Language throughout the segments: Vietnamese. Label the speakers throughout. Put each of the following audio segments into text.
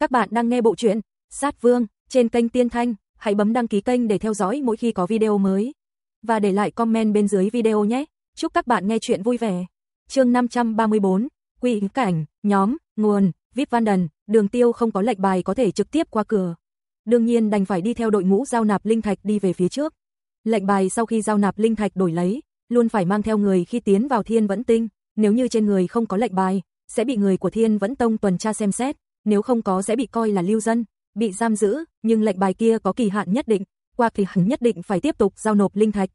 Speaker 1: Các bạn đang nghe bộ truyện Sát Vương trên kênh Tiên Thanh, hãy bấm đăng ký kênh để theo dõi mỗi khi có video mới. Và để lại comment bên dưới video nhé. Chúc các bạn nghe chuyện vui vẻ. chương 534, Quỷ cảnh, nhóm, nguồn, VIP Văn Đường Tiêu không có lệnh bài có thể trực tiếp qua cửa. Đương nhiên đành phải đi theo đội ngũ giao nạp linh thạch đi về phía trước. Lệnh bài sau khi giao nạp linh thạch đổi lấy, luôn phải mang theo người khi tiến vào Thiên Vẫn Tinh, nếu như trên người không có lệnh bài, sẽ bị người của Thiên Vẫn Tông tuần tra xem xét, nếu không có sẽ bị coi là lưu dân, bị giam giữ, nhưng lệnh bài kia có kỳ hạn nhất định, qua thì hẳn nhất định phải tiếp tục giao nộp linh thạch.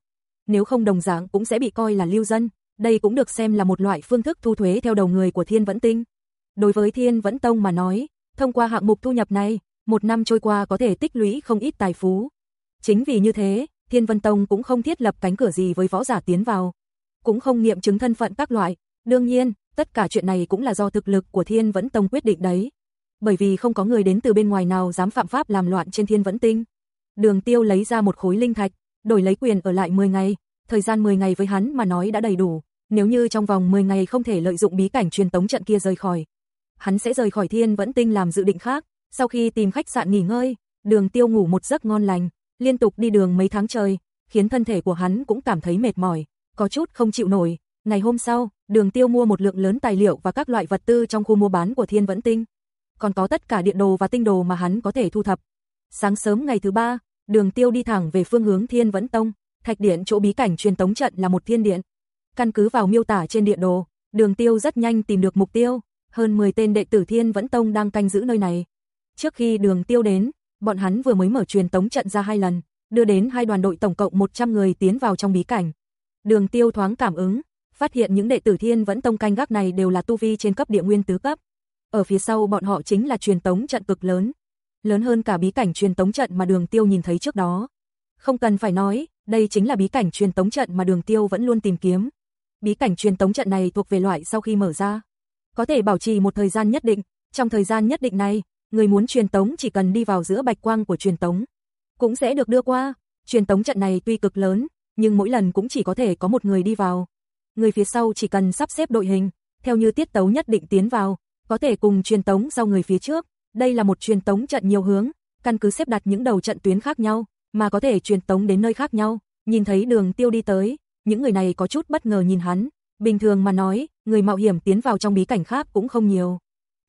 Speaker 1: Nếu không đồng dạng cũng sẽ bị coi là lưu dân, đây cũng được xem là một loại phương thức thu thuế theo đầu người của Thiên Vẫn Tinh. Đối với Thiên Vẫn Tông mà nói, thông qua hạng mục thu nhập này, một năm trôi qua có thể tích lũy không ít tài phú. Chính vì như thế, Thiên Vân Tông cũng không thiết lập cánh cửa gì với võ giả tiến vào, cũng không nghiệm chứng thân phận các loại. Đương nhiên, tất cả chuyện này cũng là do thực lực của Thiên Vẫn Tông quyết định đấy bởi vì không có người đến từ bên ngoài nào dám phạm pháp làm loạn trên thiên vẫn tinh. Đường tiêu lấy ra một khối linh thạch, đổi lấy quyền ở lại 10 ngày, thời gian 10 ngày với hắn mà nói đã đầy đủ, nếu như trong vòng 10 ngày không thể lợi dụng bí cảnh truyền tống trận kia rời khỏi. Hắn sẽ rời khỏi thiên vẫn tinh làm dự định khác, sau khi tìm khách sạn nghỉ ngơi, đường tiêu ngủ một giấc ngon lành, liên tục đi đường mấy tháng trời, khiến thân thể của hắn cũng cảm thấy mệt mỏi, có chút không chịu nổi. Ngày hôm sau, đường tiêu mua một lượng lớn tài liệu và các loại vật tư trong khu mua bán của thiên vẫn tinh còn có tất cả điện đồ và tinh đồ mà hắn có thể thu thập. Sáng sớm ngày thứ ba, đường tiêu đi thẳng về phương hướng Thiên Vẫn Tông, thạch điện chỗ bí cảnh truyền tống trận là một thiên điện. Căn cứ vào miêu tả trên điện đồ, đường tiêu rất nhanh tìm được mục tiêu, hơn 10 tên đệ tử Thiên Vẫn Tông đang canh giữ nơi này. Trước khi đường tiêu đến, bọn hắn vừa mới mở truyền tống trận ra hai lần, đưa đến hai đoàn đội tổng cộng 100 người tiến vào trong bí cảnh. Đường tiêu thoáng cảm ứng, phát hiện những đệ tử Thiên Vẫn Tông canh gác này đều là tu vi trên cấp địa nguyên tứ cấp. Ở phía sau bọn họ chính là truyền tống trận cực lớn, lớn hơn cả bí cảnh truyền tống trận mà Đường Tiêu nhìn thấy trước đó. Không cần phải nói, đây chính là bí cảnh truyền tống trận mà Đường Tiêu vẫn luôn tìm kiếm. Bí cảnh truyền tống trận này thuộc về loại sau khi mở ra, có thể bảo trì một thời gian nhất định, trong thời gian nhất định này, người muốn truyền tống chỉ cần đi vào giữa bạch quang của truyền tống, cũng sẽ được đưa qua. Truyền tống trận này tuy cực lớn, nhưng mỗi lần cũng chỉ có thể có một người đi vào. Người phía sau chỉ cần sắp xếp đội hình, theo như tiết tấu nhất định tiến vào, có thể cùng truyền tống sau người phía trước. Đây là một truyền tống trận nhiều hướng, căn cứ xếp đặt những đầu trận tuyến khác nhau, mà có thể truyền tống đến nơi khác nhau. Nhìn thấy đường tiêu đi tới, những người này có chút bất ngờ nhìn hắn. Bình thường mà nói, người mạo hiểm tiến vào trong bí cảnh khác cũng không nhiều.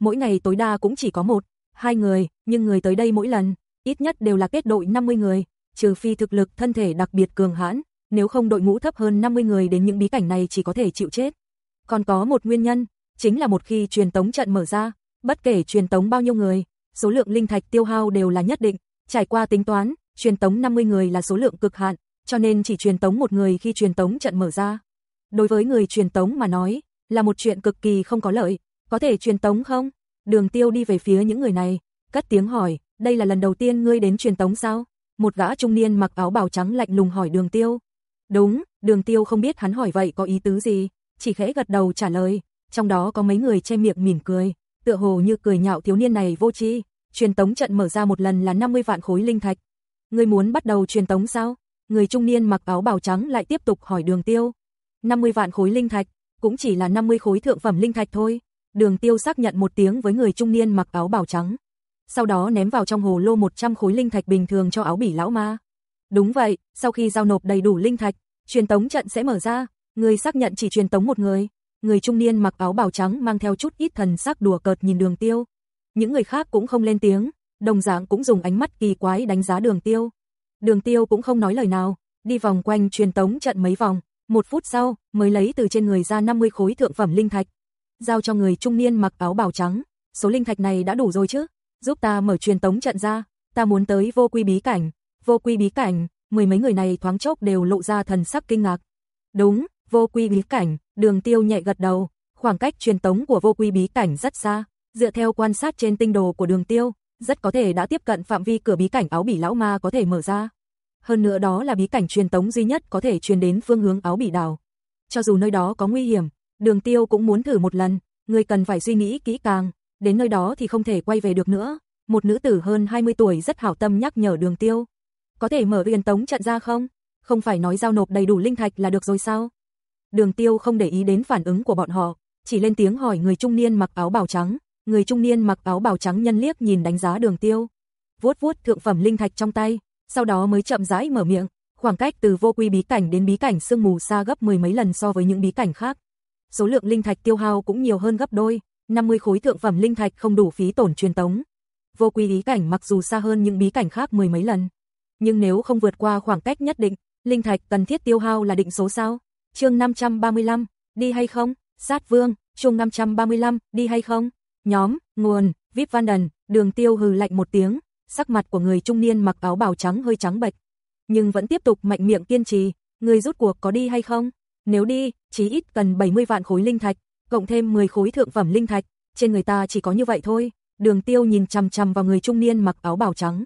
Speaker 1: Mỗi ngày tối đa cũng chỉ có một, hai người, nhưng người tới đây mỗi lần, ít nhất đều là kết đội 50 người, trừ phi thực lực thân thể đặc biệt cường hãn, nếu không đội ngũ thấp hơn 50 người đến những bí cảnh này chỉ có thể chịu chết. Còn có một nguyên nhân, chính là một khi truyền tống trận mở ra, bất kể truyền tống bao nhiêu người, số lượng linh thạch tiêu hao đều là nhất định, trải qua tính toán, truyền tống 50 người là số lượng cực hạn, cho nên chỉ truyền tống một người khi truyền tống trận mở ra. Đối với người truyền tống mà nói, là một chuyện cực kỳ không có lợi, có thể truyền tống không? Đường Tiêu đi về phía những người này, cất tiếng hỏi, đây là lần đầu tiên ngươi đến truyền tống sao? Một gã trung niên mặc áo bào trắng lạnh lùng hỏi Đường Tiêu. Đúng, Đường Tiêu không biết hắn hỏi vậy có ý tứ gì, chỉ khẽ gật đầu trả lời, trong đó có mấy người che miệng mỉm cười, tựa hồ như cười nhạo thiếu niên này vô tri. Truyền tống trận mở ra một lần là 50 vạn khối linh thạch. Ngươi muốn bắt đầu truyền tống sao? Người trung niên mặc áo bào trắng lại tiếp tục hỏi Đường Tiêu. 50 vạn khối linh thạch, cũng chỉ là 50 khối thượng phẩm linh thạch thôi. Đường Tiêu xác nhận một tiếng với người trung niên mặc áo bào trắng. Sau đó ném vào trong hồ lô 100 khối linh thạch bình thường cho áo bỉ lão ma. Đúng vậy, sau khi giao nộp đầy đủ linh thạch, truyền tống trận sẽ mở ra, người xác nhận chỉ truyền tống một người người trung niên mặc áo bào trắng mang theo chút ít thần sắc đùa cợt nhìn đường tiêu. Những người khác cũng không lên tiếng, đồng dạng cũng dùng ánh mắt kỳ quái đánh giá đường tiêu. Đường tiêu cũng không nói lời nào, đi vòng quanh truyền tống trận mấy vòng, một phút sau mới lấy từ trên người ra 50 khối thượng phẩm linh thạch. Giao cho người trung niên mặc áo bào trắng, số linh thạch này đã đủ rồi chứ, giúp ta mở truyền tống trận ra, ta muốn tới vô quy bí cảnh, vô quy bí cảnh, mười mấy người này thoáng chốc đều lộ ra thần sắc kinh ngạc. Đúng, vô quy bí cảnh, đường tiêu nhẹ gật đầu, khoảng cách truyền tống của vô quy bí cảnh rất xa, dựa theo quan sát trên tinh đồ của đường tiêu, rất có thể đã tiếp cận phạm vi cửa bí cảnh áo bỉ lão ma có thể mở ra. Hơn nữa đó là bí cảnh truyền tống duy nhất có thể truyền đến phương hướng áo bỉ đảo. Cho dù nơi đó có nguy hiểm, đường tiêu cũng muốn thử một lần, người cần phải suy nghĩ kỹ càng, đến nơi đó thì không thể quay về được nữa. Một nữ tử hơn 20 tuổi rất hảo tâm nhắc nhở đường tiêu. Có thể mở truyền tống trận ra không? Không phải nói giao nộp đầy đủ linh thạch là được rồi sao? Đường Tiêu không để ý đến phản ứng của bọn họ, chỉ lên tiếng hỏi người trung niên mặc áo bào trắng, Người trung niên mặc áo bào trắng nhân liếc nhìn đánh giá đường tiêu. Vuốt vuốt thượng phẩm linh thạch trong tay, sau đó mới chậm rãi mở miệng, khoảng cách từ vô quy bí cảnh đến bí cảnh sương mù xa gấp mười mấy lần so với những bí cảnh khác. Số lượng linh thạch tiêu hao cũng nhiều hơn gấp đôi, 50 khối thượng phẩm linh thạch không đủ phí tổn truyền tống. Vô quy bí cảnh mặc dù xa hơn những bí cảnh khác mười mấy lần, nhưng nếu không vượt qua khoảng cách nhất định, linh thạch cần thiết tiêu hao là định số sao? Chương 535, đi hay không? Sát Vương, chương 535, đi hay không? Nhóm, nguồn, VIP Van Đần, Đường Tiêu hừ lạnh một tiếng, sắc mặt của người trung niên mặc áo bào trắng hơi trắng bệch, nhưng vẫn tiếp tục mạnh miệng kiên trì, người rút cuộc có đi hay không? Nếu đi, chí ít cần 70 vạn khối linh thạch, cộng thêm 10 khối thượng phẩm linh thạch, trên người ta chỉ có như vậy thôi. Đường Tiêu nhìn chằm chằm vào người trung niên mặc áo bào trắng.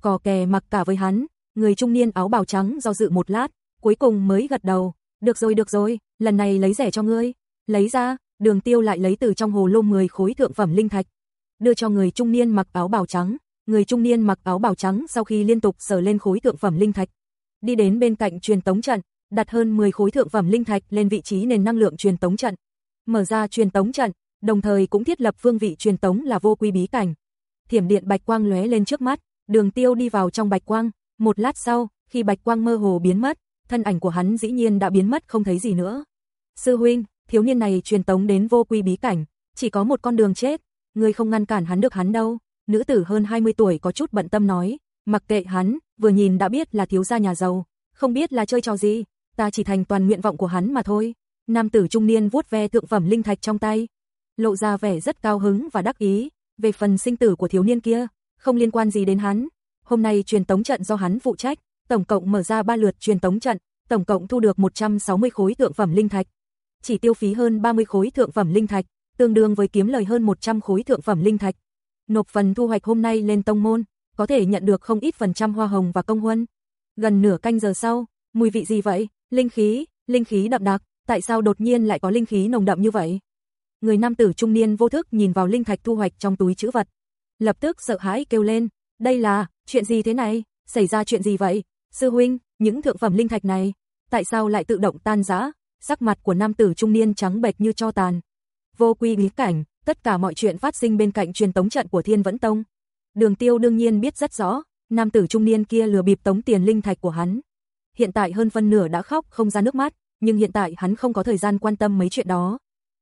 Speaker 1: Cò kè mặc cả với hắn, người trung niên áo bào trắng do dự một lát, cuối cùng mới gật đầu. Được rồi được rồi, lần này lấy rẻ cho ngươi. Lấy ra, đường tiêu lại lấy từ trong hồ lô 10 khối thượng phẩm linh thạch. Đưa cho người trung niên mặc áo bào trắng. Người trung niên mặc áo bào trắng sau khi liên tục sờ lên khối thượng phẩm linh thạch. Đi đến bên cạnh truyền tống trận, đặt hơn 10 khối thượng phẩm linh thạch lên vị trí nền năng lượng truyền tống trận. Mở ra truyền tống trận, đồng thời cũng thiết lập phương vị truyền tống là vô quy bí cảnh. Thiểm điện bạch quang lóe lên trước mắt, Đường Tiêu đi vào trong bạch quang, một lát sau, khi bạch quang mơ hồ biến mất, thân ảnh của hắn dĩ nhiên đã biến mất không thấy gì nữa. Sư huynh, thiếu niên này truyền tống đến vô quy bí cảnh, chỉ có một con đường chết, người không ngăn cản hắn được hắn đâu. Nữ tử hơn 20 tuổi có chút bận tâm nói, mặc kệ hắn, vừa nhìn đã biết là thiếu gia nhà giàu, không biết là chơi trò gì, ta chỉ thành toàn nguyện vọng của hắn mà thôi. Nam tử trung niên vuốt ve thượng phẩm linh thạch trong tay, lộ ra vẻ rất cao hứng và đắc ý, về phần sinh tử của thiếu niên kia, không liên quan gì đến hắn. Hôm nay truyền tống trận do hắn phụ trách, tổng cộng mở ra 3 lượt truyền tống trận, tổng cộng thu được 160 khối thượng phẩm linh thạch. Chỉ tiêu phí hơn 30 khối thượng phẩm linh thạch, tương đương với kiếm lời hơn 100 khối thượng phẩm linh thạch. Nộp phần thu hoạch hôm nay lên tông môn, có thể nhận được không ít phần trăm hoa hồng và công huân. Gần nửa canh giờ sau, mùi vị gì vậy? Linh khí, linh khí đậm đặc, tại sao đột nhiên lại có linh khí nồng đậm như vậy? Người nam tử trung niên vô thức nhìn vào linh thạch thu hoạch trong túi trữ vật, lập tức sợ hãi kêu lên, đây là, chuyện gì thế này, xảy ra chuyện gì vậy? Sư huynh, những thượng phẩm linh thạch này, tại sao lại tự động tan rã? Sắc mặt của nam tử trung niên trắng bệch như cho tàn. Vô quy lý cảnh, tất cả mọi chuyện phát sinh bên cạnh truyền tống trận của Thiên Vẫn Tông. Đường Tiêu đương nhiên biết rất rõ, nam tử trung niên kia lừa bịp tống tiền linh thạch của hắn. Hiện tại hơn phân nửa đã khóc không ra nước mắt, nhưng hiện tại hắn không có thời gian quan tâm mấy chuyện đó.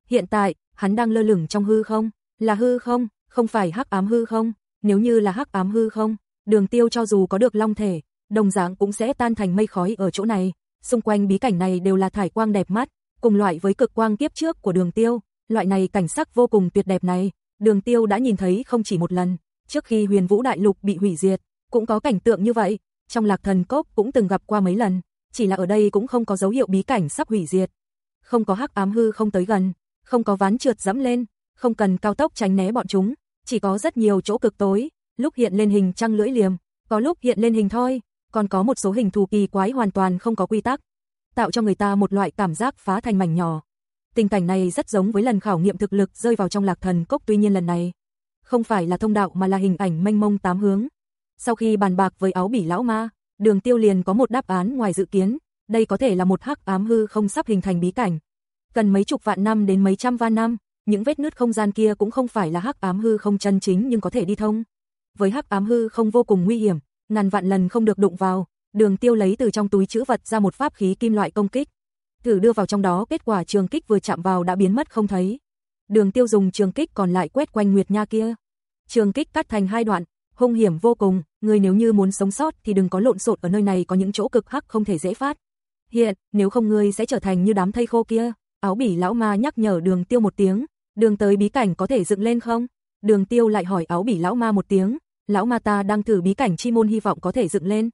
Speaker 1: Hiện tại, hắn đang lơ lửng trong hư không, là hư không, không phải hắc ám hư không, nếu như là hắc ám hư không, Đường Tiêu cho dù có được long thể, đồng dạng cũng sẽ tan thành mây khói ở chỗ này, xung quanh bí cảnh này đều là thải quang đẹp mắt, cùng loại với cực quang kiếp trước của Đường Tiêu, loại này cảnh sắc vô cùng tuyệt đẹp này, Đường Tiêu đã nhìn thấy không chỉ một lần, trước khi Huyền Vũ đại lục bị hủy diệt, cũng có cảnh tượng như vậy, trong Lạc Thần Cốc cũng từng gặp qua mấy lần, chỉ là ở đây cũng không có dấu hiệu bí cảnh sắp hủy diệt. Không có hắc ám hư không tới gần, không có ván trượt dẫm lên, không cần cao tốc tránh né bọn chúng, chỉ có rất nhiều chỗ cực tối, lúc hiện lên hình trăng lưỡi liềm, có lúc hiện lên hình thoi, còn có một số hình thù kỳ quái hoàn toàn không có quy tắc, tạo cho người ta một loại cảm giác phá thành mảnh nhỏ. Tình cảnh này rất giống với lần khảo nghiệm thực lực rơi vào trong lạc thần cốc tuy nhiên lần này, không phải là thông đạo mà là hình ảnh mênh mông tám hướng. Sau khi bàn bạc với áo bỉ lão ma, đường tiêu liền có một đáp án ngoài dự kiến, đây có thể là một hắc ám hư không sắp hình thành bí cảnh. Cần mấy chục vạn năm đến mấy trăm vạn năm, những vết nứt không gian kia cũng không phải là hắc ám hư không chân chính nhưng có thể đi thông. Với hắc ám hư không vô cùng nguy hiểm, ngàn vạn lần không được đụng vào, Đường Tiêu lấy từ trong túi chữ vật ra một pháp khí kim loại công kích, thử đưa vào trong đó, kết quả trường kích vừa chạm vào đã biến mất không thấy. Đường Tiêu dùng trường kích còn lại quét quanh Nguyệt Nha kia. Trường kích cắt thành hai đoạn, hung hiểm vô cùng, người nếu như muốn sống sót thì đừng có lộn xộn ở nơi này có những chỗ cực hắc không thể dễ phát. Hiện, nếu không ngươi sẽ trở thành như đám thây khô kia. Áo bỉ lão ma nhắc nhở Đường Tiêu một tiếng, đường tới bí cảnh có thể dựng lên không? Đường Tiêu lại hỏi áo bỉ lão ma một tiếng, lão ma ta đang thử bí cảnh chi môn hy vọng có thể dựng lên,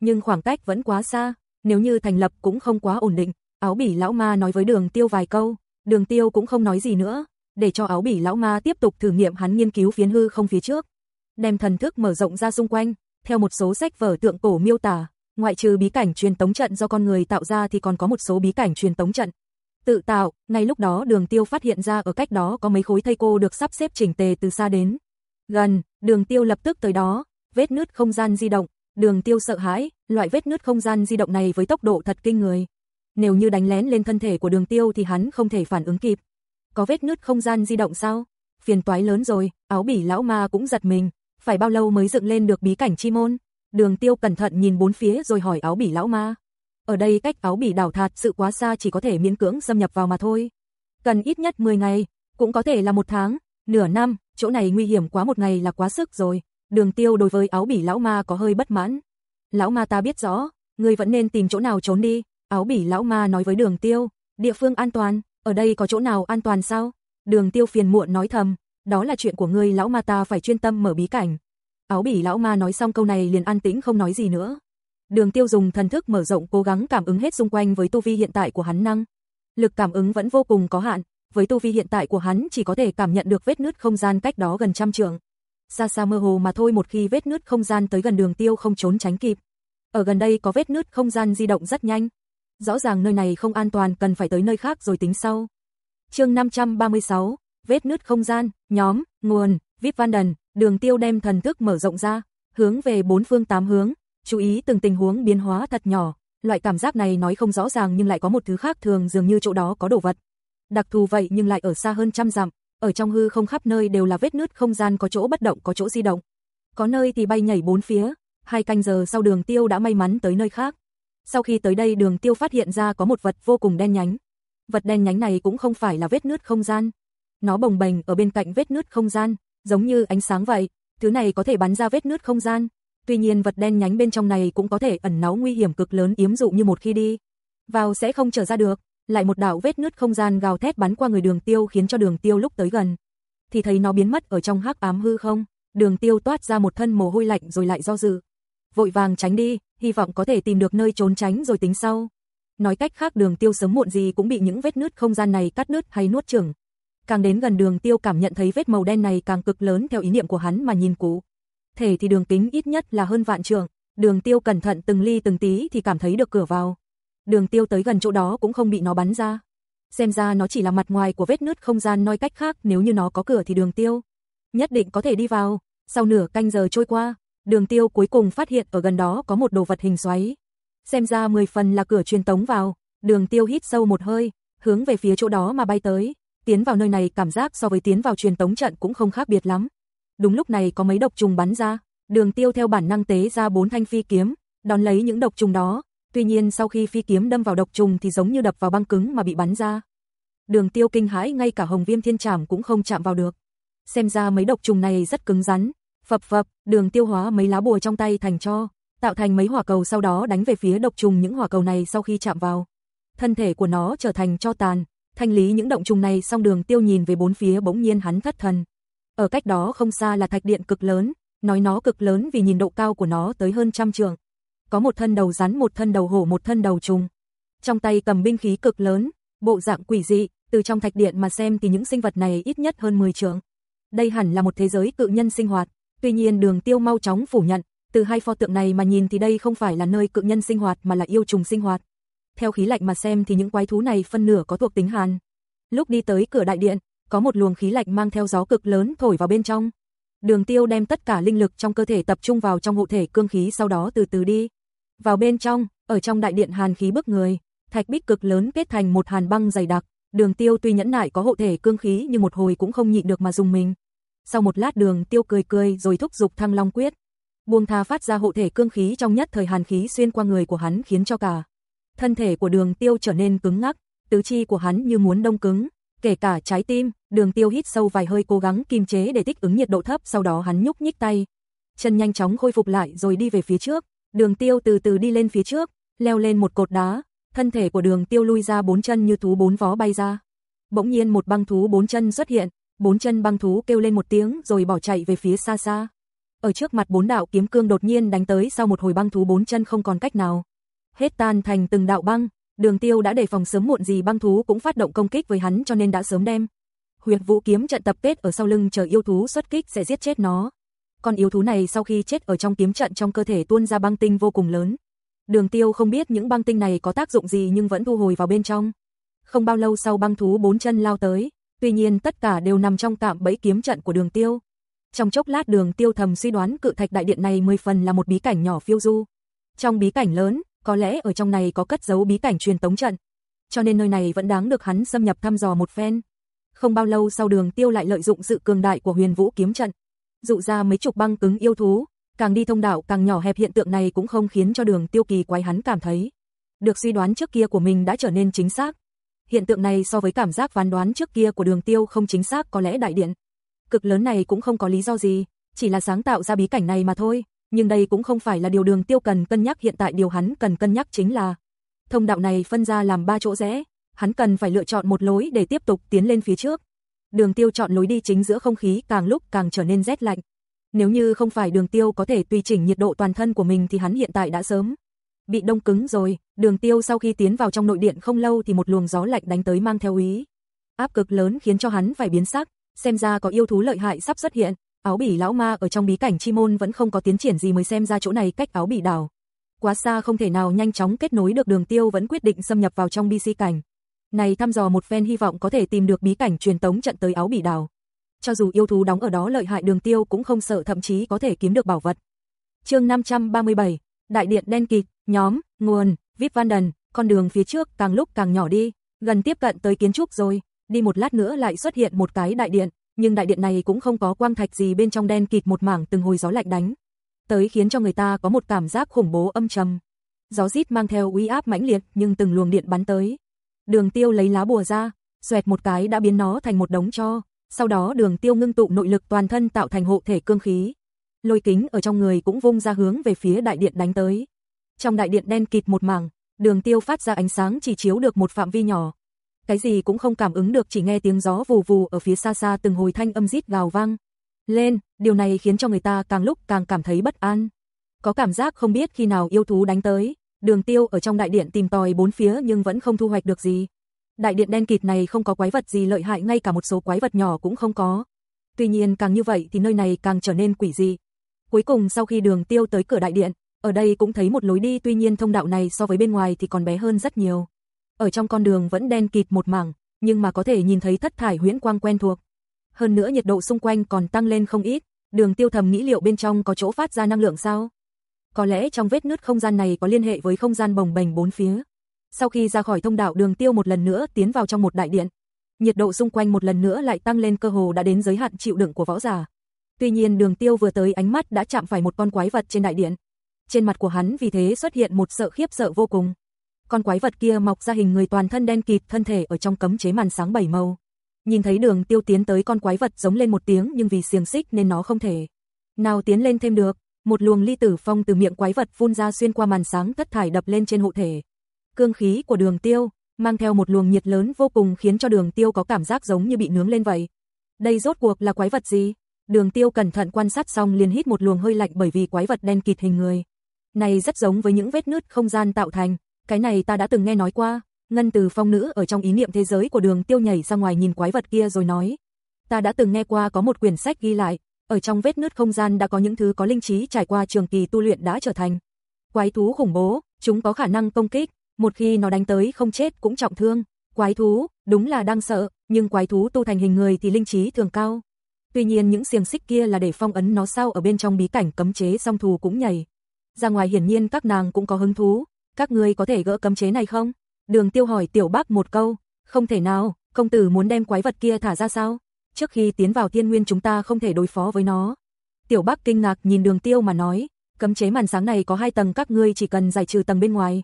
Speaker 1: nhưng khoảng cách vẫn quá xa, nếu như thành lập cũng không quá ổn định. Áo bỉ lão ma nói với Đường Tiêu vài câu, Đường Tiêu cũng không nói gì nữa, để cho áo bỉ lão ma tiếp tục thử nghiệm hắn nghiên cứu phiến hư không phía trước. Đem thần thức mở rộng ra xung quanh, theo một số sách vở tượng cổ miêu tả, ngoại trừ bí cảnh truyền tống trận do con người tạo ra thì còn có một số bí cảnh truyền tống trận. Tự tạo, ngay lúc đó Đường Tiêu phát hiện ra ở cách đó có mấy khối thây cô được sắp xếp chỉnh tề từ xa đến. Gần, Đường Tiêu lập tức tới đó, vết nứt không gian di động, Đường Tiêu sợ hãi, loại vết nứt không gian di động này với tốc độ thật kinh người. Nếu như đánh lén lên thân thể của Đường Tiêu thì hắn không thể phản ứng kịp. Có vết nứt không gian di động sao? phiền toái lớn rồi, áo bỉ lão ma cũng giật mình, phải bao lâu mới dựng lên được bí cảnh chi môn? Đường tiêu cẩn thận nhìn bốn phía rồi hỏi áo bỉ lão ma. Ở đây cách áo bỉ đảo thạt sự quá xa chỉ có thể miễn cưỡng xâm nhập vào mà thôi. Cần ít nhất 10 ngày, cũng có thể là một tháng, nửa năm, chỗ này nguy hiểm quá một ngày là quá sức rồi. Đường tiêu đối với áo bỉ lão ma có hơi bất mãn. Lão ma ta biết rõ, ngươi vẫn nên tìm chỗ nào trốn đi. Áo bỉ lão ma nói với đường tiêu, địa phương an toàn, ở đây có chỗ nào an toàn sao? Đường tiêu phiền muộn nói thầm, đó là chuyện của ngươi lão ma ta phải chuyên tâm mở bí cảnh. Áo bỉ lão ma nói xong câu này liền an tĩnh không nói gì nữa. Đường tiêu dùng thần thức mở rộng cố gắng cảm ứng hết xung quanh với tu vi hiện tại của hắn năng. Lực cảm ứng vẫn vô cùng có hạn, với tu vi hiện tại của hắn chỉ có thể cảm nhận được vết nứt không gian cách đó gần trăm trượng. Xa xa mơ hồ mà thôi một khi vết nứt không gian tới gần đường tiêu không trốn tránh kịp. Ở gần đây có vết nứt không gian di động rất nhanh. Rõ ràng nơi này không an toàn cần phải tới nơi khác rồi tính sau. chương 536, vết nứt không gian, nhóm, nguồn, VIP Van đường tiêu đem thần thức mở rộng ra, hướng về bốn phương tám hướng, chú ý từng tình huống biến hóa thật nhỏ, loại cảm giác này nói không rõ ràng nhưng lại có một thứ khác thường dường như chỗ đó có đồ vật. Đặc thù vậy nhưng lại ở xa hơn trăm dặm, ở trong hư không khắp nơi đều là vết nứt không gian có chỗ bất động có chỗ di động. Có nơi thì bay nhảy bốn phía, hai canh giờ sau đường tiêu đã may mắn tới nơi khác. Sau khi tới đây đường tiêu phát hiện ra có một vật vô cùng đen nhánh. Vật đen nhánh này cũng không phải là vết nứt không gian. Nó bồng bềnh ở bên cạnh vết nứt không gian, giống như ánh sáng vậy, thứ này có thể bắn ra vết nứt không gian. Tuy nhiên vật đen nhánh bên trong này cũng có thể ẩn náu nguy hiểm cực lớn yếm dụ như một khi đi. Vào sẽ không trở ra được, lại một đạo vết nứt không gian gào thét bắn qua người đường tiêu khiến cho đường tiêu lúc tới gần. Thì thấy nó biến mất ở trong hắc ám hư không, đường tiêu toát ra một thân mồ hôi lạnh rồi lại do dự. Vội vàng tránh đi, hy vọng có thể tìm được nơi trốn tránh rồi tính sau. Nói cách khác đường tiêu sớm muộn gì cũng bị những vết nứt không gian này cắt nứt hay nuốt chửng. Càng đến gần đường tiêu cảm nhận thấy vết màu đen này càng cực lớn theo ý niệm của hắn mà nhìn cũ. Thể thì đường kính ít nhất là hơn vạn trượng, đường tiêu cẩn thận từng ly từng tí thì cảm thấy được cửa vào. Đường tiêu tới gần chỗ đó cũng không bị nó bắn ra. Xem ra nó chỉ là mặt ngoài của vết nứt không gian nói cách khác nếu như nó có cửa thì đường tiêu. Nhất định có thể đi vào. Sau nửa canh giờ trôi qua, đường tiêu cuối cùng phát hiện ở gần đó có một đồ vật hình xoáy. Xem ra 10 phần là cửa truyền tống vào, đường tiêu hít sâu một hơi, hướng về phía chỗ đó mà bay tới. Tiến vào nơi này cảm giác so với tiến vào truyền tống trận cũng không khác biệt lắm. Đúng lúc này có mấy độc trùng bắn ra, đường tiêu theo bản năng tế ra bốn thanh phi kiếm, đón lấy những độc trùng đó, tuy nhiên sau khi phi kiếm đâm vào độc trùng thì giống như đập vào băng cứng mà bị bắn ra. Đường tiêu kinh hãi ngay cả hồng viêm thiên trảm cũng không chạm vào được. Xem ra mấy độc trùng này rất cứng rắn, phập phập, đường tiêu hóa mấy lá bùa trong tay thành cho, tạo thành mấy hỏa cầu sau đó đánh về phía độc trùng những hỏa cầu này sau khi chạm vào. Thân thể của nó trở thành cho tàn, thanh lý những động trùng này xong đường tiêu nhìn về bốn phía bỗng nhiên hắn thất thần. Ở cách đó không xa là thạch điện cực lớn, nói nó cực lớn vì nhìn độ cao của nó tới hơn trăm trượng. Có một thân đầu rắn, một thân đầu hổ, một thân đầu trùng. Trong tay cầm binh khí cực lớn, bộ dạng quỷ dị, từ trong thạch điện mà xem thì những sinh vật này ít nhất hơn 10 trượng. Đây hẳn là một thế giới cự nhân sinh hoạt, tuy nhiên Đường Tiêu mau chóng phủ nhận, từ hai pho tượng này mà nhìn thì đây không phải là nơi cự nhân sinh hoạt mà là yêu trùng sinh hoạt. Theo khí lạnh mà xem thì những quái thú này phân nửa có thuộc tính hàn. Lúc đi tới cửa đại điện, có một luồng khí lạnh mang theo gió cực lớn thổi vào bên trong. Đường Tiêu đem tất cả linh lực trong cơ thể tập trung vào trong hộ thể cương khí sau đó từ từ đi. Vào bên trong, ở trong đại điện hàn khí bức người, thạch bích cực lớn kết thành một hàn băng dày đặc, Đường Tiêu tuy nhẫn nại có hộ thể cương khí nhưng một hồi cũng không nhịn được mà dùng mình. Sau một lát Đường Tiêu cười cười rồi thúc giục Thăng Long quyết, buông tha phát ra hộ thể cương khí trong nhất thời hàn khí xuyên qua người của hắn khiến cho cả thân thể của Đường Tiêu trở nên cứng ngắc, tứ chi của hắn như muốn đông cứng, kể cả trái tim, đường tiêu hít sâu vài hơi cố gắng kiềm chế để thích ứng nhiệt độ thấp sau đó hắn nhúc nhích tay. Chân nhanh chóng khôi phục lại rồi đi về phía trước, đường tiêu từ từ đi lên phía trước, leo lên một cột đá, thân thể của đường tiêu lui ra bốn chân như thú bốn vó bay ra. Bỗng nhiên một băng thú bốn chân xuất hiện, bốn chân băng thú kêu lên một tiếng rồi bỏ chạy về phía xa xa. Ở trước mặt bốn đạo kiếm cương đột nhiên đánh tới sau một hồi băng thú bốn chân không còn cách nào. Hết tan thành từng đạo băng, Đường Tiêu đã đề phòng sớm muộn gì băng thú cũng phát động công kích với hắn cho nên đã sớm đem Huyệt Vũ kiếm trận tập kết ở sau lưng chờ yêu thú xuất kích sẽ giết chết nó. Con yêu thú này sau khi chết ở trong kiếm trận trong cơ thể tuôn ra băng tinh vô cùng lớn. Đường Tiêu không biết những băng tinh này có tác dụng gì nhưng vẫn thu hồi vào bên trong. Không bao lâu sau băng thú bốn chân lao tới, tuy nhiên tất cả đều nằm trong tạm bẫy kiếm trận của Đường Tiêu. Trong chốc lát Đường Tiêu thầm suy đoán cự thạch đại điện này 10 phần là một bí cảnh nhỏ phiêu du. Trong bí cảnh lớn, có lẽ ở trong này có cất giấu bí cảnh truyền tống trận, cho nên nơi này vẫn đáng được hắn xâm nhập thăm dò một phen. Không bao lâu sau đường tiêu lại lợi dụng sự cường đại của huyền vũ kiếm trận. Dụ ra mấy chục băng cứng yêu thú, càng đi thông đạo càng nhỏ hẹp hiện tượng này cũng không khiến cho đường tiêu kỳ quái hắn cảm thấy. Được suy đoán trước kia của mình đã trở nên chính xác. Hiện tượng này so với cảm giác phán đoán trước kia của đường tiêu không chính xác có lẽ đại điện. Cực lớn này cũng không có lý do gì, chỉ là sáng tạo ra bí cảnh này mà thôi, nhưng đây cũng không phải là điều đường tiêu cần cân nhắc hiện tại điều hắn cần cân nhắc chính là thông đạo này phân ra làm ba chỗ rẽ, hắn cần phải lựa chọn một lối để tiếp tục tiến lên phía trước. Đường tiêu chọn lối đi chính giữa không khí càng lúc càng trở nên rét lạnh. Nếu như không phải đường tiêu có thể tùy chỉnh nhiệt độ toàn thân của mình thì hắn hiện tại đã sớm bị đông cứng rồi. Đường tiêu sau khi tiến vào trong nội điện không lâu thì một luồng gió lạnh đánh tới mang theo ý. Áp cực lớn khiến cho hắn phải biến sắc, xem ra có yêu thú lợi hại sắp xuất hiện. Áo bỉ lão ma ở trong bí cảnh chi môn vẫn không có tiến triển gì mới xem ra chỗ này cách áo bỉ đảo. Quá xa không thể nào nhanh chóng kết nối được đường tiêu vẫn quyết định xâm nhập vào trong BC cảnh. Này thăm dò một phen hy vọng có thể tìm được bí cảnh truyền tống trận tới áo bỉ đảo. Cho dù yêu thú đóng ở đó lợi hại đường tiêu cũng không sợ thậm chí có thể kiếm được bảo vật. chương 537, Đại điện đen kịt, nhóm, nguồn, Vip Van con đường phía trước càng lúc càng nhỏ đi, gần tiếp cận tới kiến trúc rồi, đi một lát nữa lại xuất hiện một cái đại điện, nhưng đại điện này cũng không có quang thạch gì bên trong đen kịt một mảng từng hồi gió lạnh đánh. Tới khiến cho người ta có một cảm giác khủng bố âm trầm. Gió rít mang theo uy áp mãnh liệt nhưng từng luồng điện bắn tới. Đường tiêu lấy lá bùa ra, xoẹt một cái đã biến nó thành một đống cho, sau đó đường tiêu ngưng tụ nội lực toàn thân tạo thành hộ thể cương khí. Lôi kính ở trong người cũng vung ra hướng về phía đại điện đánh tới. Trong đại điện đen kịt một mảng, đường tiêu phát ra ánh sáng chỉ chiếu được một phạm vi nhỏ. Cái gì cũng không cảm ứng được chỉ nghe tiếng gió vù vù ở phía xa xa từng hồi thanh âm rít gào vang. Lên, điều này khiến cho người ta càng lúc càng cảm thấy bất an. Có cảm giác không biết khi nào yêu thú đánh tới, đường tiêu ở trong đại điện tìm tòi bốn phía nhưng vẫn không thu hoạch được gì. Đại điện đen kịt này không có quái vật gì lợi hại ngay cả một số quái vật nhỏ cũng không có. Tuy nhiên càng như vậy thì nơi này càng trở nên quỷ dị. Cuối cùng sau khi đường tiêu tới cửa đại điện, ở đây cũng thấy một lối đi tuy nhiên thông đạo này so với bên ngoài thì còn bé hơn rất nhiều. Ở trong con đường vẫn đen kịt một mảng, nhưng mà có thể nhìn thấy thất thải huyễn quang quen thuộc. Hơn nữa nhiệt độ xung quanh còn tăng lên không ít, đường tiêu thầm nghĩ liệu bên trong có chỗ phát ra năng lượng sao? Có lẽ trong vết nứt không gian này có liên hệ với không gian bồng bềnh bốn phía. Sau khi ra khỏi thông đạo đường tiêu một lần nữa tiến vào trong một đại điện. Nhiệt độ xung quanh một lần nữa lại tăng lên cơ hồ đã đến giới hạn chịu đựng của võ giả. Tuy nhiên đường tiêu vừa tới ánh mắt đã chạm phải một con quái vật trên đại điện. Trên mặt của hắn vì thế xuất hiện một sợ khiếp sợ vô cùng. Con quái vật kia mọc ra hình người toàn thân đen kịt thân thể ở trong cấm chế màn sáng bảy màu. Nhìn thấy đường tiêu tiến tới con quái vật giống lên một tiếng nhưng vì xiềng xích nên nó không thể. Nào tiến lên thêm được, một luồng ly tử phong từ miệng quái vật phun ra xuyên qua màn sáng thất thải đập lên trên hộ thể. Cương khí của đường tiêu, mang theo một luồng nhiệt lớn vô cùng khiến cho đường tiêu có cảm giác giống như bị nướng lên vậy. Đây rốt cuộc là quái vật gì? Đường tiêu cẩn thận quan sát xong liền hít một luồng hơi lạnh bởi vì quái vật đen kịt hình người. Này rất giống với những vết nứt không gian tạo thành, cái này ta đã từng nghe nói qua. Ngân từ phong nữ ở trong ý niệm thế giới của đường tiêu nhảy ra ngoài nhìn quái vật kia rồi nói. Ta đã từng nghe qua có một quyển sách ghi lại, ở trong vết nứt không gian đã có những thứ có linh trí trải qua trường kỳ tu luyện đã trở thành. Quái thú khủng bố, chúng có khả năng công kích, một khi nó đánh tới không chết cũng trọng thương. Quái thú, đúng là đang sợ, nhưng quái thú tu thành hình người thì linh trí thường cao. Tuy nhiên những xiềng xích kia là để phong ấn nó sao ở bên trong bí cảnh cấm chế song thù cũng nhảy. Ra ngoài hiển nhiên các nàng cũng có hứng thú, các ngươi có thể gỡ cấm chế này không? Đường tiêu hỏi tiểu bác một câu, không thể nào, công tử muốn đem quái vật kia thả ra sao? Trước khi tiến vào thiên nguyên chúng ta không thể đối phó với nó. Tiểu bác kinh ngạc nhìn đường tiêu mà nói, cấm chế màn sáng này có hai tầng các ngươi chỉ cần giải trừ tầng bên ngoài.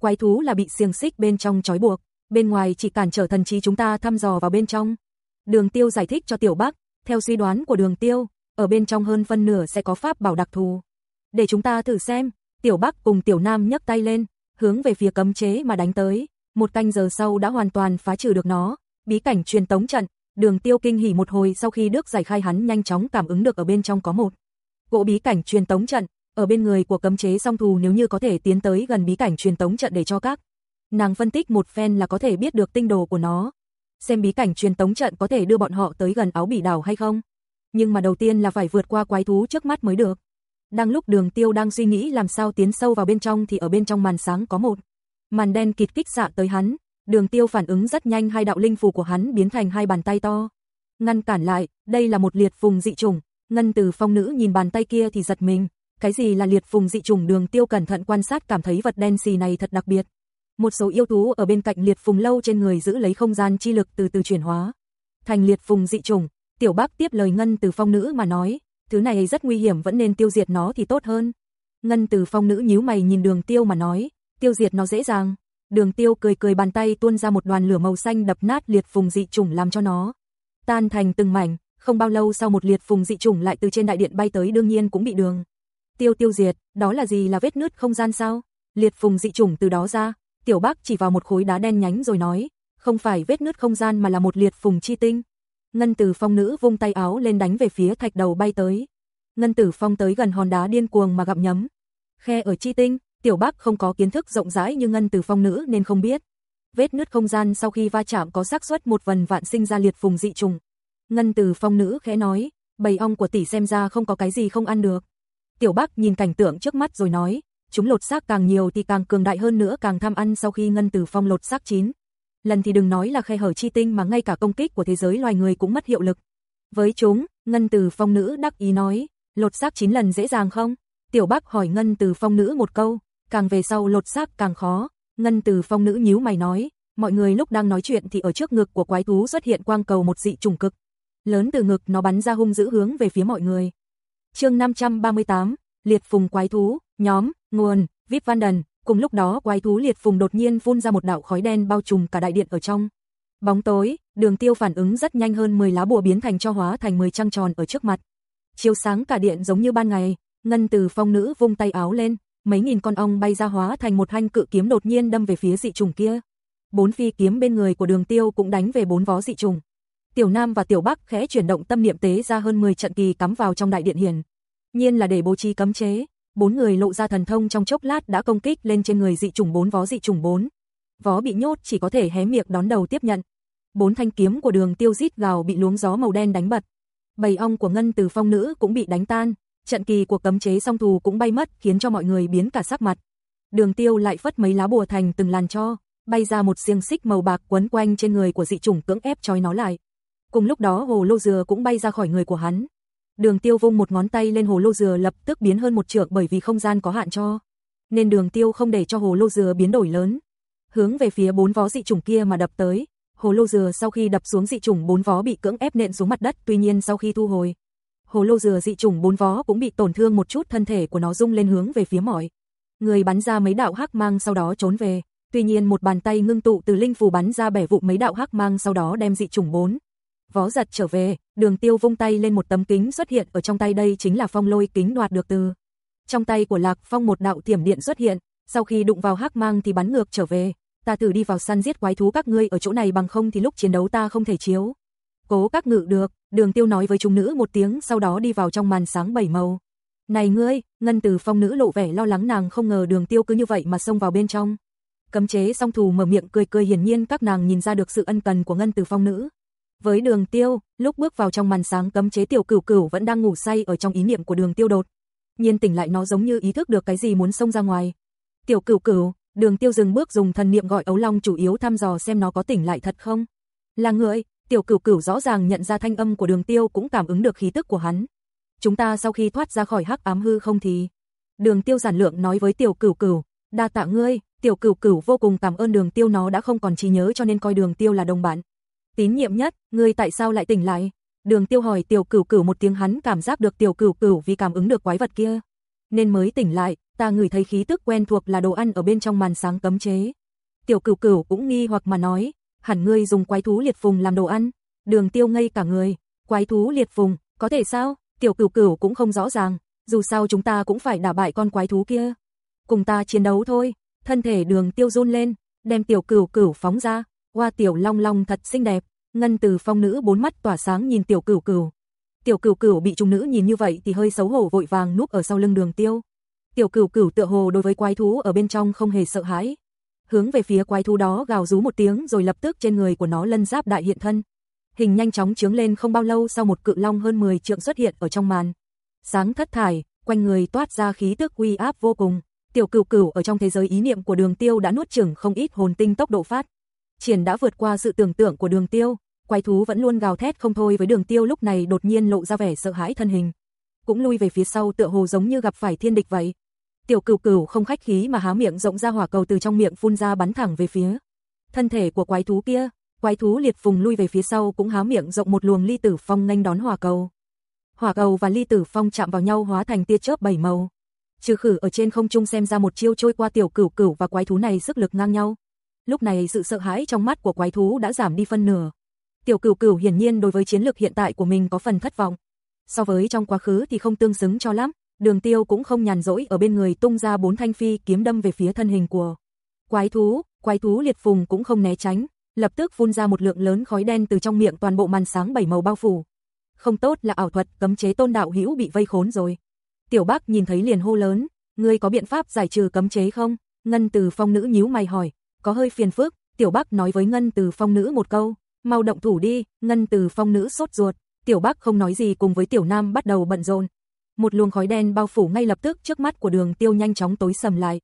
Speaker 1: Quái thú là bị xiềng xích bên trong trói buộc, bên ngoài chỉ cản trở thần trí chúng ta thăm dò vào bên trong. Đường tiêu giải thích cho tiểu bác, theo suy đoán của đường tiêu, ở bên trong hơn phân nửa sẽ có pháp bảo đặc thù. Để chúng ta thử xem, tiểu bác cùng tiểu nam nhấc tay lên, hướng về phía cấm chế mà đánh tới, một canh giờ sau đã hoàn toàn phá trừ được nó, bí cảnh truyền tống trận, đường tiêu kinh hỉ một hồi sau khi được giải khai hắn nhanh chóng cảm ứng được ở bên trong có một gỗ bí cảnh truyền tống trận, ở bên người của cấm chế song thù nếu như có thể tiến tới gần bí cảnh truyền tống trận để cho các nàng phân tích một phen là có thể biết được tinh đồ của nó, xem bí cảnh truyền tống trận có thể đưa bọn họ tới gần áo bỉ đảo hay không. Nhưng mà đầu tiên là phải vượt qua quái thú trước mắt mới được. Đang lúc đường tiêu đang suy nghĩ làm sao tiến sâu vào bên trong thì ở bên trong màn sáng có một màn đen kịt kích xạ tới hắn, đường tiêu phản ứng rất nhanh hai đạo linh phù của hắn biến thành hai bàn tay to. Ngăn cản lại, đây là một liệt phùng dị trùng, ngân từ phong nữ nhìn bàn tay kia thì giật mình, cái gì là liệt phùng dị trùng đường tiêu cẩn thận quan sát cảm thấy vật đen xì này thật đặc biệt. Một số yêu thú ở bên cạnh liệt phùng lâu trên người giữ lấy không gian chi lực từ từ chuyển hóa. thành liệt phùng dị chủng. Tiểu Bác tiếp lời Ngân Từ Phong nữ mà nói, thứ này rất nguy hiểm vẫn nên tiêu diệt nó thì tốt hơn. Ngân Từ Phong nữ nhíu mày nhìn Đường Tiêu mà nói, tiêu diệt nó dễ dàng. Đường Tiêu cười cười bàn tay tuôn ra một đoàn lửa màu xanh đập nát liệt phùng dị chủng làm cho nó tan thành từng mảnh, không bao lâu sau một liệt phùng dị chủng lại từ trên đại điện bay tới đương nhiên cũng bị đường. Tiêu tiêu diệt, đó là gì là vết nứt không gian sao? Liệt phùng dị chủng từ đó ra, Tiểu Bác chỉ vào một khối đá đen nhánh rồi nói, không phải vết nứt không gian mà là một liệt phùng chi tinh. Ngân Tử Phong nữ vung tay áo lên đánh về phía thạch đầu bay tới. Ngân Tử Phong tới gần hòn đá điên cuồng mà gặm nhấm. Khe ở chi tinh, Tiểu Bác không có kiến thức rộng rãi như Ngân Từ Phong nữ nên không biết. Vết nứt không gian sau khi va chạm có xác suất một vần vạn sinh ra liệt phùng dị trùng. Ngân Từ Phong nữ khẽ nói, bầy ong của tỷ xem ra không có cái gì không ăn được. Tiểu Bác nhìn cảnh tượng trước mắt rồi nói, chúng lột xác càng nhiều thì càng cường đại hơn nữa càng tham ăn sau khi Ngân Từ Phong lột xác chín. Lần thì đừng nói là khe hở chi tinh mà ngay cả công kích của thế giới loài người cũng mất hiệu lực. Với chúng, Ngân Từ Phong nữ đắc ý nói, lột xác chín lần dễ dàng không? Tiểu Bác hỏi Ngân Từ Phong nữ một câu, càng về sau lột xác càng khó. Ngân từ Phong nữ nhíu mày nói, mọi người lúc đang nói chuyện thì ở trước ngực của quái thú xuất hiện quang cầu một dị trùng cực. Lớn từ ngực nó bắn ra hung dữ hướng về phía mọi người. Chương 538, Liệt Phùng quái thú, nhóm, nguồn, Vip Van Đần, cùng lúc đó quái thú Liệt Phùng đột nhiên phun ra một đạo khói đen bao trùm cả đại điện ở trong. Bóng tối, Đường Tiêu phản ứng rất nhanh hơn 10 lá bùa biến thành cho hóa thành 10 trăng tròn ở trước mặt. Chiếu sáng cả điện giống như ban ngày, Ngân Từ Phong nữ vung tay áo lên, mấy nghìn con ong bay ra hóa thành một thanh cự kiếm đột nhiên đâm về phía dị trùng kia. Bốn phi kiếm bên người của Đường Tiêu cũng đánh về bốn vó dị trùng. Tiểu Nam và Tiểu Bắc khẽ chuyển động tâm niệm tế ra hơn 10 trận kỳ cắm vào trong đại điện hiền. Nhiên là để bố trí cấm chế, bốn người lộ ra thần thông trong chốc lát đã công kích lên trên người dị trùng bốn vó dị trùng bốn. Vó bị nhốt chỉ có thể hé miệng đón đầu tiếp nhận. Bốn thanh kiếm của Đường Tiêu rít gào bị luống gió màu đen đánh bật. Bầy ong của Ngân Từ Phong nữ cũng bị đánh tan, trận kỳ của cấm chế song thù cũng bay mất khiến cho mọi người biến cả sắc mặt. Đường tiêu lại phất mấy lá bùa thành từng làn cho, bay ra một xiềng xích màu bạc quấn quanh trên người của dị chủng cưỡng ép trói nó lại. Cùng lúc đó hồ lô dừa cũng bay ra khỏi người của hắn. Đường tiêu vung một ngón tay lên hồ lô dừa lập tức biến hơn một trượng bởi vì không gian có hạn cho. Nên đường tiêu không để cho hồ lô dừa biến đổi lớn. Hướng về phía bốn vó dị chủng kia mà đập tới. Hồ lô dừa sau khi đập xuống dị chủng bốn vó bị cưỡng ép nện xuống mặt đất tuy nhiên sau khi thu hồi hồ lô dừa dị trùng bốn vó cũng bị tổn thương một chút thân thể của nó rung lên hướng về phía mỏi. Người bắn ra mấy đạo hắc mang sau đó trốn về, tuy nhiên một bàn tay ngưng tụ từ linh phù bắn ra bẻ vụ mấy đạo hắc mang sau đó đem dị trùng bốn vó giật trở về, đường tiêu vung tay lên một tấm kính xuất hiện ở trong tay đây chính là phong lôi kính đoạt được từ. Trong tay của Lạc Phong một đạo tiềm điện xuất hiện, sau khi đụng vào hắc mang thì bắn ngược trở về, ta thử đi vào săn giết quái thú các ngươi ở chỗ này bằng không thì lúc chiến đấu ta không thể chiếu. Cố các ngự được, đường tiêu nói với chúng nữ một tiếng sau đó đi vào trong màn sáng bảy màu. Này ngươi, ngân từ phong nữ lộ vẻ lo lắng nàng không ngờ đường tiêu cứ như vậy mà xông vào bên trong. Cấm chế song thù mở miệng cười cười hiển nhiên các nàng nhìn ra được sự ân cần của ngân từ phong nữ. Với đường tiêu, lúc bước vào trong màn sáng cấm chế tiểu cửu cửu vẫn đang ngủ say ở trong ý niệm của đường tiêu đột. Nhiên tỉnh lại nó giống như ý thức được cái gì muốn xông ra ngoài. Tiểu cửu cửu, đường tiêu dừng bước dùng thần niệm gọi ấu long chủ yếu thăm dò xem nó có tỉnh lại thật không. Là người, Tiểu Cửu Cửu rõ ràng nhận ra thanh âm của Đường Tiêu cũng cảm ứng được khí tức của hắn. Chúng ta sau khi thoát ra khỏi hắc ám hư không thì Đường Tiêu giản lượng nói với Tiểu Cửu Cửu, "Đa tạ ngươi." Tiểu Cửu Cửu vô cùng cảm ơn Đường Tiêu nó đã không còn trí nhớ cho nên coi Đường Tiêu là đồng bạn. Tín nhiệm nhất, ngươi tại sao lại tỉnh lại? Đường Tiêu hỏi Tiểu Cửu Cửu một tiếng hắn cảm giác được Tiểu Cửu Cửu vì cảm ứng được quái vật kia, nên mới tỉnh lại, ta ngửi thấy khí tức quen thuộc là đồ ăn ở bên trong màn sáng cấm chế. Tiểu Cửu Cửu cũng nghi hoặc mà nói, hẳn ngươi dùng quái thú liệt phùng làm đồ ăn. Đường tiêu ngây cả người, quái thú liệt phùng, có thể sao? Tiểu cửu cửu cũng không rõ ràng, dù sao chúng ta cũng phải đả bại con quái thú kia. Cùng ta chiến đấu thôi, thân thể đường tiêu run lên, đem tiểu cửu cửu phóng ra, hoa tiểu long long thật xinh đẹp, ngân từ phong nữ bốn mắt tỏa sáng nhìn tiểu cửu cửu. Tiểu cửu cửu bị trung nữ nhìn như vậy thì hơi xấu hổ vội vàng núp ở sau lưng đường tiêu. Tiểu cửu cửu tựa hồ đối với quái thú ở bên trong không hề sợ hãi, hướng về phía quái thú đó gào rú một tiếng rồi lập tức trên người của nó lân giáp đại hiện thân. Hình nhanh chóng trướng lên không bao lâu sau một cự long hơn 10 trượng xuất hiện ở trong màn. Sáng thất thải, quanh người toát ra khí tức uy áp vô cùng. Tiểu cửu cửu ở trong thế giới ý niệm của đường tiêu đã nuốt chửng không ít hồn tinh tốc độ phát. Triển đã vượt qua sự tưởng tượng của đường tiêu, quái thú vẫn luôn gào thét không thôi với đường tiêu lúc này đột nhiên lộ ra vẻ sợ hãi thân hình. Cũng lui về phía sau tựa hồ giống như gặp phải thiên địch vậy. Tiểu cửu cửu không khách khí mà há miệng rộng ra hỏa cầu từ trong miệng phun ra bắn thẳng về phía. Thân thể của quái thú kia, Quái thú liệt vùng lui về phía sau cũng há miệng rộng một luồng ly tử phong nhanh đón hỏa cầu. Hỏa cầu và ly tử phong chạm vào nhau hóa thành tia chớp bảy màu. Trừ khử ở trên không trung xem ra một chiêu trôi qua tiểu cửu cửu và quái thú này sức lực ngang nhau. Lúc này sự sợ hãi trong mắt của quái thú đã giảm đi phân nửa. Tiểu cửu cửu hiển nhiên đối với chiến lược hiện tại của mình có phần thất vọng. So với trong quá khứ thì không tương xứng cho lắm, đường tiêu cũng không nhàn rỗi ở bên người tung ra bốn thanh phi kiếm đâm về phía thân hình của quái thú, quái thú liệt phùng cũng không né tránh, lập tức phun ra một lượng lớn khói đen từ trong miệng toàn bộ màn sáng bảy màu bao phủ. Không tốt là ảo thuật, cấm chế tôn đạo hữu bị vây khốn rồi. Tiểu Bắc nhìn thấy liền hô lớn, ngươi có biện pháp giải trừ cấm chế không? Ngân Từ Phong nữ nhíu mày hỏi, có hơi phiền phức, Tiểu Bắc nói với Ngân Từ Phong nữ một câu, mau động thủ đi, Ngân Từ Phong nữ sốt ruột, Tiểu Bắc không nói gì cùng với Tiểu Nam bắt đầu bận rộn. Một luồng khói đen bao phủ ngay lập tức trước mắt của Đường Tiêu nhanh chóng tối sầm lại.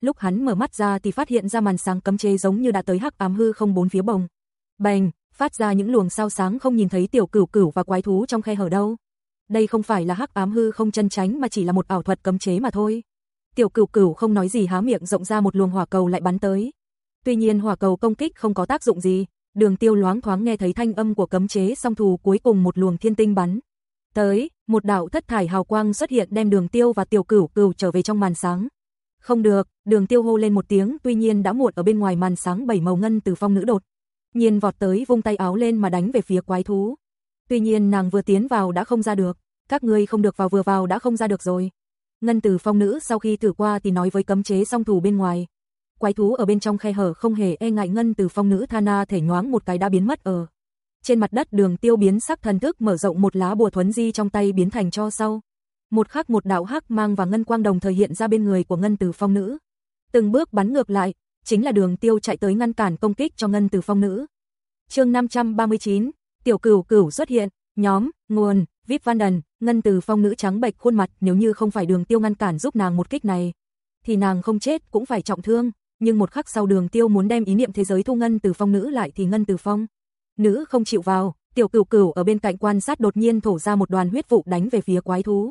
Speaker 1: Lúc hắn mở mắt ra thì phát hiện ra màn sáng cấm chế giống như đã tới hắc ám hư không bốn phía bồng. Bành, phát ra những luồng sao sáng không nhìn thấy tiểu cửu cửu và quái thú trong khe hở đâu. Đây không phải là hắc ám hư không chân tránh mà chỉ là một ảo thuật cấm chế mà thôi. Tiểu cửu cửu không nói gì há miệng rộng ra một luồng hỏa cầu lại bắn tới. Tuy nhiên hỏa cầu công kích không có tác dụng gì, đường tiêu loáng thoáng nghe thấy thanh âm của cấm chế song thù cuối cùng một luồng thiên tinh bắn. Tới, một đạo thất thải hào quang xuất hiện đem đường tiêu và tiểu cửu cửu trở về trong màn sáng. Không được, đường tiêu hô lên một tiếng tuy nhiên đã muộn ở bên ngoài màn sáng bảy màu ngân từ phong nữ đột. Nhiên vọt tới vung tay áo lên mà đánh về phía quái thú. Tuy nhiên nàng vừa tiến vào đã không ra được, các ngươi không được vào vừa vào đã không ra được rồi. Ngân từ phong nữ sau khi thử qua thì nói với cấm chế song thủ bên ngoài. Quái thú ở bên trong khe hở không hề e ngại ngân từ phong nữ Thana thể nhoáng một cái đã biến mất ở. Trên mặt đất đường tiêu biến sắc thần thức mở rộng một lá bùa thuấn di trong tay biến thành cho sau. Một khắc một đạo hắc mang và ngân quang đồng thời hiện ra bên người của ngân từ phong nữ. Từng bước bắn ngược lại, chính là đường tiêu chạy tới ngăn cản công kích cho ngân từ phong nữ. chương 539, tiểu cửu cửu xuất hiện, nhóm, nguồn, VIP Van Đần, ngân từ phong nữ trắng bệch khuôn mặt nếu như không phải đường tiêu ngăn cản giúp nàng một kích này. Thì nàng không chết cũng phải trọng thương, nhưng một khắc sau đường tiêu muốn đem ý niệm thế giới thu ngân từ phong nữ lại thì ngân từ phong. Nữ không chịu vào, tiểu cửu cửu ở bên cạnh quan sát đột nhiên thổ ra một đoàn huyết vụ đánh về phía quái thú.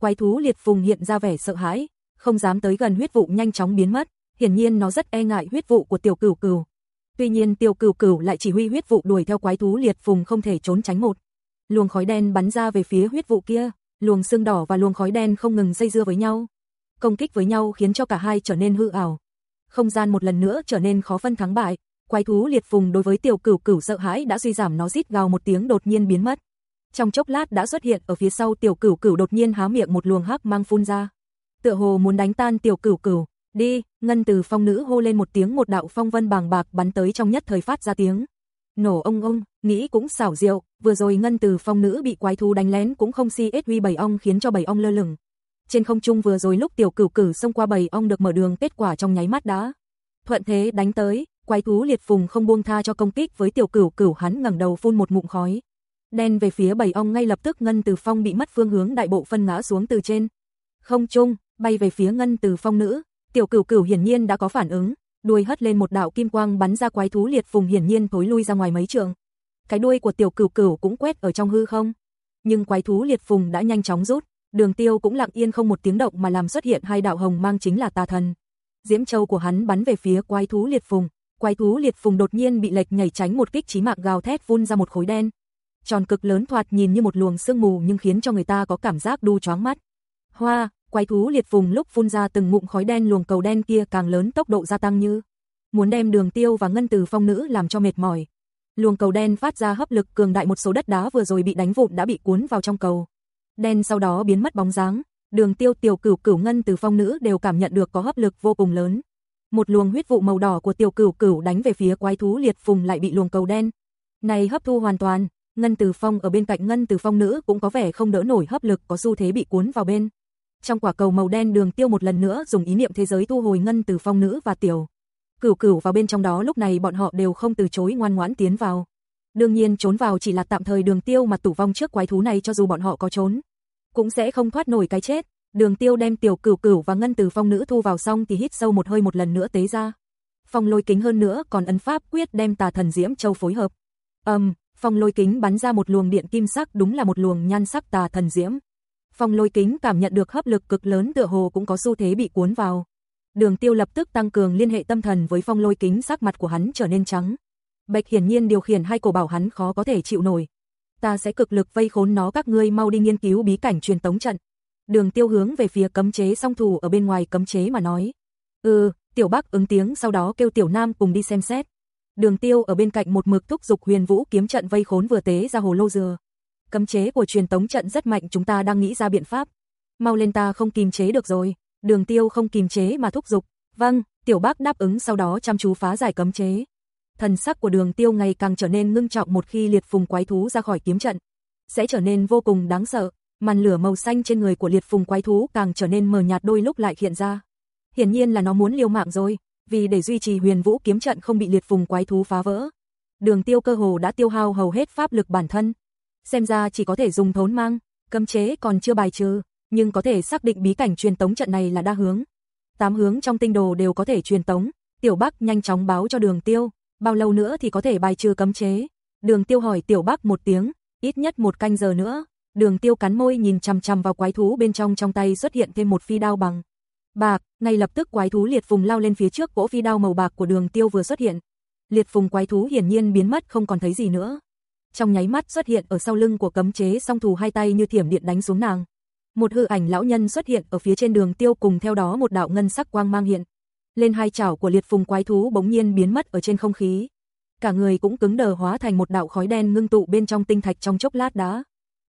Speaker 1: Quái thú liệt phùng hiện ra vẻ sợ hãi, không dám tới gần huyết vụ nhanh chóng biến mất, hiển nhiên nó rất e ngại huyết vụ của tiểu cửu cửu. Tuy nhiên tiểu cửu cửu lại chỉ huy huyết vụ đuổi theo quái thú liệt phùng không thể trốn tránh một. Luồng khói đen bắn ra về phía huyết vụ kia, luồng xương đỏ và luồng khói đen không ngừng dây dưa với nhau. Công kích với nhau khiến cho cả hai trở nên hư ảo. Không gian một lần nữa trở nên khó phân thắng bại, quái thú liệt vùng đối với tiểu cửu cửu sợ hãi đã suy giảm nó rít gào một tiếng đột nhiên biến mất trong chốc lát đã xuất hiện ở phía sau tiểu cửu cửu đột nhiên há miệng một luồng hắc mang phun ra. Tựa hồ muốn đánh tan tiểu cửu cửu, đi, ngân từ phong nữ hô lên một tiếng một đạo phong vân bàng bạc bắn tới trong nhất thời phát ra tiếng. Nổ ông ông, nghĩ cũng xảo diệu, vừa rồi ngân từ phong nữ bị quái thú đánh lén cũng không si ết huy bảy ong khiến cho bảy ong lơ lửng. Trên không trung vừa rồi lúc tiểu cửu cửu xông qua bảy ong được mở đường kết quả trong nháy mắt đã. Thuận thế đánh tới, quái thú liệt phùng không buông tha cho công kích với tiểu cửu cửu hắn ngẩng đầu phun một ngụm khói đen về phía bầy ong ngay lập tức Ngân Từ Phong bị mất phương hướng đại bộ phân ngã xuống từ trên. Không trung, bay về phía Ngân Từ Phong nữ, tiểu cửu cửu hiển nhiên đã có phản ứng, đuôi hất lên một đạo kim quang bắn ra quái thú liệt phùng hiển nhiên thối lui ra ngoài mấy trường. Cái đuôi của tiểu cửu cửu cũng quét ở trong hư không. Nhưng quái thú liệt phùng đã nhanh chóng rút, đường tiêu cũng lặng yên không một tiếng động mà làm xuất hiện hai đạo hồng mang chính là tà thần. Diễm châu của hắn bắn về phía quái thú liệt phùng, quái thú liệt phùng đột nhiên bị lệch nhảy tránh một kích chí mạng gào thét vun ra một khối đen, tròn cực lớn thoạt nhìn như một luồng sương mù nhưng khiến cho người ta có cảm giác đu choáng mắt. Hoa, quái thú liệt vùng lúc phun ra từng ngụm khói đen luồng cầu đen kia càng lớn tốc độ gia tăng như muốn đem đường tiêu và ngân từ phong nữ làm cho mệt mỏi. Luồng cầu đen phát ra hấp lực cường đại một số đất đá vừa rồi bị đánh vụn đã bị cuốn vào trong cầu. Đen sau đó biến mất bóng dáng, đường tiêu tiểu cửu cửu ngân từ phong nữ đều cảm nhận được có hấp lực vô cùng lớn. Một luồng huyết vụ màu đỏ của tiểu cửu cửu đánh về phía quái thú liệt phùng lại bị luồng cầu đen. Này hấp thu hoàn toàn, Ngân Từ Phong ở bên cạnh Ngân Từ Phong nữ cũng có vẻ không đỡ nổi hấp lực có xu thế bị cuốn vào bên. Trong quả cầu màu đen đường tiêu một lần nữa dùng ý niệm thế giới thu hồi Ngân Từ Phong nữ và tiểu. Cửu cửu vào bên trong đó lúc này bọn họ đều không từ chối ngoan ngoãn tiến vào. Đương nhiên trốn vào chỉ là tạm thời đường tiêu mà tử vong trước quái thú này cho dù bọn họ có trốn. Cũng sẽ không thoát nổi cái chết. Đường tiêu đem tiểu cửu cửu và Ngân Từ Phong nữ thu vào xong thì hít sâu một hơi một lần nữa tế ra. Phong lôi kính hơn nữa còn ấn pháp quyết đem tà thần diễm châu phối hợp. âm um, phong lôi kính bắn ra một luồng điện kim sắc đúng là một luồng nhan sắc tà thần diễm. Phong lôi kính cảm nhận được hấp lực cực lớn tựa hồ cũng có xu thế bị cuốn vào. Đường tiêu lập tức tăng cường liên hệ tâm thần với phong lôi kính sắc mặt của hắn trở nên trắng. Bạch hiển nhiên điều khiển hai cổ bảo hắn khó có thể chịu nổi. Ta sẽ cực lực vây khốn nó các ngươi mau đi nghiên cứu bí cảnh truyền tống trận. Đường tiêu hướng về phía cấm chế song thủ ở bên ngoài cấm chế mà nói. Ừ, tiểu bác ứng tiếng sau đó kêu tiểu nam cùng đi xem xét. Đường tiêu ở bên cạnh một mực thúc dục huyền vũ kiếm trận vây khốn vừa tế ra hồ lô dừa. Cấm chế của truyền tống trận rất mạnh chúng ta đang nghĩ ra biện pháp. Mau lên ta không kìm chế được rồi. Đường tiêu không kìm chế mà thúc dục. Vâng, tiểu bác đáp ứng sau đó chăm chú phá giải cấm chế. Thần sắc của đường tiêu ngày càng trở nên ngưng trọng một khi liệt phùng quái thú ra khỏi kiếm trận. Sẽ trở nên vô cùng đáng sợ, màn lửa màu xanh trên người của liệt phùng quái thú càng trở nên mờ nhạt đôi lúc lại hiện ra. Hiển nhiên là nó muốn liều mạng rồi, vì để duy trì huyền vũ kiếm trận không bị liệt phùng quái thú phá vỡ. Đường tiêu cơ hồ đã tiêu hao hầu hết pháp lực bản thân. Xem ra chỉ có thể dùng thốn mang, cấm chế còn chưa bài trừ, nhưng có thể xác định bí cảnh truyền tống trận này là đa hướng. Tám hướng trong tinh đồ đều có thể truyền tống, Tiểu Bắc nhanh chóng báo cho Đường Tiêu, bao lâu nữa thì có thể bài trừ cấm chế. Đường Tiêu hỏi Tiểu Bắc một tiếng, ít nhất một canh giờ nữa. Đường Tiêu cắn môi nhìn chằm chằm vào quái thú bên trong trong tay xuất hiện thêm một phi đao bằng bạc, ngay lập tức quái thú liệt phùng lao lên phía trước cỗ phi đao màu bạc của Đường Tiêu vừa xuất hiện. Liệt phùng quái thú hiển nhiên biến mất không còn thấy gì nữa. Trong nháy mắt xuất hiện ở sau lưng của cấm chế song thù hai tay như thiểm điện đánh xuống nàng. Một hư ảnh lão nhân xuất hiện ở phía trên đường tiêu cùng theo đó một đạo ngân sắc quang mang hiện. Lên hai chảo của liệt phùng quái thú bỗng nhiên biến mất ở trên không khí. Cả người cũng cứng đờ hóa thành một đạo khói đen ngưng tụ bên trong tinh thạch trong chốc lát đã.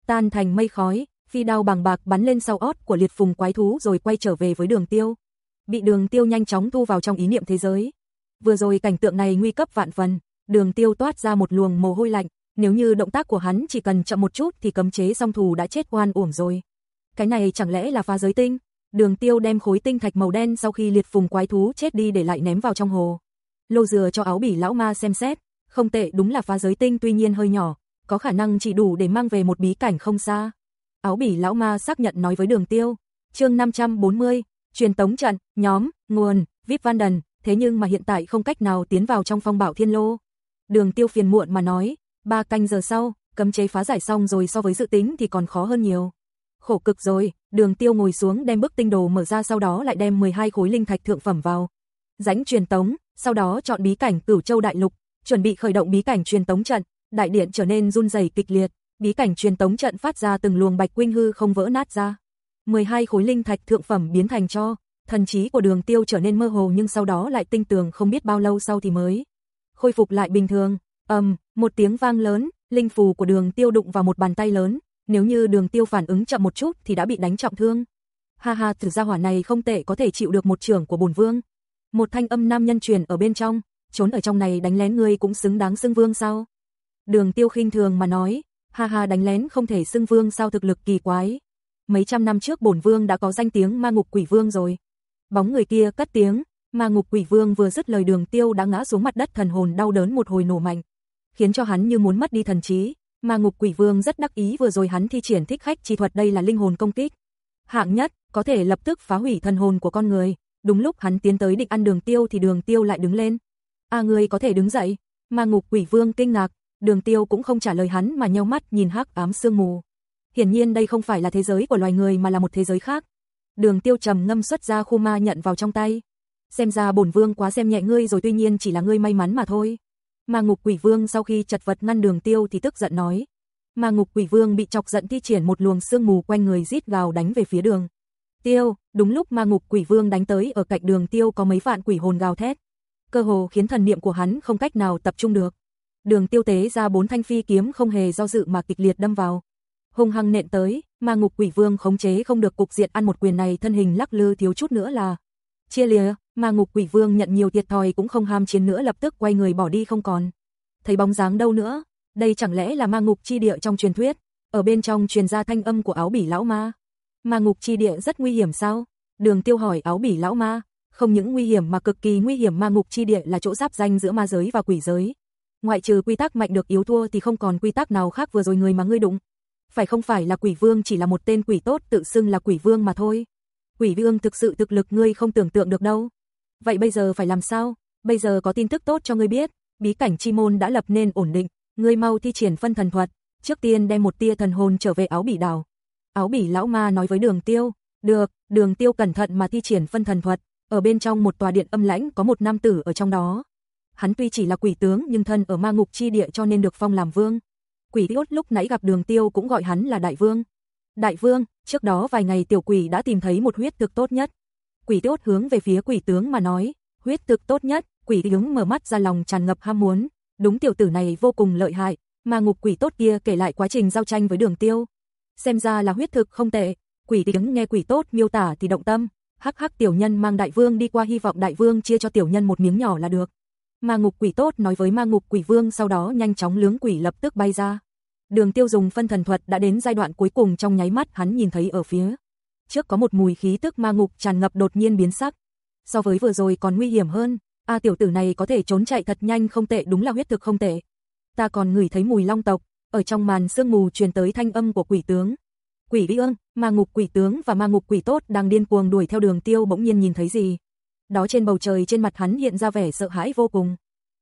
Speaker 1: Tan thành mây khói, phi đao bằng bạc bắn lên sau ót của liệt phùng quái thú rồi quay trở về với đường tiêu. Bị đường tiêu nhanh chóng thu vào trong ý niệm thế giới. Vừa rồi cảnh tượng này nguy cấp vạn phần, đường tiêu toát ra một luồng mồ hôi lạnh, nếu như động tác của hắn chỉ cần chậm một chút thì cấm chế song thù đã chết oan uổng rồi. Cái này chẳng lẽ là phá giới tinh? Đường Tiêu đem khối tinh thạch màu đen sau khi liệt phùng quái thú chết đi để lại ném vào trong hồ. Lô dừa cho áo bỉ lão ma xem xét, không tệ đúng là phá giới tinh tuy nhiên hơi nhỏ, có khả năng chỉ đủ để mang về một bí cảnh không xa. Áo bỉ lão ma xác nhận nói với Đường Tiêu. Chương 540, truyền tống trận, nhóm, nguồn, VIP Van Đần, thế nhưng mà hiện tại không cách nào tiến vào trong phong bảo thiên lô. Đường Tiêu phiền muộn mà nói, ba canh giờ sau, cấm chế phá giải xong rồi so với dự tính thì còn khó hơn nhiều khổ cực rồi, đường tiêu ngồi xuống đem bức tinh đồ mở ra sau đó lại đem 12 khối linh thạch thượng phẩm vào. Rãnh truyền tống, sau đó chọn bí cảnh cửu châu đại lục, chuẩn bị khởi động bí cảnh truyền tống trận, đại điện trở nên run rẩy kịch liệt, bí cảnh truyền tống trận phát ra từng luồng bạch quinh hư không vỡ nát ra. 12 khối linh thạch thượng phẩm biến thành cho, thần trí của đường tiêu trở nên mơ hồ nhưng sau đó lại tinh tường không biết bao lâu sau thì mới khôi phục lại bình thường. ầm, um, một tiếng vang lớn, linh phù của đường tiêu đụng vào một bàn tay lớn, nếu như đường tiêu phản ứng chậm một chút thì đã bị đánh trọng thương. Ha ha, thử ra hỏa này không tệ có thể chịu được một trưởng của bổn vương. Một thanh âm nam nhân truyền ở bên trong, trốn ở trong này đánh lén ngươi cũng xứng đáng xưng vương sao? Đường tiêu khinh thường mà nói, ha ha đánh lén không thể xưng vương sao thực lực kỳ quái. Mấy trăm năm trước bổn vương đã có danh tiếng ma ngục quỷ vương rồi. Bóng người kia cất tiếng, ma ngục quỷ vương vừa dứt lời đường tiêu đã ngã xuống mặt đất thần hồn đau đớn một hồi nổ mạnh. Khiến cho hắn như muốn mất đi thần trí, ma ngục quỷ vương rất đắc ý vừa rồi hắn thi triển thích khách chi thuật đây là linh hồn công kích. Hạng nhất, có thể lập tức phá hủy thần hồn của con người. Đúng lúc hắn tiến tới định ăn đường tiêu thì đường tiêu lại đứng lên. À người có thể đứng dậy. ma ngục quỷ vương kinh ngạc, đường tiêu cũng không trả lời hắn mà nheo mắt nhìn hắc ám sương mù. Hiển nhiên đây không phải là thế giới của loài người mà là một thế giới khác. Đường tiêu trầm ngâm xuất ra khu ma nhận vào trong tay. Xem ra bổn vương quá xem nhẹ ngươi rồi tuy nhiên chỉ là ngươi may mắn mà thôi. Mà ngục quỷ vương sau khi chật vật ngăn đường tiêu thì tức giận nói. Mà ngục quỷ vương bị chọc giận thi triển một luồng sương mù quanh người rít gào đánh về phía đường. Tiêu, đúng lúc mà ngục quỷ vương đánh tới ở cạnh đường tiêu có mấy vạn quỷ hồn gào thét. Cơ hồ khiến thần niệm của hắn không cách nào tập trung được. Đường tiêu tế ra bốn thanh phi kiếm không hề do dự mà kịch liệt đâm vào. Hung hăng nện tới, mà ngục quỷ vương khống chế không được cục diện ăn một quyền này thân hình lắc lư thiếu chút nữa là chia lìa, mà ngục quỷ vương nhận nhiều thiệt thòi cũng không ham chiến nữa lập tức quay người bỏ đi không còn. Thấy bóng dáng đâu nữa, đây chẳng lẽ là ma ngục chi địa trong truyền thuyết, ở bên trong truyền ra thanh âm của áo bỉ lão ma. Ma ngục chi địa rất nguy hiểm sao? Đường tiêu hỏi áo bỉ lão ma, không những nguy hiểm mà cực kỳ nguy hiểm ma ngục chi địa là chỗ giáp danh giữa ma giới và quỷ giới. Ngoại trừ quy tắc mạnh được yếu thua thì không còn quy tắc nào khác vừa rồi người mà ngươi đụng. Phải không phải là quỷ vương chỉ là một tên quỷ tốt tự xưng là quỷ vương mà thôi. Quỷ vương thực sự thực lực ngươi không tưởng tượng được đâu. Vậy bây giờ phải làm sao? Bây giờ có tin tức tốt cho ngươi biết, bí cảnh chi môn đã lập nên ổn định, ngươi mau thi triển phân thần thuật, trước tiên đem một tia thần hồn trở về áo bỉ đảo. Áo bỉ lão ma nói với đường tiêu, được, đường tiêu cẩn thận mà thi triển phân thần thuật, ở bên trong một tòa điện âm lãnh có một nam tử ở trong đó hắn tuy chỉ là quỷ tướng nhưng thân ở ma ngục chi địa cho nên được phong làm vương. Quỷ Tiốt lúc nãy gặp Đường Tiêu cũng gọi hắn là đại vương. Đại vương, trước đó vài ngày tiểu quỷ đã tìm thấy một huyết thực tốt nhất. Quỷ Tiốt hướng về phía quỷ tướng mà nói, huyết thực tốt nhất, quỷ tướng mở mắt ra lòng tràn ngập ham muốn, đúng tiểu tử này vô cùng lợi hại, mà ngục quỷ tốt kia kể lại quá trình giao tranh với Đường Tiêu. Xem ra là huyết thực không tệ, quỷ tiếng nghe quỷ tốt miêu tả thì động tâm, hắc hắc tiểu nhân mang đại vương đi qua hy vọng đại vương chia cho tiểu nhân một miếng nhỏ là được. Ma ngục quỷ tốt nói với ma ngục quỷ vương sau đó nhanh chóng lướng quỷ lập tức bay ra. Đường tiêu dùng phân thần thuật đã đến giai đoạn cuối cùng trong nháy mắt hắn nhìn thấy ở phía. Trước có một mùi khí tức ma ngục tràn ngập đột nhiên biến sắc. So với vừa rồi còn nguy hiểm hơn, a à, tiểu tử này có thể trốn chạy thật nhanh không tệ đúng là huyết thực không tệ. Ta còn ngửi thấy mùi long tộc, ở trong màn sương mù truyền tới thanh âm của quỷ tướng. Quỷ vĩ ương, ma ngục quỷ tướng và ma ngục quỷ tốt đang điên cuồng đuổi theo đường tiêu bỗng nhiên nhìn thấy gì. Đó trên bầu trời trên mặt hắn hiện ra vẻ sợ hãi vô cùng.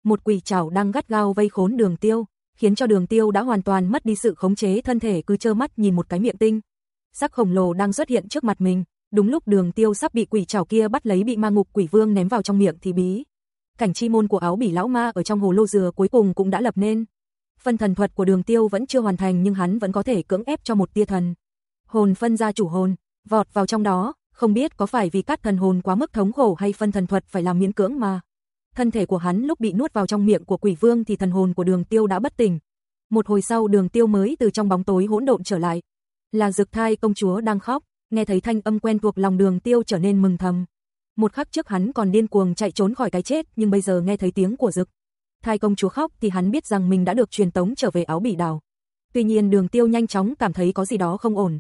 Speaker 1: Một quỷ chảo đang gắt gao vây khốn đường tiêu, khiến cho đường tiêu đã hoàn toàn mất đi sự khống chế thân thể cứ trơ mắt nhìn một cái miệng tinh. Sắc khổng lồ đang xuất hiện trước mặt mình, đúng lúc đường tiêu sắp bị quỷ chảo kia bắt lấy bị ma ngục quỷ vương ném vào trong miệng thì bí. Cảnh chi môn của áo bỉ lão ma ở trong hồ lô dừa cuối cùng cũng đã lập nên. Phân thần thuật của đường tiêu vẫn chưa hoàn thành nhưng hắn vẫn có thể cưỡng ép cho một tia thần. Hồn phân ra chủ hồn, vọt vào trong đó, không biết có phải vì cát thần hồn quá mức thống khổ hay phân thần thuật phải làm miễn cưỡng mà. Thân thể của hắn lúc bị nuốt vào trong miệng của quỷ vương thì thần hồn của đường tiêu đã bất tỉnh. Một hồi sau đường tiêu mới từ trong bóng tối hỗn độn trở lại. Là dực thai công chúa đang khóc, nghe thấy thanh âm quen thuộc lòng đường tiêu trở nên mừng thầm. Một khắc trước hắn còn điên cuồng chạy trốn khỏi cái chết nhưng bây giờ nghe thấy tiếng của dực. Thai công chúa khóc thì hắn biết rằng mình đã được truyền tống trở về áo bỉ đào. Tuy nhiên đường tiêu nhanh chóng cảm thấy có gì đó không ổn.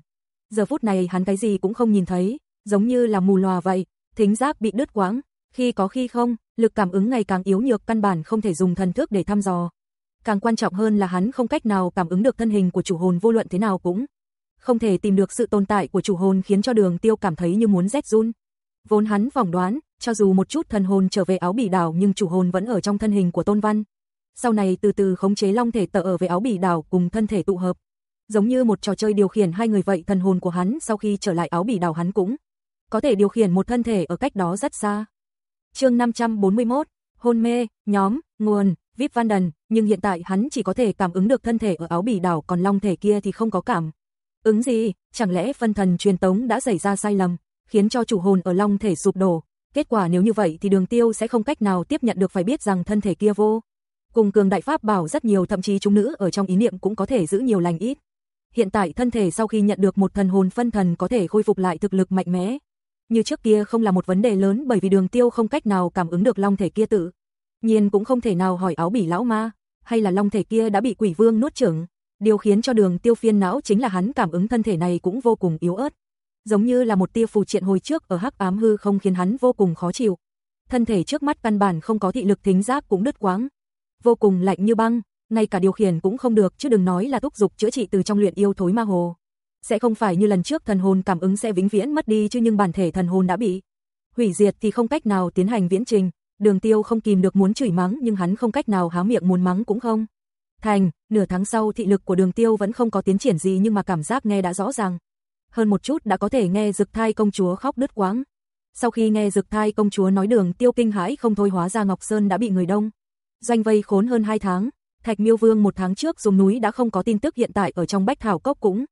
Speaker 1: Giờ phút này hắn cái gì cũng không nhìn thấy, giống như là mù lòa vậy, thính giác bị đứt quãng, khi có khi không, lực cảm ứng ngày càng yếu nhược căn bản không thể dùng thần thức để thăm dò. Càng quan trọng hơn là hắn không cách nào cảm ứng được thân hình của chủ hồn vô luận thế nào cũng không thể tìm được sự tồn tại của chủ hồn khiến cho Đường Tiêu cảm thấy như muốn rét run. Vốn hắn phỏng đoán, cho dù một chút thần hồn trở về áo bỉ đảo nhưng chủ hồn vẫn ở trong thân hình của Tôn Văn. Sau này từ từ khống chế long thể tở ở về áo bỉ đảo cùng thân thể tụ hợp. Giống như một trò chơi điều khiển hai người vậy thần hồn của hắn sau khi trở lại áo bỉ đảo hắn cũng có thể điều khiển một thân thể ở cách đó rất xa chương 541, hôn mê, nhóm, nguồn, VIP Van Đần, nhưng hiện tại hắn chỉ có thể cảm ứng được thân thể ở áo bỉ đảo còn long thể kia thì không có cảm. Ứng gì, chẳng lẽ phân thần truyền tống đã xảy ra sai lầm, khiến cho chủ hồn ở long thể sụp đổ. Kết quả nếu như vậy thì đường tiêu sẽ không cách nào tiếp nhận được phải biết rằng thân thể kia vô. Cùng cường đại pháp bảo rất nhiều thậm chí chúng nữ ở trong ý niệm cũng có thể giữ nhiều lành ít. Hiện tại thân thể sau khi nhận được một thần hồn phân thần có thể khôi phục lại thực lực mạnh mẽ, như trước kia không là một vấn đề lớn bởi vì đường tiêu không cách nào cảm ứng được long thể kia tự. Nhiên cũng không thể nào hỏi áo bỉ lão ma, hay là long thể kia đã bị quỷ vương nuốt chửng. Điều khiến cho đường tiêu phiên não chính là hắn cảm ứng thân thể này cũng vô cùng yếu ớt. Giống như là một tia phù triện hồi trước ở hắc ám hư không khiến hắn vô cùng khó chịu. Thân thể trước mắt căn bản không có thị lực thính giác cũng đứt quáng. Vô cùng lạnh như băng, ngay cả điều khiển cũng không được chứ đừng nói là thúc dục chữa trị từ trong luyện yêu thối ma hồ. Sẽ không phải như lần trước thần hồn cảm ứng sẽ vĩnh viễn mất đi chứ nhưng bản thể thần hồn đã bị hủy diệt thì không cách nào tiến hành viễn trình. Đường tiêu không kìm được muốn chửi mắng nhưng hắn không cách nào há miệng muốn mắng cũng không. Thành, nửa tháng sau thị lực của đường tiêu vẫn không có tiến triển gì nhưng mà cảm giác nghe đã rõ ràng. Hơn một chút đã có thể nghe dực thai công chúa khóc đứt quáng Sau khi nghe dực thai công chúa nói đường tiêu kinh hãi không thôi hóa ra Ngọc Sơn đã bị người đông. Doanh vây khốn hơn hai tháng, Thạch Miêu Vương một tháng trước dùng núi đã không có tin tức hiện tại ở trong Bách Thảo Cốc cũng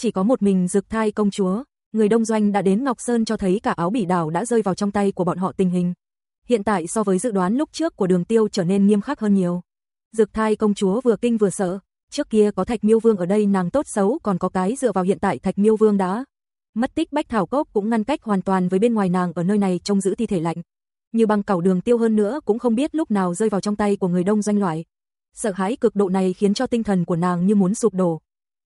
Speaker 1: chỉ có một mình dực thai công chúa, người đông doanh đã đến Ngọc Sơn cho thấy cả áo bỉ đảo đã rơi vào trong tay của bọn họ tình hình. Hiện tại so với dự đoán lúc trước của đường tiêu trở nên nghiêm khắc hơn nhiều. Dực thai công chúa vừa kinh vừa sợ, trước kia có thạch miêu vương ở đây nàng tốt xấu còn có cái dựa vào hiện tại thạch miêu vương đã. Mất tích bách thảo cốc cũng ngăn cách hoàn toàn với bên ngoài nàng ở nơi này trông giữ thi thể lạnh. Như băng cẩu đường tiêu hơn nữa cũng không biết lúc nào rơi vào trong tay của người đông doanh loại. Sợ hãi cực độ này khiến cho tinh thần của nàng như muốn sụp đổ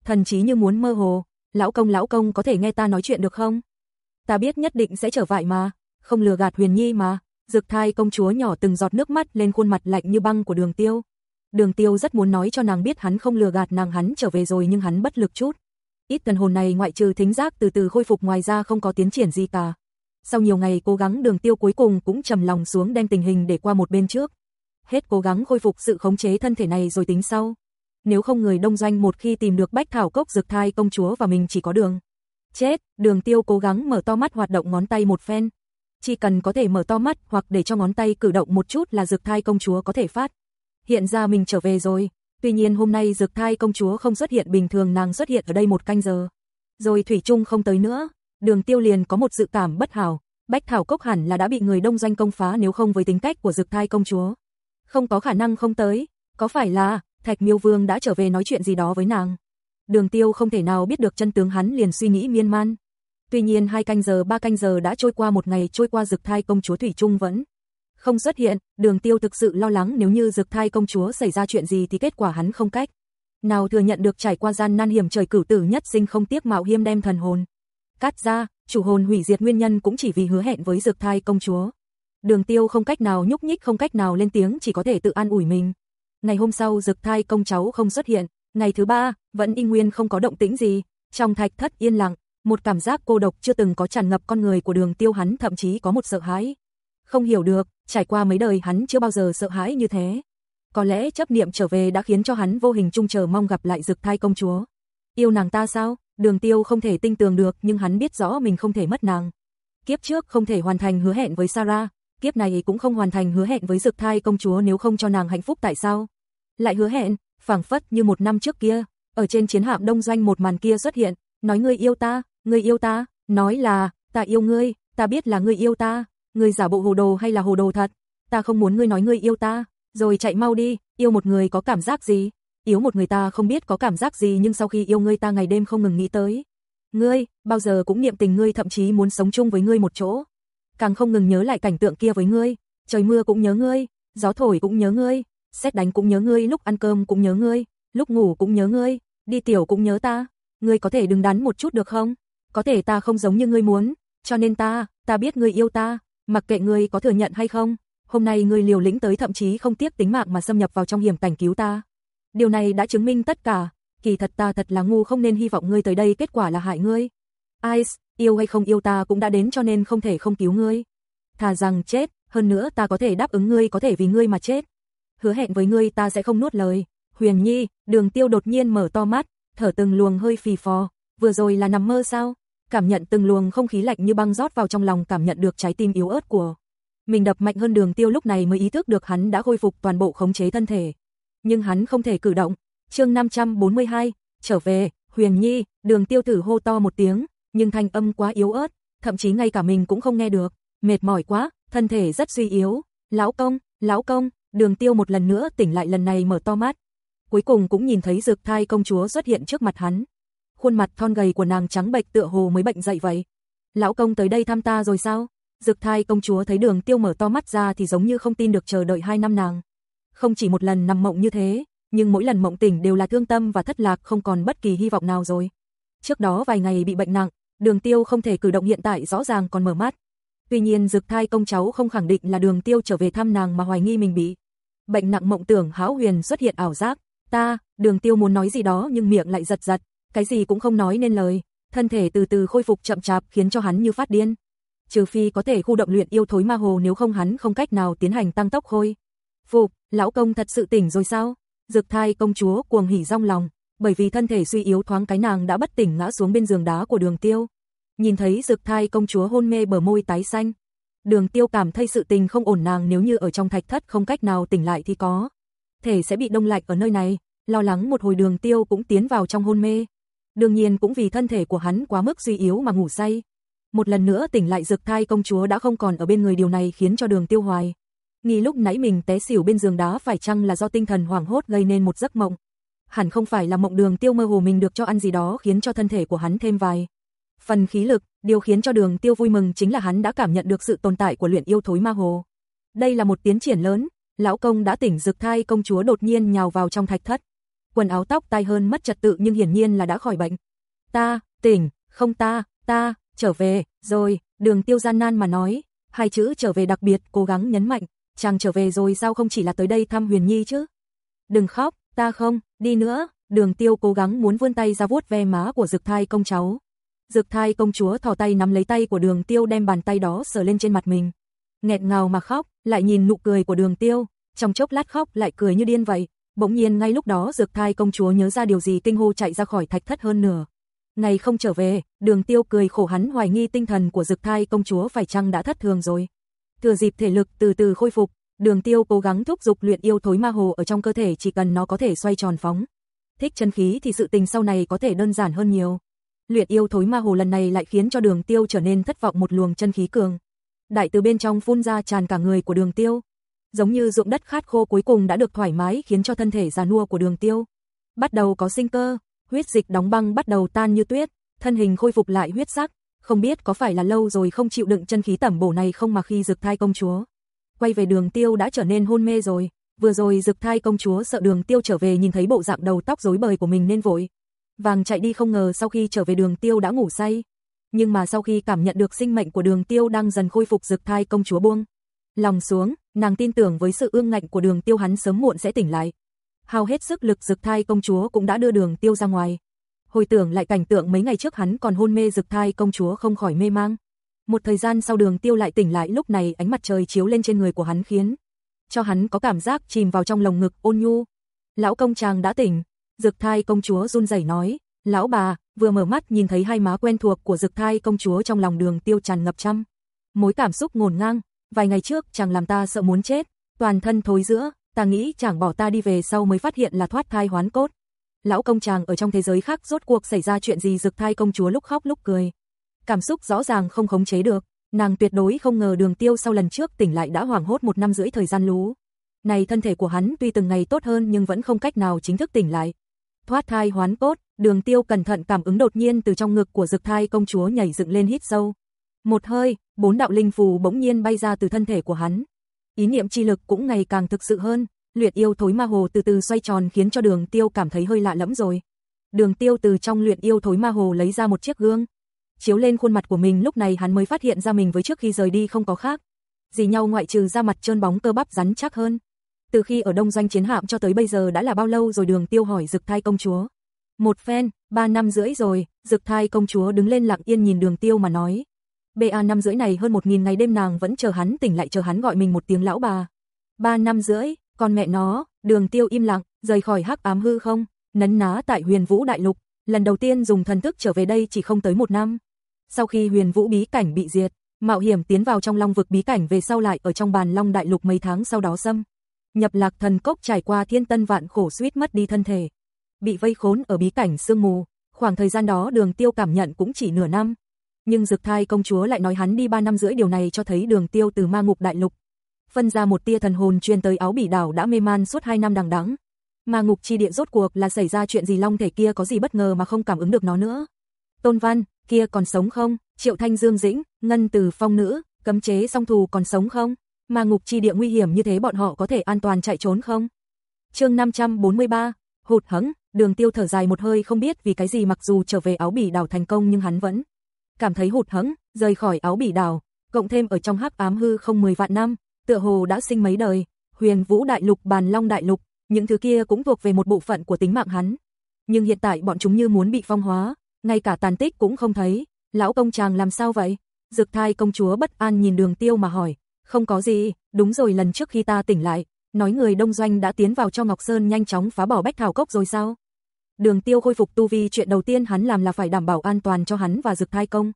Speaker 1: thần chí như muốn mơ hồ, lão công lão công có thể nghe ta nói chuyện được không? Ta biết nhất định sẽ trở vại mà, không lừa gạt huyền nhi mà, dực thai công chúa nhỏ từng giọt nước mắt lên khuôn mặt lạnh như băng của đường tiêu. Đường tiêu rất muốn nói cho nàng biết hắn không lừa gạt nàng hắn trở về rồi nhưng hắn bất lực chút. Ít thần hồn này ngoại trừ thính giác từ từ khôi phục ngoài ra không có tiến triển gì cả. Sau nhiều ngày cố gắng đường tiêu cuối cùng cũng trầm lòng xuống đem tình hình để qua một bên trước. Hết cố gắng khôi phục sự khống chế thân thể này rồi tính sau nếu không người đông doanh một khi tìm được bách thảo cốc dược thai công chúa và mình chỉ có đường. Chết, đường tiêu cố gắng mở to mắt hoạt động ngón tay một phen. chỉ cần có thể mở to mắt hoặc để cho ngón tay cử động một chút là dược Thai công chúa có thể phát. Hiện ra mình trở về rồi, tuy nhiên hôm nay dược Thai công chúa không xuất hiện bình thường nàng xuất hiện ở đây một canh giờ. Rồi Thủy Trung không tới nữa, đường tiêu liền có một dự cảm bất hảo, Bách Thảo Cốc hẳn là đã bị người đông doanh công phá nếu không với tính cách của dược Thai công chúa. Không có khả năng không tới, có phải là Thạch Miêu Vương đã trở về nói chuyện gì đó với nàng. Đường Tiêu không thể nào biết được chân tướng hắn liền suy nghĩ miên man. Tuy nhiên hai canh giờ ba canh giờ đã trôi qua một ngày trôi qua Dực Thai công chúa Thủy Trung vẫn không xuất hiện, Đường Tiêu thực sự lo lắng nếu như Dực Thai công chúa xảy ra chuyện gì thì kết quả hắn không cách nào thừa nhận được trải qua gian nan hiểm trời cửu tử nhất sinh không tiếc mạo hiểm đem thần hồn cắt ra, chủ hồn hủy diệt nguyên nhân cũng chỉ vì hứa hẹn với Dực Thai công chúa. Đường Tiêu không cách nào nhúc nhích không cách nào lên tiếng chỉ có thể tự an ủi mình. Ngày hôm sau Dực Thai công cháu không xuất hiện, ngày thứ ba vẫn y nguyên không có động tĩnh gì, trong thạch thất yên lặng, một cảm giác cô độc chưa từng có tràn ngập con người của Đường Tiêu hắn thậm chí có một sợ hãi. Không hiểu được, trải qua mấy đời hắn chưa bao giờ sợ hãi như thế. Có lẽ chấp niệm trở về đã khiến cho hắn vô hình trung chờ mong gặp lại Dực Thai công chúa. Yêu nàng ta sao? Đường Tiêu không thể tinh tường được nhưng hắn biết rõ mình không thể mất nàng. Kiếp trước không thể hoàn thành hứa hẹn với Sarah, kiếp này cũng không hoàn thành hứa hẹn với Dực Thai công chúa nếu không cho nàng hạnh phúc tại sao? Lại hứa hẹn, phảng phất như một năm trước kia, ở trên chiến hạm đông doanh một màn kia xuất hiện, nói ngươi yêu ta, ngươi yêu ta, nói là, ta yêu ngươi, ta biết là ngươi yêu ta, ngươi giả bộ hồ đồ hay là hồ đồ thật, ta không muốn ngươi nói ngươi yêu ta, rồi chạy mau đi, yêu một người có cảm giác gì? Yếu một người ta không biết có cảm giác gì nhưng sau khi yêu ngươi ta ngày đêm không ngừng nghĩ tới. Ngươi, bao giờ cũng niệm tình ngươi thậm chí muốn sống chung với ngươi một chỗ. Càng không ngừng nhớ lại cảnh tượng kia với ngươi, trời mưa cũng nhớ ngươi, gió thổi cũng nhớ ngươi, xét đánh cũng nhớ ngươi, lúc ăn cơm cũng nhớ ngươi, lúc ngủ cũng nhớ ngươi, đi tiểu cũng nhớ ta. Ngươi có thể đừng đắn một chút được không? Có thể ta không giống như ngươi muốn, cho nên ta, ta biết ngươi yêu ta, mặc kệ ngươi có thừa nhận hay không, hôm nay ngươi liều lĩnh tới thậm chí không tiếc tính mạng mà xâm nhập vào trong hiểm cảnh cứu ta. Điều này đã chứng minh tất cả, kỳ thật ta thật là ngu không nên hy vọng ngươi tới đây kết quả là hại ngươi. Ice, yêu hay không yêu ta cũng đã đến cho nên không thể không cứu ngươi. Thà rằng chết, hơn nữa ta có thể đáp ứng ngươi có thể vì ngươi mà chết. Hứa hẹn với ngươi ta sẽ không nuốt lời. Huyền Nhi, đường tiêu đột nhiên mở to mắt, thở từng luồng hơi phì phò, vừa rồi là nằm mơ sao? Cảm nhận từng luồng không khí lạnh như băng rót vào trong lòng cảm nhận được trái tim yếu ớt của. Mình đập mạnh hơn đường tiêu lúc này mới ý thức được hắn đã khôi phục toàn bộ khống chế thân thể nhưng hắn không thể cử động. Chương 542, trở về, Huyền Nhi, Đường Tiêu thử hô to một tiếng, nhưng thanh âm quá yếu ớt, thậm chí ngay cả mình cũng không nghe được, mệt mỏi quá, thân thể rất suy yếu. Lão công, lão công, Đường Tiêu một lần nữa tỉnh lại lần này mở to mắt. Cuối cùng cũng nhìn thấy Dực Thai công chúa xuất hiện trước mặt hắn. Khuôn mặt thon gầy của nàng trắng bệch tựa hồ mới bệnh dậy vậy. Lão công tới đây thăm ta rồi sao? Dực Thai công chúa thấy Đường Tiêu mở to mắt ra thì giống như không tin được chờ đợi hai năm nàng không chỉ một lần nằm mộng như thế, nhưng mỗi lần mộng tỉnh đều là thương tâm và thất lạc không còn bất kỳ hy vọng nào rồi. Trước đó vài ngày bị bệnh nặng, đường tiêu không thể cử động hiện tại rõ ràng còn mở mắt. Tuy nhiên dực thai công cháu không khẳng định là đường tiêu trở về thăm nàng mà hoài nghi mình bị. Bệnh nặng mộng tưởng hão huyền xuất hiện ảo giác, ta, đường tiêu muốn nói gì đó nhưng miệng lại giật giật, cái gì cũng không nói nên lời, thân thể từ từ khôi phục chậm chạp khiến cho hắn như phát điên. Trừ phi có thể khu động luyện yêu thối ma hồ nếu không hắn không cách nào tiến hành tăng tốc khôi. Phục, lão công thật sự tỉnh rồi sao? dược thai công chúa cuồng hỉ rong lòng, bởi vì thân thể suy yếu thoáng cái nàng đã bất tỉnh ngã xuống bên giường đá của đường tiêu. Nhìn thấy dược thai công chúa hôn mê bờ môi tái xanh. Đường tiêu cảm thấy sự tình không ổn nàng nếu như ở trong thạch thất không cách nào tỉnh lại thì có. Thể sẽ bị đông lạnh ở nơi này, lo lắng một hồi đường tiêu cũng tiến vào trong hôn mê. Đương nhiên cũng vì thân thể của hắn quá mức suy yếu mà ngủ say. Một lần nữa tỉnh lại dực thai công chúa đã không còn ở bên người điều này khiến cho đường tiêu hoài. nghĩ lúc nãy mình té xỉu bên giường đá phải chăng là do tinh thần hoảng hốt gây nên một giấc mộng. Hẳn không phải là mộng đường tiêu mơ hồ mình được cho ăn gì đó khiến cho thân thể của hắn thêm vài. Phần khí lực, điều khiến cho đường tiêu vui mừng chính là hắn đã cảm nhận được sự tồn tại của luyện yêu thối ma hồ. Đây là một tiến triển lớn, lão công đã tỉnh dực thai công chúa đột nhiên nhào vào trong thạch thất. Quần áo tóc tai hơn mất trật tự nhưng hiển nhiên là đã khỏi bệnh. Ta, tỉnh, không ta, ta, trở về, rồi, đường tiêu gian nan mà nói, hai chữ trở về đặc biệt cố gắng nhấn mạnh, chàng trở về rồi sao không chỉ là tới đây thăm Huyền Nhi chứ? Đừng khóc, ta không, đi nữa, đường tiêu cố gắng muốn vươn tay ra vuốt ve má của dực thai công cháu. Dực thai công chúa thò tay nắm lấy tay của đường tiêu đem bàn tay đó sờ lên trên mặt mình. Nghẹt ngào mà khóc, lại nhìn nụ cười của đường tiêu, trong chốc lát khóc lại cười như điên vậy. Bỗng nhiên ngay lúc đó dược thai công chúa nhớ ra điều gì kinh hô chạy ra khỏi thạch thất hơn nửa. Ngày không trở về, đường tiêu cười khổ hắn hoài nghi tinh thần của dực thai công chúa phải chăng đã thất thường rồi. Thừa dịp thể lực từ từ khôi phục, đường tiêu cố gắng thúc giục luyện yêu thối ma hồ ở trong cơ thể chỉ cần nó có thể xoay tròn phóng. Thích chân khí thì sự tình sau này có thể đơn giản hơn nhiều. Luyện yêu thối ma hồ lần này lại khiến cho đường tiêu trở nên thất vọng một luồng chân khí cường. Đại từ bên trong phun ra tràn cả người của đường tiêu. Giống như ruộng đất khát khô cuối cùng đã được thoải mái khiến cho thân thể già nua của đường tiêu. Bắt đầu có sinh cơ, huyết dịch đóng băng bắt đầu tan như tuyết, thân hình khôi phục lại huyết sắc, không biết có phải là lâu rồi không chịu đựng chân khí tẩm bổ này không mà khi dực thai công chúa. Quay về đường tiêu đã trở nên hôn mê rồi, vừa rồi dực thai công chúa sợ đường tiêu trở về nhìn thấy bộ dạng đầu tóc rối bời của mình nên vội. Vàng chạy đi không ngờ sau khi trở về đường tiêu đã ngủ say. Nhưng mà sau khi cảm nhận được sinh mệnh của đường tiêu đang dần khôi phục dực thai công chúa buông. Lòng xuống, nàng tin tưởng với sự ương ngạnh của đường tiêu hắn sớm muộn sẽ tỉnh lại. Hao hết sức lực dực thai công chúa cũng đã đưa đường tiêu ra ngoài. Hồi tưởng lại cảnh tượng mấy ngày trước hắn còn hôn mê dực thai công chúa không khỏi mê mang. Một thời gian sau đường tiêu lại tỉnh lại lúc này ánh mặt trời chiếu lên trên người của hắn khiến cho hắn có cảm giác chìm vào trong lồng ngực ôn nhu. Lão công chàng đã tỉnh, dực thai công chúa run rẩy nói, lão bà, vừa mở mắt nhìn thấy hai má quen thuộc của dực thai công chúa trong lòng đường tiêu tràn ngập trăm. Mối cảm xúc ngổn ngang, vài ngày trước chàng làm ta sợ muốn chết, toàn thân thối giữa, ta nghĩ chàng bỏ ta đi về sau mới phát hiện là thoát thai hoán cốt. Lão công chàng ở trong thế giới khác rốt cuộc xảy ra chuyện gì dực thai công chúa lúc khóc lúc cười. Cảm xúc rõ ràng không khống chế được, nàng tuyệt đối không ngờ đường tiêu sau lần trước tỉnh lại đã hoảng hốt một năm rưỡi thời gian lú. Này thân thể của hắn tuy từng ngày tốt hơn nhưng vẫn không cách nào chính thức tỉnh lại. Thoát thai hoán cốt, đường tiêu cẩn thận cảm ứng đột nhiên từ trong ngực của dực thai công chúa nhảy dựng lên hít sâu. Một hơi, bốn đạo linh phù bỗng nhiên bay ra từ thân thể của hắn. Ý niệm chi lực cũng ngày càng thực sự hơn, luyện yêu thối ma hồ từ từ xoay tròn khiến cho đường tiêu cảm thấy hơi lạ lẫm rồi. Đường tiêu từ trong luyện yêu thối ma hồ lấy ra một chiếc gương. Chiếu lên khuôn mặt của mình lúc này hắn mới phát hiện ra mình với trước khi rời đi không có khác. Gì nhau ngoại trừ da mặt trơn bóng cơ bắp rắn chắc hơn. Từ khi ở đông doanh chiến hạm cho tới bây giờ đã là bao lâu rồi đường tiêu hỏi dực thai công chúa. Một phen, ba năm rưỡi rồi, dực thai công chúa đứng lên lặng yên nhìn đường tiêu mà nói. BA năm rưỡi này hơn một nghìn ngày đêm nàng vẫn chờ hắn tỉnh lại chờ hắn gọi mình một tiếng lão bà. Ba năm rưỡi, con mẹ nó, đường tiêu im lặng, rời khỏi hắc ám hư không, nấn ná tại huyền vũ đại lục, lần đầu tiên dùng thần thức trở về đây chỉ không tới một năm. Sau khi huyền vũ bí cảnh bị diệt, mạo hiểm tiến vào trong long vực bí cảnh về sau lại ở trong bàn long đại lục mấy tháng sau đó xâm. Nhập lạc thần cốc trải qua thiên tân vạn khổ suýt mất đi thân thể. Bị vây khốn ở bí cảnh sương mù, khoảng thời gian đó đường tiêu cảm nhận cũng chỉ nửa năm. Nhưng dực thai công chúa lại nói hắn đi ba năm rưỡi điều này cho thấy đường tiêu từ ma ngục đại lục. Phân ra một tia thần hồn truyền tới áo bỉ đảo đã mê man suốt hai năm đằng đẵng. Ma ngục chi địa rốt cuộc là xảy ra chuyện gì long thể kia có gì bất ngờ mà không cảm ứng được nó nữa. Tôn Văn, kia còn sống không? Triệu Thanh Dương Dĩnh, Ngân Từ Phong Nữ, cấm chế song thù còn sống không? Ma ngục chi địa nguy hiểm như thế bọn họ có thể an toàn chạy trốn không? Chương 543, hụt hẫng, Đường Tiêu thở dài một hơi không biết vì cái gì mặc dù trở về áo bỉ đảo thành công nhưng hắn vẫn cảm thấy hụt hẫng, rời khỏi áo bỉ đảo, cộng thêm ở trong hắc ám hư không 10 vạn năm, tựa hồ đã sinh mấy đời, Huyền Vũ đại lục, Bàn Long đại lục, những thứ kia cũng thuộc về một bộ phận của tính mạng hắn. Nhưng hiện tại bọn chúng như muốn bị phong hóa, ngay cả tàn tích cũng không thấy, lão công chàng làm sao vậy? Dực thai công chúa bất an nhìn đường tiêu mà hỏi, không có gì, đúng rồi lần trước khi ta tỉnh lại, nói người đông doanh đã tiến vào cho Ngọc Sơn nhanh chóng phá bỏ bách thảo cốc rồi sao? Đường tiêu khôi phục tu vi chuyện đầu tiên hắn làm là phải đảm bảo an toàn cho hắn và dực thai công.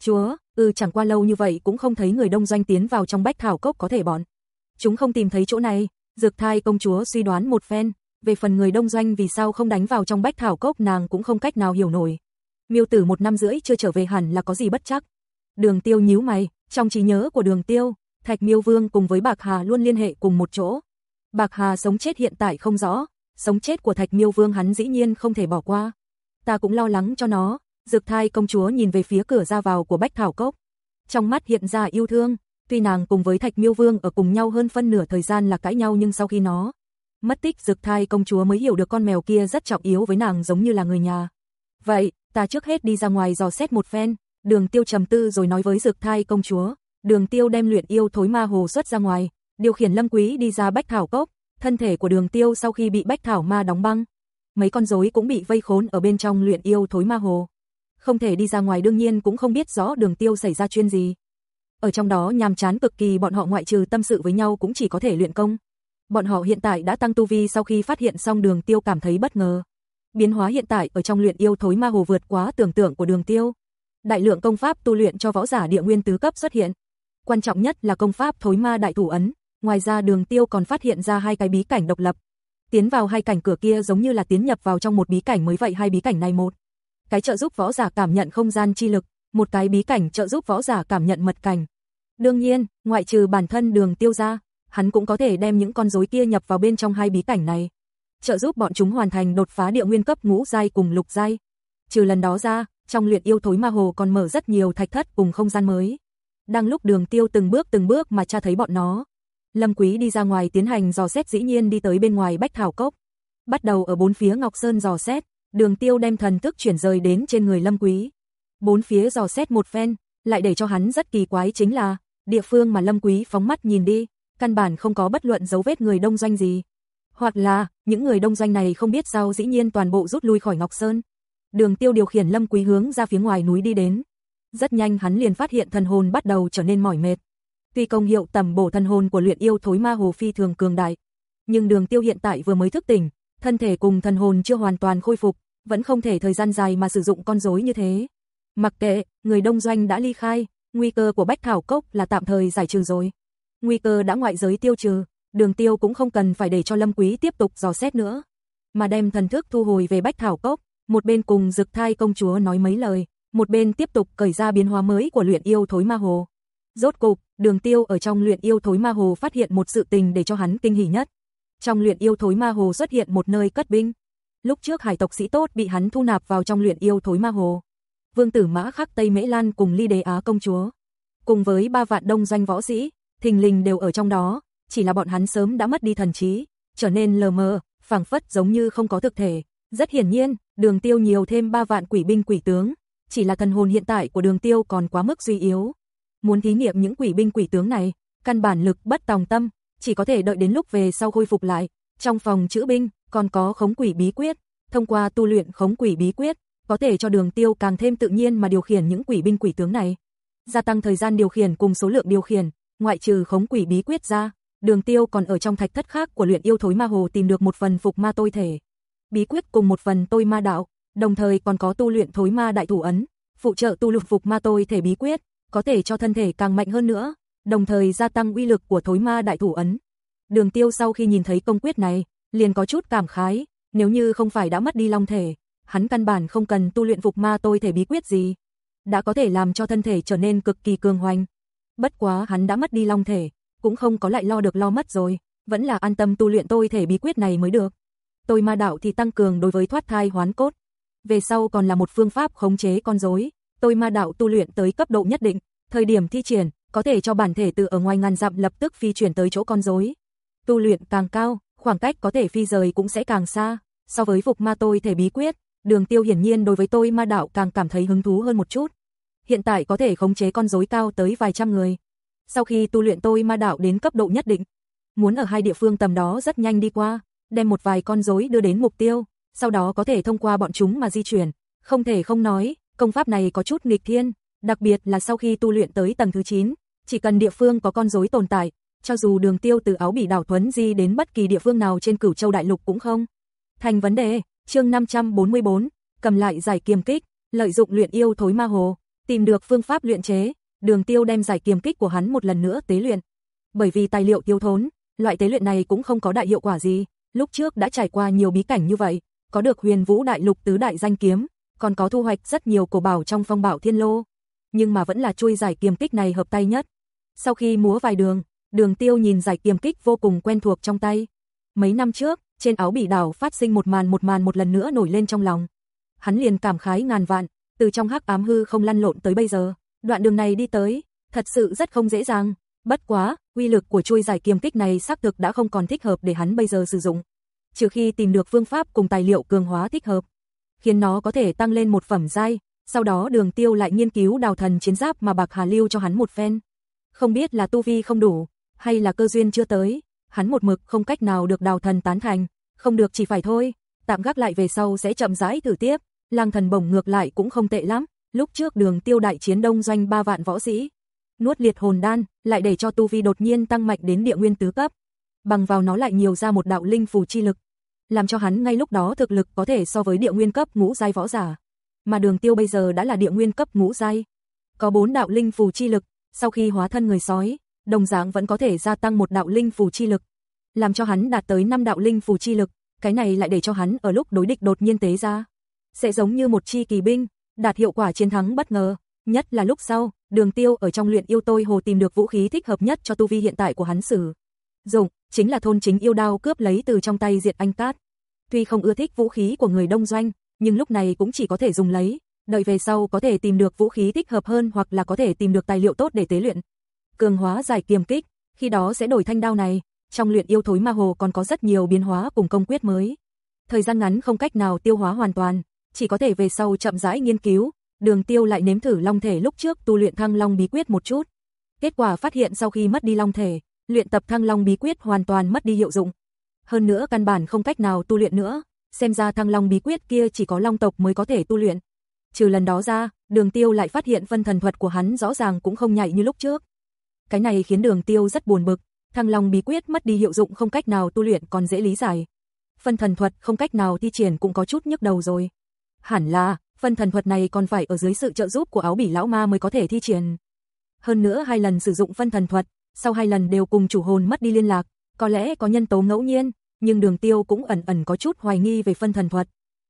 Speaker 1: Chúa, ừ chẳng qua lâu như vậy cũng không thấy người đông doanh tiến vào trong bách thảo cốc có thể bọn. Chúng không tìm thấy chỗ này, Dược thai công chúa suy đoán một phen, về phần người đông doanh vì sao không đánh vào trong bách thảo cốc nàng cũng không cách nào hiểu nổi. Miêu tử một năm rưỡi chưa trở về hẳn là có gì bất chắc. Đường tiêu nhíu mày, trong trí nhớ của đường tiêu, Thạch Miêu Vương cùng với Bạc Hà luôn liên hệ cùng một chỗ. Bạc Hà sống chết hiện tại không rõ, sống chết của Thạch Miêu Vương hắn dĩ nhiên không thể bỏ qua. Ta cũng lo lắng cho nó, Dược Thai công chúa nhìn về phía cửa ra vào của Bách Thảo Cốc. Trong mắt hiện ra yêu thương, tuy nàng cùng với Thạch Miêu Vương ở cùng nhau hơn phân nửa thời gian là cãi nhau nhưng sau khi nó mất tích Dược Thai công chúa mới hiểu được con mèo kia rất trọng yếu với nàng giống như là người nhà. Vậy, ta trước hết đi ra ngoài dò xét một phen, Đường Tiêu trầm tư rồi nói với Dược Thai công chúa, Đường Tiêu đem luyện yêu thối ma hồ xuất ra ngoài, điều khiển Lâm Quý đi ra Bách Thảo Cốc, thân thể của Đường Tiêu sau khi bị Bách Thảo ma đóng băng, mấy con rối cũng bị vây khốn ở bên trong luyện yêu thối ma hồ. Không thể đi ra ngoài đương nhiên cũng không biết rõ Đường Tiêu xảy ra chuyện gì. Ở trong đó nhàm chán cực kỳ bọn họ ngoại trừ tâm sự với nhau cũng chỉ có thể luyện công. Bọn họ hiện tại đã tăng tu vi sau khi phát hiện xong Đường Tiêu cảm thấy bất ngờ. Biến hóa hiện tại ở trong luyện yêu thối ma hồ vượt quá tưởng tượng của Đường Tiêu. Đại lượng công pháp tu luyện cho võ giả địa nguyên tứ cấp xuất hiện. Quan trọng nhất là công pháp thối ma đại thủ ấn, ngoài ra Đường Tiêu còn phát hiện ra hai cái bí cảnh độc lập. Tiến vào hai cảnh cửa kia giống như là tiến nhập vào trong một bí cảnh mới vậy, hai bí cảnh này một cái trợ giúp võ giả cảm nhận không gian chi lực, một cái bí cảnh trợ giúp võ giả cảm nhận mật cảnh. Đương nhiên, ngoại trừ bản thân Đường Tiêu ra, hắn cũng có thể đem những con rối kia nhập vào bên trong hai bí cảnh này, trợ giúp bọn chúng hoàn thành đột phá địa nguyên cấp ngũ giai cùng lục giai. Trừ lần đó ra, trong luyện yêu thối ma hồ còn mở rất nhiều thạch thất cùng không gian mới. Đang lúc Đường Tiêu từng bước từng bước mà tra thấy bọn nó, Lâm Quý đi ra ngoài tiến hành dò xét dĩ nhiên đi tới bên ngoài Bách Thảo Cốc. Bắt đầu ở bốn phía Ngọc Sơn dò xét, Đường Tiêu đem thần thức chuyển rời đến trên người Lâm Quý. Bốn phía dò xét một phen, lại để cho hắn rất kỳ quái chính là, địa phương mà Lâm Quý phóng mắt nhìn đi, căn bản không có bất luận dấu vết người đông doanh gì. Hoặc là, những người đông doanh này không biết sao dĩ nhiên toàn bộ rút lui khỏi Ngọc Sơn. Đường Tiêu điều khiển Lâm Quý hướng ra phía ngoài núi đi đến. Rất nhanh hắn liền phát hiện thần hồn bắt đầu trở nên mỏi mệt. Tuy công hiệu tầm bổ thần hồn của luyện yêu thối ma hồ phi thường cường đại, nhưng Đường Tiêu hiện tại vừa mới thức tỉnh, thân thể cùng thần hồn chưa hoàn toàn khôi phục, vẫn không thể thời gian dài mà sử dụng con rối như thế. Mặc kệ, người đông doanh đã ly khai, nguy cơ của Bách Thảo Cốc là tạm thời giải trừ rồi. Nguy cơ đã ngoại giới tiêu trừ, Đường Tiêu cũng không cần phải để cho Lâm Quý tiếp tục dò xét nữa, mà đem thần thức thu hồi về Bách Thảo Cốc, một bên cùng Dực Thai công chúa nói mấy lời, một bên tiếp tục cởi ra biến hóa mới của luyện yêu thối ma hồ. Rốt cục, Đường Tiêu ở trong luyện yêu thối ma hồ phát hiện một sự tình để cho hắn kinh hỉ nhất. Trong luyện yêu thối ma hồ xuất hiện một nơi cất binh. Lúc trước hải tộc sĩ tốt bị hắn thu nạp vào trong luyện yêu thối ma hồ. Vương tử Mã Khắc Tây Mễ Lan cùng Ly Đế Á công chúa, cùng với ba vạn đông doanh võ sĩ, thình lình đều ở trong đó, chỉ là bọn hắn sớm đã mất đi thần trí, trở nên lờ mờ, phảng phất giống như không có thực thể. Rất hiển nhiên, Đường Tiêu nhiều thêm ba vạn quỷ binh quỷ tướng, chỉ là thần hồn hiện tại của Đường Tiêu còn quá mức suy yếu. Muốn thí nghiệm những quỷ binh quỷ tướng này, căn bản lực bất tòng tâm, chỉ có thể đợi đến lúc về sau khôi phục lại. Trong phòng chữ binh, còn có khống quỷ bí quyết, thông qua tu luyện khống quỷ bí quyết, có thể cho Đường Tiêu càng thêm tự nhiên mà điều khiển những quỷ binh quỷ tướng này. Gia tăng thời gian điều khiển cùng số lượng điều khiển, ngoại trừ khống quỷ bí quyết ra, Đường Tiêu còn ở trong thạch thất khác của luyện yêu thối ma hồ tìm được một phần phục ma tôi thể, bí quyết cùng một phần tôi ma đạo, đồng thời còn có tu luyện thối ma đại thủ ấn, phụ trợ tu luyện phục ma tôi thể bí quyết, có thể cho thân thể càng mạnh hơn nữa, đồng thời gia tăng uy lực của thối ma đại thủ ấn. Đường Tiêu sau khi nhìn thấy công quyết này, liền có chút cảm khái, nếu như không phải đã mất đi long thể, hắn căn bản không cần tu luyện phục ma tôi thể bí quyết gì, đã có thể làm cho thân thể trở nên cực kỳ cường hoành. Bất quá hắn đã mất đi long thể, cũng không có lại lo được lo mất rồi, vẫn là an tâm tu luyện tôi thể bí quyết này mới được. Tôi ma đạo thì tăng cường đối với thoát thai hoán cốt. Về sau còn là một phương pháp khống chế con rối. Tôi ma đạo tu luyện tới cấp độ nhất định, thời điểm thi triển, có thể cho bản thể từ ở ngoài ngàn dặm lập tức phi chuyển tới chỗ con rối. Tu luyện càng cao, khoảng cách có thể phi rời cũng sẽ càng xa. So với phục ma tôi thể bí quyết, đường tiêu hiển nhiên đối với tôi ma đạo càng cảm thấy hứng thú hơn một chút. Hiện tại có thể khống chế con rối cao tới vài trăm người. Sau khi tu luyện tôi ma đạo đến cấp độ nhất định, muốn ở hai địa phương tầm đó rất nhanh đi qua, đem một vài con rối đưa đến mục tiêu, sau đó có thể thông qua bọn chúng mà di chuyển. Không thể không nói, công pháp này có chút nghịch thiên, đặc biệt là sau khi tu luyện tới tầng thứ 9, chỉ cần địa phương có con rối tồn tại, cho dù đường tiêu từ áo bỉ đảo thuấn di đến bất kỳ địa phương nào trên cửu châu đại lục cũng không. Thành vấn đề, chương 544, cầm lại giải kiềm kích, lợi dụng luyện yêu thối ma hồ, tìm được phương pháp luyện chế, đường tiêu đem giải kiềm kích của hắn một lần nữa tế luyện. Bởi vì tài liệu tiêu thốn, loại tế luyện này cũng không có đại hiệu quả gì, lúc trước đã trải qua nhiều bí cảnh như vậy, có được huyền vũ đại lục tứ đại danh kiếm, còn có thu hoạch rất nhiều cổ bảo trong phong bảo thiên lô. Nhưng mà vẫn là chui giải kiềm kích này hợp tay nhất. Sau khi múa vài đường, đường tiêu nhìn giải kiềm kích vô cùng quen thuộc trong tay. Mấy năm trước, trên áo bỉ đảo phát sinh một màn một màn một lần nữa nổi lên trong lòng. Hắn liền cảm khái ngàn vạn, từ trong hắc ám hư không lăn lộn tới bây giờ, đoạn đường này đi tới, thật sự rất không dễ dàng. Bất quá, uy lực của chui giải kiềm kích này xác thực đã không còn thích hợp để hắn bây giờ sử dụng. Trừ khi tìm được phương pháp cùng tài liệu cường hóa thích hợp, khiến nó có thể tăng lên một phẩm giai, sau đó Đường Tiêu lại nghiên cứu đào thần chiến giáp mà Bạc Hà lưu cho hắn một phen. Không biết là tu vi không đủ, hay là cơ duyên chưa tới, hắn một mực không cách nào được đào thần tán thành, không được chỉ phải thôi, tạm gác lại về sau sẽ chậm rãi thử tiếp. Lang thần bổng ngược lại cũng không tệ lắm, lúc trước Đường Tiêu đại chiến đông doanh ba vạn võ sĩ, nuốt liệt hồn đan, lại để cho tu vi đột nhiên tăng mạnh đến địa nguyên tứ cấp. Bằng vào nó lại nhiều ra một đạo linh phù chi lực làm cho hắn ngay lúc đó thực lực có thể so với địa nguyên cấp ngũ giai võ giả. Mà đường tiêu bây giờ đã là địa nguyên cấp ngũ giai. Có bốn đạo linh phù chi lực, sau khi hóa thân người sói, đồng dạng vẫn có thể gia tăng một đạo linh phù chi lực. Làm cho hắn đạt tới năm đạo linh phù chi lực, cái này lại để cho hắn ở lúc đối địch đột nhiên tế ra. Sẽ giống như một chi kỳ binh, đạt hiệu quả chiến thắng bất ngờ. Nhất là lúc sau, đường tiêu ở trong luyện yêu tôi hồ tìm được vũ khí thích hợp nhất cho tu vi hiện tại của hắn sử. Dụng, chính là thôn chính yêu đao cướp lấy từ trong tay diệt anh cát. Tuy không ưa thích vũ khí của người đông doanh, nhưng lúc này cũng chỉ có thể dùng lấy, đợi về sau có thể tìm được vũ khí thích hợp hơn hoặc là có thể tìm được tài liệu tốt để tế luyện. Cường hóa giải kiềm kích, khi đó sẽ đổi thanh đao này, trong luyện yêu thối ma hồ còn có rất nhiều biến hóa cùng công quyết mới. Thời gian ngắn không cách nào tiêu hóa hoàn toàn, chỉ có thể về sau chậm rãi nghiên cứu, Đường Tiêu lại nếm thử long thể lúc trước tu luyện thăng long bí quyết một chút. Kết quả phát hiện sau khi mất đi long thể, luyện tập thăng long bí quyết hoàn toàn mất đi hiệu dụng. Hơn nữa căn bản không cách nào tu luyện nữa, xem ra thăng long bí quyết kia chỉ có long tộc mới có thể tu luyện. Trừ lần đó ra, đường tiêu lại phát hiện phân thần thuật của hắn rõ ràng cũng không nhạy như lúc trước. Cái này khiến đường tiêu rất buồn bực, thăng long bí quyết mất đi hiệu dụng không cách nào tu luyện còn dễ lý giải. Phân thần thuật không cách nào thi triển cũng có chút nhức đầu rồi. Hẳn là, phân thần thuật này còn phải ở dưới sự trợ giúp của áo bỉ lão ma mới có thể thi triển. Hơn nữa hai lần sử dụng phân thần thuật, sau hai lần đều cùng chủ hồn mất đi liên lạc, có lẽ có nhân tố ngẫu nhiên, nhưng đường tiêu cũng ẩn ẩn có chút hoài nghi về phân thần thuật.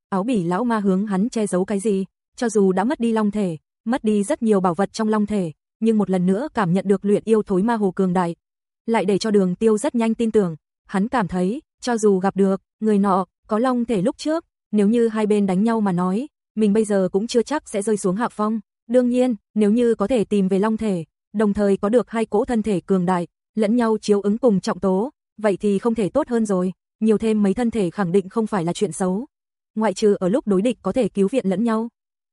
Speaker 1: Áo bỉ lão ma hướng hắn che giấu cái gì, cho dù đã mất đi long thể, mất đi rất nhiều bảo vật trong long thể, nhưng một lần nữa cảm nhận được luyện yêu thối ma hồ cường đại. Lại để cho đường tiêu rất nhanh tin tưởng, hắn cảm thấy, cho dù gặp được, người nọ, có long thể lúc trước, nếu như hai bên đánh nhau mà nói, mình bây giờ cũng chưa chắc sẽ rơi xuống hạ phong. Đương nhiên, nếu như có thể tìm về long thể, đồng thời có được hai cỗ thân thể cường đại, lẫn nhau chiếu ứng cùng trọng tố, vậy thì không thể tốt hơn rồi, nhiều thêm mấy thân thể khẳng định không phải là chuyện xấu. Ngoại trừ ở lúc đối địch có thể cứu viện lẫn nhau,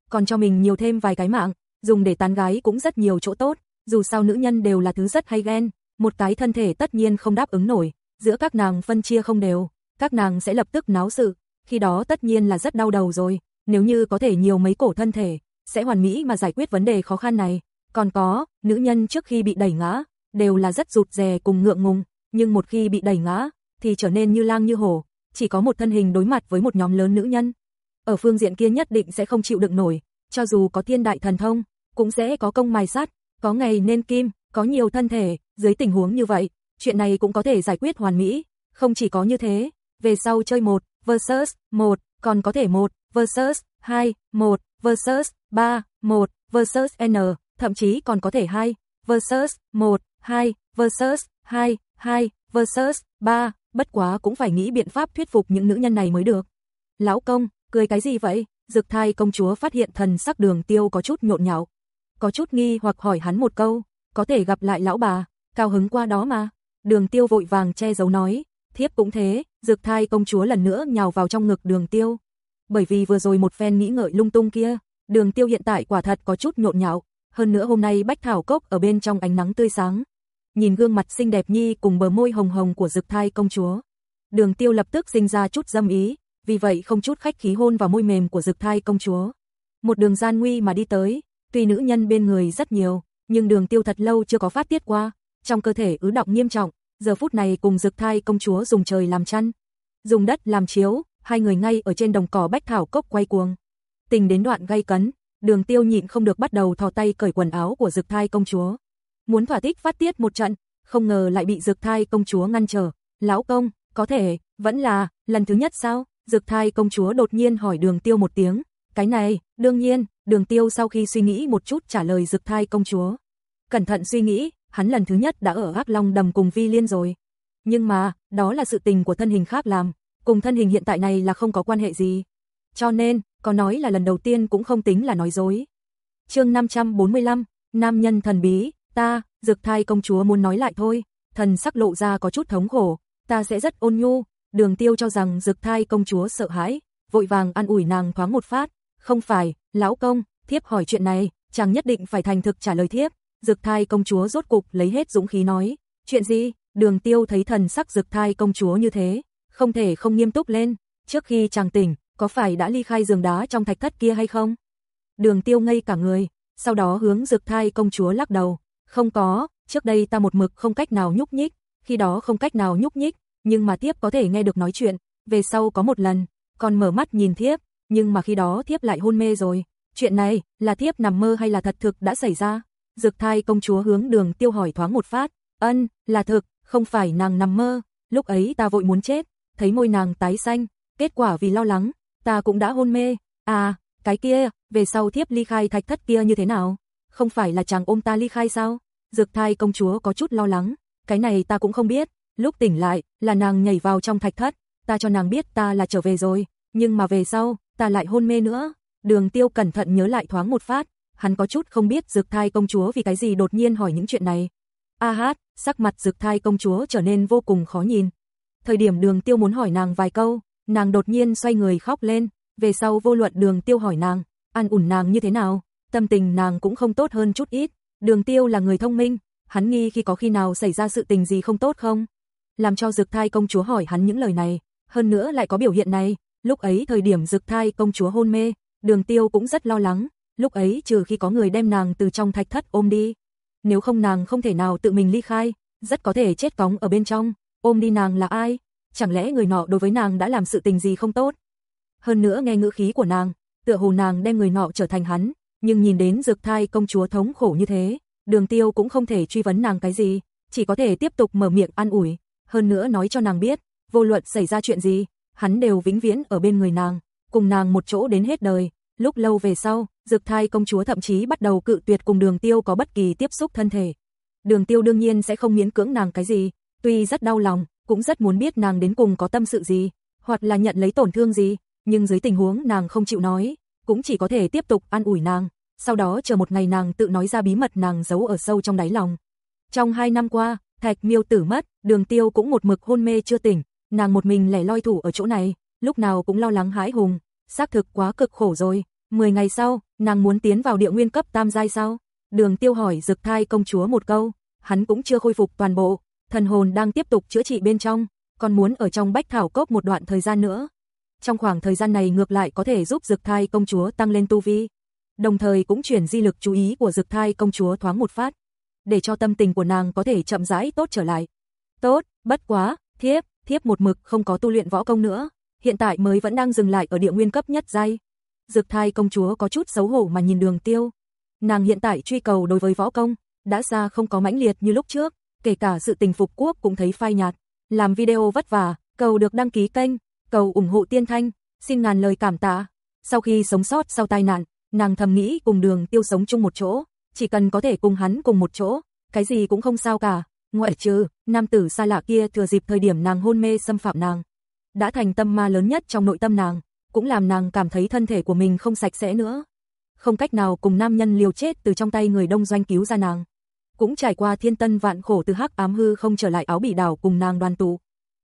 Speaker 1: còn cho mình nhiều thêm vài cái mạng, dùng để tán gái cũng rất nhiều chỗ tốt, dù sao nữ nhân đều là thứ rất hay ghen, một cái thân thể tất nhiên không đáp ứng nổi, giữa các nàng phân chia không đều, các nàng sẽ lập tức náo sự, khi đó tất nhiên là rất đau đầu rồi, nếu như có thể nhiều mấy cổ thân thể, sẽ hoàn mỹ mà giải quyết vấn đề khó khăn này. Còn có, nữ nhân trước khi bị đẩy ngã, đều là rất rụt rè cùng ngượng ngùng, nhưng một khi bị đẩy ngã, thì trở nên như lang như hổ, chỉ có một thân hình đối mặt với một nhóm lớn nữ nhân. Ở phương diện kia nhất định sẽ không chịu đựng nổi, cho dù có thiên đại thần thông, cũng sẽ có công mài sắt, có ngày nên kim, có nhiều thân thể, dưới tình huống như vậy, chuyện này cũng có thể giải quyết hoàn mỹ, không chỉ có như thế, về sau chơi một versus một, còn có thể một versus 2, 1 versus 3, 1 versus n, thậm chí còn có thể 2 versus 1, 2 versus 2, 2 versus 3, bất quá cũng phải nghĩ biện pháp thuyết phục những nữ nhân này mới được. Lão công, cười cái gì vậy? Dực thai công chúa phát hiện thần sắc đường tiêu có chút nhộn nhạo. Có chút nghi hoặc hỏi hắn một câu, có thể gặp lại lão bà, cao hứng qua đó mà. Đường tiêu vội vàng che giấu nói, thiếp cũng thế, dực thai công chúa lần nữa nhào vào trong ngực đường tiêu bởi vì vừa rồi một phen nghĩ ngợi lung tung kia, đường tiêu hiện tại quả thật có chút nhộn nhạo, hơn nữa hôm nay bách thảo cốc ở bên trong ánh nắng tươi sáng. Nhìn gương mặt xinh đẹp nhi cùng bờ môi hồng hồng của dực thai công chúa. Đường tiêu lập tức sinh ra chút dâm ý, vì vậy không chút khách khí hôn vào môi mềm của dực thai công chúa. Một đường gian nguy mà đi tới, tuy nữ nhân bên người rất nhiều, nhưng đường tiêu thật lâu chưa có phát tiết qua, trong cơ thể ứ động nghiêm trọng, giờ phút này cùng dực thai công chúa dùng trời làm chăn, dùng đất làm chiếu, hai người ngay ở trên đồng cỏ bách thảo cốc quay cuồng. Tình đến đoạn gay cấn, đường tiêu nhịn không được bắt đầu thò tay cởi quần áo của dực thai công chúa. Muốn thỏa thích phát tiết một trận, không ngờ lại bị dực thai công chúa ngăn trở. Lão công, có thể, vẫn là, lần thứ nhất sao? Dực thai công chúa đột nhiên hỏi đường tiêu một tiếng. Cái này, đương nhiên, đường tiêu sau khi suy nghĩ một chút trả lời dực thai công chúa. Cẩn thận suy nghĩ, hắn lần thứ nhất đã ở ác long đầm cùng vi liên rồi. Nhưng mà, đó là sự tình của thân hình khác làm, cùng thân hình hiện tại này là không có quan hệ gì. Cho nên, có nói là lần đầu tiên cũng không tính là nói dối. chương 545, Nam nhân thần bí, ta, dược thai công chúa muốn nói lại thôi, thần sắc lộ ra có chút thống khổ, ta sẽ rất ôn nhu, đường tiêu cho rằng dược thai công chúa sợ hãi, vội vàng an ủi nàng thoáng một phát, không phải, lão công, thiếp hỏi chuyện này, chẳng nhất định phải thành thực trả lời thiếp, dược thai công chúa rốt cục lấy hết dũng khí nói, chuyện gì, đường tiêu thấy thần sắc dược thai công chúa như thế, không thể không nghiêm túc lên, trước khi chàng tỉnh, có phải đã ly khai giường đá trong thạch thất kia hay không? Đường tiêu ngây cả người, sau đó hướng dực thai công chúa lắc đầu, không có, trước đây ta một mực không cách nào nhúc nhích, khi đó không cách nào nhúc nhích, nhưng mà Thiếp có thể nghe được nói chuyện, Về sau có một lần, còn mở mắt nhìn thiếp, nhưng mà khi đó thiếp lại hôn mê rồi. Chuyện này, là thiếp nằm mơ hay là thật thực đã xảy ra? Dược thai công chúa hướng đường tiêu hỏi thoáng một phát. Ân, là thực, không phải nàng nằm mơ. Lúc ấy ta vội muốn chết, thấy môi nàng tái xanh. Kết quả vì lo lắng, ta cũng đã hôn mê. À, cái kia, về sau thiếp ly khai thạch thất kia như thế nào? Không phải là chàng ôm ta ly khai sao? Dược thai công chúa có chút lo lắng. Cái này ta cũng không biết. Lúc tỉnh lại, là nàng nhảy vào trong thạch thất. Ta cho nàng biết ta là trở về rồi. Nhưng mà về sau, ta lại hôn mê nữa. Đường tiêu cẩn thận nhớ lại thoáng một phát, hắn có chút không biết dược thai công chúa vì cái gì đột nhiên hỏi những chuyện này. A hát, sắc mặt dược thai công chúa trở nên vô cùng khó nhìn. Thời điểm đường tiêu muốn hỏi nàng vài câu, nàng đột nhiên xoay người khóc lên, về sau vô luận đường tiêu hỏi nàng, an ủn nàng như thế nào, tâm tình nàng cũng không tốt hơn chút ít. Đường tiêu là người thông minh, hắn nghi khi có khi nào xảy ra sự tình gì không tốt không? Làm cho dực thai công chúa hỏi hắn những lời này, hơn nữa lại có biểu hiện này, lúc ấy thời điểm dực thai công chúa hôn mê, Đường tiêu cũng rất lo lắng, lúc ấy trừ khi có người đem nàng từ trong thạch thất ôm đi. Nếu không nàng không thể nào tự mình ly khai, rất có thể chết cóng ở bên trong, ôm đi nàng là ai? Chẳng lẽ người nọ đối với nàng đã làm sự tình gì không tốt? Hơn nữa nghe ngữ khí của nàng, tựa hồ nàng đem người nọ trở thành hắn, nhưng nhìn đến dược thai công chúa thống khổ như thế, đường tiêu cũng không thể truy vấn nàng cái gì, chỉ có thể tiếp tục mở miệng an ủi, hơn nữa nói cho nàng biết, vô luận xảy ra chuyện gì, hắn đều vĩnh viễn ở bên người nàng, cùng nàng một chỗ đến hết đời. Lúc lâu về sau, Dực Thai công chúa thậm chí bắt đầu cự tuyệt cùng Đường Tiêu có bất kỳ tiếp xúc thân thể. Đường Tiêu đương nhiên sẽ không miễn cưỡng nàng cái gì, tuy rất đau lòng, cũng rất muốn biết nàng đến cùng có tâm sự gì, hoặc là nhận lấy tổn thương gì, nhưng dưới tình huống nàng không chịu nói, cũng chỉ có thể tiếp tục an ủi nàng, sau đó chờ một ngày nàng tự nói ra bí mật nàng giấu ở sâu trong đáy lòng. Trong hai năm qua, Thạch Miêu tử mất, Đường Tiêu cũng một mực hôn mê chưa tỉnh, nàng một mình lẻ loi thủ ở chỗ này, lúc nào cũng lo lắng hãi hùng, xác thực quá cực khổ rồi. 10 ngày sau, nàng muốn tiến vào địa nguyên cấp tam giai sao? Đường Tiêu hỏi Dực Thai công chúa một câu, hắn cũng chưa khôi phục toàn bộ, thần hồn đang tiếp tục chữa trị bên trong, còn muốn ở trong Bách Thảo Cốc một đoạn thời gian nữa. Trong khoảng thời gian này ngược lại có thể giúp Dực Thai công chúa tăng lên tu vi, đồng thời cũng chuyển di lực chú ý của Dực Thai công chúa thoáng một phát, để cho tâm tình của nàng có thể chậm rãi tốt trở lại. Tốt, bất quá, thiếp, thiếp một mực không có tu luyện võ công nữa, hiện tại mới vẫn đang dừng lại ở địa nguyên cấp nhất giai. Dực thai công chúa có chút xấu hổ mà nhìn đường tiêu. Nàng hiện tại truy cầu đối với võ công, đã xa không có mãnh liệt như lúc trước, kể cả sự tình phục quốc cũng thấy phai nhạt. Làm video vất vả, cầu được đăng ký kênh, cầu ủng hộ tiên thanh, xin ngàn lời cảm tạ. Sau khi sống sót sau tai nạn, nàng thầm nghĩ cùng đường tiêu sống chung một chỗ, chỉ cần có thể cùng hắn cùng một chỗ, cái gì cũng không sao cả, ngoại trừ, nam tử xa lạ kia thừa dịp thời điểm nàng hôn mê xâm phạm nàng đã thành tâm ma lớn nhất trong nội tâm nàng, cũng làm nàng cảm thấy thân thể của mình không sạch sẽ nữa. Không cách nào cùng nam nhân liều chết từ trong tay người đông doanh cứu ra nàng. Cũng trải qua thiên tân vạn khổ từ hắc ám hư không trở lại áo bỉ đảo cùng nàng đoàn tụ.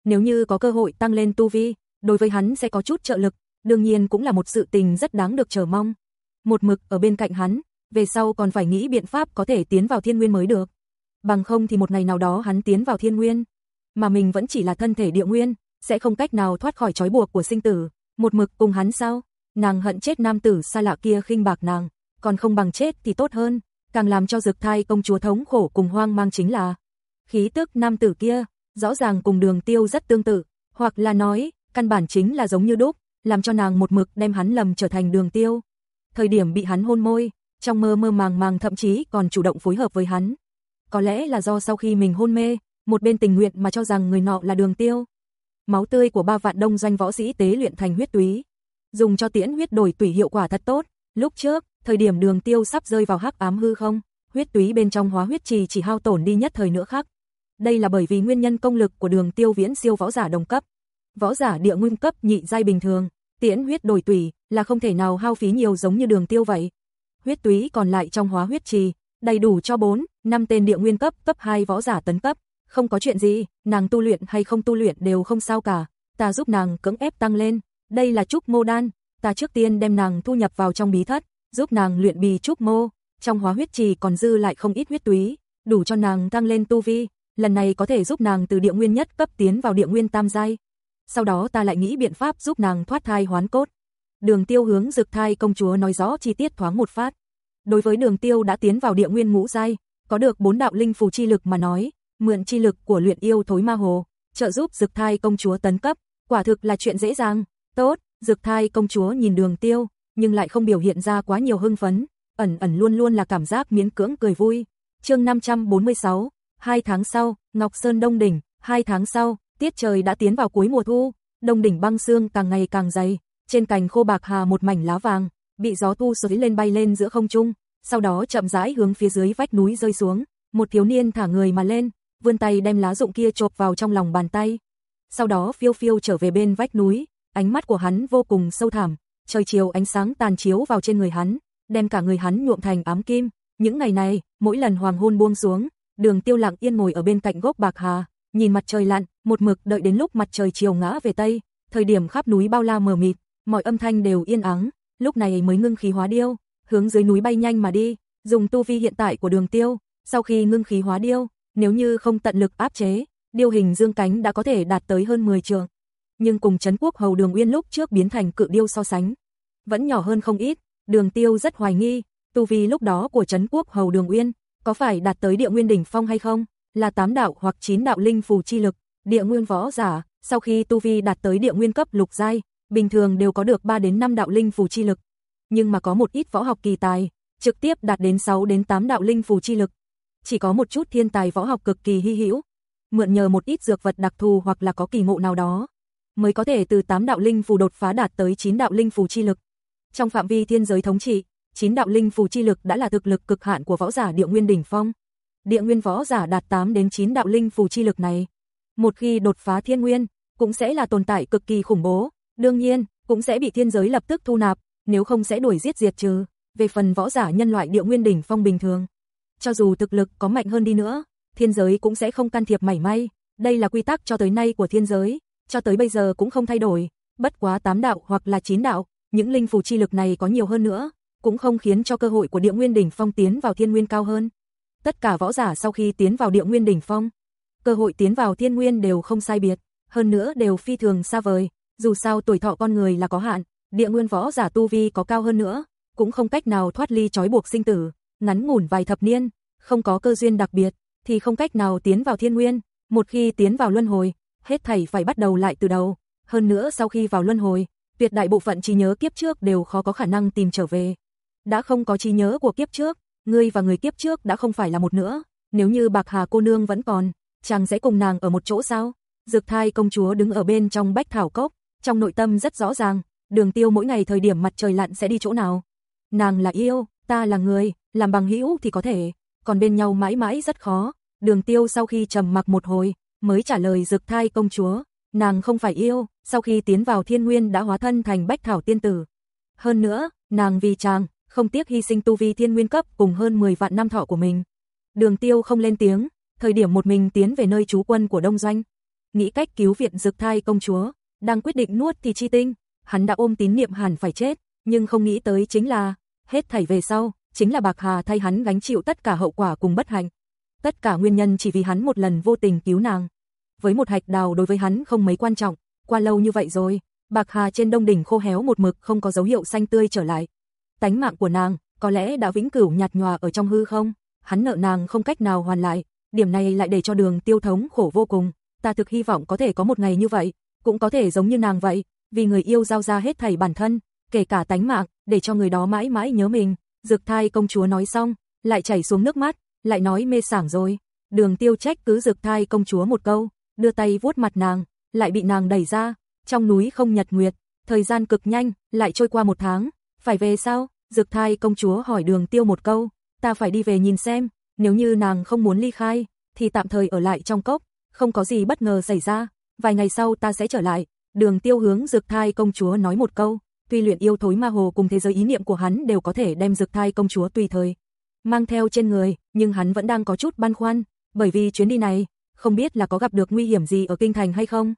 Speaker 1: Nếu như có cơ hội tăng lên tu vi, đối với hắn sẽ có chút trợ lực, đương nhiên cũng là một sự tình rất đáng được chờ mong. Một mực ở bên cạnh hắn, về sau còn phải nghĩ biện pháp có thể tiến vào thiên nguyên mới được. Bằng không thì một ngày nào đó hắn tiến vào thiên nguyên, mà mình vẫn chỉ là thân thể địa nguyên, sẽ không cách nào thoát khỏi trói buộc của sinh tử, một mực cùng hắn sao? Nàng hận chết nam tử xa lạ kia khinh bạc nàng, còn không bằng chết thì tốt hơn, càng làm cho Dực Thai công chúa thống khổ cùng hoang mang chính là khí tức nam tử kia, rõ ràng cùng Đường Tiêu rất tương tự, hoặc là nói, căn bản chính là giống như đúc, làm cho nàng một mực đem hắn lầm trở thành Đường Tiêu. Thời điểm bị hắn hôn môi, trong mơ mơ màng màng thậm chí còn chủ động phối hợp với hắn. Có lẽ là do sau khi mình hôn mê, một bên tình nguyện mà cho rằng người nọ là Đường Tiêu, máu tươi của ba vạn đông doanh võ sĩ tế luyện thành huyết túy. Dùng cho tiễn huyết đổi tủy hiệu quả thật tốt, lúc trước, thời điểm đường tiêu sắp rơi vào hắc ám hư không, huyết túy bên trong hóa huyết trì chỉ hao tổn đi nhất thời nữa khác. Đây là bởi vì nguyên nhân công lực của đường tiêu viễn siêu võ giả đồng cấp. Võ giả địa nguyên cấp nhị giai bình thường, tiễn huyết đổi tủy là không thể nào hao phí nhiều giống như đường tiêu vậy. Huyết túy còn lại trong hóa huyết trì, đầy đủ cho 4, 5 tên địa nguyên cấp cấp 2 võ giả tấn cấp không có chuyện gì, nàng tu luyện hay không tu luyện đều không sao cả, ta giúp nàng cưỡng ép tăng lên, đây là trúc mô đan, ta trước tiên đem nàng thu nhập vào trong bí thất, giúp nàng luyện bì trúc mô, trong hóa huyết trì còn dư lại không ít huyết túy, đủ cho nàng tăng lên tu vi, lần này có thể giúp nàng từ địa nguyên nhất cấp tiến vào địa nguyên tam giai. Sau đó ta lại nghĩ biện pháp giúp nàng thoát thai hoán cốt. Đường Tiêu hướng Dực Thai công chúa nói rõ chi tiết thoáng một phát. Đối với Đường Tiêu đã tiến vào địa nguyên ngũ giai, có được bốn đạo linh phù chi lực mà nói, mượn chi lực của luyện yêu thối ma hồ, trợ giúp Dực Thai công chúa tấn cấp, quả thực là chuyện dễ dàng. Tốt, Dực Thai công chúa nhìn Đường Tiêu, nhưng lại không biểu hiện ra quá nhiều hưng phấn, ẩn ẩn luôn luôn là cảm giác miễn cưỡng cười vui. Chương 546, hai tháng sau, Ngọc Sơn Đông đỉnh, hai tháng sau, tiết trời đã tiến vào cuối mùa thu, đông đỉnh băng xương càng ngày càng dày, trên cành khô bạc hà một mảnh lá vàng, bị gió thu sới lên bay lên giữa không trung, sau đó chậm rãi hướng phía dưới vách núi rơi xuống, một thiếu niên thả người mà lên, vươn tay đem lá rụng kia chộp vào trong lòng bàn tay. Sau đó phiêu phiêu trở về bên vách núi, ánh mắt của hắn vô cùng sâu thẳm, trời chiều ánh sáng tàn chiếu vào trên người hắn, đem cả người hắn nhuộm thành ám kim. Những ngày này, mỗi lần hoàng hôn buông xuống, Đường Tiêu lặng yên ngồi ở bên cạnh gốc bạc hà, nhìn mặt trời lặn, một mực đợi đến lúc mặt trời chiều ngã về tây, thời điểm khắp núi bao la mờ mịt, mọi âm thanh đều yên ắng, lúc này mới ngưng khí hóa điêu, hướng dưới núi bay nhanh mà đi, dùng tu vi hiện tại của Đường Tiêu, sau khi ngưng khí hóa điêu, nếu như không tận lực áp chế, điêu hình dương cánh đã có thể đạt tới hơn 10 trường. Nhưng cùng Trấn Quốc Hầu Đường Uyên lúc trước biến thành cự điêu so sánh, vẫn nhỏ hơn không ít, Đường Tiêu rất hoài nghi, tu vi lúc đó của Trấn Quốc Hầu Đường Uyên có phải đạt tới địa nguyên đỉnh phong hay không, là tám đạo hoặc chín đạo linh phù chi lực, địa nguyên võ giả, sau khi tu vi đạt tới địa nguyên cấp lục giai, bình thường đều có được 3 đến 5 đạo linh phù chi lực. Nhưng mà có một ít võ học kỳ tài, trực tiếp đạt đến 6 đến 8 đạo linh phù chi lực. Chỉ có một chút thiên tài võ học cực kỳ hy hữu, mượn nhờ một ít dược vật đặc thù hoặc là có kỳ ngộ nào đó, mới có thể từ 8 đạo linh phù đột phá đạt tới 9 đạo linh phù chi lực. Trong phạm vi thiên giới thống trị, 9 đạo linh phù chi lực đã là thực lực cực hạn của võ giả địa nguyên đỉnh phong. Địa nguyên võ giả đạt 8 đến 9 đạo linh phù chi lực này, một khi đột phá thiên nguyên, cũng sẽ là tồn tại cực kỳ khủng bố, đương nhiên, cũng sẽ bị thiên giới lập tức thu nạp, nếu không sẽ đuổi giết diệt trừ. Về phần võ giả nhân loại địa nguyên đỉnh phong bình thường, cho dù thực lực có mạnh hơn đi nữa, thiên giới cũng sẽ không can thiệp mảy may, đây là quy tắc cho tới nay của thiên giới, cho tới bây giờ cũng không thay đổi, bất quá tám đạo hoặc là chín đạo, những linh phù chi lực này có nhiều hơn nữa, cũng không khiến cho cơ hội của địa nguyên đỉnh phong tiến vào thiên nguyên cao hơn. Tất cả võ giả sau khi tiến vào địa nguyên đỉnh phong, cơ hội tiến vào thiên nguyên đều không sai biệt, hơn nữa đều phi thường xa vời, dù sao tuổi thọ con người là có hạn, địa nguyên võ giả tu vi có cao hơn nữa, cũng không cách nào thoát ly trói buộc sinh tử, ngắn ngủn vài thập niên, không có cơ duyên đặc biệt, thì không cách nào tiến vào thiên nguyên, một khi tiến vào luân hồi, hết thảy phải bắt đầu lại từ đầu, hơn nữa sau khi vào luân hồi, tuyệt đại bộ phận trí nhớ kiếp trước đều khó có khả năng tìm trở về. Đã không có trí nhớ của kiếp trước, ngươi và người kiếp trước đã không phải là một nữa, nếu như Bạc Hà cô nương vẫn còn, chàng sẽ cùng nàng ở một chỗ sao? Dược thai công chúa đứng ở bên trong bách thảo cốc, trong nội tâm rất rõ ràng, đường tiêu mỗi ngày thời điểm mặt trời lặn sẽ đi chỗ nào. Nàng là yêu, ta là người, làm bằng hữu thì có thể, còn bên nhau mãi mãi rất khó. Đường tiêu sau khi trầm mặc một hồi, mới trả lời rực thai công chúa, nàng không phải yêu, sau khi tiến vào thiên nguyên đã hóa thân thành bách thảo tiên tử. Hơn nữa, nàng vì chàng, không tiếc hy sinh tu vi thiên nguyên cấp cùng hơn 10 vạn năm thọ của mình. Đường tiêu không lên tiếng, thời điểm một mình tiến về nơi trú quân của Đông Doanh. Nghĩ cách cứu viện rực thai công chúa, đang quyết định nuốt thì chi tinh, hắn đã ôm tín niệm hẳn phải chết, nhưng không nghĩ tới chính là, hết thảy về sau, chính là Bạc Hà thay hắn gánh chịu tất cả hậu quả cùng bất hạnh. Tất cả nguyên nhân chỉ vì hắn một lần vô tình cứu nàng. Với một hạch đào đối với hắn không mấy quan trọng, qua lâu như vậy rồi, Bạc Hà trên đông đỉnh khô héo một mực không có dấu hiệu xanh tươi trở lại. Tánh mạng của nàng, có lẽ đã vĩnh cửu nhạt nhòa ở trong hư không, hắn nợ nàng không cách nào hoàn lại, điểm này lại để cho đường tiêu thống khổ vô cùng. Ta thực hy vọng có thể có một ngày như vậy, cũng có thể giống như nàng vậy, vì người yêu giao ra hết thảy bản thân, kể cả tánh mạng, để cho người đó mãi mãi nhớ mình. Dược thai công chúa nói xong, lại chảy xuống nước mắt, lại nói mê sảng rồi. Đường tiêu trách cứ dược thai công chúa một câu, đưa tay vuốt mặt nàng, lại bị nàng đẩy ra. Trong núi không nhật nguyệt, thời gian cực nhanh, lại trôi qua một tháng. Phải về sao? Dược thai công chúa hỏi đường tiêu một câu, ta phải đi về nhìn xem, nếu như nàng không muốn ly khai, thì tạm thời ở lại trong cốc, không có gì bất ngờ xảy ra, vài ngày sau ta sẽ trở lại. Đường tiêu hướng dược thai công chúa nói một câu, tuy luyện yêu thối ma hồ cùng thế giới ý niệm của hắn đều có thể đem dược thai công chúa tùy thời mang theo trên người, nhưng hắn vẫn đang có chút băn khoăn, bởi vì chuyến đi này, không biết là có gặp được nguy hiểm gì ở kinh thành hay không.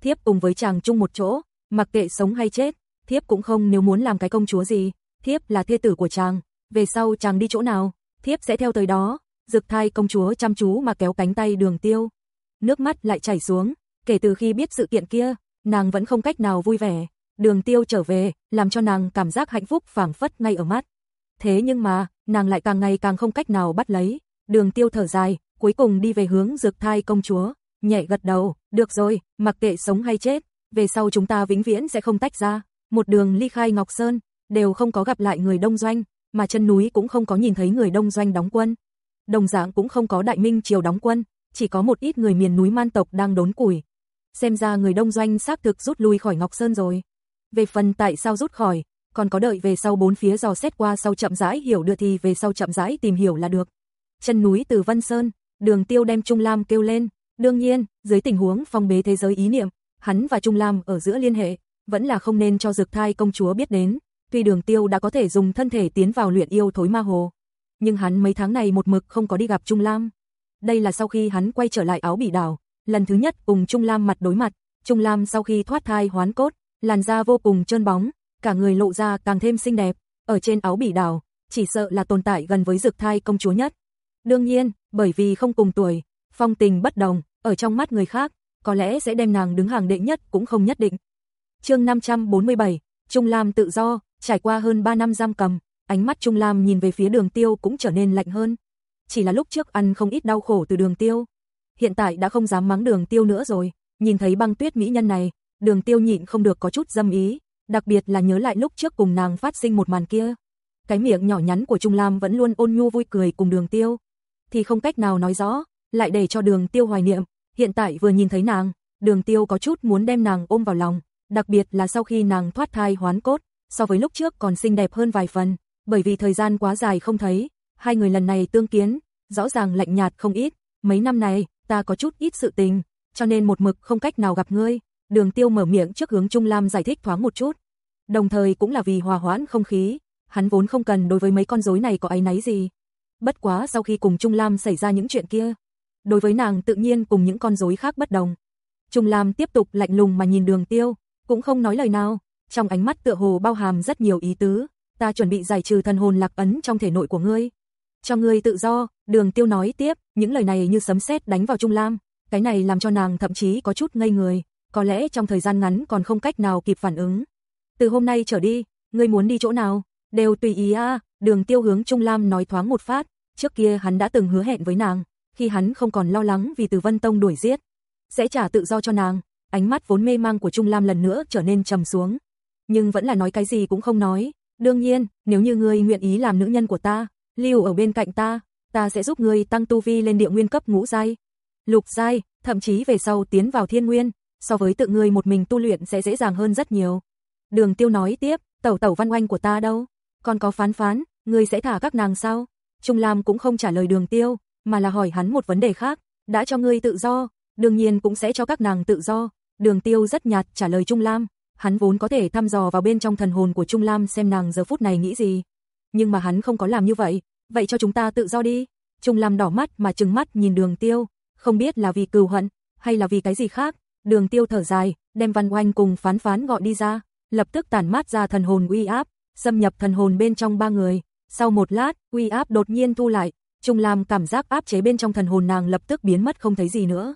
Speaker 1: Thiếp cùng với chàng chung một chỗ, mặc kệ sống hay chết, thiếp cũng không nếu muốn làm cái công chúa gì, thiếp là thê tử của chàng, về sau chàng đi chỗ nào, thiếp sẽ theo tới đó. Dực thai công chúa chăm chú mà kéo cánh tay đường tiêu. Nước mắt lại chảy xuống, kể từ khi biết sự kiện kia, nàng vẫn không cách nào vui vẻ. Đường tiêu trở về, làm cho nàng cảm giác hạnh phúc phảng phất ngay ở mắt. Thế nhưng mà, nàng lại càng ngày càng không cách nào bắt lấy. Đường tiêu thở dài, cuối cùng đi về hướng dược thai công chúa, nhẹ gật đầu, được rồi, mặc kệ sống hay chết, về sau chúng ta vĩnh viễn sẽ không tách ra, một đường ly khai Ngọc Sơn, đều không có gặp lại người đông doanh, mà chân núi cũng không có nhìn thấy người đông doanh đóng quân. Đồng dạng cũng không có đại minh triều đóng quân, chỉ có một ít người miền núi man tộc đang đốn củi. Xem ra người đông doanh xác thực rút lui khỏi Ngọc Sơn rồi. Về phần tại sao rút khỏi, còn có đợi về sau bốn phía dò xét qua sau chậm rãi hiểu được thì về sau chậm rãi tìm hiểu là được. Chân núi từ Vân Sơn, Đường Tiêu đem Trung Lam kêu lên, đương nhiên, dưới tình huống phong bế thế giới ý niệm, hắn và Trung Lam ở giữa liên hệ, vẫn là không nên cho Dực Thai công chúa biết đến, tuy Đường Tiêu đã có thể dùng thân thể tiến vào luyện yêu thối ma hồ, nhưng hắn mấy tháng này một mực không có đi gặp Trung Lam. Đây là sau khi hắn quay trở lại áo bỉ đảo, lần thứ nhất cùng Trung Lam mặt đối mặt, Trung Lam sau khi thoát thai hoán cốt, làn da vô cùng trơn bóng, cả người lộ ra càng thêm xinh đẹp, ở trên áo bỉ đảo, chỉ sợ là tồn tại gần với Dực Thai công chúa nhất. Đương nhiên, bởi vì không cùng tuổi, phong tình bất đồng, ở trong mắt người khác, có lẽ sẽ đem nàng đứng hàng đệ nhất cũng không nhất định. Chương 547, Trung Lam tự do, trải qua hơn 3 năm giam cầm, ánh mắt Trung Lam nhìn về phía Đường Tiêu cũng trở nên lạnh hơn. Chỉ là lúc trước ăn không ít đau khổ từ Đường Tiêu, hiện tại đã không dám mắng Đường Tiêu nữa rồi, nhìn thấy băng tuyết mỹ nhân này, Đường Tiêu nhịn không được có chút dâm ý, đặc biệt là nhớ lại lúc trước cùng nàng phát sinh một màn kia. Cái miệng nhỏ nhắn của Trung Lam vẫn luôn ôn nhu vui cười cùng Đường Tiêu, thì không cách nào nói rõ, lại để cho Đường Tiêu hoài niệm, hiện tại vừa nhìn thấy nàng, Đường Tiêu có chút muốn đem nàng ôm vào lòng, đặc biệt là sau khi nàng thoát thai hoán cốt, so với lúc trước còn xinh đẹp hơn vài phần, bởi vì thời gian quá dài không thấy, hai người lần này tương kiến, rõ ràng lạnh nhạt không ít, mấy năm này, ta có chút ít sự tình, cho nên một mực không cách nào gặp ngươi. Đường Tiêu mở miệng trước hướng Trung Lam giải thích thoáng một chút. Đồng thời cũng là vì hòa hoãn không khí, hắn vốn không cần đối với mấy con rối này có áy náy gì. Bất quá sau khi cùng Trung Lam xảy ra những chuyện kia, đối với nàng tự nhiên cùng những con rối khác bất đồng. Trung Lam tiếp tục lạnh lùng mà nhìn Đường Tiêu, cũng không nói lời nào, trong ánh mắt tựa hồ bao hàm rất nhiều ý tứ, ta chuẩn bị giải trừ thần hồn lạc ấn trong thể nội của ngươi. Cho ngươi tự do, Đường Tiêu nói tiếp, những lời này như sấm sét đánh vào Trung Lam, cái này làm cho nàng thậm chí có chút ngây người, có lẽ trong thời gian ngắn còn không cách nào kịp phản ứng. Từ hôm nay trở đi, ngươi muốn đi chỗ nào, đều tùy ý a, Đường Tiêu hướng Trung Lam nói thoáng một phát, trước kia hắn đã từng hứa hẹn với nàng, khi hắn không còn lo lắng vì Từ Vân Tông đuổi giết, sẽ trả tự do cho nàng. Ánh mắt vốn mê mang của Trung Lam lần nữa trở nên trầm xuống, nhưng vẫn là nói cái gì cũng không nói. Đương nhiên, nếu như ngươi nguyện ý làm nữ nhân của ta, lưu ở bên cạnh ta, ta sẽ giúp ngươi tăng tu vi lên địa nguyên cấp ngũ giai, lục giai, thậm chí về sau tiến vào thiên nguyên, so với tự ngươi một mình tu luyện sẽ dễ dàng hơn rất nhiều. Đường Tiêu nói tiếp, tẩu tẩu văn oanh của ta đâu? Còn có phán phán, ngươi sẽ thả các nàng sao? Trung Lam cũng không trả lời Đường Tiêu, mà là hỏi hắn một vấn đề khác, đã cho ngươi tự do, đương nhiên cũng sẽ cho các nàng tự do. Đường Tiêu rất nhạt trả lời Trung Lam, hắn vốn có thể thăm dò vào bên trong thần hồn của Trung Lam xem nàng giờ phút này nghĩ gì. Nhưng mà hắn không có làm như vậy, vậy cho chúng ta tự do đi. Trung Lam đỏ mắt mà trừng mắt nhìn đường tiêu, không biết là vì cừu hận, hay là vì cái gì khác. Đường tiêu thở dài, đem văn oanh cùng phán phán gọi đi ra, lập tức tản mát ra thần hồn uy áp, xâm nhập thần hồn bên trong ba người. Sau một lát, uy áp đột nhiên thu lại, Trung Lam cảm giác áp chế bên trong thần hồn nàng lập tức biến mất không thấy gì nữa.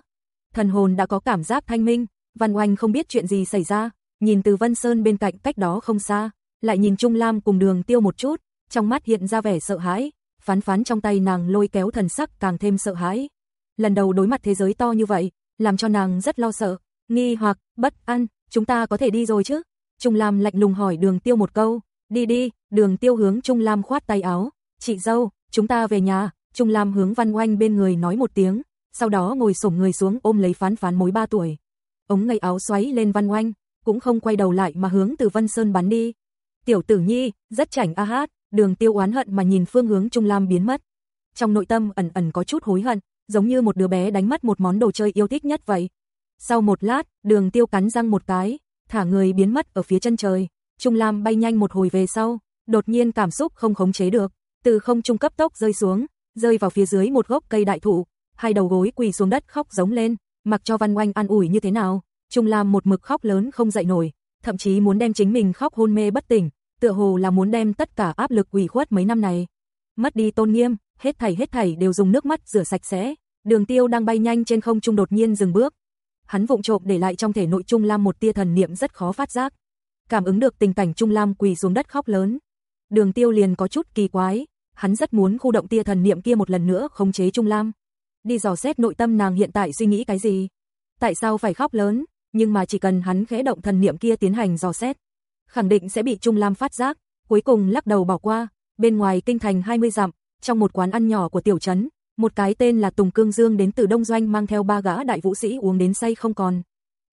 Speaker 1: Thần hồn đã có cảm giác thanh minh, Văn Oanh không biết chuyện gì xảy ra, nhìn từ Vân Sơn bên cạnh cách đó không xa, lại nhìn Trung Lam cùng đường tiêu một chút, trong mắt hiện ra vẻ sợ hãi, phán phán trong tay nàng lôi kéo thần sắc càng thêm sợ hãi. Lần đầu đối mặt thế giới to như vậy, làm cho nàng rất lo sợ, nghi hoặc, bất an, chúng ta có thể đi rồi chứ? Trung Lam lạnh lùng hỏi đường tiêu một câu, đi đi, đường tiêu hướng Trung Lam khoát tay áo, chị dâu, chúng ta về nhà, Trung Lam hướng văn oanh bên người nói một tiếng, sau đó ngồi sổm người xuống ôm lấy phán phán mối ba tuổi. Ống ngây áo xoáy lên văn oanh, cũng không quay đầu lại mà hướng từ Vân Sơn bắn đi. Tiểu tử nhi, rất chảnh a hát, đường tiêu oán hận mà nhìn phương hướng Trung Lam biến mất. Trong nội tâm ẩn ẩn có chút hối hận, giống như một đứa bé đánh mất một món đồ chơi yêu thích nhất vậy. Sau một lát, đường tiêu cắn răng một cái, thả người biến mất ở phía chân trời. Trung Lam bay nhanh một hồi về sau, đột nhiên cảm xúc không khống chế được, từ không trung cấp tốc rơi xuống, rơi vào phía dưới một gốc cây đại thụ, hai đầu gối quỳ xuống đất khóc giống lên, mặc cho Văn Oanh an ủi như thế nào, Trung Lam một mực khóc lớn không dậy nổi, thậm chí muốn đem chính mình khóc hôn mê bất tỉnh, tựa hồ là muốn đem tất cả áp lực ủy khuất mấy năm này. Mất đi tôn nghiêm, hết thảy hết thảy đều dùng nước mắt rửa sạch sẽ. Đường Tiêu đang bay nhanh trên không trung đột nhiên dừng bước. Hắn vụng trộm để lại trong thể nội Trung Lam một tia thần niệm rất khó phát giác. Cảm ứng được tình cảnh Trung Lam quỳ xuống đất khóc lớn. Đường Tiêu liền có chút kỳ quái, hắn rất muốn khu động tia thần niệm kia một lần nữa khống chế Trung Lam. Đi dò xét nội tâm nàng hiện tại suy nghĩ cái gì? Tại sao phải khóc lớn? nhưng mà chỉ cần hắn khẽ động thần niệm kia tiến hành dò xét, khẳng định sẽ bị Trung Lam phát giác, cuối cùng lắc đầu bỏ qua, bên ngoài kinh thành 20 dặm, trong một quán ăn nhỏ của tiểu trấn, một cái tên là Tùng Cương Dương đến từ Đông Doanh mang theo ba gã đại vũ sĩ uống đến say không còn.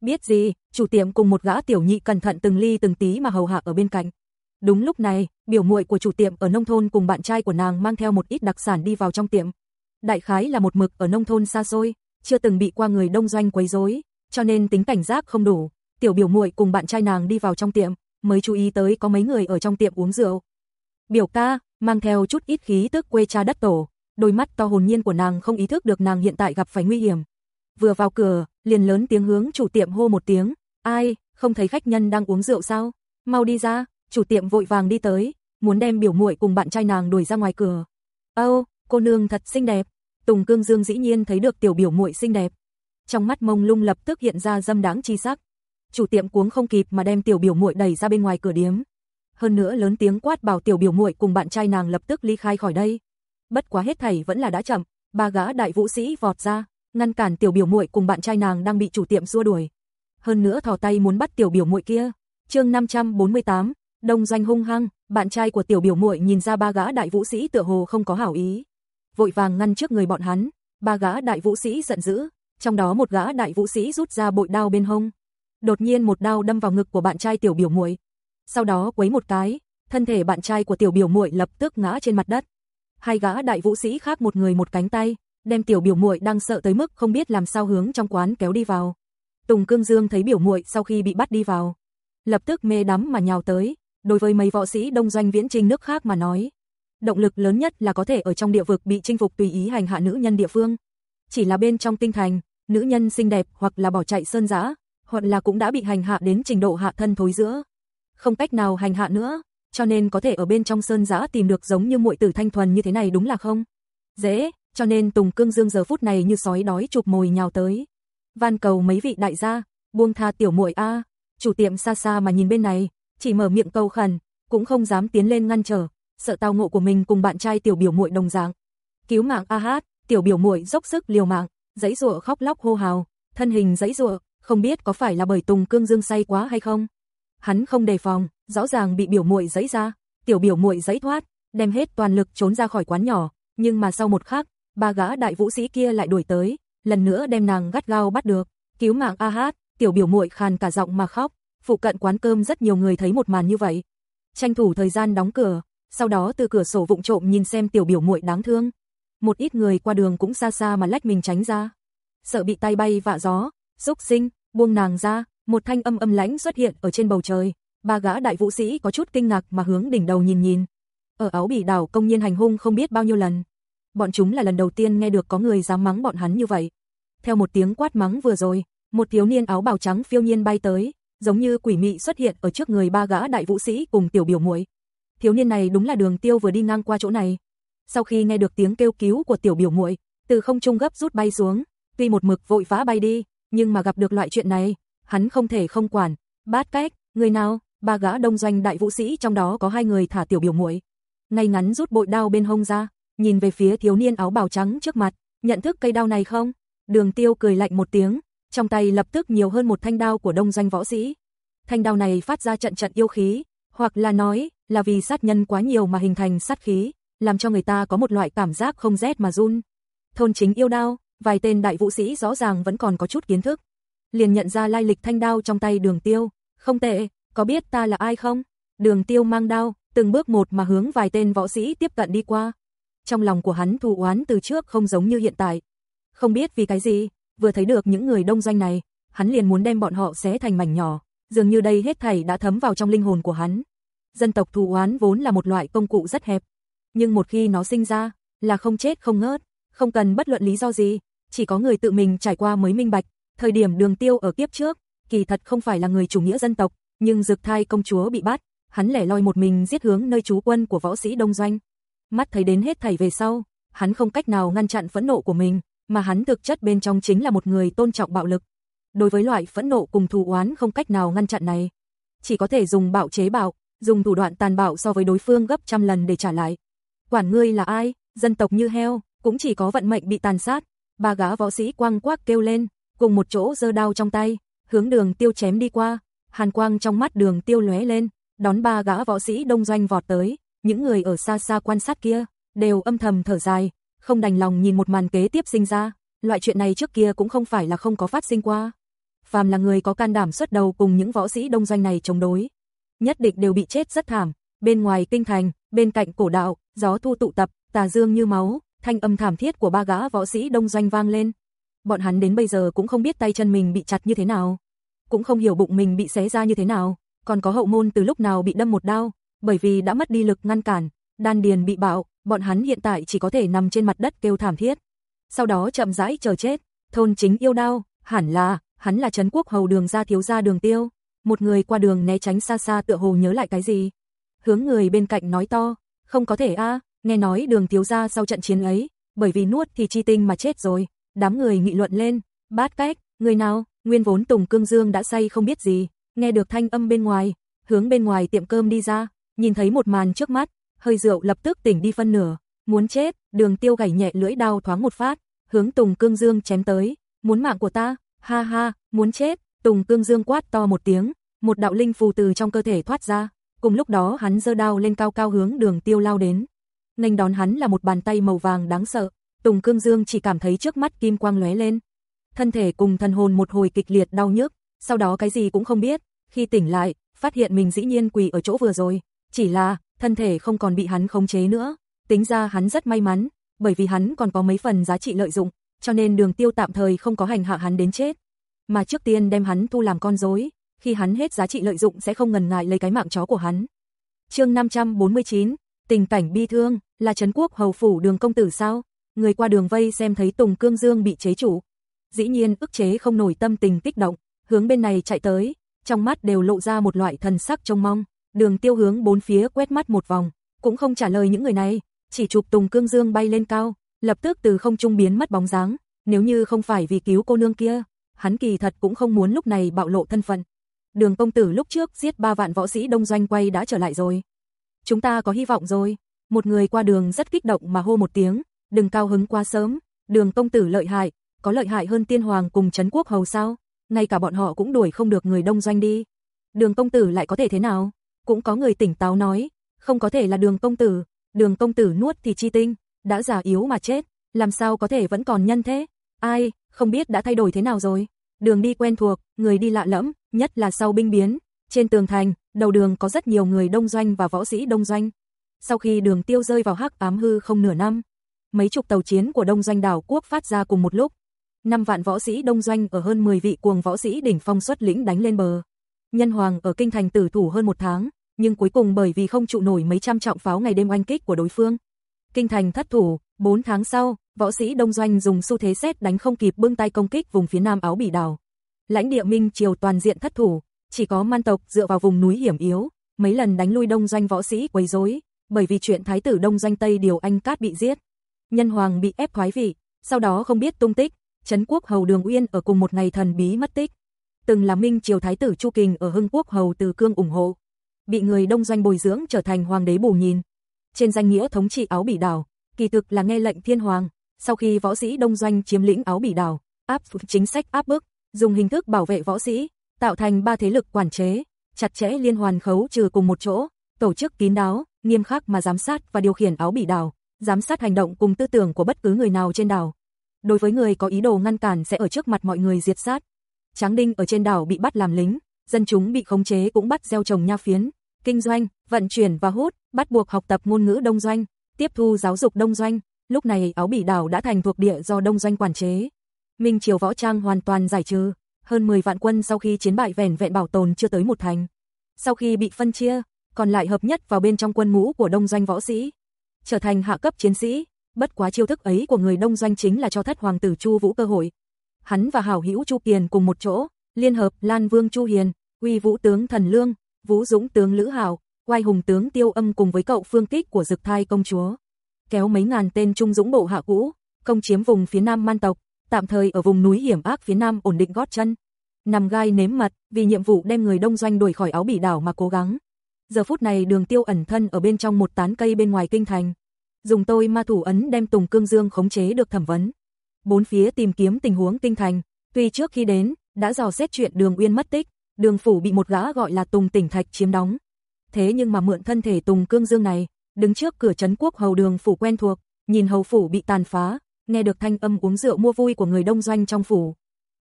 Speaker 1: Biết gì, chủ tiệm cùng một gã tiểu nhị cẩn thận từng ly từng tí mà hầu hạ ở bên cạnh. Đúng lúc này, biểu muội của chủ tiệm ở nông thôn cùng bạn trai của nàng mang theo một ít đặc sản đi vào trong tiệm. Đại khái là một mực ở nông thôn xa xôi, chưa từng bị qua người đông doanh quấy rối, cho nên tính cảnh giác không đủ. Tiểu biểu muội cùng bạn trai nàng đi vào trong tiệm, mới chú ý tới có mấy người ở trong tiệm uống rượu. Biểu ca, mang theo chút ít khí tức quê cha đất tổ, đôi mắt to hồn nhiên của nàng không ý thức được nàng hiện tại gặp phải nguy hiểm. Vừa vào cửa, liền lớn tiếng hướng chủ tiệm hô một tiếng, ai, không thấy khách nhân đang uống rượu sao, mau đi ra, chủ tiệm vội vàng đi tới, muốn đem biểu muội cùng bạn trai nàng đuổi ra ngoài cửa. Âu, cô nương thật xinh đẹp, Tùng Cương Dương dĩ nhiên thấy được tiểu biểu muội xinh đẹp. Trong mắt mông lung lập tức hiện ra dâm đáng chi sắc. Chủ tiệm cuống không kịp mà đem tiểu biểu muội đẩy ra bên ngoài cửa điếm. Hơn nữa lớn tiếng quát bảo tiểu biểu muội cùng bạn trai nàng lập tức ly khai khỏi đây. Bất quá hết thảy vẫn là đã chậm, ba gã đại vũ sĩ vọt ra, ngăn cản tiểu biểu muội cùng bạn trai nàng đang bị chủ tiệm xua đuổi. Hơn nữa thò tay muốn bắt tiểu biểu muội kia. Chương 548, Đông doanh hung hăng, bạn trai của tiểu biểu muội nhìn ra ba gã đại vũ sĩ tựa hồ không có hảo ý, vội vàng ngăn trước người bọn hắn, ba gã đại vũ sĩ giận dữ, trong đó một gã đại vũ sĩ rút ra bội đao bên hông. Đột nhiên một đao đâm vào ngực của bạn trai tiểu biểu muội. Sau đó quấy một cái, thân thể bạn trai của tiểu biểu muội lập tức ngã trên mặt đất. Hai gã đại vũ sĩ khác một người một cánh tay, đem tiểu biểu muội đang sợ tới mức không biết làm sao hướng trong quán kéo đi vào. Tùng Cương Dương thấy biểu muội sau khi bị bắt đi vào, lập tức mê đắm mà nhào tới, đối với mấy võ sĩ đông doanh viễn trinh nước khác mà nói, động lực lớn nhất là có thể ở trong địa vực bị chinh phục tùy ý hành hạ nữ nhân địa phương. Chỉ là bên trong tinh thành, nữ nhân xinh đẹp hoặc là bỏ chạy sơn dã, hoặc là cũng đã bị hành hạ đến trình độ hạ thân thối giữa. Không cách nào hành hạ nữa, cho nên có thể ở bên trong sơn giã tìm được giống như muội tử thanh thuần như thế này đúng là không? Dễ, cho nên Tùng Cương Dương giờ phút này như sói đói chụp mồi nhào tới. Van cầu mấy vị đại gia, buông tha tiểu muội a. Chủ tiệm xa xa mà nhìn bên này, chỉ mở miệng cầu khẩn, cũng không dám tiến lên ngăn trở, sợ tao ngộ của mình cùng bạn trai tiểu biểu muội đồng dạng. Cứu mạng a hát, tiểu biểu muội dốc sức liều mạng, giãy giụa khóc lóc hô hào, thân hình giãy giụa, không biết có phải là bởi Tùng Cương Dương say quá hay không. Hắn không đề phòng, rõ ràng bị biểu muội giãy ra, tiểu biểu muội giãy thoát, đem hết toàn lực trốn ra khỏi quán nhỏ, nhưng mà sau một khắc, ba gã đại vũ sĩ kia lại đuổi tới, lần nữa đem nàng gắt gao bắt được. Cứu mạng a hát, tiểu biểu muội khàn cả giọng mà khóc, phụ cận quán cơm rất nhiều người thấy một màn như vậy. Tranh thủ thời gian đóng cửa, sau đó từ cửa sổ vụng trộm nhìn xem tiểu biểu muội đáng thương. Một ít người qua đường cũng xa xa mà lách mình tránh ra. Sợ bị tay bay vạ gió, xúc sinh, buông nàng ra, một thanh âm âm lãnh xuất hiện ở trên bầu trời. Ba gã đại vũ sĩ có chút kinh ngạc mà hướng đỉnh đầu nhìn nhìn. Ở áo bỉ đảo công nhiên hành hung không biết bao nhiêu lần. Bọn chúng là lần đầu tiên nghe được có người dám mắng bọn hắn như vậy. Theo một tiếng quát mắng vừa rồi, một thiếu niên áo bào trắng phiêu nhiên bay tới, giống như quỷ mị xuất hiện ở trước người ba gã đại vũ sĩ cùng tiểu biểu muội. Thiếu niên này đúng là Đường Tiêu vừa đi ngang qua chỗ này. Sau khi nghe được tiếng kêu cứu của tiểu biểu muội, từ không trung gấp rút bay xuống, tuy một mực vội vã bay đi, nhưng mà gặp được loại chuyện này, hắn không thể không quản. Bát cách, người nào? Ba gã đông doanh đại vũ sĩ trong đó có hai người thả tiểu biểu muội. Ngay ngắn rút bội đao bên hông ra, nhìn về phía thiếu niên áo bào trắng trước mặt, nhận thức cây đao này không? Đường Tiêu cười lạnh một tiếng, trong tay lập tức nhiều hơn một thanh đao của đông doanh võ sĩ. Thanh đao này phát ra trận trận yêu khí, hoặc là nói, là vì sát nhân quá nhiều mà hình thành sát khí, làm cho người ta có một loại cảm giác không rét mà run. Thôn chính yêu đao, vài tên đại vũ sĩ rõ ràng vẫn còn có chút kiến thức. Liền nhận ra lai lịch thanh đao trong tay đường tiêu, không tệ, có biết ta là ai không? Đường tiêu mang đao, từng bước một mà hướng vài tên võ sĩ tiếp cận đi qua. Trong lòng của hắn thù oán từ trước không giống như hiện tại. Không biết vì cái gì, vừa thấy được những người đông doanh này, hắn liền muốn đem bọn họ xé thành mảnh nhỏ, dường như đây hết thảy đã thấm vào trong linh hồn của hắn. Dân tộc thù oán vốn là một loại công cụ rất hẹp, nhưng một khi nó sinh ra, là không chết không ngớt, không cần bất luận lý do gì, chỉ có người tự mình trải qua mới minh bạch, thời điểm Đường Tiêu ở kiếp trước, kỳ thật không phải là người chủ nghĩa dân tộc, nhưng Dực Thai công chúa bị bắt, hắn lẻ loi một mình giết hướng nơi trú quân của võ sĩ Đông Doanh. Mắt thấy đến hết thảy về sau, hắn không cách nào ngăn chặn phẫn nộ của mình, mà hắn thực chất bên trong chính là một người tôn trọng bạo lực. Đối với loại phẫn nộ cùng thù oán không cách nào ngăn chặn này, chỉ có thể dùng bạo chế bạo, dùng thủ đoạn tàn bạo so với đối phương gấp trăm lần để trả lại. Quản ngươi là ai, dân tộc như heo, cũng chỉ có vận mệnh bị tàn sát. Ba gã võ sĩ quăng quác kêu lên, cùng một chỗ giơ đao trong tay, hướng đường tiêu chém đi qua, hàn quang trong mắt đường tiêu lóe lên, đón ba gã võ sĩ đông doanh vọt tới, những người ở xa xa quan sát kia, đều âm thầm thở dài, không đành lòng nhìn một màn kế tiếp sinh ra, loại chuyện này trước kia cũng không phải là không có phát sinh qua. Phàm là người có can đảm xuất đầu cùng những võ sĩ đông doanh này chống đối, nhất định đều bị chết rất thảm, bên ngoài kinh thành, bên cạnh cổ đạo, gió thu tụ tập, tà dương như máu, thanh âm thảm thiết của ba gã võ sĩ đông doanh vang lên. Bọn hắn đến bây giờ cũng không biết tay chân mình bị chặt như thế nào, cũng không hiểu bụng mình bị xé ra như thế nào, còn có hậu môn từ lúc nào bị đâm một đao, bởi vì đã mất đi lực ngăn cản, đan điền bị bạo, bọn hắn hiện tại chỉ có thể nằm trên mặt đất kêu thảm thiết. Sau đó chậm rãi chờ chết, thôn chính yêu đao, hẳn là, hắn là Trấn Quốc hầu đường gia thiếu gia đường tiêu. Một người qua đường né tránh xa xa tựa hồ nhớ lại cái gì. Hướng người bên cạnh nói to, không có thể a nghe nói đường thiếu gia sau trận chiến ấy, bởi vì nuốt thì chi tinh mà chết rồi. Đám người nghị luận lên, bát cách, người nào, nguyên vốn Tùng Cương Dương đã say không biết gì, nghe được thanh âm bên ngoài, hướng bên ngoài tiệm cơm đi ra, nhìn thấy một màn trước mắt, hơi rượu lập tức tỉnh đi phân nửa, muốn chết, đường tiêu gảy nhẹ lưỡi đao thoáng một phát, hướng Tùng Cương Dương chém tới, muốn mạng của ta, ha ha, muốn chết, Tùng Cương Dương quát to một tiếng, một đạo linh phù từ trong cơ thể thoát ra, cùng lúc đó hắn giơ đao lên cao cao hướng đường tiêu lao đến. Nghênh đón hắn là một bàn tay màu vàng đáng sợ, Tùng Cương Dương chỉ cảm thấy trước mắt kim quang lóe lên. Thân thể cùng thần hồn một hồi kịch liệt đau nhức, sau đó cái gì cũng không biết, khi tỉnh lại, phát hiện mình dĩ nhiên quỳ ở chỗ vừa rồi, chỉ là, thân thể không còn bị hắn khống chế nữa. Tính ra hắn rất may mắn, bởi vì hắn còn có mấy phần giá trị lợi dụng, cho nên đường tiêu tạm thời không có hành hạ hắn đến chết. Mà trước tiên đem hắn thu làm con rối, khi hắn hết giá trị lợi dụng sẽ không ngần ngại lấy cái mạng chó của hắn. chương 549, tình cảnh bi thương, là Trấn Quốc hầu phủ đường công tử sao? Người qua đường vây xem thấy Tùng Cương Dương bị chế chủ. Dĩ nhiên ức chế không nổi tâm tình kích động, hướng bên này chạy tới, trong mắt đều lộ ra một loại thần sắc trông mong. Đường tiêu hướng bốn phía quét mắt một vòng, cũng không trả lời những người này, chỉ chụp Tùng Cương Dương bay lên cao, lập tức từ không trung biến mất bóng dáng, nếu như không phải vì cứu cô nương kia, hắn kỳ thật cũng không muốn lúc này bạo lộ thân phận. Đường công tử lúc trước giết ba vạn võ sĩ đông doanh quay đã trở lại rồi. Chúng ta có hy vọng rồi. Một người qua đường rất kích động mà hô một tiếng, đừng cao hứng quá sớm, đường công tử lợi hại, có lợi hại hơn tiên hoàng cùng chấn quốc hầu sao, ngay cả bọn họ cũng đuổi không được người đông doanh đi. Đường công tử lại có thể thế nào? Cũng có người tỉnh táo nói, không có thể là đường công tử, đường công tử nuốt thì chi tinh, đã già yếu mà chết, làm sao có thể vẫn còn nhân thế? Ai, không biết đã thay đổi thế nào rồi? Đường đi quen thuộc, người đi lạ lẫm, nhất là sau binh biến. Trên tường thành, đầu đường có rất nhiều người đông doanh và võ sĩ đông doanh. Sau khi đường tiêu rơi vào hắc ám hư không nửa năm, mấy chục tàu chiến của đông doanh đảo quốc phát ra cùng một lúc. Năm vạn võ sĩ đông doanh ở hơn 10 vị cuồng võ sĩ đỉnh phong xuất lĩnh đánh lên bờ. Nhân hoàng ở kinh thành tử thủ hơn một tháng, nhưng cuối cùng bởi vì không trụ nổi mấy trăm trọng pháo ngày đêm oanh kích của đối phương. Kinh thành thất thủ, 4 tháng sau, võ sĩ đông doanh dùng xu thế xét đánh không kịp bưng tay công kích vùng phía nam áo bỉ đảo. Lãnh địa Minh triều toàn diện thất thủ, chỉ có man tộc dựa vào vùng núi hiểm yếu, mấy lần đánh lui đông doanh võ sĩ quấy rối, bởi vì chuyện thái tử đông doanh Tây Điều Anh Cát bị giết. Nhân hoàng bị ép thoái vị, sau đó không biết tung tích, Trấn quốc hầu Đường Uyên ở cùng một ngày thần bí mất tích. Từng là Minh triều thái tử Chu Kình ở Hưng quốc hầu Từ Cương ủng hộ, bị người đông doanh bồi dưỡng trở thành hoàng đế bù nhìn. Trên danh nghĩa thống trị áo bỉ đảo, kỳ thực là nghe lệnh thiên hoàng, sau khi võ sĩ đông doanh chiếm lĩnh áo bỉ đảo, áp chính sách áp bức, dùng hình thức bảo vệ võ sĩ, tạo thành ba thế lực quản chế, chặt chẽ liên hoàn khấu trừ cùng một chỗ, tổ chức kín đáo, nghiêm khắc mà giám sát và điều khiển áo bỉ đảo, giám sát hành động cùng tư tưởng của bất cứ người nào trên đảo. Đối với người có ý đồ ngăn cản sẽ ở trước mặt mọi người diệt sát. Tráng Đinh ở trên đảo bị bắt làm lính, dân chúng bị khống chế cũng bắt gieo trồng nha phiến, kinh doanh, vận chuyển và hút, bắt buộc học tập ngôn ngữ đông doanh, tiếp thu giáo dục đông doanh. Lúc này áo bỉ đảo đã thành thuộc địa do đông doanh quản chế. Minh triều võ trang hoàn toàn giải trừ, hơn 10 vạn quân sau khi chiến bại vẻn vẹn bảo tồn chưa tới một thành. Sau khi bị phân chia, còn lại hợp nhất vào bên trong quân ngũ của đông doanh võ sĩ, trở thành hạ cấp chiến sĩ, bất quá chiêu thức ấy của người đông doanh chính là cho thất hoàng tử Chu Vũ cơ hội. Hắn và hảo hữu Chu Kiền cùng một chỗ, liên hợp Lan Vương Chu Hiền, Uy Vũ tướng Thần Lương, Vũ Dũng tướng Lữ Hảo, Oai Hùng tướng Tiêu Âm cùng với cậu Phương Kích của Dực Thai công chúa, kéo mấy ngàn tên trung dũng bộ hạ cũ, công chiếm vùng phía nam man tộc, tạm thời ở vùng núi hiểm ác phía nam ổn định gót chân. Nằm gai nếm mật, vì nhiệm vụ đem người đông doanh đuổi khỏi áo bỉ đảo mà cố gắng. Giờ phút này đường tiêu ẩn thân ở bên trong một tán cây bên ngoài kinh thành. Dùng tôi ma thủ ấn đem Tùng Cương Dương khống chế được thẩm vấn. Bốn phía tìm kiếm tình huống kinh thành, tuy trước khi đến, đã dò xét chuyện Đường Uyên mất tích, Đường phủ bị một gã gọi là Tùng Tỉnh Thạch chiếm đóng. Thế nhưng mà mượn thân thể Tùng Cương Dương này, đứng trước cửa trấn quốc hầu Đường phủ quen thuộc, nhìn hầu phủ bị tàn phá, nghe được thanh âm uống rượu mua vui của người đông doanh trong phủ.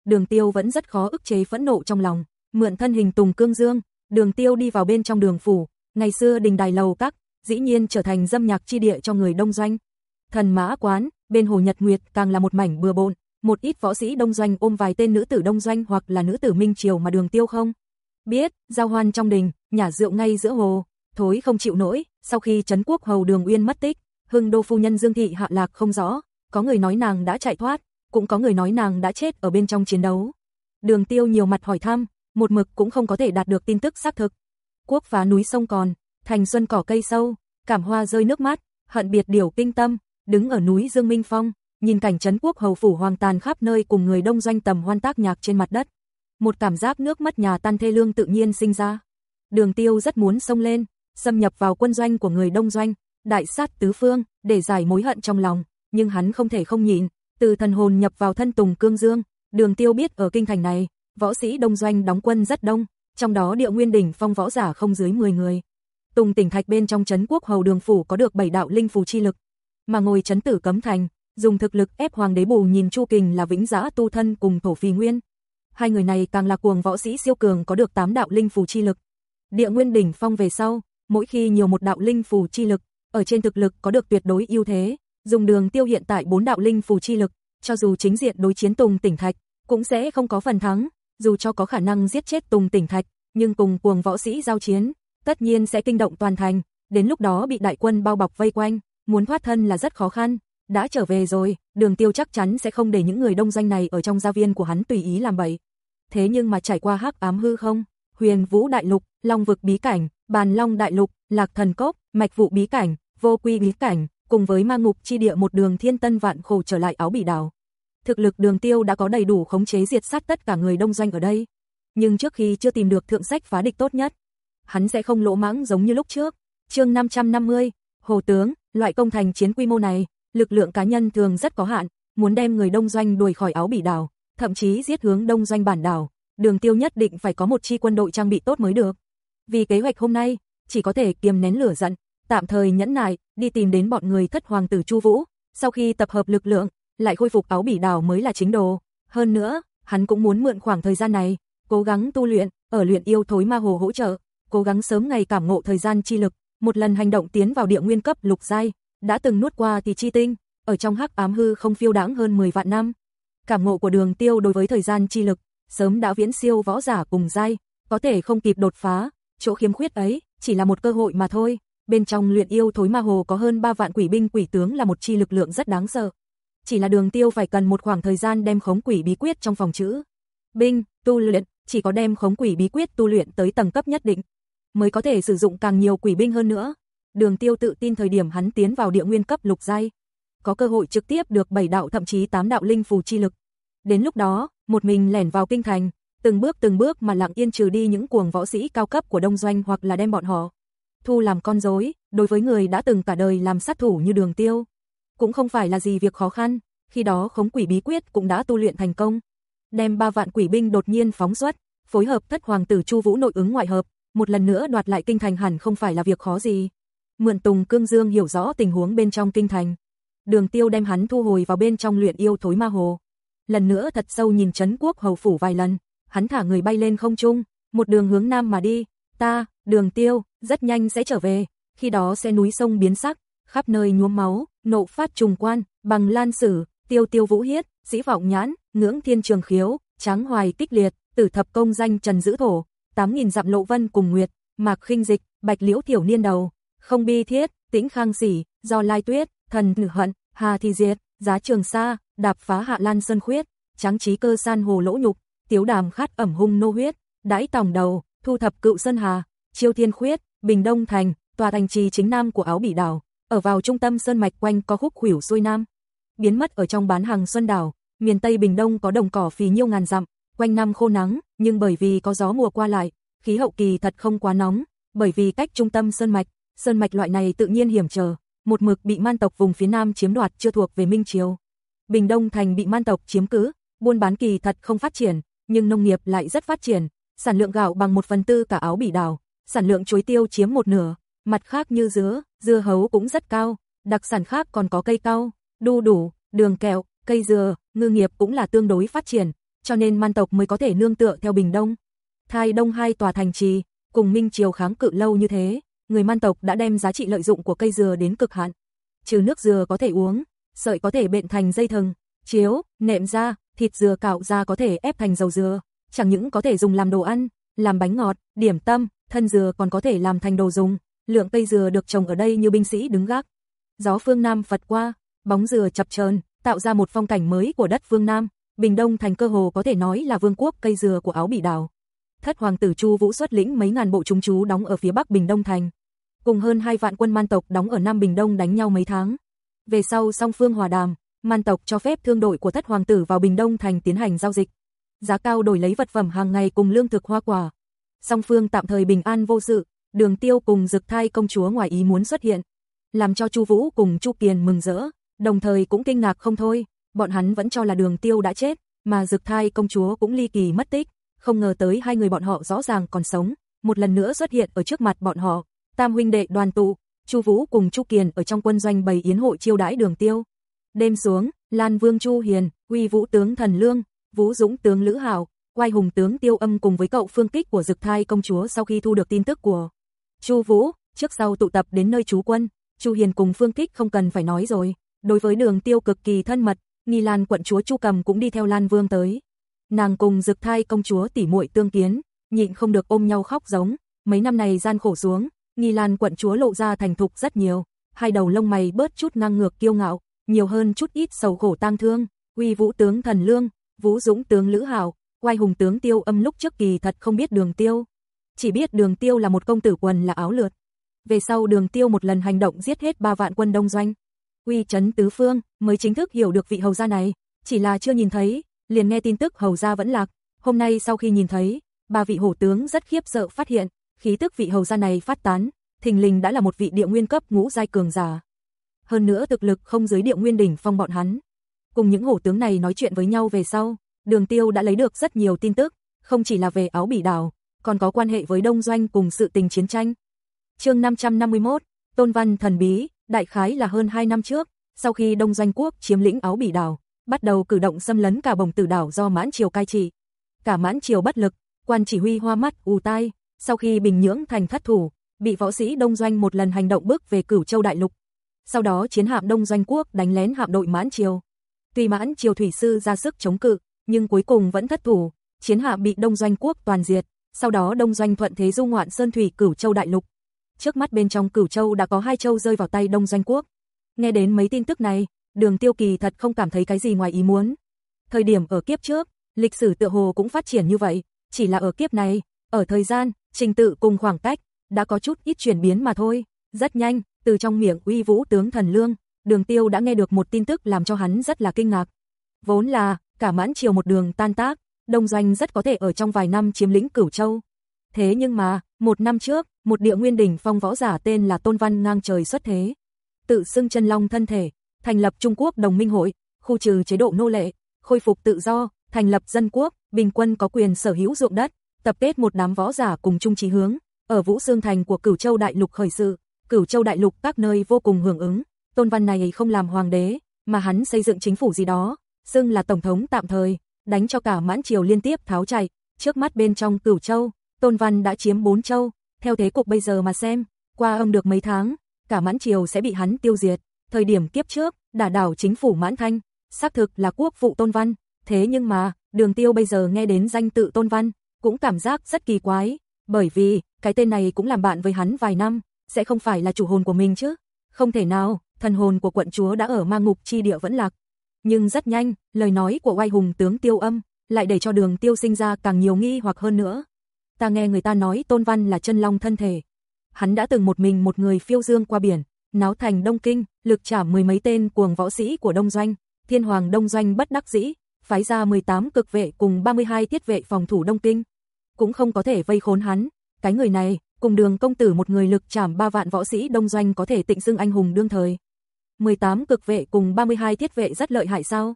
Speaker 1: Đường Tiêu vẫn rất khó ức chế phẫn nộ trong lòng, mượn thân hình Tùng Cương Dương, Đường Tiêu đi vào bên trong đường phủ, ngày xưa đình đài lầu các, dĩ nhiên trở thành dâm nhạc chi địa cho người đông doanh. Thần mã quán, bên hồ Nhật Nguyệt càng là một mảnh bừa bộn, một ít võ sĩ đông doanh ôm vài tên nữ tử đông doanh hoặc là nữ tử minh triều mà đường tiêu không. Biết, giao hoan trong đình, nhà rượu ngay giữa hồ, thối không chịu nổi, sau khi Trấn quốc hầu đường uyên mất tích, hưng đô phu nhân Dương Thị hạ lạc không rõ, có người nói nàng đã chạy thoát, cũng có người nói nàng đã chết ở bên trong chiến đấu. Đường tiêu nhiều mặt hỏi thăm, một mực cũng không có thể đạt được tin tức xác thực. Quốc phá núi sông còn, thành xuân cỏ cây sâu, cảm hoa rơi nước mắt, hận biệt điều kinh tâm, đứng ở núi Dương Minh Phong, nhìn cảnh trấn quốc hầu phủ hoàng tàn khắp nơi cùng người đông doanh tầm hoan tác nhạc trên mặt đất. Một cảm giác nước mắt nhà tan thê lương tự nhiên sinh ra. Đường tiêu rất muốn xông lên, xâm nhập vào quân doanh của người đông doanh, đại sát tứ phương, để giải mối hận trong lòng, nhưng hắn không thể không nhịn, từ thần hồn nhập vào thân Tùng Cương Dương, đường tiêu biết ở kinh thành này, võ sĩ đông doanh đóng quân rất đông, trong đó địa nguyên đỉnh phong võ giả không dưới 10 người. Tùng tỉnh thạch bên trong chấn quốc hầu đường phủ có được bảy đạo linh phù chi lực, mà ngồi chấn tử cấm thành, dùng thực lực ép hoàng đế bù nhìn Chu Kình là vĩnh giã tu thân cùng thổ phi nguyên. Hai người này càng là cuồng võ sĩ siêu cường có được tám đạo linh phù chi lực. Địa nguyên đỉnh phong về sau, mỗi khi nhiều một đạo linh phù chi lực, ở trên thực lực có được tuyệt đối ưu thế, dùng đường tiêu hiện tại bốn đạo linh phù chi lực, cho dù chính diện đối chiến Tùng Tỉnh Thạch, cũng sẽ không có phần thắng, dù cho có khả năng giết chết Tùng Tỉnh Thạch, nhưng cùng cuồng võ sĩ giao chiến, tất nhiên sẽ kinh động toàn thành, đến lúc đó bị đại quân bao bọc vây quanh, muốn thoát thân là rất khó khăn. Đã trở về rồi, đường tiêu chắc chắn sẽ không để những người đông doanh này ở trong gia viên của hắn tùy ý làm bậy. Thế nhưng mà trải qua hắc ám hư không, huyền vũ đại lục, long vực bí cảnh, bàn long đại lục, lạc thần cốc, mạch vụ bí cảnh, vô quy bí cảnh, cùng với ma ngục chi địa một đường thiên tân vạn khổ trở lại áo bỉ đảo. Thực lực đường tiêu đã có đầy đủ khống chế diệt sát tất cả người đông doanh ở đây. Nhưng trước khi chưa tìm được thượng sách phá địch tốt nhất, hắn sẽ không lỗ mãng giống như lúc trước. chương 550, Hồ Tướng, loại công thành chiến quy mô này, lực lượng cá nhân thường rất có hạn, muốn đem người đông doanh đuổi khỏi áo bỉ đảo, thậm chí giết hướng đông doanh bản đảo, đường tiêu nhất định phải có một chi quân đội trang bị tốt mới được. Vì kế hoạch hôm nay, chỉ có thể kiềm nén lửa giận, tạm thời nhẫn nại, đi tìm đến bọn người thất hoàng tử Chu Vũ, sau khi tập hợp lực lượng, lại khôi phục áo bỉ đảo mới là chính đồ. Hơn nữa, hắn cũng muốn mượn khoảng thời gian này, cố gắng tu luyện, ở luyện yêu thối ma hồ hỗ trợ, cố gắng sớm ngày cảm ngộ thời gian chi lực, một lần hành động tiến vào địa nguyên cấp lục giai, đã từng nuốt qua thì chi tinh, ở trong hắc ám hư không phiêu đãng hơn 10 vạn năm. Cảm ngộ của Đường Tiêu đối với thời gian chi lực, sớm đã viễn siêu võ giả cùng giai, có thể không kịp đột phá, chỗ khiếm khuyết ấy chỉ là một cơ hội mà thôi. Bên trong luyện yêu thối ma hồ có hơn 3 vạn quỷ binh quỷ tướng là một chi lực lượng rất đáng sợ. Chỉ là Đường Tiêu phải cần một khoảng thời gian đem khống quỷ bí quyết trong phòng chữ. Binh, tu luyện, chỉ có đem khống quỷ bí quyết tu luyện tới tầng cấp nhất định, mới có thể sử dụng càng nhiều quỷ binh hơn nữa. Đường Tiêu tự tin thời điểm hắn tiến vào địa nguyên cấp lục giai, có cơ hội trực tiếp được bảy đạo thậm chí tám đạo linh phù chi lực. Đến lúc đó, một mình lẻn vào kinh thành, từng bước từng bước mà lặng yên trừ đi những cuồng võ sĩ cao cấp của đông doanh hoặc là đem bọn họ thu làm con rối, đối với người đã từng cả đời làm sát thủ như Đường Tiêu, cũng không phải là gì việc khó khăn, khi đó khống quỷ bí quyết cũng đã tu luyện thành công. Đem ba vạn quỷ binh đột nhiên phóng xuất, phối hợp thất hoàng tử Chu Vũ nội ứng ngoại hợp, một lần nữa đoạt lại kinh thành hẳn không phải là việc khó gì. Mượn Tùng Cương Dương hiểu rõ tình huống bên trong kinh thành. Đường Tiêu đem hắn thu hồi vào bên trong luyện yêu thối ma hồ. Lần nữa thật sâu nhìn chấn quốc hầu phủ vài lần, hắn thả người bay lên không trung, một đường hướng nam mà đi. Ta, Đường Tiêu, rất nhanh sẽ trở về, khi đó sẽ núi sông biến sắc, khắp nơi nhuốm máu, nộ phát trùng quan, bằng lan sử, tiêu tiêu vũ hiết, sĩ vọng nhãn, ngưỡng thiên trường khiếu, tráng hoài kích liệt, tử thập công danh trần giữ thổ, tám nghìn dặm lộ vân cùng nguyệt, mạc khinh dịch, bạch liễu thiểu niên đầu, không bi thiết, tĩnh khang sỉ, do lai tuyết, thần nữ hận, hà thi diệt, giá trường sa, đạp phá hạ lan sơn khuyết, tráng trí cơ san hồ lỗ nhục, tiếu đàm khát ẩm hung nô huyết, đãi tòng đầu, thu thập cựu sơn hà, chiêu thiên khuyết, bình đông thành, tòa thành trì chính nam của áo bỉ đảo, ở vào trung tâm sơn mạch quanh có khúc khuỷu xuôi nam. Biến mất ở trong bán hàng xuân đảo, miền Tây Bình Đông có đồng cỏ phì nhiêu ngàn dặm, quanh năm khô nắng, nhưng bởi vì có gió mùa qua lại, khí hậu kỳ thật không quá nóng, bởi vì cách trung tâm sơn mạch, sơn mạch loại này tự nhiên hiểm trở, một mực bị man tộc vùng phía nam chiếm đoạt chưa thuộc về Minh Triều. Bình Đông thành bị man tộc chiếm cứ, buôn bán kỳ thật không phát triển, nhưng nông nghiệp lại rất phát triển, sản lượng gạo bằng một phần tư cả áo bỉ đảo, sản lượng chuối tiêu chiếm một nửa, mặt khác như dứa, dưa hấu cũng rất cao, đặc sản khác còn có cây cao, đu đủ, đường kẹo, cây dừa, ngư nghiệp cũng là tương đối phát triển, cho nên man tộc mới có thể nương tựa theo Bình Đông. Thai Đông hai tòa thành trì, cùng Minh Triều kháng cự lâu như thế, người man tộc đã đem giá trị lợi dụng của cây dừa đến cực hạn. Trừ nước dừa có thể uống, sợi có thể bện thành dây thừng, chiếu, nệm da, thịt dừa cạo ra có thể ép thành dầu dừa, chẳng những có thể dùng làm đồ ăn, làm bánh ngọt, điểm tâm, thân dừa còn có thể làm thành đồ dùng. Lượng cây dừa được trồng ở đây như binh sĩ đứng gác. Gió phương Nam phật qua, bóng dừa chập chờn, tạo ra một phong cảnh mới của đất phương Nam. Bình Đông thành cơ hồ có thể nói là vương quốc cây dừa của áo bỉ đảo. Thất hoàng tử Chu Vũ xuất lĩnh mấy ngàn bộ chúng chú đóng ở phía bắc Bình Đông thành, cùng hơn hai vạn quân man tộc đóng ở Nam Bình Đông đánh nhau mấy tháng. Về sau song phương hòa đàm, man tộc cho phép thương đội của thất hoàng tử vào Bình Đông thành tiến hành giao dịch. Giá cao đổi lấy vật phẩm hàng ngày cùng lương thực hoa quả. Song phương tạm thời bình an vô sự, Đường Tiêu cùng Dực Thai công chúa ngoài ý muốn xuất hiện, làm cho Chu Vũ cùng Chu Kiền mừng rỡ, đồng thời cũng kinh ngạc không thôi, bọn hắn vẫn cho là Đường Tiêu đã chết, mà Dực Thai công chúa cũng ly kỳ mất tích, không ngờ tới hai người bọn họ rõ ràng còn sống, một lần nữa xuất hiện ở trước mặt bọn họ. Tam huynh đệ đoàn tụ, Chu Vũ cùng Chu Kiền ở trong quân doanh bày yến hội chiêu đãi Đường Tiêu. Đêm xuống, Lan Vương Chu Hiền, Uy Vũ tướng Thần Lương, Vũ Dũng tướng Lữ hào, Quay Hùng tướng Tiêu Âm cùng với cậu Phương Kích của Dực Thai công chúa sau khi thu được tin tức của Chu Vũ, trước sau tụ tập đến nơi trú quân, Chu Hiền cùng Phương Kích không cần phải nói rồi, đối với Đường Tiêu cực kỳ thân mật, Nghi Lan quận chúa Chu Cầm cũng đi theo Lan Vương tới. Nàng cùng Dực Thai công chúa tỉ muội tương kiến, nhịn không được ôm nhau khóc giống, mấy năm này gian khổ xuống, Nghi Lan quận chúa lộ ra thành thục rất nhiều, hai đầu lông mày bớt chút ngang ngược kiêu ngạo, nhiều hơn chút ít sầu khổ tang thương, Uy Vũ tướng Thần Lương, Vũ Dũng tướng Lữ Hạo, Oai Hùng tướng Tiêu Âm lúc trước kỳ thật không biết Đường Tiêu, chỉ biết Đường Tiêu là một công tử quần là áo lượt. Về sau Đường Tiêu một lần hành động giết hết ba vạn quân đông doanh, uy chấn tứ phương, mới chính thức hiểu được vị hầu gia này, chỉ là chưa nhìn thấy, liền nghe tin tức hầu gia vẫn lạc, hôm nay sau khi nhìn thấy, ba vị hổ tướng rất khiếp sợ phát hiện, khí tức vị hầu gia này phát tán, thình lình đã là một vị địa nguyên cấp ngũ giai cường giả. Hơn nữa thực lực không dưới địa nguyên đỉnh phong bọn hắn. Cùng những hổ tướng này nói chuyện với nhau về sau, Đường Tiêu đã lấy được rất nhiều tin tức, không chỉ là về áo bỉ đảo, còn có quan hệ với đông doanh cùng sự tình chiến tranh. Chương 551, Tôn Văn thần bí, đại khái là hơn 2 năm trước, sau khi Đông Doanh quốc chiếm lĩnh áo bỉ đảo, bắt đầu cử động xâm lấn cả bồng tử đảo do mãn triều cai trị. Cả mãn triều bất lực, quan chỉ huy hoa mắt ù tai, sau khi Bình Nhưỡng thành thất thủ, bị võ sĩ Đông Doanh một lần hành động bước về Cửu Châu đại lục. Sau đó chiến hạm Đông Doanh quốc đánh lén hạm đội mãn triều. Tuy mãn triều thủy sư ra sức chống cự, nhưng cuối cùng vẫn thất thủ, chiến hạm bị Đông Doanh quốc toàn diệt, sau đó Đông Doanh thuận thế du ngoạn sơn thủy Cửu Châu đại lục. Trước mắt bên trong Cửu Châu đã có hai châu rơi vào tay Đông Doanh quốc. Nghe đến mấy tin tức này, Đường Tiêu Kỳ thật không cảm thấy cái gì ngoài ý muốn. Thời điểm ở kiếp trước, lịch sử tựa hồ cũng phát triển như vậy, chỉ là ở kiếp này, ở thời gian, trình tự cùng khoảng cách, đã có chút ít chuyển biến mà thôi. Rất nhanh, từ trong miệng uy vũ tướng thần lương, đường tiêu đã nghe được một tin tức làm cho hắn rất là kinh ngạc. Vốn là, cả mãn chiều một đường tan tác, đông doanh rất có thể ở trong vài năm chiếm lĩnh cửu châu. Thế nhưng mà, một năm trước, một địa nguyên đỉnh phong võ giả tên là Tôn Văn ngang trời xuất thế. Tự xưng chân long thân thể, thành lập Trung Quốc đồng minh hội, khu trừ chế độ nô lệ, khôi phục tự do, thành lập dân quốc, bình quân có quyền sở hữu ruộng đất, tập kết một đám võ giả cùng chung chí hướng, ở Vũ Xương Thành của Cửu Châu Đại Lục khởi sự, Cửu Châu Đại Lục các nơi vô cùng hưởng ứng, Tôn Văn này không làm hoàng đế, mà hắn xây dựng chính phủ gì đó, xưng là tổng thống tạm thời, đánh cho cả mãn triều liên tiếp tháo chạy, trước mắt bên trong Cửu Châu, Tôn Văn đã chiếm bốn châu, theo thế cục bây giờ mà xem, qua âm được mấy tháng, cả mãn triều sẽ bị hắn tiêu diệt, thời điểm kiếp trước, đả đảo chính phủ mãn thanh, xác thực là quốc vụ Tôn Văn, thế nhưng mà, đường tiêu bây giờ nghe đến danh tự Tôn Văn, cũng cảm giác rất kỳ quái, bởi vì, cái tên này cũng làm bạn với hắn vài năm, sẽ không phải là chủ hồn của mình chứ. Không thể nào, thần hồn của quận chúa đã ở ma ngục chi địa vẫn lạc. Nhưng rất nhanh, lời nói của oai hùng tướng tiêu âm, lại để cho đường tiêu sinh ra càng nhiều nghi hoặc hơn nữa. Ta nghe người ta nói tôn văn là chân long thân thể. Hắn đã từng một mình một người phiêu dương qua biển, náo thành Đông Kinh, lực trả mười mấy tên cuồng võ sĩ của Đông Doanh, thiên hoàng Đông Doanh bất đắc dĩ, phái ra 18 cực vệ cùng 32 thiết vệ phòng thủ Đông Kinh. Cũng không có thể vây khốn hắn, cái người này, cùng đường công tử một người lực trảm ba vạn võ sĩ đông doanh có thể tịnh xưng anh hùng đương thời. 18 cực vệ cùng 32 thiết vệ rất lợi hại sao?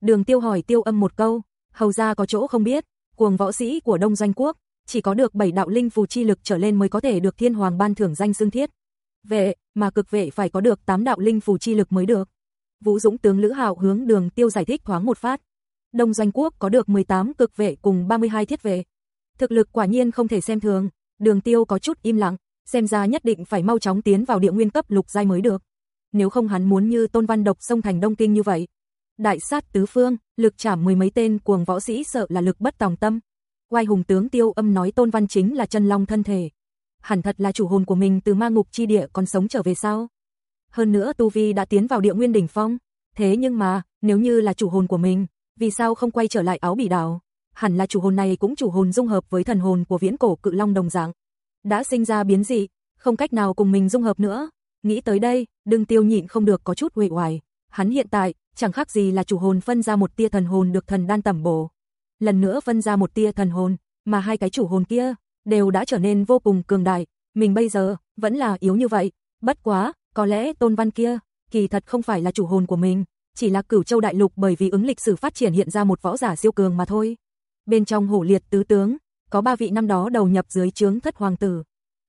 Speaker 1: Đường tiêu hỏi tiêu âm một câu, hầu ra có chỗ không biết, cuồng võ sĩ của Đông Doanh Quốc, chỉ có được 7 đạo linh phù chi lực trở lên mới có thể được thiên hoàng ban thưởng danh xương thiết. Vệ, mà cực vệ phải có được 8 đạo linh phù chi lực mới được. Vũ Dũng tướng Lữ Hạo hướng Đường Tiêu giải thích thoáng một phát. Đông Doanh Quốc có được 18 cực vệ cùng 32 thiết vệ. Thực lực quả nhiên không thể xem thường, Đường Tiêu có chút im lặng, xem ra nhất định phải mau chóng tiến vào địa nguyên cấp lục giai mới được. Nếu không hắn muốn như Tôn Văn Độc sông thành Đông Kinh như vậy, đại sát tứ phương, lực chảm mười mấy tên cuồng võ sĩ sợ là lực bất tòng tâm. Quay hùng tướng Tiêu Âm nói Tôn Văn chính là chân long thân thể. Hẳn thật là chủ hồn của mình từ ma ngục chi địa còn sống trở về sao? Hơn nữa Tu Vi đã tiến vào địa nguyên đỉnh phong. Thế nhưng mà, nếu như là chủ hồn của mình, vì sao không quay trở lại áo bỉ đảo? Hẳn là chủ hồn này cũng chủ hồn dung hợp với thần hồn của viễn cổ cự long đồng dạng. Đã sinh ra biến dị, không cách nào cùng mình dung hợp nữa. Nghĩ tới đây, đừng tiêu nhịn không được có chút uể oải. Hắn hiện tại, chẳng khác gì là chủ hồn phân ra một tia thần hồn được thần đan tẩm bổ. Lần nữa phân ra một tia thần hồn, mà hai cái chủ hồn kia, đều đã trở nên vô cùng cường đại. Mình bây giờ, vẫn là yếu như vậy. Bất quá, có lẽ tôn văn kia, kỳ thật không phải là chủ hồn của mình, chỉ là cửu châu đại lục bởi vì ứng lịch sử phát triển hiện ra một võ giả siêu cường mà thôi. Bên trong hổ liệt tứ tướng, có ba vị năm đó đầu nhập dưới trướng thất hoàng tử.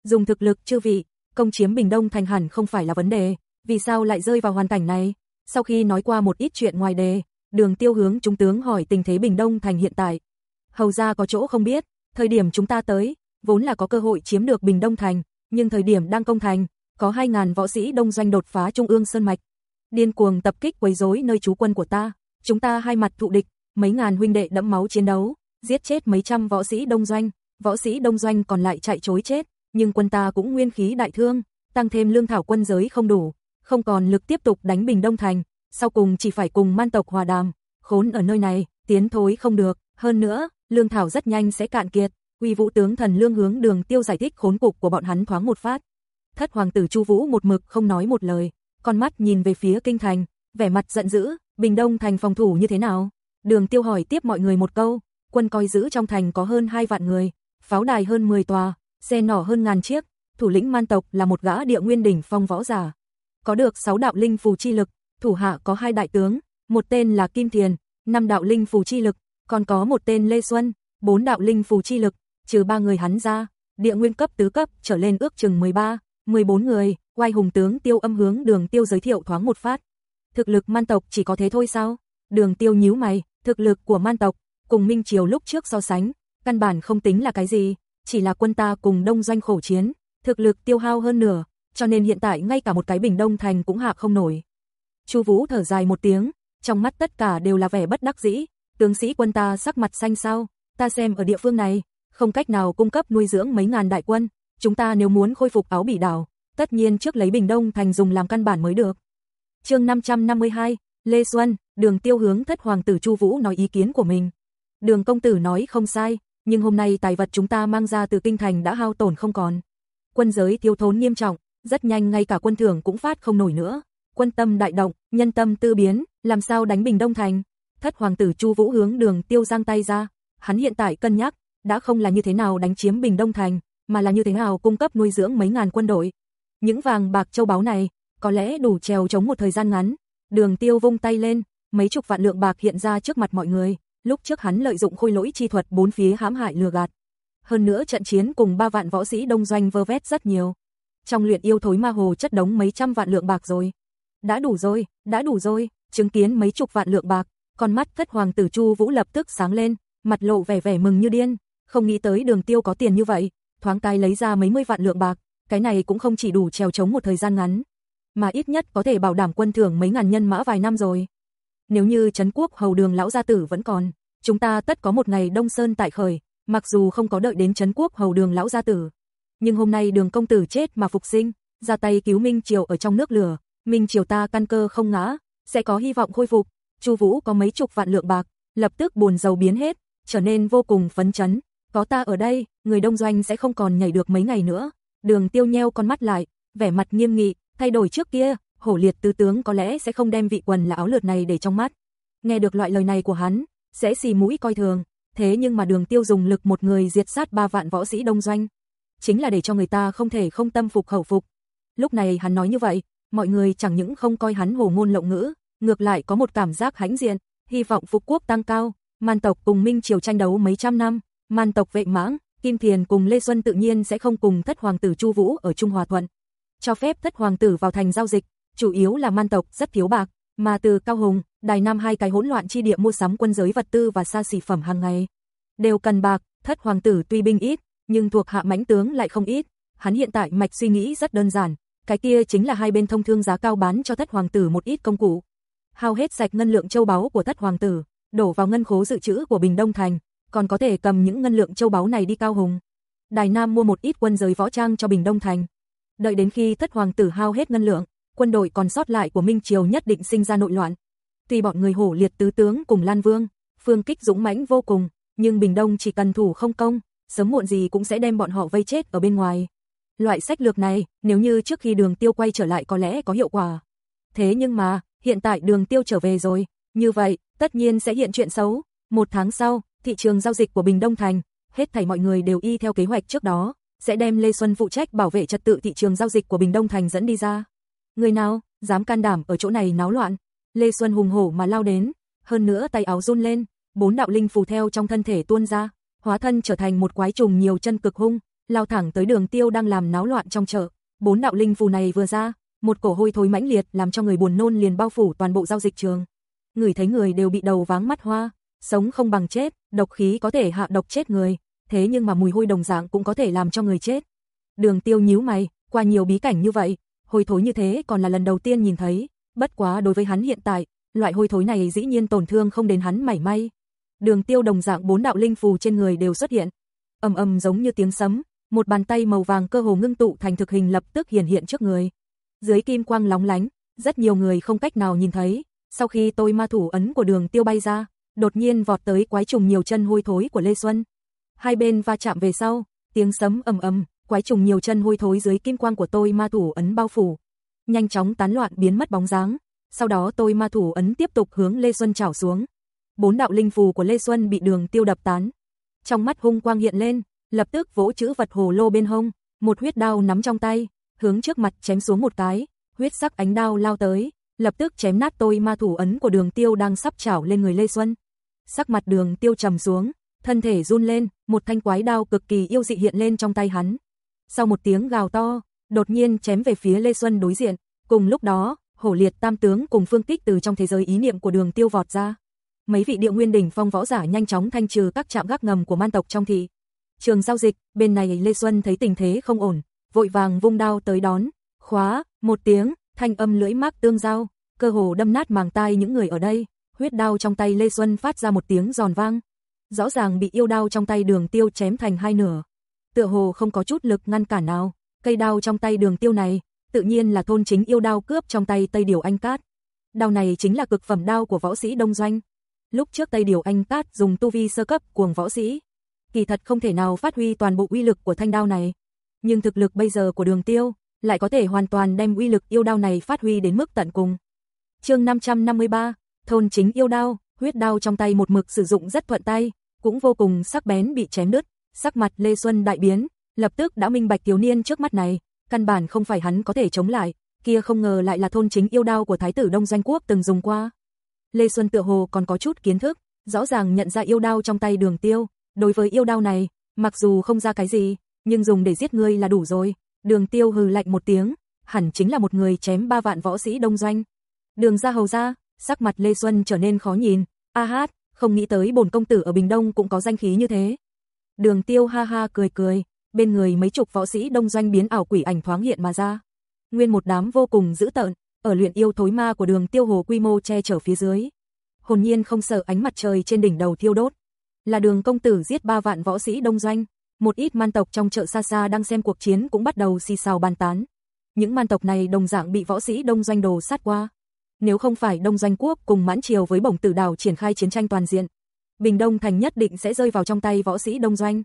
Speaker 1: Dùng thực lực chư vị, công chiếm Bình Đông thành hẳn không phải là vấn đề, vì sao lại rơi vào hoàn cảnh này? Sau khi nói qua một ít chuyện ngoài đề, đường tiêu hướng trung tướng hỏi tình thế Bình Đông thành hiện tại. Hầu ra có chỗ không biết, thời điểm chúng ta tới, vốn là có cơ hội chiếm được Bình Đông thành, nhưng thời điểm đang công thành, có 2.000 võ sĩ đông doanh đột phá trung ương sơn mạch. Điên cuồng tập kích quấy rối nơi trú quân của ta, chúng ta hai mặt thụ địch, mấy ngàn huynh đệ đẫm máu chiến đấu, giết chết mấy trăm võ sĩ đông doanh, võ sĩ đông doanh còn lại chạy chối chết, nhưng quân ta cũng nguyên khí đại thương, tăng thêm lương thảo quân giới không đủ, không còn lực tiếp tục đánh Bình Đông Thành, sau cùng chỉ phải cùng man tộc hòa đàm, khốn ở nơi này, tiến thối không được, hơn nữa, lương thảo rất nhanh sẽ cạn kiệt, Uy Vũ tướng thần lương hướng Đường Tiêu giải thích khốn cục của bọn hắn thoáng một phát. Thất hoàng tử Chu Vũ một mực không nói một lời, con mắt nhìn về phía kinh thành, vẻ mặt giận dữ, Bình Đông thành phòng thủ như thế nào? Đường Tiêu hỏi tiếp mọi người một câu, quân coi giữ trong thành có hơn 2 vạn người, pháo đài hơn 10 tòa, xe nỏ hơn ngàn chiếc, thủ lĩnh man tộc là một gã địa nguyên đỉnh phong võ giả. Có được 6 đạo linh phù chi lực, thủ hạ có hai đại tướng, một tên là Kim Thiền, năm đạo linh phù chi lực, còn có một tên Lê Xuân, bốn đạo linh phù chi lực, trừ ba người hắn ra, địa nguyên cấp tứ cấp trở lên ước chừng 13, 14 người, quay hùng tướng Tiêu Âm hướng Đường Tiêu giới thiệu thoáng một phát. Thực lực man tộc chỉ có thế thôi sao? Đường Tiêu nhíu mày, thực lực của man tộc cùng Minh Triều lúc trước so sánh, căn bản không tính là cái gì, chỉ là quân ta cùng đông doanh khổ chiến, thực lực tiêu hao hơn nửa, cho nên hiện tại ngay cả một cái bình đông thành cũng hạ không nổi. Chu Vũ thở dài một tiếng, trong mắt tất cả đều là vẻ bất đắc dĩ, tướng sĩ quân ta sắc mặt xanh sao, ta xem ở địa phương này, không cách nào cung cấp nuôi dưỡng mấy ngàn đại quân, chúng ta nếu muốn khôi phục áo bỉ đảo, tất nhiên trước lấy Bình Đông thành dùng làm căn bản mới được. Chương 552, Lê Xuân, Đường Tiêu hướng Thất hoàng tử Chu Vũ nói ý kiến của mình. Đường công tử nói không sai, nhưng hôm nay tài vật chúng ta mang ra từ kinh thành đã hao tổn không còn. Quân giới thiếu thốn nghiêm trọng, rất nhanh ngay cả quân thưởng cũng phát không nổi nữa. Quân tâm đại động, nhân tâm tư biến, làm sao đánh Bình Đông thành? Thất hoàng tử Chu Vũ hướng Đường Tiêu giang tay ra, hắn hiện tại cân nhắc, đã không là như thế nào đánh chiếm Bình Đông thành, mà là như thế nào cung cấp nuôi dưỡng mấy ngàn quân đội. Những vàng bạc châu báu này, có lẽ đủ trèo chống một thời gian ngắn. Đường Tiêu vung tay lên, mấy chục vạn lượng bạc hiện ra trước mặt mọi người, lúc trước hắn lợi dụng khôi lỗi chi thuật bốn phía hãm hại lừa gạt. Hơn nữa trận chiến cùng ba vạn võ sĩ đông doanh vơ vét rất nhiều. Trong luyện yêu thối ma hồ chất đống mấy trăm vạn lượng bạc rồi. Đã đủ rồi, đã đủ rồi, chứng kiến mấy chục vạn lượng bạc, con mắt thất hoàng tử Chu Vũ lập tức sáng lên, mặt lộ vẻ vẻ mừng như điên, không nghĩ tới đường tiêu có tiền như vậy, thoáng cái lấy ra mấy mươi vạn lượng bạc, cái này cũng không chỉ đủ trèo chống một thời gian ngắn, mà ít nhất có thể bảo đảm quân thưởng mấy ngàn nhân mã vài năm rồi. Nếu như Trấn Quốc hầu đường lão gia tử vẫn còn, chúng ta tất có một ngày Đông Sơn tại khởi, mặc dù không có đợi đến Trấn Quốc hầu đường lão gia tử. Nhưng hôm nay đường công tử chết mà phục sinh, ra tay cứu Minh Triều ở trong nước lửa, Minh Triều ta căn cơ không ngã, sẽ có hy vọng khôi phục. Chu Vũ có mấy chục vạn lượng bạc, lập tức buồn giàu biến hết, trở nên vô cùng phấn chấn. Có ta ở đây, người đông doanh sẽ không còn nhảy được mấy ngày nữa. Đường tiêu nheo con mắt lại, vẻ mặt nghiêm nghị, thay đổi trước kia, hổ liệt tứ tướng có lẽ sẽ không đem vị quần là áo lượt này để trong mắt. Nghe được loại lời này của hắn, sẽ xì mũi coi thường, thế nhưng mà đường tiêu dùng lực một người diệt sát ba vạn võ sĩ đông doanh. Chính là để cho người ta không thể không tâm phục khẩu phục. Lúc này hắn nói như vậy, mọi người chẳng những không coi hắn hồ ngôn lộng ngữ, ngược lại có một cảm giác hãnh diện, hy vọng phục quốc tăng cao, Man tộc cùng Minh Triều tranh đấu mấy trăm năm, Man tộc vệ mãng, Kim Thiền cùng Lê Xuân tự nhiên sẽ không cùng thất hoàng tử Chu Vũ ở Trung Hòa Thuận. Cho phép thất hoàng tử vào thành giao dịch, chủ yếu là Man tộc rất thiếu bạc, mà từ Cao Hùng, Đài Nam hai cái hỗn loạn chi địa mua sắm quân giới vật tư và xa xỉ phẩm hàng ngày. Đều cần bạc, thất hoàng tử tuy binh ít, nhưng thuộc hạ mãnh tướng lại không ít. Hắn hiện tại mạch suy nghĩ rất đơn giản, cái kia chính là hai bên thông thương giá cao bán cho thất hoàng tử một ít công cụ. Hao hết sạch ngân lượng châu báu của thất hoàng tử, đổ vào ngân khố dự trữ của Bình Đông Thành, còn có thể cầm những ngân lượng châu báu này đi cao hùng. Đài Nam mua một ít quân giới võ trang cho Bình Đông Thành. Đợi đến khi thất hoàng tử hao hết ngân lượng, quân đội còn sót lại của Minh Triều nhất định sinh ra nội loạn. Tuy bọn người hổ liệt tứ tướng cùng Lan Vương, phương kích dũng mãnh vô cùng, nhưng Bình Đông chỉ cần thủ không công, sớm muộn gì cũng sẽ đem bọn họ vây chết ở bên ngoài. Loại sách lược này, nếu như trước khi đường tiêu quay trở lại có lẽ có hiệu quả. Thế nhưng mà, hiện tại đường tiêu trở về rồi, như vậy, tất nhiên sẽ hiện chuyện xấu. Một tháng sau, thị trường giao dịch của Bình Đông Thành, hết thảy mọi người đều y theo kế hoạch trước đó, sẽ đem Lê Xuân phụ trách bảo vệ trật tự thị trường giao dịch của Bình Đông Thành dẫn đi ra. Người nào, dám can đảm ở chỗ này náo loạn. Lê Xuân hùng hổ mà lao đến, hơn nữa tay áo run lên, bốn đạo linh phù theo trong thân thể tuôn ra, hóa thân trở thành một quái trùng nhiều chân cực hung, lao thẳng tới đường tiêu đang làm náo loạn trong chợ. Bốn đạo linh phù này vừa ra, một cổ hôi thối mãnh liệt làm cho người buồn nôn liền bao phủ toàn bộ giao dịch trường. Người thấy người đều bị đầu váng mắt hoa, sống không bằng chết, độc khí có thể hạ độc chết người, thế nhưng mà mùi hôi đồng dạng cũng có thể làm cho người chết. Đường tiêu nhíu mày, qua nhiều bí cảnh như vậy, hôi thối như thế còn là lần đầu tiên nhìn thấy, bất quá đối với hắn hiện tại, loại hôi thối này dĩ nhiên tổn thương không đến hắn mảy may. Đường tiêu đồng dạng bốn đạo linh phù trên người đều xuất hiện, ầm ầm giống như tiếng sấm, một bàn tay màu vàng cơ hồ ngưng tụ thành thực hình lập tức hiển hiện trước người. Dưới kim quang lóng lánh, rất nhiều người không cách nào nhìn thấy, sau khi tôi ma thủ ấn của đường tiêu bay ra, đột nhiên vọt tới quái trùng nhiều chân hôi thối của Lê Xuân. Hai bên va chạm về sau, tiếng sấm ầm ầm, quái trùng nhiều chân hôi thối dưới kim quang của tôi ma thủ ấn bao phủ, nhanh chóng tán loạn biến mất bóng dáng. Sau đó tôi ma thủ ấn tiếp tục hướng Lê Xuân chảo xuống. Bốn đạo linh phù của Lê Xuân bị đường tiêu đập tán. Trong mắt hung quang hiện lên, lập tức vỗ chữ vật hồ lô bên hông, một huyết đao nắm trong tay, hướng trước mặt chém xuống một cái, huyết sắc ánh đao lao tới, lập tức chém nát tôi ma thủ ấn của đường tiêu đang sắp chảo lên người Lê Xuân. Sắc mặt đường tiêu trầm xuống, thân thể run lên, một thanh quái đao cực kỳ yêu dị hiện lên trong tay hắn. Sau một tiếng gào to, đột nhiên chém về phía Lê Xuân đối diện, cùng lúc đó, hổ liệt tam tướng cùng phương kích từ trong thế giới ý niệm của đường tiêu vọt ra. Mấy vị địa nguyên đỉnh phong võ giả nhanh chóng thanh trừ các trạm gác ngầm của man tộc trong thị. Trường giao dịch, bên này Lê Xuân thấy tình thế không ổn, vội vàng vung đao tới đón, khóa, một tiếng, thanh âm lưỡi mác tương giao, cơ hồ đâm nát màng tai những người ở đây, huyết đao trong tay Lê Xuân phát ra một tiếng giòn vang. Rõ ràng bị yêu đao trong tay đường tiêu chém thành hai nửa. Tựa hồ không có chút lực ngăn cản nào, cây đao trong tay đường tiêu này, tự nhiên là thôn chính yêu đao cướp trong tay Tây Điều Anh Cát. Đao này chính là cực phẩm đao của võ sĩ Đông Doanh. Lúc trước Tây Điều Anh Cát dùng tu vi sơ cấp cuồng võ sĩ, kỳ thật không thể nào phát huy toàn bộ uy lực của thanh đao này. Nhưng thực lực bây giờ của đường tiêu, lại có thể hoàn toàn đem uy lực yêu đao này phát huy đến mức tận cùng. chương 553, thôn chính yêu đao, huyết đao trong tay một mực sử dụng rất thuận tay, cũng vô cùng sắc bén bị chém đứt, sắc mặt Lê Xuân đại biến, lập tức đã minh bạch thiếu niên trước mắt này, căn bản không phải hắn có thể chống lại, kia không ngờ lại là thôn chính yêu đao của thái tử Đông Doanh Quốc từng dùng qua. Lê Xuân tựa hồ còn có chút kiến thức, rõ ràng nhận ra yêu đao trong tay đường tiêu, đối với yêu đao này, mặc dù không ra cái gì, nhưng dùng để giết ngươi là đủ rồi. Đường tiêu hừ lạnh một tiếng, hẳn chính là một người chém ba vạn võ sĩ đông doanh. Đường ra hầu ra, sắc mặt Lê Xuân trở nên khó nhìn, a hát, không nghĩ tới bổn công tử ở Bình Đông cũng có danh khí như thế. Đường tiêu ha ha cười cười, bên người mấy chục võ sĩ đông doanh biến ảo quỷ ảnh thoáng hiện mà ra. Nguyên một đám vô cùng dữ tợn, ở luyện yêu thối ma của đường tiêu hồ quy mô che chở phía dưới. Hồn nhiên không sợ ánh mặt trời trên đỉnh đầu thiêu đốt. Là đường công tử giết ba vạn võ sĩ đông doanh, một ít man tộc trong chợ xa xa đang xem cuộc chiến cũng bắt đầu xì xào bàn tán. Những man tộc này đồng dạng bị võ sĩ đông doanh đồ sát qua. Nếu không phải đông doanh quốc cùng mãn triều với bổng tử đảo triển khai chiến tranh toàn diện, Bình Đông Thành nhất định sẽ rơi vào trong tay võ sĩ đông doanh.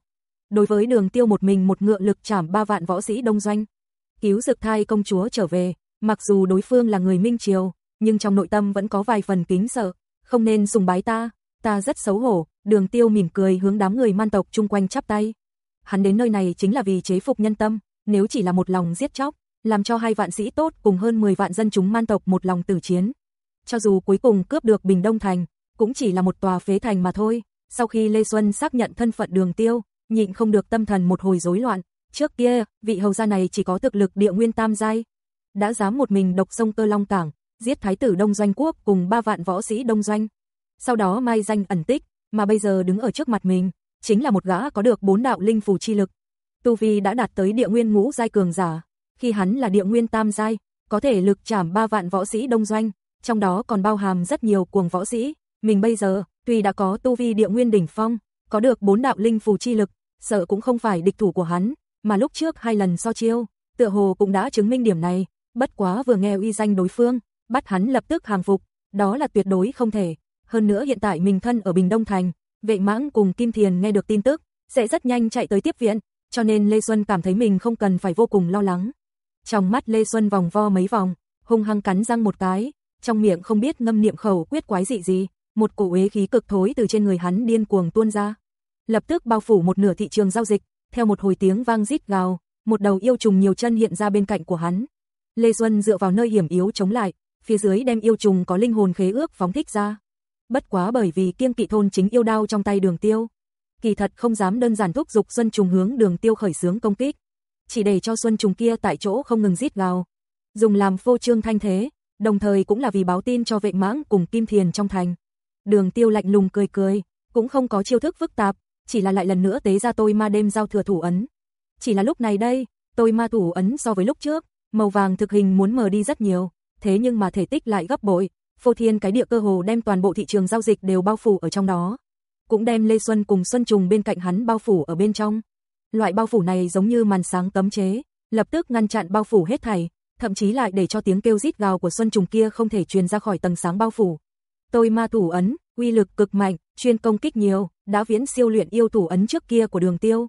Speaker 1: Đối với đường tiêu một mình một ngựa lực chảm ba vạn võ sĩ đông doanh. Cứu dực thai công chúa trở về, mặc dù đối phương là người minh triều, nhưng trong nội tâm vẫn có vài phần kính sợ, không nên sùng bái ta, ta rất xấu hổ, đường tiêu mỉm cười hướng đám người man tộc chung quanh chắp tay hắn đến nơi này chính là vì chế phục nhân tâm, nếu chỉ là một lòng giết chóc, làm cho hai vạn sĩ tốt cùng hơn 10 vạn dân chúng man tộc một lòng tử chiến. Cho dù cuối cùng cướp được Bình Đông Thành, cũng chỉ là một tòa phế thành mà thôi. Sau khi Lê Xuân xác nhận thân phận đường tiêu, nhịn không được tâm thần một hồi rối loạn. Trước kia, vị hầu gia này chỉ có thực lực địa nguyên tam giai. Đã dám một mình độc sông cơ long cảng, giết thái tử Đông Doanh Quốc cùng ba vạn võ sĩ Đông Doanh. Sau đó mai danh ẩn tích, mà bây giờ đứng ở trước mặt mình, chính là một gã có được bốn đạo linh phù chi lực. Tu Vi đã đạt tới địa nguyên ngũ giai cường giả, khi hắn là địa nguyên tam giai, có thể lực chảm ba vạn võ sĩ Đông Doanh, trong đó còn bao hàm rất nhiều cuồng võ sĩ. Mình bây giờ, tuy đã có tu vi địa nguyên đỉnh phong, có được bốn đạo linh phù chi lực, sợ cũng không phải địch thủ của hắn, mà lúc trước hai lần so chiêu, tựa hồ cũng đã chứng minh điểm này, bất quá vừa nghe uy danh đối phương, bắt hắn lập tức hàng phục, đó là tuyệt đối không thể. Hơn nữa hiện tại mình thân ở Bình Đông Thành, vệ mãng cùng Kim Thiền nghe được tin tức, sẽ rất nhanh chạy tới tiếp viện, cho nên Lê Xuân cảm thấy mình không cần phải vô cùng lo lắng. Trong mắt Lê Xuân vòng vo mấy vòng, hung hăng cắn răng một cái, trong miệng không biết ngâm niệm khẩu quyết quái dị gì, một cổ uế khí cực thối từ trên người hắn điên cuồng tuôn ra. Lập tức bao phủ một nửa thị trường giao dịch, theo một hồi tiếng vang rít gào, một đầu yêu trùng nhiều chân hiện ra bên cạnh của hắn. Lê Xuân dựa vào nơi hiểm yếu chống lại, phía dưới đem yêu trùng có linh hồn khế ước phóng thích ra. Bất quá bởi vì kiêng kỵ thôn chính yêu đao trong tay đường tiêu. Kỳ thật không dám đơn giản thúc dục Xuân trùng hướng đường tiêu khởi sướng công kích. Chỉ để cho Xuân trùng kia tại chỗ không ngừng rít gào. Dùng làm phô trương thanh thế, đồng thời cũng là vì báo tin cho vệ mãng cùng Kim Thiền trong thành. Đường tiêu lạnh lùng cười cười, cũng không có chiêu thức phức tạp, chỉ là lại lần nữa tế ra tôi ma đêm giao thừa thủ ấn. Chỉ là lúc này đây, tôi ma thủ ấn so với lúc trước, màu vàng thực hình muốn mờ đi rất nhiều, thế nhưng mà thể tích lại gấp bội, phô thiên cái địa cơ hồ đem toàn bộ thị trường giao dịch đều bao phủ ở trong đó. Cũng đem Lê Xuân cùng Xuân Trùng bên cạnh hắn bao phủ ở bên trong. Loại bao phủ này giống như màn sáng cấm chế, lập tức ngăn chặn bao phủ hết thảy, thậm chí lại để cho tiếng kêu rít gào của Xuân Trùng kia không thể truyền ra khỏi tầng sáng bao phủ. Tôi ma thủ ấn, uy lực cực mạnh, chuyên công kích nhiều, đã viễn siêu luyện yêu thủ ấn trước kia của Đường Tiêu.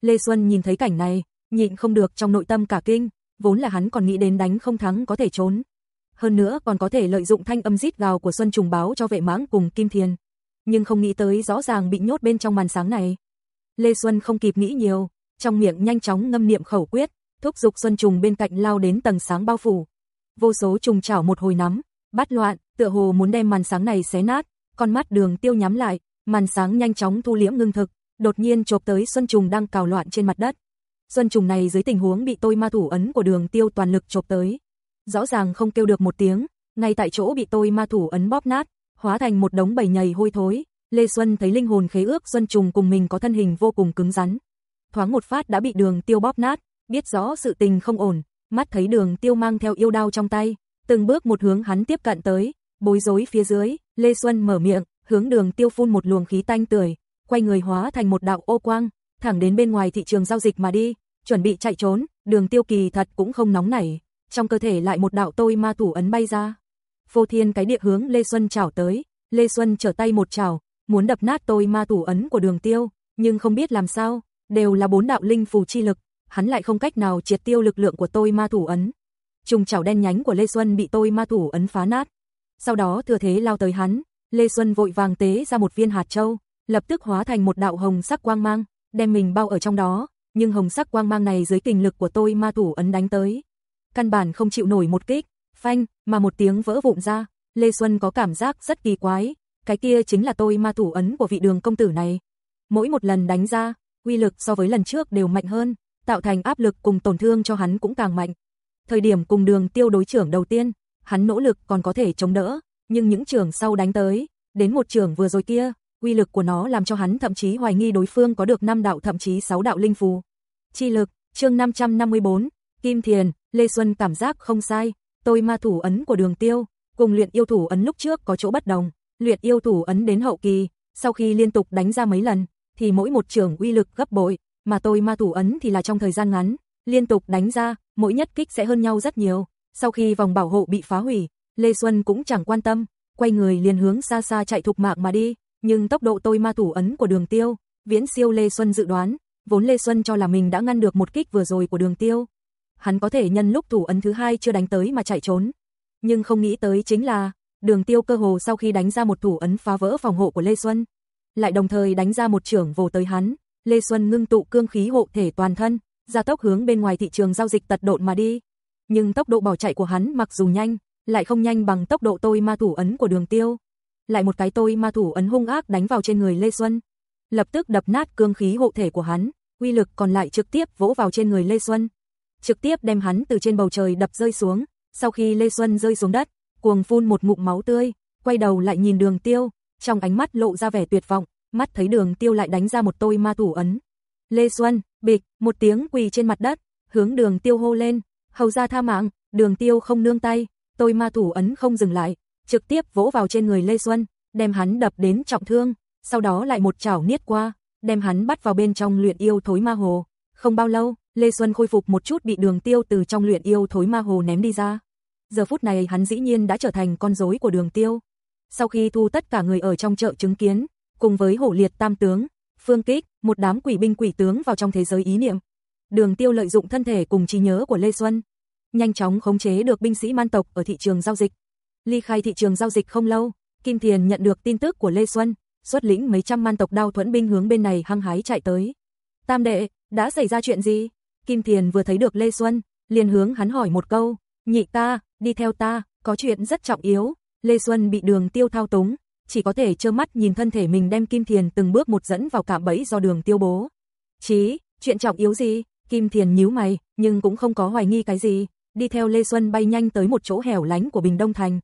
Speaker 1: Lê Xuân nhìn thấy cảnh này, nhịn không được trong nội tâm cả kinh, vốn là hắn còn nghĩ đến đánh không thắng có thể trốn. Hơn nữa còn có thể lợi dụng thanh âm rít gào của Xuân Trùng báo cho vệ mãng cùng Kim Thiền. Nhưng không nghĩ tới rõ ràng bị nhốt bên trong màn sáng này. Lê Xuân không kịp nghĩ nhiều, trong miệng nhanh chóng ngâm niệm khẩu quyết, thúc dục Xuân Trùng bên cạnh lao đến tầng sáng bao phủ. Vô số trùng chảo một hồi nắm, bắt loạn, tựa hồ muốn đem màn sáng này xé nát, con mắt đường tiêu nhắm lại, màn sáng nhanh chóng thu liễm ngưng thực, đột nhiên chộp tới Xuân Trùng đang cào loạn trên mặt đất. Xuân Trùng này dưới tình huống bị tôi ma thủ ấn của đường tiêu toàn lực chộp tới. Rõ ràng không kêu được một tiếng, ngay tại chỗ bị tôi ma thủ ấn bóp nát, hóa thành một đống bầy nhầy hôi thối. Lê Xuân thấy linh hồn khế ước Xuân Trùng cùng mình có thân hình vô cùng cứng rắn. Thoáng một phát đã bị đường tiêu bóp nát, biết rõ sự tình không ổn, mắt thấy đường tiêu mang theo yêu đao trong tay, từng bước một hướng hắn tiếp cận tới, bối rối phía dưới, Lê Xuân mở miệng, hướng đường tiêu phun một luồng khí tanh tưởi, quay người hóa thành một đạo ô quang, thẳng đến bên ngoài thị trường giao dịch mà đi, chuẩn bị chạy trốn, đường tiêu kỳ thật cũng không nóng nảy, trong cơ thể lại một đạo tôi ma thủ ấn bay ra. Phô thiên cái địa hướng Lê Xuân chảo tới, Lê Xuân trở tay một chảo, muốn đập nát tôi ma thủ ấn của đường tiêu, nhưng không biết làm sao, đều là bốn đạo linh phù chi lực, hắn lại không cách nào triệt tiêu lực lượng của tôi ma thủ ấn. Trùng chảo đen nhánh của Lê Xuân bị tôi ma thủ ấn phá nát. Sau đó thừa thế lao tới hắn, Lê Xuân vội vàng tế ra một viên hạt châu, lập tức hóa thành một đạo hồng sắc quang mang, đem mình bao ở trong đó, nhưng hồng sắc quang mang này dưới kình lực của tôi ma thủ ấn đánh tới. Căn bản không chịu nổi một kích, phanh, mà một tiếng vỡ vụn ra, Lê Xuân có cảm giác rất kỳ quái, cái kia chính là tôi ma thủ ấn của vị đường công tử này. Mỗi một lần đánh ra, uy lực so với lần trước đều mạnh hơn, tạo thành áp lực cùng tổn thương cho hắn cũng càng mạnh. Thời điểm cùng đường tiêu đối trưởng đầu tiên, hắn nỗ lực còn có thể chống đỡ, nhưng những trưởng sau đánh tới, đến một trưởng vừa rồi kia, uy lực của nó làm cho hắn thậm chí hoài nghi đối phương có được 5 đạo thậm chí 6 đạo linh phù. Chi lực, chương 554, Kim Thiền, Lê Xuân cảm giác không sai, tôi ma thủ ấn của đường tiêu, cùng luyện yêu thủ ấn lúc trước có chỗ bất đồng, luyện yêu thủ ấn đến hậu kỳ, sau khi liên tục đánh ra mấy lần, thì mỗi một trường uy lực gấp bội, mà tôi ma thủ ấn thì là trong thời gian ngắn, liên tục đánh ra, mỗi nhất kích sẽ hơn nhau rất nhiều. Sau khi vòng bảo hộ bị phá hủy, Lê Xuân cũng chẳng quan tâm, quay người liền hướng xa xa chạy thục mạng mà đi, nhưng tốc độ tôi ma thủ ấn của đường tiêu, viễn siêu Lê Xuân dự đoán, vốn Lê Xuân cho là mình đã ngăn được một kích vừa rồi của đường tiêu. Hắn có thể nhân lúc thủ ấn thứ hai chưa đánh tới mà chạy trốn. Nhưng không nghĩ tới chính là, đường tiêu cơ hồ sau khi đánh ra một thủ ấn phá vỡ phòng hộ của Lê Xuân, lại đồng thời đánh ra một trưởng vồ tới hắn, Lê Xuân ngưng tụ cương khí hộ thể toàn thân, ra tốc hướng bên ngoài thị trường giao dịch tật độn mà đi. Nhưng tốc độ bỏ chạy của hắn mặc dù nhanh, lại không nhanh bằng tốc độ tôi ma thủ ấn của đường tiêu. lại một cái tôi ma thủ ấn hung ác đánh vào trên người Lê Xuân. Lập tức đập nát cương khí hộ thể của hắn, uy lực còn lại trực tiếp vỗ vào trên người Lê Xuân. Trực tiếp đem hắn từ trên bầu trời đập rơi xuống, sau khi Lê Xuân rơi xuống đất, cuồng phun một ngụm máu tươi, quay đầu lại nhìn đường tiêu, trong ánh mắt lộ ra vẻ tuyệt vọng, mắt thấy đường tiêu lại đánh ra một tôi ma thủ ấn. Lê Xuân, bịch, một tiếng quỳ trên mặt đất, hướng đường tiêu hô lên, hầu ra tha mạng, đường tiêu không nương tay, tôi ma thủ ấn không dừng lại, trực tiếp vỗ vào trên người Lê Xuân, đem hắn đập đến trọng thương, sau đó lại một chảo niết qua, đem hắn bắt vào bên trong luyện yêu thối ma hồ. Không bao lâu, Lê Xuân khôi phục một chút bị đường tiêu từ trong luyện yêu thối ma hồ ném đi ra. Giờ phút này hắn dĩ nhiên đã trở thành con rối của đường tiêu. Sau khi thu tất cả người ở trong chợ chứng kiến, cùng với hổ liệt tam tướng, phương kích, một đám quỷ binh quỷ tướng vào trong thế giới ý niệm. Đường tiêu lợi dụng thân thể cùng trí nhớ của Lê Xuân, nhanh chóng khống chế được binh sĩ man tộc ở thị trường giao dịch. Ly khai thị trường giao dịch không lâu, Kim Thiền nhận được tin tức của Lê Xuân, xuất lĩnh mấy trăm man tộc đao thuẫn binh hướng bên này hăng hái chạy tới. Tam đệ, đã xảy ra chuyện gì? Kim Thiền vừa thấy được Lê Xuân, liền hướng hắn hỏi một câu, nhị ta, đi theo ta, có chuyện rất trọng yếu. Lê Xuân bị đường tiêu thao túng, chỉ có thể trơ mắt nhìn thân thể mình đem Kim Thiền từng bước một dẫn vào cạm bẫy do đường tiêu bố. Chí, chuyện trọng yếu gì? Kim Thiền nhíu mày, nhưng cũng không có hoài nghi cái gì, đi theo Lê Xuân bay nhanh tới một chỗ hẻo lánh của Bình Đông Thành.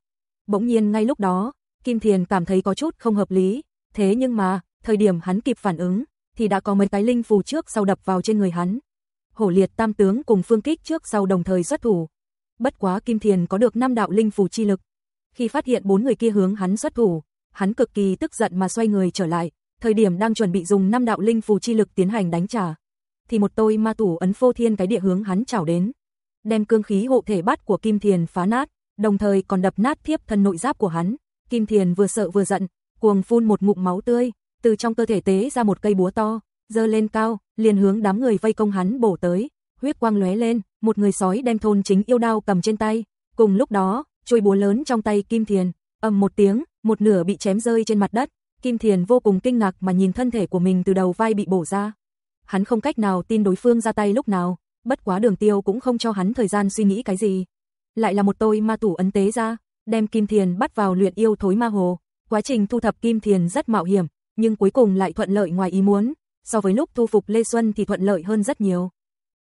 Speaker 1: Bỗng nhiên ngay lúc đó, Kim Thiền cảm thấy có chút không hợp lý, thế nhưng mà, thời điểm hắn kịp phản ứng, thì đã có mấy cái linh phù trước sau đập vào trên người hắn. Hổ liệt tam tướng cùng phương kích trước sau đồng thời xuất thủ. Bất quá Kim Thiền có được năm đạo linh phù chi lực. Khi phát hiện bốn người kia hướng hắn xuất thủ, hắn cực kỳ tức giận mà xoay người trở lại, thời điểm đang chuẩn bị dùng năm đạo linh phù chi lực tiến hành đánh trả, thì một tôi ma tủ ấn phô thiên cái địa hướng hắn chảo đến, đem cương khí hộ thể bắt của Kim Thiền phá nát, đồng thời còn đập nát thiếp thân nội giáp của hắn. Kim Thiền vừa sợ vừa giận, cuồng phun một ngụm máu tươi, từ trong cơ thể tế ra một cây búa to, giơ lên cao, liền hướng đám người vây công hắn bổ tới, huyết quang lóe lên, một người sói đem thôn chính yêu đao cầm trên tay, cùng lúc đó, chuôi búa lớn trong tay Kim Thiền, ầm một tiếng, một nửa bị chém rơi trên mặt đất, Kim Thiền vô cùng kinh ngạc mà nhìn thân thể của mình từ đầu vai bị bổ ra. Hắn không cách nào tin đối phương ra tay lúc nào, bất quá đường tiêu cũng không cho hắn thời gian suy nghĩ cái gì. Lại là một tôi ma tủ ấn tế ra, đem Kim Thiền bắt vào luyện yêu thối ma hồ. Quá trình thu thập Kim Thiền rất mạo hiểm, nhưng cuối cùng lại thuận lợi ngoài ý muốn, so với lúc thu phục Lê Xuân thì thuận lợi hơn rất nhiều.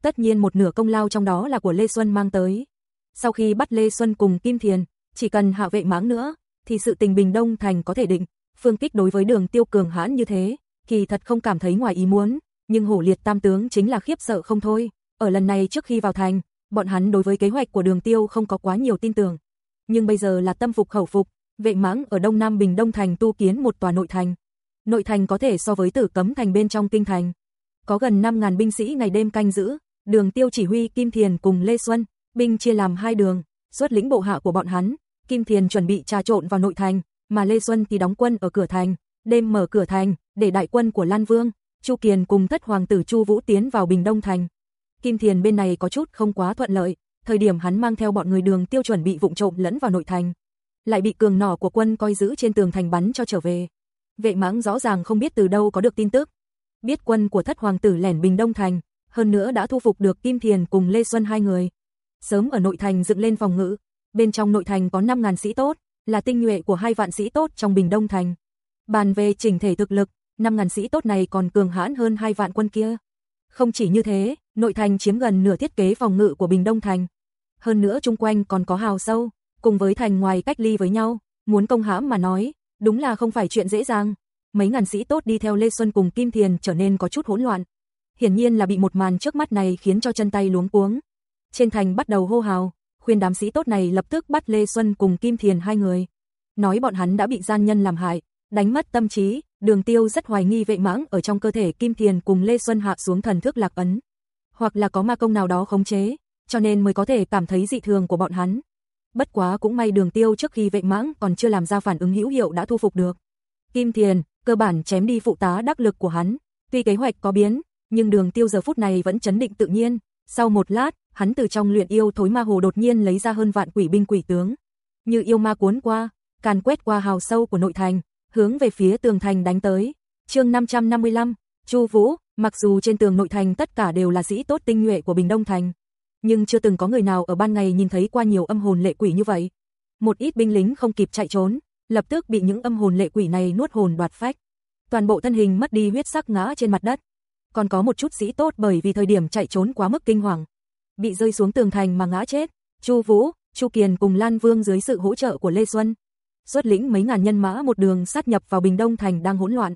Speaker 1: Tất nhiên một nửa công lao trong đó là của Lê Xuân mang tới. Sau khi bắt Lê Xuân cùng Kim Thiền, chỉ cần hạ vệ mãng nữa, thì sự tình Bình Đông Thành có thể định, phương kích đối với đường tiêu cường hãn như thế, kỳ thật không cảm thấy ngoài ý muốn, nhưng hổ liệt tam tướng chính là khiếp sợ không thôi. Ở lần này trước khi vào thành, bọn hắn đối với kế hoạch của đường tiêu không có quá nhiều tin tưởng. Nhưng bây giờ là tâm phục khẩu phục, vệ mãng ở Đông Nam Bình Đông Thành tu kiến một tòa nội thành. Nội thành có thể so với tử cấm thành bên trong kinh thành. Có gần 5.000 binh sĩ ngày đêm canh giữ, đường tiêu chỉ huy Kim Thiền cùng Lê Xuân, binh chia làm hai đường, xuất lĩnh bộ hạ của bọn hắn. Kim Thiền chuẩn bị trà trộn vào nội thành, mà Lê Xuân thì đóng quân ở cửa thành, đêm mở cửa thành, để đại quân của Lan Vương, Chu Kiền cùng thất hoàng tử Chu Vũ tiến vào Bình Đông Thành. Kim Thiền bên này có chút không quá thuận lợi, thời điểm hắn mang theo bọn người đường tiêu chuẩn bị vụng trộm lẫn vào nội thành. Lại bị cường nỏ của quân coi giữ trên tường thành bắn cho trở về. Vệ mãng rõ ràng không biết từ đâu có được tin tức. Biết quân của thất hoàng tử lẻn Bình Đông Thành, hơn nữa đã thu phục được Kim Thiền cùng Lê Xuân hai người. Sớm ở nội thành dựng lên phòng ngự, bên trong nội thành có 5.000 sĩ tốt, là tinh nhuệ của hai vạn sĩ tốt trong Bình Đông Thành. Bàn về chỉnh thể thực lực, 5.000 sĩ tốt này còn cường hãn hơn hai vạn quân kia. Không chỉ như thế, nội thành chiếm gần nửa thiết kế phòng ngự của Bình Đông Thành. Hơn nữa chung quanh còn có hào sâu, cùng với thành ngoài cách ly với nhau, muốn công hãm mà nói, đúng là không phải chuyện dễ dàng. Mấy ngàn sĩ tốt đi theo Lê Xuân cùng Kim Thiền trở nên có chút hỗn loạn. Hiển nhiên là bị một màn trước mắt này khiến cho chân tay luống cuống. Trên thành bắt đầu hô hào, khuyên đám sĩ tốt này lập tức bắt Lê Xuân cùng Kim Thiền hai người. Nói bọn hắn đã bị gian nhân làm hại, đánh mất tâm trí, đường tiêu rất hoài nghi vệ mãng ở trong cơ thể Kim Thiền cùng Lê Xuân hạ xuống thần thức lạc ấn. Hoặc là có ma công nào đó khống chế, cho nên mới có thể cảm thấy dị thường của bọn hắn. Bất quá cũng may đường tiêu trước khi vệ mãng còn chưa làm ra phản ứng hữu hiệu đã thu phục được. Kim Thiền, cơ bản chém đi phụ tá đắc lực của hắn. Tuy kế hoạch có biến, nhưng đường tiêu giờ phút này vẫn chấn định tự nhiên. Sau một lát, hắn từ trong luyện yêu thối ma hồ đột nhiên lấy ra hơn vạn quỷ binh quỷ tướng. Như yêu ma cuốn qua, càn quét qua hào sâu của nội thành, hướng về phía tường thành đánh tới. chương 555, Chu Vũ, mặc dù trên tường nội thành tất cả đều là sĩ tốt tinh nhuệ của Bình Đông Thành, nhưng chưa từng có người nào ở ban ngày nhìn thấy qua nhiều âm hồn lệ quỷ như vậy. Một ít binh lính không kịp chạy trốn, lập tức bị những âm hồn lệ quỷ này nuốt hồn đoạt phách. Toàn bộ thân hình mất đi huyết sắc ngã trên mặt đất. Còn có một chút sĩ tốt bởi vì thời điểm chạy trốn quá mức kinh hoàng, bị rơi xuống tường thành mà ngã chết. Chu Vũ, Chu Kiền cùng Lan Vương dưới sự hỗ trợ của Lê Xuân, xuất lĩnh mấy ngàn nhân mã một đường sát nhập vào Bình Đông thành đang hỗn loạn.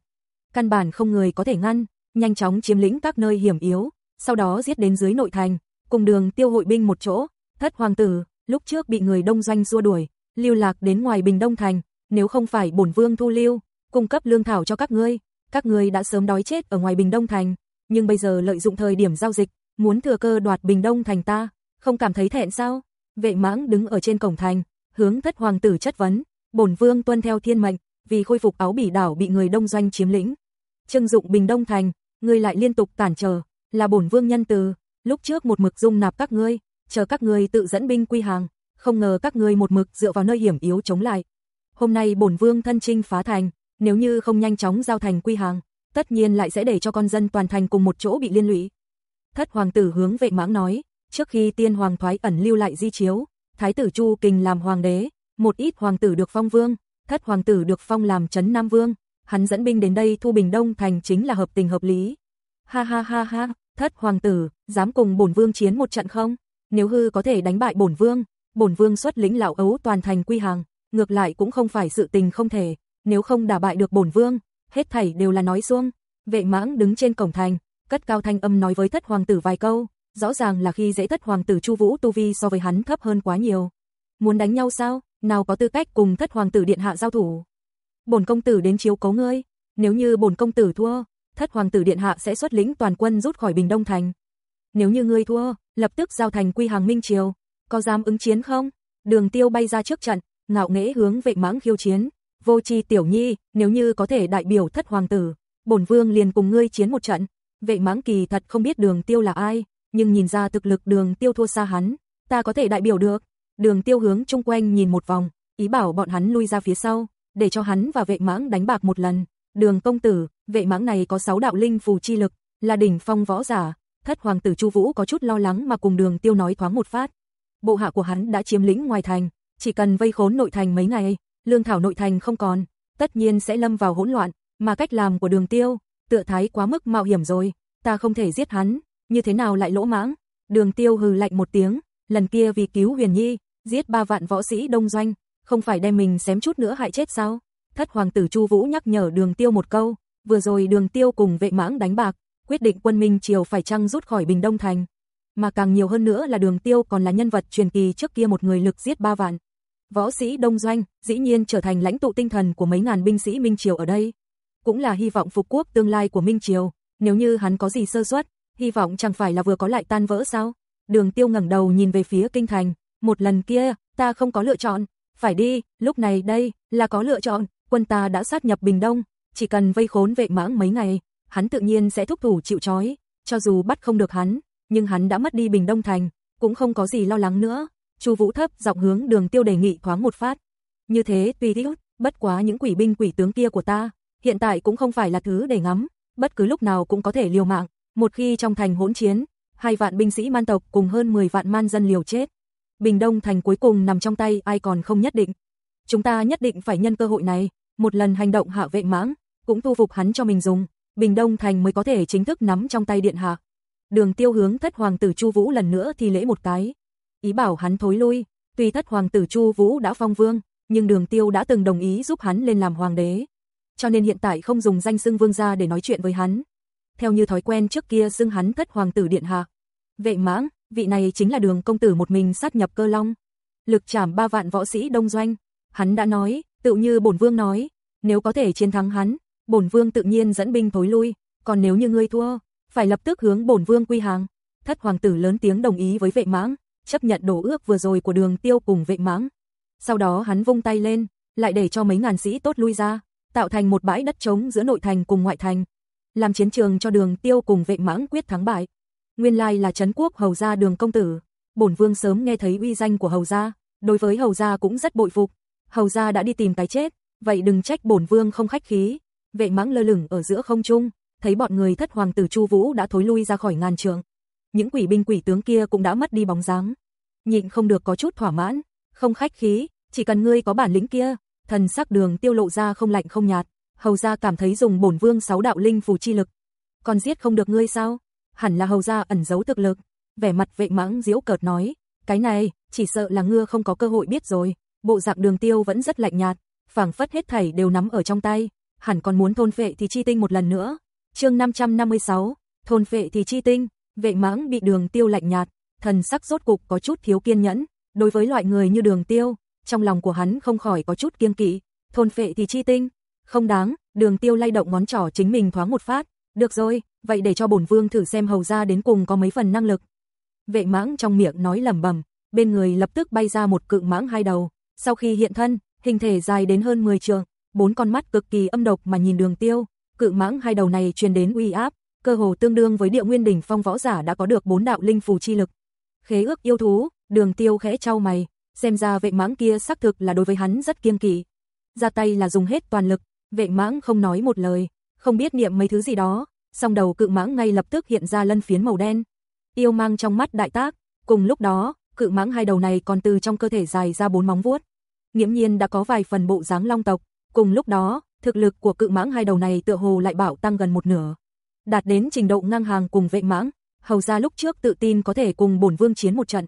Speaker 1: Căn bản không người có thể ngăn, nhanh chóng chiếm lĩnh các nơi hiểm yếu, sau đó giết đến dưới nội thành, cùng đường tiêu hội binh một chỗ, thất hoàng tử, lúc trước bị người đông doanh xua đuổi, lưu lạc đến ngoài Bình Đông thành, nếu không phải bổn vương thu lưu, cung cấp lương thảo cho các ngươi, các ngươi đã sớm đói chết ở ngoài Bình Đông thành, nhưng bây giờ lợi dụng thời điểm giao dịch, muốn thừa cơ đoạt Bình Đông thành ta, không cảm thấy thẹn sao? Vệ Mãng đứng ở trên cổng thành, hướng thất hoàng tử chất vấn, bổn vương tuân theo thiên mệnh, vì khôi phục áo bỉ đảo bị người đông doanh chiếm lĩnh. Trưng dụng Bình Đông thành, ngươi lại liên tục cản trở, là bổn vương nhân từ, lúc trước một mực dung nạp các ngươi, chờ các ngươi tự dẫn binh quy hàng, không ngờ các ngươi một mực dựa vào nơi hiểm yếu chống lại. Hôm nay bổn vương thân trinh phá thành, nếu như không nhanh chóng giao thành quy hàng, tất nhiên lại sẽ để cho con dân toàn thành cùng một chỗ bị liên lụy. Thất hoàng tử hướng vệ mãng nói, trước khi tiên hoàng thoái ẩn lưu lại di chiếu, thái tử Chu Kình làm hoàng đế, một ít hoàng tử được phong vương, thất hoàng tử được phong làm trấn Nam vương, hắn dẫn binh đến đây thu Bình Đông thành chính là hợp tình hợp lý. Ha ha ha ha, thất hoàng tử, dám cùng bổn vương chiến một trận không? Nếu hư có thể đánh bại bổn vương, bổn vương xuất lĩnh lão ấu toàn thành quy hàng, ngược lại cũng không phải sự tình không thể, nếu không đả bại được bổn vương, hết thảy đều là nói xuông. Vệ Mãng đứng trên cổng thành, cất cao thanh âm nói với thất hoàng tử vài câu, rõ ràng là khi dễ thất hoàng tử Chu Vũ tu vi so với hắn thấp hơn quá nhiều. Muốn đánh nhau sao? Nào có tư cách cùng thất hoàng tử điện hạ giao thủ? Bổn công tử đến chiếu cố ngươi, nếu như bổn công tử thua, thất hoàng tử điện hạ sẽ xuất lĩnh toàn quân rút khỏi Bình Đông thành. Nếu như ngươi thua, lập tức giao thành quy hàng minh triều, có dám ứng chiến không? Đường Tiêu bay ra trước trận, ngạo nghễ hướng Vệ Mãng khiêu chiến, "Vô Chi tiểu nhi, nếu như có thể đại biểu thất hoàng tử, bổn vương liền cùng ngươi chiến một trận." Vệ Mãng kỳ thật không biết Đường Tiêu là ai, nhưng nhìn ra thực lực Đường Tiêu thua xa hắn, ta có thể đại biểu được. Đường Tiêu hướng chung quanh nhìn một vòng, ý bảo bọn hắn lui ra phía sau, để cho hắn và Vệ Mãng đánh bạc một lần. Đường công tử, Vệ Mãng này có 6 đạo linh phù chi lực, là đỉnh phong võ giả, thất hoàng tử Chu Vũ có chút lo lắng mà cùng Đường Tiêu nói thoáng một phát. Bộ hạ của hắn đã chiếm lĩnh ngoài thành, chỉ cần vây khốn nội thành mấy ngày, lương thảo nội thành không còn, tất nhiên sẽ lâm vào hỗn loạn, mà cách làm của Đường Tiêu, tựa thái quá mức mạo hiểm rồi, ta không thể giết hắn, như thế nào lại lỗ mãng? Đường Tiêu hừ lạnh một tiếng, lần kia vì cứu Huyền Nhi, giết ba vạn võ sĩ đông doanh, không phải đem mình xém chút nữa hại chết sao? Thất hoàng tử Chu Vũ nhắc nhở Đường Tiêu một câu, vừa rồi Đường Tiêu cùng vệ mãng đánh bạc, quyết định quân Minh Triều phải chăng rút khỏi Bình Đông Thành. Mà càng nhiều hơn nữa là Đường Tiêu còn là nhân vật truyền kỳ trước kia một người lực giết ba vạn. Võ sĩ Đông Doanh, dĩ nhiên trở thành lãnh tụ tinh thần của mấy ngàn binh sĩ Minh Triều ở đây. Cũng là hy vọng phục quốc tương lai của Minh Triều, nếu như hắn có gì sơ suất, hy vọng chẳng phải là vừa có lại tan vỡ sao? Đường Tiêu ngẩng đầu nhìn về phía kinh thành, một lần kia, ta không có lựa chọn, phải đi, lúc này đây, là có lựa chọn, quân ta đã sát nhập Bình Đông, chỉ cần vây khốn vệ mãng mấy ngày, hắn tự nhiên sẽ thúc thủ chịu trói, cho dù bắt không được hắn, nhưng hắn đã mất đi Bình Đông Thành, cũng không có gì lo lắng nữa. Chu Vũ thấp giọng hướng Đường Tiêu đề nghị thoáng một phát. Như thế tùy thích, bất quá những quỷ binh quỷ tướng kia của ta, hiện tại cũng không phải là thứ để ngắm, bất cứ lúc nào cũng có thể liều mạng, một khi trong thành hỗn chiến, hai vạn binh sĩ man tộc cùng hơn 10 vạn man dân liều chết. Bình Đông thành cuối cùng nằm trong tay ai còn không nhất định. Chúng ta nhất định phải nhân cơ hội này, một lần hành động hạ vệ mãng, cũng thu phục hắn cho mình dùng, Bình Đông thành mới có thể chính thức nắm trong tay điện hạ. Đường Tiêu hướng thất hoàng tử Chu Vũ lần nữa thì lễ một cái, ý bảo hắn thối lui, tuy thất hoàng tử Chu Vũ đã phong vương, nhưng Đường Tiêu đã từng đồng ý giúp hắn lên làm hoàng đế, cho nên hiện tại không dùng danh xưng vương gia để nói chuyện với hắn. Theo như thói quen trước kia xưng hắn thất hoàng tử điện hạ. Vệ Mãng, vị này chính là Đường công tử một mình sát nhập Cơ Long, lực trảm ba vạn võ sĩ đông doanh. Hắn đã nói, tự như bổn vương nói, nếu có thể chiến thắng hắn, bổn vương tự nhiên dẫn binh thối lui, còn nếu như ngươi thua, phải lập tức hướng bổn vương quy hàng. Thất hoàng tử lớn tiếng đồng ý với vệ mãng, chấp nhận đổ ước vừa rồi của đường tiêu cùng vệ mãng. Sau đó hắn vung tay lên, lại để cho mấy ngàn sĩ tốt lui ra, tạo thành một bãi đất trống giữa nội thành cùng ngoại thành. Làm chiến trường cho đường tiêu cùng vệ mãng quyết thắng bại. Nguyên lai là Trấn quốc hầu gia đường công tử. Bổn vương sớm nghe thấy uy danh của hầu gia, đối với hầu gia cũng rất bội phục. Hầu gia đã đi tìm cái chết, vậy đừng trách bổn vương không khách khí. Vệ mãng lơ lửng ở giữa không trung, thấy bọn người thất hoàng tử Chu Vũ đã thối lui ra khỏi ngàn trường. Những quỷ binh quỷ tướng kia cũng đã mất đi bóng dáng. Nhịn không được có chút thỏa mãn, không khách khí, chỉ cần ngươi có bản lĩnh kia, thần sắc đường tiêu lộ ra không lạnh không nhạt, hầu ra cảm thấy dùng bổn vương sáu đạo linh phù chi lực. Còn giết không được ngươi sao? Hẳn là hầu ra ẩn giấu thực lực. Vẻ mặt vệ mãng diễu cợt nói, cái này, chỉ sợ là ngưa không có cơ hội biết rồi. Bộ dạng đường tiêu vẫn rất lạnh nhạt, phảng phất hết thảy đều nắm ở trong tay, hẳn còn muốn thôn phệ thì chi tinh một lần nữa. chương 556, thôn phệ thì chi tinh, vệ mãng bị đường tiêu lạnh nhạt, thần sắc rốt cục có chút thiếu kiên nhẫn, đối với loại người như đường tiêu, trong lòng của hắn không khỏi có chút kiêng kỵ, thôn phệ thì chi tinh, không đáng, đường tiêu lay động ngón trỏ chính mình thoáng một phát, được rồi, vậy để cho bổn vương thử xem hầu ra đến cùng có mấy phần năng lực. Vệ mãng trong miệng nói lẩm bẩm, bên người lập tức bay ra một cự mãng hai đầu, sau khi hiện thân, hình thể dài đến hơn 10 trường, bốn con mắt cực kỳ âm độc mà nhìn đường tiêu, cự mãng hai đầu này truyền đến uy áp, cơ hồ tương đương với địa nguyên đỉnh phong võ giả đã có được bốn đạo linh phù chi lực. Khế ước yêu thú, đường tiêu khẽ trao mày, xem ra vệ mãng kia xác thực là đối với hắn rất kiêng kỵ. Ra tay là dùng hết toàn lực, vệ mãng không nói một lời, không biết niệm mấy thứ gì đó, song đầu cự mãng ngay lập tức hiện ra lân phiến màu đen. Yêu mang trong mắt đại tác, cùng lúc đó, cự mãng hai đầu này còn từ trong cơ thể dài ra bốn móng vuốt. Nghiễm nhiên đã có vài phần bộ dáng long tộc, cùng lúc đó, thực lực của cự mãng hai đầu này tựa hồ lại bảo tăng gần một nửa. Đạt đến trình độ ngang hàng cùng vệ mãng, hầu ra lúc trước tự tin có thể cùng bổn vương chiến một trận.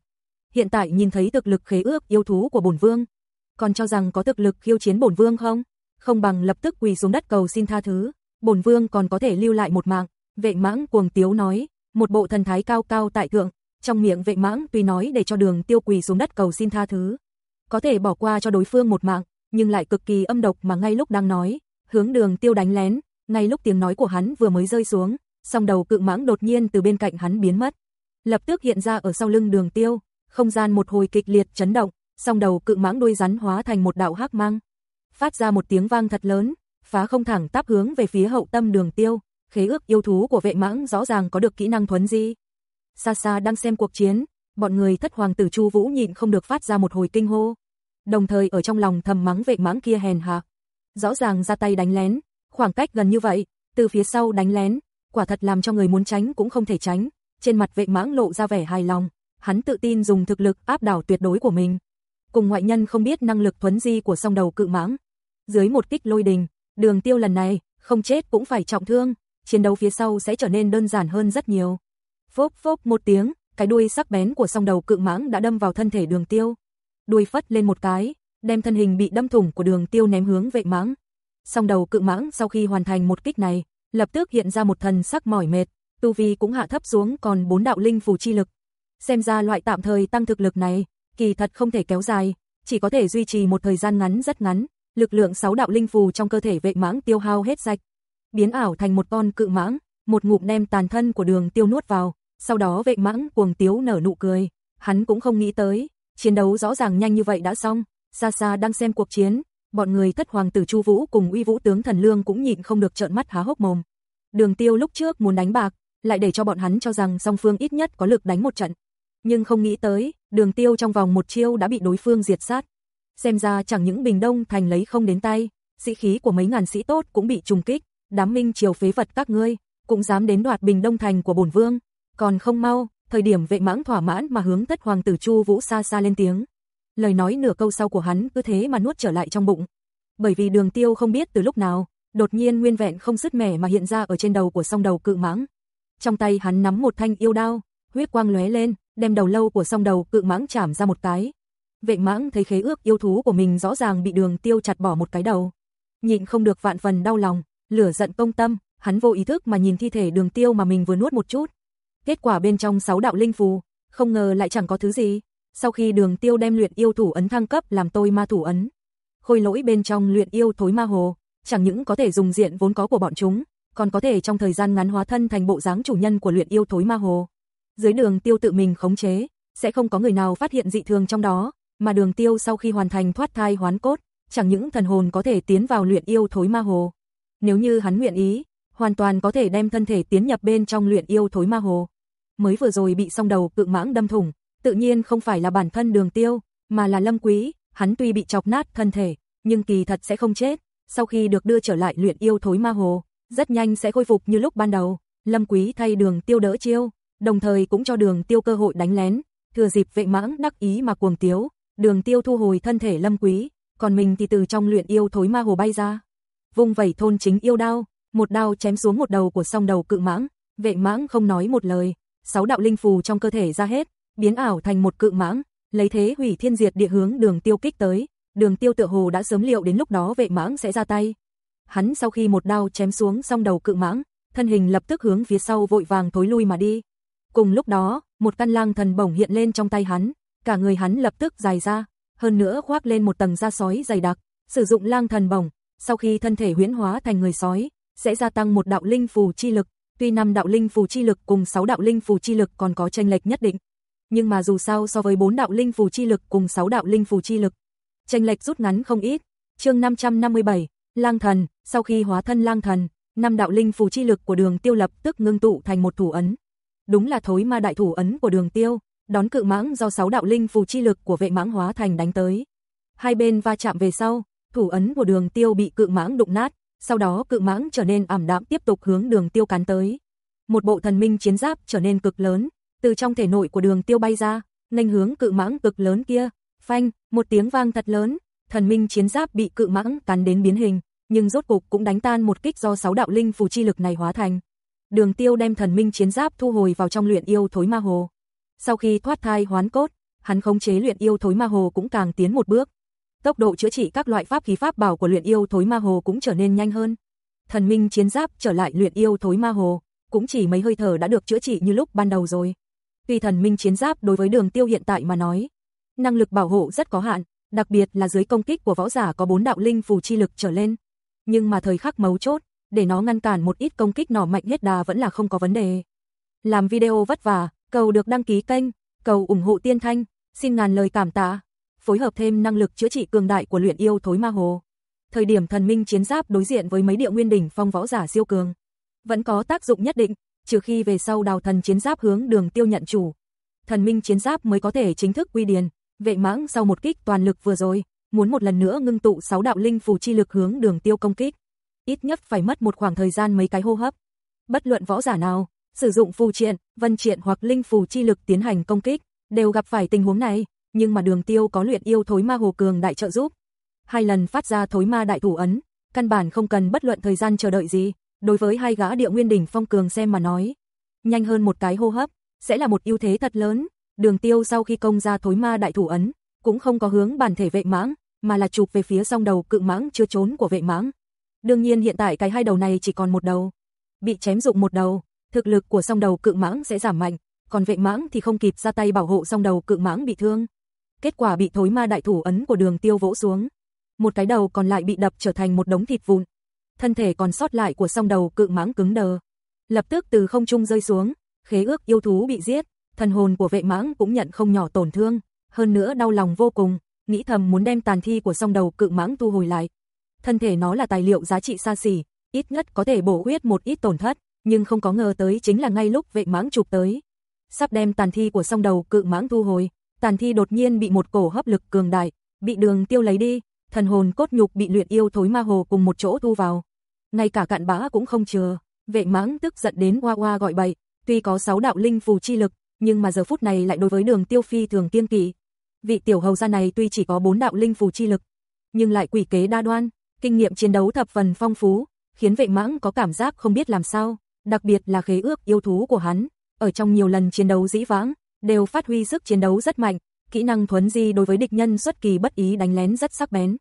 Speaker 1: Hiện tại nhìn thấy thực lực khế ước yêu thú của bổn vương, còn cho rằng có thực lực khiêu chiến bổn vương không? Không bằng lập tức quỳ xuống đất cầu xin tha thứ, bổn vương còn có thể lưu lại một mạng. Vệ mãng cuồng tiếu nói, một bộ thần thái cao cao tại thượng, trong miệng vệ mãng tuy nói để cho đường tiêu quỳ xuống đất cầu xin tha thứ. Có thể bỏ qua cho đối phương một mạng, nhưng lại cực kỳ âm độc mà ngay lúc đang nói, hướng đường tiêu đánh lén, ngay lúc tiếng nói của hắn vừa mới rơi xuống, song đầu cự mãng đột nhiên từ bên cạnh hắn biến mất. Lập tức hiện ra ở sau lưng đường tiêu, không gian một hồi kịch liệt chấn động, song đầu cự mãng đuôi rắn hóa thành một đạo hắc mang. Phát ra một tiếng vang thật lớn, phá không thẳng tắp hướng về phía hậu tâm đường tiêu, khế ước yêu thú của vệ mãng rõ ràng có được kỹ năng thuấn di. Xa xa đang xem cuộc chiến, bọn người thất hoàng tử Chu Vũ nhịn không được phát ra một hồi kinh hô. Đồng thời ở trong lòng thầm mắng vệ mãng kia hèn hạ. Rõ ràng ra tay đánh lén, khoảng cách gần như vậy, từ phía sau đánh lén, quả thật làm cho người muốn tránh cũng không thể tránh. Trên mặt vệ mãng lộ ra vẻ hài lòng, hắn tự tin dùng thực lực áp đảo tuyệt đối của mình. Cùng ngoại nhân không biết năng lực thuấn di của song đầu cự mãng. Dưới một kích lôi đình, đường tiêu lần này, không chết cũng phải trọng thương, chiến đấu phía sau sẽ trở nên đơn giản hơn rất nhiều. Phốp phốp một tiếng, cái đuôi sắc bén của song đầu cự mãng đã đâm vào thân thể đường tiêu. Đuôi phất lên một cái, đem thân hình bị đâm thủng của đường tiêu ném hướng vệ mãng. Song đầu cự mãng sau khi hoàn thành một kích này, lập tức hiện ra một thần sắc mỏi mệt, tu vi cũng hạ thấp xuống còn bốn đạo linh phù chi lực. Xem ra loại tạm thời tăng thực lực này, kỳ thật không thể kéo dài, chỉ có thể duy trì một thời gian ngắn rất ngắn, lực lượng sáu đạo linh phù trong cơ thể vệ mãng tiêu hao hết sạch, biến ảo thành một con cự mãng, một ngụm đem tàn thân của đường tiêu nuốt vào, sau đó vệ mãng cuồng tiếu nở nụ cười, hắn cũng không nghĩ tới, chiến đấu rõ ràng nhanh như vậy đã xong, xa xa đang xem cuộc chiến, bọn người thất hoàng tử Chu Vũ cùng uy vũ tướng thần lương cũng nhịn không được trợn mắt há hốc mồm. Đường Tiêu lúc trước muốn đánh bạc, lại để cho bọn hắn cho rằng song phương ít nhất có lực đánh một trận. Nhưng không nghĩ tới, Đường Tiêu trong vòng một chiêu đã bị đối phương diệt sát. Xem ra chẳng những Bình Đông thành lấy không đến tay, sĩ khí của mấy ngàn sĩ tốt cũng bị trùng kích, đám minh triều phế vật các ngươi, cũng dám đến đoạt Bình Đông thành của bổn vương, còn không mau, thời điểm vệ mãng thỏa mãn mà hướng thất hoàng tử Chu Vũ xa xa lên tiếng. Lời nói nửa câu sau của hắn cứ thế mà nuốt trở lại trong bụng. Bởi vì đường tiêu không biết từ lúc nào, đột nhiên nguyên vẹn không sứt mẻ mà hiện ra ở trên đầu của song đầu cự mãng. Trong tay hắn nắm một thanh yêu đao, huyết quang lóe lên, đem đầu lâu của song đầu cự mãng chạm ra một cái. Vệ mãng thấy khế ước yêu thú của mình rõ ràng bị đường tiêu chặt bỏ một cái đầu. Nhịn không được vạn phần đau lòng, lửa giận công tâm, hắn vô ý thức mà nhìn thi thể đường tiêu mà mình vừa nuốt một chút. Kết quả bên trong sáu đạo linh phù, không ngờ lại chẳng có thứ gì. Sau khi đường tiêu đem luyện yêu thủ ấn thăng cấp làm tôi ma thủ ấn. Khôi lỗi bên trong luyện yêu thối ma hồ, chẳng những có thể dùng diện vốn có của bọn chúng, còn có thể trong thời gian ngắn hóa thân thành bộ dáng chủ nhân của luyện yêu thối ma hồ. Dưới đường tiêu tự mình khống chế, sẽ không có người nào phát hiện dị thường trong đó, mà đường tiêu sau khi hoàn thành thoát thai hoán cốt, chẳng những thần hồn có thể tiến vào luyện yêu thối ma hồ. Nếu như hắn nguyện ý, hoàn toàn có thể đem thân thể tiến nhập bên trong luyện yêu thối ma hồ. Mới vừa rồi bị song đầu cự mãng đâm thủng, tự nhiên không phải là bản thân đường tiêu, mà là lâm quý, hắn tuy bị chọc nát thân thể, nhưng kỳ thật sẽ không chết, sau khi được đưa trở lại luyện yêu thối ma hồ, rất nhanh sẽ khôi phục như lúc ban đầu. Lâm quý thay đường tiêu đỡ chiêu, đồng thời cũng cho đường tiêu cơ hội đánh lén, thừa dịp vệ mãng đắc ý mà cuồng tiếu, đường tiêu thu hồi thân thể lâm quý, còn mình thì từ trong luyện yêu thối ma hồ bay ra. Vung vẩy thôn chính yêu đao, một đao chém xuống một đầu của song đầu cự mãng, vệ mãng không nói một lời, sáu đạo linh phù trong cơ thể ra hết, biến ảo thành một cự mãng, lấy thế hủy thiên diệt địa hướng đường tiêu kích tới, đường tiêu tựa hồ đã sớm liệu đến lúc đó vệ mãng sẽ ra tay. Hắn sau khi một đao chém xuống song đầu cự mãng, thân hình lập tức hướng phía sau vội vàng thối lui mà đi. Cùng lúc đó, một căn lang thần bổng hiện lên trong tay hắn, cả người hắn lập tức dài ra, hơn nữa khoác lên một tầng da sói dày đặc, sử dụng lang thần bổng, sau khi thân thể huyễn hóa thành người sói, sẽ gia tăng một đạo linh phù chi lực, tuy năm đạo linh phù chi lực cùng 6 đạo linh phù chi lực còn có chênh lệch nhất định, nhưng mà dù sao so với 4 đạo linh phù chi lực cùng 6 đạo linh phù chi lực, chênh lệch rút ngắn không ít. Chương 557, Lang thần, sau khi hóa thân Lang thần, năm đạo linh phù chi lực của Đường Tiêu lập tức ngưng tụ thành một thủ ấn. Đúng là thối ma đại thủ ấn của Đường Tiêu, đón cự mãng do 6 đạo linh phù chi lực của vệ mãng hóa thành đánh tới. Hai bên va chạm về sau, thủ ấn của Đường Tiêu bị cự mãng đụng nát, sau đó cự mãng trở nên ảm đạm tiếp tục hướng Đường Tiêu cắn tới. Một bộ thần minh chiến giáp trở nên cực lớn, từ trong thể nội của Đường Tiêu bay ra, nhanh hướng cự mãng cực lớn kia, phanh, một tiếng vang thật lớn, thần minh chiến giáp bị cự mãng cắn đến biến hình, nhưng rốt cục cũng đánh tan một kích do sáu đạo linh phù chi lực này hóa thành. Đường Tiêu đem thần minh chiến giáp thu hồi vào trong luyện yêu thối ma hồ. Sau khi thoát thai hoán cốt, hắn khống chế luyện yêu thối ma hồ cũng càng tiến một bước. Tốc độ chữa trị các loại pháp khí pháp bảo của luyện yêu thối ma hồ cũng trở nên nhanh hơn. Thần minh chiến giáp trở lại luyện yêu thối ma hồ, cũng chỉ mấy hơi thở đã được chữa trị như lúc ban đầu rồi. Tuy thần minh chiến giáp đối với Đường Tiêu hiện tại mà nói, năng lực bảo hộ rất có hạn, đặc biệt là dưới công kích của võ giả có bốn đạo linh phù chi lực trở lên. Nhưng mà thời khắc mấu chốt, để nó ngăn cản một ít công kích nỏ mạnh hết đà vẫn là không có vấn đề. Làm video vất vả, cầu được đăng ký kênh, cầu ủng hộ tiên thanh, xin ngàn lời cảm tạ. Phối hợp thêm năng lực chữa trị cường đại của luyện yêu thối ma hồ. Thời điểm thần minh chiến giáp đối diện với mấy địa nguyên đỉnh phong võ giả siêu cường, vẫn có tác dụng nhất định, trừ khi về sau đào thần chiến giáp hướng đường tiêu nhận chủ. Thần minh chiến giáp mới có thể chính thức quy điền, vệ mãng sau một kích toàn lực vừa rồi, muốn một lần nữa ngưng tụ sáu đạo linh phù chi lực hướng đường tiêu công kích. Ít nhất phải mất một khoảng thời gian mấy cái hô hấp. Bất luận võ giả nào, sử dụng phù triện, vân triện hoặc linh phù chi lực tiến hành công kích, đều gặp phải tình huống này, nhưng mà đường tiêu có luyện yêu thối ma hồ cường đại trợ giúp. Hai lần phát ra thối ma đại thủ ấn, căn bản không cần bất luận thời gian chờ đợi gì, đối với hai gã địa nguyên đỉnh phong cường xem mà nói. Nhanh hơn một cái hô hấp, sẽ là một ưu thế thật lớn, đường tiêu sau khi công ra thối ma đại thủ ấn, cũng không có hướng bản thể vệ mãng, mà là chụp về phía song đầu cự mãng chưa trốn của vệ mãng. Đương nhiên hiện tại cái hai đầu này chỉ còn một đầu. Bị chém dụng một đầu, thực lực của song đầu cự mãng sẽ giảm mạnh, còn vệ mãng thì không kịp ra tay bảo hộ song đầu cự mãng bị thương. Kết quả bị thối ma đại thủ ấn của đường tiêu vỗ xuống. Một cái đầu còn lại bị đập trở thành một đống thịt vụn. Thân thể còn sót lại của song đầu cự mãng cứng đờ. Lập tức từ không trung rơi xuống, khế ước yêu thú bị giết, thần hồn của vệ mãng cũng nhận không nhỏ tổn thương, hơn nữa đau lòng vô cùng, nghĩ thầm muốn đem tàn thi của song đầu cự mãng tu hồi lại. Thân thể nó là tài liệu giá trị xa xỉ, ít nhất có thể bổ huyết một ít tổn thất, nhưng không có ngờ tới chính là ngay lúc vệ mãng chụp tới. Sắp đem tàn thi của song đầu cự mãng thu hồi, tàn thi đột nhiên bị một cổ hấp lực cường đại, bị đường tiêu lấy đi, thần hồn cốt nhục bị luyện yêu thối ma hồ cùng một chỗ thu vào. Ngay cả cạn bã cũng không chừa, vệ mãng tức giận đến hoa hoa gọi bậy, tuy có sáu đạo linh phù chi lực, nhưng mà giờ phút này lại đối với đường tiêu phi thường kiên kỵ. Vị tiểu hầu gia này tuy chỉ có bốn đạo linh phù chi lực, nhưng lại quỷ kế đa đoan, kinh nghiệm chiến đấu thập phần phong phú, khiến vệ mãng có cảm giác không biết làm sao, đặc biệt là khế ước yêu thú của hắn, ở trong nhiều lần chiến đấu dĩ vãng, đều phát huy sức chiến đấu rất mạnh, kỹ năng thuấn di đối với địch nhân xuất kỳ bất ý đánh lén rất sắc bén.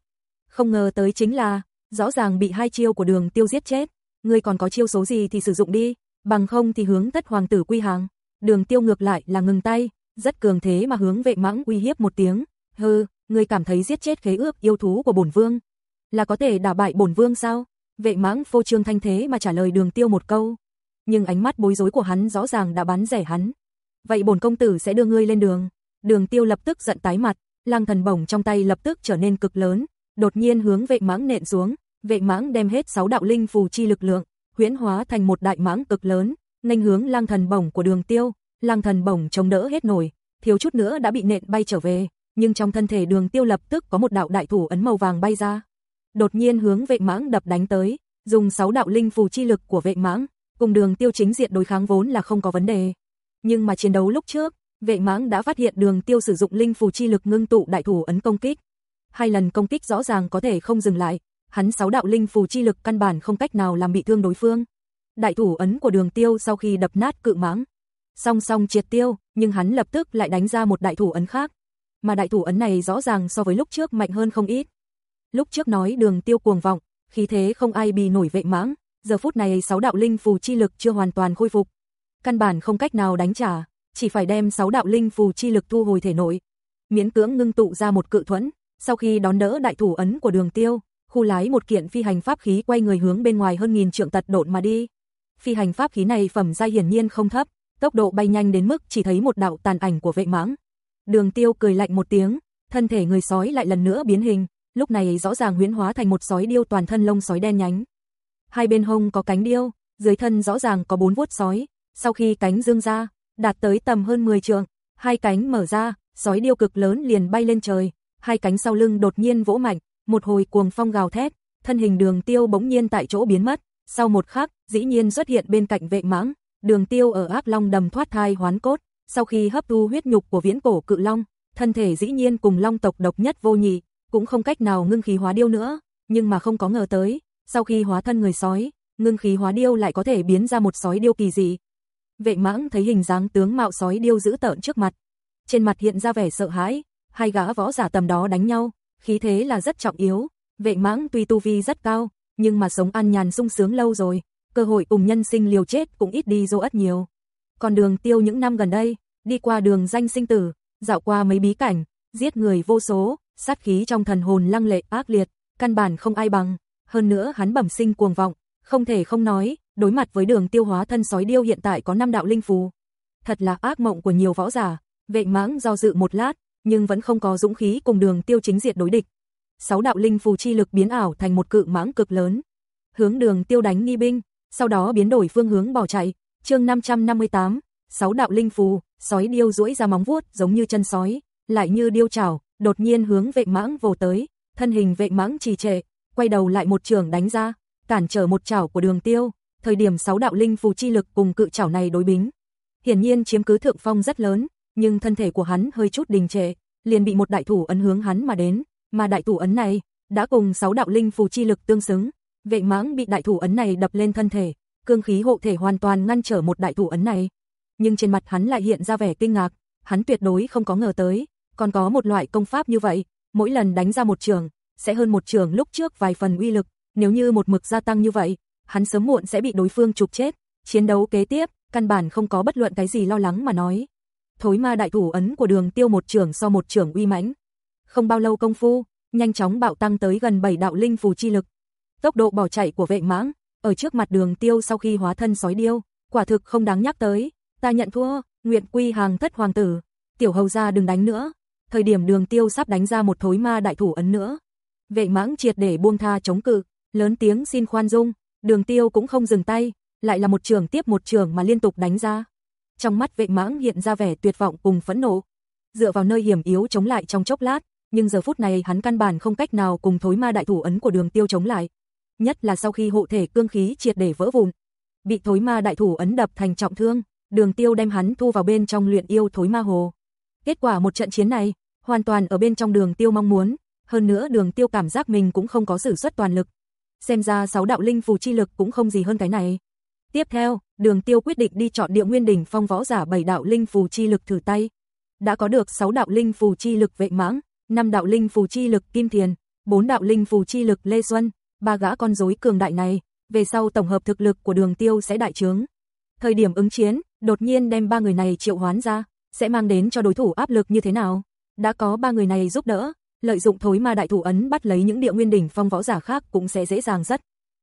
Speaker 1: Không ngờ tới chính là, rõ ràng bị hai chiêu của đường tiêu giết chết, ngươi còn có chiêu số gì thì sử dụng đi, bằng không thì hướng thất hoàng tử quy hàng. Đường tiêu ngược lại là ngừng tay, rất cường thế mà hướng vệ mãng uy hiếp một tiếng. Hừ, ngươi cảm thấy giết chết khế ước yêu thú của bổn vương là có thể đả bại bổn vương sao? Vệ mãng phô trương thanh thế mà trả lời đường tiêu một câu. Nhưng ánh mắt bối rối của hắn rõ ràng đã bắn rẻ hắn. Vậy bổn công tử sẽ đưa ngươi lên đường. Đường tiêu lập tức giận tái mặt, lang thần bổng trong tay lập tức trở nên cực lớn, đột nhiên hướng vệ mãng nện xuống. Vệ mãng đem hết sáu đạo linh phù chi lực lượng, huyễn hóa thành một đại mãng cực lớn, nghênh hướng lang thần bổng của đường tiêu, lang thần bổng chống đỡ hết nổi, thiếu chút nữa đã bị nện bay trở về, nhưng trong thân thể đường tiêu lập tức có một đạo đại thủ ấn màu vàng bay ra. Đột nhiên hướng vệ mãng đập đánh tới, dùng sáu đạo linh phù chi lực của vệ mãng, cùng đường tiêu chính diện đối kháng vốn là không có vấn đề. Nhưng mà chiến đấu lúc trước, vệ mãng đã phát hiện đường tiêu sử dụng linh phù chi lực ngưng tụ đại thủ ấn công kích. hai lần công kích rõ ràng có thể không dừng lại, hắn sáu đạo linh phù chi lực căn bản không cách nào làm bị thương đối phương. Đại thủ ấn của Đường Tiêu sau khi đập nát cự mãng, song song triệt tiêu, nhưng hắn lập tức lại đánh ra một đại thủ ấn khác, mà đại thủ ấn này rõ ràng so với lúc trước mạnh hơn không ít. Lúc trước nói Đường Tiêu cuồng vọng, khí thế không ai bì nổi vệ mãng, giờ phút này sáu đạo linh phù chi lực chưa hoàn toàn khôi phục, căn bản không cách nào đánh trả, chỉ phải đem sáu đạo linh phù chi lực thu hồi thể nội, miễn cưỡng ngưng tụ ra một cự thuẫn, sau khi đón đỡ đại thủ ấn của Đường Tiêu, khu lái một kiện phi hành pháp khí quay người hướng bên ngoài hơn nghìn trượng tật độn mà đi. Phi hành pháp khí này phẩm giai hiển nhiên không thấp, tốc độ bay nhanh đến mức chỉ thấy một đạo tàn ảnh của vệ mãng. Đường Tiêu cười lạnh một tiếng, thân thể người sói lại lần nữa biến hình, lúc này rõ ràng huyễn hóa thành một sói điêu toàn thân lông sói đen nhánh. Hai bên hông có cánh điêu, dưới thân rõ ràng có bốn vuốt sói, sau khi cánh dương ra, đạt tới tầm hơn 10 trường hai cánh mở ra, sói điêu cực lớn liền bay lên trời, hai cánh sau lưng đột nhiên vỗ mạnh, một hồi cuồng phong gào thét, thân hình Đường Tiêu bỗng nhiên tại chỗ biến mất, sau một khắc, dĩ nhiên xuất hiện bên cạnh vệ mãng, Đường Tiêu ở ác long đầm thoát thai hoán cốt, sau khi hấp thu huyết nhục của viễn cổ cự long, thân thể dĩ nhiên cùng long tộc độc nhất vô nhị, cũng không cách nào ngưng khí hóa điêu nữa, nhưng mà không có ngờ tới, sau khi hóa thân người sói, ngưng khí hóa điêu lại có thể biến ra một sói điêu kỳ dị. Vệ mãng thấy hình dáng tướng mạo sói điêu dữ tợn trước mặt, trên mặt hiện ra vẻ sợ hãi, hai gã võ giả tầm đó đánh nhau, khí thế là rất trọng yếu, vệ mãng tuy tu vi rất cao, nhưng mà sống ăn nhàn sung sướng lâu rồi, cơ hội cùng nhân sinh liều chết cũng ít đi dô ất nhiều. Còn đường tiêu những năm gần đây, đi qua đường danh sinh tử, dạo qua mấy bí cảnh, giết người vô số, sát khí trong thần hồn lăng lệ ác liệt, căn bản không ai bằng, hơn nữa hắn bẩm sinh cuồng vọng, không thể không nói, đối mặt với đường tiêu hóa thân sói điêu hiện tại có năm đạo linh phù. Thật là ác mộng của nhiều võ giả, vệ mãng do dự một lát, nhưng vẫn không có dũng khí cùng đường tiêu chính diệt đối địch. Sáu đạo linh phù chi lực biến ảo thành một cự mãng cực lớn, hướng đường tiêu đánh nghi binh, sau đó biến đổi phương hướng bỏ chạy. Chương 558, sáu đạo linh phù, sói điêu duỗi ra móng vuốt giống như chân sói, lại như điêu chảo, đột nhiên hướng vệ mãng vồ tới, thân hình vệ mãng trì trệ, quay đầu lại một trường đánh ra, cản trở một chảo của Đường Tiêu, thời điểm sáu đạo linh phù chi lực cùng cự chảo này đối bính. Hiển nhiên chiếm cứ thượng phong rất lớn, nhưng thân thể của hắn hơi chút đình trệ, liền bị một đại thủ ấn hướng hắn mà đến, mà đại thủ ấn này đã cùng sáu đạo linh phù chi lực tương xứng. Vệ Mãng bị đại thủ ấn này đập lên thân thể, cương khí hộ thể hoàn toàn ngăn trở một đại thủ ấn này. Nhưng trên mặt hắn lại hiện ra vẻ kinh ngạc, hắn tuyệt đối không có ngờ tới, còn có một loại công pháp như vậy, mỗi lần đánh ra một trường, sẽ hơn một trường lúc trước vài phần uy lực, nếu như một mực gia tăng như vậy, hắn sớm muộn sẽ bị đối phương trục chết, chiến đấu kế tiếp, căn bản không có bất luận cái gì lo lắng mà nói thối ma đại thủ ấn của đường tiêu một trưởng so một trưởng uy mãnh. Không bao lâu công phu, nhanh chóng bạo tăng tới gần 7 đạo linh phù chi lực. Tốc độ bỏ chạy của vệ mãng, ở trước mặt đường tiêu sau khi hóa thân sói điêu, quả thực không đáng nhắc tới. Ta nhận thua, nguyện quy hàng thất hoàng tử, tiểu hầu gia đừng đánh nữa. Thời điểm đường tiêu sắp đánh ra một thối ma đại thủ ấn nữa. Vệ mãng triệt để buông tha chống cự, lớn tiếng xin khoan dung, đường tiêu cũng không dừng tay, lại là một trường tiếp một trường mà liên tục đánh ra trong mắt vệ mãng hiện ra vẻ tuyệt vọng cùng phẫn nộ. Dựa vào nơi hiểm yếu chống lại trong chốc lát, nhưng giờ phút này hắn căn bản không cách nào cùng thối ma đại thủ ấn của đường tiêu chống lại. Nhất là sau khi hộ thể cương khí triệt để vỡ vụn. Bị thối ma đại thủ ấn đập thành trọng thương, đường tiêu đem hắn thu vào bên trong luyện yêu thối ma hồ. Kết quả một trận chiến này, hoàn toàn ở bên trong đường tiêu mong muốn, hơn nữa đường tiêu cảm giác mình cũng không có sử xuất toàn lực. Xem ra sáu đạo linh phù chi lực cũng không gì hơn cái này. Tiếp theo, Đường Tiêu quyết định đi chọn Địa Nguyên đỉnh phong võ giả bảy đạo linh phù chi lực thử tay. Đã có được 6 đạo linh phù chi lực Vệ Mãng, 5 đạo linh phù chi lực Kim Thiền, 4 đạo linh phù chi lực Lê Xuân, ba gã con rối cường đại này, về sau tổng hợp thực lực của Đường Tiêu sẽ đại trướng. Thời điểm ứng chiến, đột nhiên đem ba người này triệu hoán ra, sẽ mang đến cho đối thủ áp lực như thế nào? Đã có ba người này giúp đỡ, lợi dụng thối ma đại thủ ấn bắt lấy những địa nguyên đỉnh phong võ giả khác cũng sẽ dễ dàng rất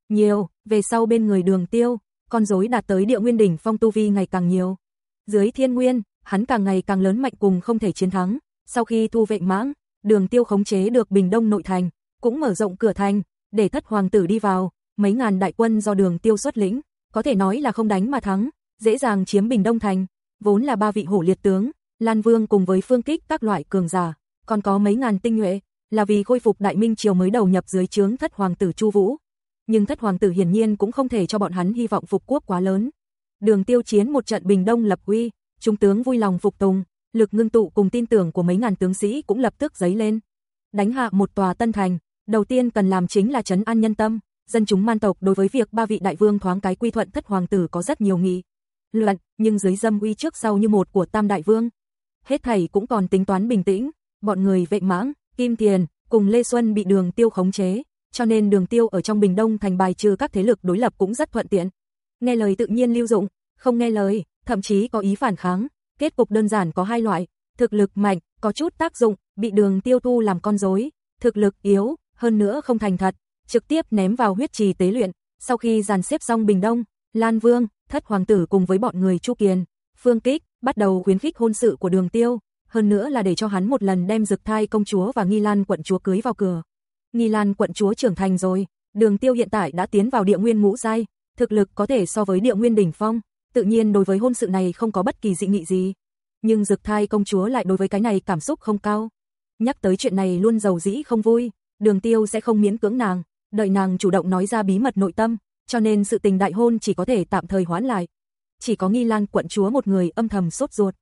Speaker 1: nhiều, về sau bên người Đường Tiêu, con rối đạt tới địa nguyên đỉnh phong tu vi ngày càng nhiều. Dưới thiên nguyên, hắn càng ngày càng lớn mạnh cùng không thể chiến thắng. Sau khi thu vệ mãng, đường tiêu khống chế được Bình Đông nội thành, cũng mở rộng cửa thành, để thất hoàng tử đi vào, mấy ngàn đại quân do đường tiêu xuất lĩnh, có thể nói là không đánh mà thắng, dễ dàng chiếm Bình Đông thành, vốn là ba vị hổ liệt tướng, Lan Vương cùng với phương kích các loại cường giả, còn có mấy ngàn tinh nhuệ, là vì khôi phục đại minh triều mới đầu nhập dưới trướng thất hoàng tử Chu Vũ nhưng thất hoàng tử hiển nhiên cũng không thể cho bọn hắn hy vọng phục quốc quá lớn. Đường tiêu chiến một trận bình đông lập uy, trung tướng vui lòng phục tùng, lực ngưng tụ cùng tin tưởng của mấy ngàn tướng sĩ cũng lập tức giấy lên. đánh hạ một tòa tân thành, đầu tiên cần làm chính là trấn an nhân tâm, dân chúng man tộc đối với việc ba vị đại vương thoáng cái quy thuận thất hoàng tử có rất nhiều nghị luận, nhưng dưới dâm uy trước sau như một của tam đại vương. Hết thảy cũng còn tính toán bình tĩnh, bọn người vệ mãng, kim tiền, cùng Lê Xuân bị đường tiêu khống chế, cho nên đường tiêu ở trong Bình Đông thành bài trừ các thế lực đối lập cũng rất thuận tiện. Nghe lời tự nhiên lưu dụng, không nghe lời, thậm chí có ý phản kháng, kết cục đơn giản có hai loại, thực lực mạnh, có chút tác dụng, bị đường tiêu thu làm con rối, thực lực yếu, hơn nữa không thành thật, trực tiếp ném vào huyết trì tế luyện, sau khi dàn xếp xong Bình Đông, Lan Vương, thất hoàng tử cùng với bọn người Chu Kiền, Phương Kích, bắt đầu khuyến khích hôn sự của đường tiêu, hơn nữa là để cho hắn một lần đem dực thai công chúa và Nghi Lan quận chúa cưới vào cửa. Nghi Lan quận chúa trưởng thành rồi, đường tiêu hiện tại đã tiến vào địa nguyên ngũ giai, thực lực có thể so với địa nguyên đỉnh phong, tự nhiên đối với hôn sự này không có bất kỳ dị nghị gì. Nhưng dực thai công chúa lại đối với cái này cảm xúc không cao. Nhắc tới chuyện này luôn giàu dĩ không vui, đường tiêu sẽ không miễn cưỡng nàng, đợi nàng chủ động nói ra bí mật nội tâm, cho nên sự tình đại hôn chỉ có thể tạm thời hoãn lại. Chỉ có Nghi Lan quận chúa một người âm thầm sốt ruột,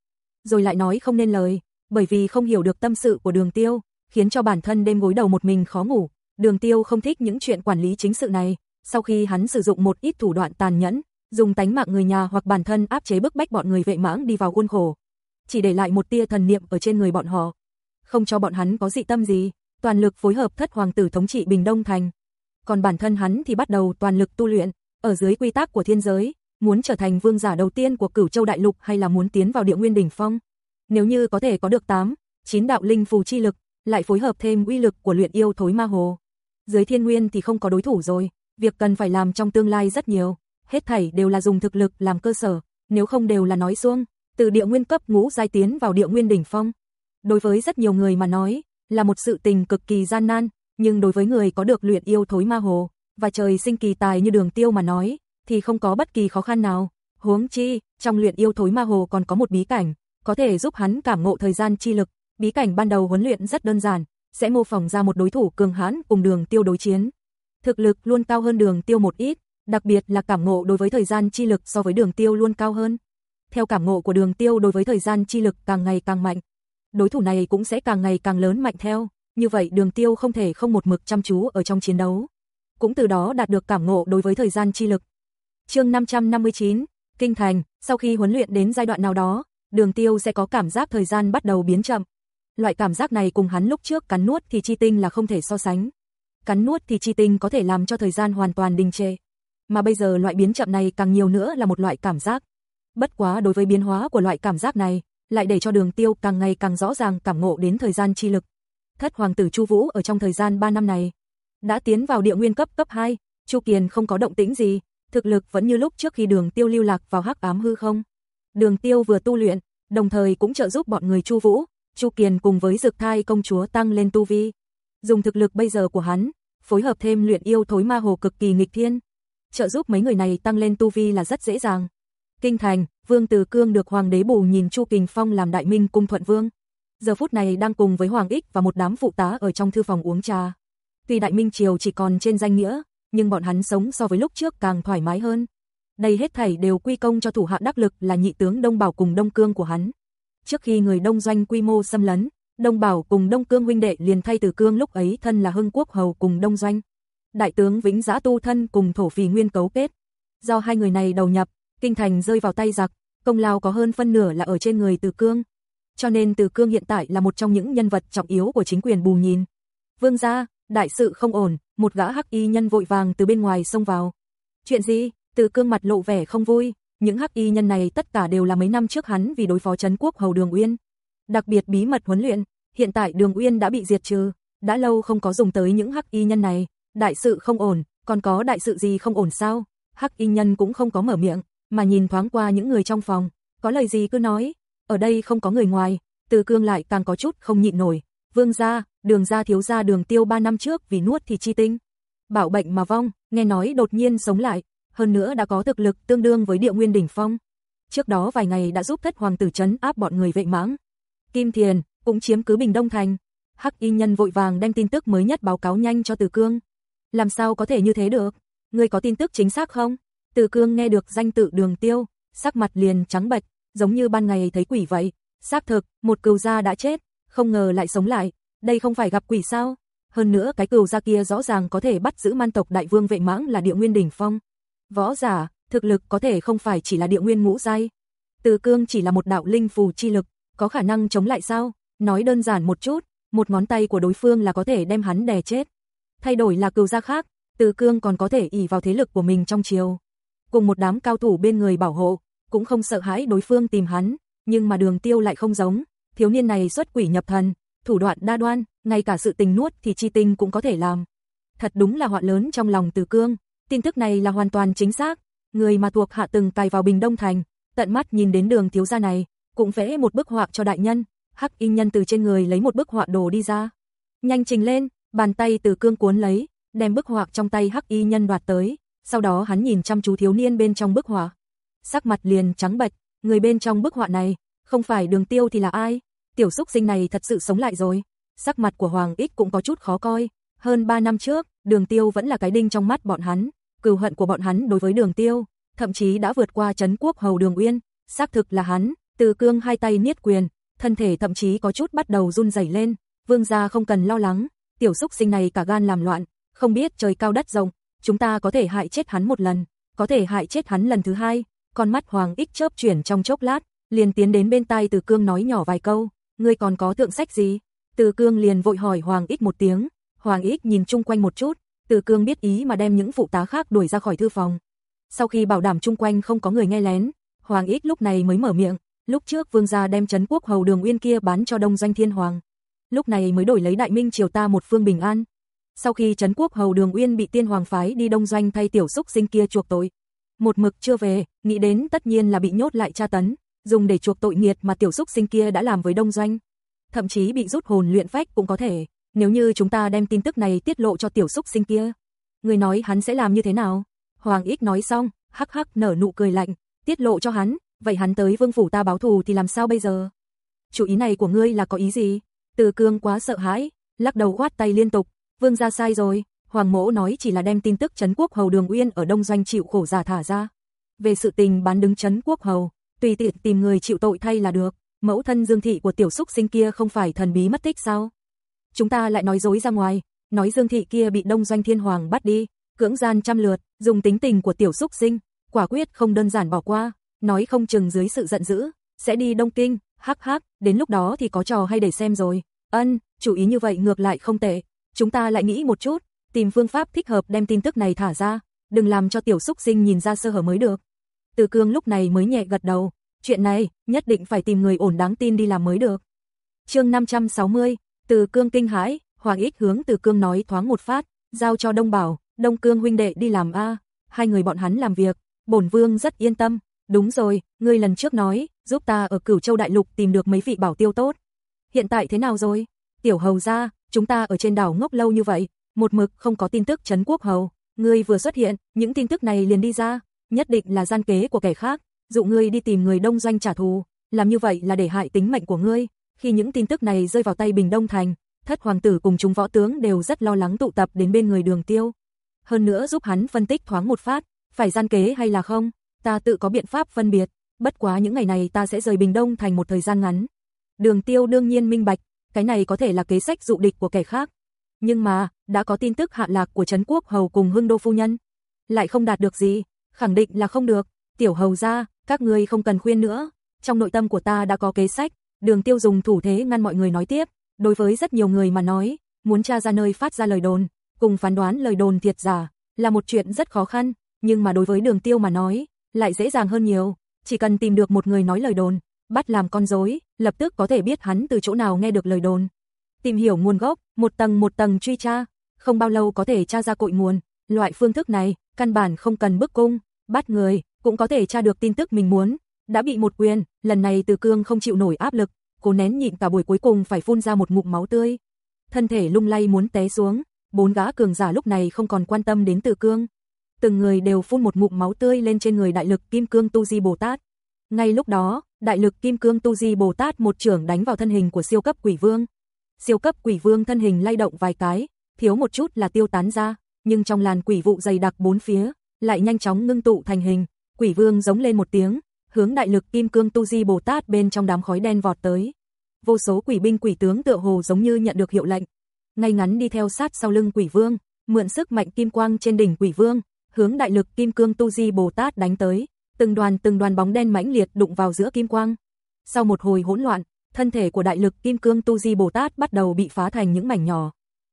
Speaker 1: rồi lại nói không nên lời, bởi vì không hiểu được tâm sự của Đường Tiêu, khiến cho bản thân đêm gối đầu một mình khó ngủ. Đường Tiêu không thích những chuyện quản lý chính sự này, sau khi hắn sử dụng một ít thủ đoạn tàn nhẫn, dùng tánh mạng người nhà hoặc bản thân áp chế bức bách bọn người vệ mãng đi vào khuôn khổ, chỉ để lại một tia thần niệm ở trên người bọn họ, không cho bọn hắn có dị tâm gì, toàn lực phối hợp thất hoàng tử thống trị Bình Đông thành. Còn bản thân hắn thì bắt đầu toàn lực tu luyện, ở dưới quy tắc của thiên giới, muốn trở thành vương giả đầu tiên của Cửu Châu đại lục hay là muốn tiến vào Địa Nguyên đỉnh phong. Nếu như có thể có được 8, 9 đạo linh phù chi lực, lại phối hợp thêm uy lực của luyện yêu thối ma hồ. Dưới thiên nguyên thì không có đối thủ rồi, việc cần phải làm trong tương lai rất nhiều, hết thảy đều là dùng thực lực làm cơ sở, nếu không đều là nói xuông, từ địa nguyên cấp ngũ giai tiến vào địa nguyên đỉnh phong. Đối với rất nhiều người mà nói, là một sự tình cực kỳ gian nan, nhưng đối với người có được luyện yêu thối ma hồ, và trời sinh kỳ tài như đường tiêu mà nói, thì không có bất kỳ khó khăn nào. Huống chi, trong luyện yêu thối ma hồ còn có một bí cảnh, có thể giúp hắn cảm ngộ thời gian chi lực. Bí cảnh ban đầu huấn luyện rất đơn giản, sẽ mô phỏng ra một đối thủ cường hãn cùng đường tiêu đối chiến. Thực lực luôn cao hơn đường tiêu một ít, đặc biệt là cảm ngộ đối với thời gian chi lực so với đường tiêu luôn cao hơn. Theo cảm ngộ của đường tiêu đối với thời gian chi lực càng ngày càng mạnh, đối thủ này cũng sẽ càng ngày càng lớn mạnh theo, như vậy đường tiêu không thể không một mực chăm chú ở trong chiến đấu. Cũng từ đó đạt được cảm ngộ đối với thời gian chi lực chương 559, Kinh Thành, sau khi huấn luyện đến giai đoạn nào đó, đường tiêu sẽ có cảm giác thời gian bắt đầu biến chậm. Loại cảm giác này cùng hắn lúc trước cắn nuốt thì chi tinh là không thể so sánh. Cắn nuốt thì chi tinh có thể làm cho thời gian hoàn toàn đình trệ. Mà bây giờ loại biến chậm này càng nhiều nữa là một loại cảm giác. Bất quá đối với biến hóa của loại cảm giác này, lại để cho đường tiêu càng ngày càng rõ ràng cảm ngộ đến thời gian chi lực. Thất hoàng tử Chu Vũ ở trong thời gian 3 năm này, đã tiến vào địa nguyên cấp cấp 2, Chu Kiền không có động tĩnh gì, thực lực vẫn như lúc trước khi đường tiêu lưu lạc vào hắc ám hư không. Đường tiêu vừa tu luyện, đồng thời cũng trợ giúp bọn người Chu Vũ, Chu Kiền cùng với Dực Thai công chúa tăng lên tu vi. Dùng thực lực bây giờ của hắn, phối hợp thêm luyện yêu thối ma hồ cực kỳ nghịch thiên, trợ giúp mấy người này tăng lên tu vi là rất dễ dàng. Kinh thành, Vương Từ Cương được hoàng đế bù nhìn Chu Kình Phong làm đại minh cung thuận vương. Giờ phút này đang cùng với Hoàng Ích và một đám phụ tá ở trong thư phòng uống trà. Tuy đại minh triều chỉ còn trên danh nghĩa, nhưng bọn hắn sống so với lúc trước càng thoải mái hơn. Đây hết thảy đều quy công cho thủ hạ đắc lực là nhị tướng Đông Bảo cùng Đông Cương của hắn. Trước khi người Đông Doanh quy mô xâm lấn, Đông Bảo cùng Đông Cương huynh đệ liền thay từ cương lúc ấy thân là Hưng Quốc Hầu cùng Đông Doanh. Đại tướng Vĩnh Giã Tu thân cùng thổ phì nguyên cấu kết. Do hai người này đầu nhập, kinh thành rơi vào tay giặc, công lao có hơn phân nửa là ở trên người Từ Cương. Cho nên Từ Cương hiện tại là một trong những nhân vật trọng yếu của chính quyền bù nhìn. Vương gia, đại sự không ổn, một gã hắc y nhân vội vàng từ bên ngoài xông vào. Chuyện gì? Từ Cương mặt lộ vẻ không vui, những hắc y nhân này tất cả đều là mấy năm trước hắn vì đối phó trấn quốc hầu Đường Uyên. Đặc biệt bí mật huấn luyện, hiện tại Đường Uyên đã bị diệt trừ, đã lâu không có dùng tới những hắc y nhân này, đại sự không ổn, còn có đại sự gì không ổn sao? Hắc y nhân cũng không có mở miệng, mà nhìn thoáng qua những người trong phòng, có lời gì cứ nói, ở đây không có người ngoài, Từ Cương lại càng có chút không nhịn nổi, Vương gia, Đường gia thiếu gia Đường Tiêu 3 năm trước vì nuốt thì chi tinh, bảo bệnh mà vong, nghe nói đột nhiên sống lại, hơn nữa đã có thực lực tương đương với Địa Nguyên đỉnh phong. Trước đó vài ngày đã giúp thất hoàng tử trấn áp bọn người vệ mãng. Kim Thiền cũng chiếm cứ Bình Đông thành. Hắc Y nhân vội vàng đem tin tức mới nhất báo cáo nhanh cho Từ Cương. Làm sao có thể như thế được? Ngươi có tin tức chính xác không? Từ cương nghe được danh tự đường tiêu, sắc mặt liền trắng bệch, giống như ban ngày thấy quỷ vậy. Xác thực, một cừu gia đã chết, không ngờ lại sống lại. Đây không phải gặp quỷ sao? Hơn nữa cái cừu gia kia rõ ràng có thể bắt giữ man tộc đại vương vệ mãng là địa nguyên đỉnh phong. Võ giả, thực lực có thể không phải chỉ là địa nguyên ngũ giai. Từ cương chỉ là một đạo linh phù chi lực, có khả năng chống lại sao? Nói đơn giản một chút, một ngón tay của đối phương là có thể đem hắn đè chết. Thay đổi là cừu gia khác, từ cương còn có thể ỷ vào thế lực của mình trong chiều. Cùng một đám cao thủ bên người bảo hộ, cũng không sợ hãi đối phương tìm hắn, nhưng mà đường tiêu lại không giống, thiếu niên này xuất quỷ nhập thần, thủ đoạn đa đoan, ngay cả sự tình nuốt thì chi tinh cũng có thể làm. Thật đúng là hoạn lớn trong lòng Từ Cương, tin tức này là hoàn toàn chính xác, người mà thuộc hạ từng cài vào Bình Đông Thành, tận mắt nhìn đến đường thiếu gia này, cũng vẽ một bức họa cho đại nhân, Hắc Y nhân từ trên người lấy một bức họa đồ đi ra. Nhanh trình lên, bàn tay Từ Cương cuốn lấy, đem bức họa trong tay Hắc Y nhân đoạt tới, sau đó hắn nhìn chăm chú thiếu niên bên trong bức họa. Sắc mặt liền trắng bệch, người bên trong bức họa này, không phải Đường Tiêu thì là ai? Tiểu xúc sinh này thật sự sống lại rồi. Sắc mặt của Hoàng Ích cũng có chút khó coi, hơn 3 năm trước, Đường Tiêu vẫn là cái đinh trong mắt bọn hắn, cừu hận của bọn hắn đối với Đường Tiêu, thậm chí đã vượt qua trấn quốc hầu Đường Uyên, xác thực là hắn, Từ Cương hai tay niết quyền, thân thể thậm chí có chút bắt đầu run rẩy lên, vương gia không cần lo lắng, tiểu xúc sinh này cả gan làm loạn, không biết trời cao đất rộng, chúng ta có thể hại chết hắn một lần, có thể hại chết hắn lần thứ hai. Con mắt Hoàng Ích chớp chuyển trong chốc lát, liền tiến đến bên tai Từ Cương nói nhỏ vài câu, ngươi còn có thượng sách gì? Từ Cương liền vội hỏi Hoàng Ích một tiếng, Hoàng Ích nhìn chung quanh một chút, Từ Cương biết ý mà đem những phụ tá khác đuổi ra khỏi thư phòng. Sau khi bảo đảm chung quanh không có người nghe lén, Hoàng Ích lúc này mới mở miệng, lúc trước vương gia đem trấn quốc hầu Đường Uyên kia bán cho Đông Doanh Thiên Hoàng. Lúc này mới đổi lấy Đại Minh triều ta một phương bình an. Sau khi trấn quốc hầu Đường Uyên bị Tiên Hoàng phái đi Đông Doanh thay tiểu xúc sinh kia chuộc tội, một mực chưa về, nghĩ đến tất nhiên là bị nhốt lại tra tấn, dùng để chuộc tội nghiệt mà tiểu xúc sinh kia đã làm với Đông Doanh. Thậm chí bị rút hồn luyện phách cũng có thể, nếu như chúng ta đem tin tức này tiết lộ cho tiểu xúc sinh kia. Người nói hắn sẽ làm như thế nào? Hoàng Ích nói xong, hắc hắc nở nụ cười lạnh, tiết lộ cho hắn, vậy hắn tới vương phủ ta báo thù thì làm sao bây giờ? Chủ ý này của ngươi là có ý gì? Từ cương quá sợ hãi, lắc đầu quát tay liên tục, vương ra sai rồi, Hoàng mỗ nói chỉ là đem tin tức Trấn Quốc Hầu Đường Uyên ở Đông Doanh chịu khổ giả thả ra. Về sự tình bán đứng Trấn Quốc Hầu, tùy tiện tìm người chịu tội thay là được, mẫu thân Dương Thị của tiểu xúc sinh kia không phải thần bí mất tích sao? Chúng ta lại nói dối ra ngoài, nói Dương Thị kia bị Đông Doanh Thiên Hoàng bắt đi, cưỡng gian trăm lượt, dùng tính tình của tiểu xúc sinh, quả quyết không đơn giản bỏ qua, nói không chừng dưới sự giận dữ, sẽ đi Đông Kinh, hắc hắc, đến lúc đó thì có trò hay để xem rồi. Ân, chủ ý như vậy ngược lại không tệ. Chúng ta lại nghĩ một chút, tìm phương pháp thích hợp đem tin tức này thả ra, đừng làm cho tiểu xúc sinh nhìn ra sơ hở mới được. Từ cương lúc này mới nhẹ gật đầu, chuyện này nhất định phải tìm người ổn đáng tin đi làm mới được. chương 560, từ cương kinh hãi, Hoàng Ích hướng từ cương nói thoáng một phát, giao cho Đông Bảo, Đông Cương huynh đệ đi làm A, hai người bọn hắn làm việc, bổn vương rất yên tâm, đúng rồi, ngươi lần trước nói, giúp ta ở cửu châu đại lục tìm được mấy vị bảo tiêu tốt. Hiện tại thế nào rồi? Tiểu hầu ra, chúng ta ở trên đảo ngốc lâu như vậy, một mực không có tin tức Trấn Quốc Hầu, ngươi vừa xuất hiện, những tin tức này liền đi ra, nhất định là gian kế của kẻ khác, dụ ngươi đi tìm người đông doanh trả thù, làm như vậy là để hại tính mệnh của ngươi. Khi những tin tức này rơi vào tay Bình Đông Thành, thất hoàng tử cùng chúng võ tướng đều rất lo lắng tụ tập đến bên người Đường Tiêu. Hơn nữa giúp hắn phân tích thoáng một phát, phải gian kế hay là không, ta tự có biện pháp phân biệt, bất quá những ngày này ta sẽ rời Bình Đông Thành một thời gian ngắn. Đường Tiêu đương nhiên minh bạch, cái này có thể là kế sách dụ địch của kẻ khác, nhưng mà, đã có tin tức hạ lạc của Trấn Quốc Hầu cùng Hưng Đô Phu Nhân. Lại không đạt được gì, khẳng định là không được. Tiểu hầu ra, các ngươi không cần khuyên nữa. Trong nội tâm của ta đã có kế sách, đường tiêu dùng thủ thế ngăn mọi người nói tiếp. Đối với rất nhiều người mà nói, muốn tra ra nơi phát ra lời đồn, cùng phán đoán lời đồn thiệt giả, là một chuyện rất khó khăn. Nhưng mà đối với đường tiêu mà nói, lại dễ dàng hơn nhiều. Chỉ cần tìm được một người nói lời đồn, bắt làm con rối, lập tức có thể biết hắn từ chỗ nào nghe được lời đồn tìm hiểu nguồn gốc, một tầng một tầng truy tra, không bao lâu có thể tra ra cội nguồn, loại phương thức này, căn bản không cần bức cung, bắt người, cũng có thể tra được tin tức mình muốn. Đã bị một quyền, lần này Từ Cương không chịu nổi áp lực, cố nén nhịn cả buổi cuối cùng phải phun ra một ngụm máu tươi. Thân thể lung lay muốn té xuống, bốn gã cường giả lúc này không còn quan tâm đến Từ Cương. Từng người đều phun một ngụm máu tươi lên trên người đại lực Kim Cương Tu Di Bồ Tát. Ngay lúc đó, đại lực Kim Cương Tu Di Bồ Tát một trưởng đánh vào thân hình của siêu cấp quỷ vương siêu cấp quỷ vương thân hình lay động vài cái, thiếu một chút là tiêu tán ra, nhưng trong làn quỷ vụ dày đặc bốn phía, lại nhanh chóng ngưng tụ thành hình, quỷ vương giống lên một tiếng, hướng đại lực kim cương tu di Bồ Tát bên trong đám khói đen vọt tới. vô số quỷ binh quỷ tướng tựa hồ giống như nhận được hiệu lệnh, ngay ngắn đi theo sát sau lưng quỷ vương, mượn sức mạnh kim quang trên đỉnh quỷ vương, hướng đại lực kim cương tu di Bồ Tát đánh tới, từng đoàn từng đoàn bóng đen mãnh liệt đụng vào giữa kim quang. Sau một hồi hỗn loạn, thân thể của đại lực kim cương tu di Bồ Tát bắt đầu bị phá thành những mảnh nhỏ,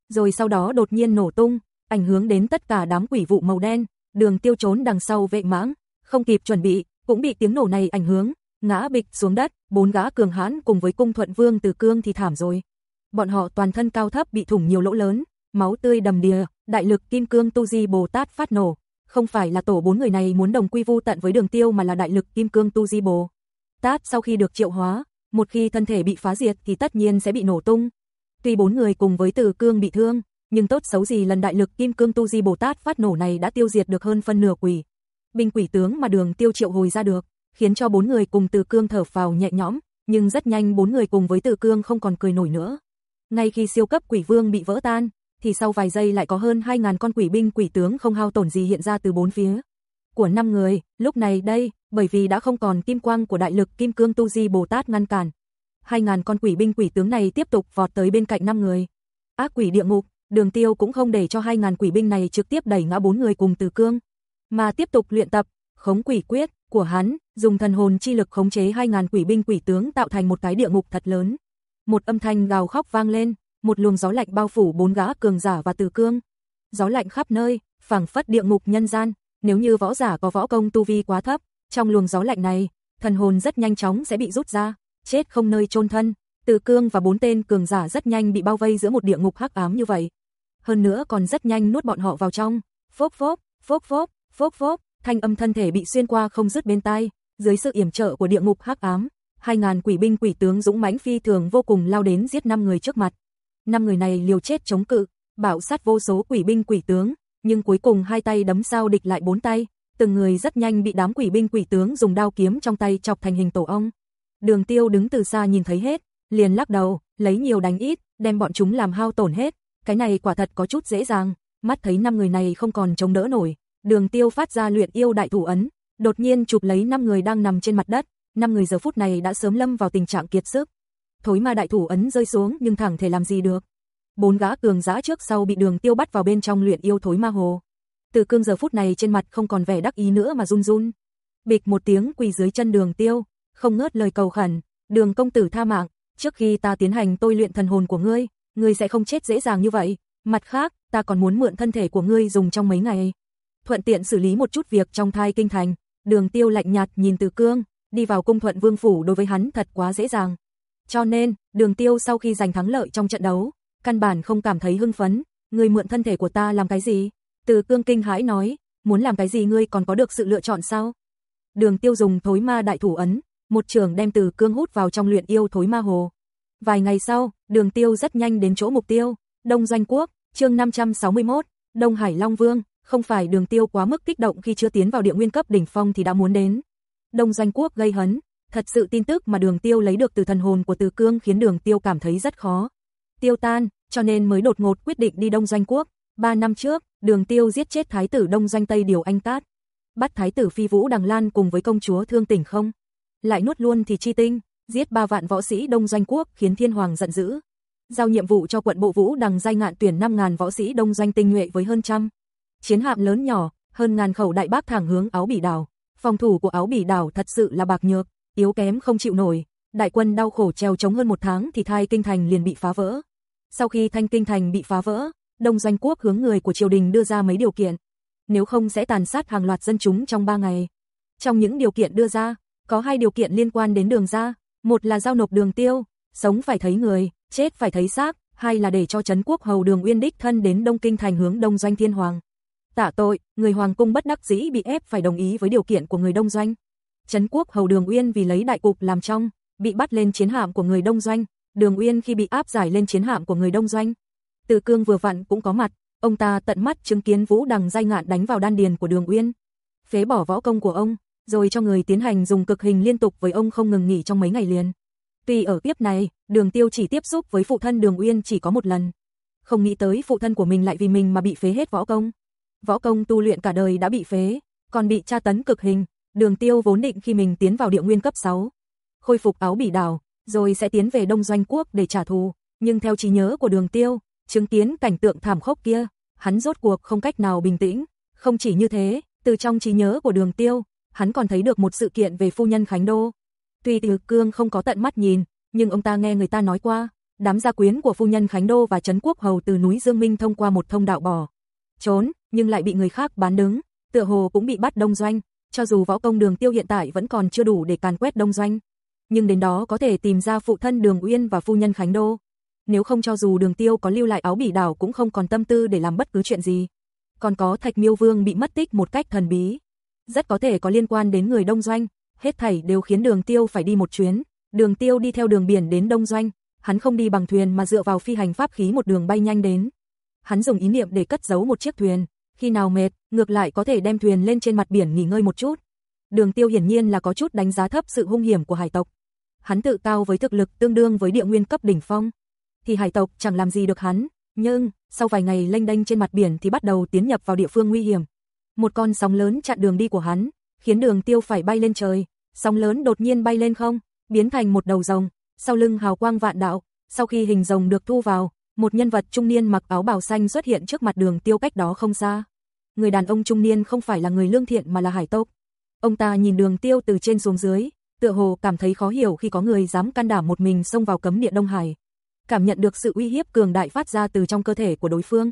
Speaker 1: rồi sau đó đột nhiên nổ tung, ảnh hưởng đến tất cả đám quỷ vụ màu đen, đường tiêu trốn đằng sau vệ mãng, không kịp chuẩn bị, cũng bị tiếng nổ này ảnh hưởng, ngã bịch xuống đất, bốn gã cường hãn cùng với cung thuận vương từ cương thì thảm rồi. Bọn họ toàn thân cao thấp bị thủng nhiều lỗ lớn, máu tươi đầm đìa, đại lực kim cương tu di Bồ Tát phát nổ. Không phải là tổ bốn người này muốn đồng quy vu tận với đường tiêu mà là đại lực kim cương tu di Bồ Tát sau khi được triệu hóa, một khi thân thể bị phá diệt thì tất nhiên sẽ bị nổ tung. Tuy bốn người cùng với từ cương bị thương, nhưng tốt xấu gì lần đại lực kim cương tu di Bồ Tát phát nổ này đã tiêu diệt được hơn phân nửa quỷ. Binh quỷ tướng mà đường tiêu triệu hồi ra được, khiến cho bốn người cùng từ cương thở phào nhẹ nhõm, nhưng rất nhanh bốn người cùng với từ cương không còn cười nổi nữa. Ngay khi siêu cấp quỷ vương bị vỡ tan, thì sau vài giây lại có hơn 2.000 con quỷ binh quỷ tướng không hao tổn gì hiện ra từ bốn phía. Của năm người, lúc này đây, bởi vì đã không còn kim quang của đại lực kim cương tu di Bồ Tát ngăn cản. 2.000 con quỷ binh quỷ tướng này tiếp tục vọt tới bên cạnh năm người. Ác quỷ địa ngục, đường tiêu cũng không để cho 2.000 quỷ binh này trực tiếp đẩy ngã bốn người cùng từ cương, mà tiếp tục luyện tập, khống quỷ quyết của hắn, dùng thần hồn chi lực khống chế 2.000 quỷ binh quỷ tướng tạo thành một cái địa ngục thật lớn. Một âm thanh gào khóc vang lên, một luồng gió lạnh bao phủ bốn gã cường giả và từ cương. Gió lạnh khắp nơi, phảng phất địa ngục nhân gian, nếu như võ giả có võ công tu vi quá thấp, trong luồng gió lạnh này, thần hồn rất nhanh chóng sẽ bị rút ra, chết không nơi chôn thân. Từ cương và bốn tên cường giả rất nhanh bị bao vây giữa một địa ngục hắc ám như vậy. Hơn nữa còn rất nhanh nuốt bọn họ vào trong. Phốc phốc, phốc phốc, phốc phốc, thanh âm thân thể bị xuyên qua không dứt bên tai, dưới sự yểm trợ của địa ngục hắc ám, hai ngàn quỷ binh quỷ tướng dũng mãnh phi thường vô cùng lao đến giết năm người trước mặt. Năm người này liều chết chống cự, bảo sát vô số quỷ binh quỷ tướng, nhưng cuối cùng hai tay đấm sao địch lại bốn tay, từng người rất nhanh bị đám quỷ binh quỷ tướng dùng đao kiếm trong tay chọc thành hình tổ ong. Đường Tiêu đứng từ xa nhìn thấy hết, liền lắc đầu, lấy nhiều đánh ít, đem bọn chúng làm hao tổn hết, cái này quả thật có chút dễ dàng, mắt thấy năm người này không còn chống đỡ nổi, Đường Tiêu phát ra luyện yêu đại thủ ấn, đột nhiên chụp lấy năm người đang nằm trên mặt đất, năm người giờ phút này đã sớm lâm vào tình trạng kiệt sức. Thối ma đại thủ ấn rơi xuống nhưng thẳng thể làm gì được. Bốn gã cường giã trước sau bị Đường Tiêu bắt vào bên trong luyện yêu thối ma hồ. Từ cương giờ phút này trên mặt không còn vẻ đắc ý nữa mà run run. Bịch một tiếng quỳ dưới chân Đường Tiêu, không ngớt lời cầu khẩn, "Đường công tử tha mạng, trước khi ta tiến hành tôi luyện thần hồn của ngươi, ngươi sẽ không chết dễ dàng như vậy, mặt khác, ta còn muốn mượn thân thể của ngươi dùng trong mấy ngày." thuận tiện xử lý một chút việc trong thai kinh thành. Đường Tiêu lạnh nhạt nhìn Từ Cương, đi vào cung thuận vương phủ đối với hắn thật quá dễ dàng. Cho nên, Đường Tiêu sau khi giành thắng lợi trong trận đấu, căn bản không cảm thấy hưng phấn, ngươi mượn thân thể của ta làm cái gì? Từ Cương kinh hãi nói, muốn làm cái gì ngươi còn có được sự lựa chọn sao? Đường Tiêu dùng thối ma đại thủ ấn, một trường đem Từ Cương hút vào trong luyện yêu thối ma hồ. Vài ngày sau, Đường Tiêu rất nhanh đến chỗ mục tiêu, Đông Doanh Quốc, chương 561, Đông Hải Long Vương, không phải đường tiêu quá mức kích động khi chưa tiến vào địa nguyên cấp đỉnh phong thì đã muốn đến. Đông doanh quốc gây hấn, thật sự tin tức mà đường tiêu lấy được từ thần hồn của từ cương khiến đường tiêu cảm thấy rất khó. Tiêu tan, cho nên mới đột ngột quyết định đi đông doanh quốc. Ba năm trước, đường tiêu giết chết thái tử đông doanh Tây Điều Anh Tát. Bắt thái tử phi vũ đằng lan cùng với công chúa thương tỉnh không. Lại nuốt luôn thì chi tinh, giết ba vạn võ sĩ đông doanh quốc khiến thiên hoàng giận dữ. Giao nhiệm vụ cho quận bộ vũ đằng giai ngạn tuyển 5.000 võ sĩ đông doanh tinh nhuệ với hơn trăm chiến hạm lớn nhỏ, hơn ngàn khẩu đại bác thẳng hướng áo bỉ đảo. Phòng thủ của áo bỉ đảo thật sự là bạc nhược, yếu kém không chịu nổi. Đại quân đau khổ treo chống hơn một tháng thì thai kinh thành liền bị phá vỡ. Sau khi thanh kinh thành bị phá vỡ, Đông Doanh Quốc hướng người của triều đình đưa ra mấy điều kiện. Nếu không sẽ tàn sát hàng loạt dân chúng trong ba ngày. Trong những điều kiện đưa ra, có hai điều kiện liên quan đến đường ra. Một là giao nộp đường tiêu, sống phải thấy người, chết phải thấy xác. Hai là để cho Trấn Quốc Hầu Đường Uyên Đích thân đến Đông Kinh thành hướng Đông Doanh Thiên Hoàng tạ tội, người hoàng cung bất đắc dĩ bị ép phải đồng ý với điều kiện của người đông doanh. Trấn quốc hầu Đường Uyên vì lấy đại cục làm trong, bị bắt lên chiến hạm của người đông doanh, Đường Uyên khi bị áp giải lên chiến hạm của người đông doanh. Từ cương vừa vặn cũng có mặt, ông ta tận mắt chứng kiến Vũ Đằng dai ngạn đánh vào đan điền của Đường Uyên. Phế bỏ võ công của ông, rồi cho người tiến hành dùng cực hình liên tục với ông không ngừng nghỉ trong mấy ngày liền. Tuy ở tiếp này, Đường Tiêu chỉ tiếp xúc với phụ thân Đường Uyên chỉ có một lần. Không nghĩ tới phụ thân của mình lại vì mình mà bị phế hết võ công võ công tu luyện cả đời đã bị phế, còn bị tra tấn cực hình, đường tiêu vốn định khi mình tiến vào địa nguyên cấp 6. Khôi phục áo bỉ đảo, rồi sẽ tiến về Đông Doanh Quốc để trả thù, nhưng theo trí nhớ của đường tiêu, chứng kiến cảnh tượng thảm khốc kia, hắn rốt cuộc không cách nào bình tĩnh, không chỉ như thế, từ trong trí nhớ của đường tiêu, hắn còn thấy được một sự kiện về phu nhân Khánh Đô. Tuy Từ Cương không có tận mắt nhìn, nhưng ông ta nghe người ta nói qua, đám gia quyến của phu nhân Khánh Đô và Trấn Quốc Hầu từ núi Dương Minh thông qua một thông đạo bỏ. Trốn, nhưng lại bị người khác bán đứng, tựa hồ cũng bị bắt đông doanh, cho dù võ công đường tiêu hiện tại vẫn còn chưa đủ để càn quét đông doanh. Nhưng đến đó có thể tìm ra phụ thân đường Uyên và phu nhân Khánh Đô. Nếu không cho dù đường tiêu có lưu lại áo bỉ đảo cũng không còn tâm tư để làm bất cứ chuyện gì. Còn có thạch miêu vương bị mất tích một cách thần bí. Rất có thể có liên quan đến người đông doanh, hết thảy đều khiến đường tiêu phải đi một chuyến. Đường tiêu đi theo đường biển đến đông doanh, hắn không đi bằng thuyền mà dựa vào phi hành pháp khí một đường bay nhanh đến. Hắn dùng ý niệm để cất giấu một chiếc thuyền, khi nào mệt, ngược lại có thể đem thuyền lên trên mặt biển nghỉ ngơi một chút. Đường Tiêu hiển nhiên là có chút đánh giá thấp sự hung hiểm của hải tộc. Hắn tự cao với thực lực tương đương với địa nguyên cấp đỉnh phong, thì hải tộc chẳng làm gì được hắn, nhưng sau vài ngày lênh đênh trên mặt biển thì bắt đầu tiến nhập vào địa phương nguy hiểm. Một con sóng lớn chặn đường đi của hắn, khiến Đường Tiêu phải bay lên trời, sóng lớn đột nhiên bay lên không, biến thành một đầu rồng, sau lưng hào quang vạn đạo, sau khi hình rồng được thu vào, một nhân vật trung niên mặc áo bào xanh xuất hiện trước mặt Đường Tiêu cách đó không xa người đàn ông trung niên không phải là người lương thiện mà là hải tộc. Ông ta nhìn đường tiêu từ trên xuống dưới, tựa hồ cảm thấy khó hiểu khi có người dám can đảm một mình xông vào cấm địa Đông Hải. Cảm nhận được sự uy hiếp cường đại phát ra từ trong cơ thể của đối phương.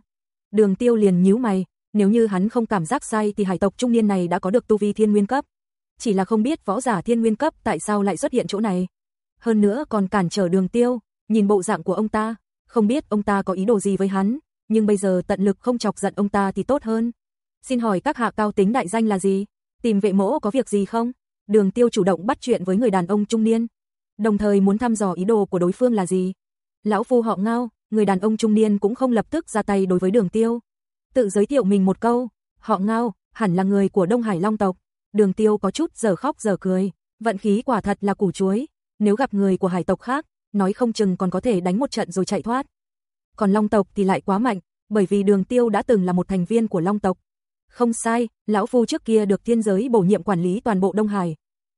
Speaker 1: Đường tiêu liền nhíu mày, nếu như hắn không cảm giác sai thì hải tộc trung niên này đã có được tu vi thiên nguyên cấp. Chỉ là không biết võ giả thiên nguyên cấp tại sao lại xuất hiện chỗ này. Hơn nữa còn cản trở đường tiêu, nhìn bộ dạng của ông ta, không biết ông ta có ý đồ gì với hắn, nhưng bây giờ tận lực không chọc giận ông ta thì tốt hơn. Xin hỏi các hạ cao tính đại danh là gì? Tìm vệ mỗ có việc gì không? Đường tiêu chủ động bắt chuyện với người đàn ông trung niên. Đồng thời muốn thăm dò ý đồ của đối phương là gì? Lão phu họ ngao, người đàn ông trung niên cũng không lập tức ra tay đối với đường tiêu. Tự giới thiệu mình một câu, họ ngao, hẳn là người của Đông Hải Long tộc. Đường tiêu có chút giờ khóc giờ cười, vận khí quả thật là củ chuối. Nếu gặp người của hải tộc khác, nói không chừng còn có thể đánh một trận rồi chạy thoát. Còn Long tộc thì lại quá mạnh, bởi vì đường tiêu đã từng là một thành viên của Long tộc. Không sai, lão phu trước kia được thiên giới bổ nhiệm quản lý toàn bộ Đông Hải.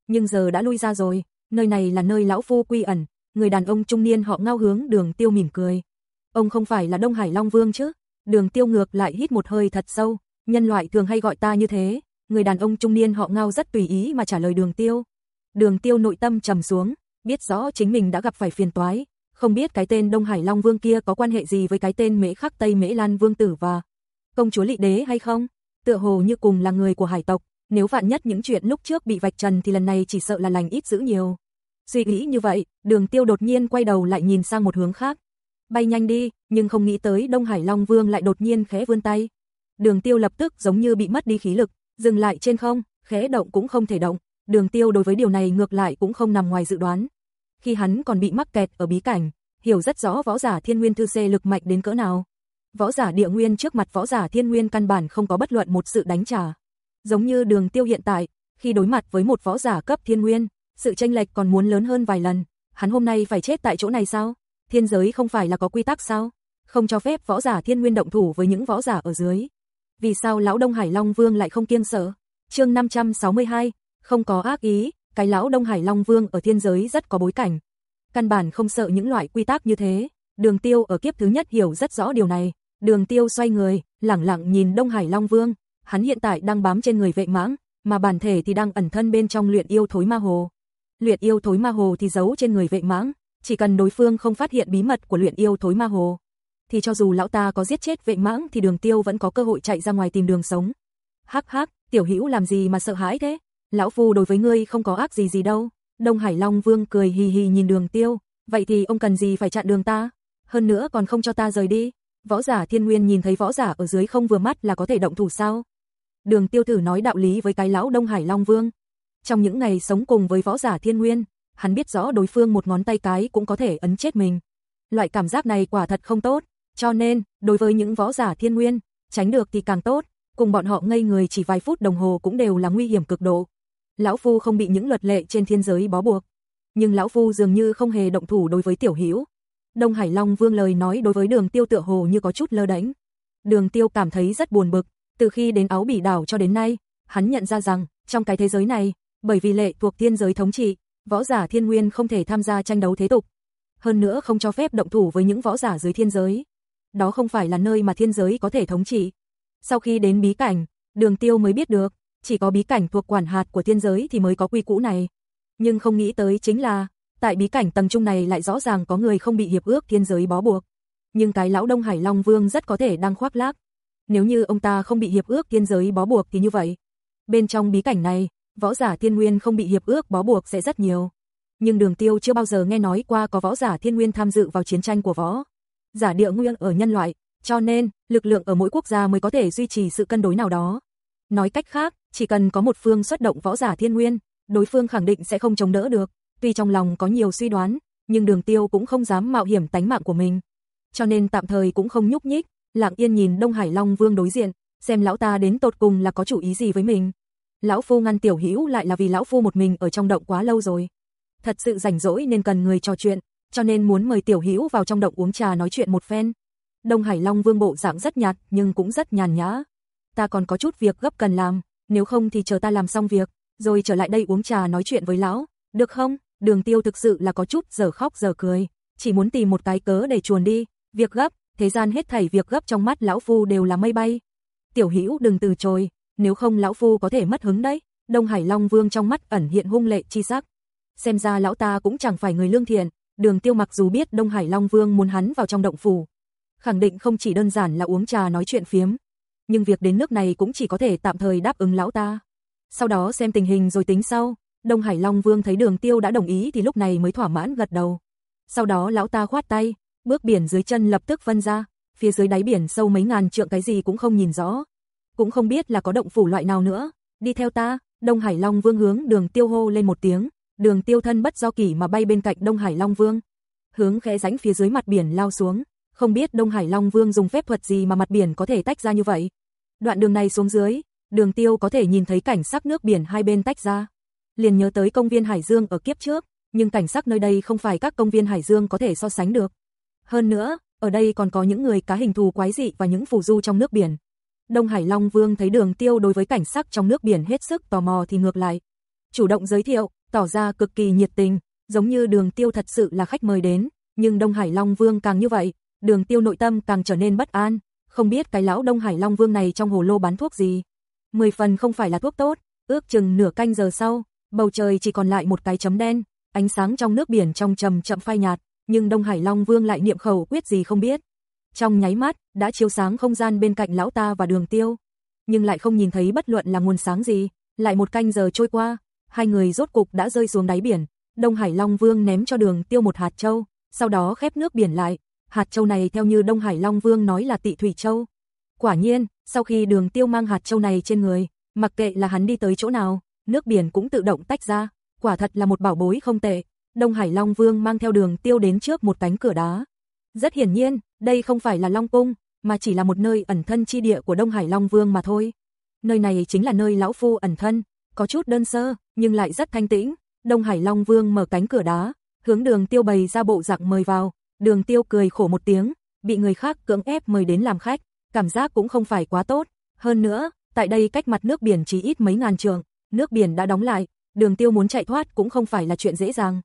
Speaker 1: Nhưng giờ đã lui ra rồi, nơi này là nơi lão phu quy ẩn, người đàn ông trung niên họ ngao hướng đường tiêu mỉm cười. Ông không phải là Đông Hải Long Vương chứ? Đường tiêu ngược lại hít một hơi thật sâu, nhân loại thường hay gọi ta như thế, người đàn ông trung niên họ ngao rất tùy ý mà trả lời đường tiêu. Đường tiêu nội tâm trầm xuống, biết rõ chính mình đã gặp phải phiền toái, không biết cái tên Đông Hải Long Vương kia có quan hệ gì với cái tên Mễ Khắc Tây Mễ Lan Vương Tử và công chúa Lị Đế hay không? tựa hồ như cùng là người của hải tộc, nếu vạn nhất những chuyện lúc trước bị vạch trần thì lần này chỉ sợ là lành ít dữ nhiều. Suy nghĩ như vậy, đường tiêu đột nhiên quay đầu lại nhìn sang một hướng khác. Bay nhanh đi, nhưng không nghĩ tới Đông Hải Long Vương lại đột nhiên khẽ vươn tay. Đường tiêu lập tức giống như bị mất đi khí lực, dừng lại trên không, khẽ động cũng không thể động. Đường tiêu đối với điều này ngược lại cũng không nằm ngoài dự đoán. Khi hắn còn bị mắc kẹt ở bí cảnh, hiểu rất rõ võ giả thiên nguyên thư xê lực mạnh đến cỡ nào. Võ giả địa nguyên trước mặt võ giả thiên nguyên căn bản không có bất luận một sự đánh trả. Giống như đường tiêu hiện tại, khi đối mặt với một võ giả cấp thiên nguyên, sự tranh lệch còn muốn lớn hơn vài lần. Hắn hôm nay phải chết tại chỗ này sao? Thiên giới không phải là có quy tắc sao? Không cho phép võ giả thiên nguyên động thủ với những võ giả ở dưới. Vì sao lão Đông Hải Long Vương lại không kiêng sợ? chương 562, không có ác ý, cái lão Đông Hải Long Vương ở thiên giới rất có bối cảnh. Căn bản không sợ những loại quy tắc như thế. Đường tiêu ở kiếp thứ nhất hiểu rất rõ điều này. Đường tiêu xoay người, lẳng lặng nhìn Đông Hải Long Vương, hắn hiện tại đang bám trên người vệ mãng, mà bản thể thì đang ẩn thân bên trong luyện yêu thối ma hồ. Luyện yêu thối ma hồ thì giấu trên người vệ mãng, chỉ cần đối phương không phát hiện bí mật của luyện yêu thối ma hồ, thì cho dù lão ta có giết chết vệ mãng thì đường tiêu vẫn có cơ hội chạy ra ngoài tìm đường sống. Hắc hắc, tiểu hữu làm gì mà sợ hãi thế? Lão phu đối với ngươi không có ác gì gì đâu. Đông Hải Long Vương cười hì hì nhìn đường tiêu, vậy thì ông cần gì phải chặn đường ta? Hơn nữa còn không cho ta rời đi. Võ giả thiên nguyên nhìn thấy võ giả ở dưới không vừa mắt là có thể động thủ sao? Đường tiêu thử nói đạo lý với cái lão Đông Hải Long Vương. Trong những ngày sống cùng với võ giả thiên nguyên, hắn biết rõ đối phương một ngón tay cái cũng có thể ấn chết mình. Loại cảm giác này quả thật không tốt, cho nên, đối với những võ giả thiên nguyên, tránh được thì càng tốt, cùng bọn họ ngây người chỉ vài phút đồng hồ cũng đều là nguy hiểm cực độ. Lão Phu không bị những luật lệ trên thiên giới bó buộc, nhưng Lão Phu dường như không hề động thủ đối với tiểu hữu Đông Hải Long Vương lời nói đối với đường tiêu tựa hồ như có chút lơ đánh. Đường tiêu cảm thấy rất buồn bực, từ khi đến áo bỉ đảo cho đến nay, hắn nhận ra rằng, trong cái thế giới này, bởi vì lệ thuộc thiên giới thống trị, Võ giả thiên nguyên không thể tham gia tranh đấu thế tục. Hơn nữa không cho phép động thủ với những võ giả dưới thiên giới. Đó không phải là nơi mà thiên giới có thể thống trị. Sau khi đến bí cảnh, đường tiêu mới biết được, chỉ có bí cảnh thuộc quản hạt của thiên giới thì mới có quy cũ này. Nhưng không nghĩ tới chính là, tại bí cảnh tầng trung này lại rõ ràng có người không bị hiệp ước thiên giới bó buộc. Nhưng cái lão Đông Hải Long Vương rất có thể đang khoác lác. Nếu như ông ta không bị hiệp ước thiên giới bó buộc thì như vậy. Bên trong bí cảnh này, võ giả thiên nguyên không bị hiệp ước bó buộc sẽ rất nhiều. Nhưng đường tiêu chưa bao giờ nghe nói qua có võ giả thiên nguyên tham dự vào chiến tranh của võ. Giả địa nguyên ở nhân loại, cho nên, lực lượng ở mỗi quốc gia mới có thể duy trì sự cân đối nào đó. Nói cách khác, chỉ cần có một phương xuất động võ giả thiên nguyên, đối phương khẳng định sẽ không chống đỡ được. Tuy trong lòng có nhiều suy đoán, nhưng đường tiêu cũng không dám mạo hiểm tánh mạng của mình. Cho nên tạm thời cũng không nhúc nhích, lặng yên nhìn Đông Hải Long Vương đối diện, xem lão ta đến tột cùng là có chủ ý gì với mình. Lão Phu ngăn tiểu hữu lại là vì lão Phu một mình ở trong động quá lâu rồi. Thật sự rảnh rỗi nên cần người trò chuyện, cho nên muốn mời tiểu hữu vào trong động uống trà nói chuyện một phen. Đông Hải Long Vương bộ dạng rất nhạt nhưng cũng rất nhàn nhã. Ta còn có chút việc gấp cần làm, nếu không thì chờ ta làm xong việc, rồi trở lại đây uống trà nói chuyện với lão, được không? Đường Tiêu thực sự là có chút giờ khóc giờ cười, chỉ muốn tìm một cái cớ để chuồn đi, việc gấp, thế gian hết thảy việc gấp trong mắt lão phu đều là mây bay. Tiểu Hữu đừng từ chối, nếu không lão phu có thể mất hứng đấy. Đông Hải Long Vương trong mắt ẩn hiện hung lệ chi sắc. Xem ra lão ta cũng chẳng phải người lương thiện, Đường Tiêu mặc dù biết Đông Hải Long Vương muốn hắn vào trong động phủ, khẳng định không chỉ đơn giản là uống trà nói chuyện phiếm, nhưng việc đến nước này cũng chỉ có thể tạm thời đáp ứng lão ta. Sau đó xem tình hình rồi tính sau, Đông Hải Long Vương thấy Đường Tiêu đã đồng ý thì lúc này mới thỏa mãn gật đầu. Sau đó lão ta khoát tay, bước biển dưới chân lập tức vân ra, phía dưới đáy biển sâu mấy ngàn trượng cái gì cũng không nhìn rõ. Cũng không biết là có động phủ loại nào nữa, đi theo ta, Đông Hải Long Vương hướng Đường Tiêu hô lên một tiếng, Đường Tiêu thân bất do kỷ mà bay bên cạnh Đông Hải Long Vương, hướng khẽ rãnh phía dưới mặt biển lao xuống, không biết Đông Hải Long Vương dùng phép thuật gì mà mặt biển có thể tách ra như vậy. Đoạn đường này xuống dưới, Đường Tiêu có thể nhìn thấy cảnh sắc nước biển hai bên tách ra. Liền nhớ tới công viên Hải Dương ở kiếp trước, nhưng cảnh sắc nơi đây không phải các công viên Hải Dương có thể so sánh được. Hơn nữa, ở đây còn có những người cá hình thù quái dị và những phù du trong nước biển. Đông Hải Long Vương thấy Đường Tiêu đối với cảnh sắc trong nước biển hết sức tò mò thì ngược lại, chủ động giới thiệu, tỏ ra cực kỳ nhiệt tình, giống như Đường Tiêu thật sự là khách mời đến, nhưng Đông Hải Long Vương càng như vậy, Đường Tiêu nội tâm càng trở nên bất an, không biết cái lão Đông Hải Long Vương này trong hồ lô bán thuốc gì. Mười phần không phải là thuốc tốt, ước chừng nửa canh giờ sau, bầu trời chỉ còn lại một cái chấm đen, ánh sáng trong nước biển trong trầm chậm phai nhạt, nhưng Đông Hải Long Vương lại niệm khẩu quyết gì không biết. Trong nháy mắt, đã chiếu sáng không gian bên cạnh lão ta và đường tiêu. Nhưng lại không nhìn thấy bất luận là nguồn sáng gì, lại một canh giờ trôi qua, hai người rốt cục đã rơi xuống đáy biển. Đông Hải Long Vương ném cho đường tiêu một hạt châu, sau đó khép nước biển lại. Hạt châu này theo như Đông Hải Long Vương nói là tị thủy châu. Quả nhiên, sau khi đường tiêu mang hạt châu này trên người, mặc kệ là hắn đi tới chỗ nào, nước biển cũng tự động tách ra. Quả thật là một bảo bối không tệ. Đông Hải Long Vương mang theo đường tiêu đến trước một cánh cửa đá. Rất hiển nhiên, đây không phải là Long Cung, mà chỉ là một nơi ẩn thân chi địa của Đông Hải Long Vương mà thôi. Nơi này chính là nơi lão phu ẩn thân, có chút đơn sơ, nhưng lại rất thanh tĩnh. Đông Hải Long Vương mở cánh cửa đá, hướng đường tiêu bày ra bộ dạng mời vào. Đường tiêu cười khổ một tiếng, bị người khác cưỡng ép mời đến làm khách, cảm giác cũng không phải quá tốt. Hơn nữa, tại đây cách mặt nước biển chỉ ít mấy ngàn trường, nước biển đã đóng lại, đường tiêu muốn chạy thoát cũng không phải là chuyện dễ dàng.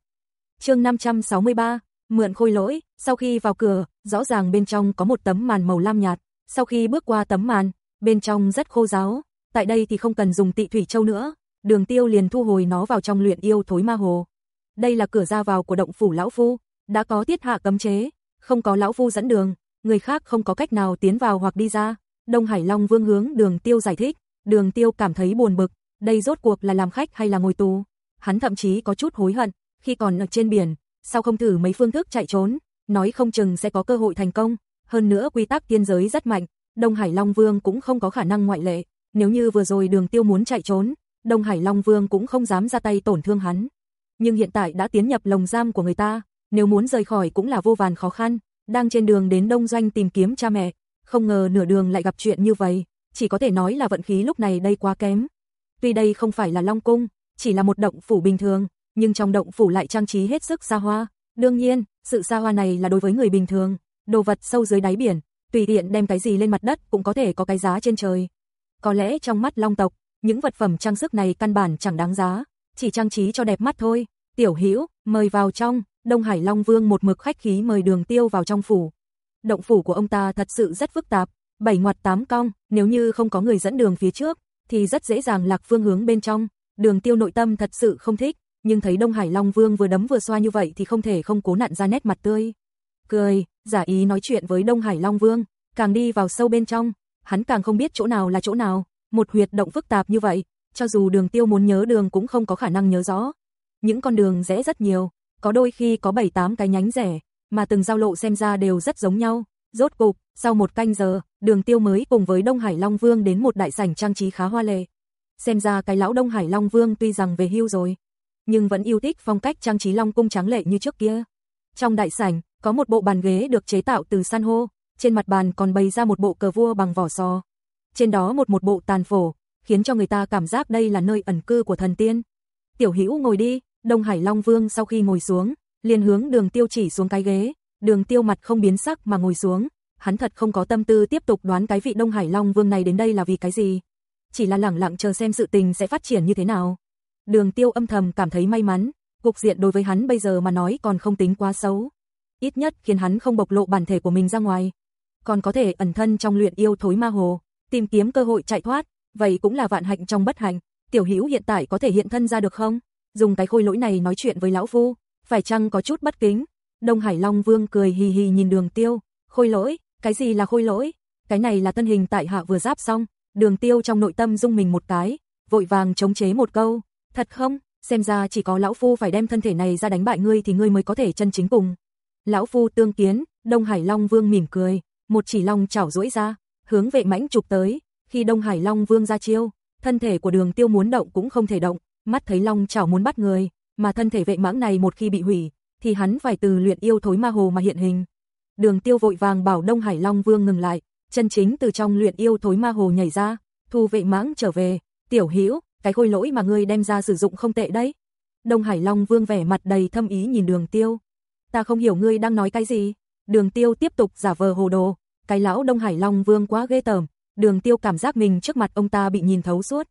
Speaker 1: chương 563, mượn khôi lỗi, sau khi vào cửa, rõ ràng bên trong có một tấm màn màu lam nhạt, sau khi bước qua tấm màn, bên trong rất khô ráo, tại đây thì không cần dùng tị thủy châu nữa, đường tiêu liền thu hồi nó vào trong luyện yêu thối ma hồ. Đây là cửa ra vào của động phủ lão phu, đã có tiết hạ cấm chế, không có lão phu dẫn đường, người khác không có cách nào tiến vào hoặc đi ra. Đông Hải Long Vương hướng đường tiêu giải thích, đường tiêu cảm thấy buồn bực, đây rốt cuộc là làm khách hay là ngồi tù. Hắn thậm chí có chút hối hận, khi còn ở trên biển, sao không thử mấy phương thức chạy trốn, nói không chừng sẽ có cơ hội thành công. Hơn nữa quy tắc tiên giới rất mạnh, Đông Hải Long Vương cũng không có khả năng ngoại lệ. Nếu như vừa rồi đường tiêu muốn chạy trốn, Đông Hải Long Vương cũng không dám ra tay tổn thương hắn. Nhưng hiện tại đã tiến nhập lồng giam của người ta, nếu muốn rời khỏi cũng là vô vàn khó khăn, đang trên đường đến Đông Doanh tìm kiếm cha mẹ, không ngờ nửa đường lại gặp chuyện như vậy, chỉ có thể nói là vận khí lúc này đây quá kém. Tuy đây không phải là Long Cung, chỉ là một động phủ bình thường, nhưng trong động phủ lại trang trí hết sức xa hoa. Đương nhiên, sự xa hoa này là đối với người bình thường, đồ vật sâu dưới đáy biển, tùy tiện đem cái gì lên mặt đất cũng có thể có cái giá trên trời. Có lẽ trong mắt Long tộc, những vật phẩm trang sức này căn bản chẳng đáng giá, chỉ trang trí cho đẹp mắt thôi. Tiểu Hữu mời vào trong, Đông Hải Long Vương một mực khách khí mời đường tiêu vào trong phủ. Động phủ của ông ta thật sự rất phức tạp, bảy ngoặt tám cong, nếu như không có người dẫn đường phía trước, thì rất dễ dàng lạc phương hướng bên trong. Đường tiêu nội tâm thật sự không thích, nhưng thấy Đông Hải Long Vương vừa đấm vừa xoa như vậy thì không thể không cố nặn ra nét mặt tươi. Cười, giả ý nói chuyện với Đông Hải Long Vương, càng đi vào sâu bên trong, hắn càng không biết chỗ nào là chỗ nào, một huyệt động phức tạp như vậy, cho dù đường tiêu muốn nhớ đường cũng không có khả năng nhớ rõ. Những con đường rẽ rất nhiều, có đôi khi có 7-8 cái nhánh rẽ, mà từng giao lộ xem ra đều rất giống nhau. Rốt cục, sau một canh giờ, đường tiêu mới cùng với Đông Hải Long Vương đến một đại sảnh trang trí khá hoa lệ. Xem ra cái lão Đông Hải Long Vương tuy rằng về hưu rồi, nhưng vẫn yêu thích phong cách trang trí Long Cung trắng lệ như trước kia. Trong đại sảnh, có một bộ bàn ghế được chế tạo từ san hô, trên mặt bàn còn bày ra một bộ cờ vua bằng vỏ sò. Trên đó một một bộ tàn phổ, khiến cho người ta cảm giác đây là nơi ẩn cư của thần tiên. Tiểu Hữu ngồi đi, Đông Hải Long Vương sau khi ngồi xuống, liền hướng Đường Tiêu chỉ xuống cái ghế, Đường Tiêu mặt không biến sắc mà ngồi xuống, hắn thật không có tâm tư tiếp tục đoán cái vị Đông Hải Long Vương này đến đây là vì cái gì, chỉ là lẳng lặng chờ xem sự tình sẽ phát triển như thế nào. Đường Tiêu âm thầm cảm thấy may mắn, cục diện đối với hắn bây giờ mà nói còn không tính quá xấu, ít nhất khiến hắn không bộc lộ bản thể của mình ra ngoài, còn có thể ẩn thân trong luyện yêu thối ma hồ, tìm kiếm cơ hội chạy thoát, vậy cũng là vạn hạnh trong bất hạnh. Tiểu Hữu hiện tại có thể hiện thân ra được không? Dùng cái khôi lỗi này nói chuyện với lão phu, phải chăng có chút bất kính? Đông Hải Long Vương cười hì hì nhìn Đường Tiêu, "Khôi lỗi? Cái gì là khôi lỗi? Cái này là thân hình tại hạ vừa giáp xong." Đường Tiêu trong nội tâm rung mình một cái, vội vàng chống chế một câu, "Thật không? Xem ra chỉ có lão phu phải đem thân thể này ra đánh bại ngươi thì ngươi mới có thể chân chính cùng." Lão phu tương kiến, Đông Hải Long Vương mỉm cười, một chỉ long chảo duỗi ra, hướng vệ mãnh chụp tới, khi Đông Hải Long Vương ra chiêu, thân thể của Đường Tiêu muốn động cũng không thể động, mắt thấy long chảo muốn bắt người, mà thân thể vệ mãng này một khi bị hủy, thì hắn phải từ luyện yêu thối ma hồ mà hiện hình. Đường Tiêu vội vàng bảo Đông Hải Long Vương ngừng lại, chân chính từ trong luyện yêu thối ma hồ nhảy ra, thu vệ mãng trở về, "Tiểu Hữu, cái khôi lỗi mà ngươi đem ra sử dụng không tệ đấy." Đông Hải Long Vương vẻ mặt đầy thâm ý nhìn Đường Tiêu. "Ta không hiểu ngươi đang nói cái gì?" Đường Tiêu tiếp tục giả vờ hồ đồ, cái lão Đông Hải Long Vương quá ghê tởm, Đường Tiêu cảm giác mình trước mặt ông ta bị nhìn thấu suốt.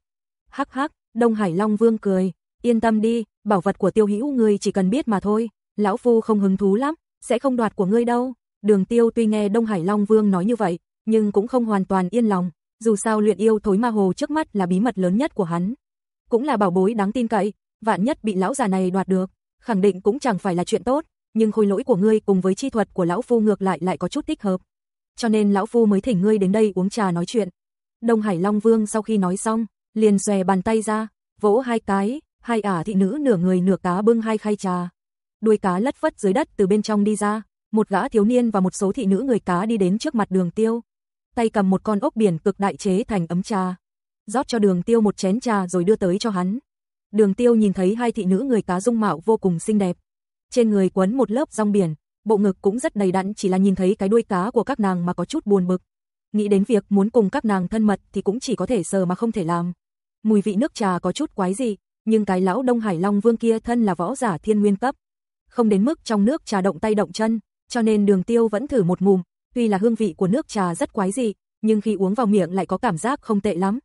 Speaker 1: Hắc hắc, Đông Hải Long Vương cười, yên tâm đi, bảo vật của Tiêu Hữu ngươi chỉ cần biết mà thôi, lão phu không hứng thú lắm, sẽ không đoạt của ngươi đâu. Đường Tiêu tuy nghe Đông Hải Long Vương nói như vậy, nhưng cũng không hoàn toàn yên lòng, dù sao luyện yêu thối ma hồ trước mắt là bí mật lớn nhất của hắn, cũng là bảo bối đáng tin cậy, vạn nhất bị lão già này đoạt được, khẳng định cũng chẳng phải là chuyện tốt, nhưng khôi lỗi của ngươi cùng với chi thuật của lão phu ngược lại lại có chút thích hợp. Cho nên lão phu mới thỉnh ngươi đến đây uống trà nói chuyện. Đông Hải Long Vương sau khi nói xong, liền xòe bàn tay ra, vỗ hai cái, hai ả thị nữ nửa người nửa cá bưng hai khay trà. Đuôi cá lất phất dưới đất từ bên trong đi ra, một gã thiếu niên và một số thị nữ người cá đi đến trước mặt đường tiêu. Tay cầm một con ốc biển cực đại chế thành ấm trà rót cho đường tiêu một chén trà rồi đưa tới cho hắn. Đường tiêu nhìn thấy hai thị nữ người cá dung mạo vô cùng xinh đẹp, trên người quấn một lớp rong biển, bộ ngực cũng rất đầy đặn chỉ là nhìn thấy cái đuôi cá của các nàng mà có chút buồn bực. Nghĩ đến việc muốn cùng các nàng thân mật thì cũng chỉ có thể sờ mà không thể làm. Mùi vị nước trà có chút quái dị, nhưng cái lão Đông Hải Long Vương kia thân là võ giả thiên nguyên cấp. Không đến mức trong nước trà động tay động chân, cho nên đường tiêu vẫn thử một ngụm, tuy là hương vị của nước trà rất quái dị, nhưng khi uống vào miệng lại có cảm giác không tệ lắm.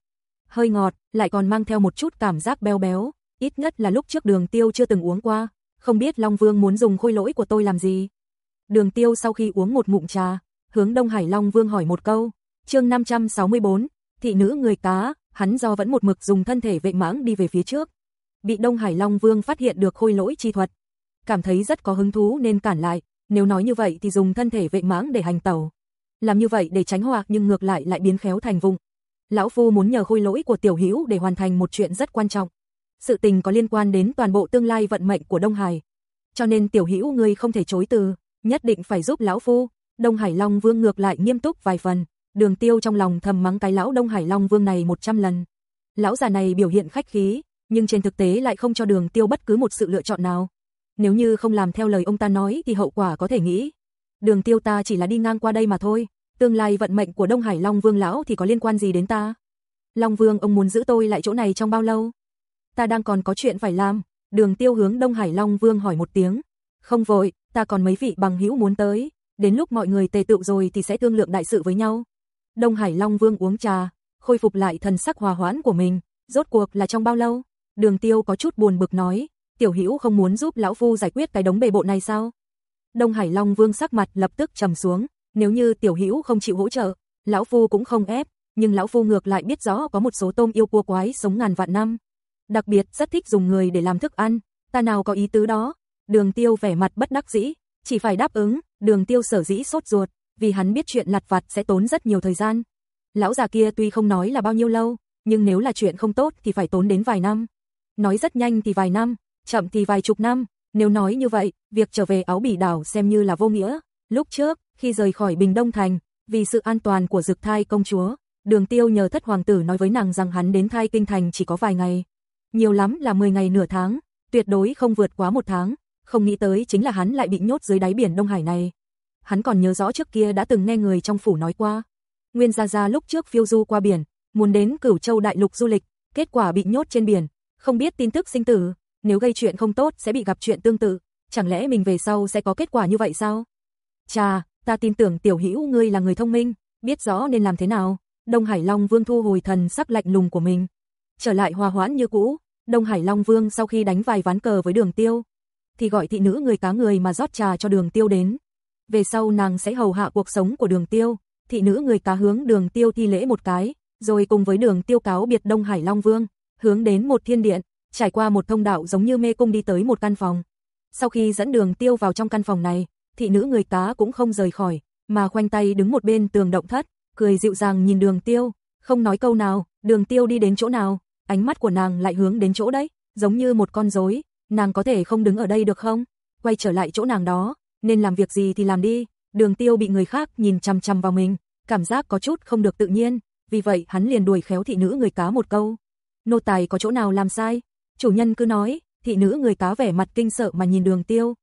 Speaker 1: Hơi ngọt, lại còn mang theo một chút cảm giác béo béo, ít nhất là lúc trước đường tiêu chưa từng uống qua không biết Long Vương muốn dùng khôi lỗi của tôi làm gì. Đường tiêu sau khi uống một ngụm trà, hướng Đông Hải Long Vương hỏi một câu, chương 564, thị nữ người cá, hắn do vẫn một mực dùng thân thể vệ mãng đi về phía trước. Bị Đông Hải Long Vương phát hiện được khôi lỗi chi thuật. Cảm thấy rất có hứng thú nên cản lại, nếu nói như vậy thì dùng thân thể vệ mãng để hành tàu. Làm như vậy để tránh hoặc nhưng ngược lại lại biến khéo thành vùng. Lão Phu muốn nhờ khôi lỗi của tiểu hữu để hoàn thành một chuyện rất quan trọng sự tình có liên quan đến toàn bộ tương lai vận mệnh của Đông Hải. Cho nên tiểu hữu ngươi không thể chối từ, nhất định phải giúp lão phu. Đông Hải Long Vương ngược lại nghiêm túc vài phần, Đường Tiêu trong lòng thầm mắng cái lão Đông Hải Long Vương này 100 lần. Lão già này biểu hiện khách khí, nhưng trên thực tế lại không cho Đường Tiêu bất cứ một sự lựa chọn nào. Nếu như không làm theo lời ông ta nói thì hậu quả có thể nghĩ. Đường Tiêu ta chỉ là đi ngang qua đây mà thôi, tương lai vận mệnh của Đông Hải Long Vương lão thì có liên quan gì đến ta? Long Vương ông muốn giữ tôi lại chỗ này trong bao lâu? ta đang còn có chuyện phải làm. Đường tiêu hướng Đông Hải Long Vương hỏi một tiếng. Không vội, ta còn mấy vị bằng hữu muốn tới. Đến lúc mọi người tề tựu rồi thì sẽ thương lượng đại sự với nhau. Đông Hải Long Vương uống trà, khôi phục lại thần sắc hòa hoãn của mình. Rốt cuộc là trong bao lâu? Đường tiêu có chút buồn bực nói. Tiểu Hữu không muốn giúp lão phu giải quyết cái đống bề bộ này sao? Đông Hải Long Vương sắc mặt lập tức trầm xuống, nếu như Tiểu Hữu không chịu hỗ trợ, lão phu cũng không ép, nhưng lão phu ngược lại biết rõ có một số tôm yêu cua quái sống ngàn vạn năm. Đặc biệt rất thích dùng người để làm thức ăn, ta nào có ý tứ đó. Đường Tiêu vẻ mặt bất đắc dĩ, chỉ phải đáp ứng, Đường Tiêu sở dĩ sốt ruột, vì hắn biết chuyện lặt vặt sẽ tốn rất nhiều thời gian. Lão già kia tuy không nói là bao nhiêu lâu, nhưng nếu là chuyện không tốt thì phải tốn đến vài năm. Nói rất nhanh thì vài năm, chậm thì vài chục năm, nếu nói như vậy, việc trở về áo bỉ đảo xem như là vô nghĩa. Lúc trước, khi rời khỏi Bình Đông Thành, vì sự an toàn của dực thai công chúa, đường tiêu nhờ thất hoàng tử nói với nàng rằng hắn đến thai kinh thành chỉ có vài ngày. Nhiều lắm là 10 ngày nửa tháng, tuyệt đối không vượt quá một tháng, không nghĩ tới chính là hắn lại bị nhốt dưới đáy biển Đông Hải này. Hắn còn nhớ rõ trước kia đã từng nghe người trong phủ nói qua. Nguyên Gia Gia lúc trước phiêu du qua biển, muốn đến Cửu Châu Đại Lục du lịch, kết quả bị nhốt trên biển, không biết tin tức sinh tử, nếu gây chuyện không tốt sẽ bị gặp chuyện tương tự, chẳng lẽ mình về sau sẽ có kết quả như vậy sao? Chà, ta tin tưởng tiểu hữu ngươi là người thông minh, biết rõ nên làm thế nào. Đông Hải Long Vương thu hồi thần sắc lạnh lùng của mình, trở lại hòa hoãn như cũ. Đông Hải Long Vương sau khi đánh vài ván cờ với Đường Tiêu, thì gọi thị nữ người cá người mà rót trà cho Đường Tiêu đến. Về sau nàng sẽ hầu hạ cuộc sống của Đường Tiêu, thị nữ người cá hướng Đường Tiêu thi lễ một cái, rồi cùng với Đường Tiêu cáo biệt Đông Hải Long Vương, hướng đến một thiên điện, trải qua một thông đạo giống như mê cung đi tới một căn phòng. Sau khi dẫn Đường Tiêu vào trong căn phòng này, thị nữ người cá cũng không rời khỏi, mà khoanh tay đứng một bên tường động thất, cười dịu dàng nhìn đường tiêu, không nói câu nào, đường tiêu đi đến chỗ nào, ánh mắt của nàng lại hướng đến chỗ đấy, giống như một con rối, nàng có thể không đứng ở đây được không? Quay trở lại chỗ nàng đó, nên làm việc gì thì làm đi, đường tiêu bị người khác nhìn chăm chăm vào mình, cảm giác có chút không được tự nhiên, vì vậy hắn liền đuổi khéo thị nữ người cá một câu. Nô tài có chỗ nào làm sai? Chủ nhân cứ nói, thị nữ người cá vẻ mặt kinh sợ mà nhìn đường tiêu,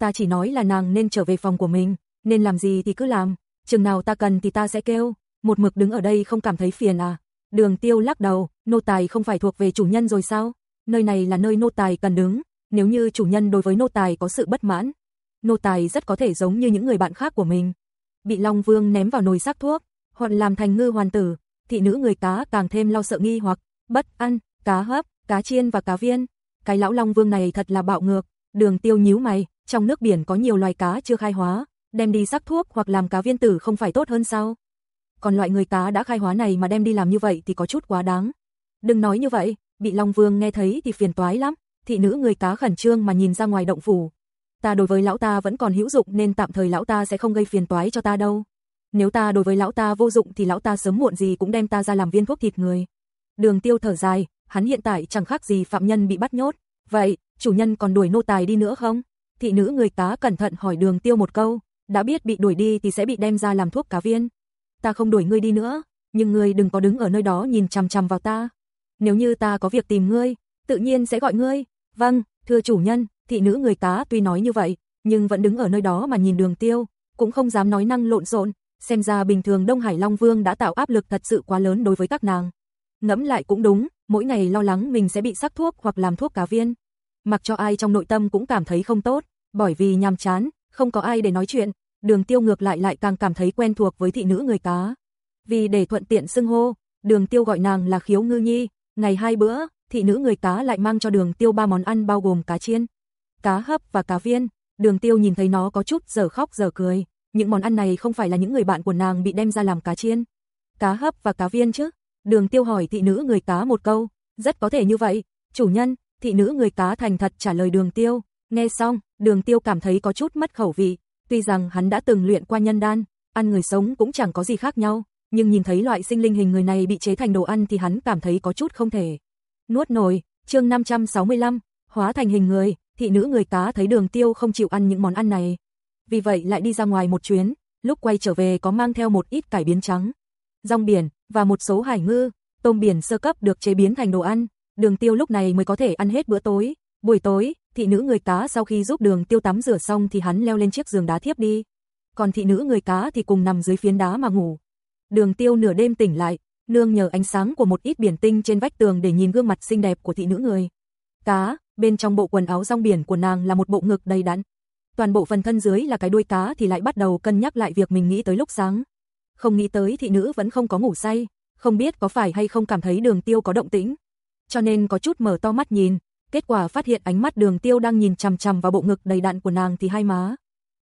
Speaker 1: ta chỉ nói là nàng nên trở về phòng của mình, nên làm gì thì cứ làm, chừng nào ta cần thì ta sẽ kêu, một mực đứng ở đây không cảm thấy phiền à. Đường tiêu lắc đầu, nô tài không phải thuộc về chủ nhân rồi sao? Nơi này là nơi nô tài cần đứng, nếu như chủ nhân đối với nô tài có sự bất mãn, nô tài rất có thể giống như những người bạn khác của mình. Bị Long Vương ném vào nồi sắc thuốc, hoặc làm thành ngư hoàn tử, thị nữ người cá càng thêm lo sợ nghi hoặc bất ăn, cá hấp, cá chiên và cá viên. Cái lão Long Vương này thật là bạo ngược, đường tiêu nhíu mày, trong nước biển có nhiều loài cá chưa khai hóa, đem đi sắc thuốc hoặc làm cá viên tử không phải tốt hơn sao? Còn loại người cá đã khai hóa này mà đem đi làm như vậy thì có chút quá đáng. Đừng nói như vậy, bị Long Vương nghe thấy thì phiền toái lắm, thị nữ người cá khẩn trương mà nhìn ra ngoài động phủ. Ta đối với lão ta vẫn còn hữu dụng nên tạm thời lão ta sẽ không gây phiền toái cho ta đâu. Nếu ta đối với lão ta vô dụng thì lão ta sớm muộn gì cũng đem ta ra làm viên thuốc thịt người. Đường tiêu thở dài, hắn hiện tại chẳng khác gì phạm nhân bị bắt nhốt. Vậy, chủ nhân còn đuổi nô tài đi nữa không? Thị nữ người tá cẩn thận hỏi đường tiêu một câu, đã biết bị đuổi đi thì sẽ bị đem ra làm thuốc cá viên. Ta không đuổi ngươi đi nữa, nhưng ngươi đừng có đứng ở nơi đó nhìn chằm chằm vào ta. Nếu như ta có việc tìm ngươi, tự nhiên sẽ gọi ngươi. Vâng, thưa chủ nhân, thị nữ người tá tuy nói như vậy, nhưng vẫn đứng ở nơi đó mà nhìn đường tiêu, cũng không dám nói năng lộn xộn, xem ra bình thường Đông Hải Long Vương đã tạo áp lực thật sự quá lớn đối với các nàng. Ngẫm lại cũng đúng, mỗi ngày lo lắng mình sẽ bị sắc thuốc hoặc làm thuốc cá viên. Mặc cho ai trong nội tâm cũng cảm thấy không tốt, bởi vì nhàm chán, không có ai để nói chuyện, đường tiêu ngược lại lại càng cảm thấy quen thuộc với thị nữ người cá. Vì để thuận tiện xưng hô, đường tiêu gọi nàng là khiếu ngư nhi, ngày hai bữa, thị nữ người cá lại mang cho đường tiêu ba món ăn bao gồm cá chiên, cá hấp và cá viên. Đường tiêu nhìn thấy nó có chút giờ khóc giờ cười, những món ăn này không phải là những người bạn của nàng bị đem ra làm cá chiên, cá hấp và cá viên chứ. Đường tiêu hỏi thị nữ người cá một câu, rất có thể như vậy, chủ nhân, thị nữ người cá thành thật trả lời đường tiêu, nghe xong, Đường tiêu cảm thấy có chút mất khẩu vị, tuy rằng hắn đã từng luyện qua nhân đan, ăn người sống cũng chẳng có gì khác nhau, nhưng nhìn thấy loại sinh linh hình người này bị chế thành đồ ăn thì hắn cảm thấy có chút không thể. Nuốt nổi, chương 565, hóa thành hình người, thị nữ người cá thấy đường tiêu không chịu ăn những món ăn này. Vì vậy lại đi ra ngoài một chuyến, lúc quay trở về có mang theo một ít cải biến trắng, rong biển, và một số hải ngư, tôm biển sơ cấp được chế biến thành đồ ăn. Đường tiêu lúc này mới có thể ăn hết bữa tối. Buổi tối, thị nữ người cá sau khi giúp đường tiêu tắm rửa xong thì hắn leo lên chiếc giường đá thiếp đi. Còn thị nữ người cá thì cùng nằm dưới phiến đá mà ngủ. Đường tiêu nửa đêm tỉnh lại, nương nhờ ánh sáng của một ít biển tinh trên vách tường để nhìn gương mặt xinh đẹp của thị nữ người. Cá, bên trong bộ quần áo rong biển của nàng là một bộ ngực đầy đặn. Toàn bộ phần thân dưới là cái đuôi cá thì lại bắt đầu cân nhắc lại việc mình nghĩ tới lúc sáng. Không nghĩ tới thị nữ vẫn không có ngủ say, không biết có phải hay không cảm thấy đường tiêu có động tĩnh. Cho nên có chút mở to mắt nhìn, kết quả phát hiện ánh mắt đường tiêu đang nhìn chằm chằm vào bộ ngực đầy đặn của nàng thì hai má.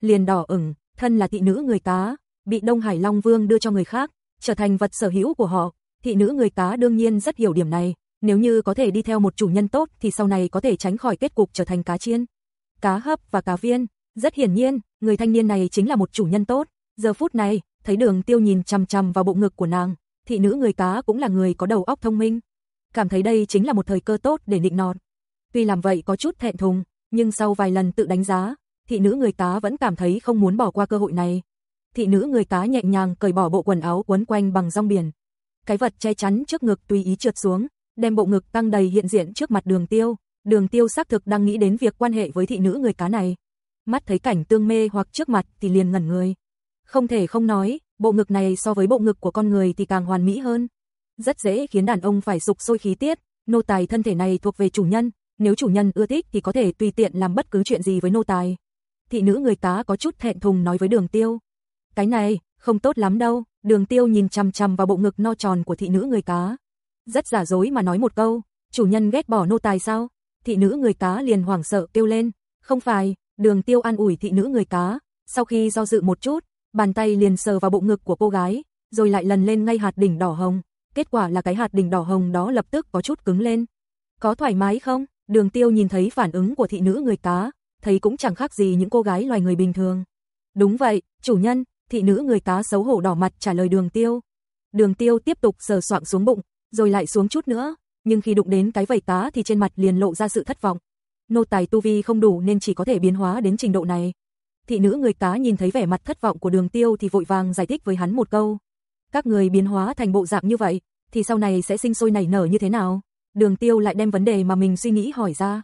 Speaker 1: Liền đỏ ửng, thân là thị nữ người cá, bị Đông Hải Long Vương đưa cho người khác, trở thành vật sở hữu của họ. Thị nữ người cá đương nhiên rất hiểu điểm này, nếu như có thể đi theo một chủ nhân tốt thì sau này có thể tránh khỏi kết cục trở thành cá chiên, cá hấp và cá viên. Rất hiển nhiên, người thanh niên này chính là một chủ nhân tốt. Giờ phút này, thấy đường tiêu nhìn chằm chằm vào bộ ngực của nàng, thị nữ người cá cũng là người có đầu óc thông minh. Cảm thấy đây chính là một thời cơ tốt để nịnh nọt. Tuy làm vậy có chút thẹn thùng, nhưng sau vài lần tự đánh giá, thị nữ người cá vẫn cảm thấy không muốn bỏ qua cơ hội này. Thị nữ người cá nhẹ nhàng cởi bỏ bộ quần áo quấn quanh bằng rong biển. Cái vật che chắn trước ngực tùy ý trượt xuống, đem bộ ngực tăng đầy hiện diện trước mặt đường tiêu. Đường tiêu xác thực đang nghĩ đến việc quan hệ với thị nữ người cá này. Mắt thấy cảnh tương mê hoặc trước mặt thì liền ngẩn người. Không thể không nói, bộ ngực này so với bộ ngực của con người thì càng hoàn mỹ hơn. Rất dễ khiến đàn ông phải sục sôi khí tiết, nô tài thân thể này thuộc về chủ nhân, nếu chủ nhân ưa thích thì có thể tùy tiện làm bất cứ chuyện gì với nô tài. Thị nữ người cá có chút thẹn thùng nói với đường tiêu. Cái này, không tốt lắm đâu, đường tiêu nhìn chằm chằm vào bộ ngực no tròn của thị nữ người cá. Rất giả dối mà nói một câu, chủ nhân ghét bỏ nô tài sao? Thị nữ người cá liền hoảng sợ kêu lên, không phải, đường tiêu an ủi thị nữ người cá, sau khi do dự một chút, bàn tay liền sờ vào bộ ngực của cô gái, rồi lại lần lên ngay hạt đỉnh đỏ hồng, kết quả là cái hạt đỉnh đỏ hồng đó lập tức có chút cứng lên. Có thoải mái không? Đường tiêu nhìn thấy phản ứng của thị nữ người cá, thấy cũng chẳng khác gì những cô gái loài người bình thường. Đúng vậy, chủ nhân, thị nữ người cá xấu hổ đỏ mặt trả lời đường tiêu. Đường tiêu tiếp tục sờ soạng xuống bụng, rồi lại xuống chút nữa, nhưng khi đụng đến cái vảy cá thì trên mặt liền lộ ra sự thất vọng. Nô tài tu vi không đủ nên chỉ có thể biến hóa đến trình độ này. Thị nữ người cá nhìn thấy vẻ mặt thất vọng của đường tiêu thì vội vàng giải thích với hắn một câu. Các người biến hóa thành bộ dạng như vậy, thì sau này sẽ sinh sôi nảy nở như thế nào? Đường tiêu lại đem vấn đề mà mình suy nghĩ hỏi ra.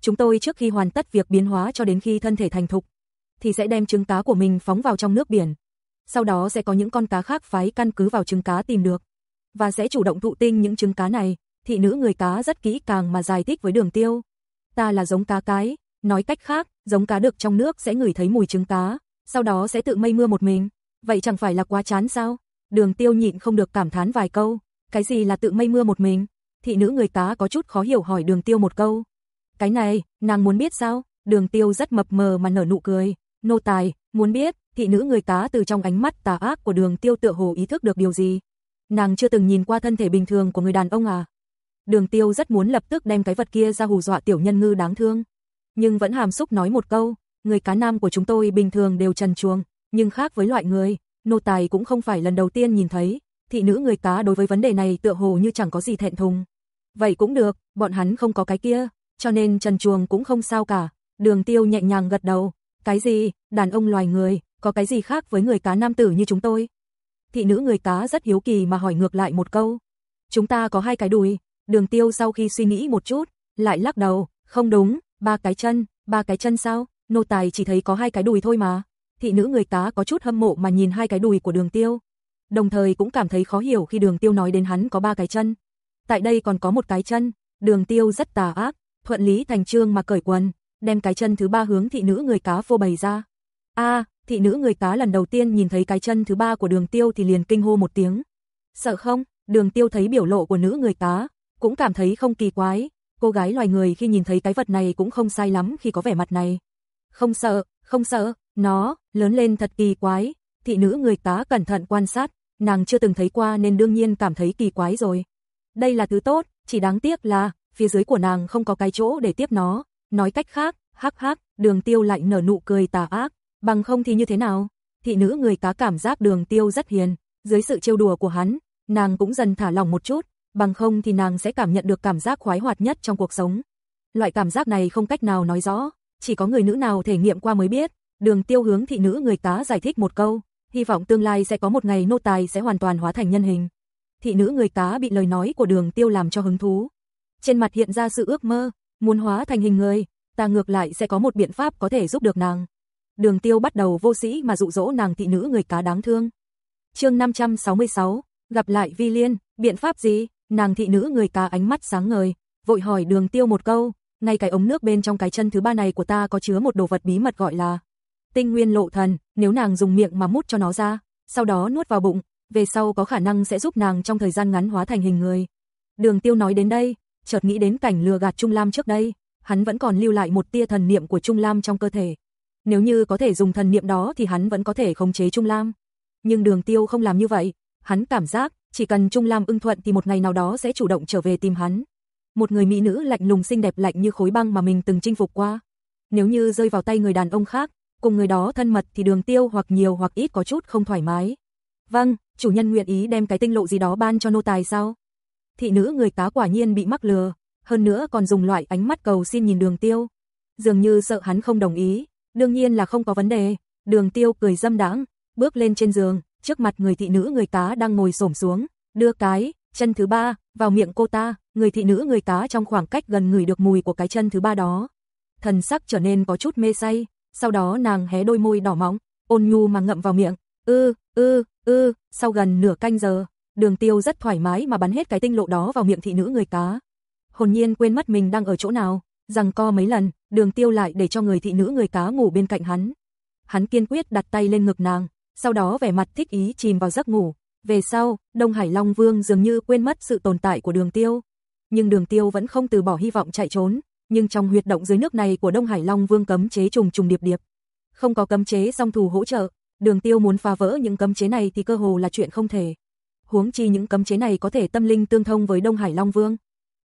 Speaker 1: Chúng tôi trước khi hoàn tất việc biến hóa cho đến khi thân thể thành thục, thì sẽ đem trứng cá của mình phóng vào trong nước biển. Sau đó sẽ có những con cá khác phái căn cứ vào trứng cá tìm được, và sẽ chủ động thụ tinh những trứng cá này. Thị nữ người cá rất kỹ càng mà giải thích với đường tiêu. Ta là giống cá cái, nói cách khác, giống cá được trong nước sẽ ngửi thấy mùi trứng cá, sau đó sẽ tự mây mưa một mình. Vậy chẳng phải là quá chán sao? Đường tiêu nhịn không được cảm thán vài câu. Cái gì là tự mây mưa một mình? Thị nữ người cá có chút khó hiểu hỏi đường tiêu một câu. Cái này, nàng muốn biết sao? Đường tiêu rất mập mờ mà nở nụ cười. Nô tài, muốn biết, thị nữ người cá từ trong ánh mắt tà ác của đường tiêu tựa hồ ý thức được điều gì. Nàng chưa từng nhìn qua thân thể bình thường của người đàn ông à? Đường tiêu rất muốn lập tức đem cái vật kia ra hù dọa tiểu nhân ngư đáng thương. Nhưng vẫn hàm xúc nói một câu, người cá nam của chúng tôi bình thường đều trần chuồng, nhưng khác với loại người, nô tài cũng không phải lần đầu tiên nhìn thấy, thị nữ người cá đối với vấn đề này tựa hồ như chẳng có gì thẹn thùng. Vậy cũng được, bọn hắn không có cái kia, cho nên trần chuồng cũng không sao cả. Đường tiêu nhẹ nhàng gật đầu, cái gì, đàn ông loài người, có cái gì khác với người cá nam tử như chúng tôi? Thị nữ người cá rất hiếu kỳ mà hỏi ngược lại một câu. Chúng ta có hai cái đùi, đường tiêu sau khi suy nghĩ một chút, lại lắc đầu, không đúng, ba cái chân, ba cái chân sao, nô tài chỉ thấy có hai cái đùi thôi mà. Thị nữ người cá có chút hâm mộ mà nhìn hai cái đùi của đường tiêu. Đồng thời cũng cảm thấy khó hiểu khi đường tiêu nói đến hắn có ba cái chân. Tại đây còn có một cái chân, đường tiêu rất tà ác, thuận lý thành trương mà cởi quần, đem cái chân thứ ba hướng thị nữ người cá phô bày ra. a thị nữ người cá lần đầu tiên nhìn thấy cái chân thứ ba của đường tiêu thì liền kinh hô một tiếng. Sợ không? Đường tiêu thấy biểu lộ của nữ người cá, cũng cảm thấy không kỳ quái. Cô gái loài người khi nhìn thấy cái vật này cũng không sai lắm khi có vẻ mặt này. Không sợ, không sợ, nó, lớn lên thật kỳ quái. Thị nữ người cá cẩn thận quan sát, nàng chưa từng thấy qua nên đương nhiên cảm thấy kỳ quái rồi. Đây là thứ tốt, chỉ đáng tiếc là, phía dưới của nàng không có cái chỗ để tiếp nó. Nói cách khác, hắc hắc, đường tiêu lại nở nụ cười tà ác, bằng không thì như thế nào? Thị nữ người cá cảm giác đường tiêu rất hiền, dưới sự trêu đùa của hắn, nàng cũng dần thả lỏng một chút, bằng không thì nàng sẽ cảm nhận được cảm giác khoái hoạt nhất trong cuộc sống. Loại cảm giác này không cách nào nói rõ, chỉ có người nữ nào thể nghiệm qua mới biết. Đường tiêu hướng thị nữ người cá giải thích một câu, hy vọng tương lai sẽ có một ngày nô tài sẽ hoàn toàn hóa thành nhân hình. Thị nữ người cá bị lời nói của đường tiêu làm cho hứng thú. Trên mặt hiện ra sự ước mơ, muốn hóa thành hình người, ta ngược lại sẽ có một biện pháp có thể giúp được nàng. Đường tiêu bắt đầu vô sĩ mà dụ dỗ nàng thị nữ người cá đáng thương. chương 566, gặp lại Vi Liên, biện pháp gì? Nàng thị nữ người cá ánh mắt sáng ngời, vội hỏi đường tiêu một câu, ngay cái ống nước bên trong cái chân thứ ba này của ta có chứa một đồ vật bí mật gọi là tinh nguyên lộ thần, nếu nàng dùng miệng mà mút cho nó ra, sau đó nuốt vào bụng, về sau có khả năng sẽ giúp nàng trong thời gian ngắn hóa thành hình người. Đường tiêu nói đến đây, chợt nghĩ đến cảnh lừa gạt Trung Lam trước đây, hắn vẫn còn lưu lại một tia thần niệm của Trung Lam trong cơ thể. Nếu như có thể dùng thần niệm đó thì hắn vẫn có thể khống chế Trung Lam. Nhưng Đường Tiêu không làm như vậy, hắn cảm giác chỉ cần Trung Lam ưng thuận thì một ngày nào đó sẽ chủ động trở về tìm hắn. Một người mỹ nữ lạnh lùng xinh đẹp lạnh như khối băng mà mình từng chinh phục qua. Nếu như rơi vào tay người đàn ông khác, cùng người đó thân mật thì Đường Tiêu hoặc nhiều hoặc ít có chút không thoải mái. Vâng, chủ nhân nguyện ý đem cái tinh lộ gì đó ban cho nô tài sao? Thị nữ người cá quả nhiên bị mắc lừa, hơn nữa còn dùng loại ánh mắt cầu xin nhìn Đường Tiêu. Dường như sợ hắn không đồng ý, đương nhiên là không có vấn đề. Đường Tiêu cười dâm đãng, bước lên trên giường, trước mặt người thị nữ người cá đang ngồi xổm xuống, đưa cái chân thứ ba vào miệng cô ta, người thị nữ người cá trong khoảng cách gần người được mùi của cái chân thứ ba đó. Thần sắc trở nên có chút mê say, sau đó nàng hé đôi môi đỏ móng, ôn nhu mà ngậm vào miệng, ư, ư, ư, sau gần nửa canh giờ, đường tiêu rất thoải mái mà bắn hết cái tinh lộ đó vào miệng thị nữ người cá. Hồn nhiên quên mất mình đang ở chỗ nào, rằng co mấy lần, đường tiêu lại để cho người thị nữ người cá ngủ bên cạnh hắn. Hắn kiên quyết đặt tay lên ngực nàng, sau đó vẻ mặt thích ý chìm vào giấc ngủ. Về sau, Đông Hải Long Vương dường như quên mất sự tồn tại của đường tiêu. Nhưng đường tiêu vẫn không từ bỏ hy vọng chạy trốn, nhưng trong huyệt động dưới nước này của Đông Hải Long Vương cấm chế trùng trùng điệp điệp. Không có cấm chế song thù hỗ trợ, đường tiêu muốn phá vỡ những cấm chế này thì cơ hồ là chuyện không thể. Huống chi những cấm chế này có thể tâm linh tương thông với Đông Hải Long Vương.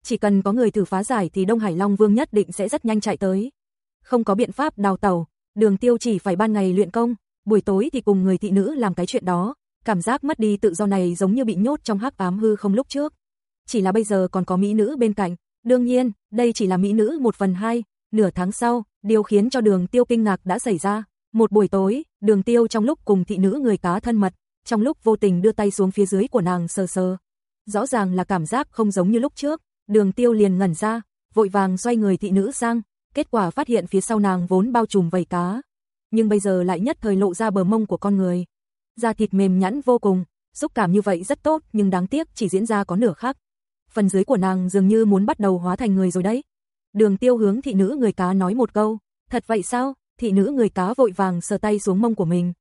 Speaker 1: Chỉ cần có người thử phá giải thì Đông Hải Long Vương nhất định sẽ rất nhanh chạy tới. Không có biện pháp đào tàu, đường tiêu chỉ phải ban ngày luyện công, buổi tối thì cùng người thị nữ làm cái chuyện đó, cảm giác mất đi tự do này giống như bị nhốt trong hắc ám hư không lúc trước. Chỉ là bây giờ còn có mỹ nữ bên cạnh, đương nhiên, đây chỉ là mỹ nữ một phần hai, nửa tháng sau, điều khiến cho đường tiêu kinh ngạc đã xảy ra. Một buổi tối, đường tiêu trong lúc cùng thị nữ người cá thân mật, trong lúc vô tình đưa tay xuống phía dưới của nàng sờ sờ. Rõ ràng là cảm giác không giống như lúc trước, đường tiêu liền ngẩn ra, vội vàng xoay người thị nữ sang, kết quả phát hiện phía sau nàng vốn bao trùm vầy cá. Nhưng bây giờ lại nhất thời lộ ra bờ mông của con người. Da thịt mềm nhẵn vô cùng, xúc cảm như vậy rất tốt nhưng đáng tiếc chỉ diễn ra có nửa khắc. Phần dưới của nàng dường như muốn bắt đầu hóa thành người rồi đấy. Đường tiêu hướng thị nữ người cá nói một câu, thật vậy sao? Thị nữ người cá vội vàng sờ tay xuống mông của mình.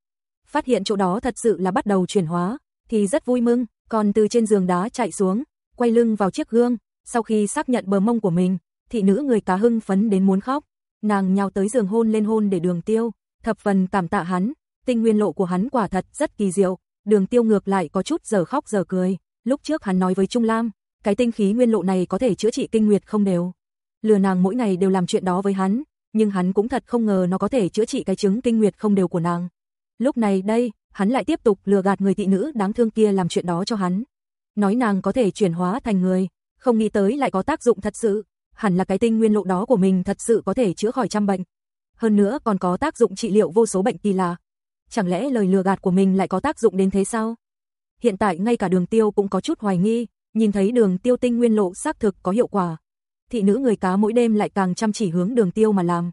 Speaker 1: Phát hiện chỗ đó thật sự là bắt đầu chuyển hóa, thì rất vui mừng, còn từ trên giường đá chạy xuống, quay lưng vào chiếc gương, sau khi xác nhận bờ mông của mình, thị nữ người cá hưng phấn đến muốn khóc, nàng nhào tới giường hôn lên hôn để đường tiêu, thập phần cảm tạ hắn, tinh nguyên lộ của hắn quả thật rất kỳ diệu, đường tiêu ngược lại có chút giờ khóc giờ cười, lúc trước hắn nói với Trung Lam, cái tinh khí nguyên lộ này có thể chữa trị kinh nguyệt không đều. Lừa nàng mỗi ngày đều làm chuyện đó với hắn, nhưng hắn cũng thật không ngờ nó có thể chữa trị cái chứng kinh nguyệt không đều của nàng. Lúc này đây, hắn lại tiếp tục lừa gạt người thị nữ đáng thương kia làm chuyện đó cho hắn. Nói nàng có thể chuyển hóa thành người, không nghĩ tới lại có tác dụng thật sự, hẳn là cái tinh nguyên lộ đó của mình thật sự có thể chữa khỏi trăm bệnh. Hơn nữa còn có tác dụng trị liệu vô số bệnh kỳ lạ. Chẳng lẽ lời lừa gạt của mình lại có tác dụng đến thế sao? Hiện tại ngay cả đường tiêu cũng có chút hoài nghi, nhìn thấy đường tiêu tinh nguyên lộ xác thực có hiệu quả. Thị nữ người cá mỗi đêm lại càng chăm chỉ hướng đường tiêu mà làm.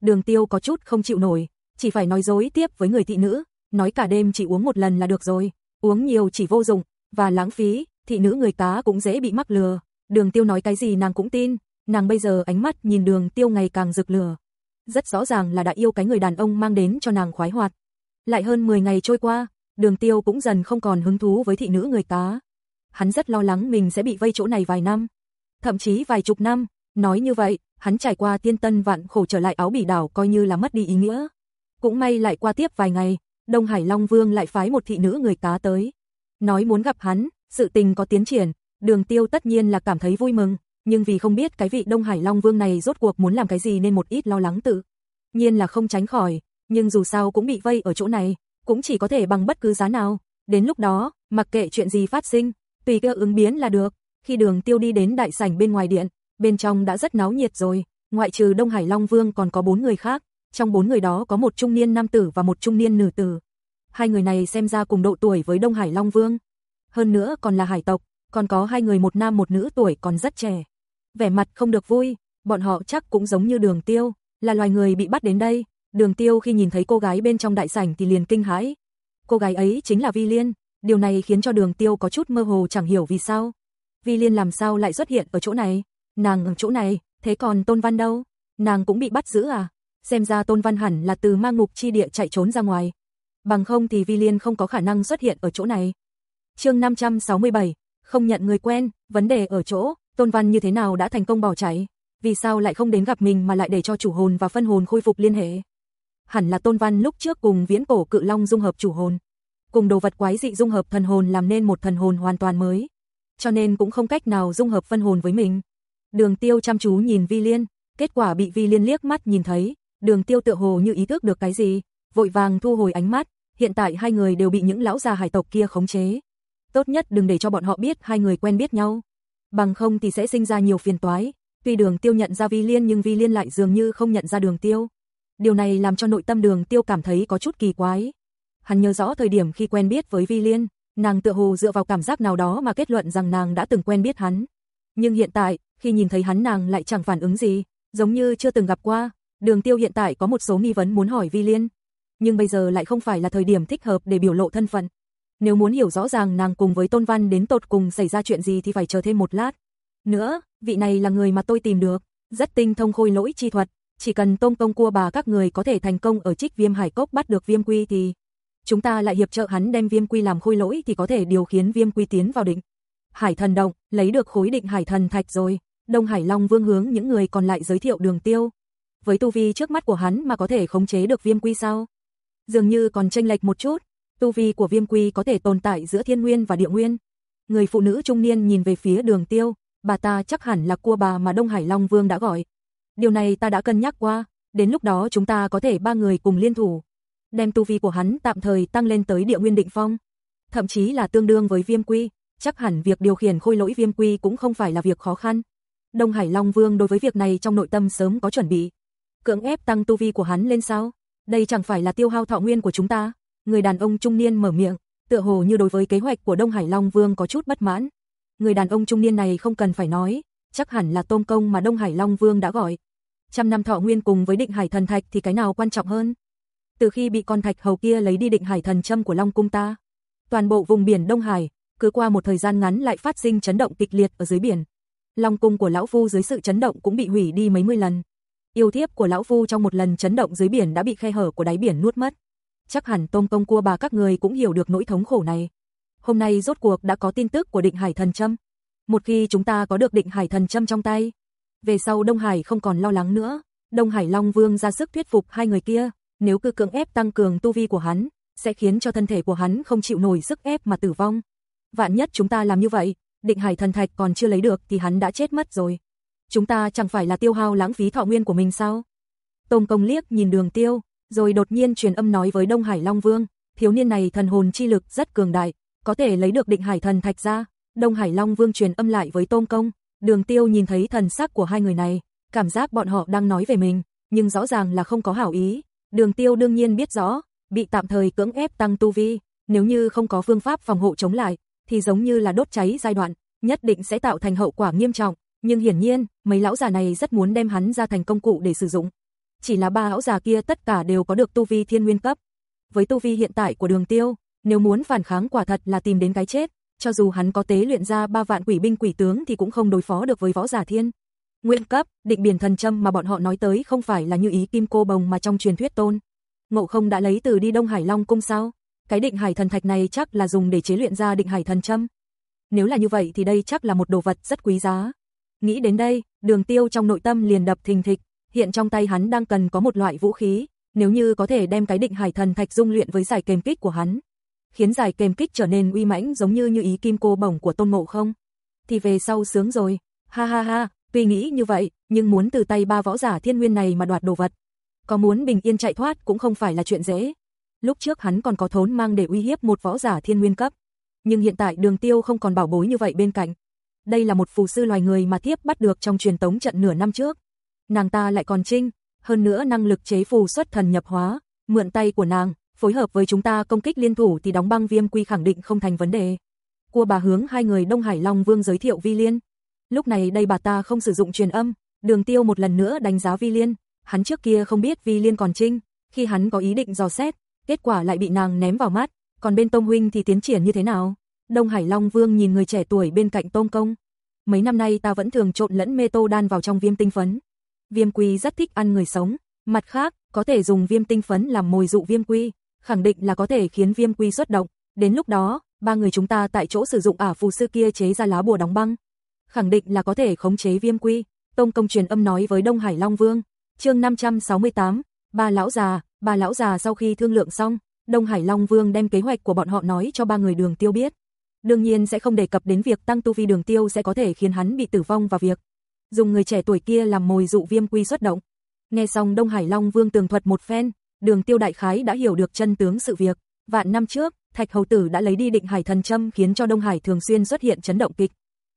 Speaker 1: Đường tiêu có chút không chịu nổi, chỉ phải nói dối tiếp với người thị nữ, nói cả đêm chỉ uống một lần là được rồi, uống nhiều chỉ vô dụng, và lãng phí, thị nữ người cá cũng dễ bị mắc lừa. Đường tiêu nói cái gì nàng cũng tin, nàng bây giờ ánh mắt nhìn đường tiêu ngày càng rực lửa. Rất rõ ràng là đã yêu cái người đàn ông mang đến cho nàng khoái hoạt. Lại hơn 10 ngày trôi qua, đường tiêu cũng dần không còn hứng thú với thị nữ người cá. Hắn rất lo lắng mình sẽ bị vây chỗ này vài năm, thậm chí vài chục năm. Nói như vậy, hắn trải qua tiên tân vạn khổ trở lại áo bỉ đảo coi như là mất đi ý nghĩa. Cũng may lại qua tiếp vài ngày, Đông Hải Long Vương lại phái một thị nữ người cá tới. Nói muốn gặp hắn, sự tình có tiến triển, đường tiêu tất nhiên là cảm thấy vui mừng, nhưng vì không biết cái vị Đông Hải Long Vương này rốt cuộc muốn làm cái gì nên một ít lo lắng tự. Nhiên là không tránh khỏi, nhưng dù sao cũng bị vây ở chỗ này, cũng chỉ có thể bằng bất cứ giá nào. Đến lúc đó, mặc kệ chuyện gì phát sinh, tùy cơ ứng biến là được. Khi đường tiêu đi đến đại sảnh bên ngoài điện, bên trong đã rất náo nhiệt rồi, ngoại trừ Đông Hải Long Vương còn có bốn người khác, trong bốn người đó có một trung niên nam tử và một trung niên nữ tử. Hai người này xem ra cùng độ tuổi với Đông Hải Long Vương. Hơn nữa còn là hải tộc, còn có hai người một nam một nữ tuổi còn rất trẻ. Vẻ mặt không được vui, bọn họ chắc cũng giống như đường tiêu, là loài người bị bắt đến đây. Đường tiêu khi nhìn thấy cô gái bên trong đại sảnh thì liền kinh hãi. Cô gái ấy chính là Vi Liên, điều này khiến cho đường tiêu có chút mơ hồ chẳng hiểu vì sao. Vi Liên làm sao lại xuất hiện ở chỗ này? Nàng ở chỗ này, thế còn Tôn Văn đâu? Nàng cũng bị bắt giữ à? Xem ra Tôn Văn hẳn là từ ma ngục chi địa chạy trốn ra ngoài. Bằng không thì Vi Liên không có khả năng xuất hiện ở chỗ này. chương 567, không nhận người quen, vấn đề ở chỗ, Tôn Văn như thế nào đã thành công bỏ chạy. vì sao lại không đến gặp mình mà lại để cho chủ hồn và phân hồn khôi phục liên hệ? Hẳn là Tôn Văn lúc trước cùng viễn cổ cự long dung hợp chủ hồn, cùng đồ vật quái dị dung hợp thần hồn làm nên một thần hồn hoàn toàn mới, cho nên cũng không cách nào dung hợp phân hồn với mình. Đường Tiêu chăm chú nhìn Vi Liên, kết quả bị Vi Liên liếc mắt nhìn thấy, Đường Tiêu tựa hồ như ý thức được cái gì, vội vàng thu hồi ánh mắt, hiện tại hai người đều bị những lão già hải tộc kia khống chế. Tốt nhất đừng để cho bọn họ biết hai người quen biết nhau, bằng không thì sẽ sinh ra nhiều phiền toái. Tuy Đường Tiêu nhận ra Vi Liên nhưng Vi Liên lại dường như không nhận ra Đường Tiêu. Điều này làm cho nội tâm Đường Tiêu cảm thấy có chút kỳ quái. Hắn nhớ rõ thời điểm khi quen biết với Vi Liên, nàng tựa hồ dựa vào cảm giác nào đó mà kết luận rằng nàng đã từng quen biết hắn. Nhưng hiện tại, khi nhìn thấy hắn nàng lại chẳng phản ứng gì, giống như chưa từng gặp qua. Đường Tiêu hiện tại có một số nghi vấn muốn hỏi Vi Liên, nhưng bây giờ lại không phải là thời điểm thích hợp để biểu lộ thân phận. Nếu muốn hiểu rõ ràng nàng cùng với Tôn Văn đến tột cùng xảy ra chuyện gì thì phải chờ thêm một lát. Nữa, vị này là người mà tôi tìm được, rất tinh thông khôi lỗi chi thuật, chỉ cần tôm công cua bà các người có thể thành công ở trích viêm hải cốc bắt được viêm quy thì chúng ta lại hiệp trợ hắn đem viêm quy làm khôi lỗi thì có thể điều khiến viêm quy tiến vào định. Hải thần động, lấy được khối định hải thần thạch rồi, Đông Hải Long Vương hướng những người còn lại giới thiệu đường tiêu. Với tu vi trước mắt của hắn mà có thể khống chế được viêm quy sao? Dường như còn tranh lệch một chút, tu vi của viêm quy có thể tồn tại giữa thiên nguyên và địa nguyên. Người phụ nữ trung niên nhìn về phía đường tiêu, bà ta chắc hẳn là cua bà mà Đông Hải Long Vương đã gọi. Điều này ta đã cân nhắc qua, đến lúc đó chúng ta có thể ba người cùng liên thủ. Đem tu vi của hắn tạm thời tăng lên tới địa nguyên định phong. Thậm chí là tương đương với viêm quy, chắc hẳn việc điều khiển khôi lỗi viêm quy cũng không phải là việc khó khăn. Đông Hải Long Vương đối với việc này trong nội tâm sớm có chuẩn bị. Cưỡng ép tăng tu vi của hắn lên sao? Đây chẳng phải là tiêu hao thọ nguyên của chúng ta. Người đàn ông trung niên mở miệng, tựa hồ như đối với kế hoạch của Đông Hải Long Vương có chút bất mãn. Người đàn ông trung niên này không cần phải nói, chắc hẳn là tôm công mà Đông Hải Long Vương đã gọi. Trăm năm thọ nguyên cùng với định hải thần thạch thì cái nào quan trọng hơn? Từ khi bị con thạch hầu kia lấy đi định hải thần châm của Long cung ta, toàn bộ vùng biển Đông Hải, cứ qua một thời gian ngắn lại phát sinh chấn động kịch liệt ở dưới biển. Long cung của lão phu dưới sự chấn động cũng bị hủy đi mấy mươi lần. Yêu thiếp của lão phu trong một lần chấn động dưới biển đã bị khe hở của đáy biển nuốt mất. Chắc hẳn tôm công cua bà các người cũng hiểu được nỗi thống khổ này. Hôm nay rốt cuộc đã có tin tức của định hải thần châm. Một khi chúng ta có được định hải thần châm trong tay, về sau Đông Hải không còn lo lắng nữa. Đông Hải Long Vương ra sức thuyết phục hai người kia, nếu cứ cưỡng ép tăng cường tu vi của hắn, sẽ khiến cho thân thể của hắn không chịu nổi sức ép mà tử vong. Vạn nhất chúng ta làm như vậy, định hải thần thạch còn chưa lấy được thì hắn đã chết mất rồi. Chúng ta chẳng phải là tiêu hao lãng phí thọ nguyên của mình sao? Tông công liếc nhìn đường tiêu, rồi đột nhiên truyền âm nói với Đông Hải Long Vương, thiếu niên này thần hồn chi lực rất cường đại, có thể lấy được định hải thần thạch ra. Đông Hải Long Vương truyền âm lại với Tôn Công, đường tiêu nhìn thấy thần sắc của hai người này, cảm giác bọn họ đang nói về mình, nhưng rõ ràng là không có hảo ý. Đường tiêu đương nhiên biết rõ, bị tạm thời cưỡng ép tăng tu vi, nếu như không có phương pháp phòng hộ chống lại, thì giống như là đốt cháy giai đoạn, nhất định sẽ tạo thành hậu quả nghiêm trọng, nhưng hiển nhiên, mấy lão già này rất muốn đem hắn ra thành công cụ để sử dụng. Chỉ là ba lão già kia tất cả đều có được tu vi thiên nguyên cấp. Với tu vi hiện tại của Đường Tiêu, nếu muốn phản kháng quả thật là tìm đến cái chết, cho dù hắn có tế luyện ra ba vạn quỷ binh quỷ tướng thì cũng không đối phó được với võ giả thiên. Nguyên cấp, định biển thần châm mà bọn họ nói tới không phải là như ý kim cô bồng mà trong truyền thuyết tôn. Ngộ không đã lấy từ đi Đông Hải Long cung sao? Cái định hải thần thạch này chắc là dùng để chế luyện ra định hải thần châm. Nếu là như vậy thì đây chắc là một đồ vật rất quý giá. Nghĩ đến đây, đường tiêu trong nội tâm liền đập thình thịch, hiện trong tay hắn đang cần có một loại vũ khí, nếu như có thể đem cái định hải thần thạch dung luyện với giải kềm kích của hắn, khiến giải kềm kích trở nên uy mãnh giống như như ý kim cô bổng của tôn ngộ không, thì về sau sướng rồi, ha ha ha, tuy nghĩ như vậy, nhưng muốn từ tay ba võ giả thiên nguyên này mà đoạt đồ vật, có muốn bình yên chạy thoát cũng không phải là chuyện dễ. Lúc trước hắn còn có thốn mang để uy hiếp một võ giả thiên nguyên cấp, nhưng hiện tại đường tiêu không còn bảo bối như vậy bên cạnh. Đây là một phù sư loài người mà thiếp bắt được trong truyền tống trận nửa năm trước. Nàng ta lại còn trinh, hơn nữa năng lực chế phù xuất thần nhập hóa, mượn tay của nàng, phối hợp với chúng ta công kích liên thủ thì đóng băng viêm quy khẳng định không thành vấn đề. Cua bà hướng hai người Đông Hải Long Vương giới thiệu Vi Liên. Lúc này đây bà ta không sử dụng truyền âm, đường tiêu một lần nữa đánh giá Vi Liên. Hắn trước kia không biết Vi Liên còn trinh, khi hắn có ý định dò xét, kết quả lại bị nàng ném vào mắt, còn bên Tông Huynh thì tiến triển như thế nào? Đông Hải Long Vương nhìn người trẻ tuổi bên cạnh Tông Công. Mấy năm nay ta vẫn thường trộn lẫn mê tô đan vào trong viêm tinh phấn. Viêm quy rất thích ăn người sống. Mặt khác, có thể dùng viêm tinh phấn làm mồi dụ viêm quy, khẳng định là có thể khiến viêm quy xuất động. Đến lúc đó, ba người chúng ta tại chỗ sử dụng ả phù sư kia chế ra lá bùa đóng băng. Khẳng định là có thể khống chế viêm quy. Tông công truyền âm nói với Đông Hải Long Vương. Chương 568, ba lão già, ba lão già sau khi thương lượng xong, Đông Hải Long Vương đem kế hoạch của bọn họ nói cho ba người Đường Tiêu biết. Đương nhiên sẽ không đề cập đến việc tăng tu vi Đường Tiêu sẽ có thể khiến hắn bị tử vong và việc dùng người trẻ tuổi kia làm mồi dụ Viêm Quy xuất động. Nghe xong Đông Hải Long Vương tường thuật một phen, Đường Tiêu đại khái đã hiểu được chân tướng sự việc. Vạn năm trước, Thạch Hầu Tử đã lấy đi Định Hải Thần Châm khiến cho Đông Hải thường xuyên xuất hiện chấn động kịch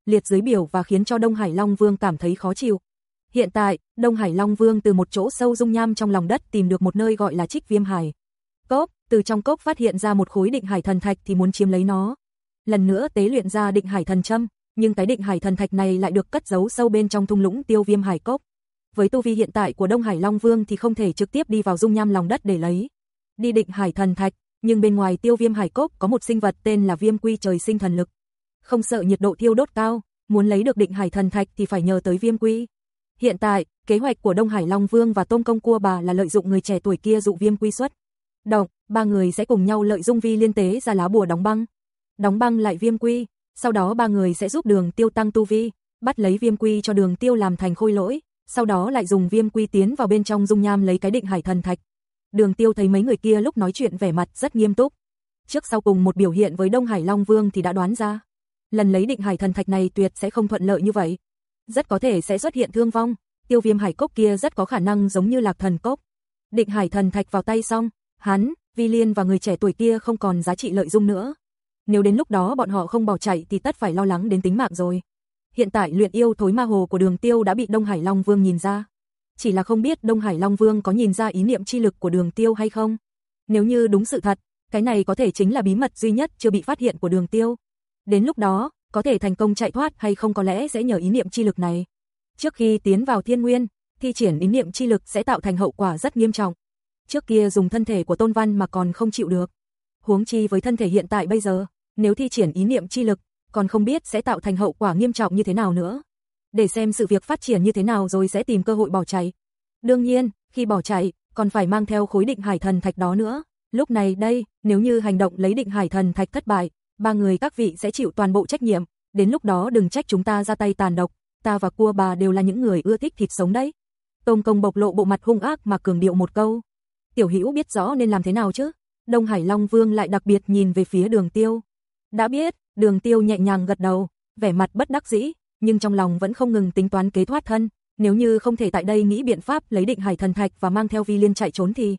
Speaker 1: liệt dưới biểu và khiến cho Đông Hải Long Vương cảm thấy khó chịu. Hiện tại, Đông Hải Long Vương từ một chỗ sâu dung nham trong lòng đất tìm được một nơi gọi là Trích Viêm Hải. Cốc, từ trong cốc phát hiện ra một khối Định Hải Thần Thạch thì muốn chiếm lấy nó. Lần nữa tế luyện ra Định Hải Thần Châm, nhưng cái Định Hải Thần Thạch này lại được cất giấu sâu bên trong thung lũng Tiêu Viêm Hải Cốc. Với tu vi hiện tại của Đông Hải Long Vương thì không thể trực tiếp đi vào dung nham lòng đất để lấy. Đi Định Hải Thần Thạch, nhưng bên ngoài Tiêu Viêm Hải Cốc có một sinh vật tên là Viêm Quy trời sinh thần lực không sợ nhiệt độ thiêu đốt cao, muốn lấy được định hải thần thạch thì phải nhờ tới viêm quy. Hiện tại, kế hoạch của Đông Hải Long Vương và Tôm Công Cua Bà là lợi dụng người trẻ tuổi kia dụ viêm quy xuất. Động, ba người sẽ cùng nhau lợi dụng vi liên tế ra lá bùa đóng băng. Đóng băng lại viêm quy, sau đó ba người sẽ giúp đường tiêu tăng tu vi, bắt lấy viêm quy cho đường tiêu làm thành khôi lỗi, sau đó lại dùng viêm quy tiến vào bên trong dung nham lấy cái định hải thần thạch. Đường tiêu thấy mấy người kia lúc nói chuyện vẻ mặt rất nghiêm túc. Trước sau cùng một biểu hiện với Đông Hải Long Vương thì đã đoán ra lần lấy định hải thần thạch này tuyệt sẽ không thuận lợi như vậy. Rất có thể sẽ xuất hiện thương vong, tiêu viêm hải cốc kia rất có khả năng giống như lạc thần cốc. Định hải thần thạch vào tay xong, hắn, vi liên và người trẻ tuổi kia không còn giá trị lợi dụng nữa. Nếu đến lúc đó bọn họ không bỏ chạy thì tất phải lo lắng đến tính mạng rồi. Hiện tại luyện yêu thối ma hồ của đường tiêu đã bị Đông Hải Long Vương nhìn ra. Chỉ là không biết Đông Hải Long Vương có nhìn ra ý niệm chi lực của đường tiêu hay không. Nếu như đúng sự thật, cái này có thể chính là bí mật duy nhất chưa bị phát hiện của đường tiêu. Đến lúc đó, có thể thành công chạy thoát hay không có lẽ sẽ nhờ ý niệm chi lực này. Trước khi tiến vào thiên nguyên, thi triển ý niệm chi lực sẽ tạo thành hậu quả rất nghiêm trọng. Trước kia dùng thân thể của Tôn Văn mà còn không chịu được. Huống chi với thân thể hiện tại bây giờ, nếu thi triển ý niệm chi lực, còn không biết sẽ tạo thành hậu quả nghiêm trọng như thế nào nữa. Để xem sự việc phát triển như thế nào rồi sẽ tìm cơ hội bỏ chạy. Đương nhiên, khi bỏ chạy, còn phải mang theo khối định hải thần thạch đó nữa. Lúc này đây, nếu như hành động lấy định hải thần thạch thất bại, ba người các vị sẽ chịu toàn bộ trách nhiệm, đến lúc đó đừng trách chúng ta ra tay tàn độc, ta và cua bà đều là những người ưa thích thịt sống đấy. Tông công bộc lộ bộ mặt hung ác mà cường điệu một câu. Tiểu Hữu biết rõ nên làm thế nào chứ? Đông Hải Long Vương lại đặc biệt nhìn về phía Đường Tiêu. Đã biết, Đường Tiêu nhẹ nhàng gật đầu, vẻ mặt bất đắc dĩ, nhưng trong lòng vẫn không ngừng tính toán kế thoát thân, nếu như không thể tại đây nghĩ biện pháp lấy Định Hải thần thạch và mang theo Vi Liên chạy trốn thì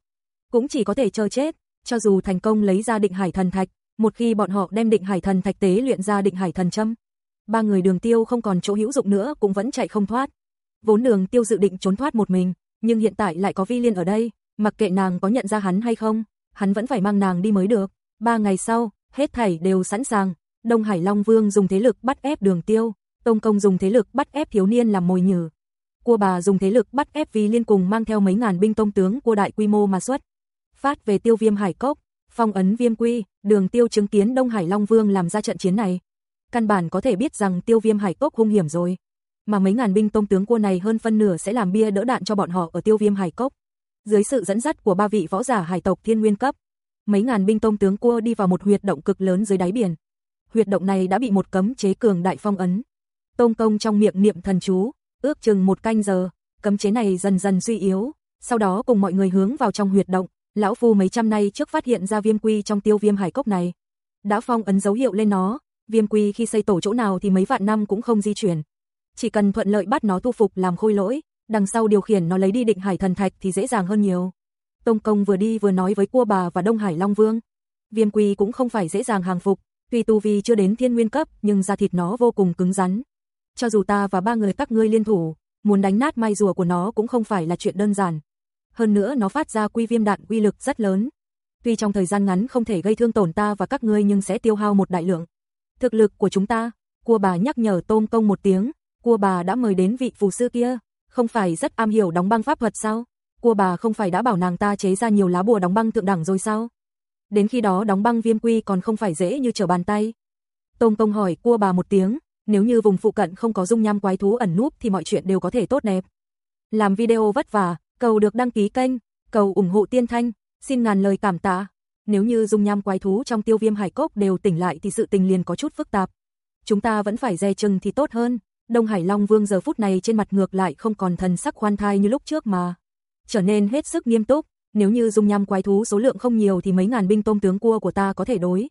Speaker 1: cũng chỉ có thể chờ chết, cho dù thành công lấy ra Định Hải thần thạch, một khi bọn họ đem định hải thần thạch tế luyện ra định hải thần châm, ba người đường tiêu không còn chỗ hữu dụng nữa cũng vẫn chạy không thoát. Vốn đường tiêu dự định trốn thoát một mình, nhưng hiện tại lại có vi liên ở đây, mặc kệ nàng có nhận ra hắn hay không, hắn vẫn phải mang nàng đi mới được. Ba ngày sau, hết thảy đều sẵn sàng, Đông Hải Long Vương dùng thế lực bắt ép đường tiêu, Tông Công dùng thế lực bắt ép thiếu niên làm mồi nhử. Cua bà dùng thế lực bắt ép vi liên cùng mang theo mấy ngàn binh tông tướng của đại quy mô mà xuất. Phát về tiêu viêm hải cốc, phong ấn viêm quy, đường tiêu chứng kiến Đông Hải Long Vương làm ra trận chiến này. Căn bản có thể biết rằng tiêu viêm hải cốc hung hiểm rồi. Mà mấy ngàn binh tông tướng cua này hơn phân nửa sẽ làm bia đỡ đạn cho bọn họ ở tiêu viêm hải cốc. Dưới sự dẫn dắt của ba vị võ giả hải tộc thiên nguyên cấp, mấy ngàn binh tông tướng cua đi vào một huyệt động cực lớn dưới đáy biển. Huyệt động này đã bị một cấm chế cường đại phong ấn. Tông công trong miệng niệm thần chú, ước chừng một canh giờ, cấm chế này dần dần suy yếu, sau đó cùng mọi người hướng vào trong huyệt động, lão phu mấy trăm nay trước phát hiện ra viêm quy trong tiêu viêm hải cốc này. Đã phong ấn dấu hiệu lên nó, viêm quy khi xây tổ chỗ nào thì mấy vạn năm cũng không di chuyển. Chỉ cần thuận lợi bắt nó tu phục làm khôi lỗi, đằng sau điều khiển nó lấy đi định hải thần thạch thì dễ dàng hơn nhiều. Tông công vừa đi vừa nói với cua bà và Đông Hải Long Vương. Viêm quy cũng không phải dễ dàng hàng phục, tuy tu vi chưa đến thiên nguyên cấp nhưng da thịt nó vô cùng cứng rắn. Cho dù ta và ba người các ngươi liên thủ, muốn đánh nát mai rùa của nó cũng không phải là chuyện đơn giản hơn nữa nó phát ra quy viêm đạn uy lực rất lớn. Tuy trong thời gian ngắn không thể gây thương tổn ta và các ngươi nhưng sẽ tiêu hao một đại lượng. Thực lực của chúng ta, cua bà nhắc nhở tôm công một tiếng, cua bà đã mời đến vị phù sư kia, không phải rất am hiểu đóng băng pháp thuật sao? Cua bà không phải đã bảo nàng ta chế ra nhiều lá bùa đóng băng thượng đẳng rồi sao? Đến khi đó đóng băng viêm quy còn không phải dễ như trở bàn tay. Tôm công hỏi cua bà một tiếng, nếu như vùng phụ cận không có dung nham quái thú ẩn núp thì mọi chuyện đều có thể tốt đẹp. Làm video vất vả, cầu được đăng ký kênh, cầu ủng hộ tiên thanh, xin ngàn lời cảm tạ. Nếu như dung nham quái thú trong tiêu viêm hải cốc đều tỉnh lại thì sự tình liền có chút phức tạp. Chúng ta vẫn phải dè chừng thì tốt hơn, Đông Hải Long Vương giờ phút này trên mặt ngược lại không còn thần sắc khoan thai như lúc trước mà trở nên hết sức nghiêm túc, nếu như dung nham quái thú số lượng không nhiều thì mấy ngàn binh tôm tướng cua của ta có thể đối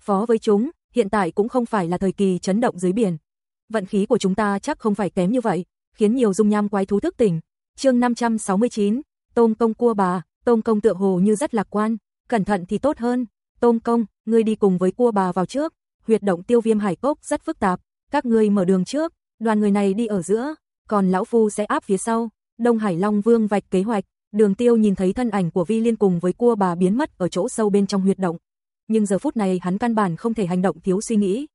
Speaker 1: phó với chúng, hiện tại cũng không phải là thời kỳ chấn động dưới biển. Vận khí của chúng ta chắc không phải kém như vậy, khiến nhiều dung nham quái thú thức tỉnh. Chương 569, Tôm công cua bà, Tôm công tựa hồ như rất lạc quan, cẩn thận thì tốt hơn. Tôm công, ngươi đi cùng với cua bà vào trước, huyệt động tiêu viêm hải cốc rất phức tạp, các ngươi mở đường trước, đoàn người này đi ở giữa, còn lão phu sẽ áp phía sau. Đông Hải Long Vương vạch kế hoạch, Đường Tiêu nhìn thấy thân ảnh của Vi Liên cùng với cua bà biến mất ở chỗ sâu bên trong huyệt động. Nhưng giờ phút này hắn căn bản không thể hành động thiếu suy nghĩ.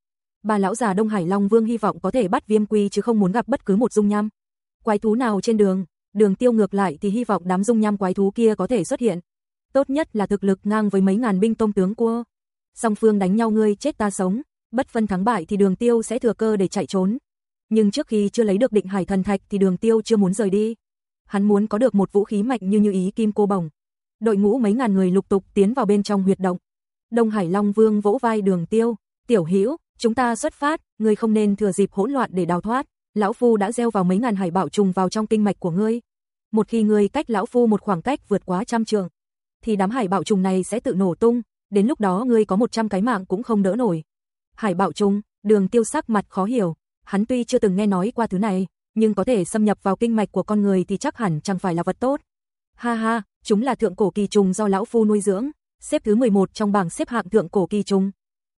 Speaker 1: Bà lão già Đông Hải Long Vương hy vọng có thể bắt Viêm Quy chứ không muốn gặp bất cứ một dung nham quái thú nào trên đường. Đường Tiêu ngược lại thì hy vọng đám dung nham quái thú kia có thể xuất hiện. Tốt nhất là thực lực ngang với mấy ngàn binh tông tướng cua. Song phương đánh nhau ngươi chết ta sống, bất phân thắng bại thì Đường Tiêu sẽ thừa cơ để chạy trốn. Nhưng trước khi chưa lấy được Định Hải thần thạch thì Đường Tiêu chưa muốn rời đi hắn muốn có được một vũ khí mạnh như như ý kim cô bồng. Đội ngũ mấy ngàn người lục tục tiến vào bên trong huyệt động. Đông Hải Long Vương vỗ vai Đường Tiêu, "Tiểu Hữu, chúng ta xuất phát, ngươi không nên thừa dịp hỗn loạn để đào thoát, lão phu đã gieo vào mấy ngàn hải bảo trùng vào trong kinh mạch của ngươi. Một khi ngươi cách lão phu một khoảng cách vượt quá trăm trường, thì đám hải bảo trùng này sẽ tự nổ tung, đến lúc đó ngươi có 100 cái mạng cũng không đỡ nổi." Hải bảo trùng, Đường Tiêu sắc mặt khó hiểu, hắn tuy chưa từng nghe nói qua thứ này, nhưng có thể xâm nhập vào kinh mạch của con người thì chắc hẳn chẳng phải là vật tốt. Ha ha, chúng là thượng cổ kỳ trùng do lão phu nuôi dưỡng, xếp thứ 11 trong bảng xếp hạng thượng cổ kỳ trùng.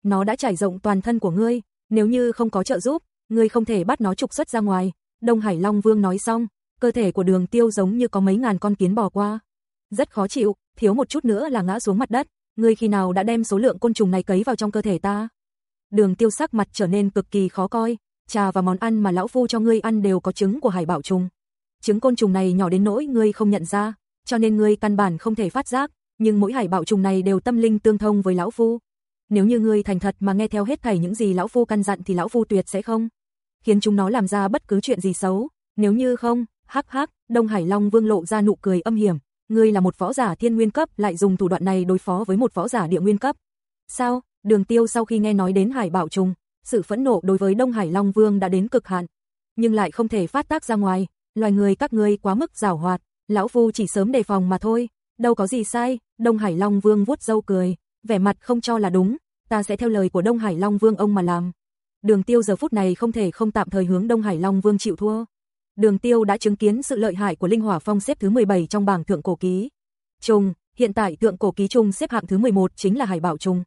Speaker 1: Nó đã trải rộng toàn thân của ngươi, nếu như không có trợ giúp, ngươi không thể bắt nó trục xuất ra ngoài. Đông Hải Long Vương nói xong, cơ thể của đường tiêu giống như có mấy ngàn con kiến bò qua. Rất khó chịu, thiếu một chút nữa là ngã xuống mặt đất, ngươi khi nào đã đem số lượng côn trùng này cấy vào trong cơ thể ta? Đường tiêu sắc mặt trở nên cực kỳ khó coi, trà và món ăn mà lão phu cho ngươi ăn đều có trứng của hải bảo trùng. Trứng côn trùng này nhỏ đến nỗi ngươi không nhận ra, cho nên ngươi căn bản không thể phát giác, nhưng mỗi hải bảo trùng này đều tâm linh tương thông với lão phu. Nếu như ngươi thành thật mà nghe theo hết thảy những gì lão phu căn dặn thì lão phu tuyệt sẽ không khiến chúng nó làm ra bất cứ chuyện gì xấu, nếu như không, hắc hắc, Đông Hải Long Vương lộ ra nụ cười âm hiểm, ngươi là một võ giả thiên nguyên cấp lại dùng thủ đoạn này đối phó với một võ giả địa nguyên cấp. Sao? Đường Tiêu sau khi nghe nói đến Hải Bảo Trùng, sự phẫn nộ đối với Đông Hải Long Vương đã đến cực hạn, nhưng lại không thể phát tác ra ngoài, loài người các ngươi quá mức giảo hoạt, lão phu chỉ sớm đề phòng mà thôi, đâu có gì sai, Đông Hải Long Vương vuốt râu cười, vẻ mặt không cho là đúng, ta sẽ theo lời của Đông Hải Long Vương ông mà làm. Đường Tiêu giờ phút này không thể không tạm thời hướng Đông Hải Long Vương chịu thua. Đường Tiêu đã chứng kiến sự lợi hại của Linh Hỏa Phong xếp thứ 17 trong bảng thượng cổ ký. Trùng, hiện tại thượng cổ ký trùng xếp hạng thứ 11 chính là Hải Bảo trùng.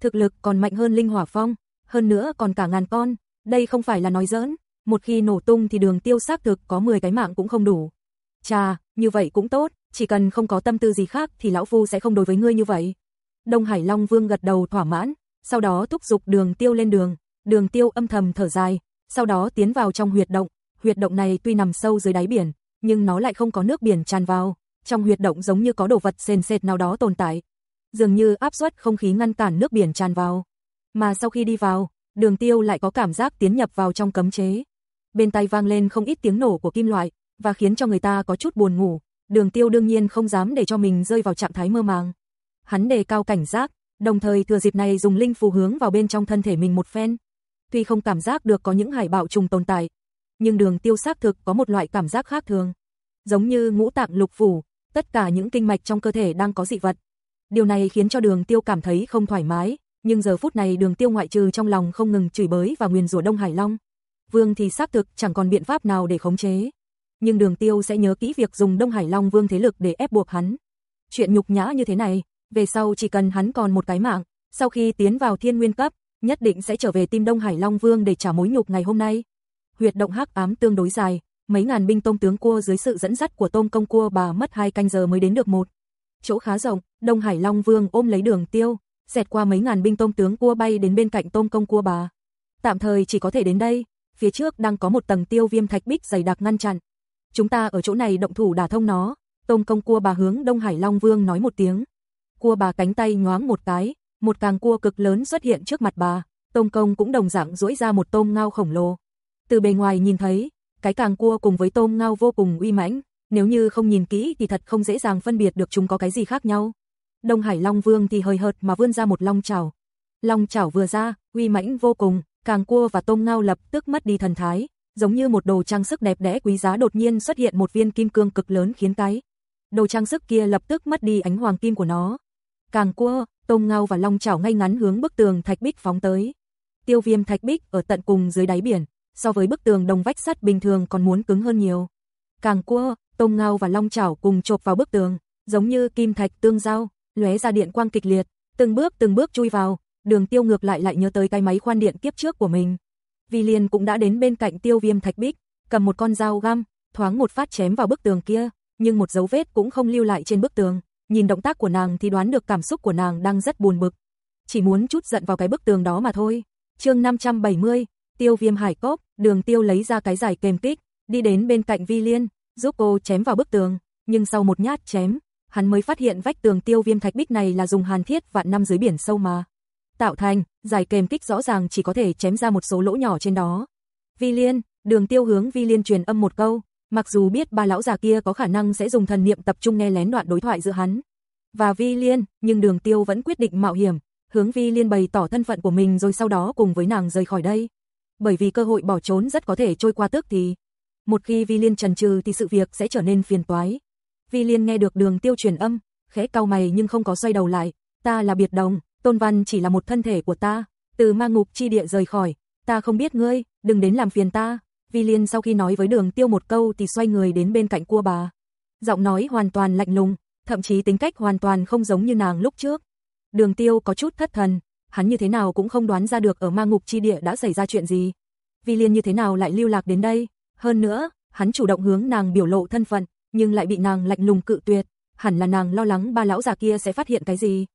Speaker 1: Thực lực còn mạnh hơn Linh Hỏa Phong, hơn nữa còn cả ngàn con, đây không phải là nói giỡn, một khi nổ tung thì đường tiêu xác thực có 10 cái mạng cũng không đủ. Chà, như vậy cũng tốt, chỉ cần không có tâm tư gì khác thì lão phu sẽ không đối với ngươi như vậy. Đông Hải Long Vương gật đầu thỏa mãn, sau đó thúc giục đường tiêu lên đường, đường tiêu âm thầm thở dài, sau đó tiến vào trong huyệt động, huyệt động này tuy nằm sâu dưới đáy biển, nhưng nó lại không có nước biển tràn vào, trong huyệt động giống như có đồ vật sền sệt nào đó tồn tại. Dường như áp suất không khí ngăn cản nước biển tràn vào mà sau khi đi vào, đường tiêu lại có cảm giác tiến nhập vào trong cấm chế. Bên tay vang lên không ít tiếng nổ của kim loại, và khiến cho người ta có chút buồn ngủ, đường tiêu đương nhiên không dám để cho mình rơi vào trạng thái mơ màng. Hắn đề cao cảnh giác, đồng thời thừa dịp này dùng linh phù hướng vào bên trong thân thể mình một phen. Tuy không cảm giác được có những hải bạo trùng tồn tại, nhưng đường tiêu xác thực có một loại cảm giác khác thường. Giống như ngũ tạng lục phủ, tất cả những kinh mạch trong cơ thể đang có dị vật. Điều này khiến cho đường tiêu cảm thấy không thoải mái, nhưng giờ phút này đường tiêu ngoại trừ trong lòng không ngừng chửi bới và nguyền rủa Đông Hải Long. Vương thì xác thực chẳng còn biện pháp nào để khống chế. Nhưng đường tiêu sẽ nhớ kỹ việc dùng Đông Hải Long Vương thế lực để ép buộc hắn. Chuyện nhục nhã như thế này, về sau chỉ cần hắn còn một cái mạng, sau khi tiến vào thiên nguyên cấp, nhất định sẽ trở về tim Đông Hải Long Vương để trả mối nhục ngày hôm nay. Huyệt động hắc ám tương đối dài, mấy ngàn binh tông tướng cua dưới sự dẫn dắt của tông công cua bà mất hai canh giờ mới đến được một. Chỗ khá rộng, Đông Hải Long Vương ôm lấy đường tiêu, xẹt qua mấy ngàn binh tông tướng cua bay đến bên cạnh tông công cua bà. Tạm thời chỉ có thể đến đây, phía trước đang có một tầng tiêu viêm thạch bích dày đặc ngăn chặn. Chúng ta ở chỗ này động thủ đả thông nó, tông công cua bà hướng Đông Hải Long Vương nói một tiếng. Cua bà cánh tay nhoáng một cái, một càng cua cực lớn xuất hiện trước mặt bà, Tông công cũng đồng dạng duỗi ra một tôm ngao khổng lồ. Từ bề ngoài nhìn thấy, cái càng cua cùng với tôm ngao vô cùng uy mãnh, nếu như không nhìn kỹ thì thật không dễ dàng phân biệt được chúng có cái gì khác nhau. Đông Hải Long Vương thì hơi hợt mà vươn ra một long chảo. Long chảo vừa ra, uy mãnh vô cùng, càng cua và tôm ngao lập tức mất đi thần thái, giống như một đồ trang sức đẹp đẽ quý giá đột nhiên xuất hiện một viên kim cương cực lớn khiến cái đồ trang sức kia lập tức mất đi ánh hoàng kim của nó. Càng cua, tôm ngao và long chảo ngay ngắn hướng bức tường thạch bích phóng tới. Tiêu viêm thạch bích ở tận cùng dưới đáy biển, so với bức tường đồng vách sắt bình thường còn muốn cứng hơn nhiều. Càng cua, tôm ngao và long chảo cùng chộp vào bức tường, giống như kim thạch tương giao, lóe ra điện quang kịch liệt, từng bước từng bước chui vào, đường tiêu ngược lại lại nhớ tới cái máy khoan điện kiếp trước của mình. Vi Liên cũng đã đến bên cạnh tiêu viêm thạch bích, cầm một con dao găm, thoáng một phát chém vào bức tường kia, nhưng một dấu vết cũng không lưu lại trên bức tường. Nhìn động tác của nàng thì đoán được cảm xúc của nàng đang rất buồn bực. Chỉ muốn chút giận vào cái bức tường đó mà thôi. chương 570, tiêu viêm hải cốp, đường tiêu lấy ra cái giải kềm kích, đi đến bên cạnh Vi Liên, giúp cô chém vào bức tường, nhưng sau một nhát chém, hắn mới phát hiện vách tường tiêu viêm thạch bích này là dùng hàn thiết vạn năm dưới biển sâu mà. Tạo thành, giải kềm kích rõ ràng chỉ có thể chém ra một số lỗ nhỏ trên đó. Vi Liên, đường tiêu hướng Vi Liên truyền âm một câu, mặc dù biết ba lão già kia có khả năng sẽ dùng thần niệm tập trung nghe lén đoạn đối thoại giữa hắn và Vi Liên, nhưng đường tiêu vẫn quyết định mạo hiểm, hướng Vi Liên bày tỏ thân phận của mình rồi sau đó cùng với nàng rời khỏi đây. Bởi vì cơ hội bỏ trốn rất có thể trôi qua tức thì. Một khi Vi Liên trần trừ thì sự việc sẽ trở nên phiền toái. Vi Liên nghe được đường tiêu truyền âm, khẽ cau mày nhưng không có xoay đầu lại. Ta là biệt đồng, Tôn Văn chỉ là một thân thể của ta, từ ma ngục chi địa rời khỏi, ta không biết ngươi, đừng đến làm phiền ta. Vi Liên sau khi nói với đường tiêu một câu thì xoay người đến bên cạnh cua bà. Giọng nói hoàn toàn lạnh lùng, thậm chí tính cách hoàn toàn không giống như nàng lúc trước. Đường tiêu có chút thất thần, hắn như thế nào cũng không đoán ra được ở ma ngục chi địa đã xảy ra chuyện gì. Vi Liên như thế nào lại lưu lạc đến đây, hơn nữa, hắn chủ động hướng nàng biểu lộ thân phận, nhưng lại bị nàng lạnh lùng cự tuyệt, hẳn là nàng lo lắng ba lão già kia sẽ phát hiện cái gì.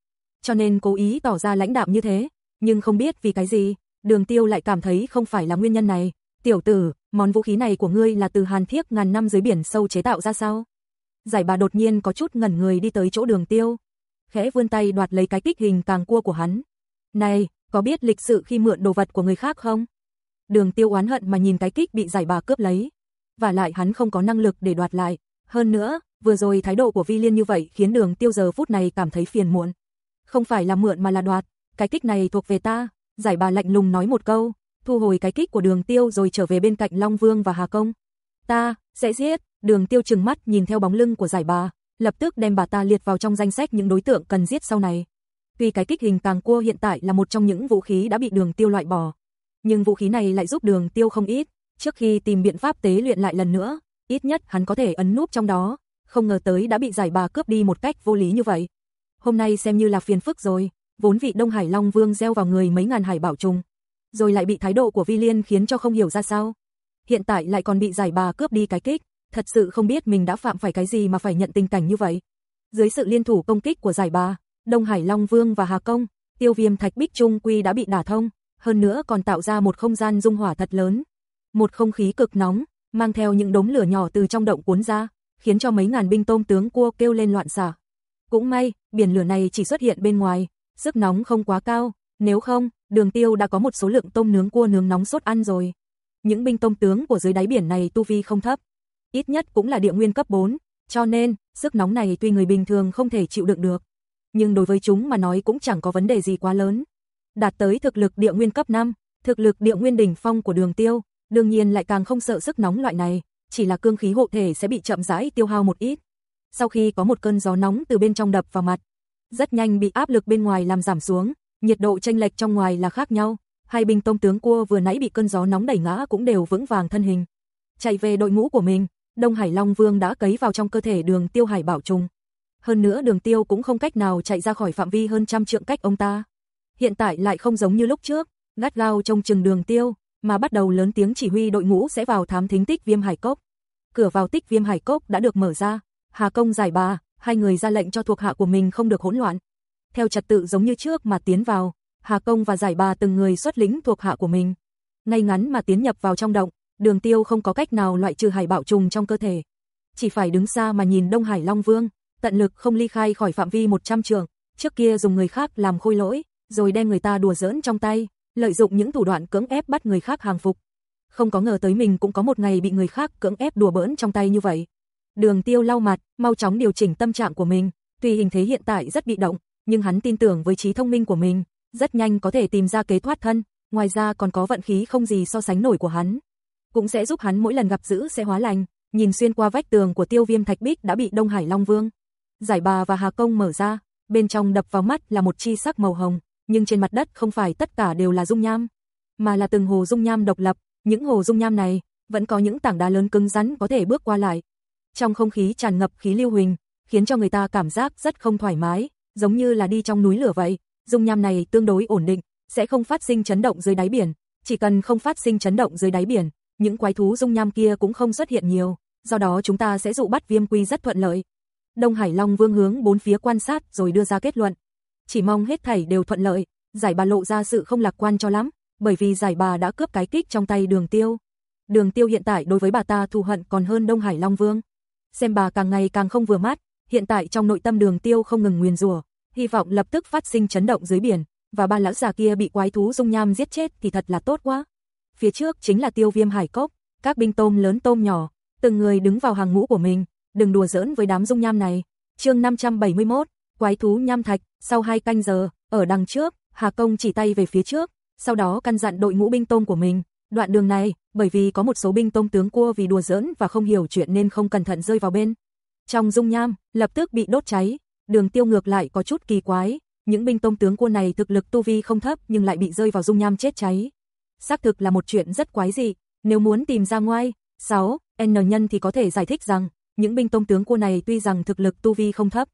Speaker 1: Cho nên cố ý tỏ ra lãnh đạm như thế, nhưng không biết vì cái gì, đường tiêu lại cảm thấy không phải là nguyên nhân này. Tiểu tử, món vũ khí này của ngươi là từ hàn thiếc ngàn năm dưới biển sâu chế tạo ra sao? Giải bà đột nhiên có chút ngẩn người đi tới chỗ đường tiêu. Khẽ vươn tay đoạt lấy cái kích hình càng cua của hắn. Này, có biết lịch sự khi mượn đồ vật của người khác không? Đường tiêu oán hận mà nhìn cái kích bị giải bà cướp lấy. Và lại hắn không có năng lực để đoạt lại. Hơn nữa, vừa rồi thái độ của Vi Liên như vậy khiến đường tiêu giờ phút này cảm thấy phiền muộn. Không phải là mượn mà là đoạt, cái kích này thuộc về ta. Giải bà lạnh lùng nói một câu, thu hồi cái kích của đường tiêu rồi trở về bên cạnh Long Vương và Hà Công. Ta, sẽ giết, Đường tiêu trừng mắt nhìn theo bóng lưng của giải bà, lập tức đem bà ta liệt vào trong danh sách những đối tượng cần giết sau này. Tuy cái kích hình càng cua hiện tại là một trong những vũ khí đã bị đường tiêu loại bỏ, nhưng vũ khí này lại giúp đường tiêu không ít, trước khi tìm biện pháp tế luyện lại lần nữa, ít nhất hắn có thể ấn núp trong đó, không ngờ tới đã bị giải bà cướp đi một cách vô lý như vậy. Hôm nay xem như là phiền phức rồi, vốn vị Đông Hải Long Vương gieo vào người mấy ngàn hải bảo trùng, rồi lại bị thái độ của Vi Liên khiến cho không hiểu ra sao. Hiện tại lại còn bị giải bà cướp đi cái kích, thật sự không biết mình đã phạm phải cái gì mà phải nhận tình cảnh như vậy. Dưới sự liên thủ công kích của giải bà, Đông Hải Long Vương và Hà Công, tiêu viêm thạch bích trung quy đã bị đả thông, hơn nữa còn tạo ra một không gian dung hỏa thật lớn. Một không khí cực nóng, mang theo những đống lửa nhỏ từ trong động cuốn ra, khiến cho mấy ngàn binh tôm tướng cua kêu lên loạn xả. Cũng may, biển lửa này chỉ xuất hiện bên ngoài, sức nóng không quá cao, nếu không, đường tiêu đã có một số lượng tôm nướng cua nướng nóng sốt ăn rồi. Những binh tôm tướng của dưới đáy biển này tu vi không thấp, ít nhất cũng là địa nguyên cấp 4, cho nên, sức nóng này tuy người bình thường không thể chịu đựng được, nhưng đối với chúng mà nói cũng chẳng có vấn đề gì quá lớn. Đạt tới thực lực địa nguyên cấp 5, thực lực địa nguyên đỉnh phong của đường tiêu, đương nhiên lại càng không sợ sức nóng loại này, chỉ là cương khí hộ thể sẽ bị chậm rãi tiêu hao một ít. Sau khi có một cơn gió nóng từ bên trong đập vào mặt, rất nhanh bị áp lực bên ngoài làm giảm xuống, nhiệt độ chênh lệch trong ngoài là khác nhau. Hai binh tông tướng cua vừa nãy bị cơn gió nóng đẩy ngã cũng đều vững vàng thân hình. Chạy về đội ngũ của mình, Đông Hải Long Vương đã cấy vào trong cơ thể đường tiêu hải bảo trùng. Hơn nữa đường tiêu cũng không cách nào chạy ra khỏi phạm vi hơn trăm trượng cách ông ta. Hiện tại lại không giống như lúc trước, gắt gao trong chừng đường tiêu, mà bắt đầu lớn tiếng chỉ huy đội ngũ sẽ vào thám thính tích viêm hải cốc. Cửa vào tích viêm hải cốc đã được mở ra, Hà Công giải bà, hai người ra lệnh cho thuộc hạ của mình không được hỗn loạn. Theo trật tự giống như trước mà tiến vào, Hà Công và giải bà từng người xuất lính thuộc hạ của mình. Ngay ngắn mà tiến nhập vào trong động, Đường Tiêu không có cách nào loại trừ hải bạo trùng trong cơ thể, chỉ phải đứng xa mà nhìn Đông Hải Long Vương, tận lực không ly khai khỏi phạm vi 100 trường, trước kia dùng người khác làm khôi lỗi, rồi đem người ta đùa giỡn trong tay, lợi dụng những thủ đoạn cưỡng ép bắt người khác hàng phục. Không có ngờ tới mình cũng có một ngày bị người khác cưỡng ép đùa bỡn trong tay như vậy. Đường Tiêu lau mặt, mau chóng điều chỉnh tâm trạng của mình, tuy hình thế hiện tại rất bị động, nhưng hắn tin tưởng với trí thông minh của mình, rất nhanh có thể tìm ra kế thoát thân, ngoài ra còn có vận khí không gì so sánh nổi của hắn. cũng sẽ giúp hắn mỗi lần gặp dữ sẽ hóa lành. Nhìn xuyên qua vách tường của Tiêu Viêm Thạch Bích đã bị Đông Hải Long Vương giải bà và Hà Công mở ra, bên trong đập vào mắt là một chi sắc màu hồng, nhưng trên mặt đất không phải tất cả đều là dung nham, mà là từng hồ dung nham độc lập, những hồ dung nham này vẫn có những tảng đá lớn cứng rắn có thể bước qua lại. Trong không khí tràn ngập khí lưu huỳnh, khiến cho người ta cảm giác rất không thoải mái, giống như là đi trong núi lửa vậy. Dung nham này tương đối ổn định, sẽ không phát sinh chấn động dưới đáy biển, chỉ cần không phát sinh chấn động dưới đáy biển, những quái thú dung nham kia cũng không xuất hiện nhiều, do đó chúng ta sẽ dụ bắt Viêm Quy rất thuận lợi. Đông Hải Long Vương hướng bốn phía quan sát rồi đưa ra kết luận. Chỉ mong hết thảy đều thuận lợi, giải bà lộ ra sự không lạc quan cho lắm, bởi vì giải bà đã cướp cái kích trong tay đường tiêu. Đường tiêu hiện tại đối với bà ta thù hận còn hơn Đông Hải Long Vương. Xem bà càng ngày càng không vừa mắt, hiện tại trong nội tâm đường tiêu không ngừng nguyền rủa hy vọng lập tức phát sinh chấn động dưới biển, và ba lão già kia bị quái thú dung nham giết chết thì thật là tốt quá. Phía trước chính là tiêu viêm hải cốc, các binh tôm lớn tôm nhỏ, từng người đứng vào hàng ngũ của mình, đừng đùa giỡn với đám dung nham này. chương 571, quái thú nham thạch, sau hai canh giờ, ở đằng trước, Hà Công chỉ tay về phía trước, sau đó căn dặn đội ngũ binh tôm của mình. Đoạn đường này, bởi vì có một số binh tôm tướng cua vì đùa giỡn và không hiểu chuyện nên không cẩn thận rơi vào bên. Trong dung nham, lập tức bị đốt cháy, đường tiêu ngược lại có chút kỳ quái, những binh tông tướng quân này thực lực tu vi không thấp nhưng lại bị rơi vào dung nham chết cháy. Xác thực là một chuyện rất quái dị, nếu muốn tìm ra ngoai, 6, N nhân thì có thể giải thích rằng, những binh tông tướng quân này tuy rằng thực lực tu vi không thấp,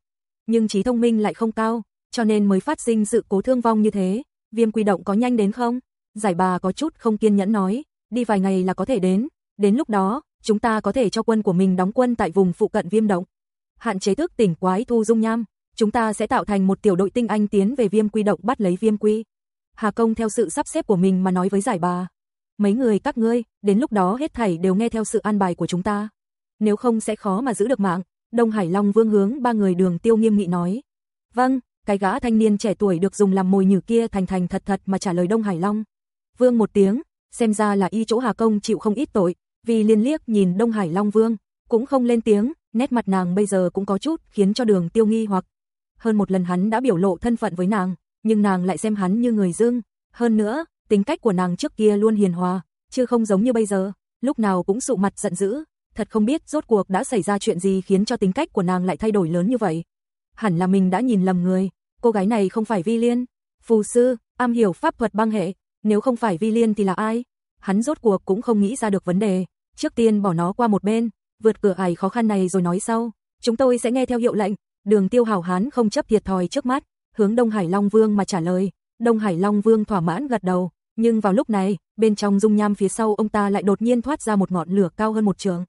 Speaker 1: nhưng trí thông minh lại không cao, cho nên mới phát sinh sự cố thương vong như thế. Viêm quy động có nhanh đến không? Giải bà có chút không kiên nhẫn nói, đi vài ngày là có thể đến, đến lúc đó, chúng ta có thể cho quân của mình đóng quân tại vùng phụ cận viêm động. Hạn chế thức tỉnh quái thu dung nham, chúng ta sẽ tạo thành một tiểu đội tinh anh tiến về viêm quy động bắt lấy viêm quy. Hà công theo sự sắp xếp của mình mà nói với giải bà. Mấy người các ngươi, đến lúc đó hết thảy đều nghe theo sự an bài của chúng ta nếu không sẽ khó mà giữ được mạng. Đông Hải Long Vương hướng ba người đường tiêu nghiêm nghị nói. Vâng, cái gã thanh niên trẻ tuổi được dùng làm mồi nhử kia thành thành thật thật mà trả lời Đông Hải Long. Vương một tiếng, xem ra là y chỗ Hà Công chịu không ít tội, vì liên liếc nhìn Đông Hải Long Vương, cũng không lên tiếng, nét mặt nàng bây giờ cũng có chút khiến cho đường tiêu nghi hoặc. Hơn một lần hắn đã biểu lộ thân phận với nàng, nhưng nàng lại xem hắn như người dưng. Hơn nữa, tính cách của nàng trước kia luôn hiền hòa, chứ không giống như bây giờ, lúc nào cũng sụ mặt giận dữ, thật không biết rốt cuộc đã xảy ra chuyện gì khiến cho tính cách của nàng lại thay đổi lớn như vậy. Hẳn là mình đã nhìn lầm người, cô gái này không phải Vi Liên, phù sư, am hiểu pháp thuật băng hệ, nếu không phải Vi Liên thì là ai? Hắn rốt cuộc cũng không nghĩ ra được vấn đề, trước tiên bỏ nó qua một bên, vượt cửa ải khó khăn này rồi nói sau, chúng tôi sẽ nghe theo hiệu lệnh. Đường Tiêu Hảo Hán không chấp thiệt thòi trước mắt, hướng Đông Hải Long Vương mà trả lời. Đông Hải Long Vương thỏa mãn gật đầu, nhưng vào lúc này, bên trong dung nham phía sau ông ta lại đột nhiên thoát ra một ngọn lửa cao hơn một trường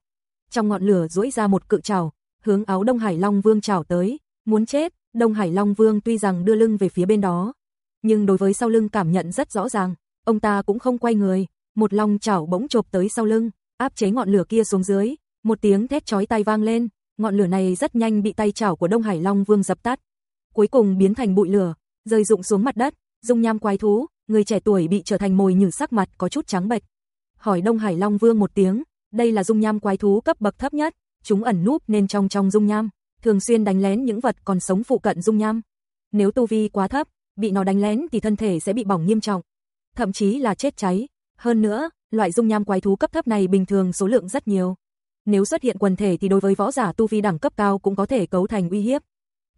Speaker 1: trong ngọn lửa duỗi ra một cự trảo, hướng áo Đông Hải Long Vương trảo tới, muốn chết, Đông Hải Long Vương tuy rằng đưa lưng về phía bên đó, nhưng đối với sau lưng cảm nhận rất rõ ràng, ông ta cũng không quay người, một long chảo bỗng chộp tới sau lưng, áp chế ngọn lửa kia xuống dưới, một tiếng thét chói tai vang lên, ngọn lửa này rất nhanh bị tay chảo của Đông Hải Long Vương dập tắt, cuối cùng biến thành bụi lửa, rơi rụng xuống mặt đất, dung nham quái thú, người trẻ tuổi bị trở thành mồi nhử sắc mặt có chút trắng bệch. Hỏi Đông Hải Long Vương một tiếng, đây là dung nham quái thú cấp bậc thấp nhất, chúng ẩn núp nên trong trong dung nham, thường xuyên đánh lén những vật còn sống phụ cận dung nham. Nếu tu vi quá thấp, bị nó đánh lén thì thân thể sẽ bị bỏng nghiêm trọng, thậm chí là chết cháy. Hơn nữa, loại dung nham quái thú cấp thấp này bình thường số lượng rất nhiều. Nếu xuất hiện quần thể thì đối với võ giả tu vi đẳng cấp cao cũng có thể cấu thành uy hiếp.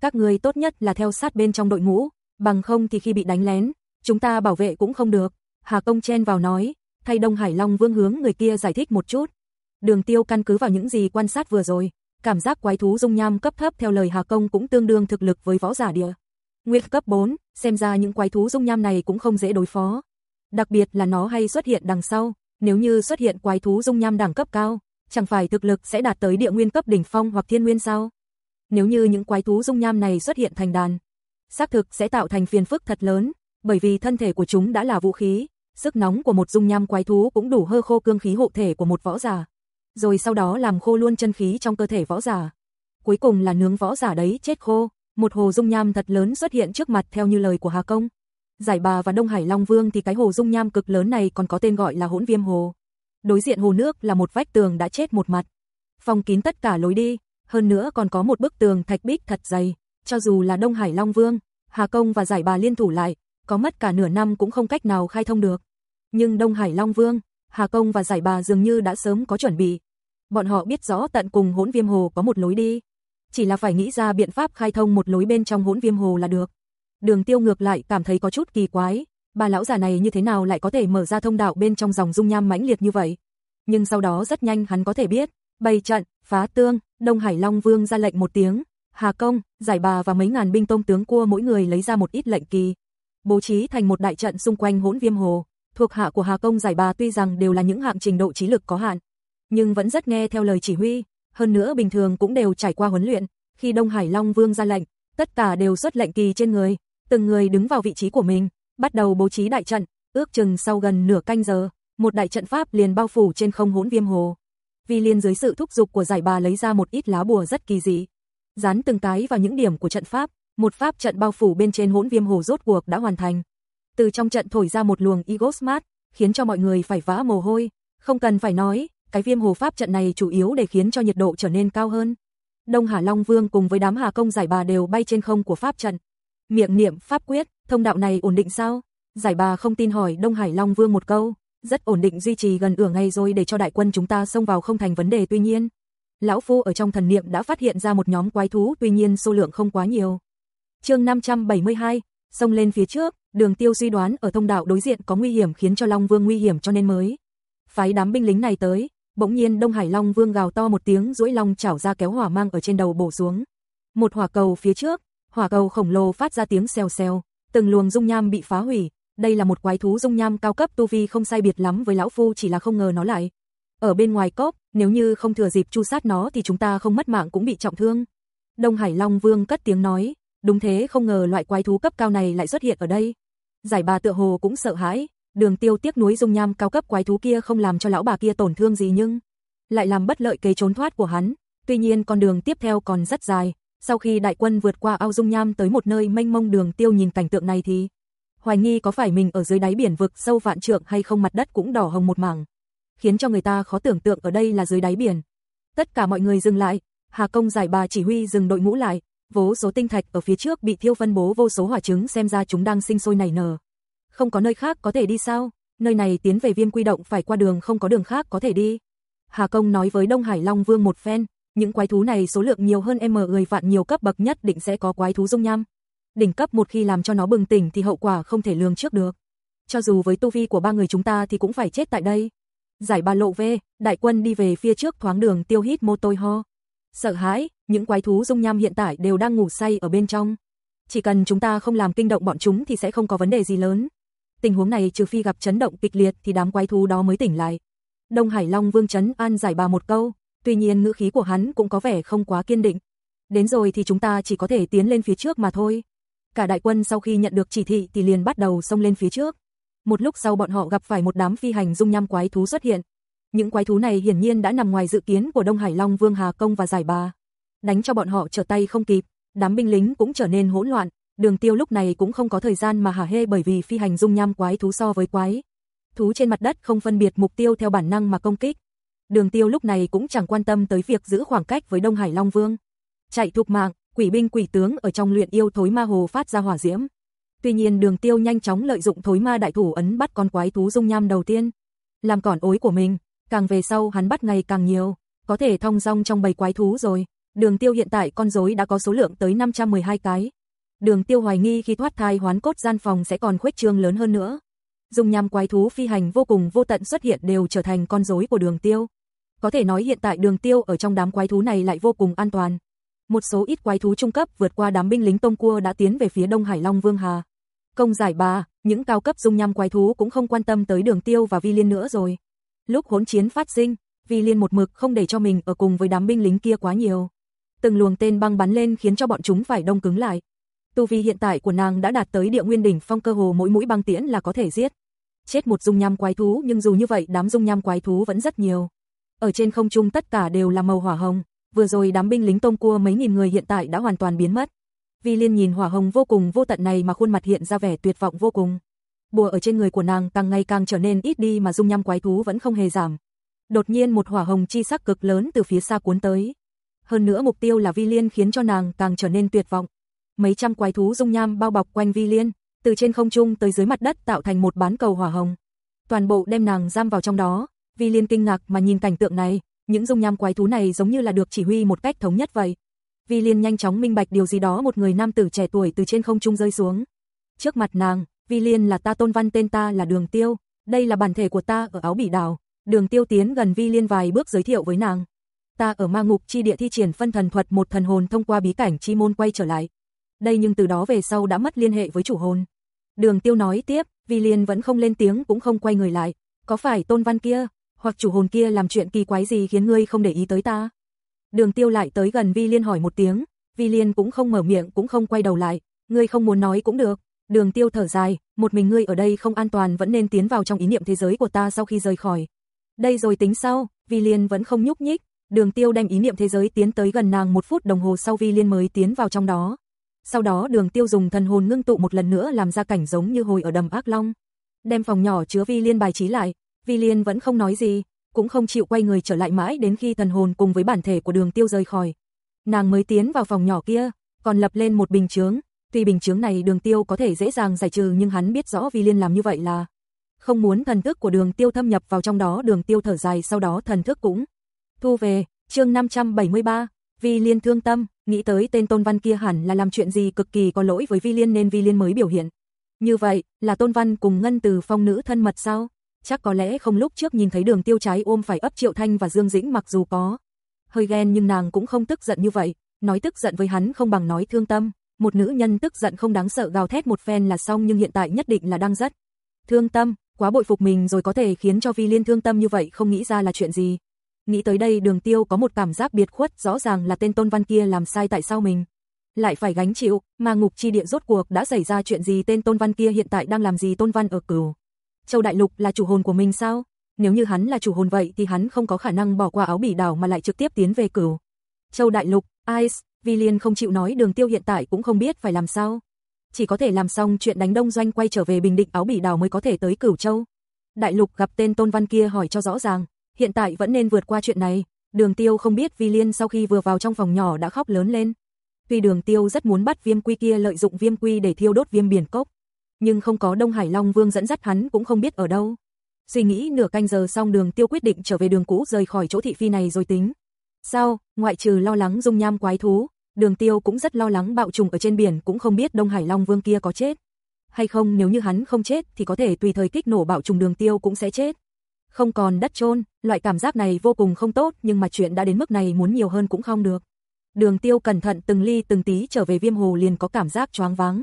Speaker 1: Các người tốt nhất là theo sát bên trong đội ngũ, bằng không thì khi bị đánh lén, chúng ta bảo vệ cũng không được. Hà Công chen vào nói, thay Đông Hải Long Vương hướng người kia giải thích một chút. Đường Tiêu căn cứ vào những gì quan sát vừa rồi, cảm giác quái thú dung nham cấp thấp theo lời Hà Công cũng tương đương thực lực với võ giả địa. Nguyệt cấp 4, xem ra những quái thú dung nham này cũng không dễ đối phó. Đặc biệt là nó hay xuất hiện đằng sau, nếu như xuất hiện quái thú dung nham đẳng cấp cao, chẳng phải thực lực sẽ đạt tới địa nguyên cấp đỉnh phong hoặc thiên nguyên sao? Nếu như những quái thú dung nham này xuất hiện thành đàn, xác thực sẽ tạo thành phiền phức thật lớn, bởi vì thân thể của chúng đã là vũ khí, sức nóng của một dung nham quái thú cũng đủ hơ khô cương khí hộ thể của một võ giả rồi sau đó làm khô luôn chân khí trong cơ thể võ giả. Cuối cùng là nướng võ giả đấy chết khô, một hồ dung nham thật lớn xuất hiện trước mặt theo như lời của Hà Công. Giải bà và Đông Hải Long Vương thì cái hồ dung nham cực lớn này còn có tên gọi là hỗn viêm hồ. Đối diện hồ nước là một vách tường đã chết một mặt. Phong kín tất cả lối đi, hơn nữa còn có một bức tường thạch bích thật dày. Cho dù là Đông Hải Long Vương, Hà Công và giải bà liên thủ lại, có mất cả nửa năm cũng không cách nào khai thông được. Nhưng Đông Hải Long Vương, Hà Công và Giải Bà dường như đã sớm có chuẩn bị. Bọn họ biết rõ tận cùng hỗn viêm hồ có một lối đi. Chỉ là phải nghĩ ra biện pháp khai thông một lối bên trong hỗn viêm hồ là được. Đường tiêu ngược lại cảm thấy có chút kỳ quái, bà lão già này như thế nào lại có thể mở ra thông đạo bên trong dòng dung nham mãnh liệt như vậy. Nhưng sau đó rất nhanh hắn có thể biết, bày trận, phá tương, Đông Hải Long Vương ra lệnh một tiếng, Hà Công, Giải Bà và mấy ngàn binh tông tướng cua mỗi người lấy ra một ít lệnh kỳ, bố trí thành một đại trận xung quanh hỗn viêm hồ. Thuộc hạ của Hà Công Giải Bà tuy rằng đều là những hạng trình độ trí lực có hạn, nhưng vẫn rất nghe theo lời chỉ huy, hơn nữa bình thường cũng đều trải qua huấn luyện, khi Đông Hải Long Vương ra lệnh, tất cả đều xuất lệnh kỳ trên người, từng người đứng vào vị trí của mình, bắt đầu bố trí đại trận, ước chừng sau gần nửa canh giờ, một đại trận pháp liền bao phủ trên không hỗn viêm hồ. vi liên dưới sự thúc giục của giải bà lấy ra một ít lá bùa rất kỳ dị, dán từng cái vào những điểm của trận pháp, một pháp trận bao phủ bên trên hỗn viêm hồ rốt cuộc đã hoàn thành. Từ trong trận thổi ra một luồng Igosmat, khiến cho mọi người phải vã mồ hôi, không cần phải nói, cái viêm hồ pháp trận này chủ yếu để khiến cho nhiệt độ trở nên cao hơn. Đông Hà Long Vương cùng với đám Hà công giải bà đều bay trên không của pháp trận. Miệng niệm pháp quyết, thông đạo này ổn định sao? Giải bà không tin hỏi Đông Hải Long Vương một câu, rất ổn định duy trì gần ửa ngày rồi để cho đại quân chúng ta xông vào không thành vấn đề tuy nhiên. Lão Phu ở trong thần niệm đã phát hiện ra một nhóm quái thú tuy nhiên số lượng không quá nhiều. chương 572, xông lên phía trước, đường tiêu suy đoán ở thông đạo đối diện có nguy hiểm khiến cho Long Vương nguy hiểm cho nên mới. Phái đám binh lính này tới, bỗng nhiên Đông Hải Long Vương gào to một tiếng duỗi long chảo ra kéo hỏa mang ở trên đầu bổ xuống. Một hỏa cầu phía trước, hỏa cầu khổng lồ phát ra tiếng xèo xèo, từng luồng dung nham bị phá hủy, đây là một quái thú dung nham cao cấp tu vi không sai biệt lắm với lão phu chỉ là không ngờ nó lại ở bên ngoài cốc, nếu như không thừa dịp chu sát nó thì chúng ta không mất mạng cũng bị trọng thương. Đông Hải Long Vương cất tiếng nói, đúng thế không ngờ loại quái thú cấp cao này lại xuất hiện ở đây. Giải bà tựa hồ cũng sợ hãi, đường tiêu tiếc núi dung nham cao cấp quái thú kia không làm cho lão bà kia tổn thương gì nhưng lại làm bất lợi kế trốn thoát của hắn. Tuy nhiên con đường tiếp theo còn rất dài, sau khi đại quân vượt qua ao dung nham tới một nơi mênh mông đường tiêu nhìn cảnh tượng này thì hoài nghi có phải mình ở dưới đáy biển vực sâu vạn trượng hay không mặt đất cũng đỏ hồng một mảng, khiến cho người ta khó tưởng tượng ở đây là dưới đáy biển. Tất cả mọi người dừng lại, Hà Công giải bà chỉ huy dừng đội ngũ lại, vố số tinh thạch ở phía trước bị thiêu phân bố vô số hỏa trứng xem ra chúng đang sinh sôi nảy nở. Không có nơi khác có thể đi sao? Nơi này tiến về Viêm Quy động phải qua đường không có đường khác có thể đi. Hà Công nói với Đông Hải Long Vương một phen, những quái thú này số lượng nhiều hơn M người vạn nhiều cấp bậc nhất định sẽ có quái thú dung nham. Đỉnh cấp một khi làm cho nó bừng tỉnh thì hậu quả không thể lường trước được. Cho dù với tu vi của ba người chúng ta thì cũng phải chết tại đây. Giải ba lộ về, đại quân đi về phía trước thoáng đường tiêu hít mô tôi ho. Sợ hãi, những quái thú dung nham hiện tại đều đang ngủ say ở bên trong. Chỉ cần chúng ta không làm kinh động bọn chúng thì sẽ không có vấn đề gì lớn. Tình huống này trừ phi gặp chấn động kịch liệt thì đám quái thú đó mới tỉnh lại. Đông Hải Long Vương chấn an giải bà một câu, tuy nhiên ngữ khí của hắn cũng có vẻ không quá kiên định. Đến rồi thì chúng ta chỉ có thể tiến lên phía trước mà thôi. Cả đại quân sau khi nhận được chỉ thị thì liền bắt đầu xông lên phía trước. Một lúc sau bọn họ gặp phải một đám phi hành dung nham quái thú xuất hiện. Những quái thú này hiển nhiên đã nằm ngoài dự kiến của Đông Hải Long Vương Hà Công và Giải Bà. Đánh cho bọn họ trở tay không kịp, đám binh lính cũng trở nên hỗn loạn, Đường Tiêu lúc này cũng không có thời gian mà hả hê bởi vì phi hành dung nham quái thú so với quái thú trên mặt đất không phân biệt mục tiêu theo bản năng mà công kích. Đường Tiêu lúc này cũng chẳng quan tâm tới việc giữ khoảng cách với Đông Hải Long Vương. Chạy thục mạng, quỷ binh quỷ tướng ở trong luyện yêu thối ma hồ phát ra hỏa diễm. Tuy nhiên Đường Tiêu nhanh chóng lợi dụng thối ma đại thủ ấn bắt con quái thú dung nham đầu tiên, làm cỏn ối của mình, càng về sau hắn bắt ngày càng nhiều, có thể thông dong trong bầy quái thú rồi. Đường Tiêu hiện tại con rối đã có số lượng tới 512 cái. Đường Tiêu hoài nghi khi thoát thai hoán cốt gian phòng sẽ còn khuếch trương lớn hơn nữa. Dùng nhằm quái thú phi hành vô cùng vô tận xuất hiện đều trở thành con rối của Đường Tiêu. Có thể nói hiện tại Đường Tiêu ở trong đám quái thú này lại vô cùng an toàn. Một số ít quái thú trung cấp vượt qua đám binh lính tông cua đã tiến về phía Đông Hải Long Vương Hà. Công giải ba, những cao cấp dung nhằm quái thú cũng không quan tâm tới Đường Tiêu và Vi Liên nữa rồi. Lúc hỗn chiến phát sinh, Vi Liên một mực không để cho mình ở cùng với đám binh lính kia quá nhiều. Từng luồng tên băng bắn lên khiến cho bọn chúng phải đông cứng lại. Tu vi hiện tại của nàng đã đạt tới địa nguyên đỉnh phong cơ hồ mỗi mũi băng tiễn là có thể giết. Chết một dung nham quái thú nhưng dù như vậy đám dung nham quái thú vẫn rất nhiều. Ở trên không trung tất cả đều là màu hỏa hồng, vừa rồi đám binh lính tôm cua mấy nghìn người hiện tại đã hoàn toàn biến mất. Vi Liên nhìn hỏa hồng vô cùng vô tận này mà khuôn mặt hiện ra vẻ tuyệt vọng vô cùng. Bùa ở trên người của nàng càng ngày càng trở nên ít đi mà dung nham quái thú vẫn không hề giảm. Đột nhiên một hỏa hồng chi sắc cực lớn từ phía xa cuốn tới. Hơn nữa mục tiêu là Vi Liên khiến cho nàng càng trở nên tuyệt vọng mấy trăm quái thú dung nham bao bọc quanh Vi Liên, từ trên không trung tới dưới mặt đất tạo thành một bán cầu hỏa hồng. toàn bộ đem nàng giam vào trong đó. Vi Liên kinh ngạc mà nhìn cảnh tượng này, những dung nham quái thú này giống như là được chỉ huy một cách thống nhất vậy. Vi Liên nhanh chóng minh bạch điều gì đó một người nam tử trẻ tuổi từ trên không trung rơi xuống. Trước mặt nàng, Vi Liên là ta tôn văn tên ta là Đường Tiêu, đây là bản thể của ta ở áo bỉ đảo. Đường Tiêu tiến gần Vi Liên vài bước giới thiệu với nàng. Ta ở ma ngục chi địa thi triển phân thần thuật một thần hồn thông qua bí cảnh chi môn quay trở lại. Đây nhưng từ đó về sau đã mất liên hệ với chủ hồn. Đường Tiêu nói tiếp, Vi Liên vẫn không lên tiếng cũng không quay người lại. Có phải tôn văn kia, hoặc chủ hồn kia làm chuyện kỳ quái gì khiến ngươi không để ý tới ta? Đường Tiêu lại tới gần Vi Liên hỏi một tiếng, Vi Liên cũng không mở miệng cũng không quay đầu lại, ngươi không muốn nói cũng được. Đường Tiêu thở dài, một mình ngươi ở đây không an toàn vẫn nên tiến vào trong ý niệm thế giới của ta sau khi rời khỏi. Đây rồi tính sau, Vi Liên vẫn không nhúc nhích, Đường Tiêu đem ý niệm thế giới tiến tới gần nàng một phút đồng hồ sau Vi Liên mới tiến vào trong đó. Sau đó Đường Tiêu dùng thần hồn ngưng tụ một lần nữa làm ra cảnh giống như hồi ở đầm ác long. Đem phòng nhỏ chứa Vi Liên bài trí lại, Vi Liên vẫn không nói gì, cũng không chịu quay người trở lại mãi đến khi thần hồn cùng với bản thể của Đường Tiêu rời khỏi. Nàng mới tiến vào phòng nhỏ kia, còn lập lên một bình chướng, tuy bình chướng này Đường Tiêu có thể dễ dàng giải trừ nhưng hắn biết rõ Vi Liên làm như vậy là không muốn thần thức của Đường Tiêu thâm nhập vào trong đó, Đường Tiêu thở dài sau đó thần thức cũng thu về. Chương 573, Vi Liên thương tâm, nghĩ tới tên Tôn Văn kia hẳn là làm chuyện gì cực kỳ có lỗi với Vi Liên nên Vi Liên mới biểu hiện. Như vậy, là Tôn Văn cùng Ngân Từ Phong nữ thân mật sao? chắc có lẽ không lúc trước nhìn thấy đường tiêu trái ôm phải ấp Triệu Thanh và Dương Dĩnh mặc dù có hơi ghen nhưng nàng cũng không tức giận như vậy, nói tức giận với hắn không bằng nói thương tâm, một nữ nhân tức giận không đáng sợ gào thét một phen là xong nhưng hiện tại nhất định là đang rất thương tâm, quá bội phục mình rồi có thể khiến cho Vi Liên thương tâm như vậy không nghĩ ra là chuyện gì. Nghĩ tới đây đường tiêu có một cảm giác biệt khuất rõ ràng là tên Tôn Văn kia làm sai tại sao mình lại phải gánh chịu, mà ngục chi địa rốt cuộc đã xảy ra chuyện gì tên Tôn Văn kia hiện tại đang làm gì Tôn Văn ở cửu. Châu Đại Lục là chủ hồn của mình sao? Nếu như hắn là chủ hồn vậy thì hắn không có khả năng bỏ qua áo bỉ đảo mà lại trực tiếp tiến về cửu. Châu Đại Lục, Ice, Vi Liên không chịu nói đường tiêu hiện tại cũng không biết phải làm sao. Chỉ có thể làm xong chuyện đánh đông doanh quay trở về bình định áo bỉ đảo mới có thể tới cửu châu. Đại Lục gặp tên Tôn Văn kia hỏi cho rõ ràng, hiện tại vẫn nên vượt qua chuyện này. Đường tiêu không biết Vi Liên sau khi vừa vào trong phòng nhỏ đã khóc lớn lên. Tuy đường tiêu rất muốn bắt viêm quy kia lợi dụng viêm quy để thiêu đốt viêm biển cốc nhưng không có Đông Hải Long Vương dẫn dắt hắn cũng không biết ở đâu. Suy nghĩ nửa canh giờ xong đường tiêu quyết định trở về đường cũ rời khỏi chỗ thị phi này rồi tính. Sau, ngoại trừ lo lắng dung nham quái thú, đường tiêu cũng rất lo lắng bạo trùng ở trên biển cũng không biết Đông Hải Long Vương kia có chết. Hay không nếu như hắn không chết thì có thể tùy thời kích nổ bạo trùng đường tiêu cũng sẽ chết. Không còn đất chôn loại cảm giác này vô cùng không tốt nhưng mà chuyện đã đến mức này muốn nhiều hơn cũng không được. Đường tiêu cẩn thận từng ly từng tí trở về viêm hồ liền có cảm giác choáng váng.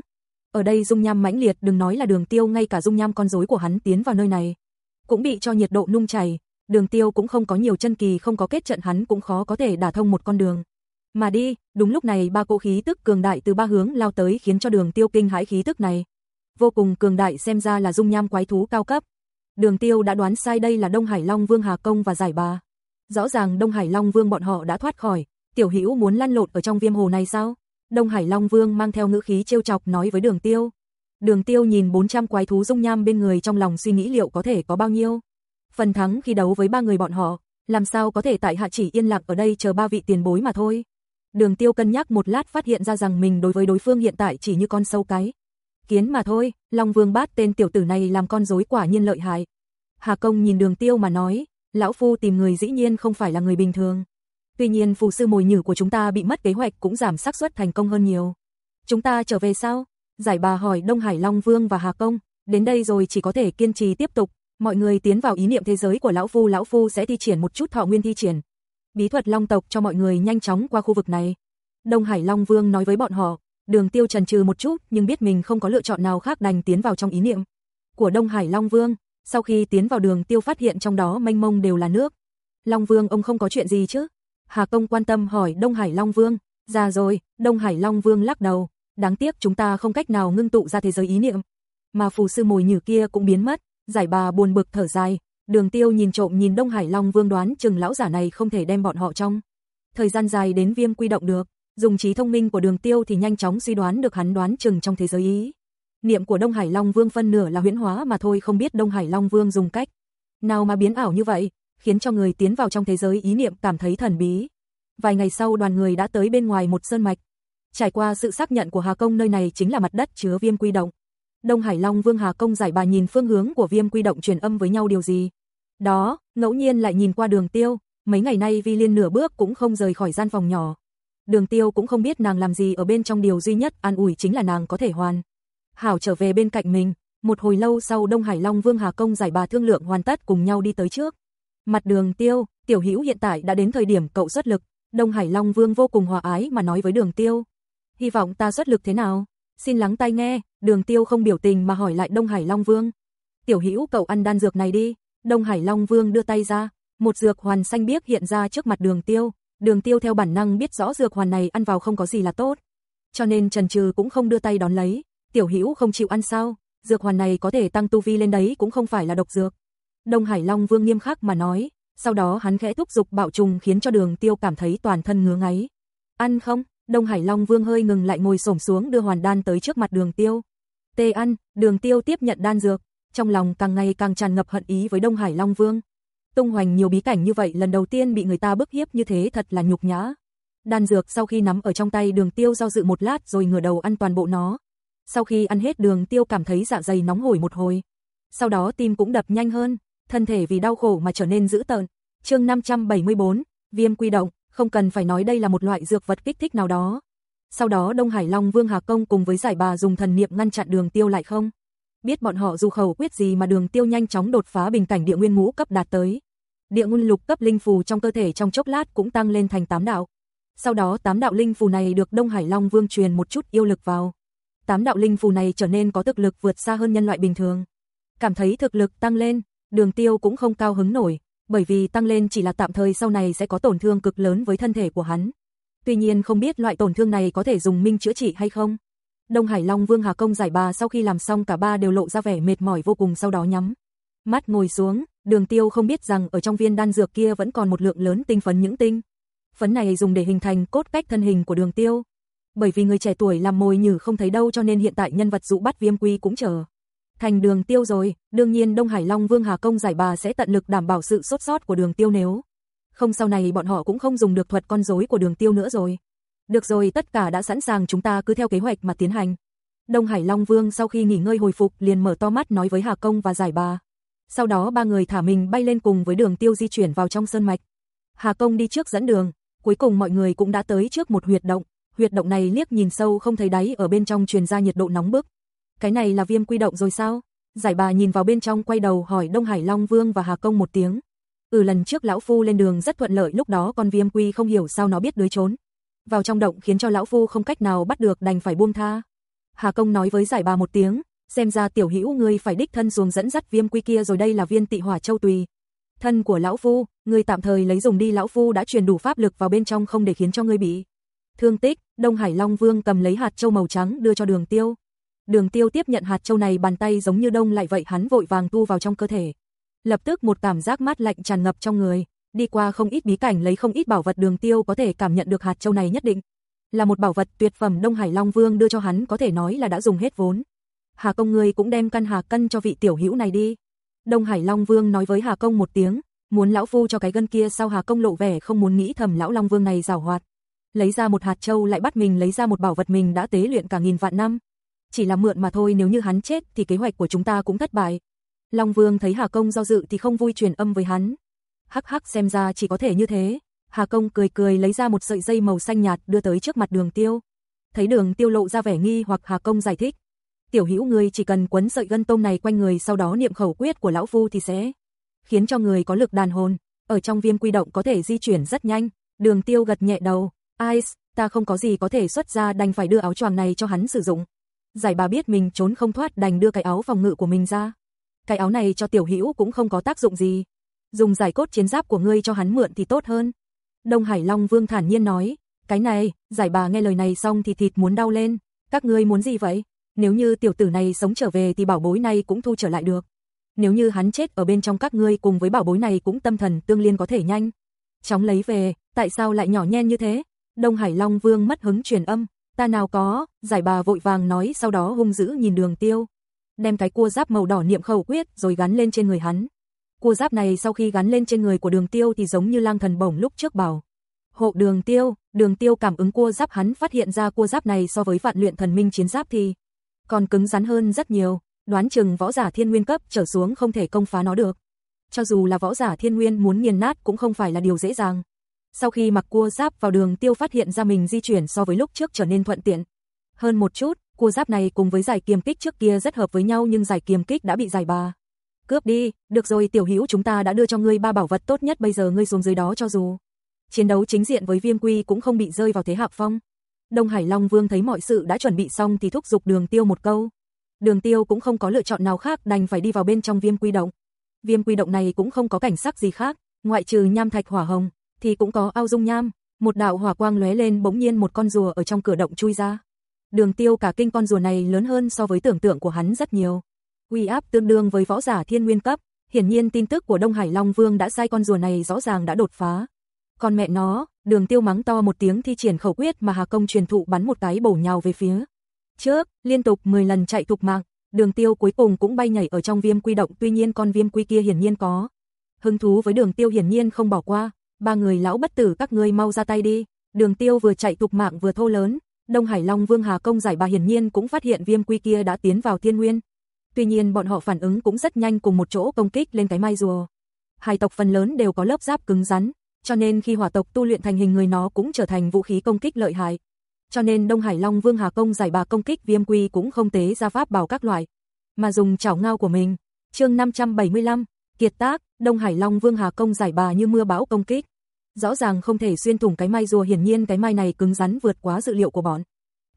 Speaker 1: Ở đây dung nham mãnh liệt, đừng nói là Đường Tiêu, ngay cả dung nham con rối của hắn tiến vào nơi này, cũng bị cho nhiệt độ nung chảy. Đường Tiêu cũng không có nhiều chân kỳ, không có kết trận hắn cũng khó có thể đả thông một con đường. Mà đi, đúng lúc này ba cỗ khí tức cường đại từ ba hướng lao tới khiến cho Đường Tiêu kinh hãi khí tức này. Vô cùng cường đại xem ra là dung nham quái thú cao cấp. Đường Tiêu đã đoán sai đây là Đông Hải Long Vương Hà Công và Giải Bà. Rõ ràng Đông Hải Long Vương bọn họ đã thoát khỏi, Tiểu Hữu muốn lăn lộn ở trong viêm hồ này sao? Đông Hải Long Vương mang theo ngữ khí trêu chọc nói với Đường Tiêu. Đường Tiêu nhìn 400 quái thú dung nham bên người trong lòng suy nghĩ liệu có thể có bao nhiêu. Phần thắng khi đấu với ba người bọn họ, làm sao có thể tại hạ chỉ yên lặng ở đây chờ ba vị tiền bối mà thôi. Đường Tiêu cân nhắc một lát phát hiện ra rằng mình đối với đối phương hiện tại chỉ như con sâu cái. Kiến mà thôi, Long Vương bát tên tiểu tử này làm con rối quả nhiên lợi hại. Hà Công nhìn Đường Tiêu mà nói, lão phu tìm người dĩ nhiên không phải là người bình thường. Tuy nhiên phù sư mồi nhử của chúng ta bị mất kế hoạch cũng giảm xác suất thành công hơn nhiều. Chúng ta trở về sao? Giải bà hỏi Đông Hải Long Vương và Hà Công, đến đây rồi chỉ có thể kiên trì tiếp tục, mọi người tiến vào ý niệm thế giới của lão phu, lão phu sẽ thi triển một chút thọ nguyên thi triển. Bí thuật Long tộc cho mọi người nhanh chóng qua khu vực này. Đông Hải Long Vương nói với bọn họ, Đường Tiêu trần trừ một chút, nhưng biết mình không có lựa chọn nào khác đành tiến vào trong ý niệm của Đông Hải Long Vương. Sau khi tiến vào Đường Tiêu phát hiện trong đó mênh mông đều là nước. Long Vương ông không có chuyện gì chứ? Hà Công quan tâm hỏi Đông Hải Long Vương, ra rồi, Đông Hải Long Vương lắc đầu, đáng tiếc chúng ta không cách nào ngưng tụ ra thế giới ý niệm. Mà phù sư mồi nhử kia cũng biến mất, giải bà buồn bực thở dài, đường tiêu nhìn trộm nhìn Đông Hải Long Vương đoán chừng lão giả này không thể đem bọn họ trong. Thời gian dài đến viêm quy động được, dùng trí thông minh của đường tiêu thì nhanh chóng suy đoán được hắn đoán chừng trong thế giới ý. Niệm của Đông Hải Long Vương phân nửa là huyễn hóa mà thôi không biết Đông Hải Long Vương dùng cách. Nào mà biến ảo như vậy, khiến cho người tiến vào trong thế giới ý niệm cảm thấy thần bí. Vài ngày sau đoàn người đã tới bên ngoài một sơn mạch. Trải qua sự xác nhận của Hà Công nơi này chính là mặt đất chứa viêm quy động. Đông Hải Long Vương Hà Công giải bà nhìn phương hướng của viêm quy động truyền âm với nhau điều gì. Đó, ngẫu nhiên lại nhìn qua đường tiêu, mấy ngày nay Vi Liên nửa bước cũng không rời khỏi gian phòng nhỏ. Đường tiêu cũng không biết nàng làm gì ở bên trong điều duy nhất an ủi chính là nàng có thể hoàn. Hảo trở về bên cạnh mình, một hồi lâu sau Đông Hải Long Vương Hà Công giải bà thương lượng hoàn tất cùng nhau đi tới trước. Mặt đường tiêu, tiểu hữu hiện tại đã đến thời điểm cậu xuất lực, Đông Hải Long Vương vô cùng hòa ái mà nói với đường tiêu. Hy vọng ta xuất lực thế nào? Xin lắng tai nghe, đường tiêu không biểu tình mà hỏi lại Đông Hải Long Vương. Tiểu hữu cậu ăn đan dược này đi, Đông Hải Long Vương đưa tay ra, một dược hoàn xanh biếc hiện ra trước mặt đường tiêu, đường tiêu theo bản năng biết rõ dược hoàn này ăn vào không có gì là tốt. Cho nên trần trừ cũng không đưa tay đón lấy, tiểu hữu không chịu ăn sao, dược hoàn này có thể tăng tu vi lên đấy cũng không phải là độc dược. Đông Hải Long Vương nghiêm khắc mà nói, sau đó hắn khẽ thúc giục bạo trùng khiến cho đường tiêu cảm thấy toàn thân ngứa ngáy. Ăn không? Đông Hải Long Vương hơi ngừng lại ngồi xổm xuống đưa hoàn đan tới trước mặt đường tiêu. Tê ăn, đường tiêu tiếp nhận đan dược, trong lòng càng ngày càng tràn ngập hận ý với Đông Hải Long Vương. Tung hoành nhiều bí cảnh như vậy lần đầu tiên bị người ta bức hiếp như thế thật là nhục nhã. Đan dược sau khi nắm ở trong tay đường tiêu do dự một lát rồi ngửa đầu ăn toàn bộ nó. Sau khi ăn hết đường tiêu cảm thấy dạ dày nóng hổi một hồi. Sau đó tim cũng đập nhanh hơn, thân thể vì đau khổ mà trở nên dữ tợn. chương 574, viêm quy động, không cần phải nói đây là một loại dược vật kích thích nào đó. Sau đó Đông Hải Long Vương Hà Công cùng với giải bà dùng thần niệm ngăn chặn đường tiêu lại không? Biết bọn họ dù khẩu quyết gì mà đường tiêu nhanh chóng đột phá bình cảnh địa nguyên ngũ cấp đạt tới. Địa nguyên lục cấp linh phù trong cơ thể trong chốc lát cũng tăng lên thành tám đạo. Sau đó tám đạo linh phù này được Đông Hải Long Vương truyền một chút yêu lực vào. Tám đạo linh phù này trở nên có thực lực vượt xa hơn nhân loại bình thường. Cảm thấy thực lực tăng lên, đường tiêu cũng không cao hứng nổi, bởi vì tăng lên chỉ là tạm thời sau này sẽ có tổn thương cực lớn với thân thể của hắn. Tuy nhiên không biết loại tổn thương này có thể dùng minh chữa trị hay không. Đông Hải Long Vương Hà Công giải bà sau khi làm xong cả ba đều lộ ra vẻ mệt mỏi vô cùng sau đó nhắm. Mắt ngồi xuống, đường tiêu không biết rằng ở trong viên đan dược kia vẫn còn một lượng lớn tinh phấn những tinh. Phấn này dùng để hình thành cốt cách thân hình của đường tiêu. Bởi vì người trẻ tuổi làm mồi nhử không thấy đâu cho nên hiện tại nhân vật dụ bắt viêm quy cũng chờ. Thành đường tiêu rồi, đương nhiên Đông Hải Long Vương Hà Công giải bà sẽ tận lực đảm bảo sự sốt sót của đường tiêu nếu. Không sau này bọn họ cũng không dùng được thuật con rối của đường tiêu nữa rồi. Được rồi tất cả đã sẵn sàng chúng ta cứ theo kế hoạch mà tiến hành. Đông Hải Long Vương sau khi nghỉ ngơi hồi phục liền mở to mắt nói với Hà Công và giải bà. Sau đó ba người thả mình bay lên cùng với đường tiêu di chuyển vào trong sơn mạch. Hà Công đi trước dẫn đường, cuối cùng mọi người cũng đã tới trước một huyệt động. Huyệt động này liếc nhìn sâu không thấy đáy ở bên trong truyền ra nhiệt độ nóng bức. Cái này là viêm quy động rồi sao? Giải bà nhìn vào bên trong quay đầu hỏi Đông Hải Long Vương và Hà Công một tiếng. Ừ lần trước lão phu lên đường rất thuận lợi lúc đó con viêm quy không hiểu sao nó biết đuối trốn. Vào trong động khiến cho lão phu không cách nào bắt được đành phải buông tha. Hà Công nói với giải bà một tiếng, xem ra tiểu hữu ngươi phải đích thân xuống dẫn dắt viêm quy kia rồi đây là viên tị hỏa châu tùy. Thân của lão phu, ngươi tạm thời lấy dùng đi lão phu đã truyền đủ pháp lực vào bên trong không để khiến cho ngươi bị thương tích. Đông Hải Long Vương cầm lấy hạt châu màu trắng đưa cho Đường Tiêu. Đường Tiêu tiếp nhận hạt châu này bàn tay giống như đông lại vậy hắn vội vàng tu vào trong cơ thể. Lập tức một cảm giác mát lạnh tràn ngập trong người, đi qua không ít bí cảnh lấy không ít bảo vật Đường Tiêu có thể cảm nhận được hạt châu này nhất định là một bảo vật tuyệt phẩm Đông Hải Long Vương đưa cho hắn có thể nói là đã dùng hết vốn. Hà công người cũng đem căn hà cân cho vị tiểu hữu này đi. Đông Hải Long Vương nói với Hà công một tiếng, muốn lão phu cho cái gân kia sao Hà công lộ vẻ không muốn nghĩ thầm lão Long Vương này giàu hoạt. Lấy ra một hạt châu lại bắt mình lấy ra một bảo vật mình đã tế luyện cả nghìn vạn năm chỉ là mượn mà thôi nếu như hắn chết thì kế hoạch của chúng ta cũng thất bại. Long Vương thấy Hà Công do dự thì không vui truyền âm với hắn. Hắc hắc xem ra chỉ có thể như thế. Hà Công cười cười lấy ra một sợi dây màu xanh nhạt đưa tới trước mặt đường tiêu. Thấy đường tiêu lộ ra vẻ nghi hoặc Hà Công giải thích. Tiểu hữu người chỉ cần quấn sợi gân tôm này quanh người sau đó niệm khẩu quyết của lão phu thì sẽ khiến cho người có lực đàn hồn. Ở trong viêm quy động có thể di chuyển rất nhanh. Đường tiêu gật nhẹ đầu. Ice, ta không có gì có thể xuất ra đành phải đưa áo choàng này cho hắn sử dụng. Giải bà biết mình trốn không thoát đành đưa cái áo phòng ngự của mình ra. Cái áo này cho tiểu hữu cũng không có tác dụng gì. Dùng giải cốt chiến giáp của ngươi cho hắn mượn thì tốt hơn. Đông Hải Long Vương thản nhiên nói, cái này, giải bà nghe lời này xong thì thịt muốn đau lên. Các ngươi muốn gì vậy? Nếu như tiểu tử này sống trở về thì bảo bối này cũng thu trở lại được. Nếu như hắn chết ở bên trong các ngươi cùng với bảo bối này cũng tâm thần tương liên có thể nhanh. Chóng lấy về, tại sao lại nhỏ nhen như thế? Đông Hải Long Vương mất hứng truyền âm, Ta nào có, giải bà vội vàng nói sau đó hung dữ nhìn đường tiêu. Đem cái cua giáp màu đỏ niệm khẩu quyết rồi gắn lên trên người hắn. Cua giáp này sau khi gắn lên trên người của đường tiêu thì giống như lang thần bổng lúc trước bảo. Hộ đường tiêu, đường tiêu cảm ứng cua giáp hắn phát hiện ra cua giáp này so với vạn luyện thần minh chiến giáp thì còn cứng rắn hơn rất nhiều, đoán chừng võ giả thiên nguyên cấp trở xuống không thể công phá nó được. Cho dù là võ giả thiên nguyên muốn nghiền nát cũng không phải là điều dễ dàng. Sau khi mặc cua giáp vào đường tiêu phát hiện ra mình di chuyển so với lúc trước trở nên thuận tiện. Hơn một chút, cua giáp này cùng với giải kiềm kích trước kia rất hợp với nhau nhưng giải kiềm kích đã bị giải bà. Cướp đi, được rồi tiểu hữu chúng ta đã đưa cho ngươi ba bảo vật tốt nhất bây giờ ngươi xuống dưới đó cho dù. Chiến đấu chính diện với viêm quy cũng không bị rơi vào thế hạ phong. Đông Hải Long Vương thấy mọi sự đã chuẩn bị xong thì thúc giục đường tiêu một câu. Đường tiêu cũng không có lựa chọn nào khác đành phải đi vào bên trong viêm quy động. Viêm quy động này cũng không có cảnh sắc gì khác, ngoại trừ nham thạch hỏa hồng, thì cũng có ao dung nham. Một đạo hỏa quang lóe lên bỗng nhiên một con rùa ở trong cửa động chui ra. Đường tiêu cả kinh con rùa này lớn hơn so với tưởng tượng của hắn rất nhiều. Uy áp tương đương với võ giả thiên nguyên cấp, hiển nhiên tin tức của Đông Hải Long Vương đã sai con rùa này rõ ràng đã đột phá. Còn mẹ nó, đường tiêu mắng to một tiếng thi triển khẩu quyết mà Hà Công truyền thụ bắn một cái bổ nhào về phía. Trước, liên tục 10 lần chạy thục mạng, đường tiêu cuối cùng cũng bay nhảy ở trong viêm quy động tuy nhiên con viêm quy kia hiển nhiên có. Hứng thú với đường tiêu hiển nhiên không bỏ qua, ba người lão bất tử các ngươi mau ra tay đi. Đường tiêu vừa chạy thục mạng vừa thô lớn, Đông Hải Long Vương Hà Công giải bà hiển nhiên cũng phát hiện viêm quy kia đã tiến vào thiên nguyên. Tuy nhiên bọn họ phản ứng cũng rất nhanh cùng một chỗ công kích lên cái mai rùa. Hai tộc phần lớn đều có lớp giáp cứng rắn, cho nên khi hỏa tộc tu luyện thành hình người nó cũng trở thành vũ khí công kích lợi hại. Cho nên Đông Hải Long Vương Hà Công giải bà công kích viêm quy cũng không tế ra pháp bảo các loại, mà dùng chảo ngao của mình. chương 575, kiệt tác, Đông Hải Long Vương Hà Công giải bà như mưa bão công kích. Rõ ràng không thể xuyên thủng cái mai rùa hiển nhiên cái mai này cứng rắn vượt quá dự liệu của bọn.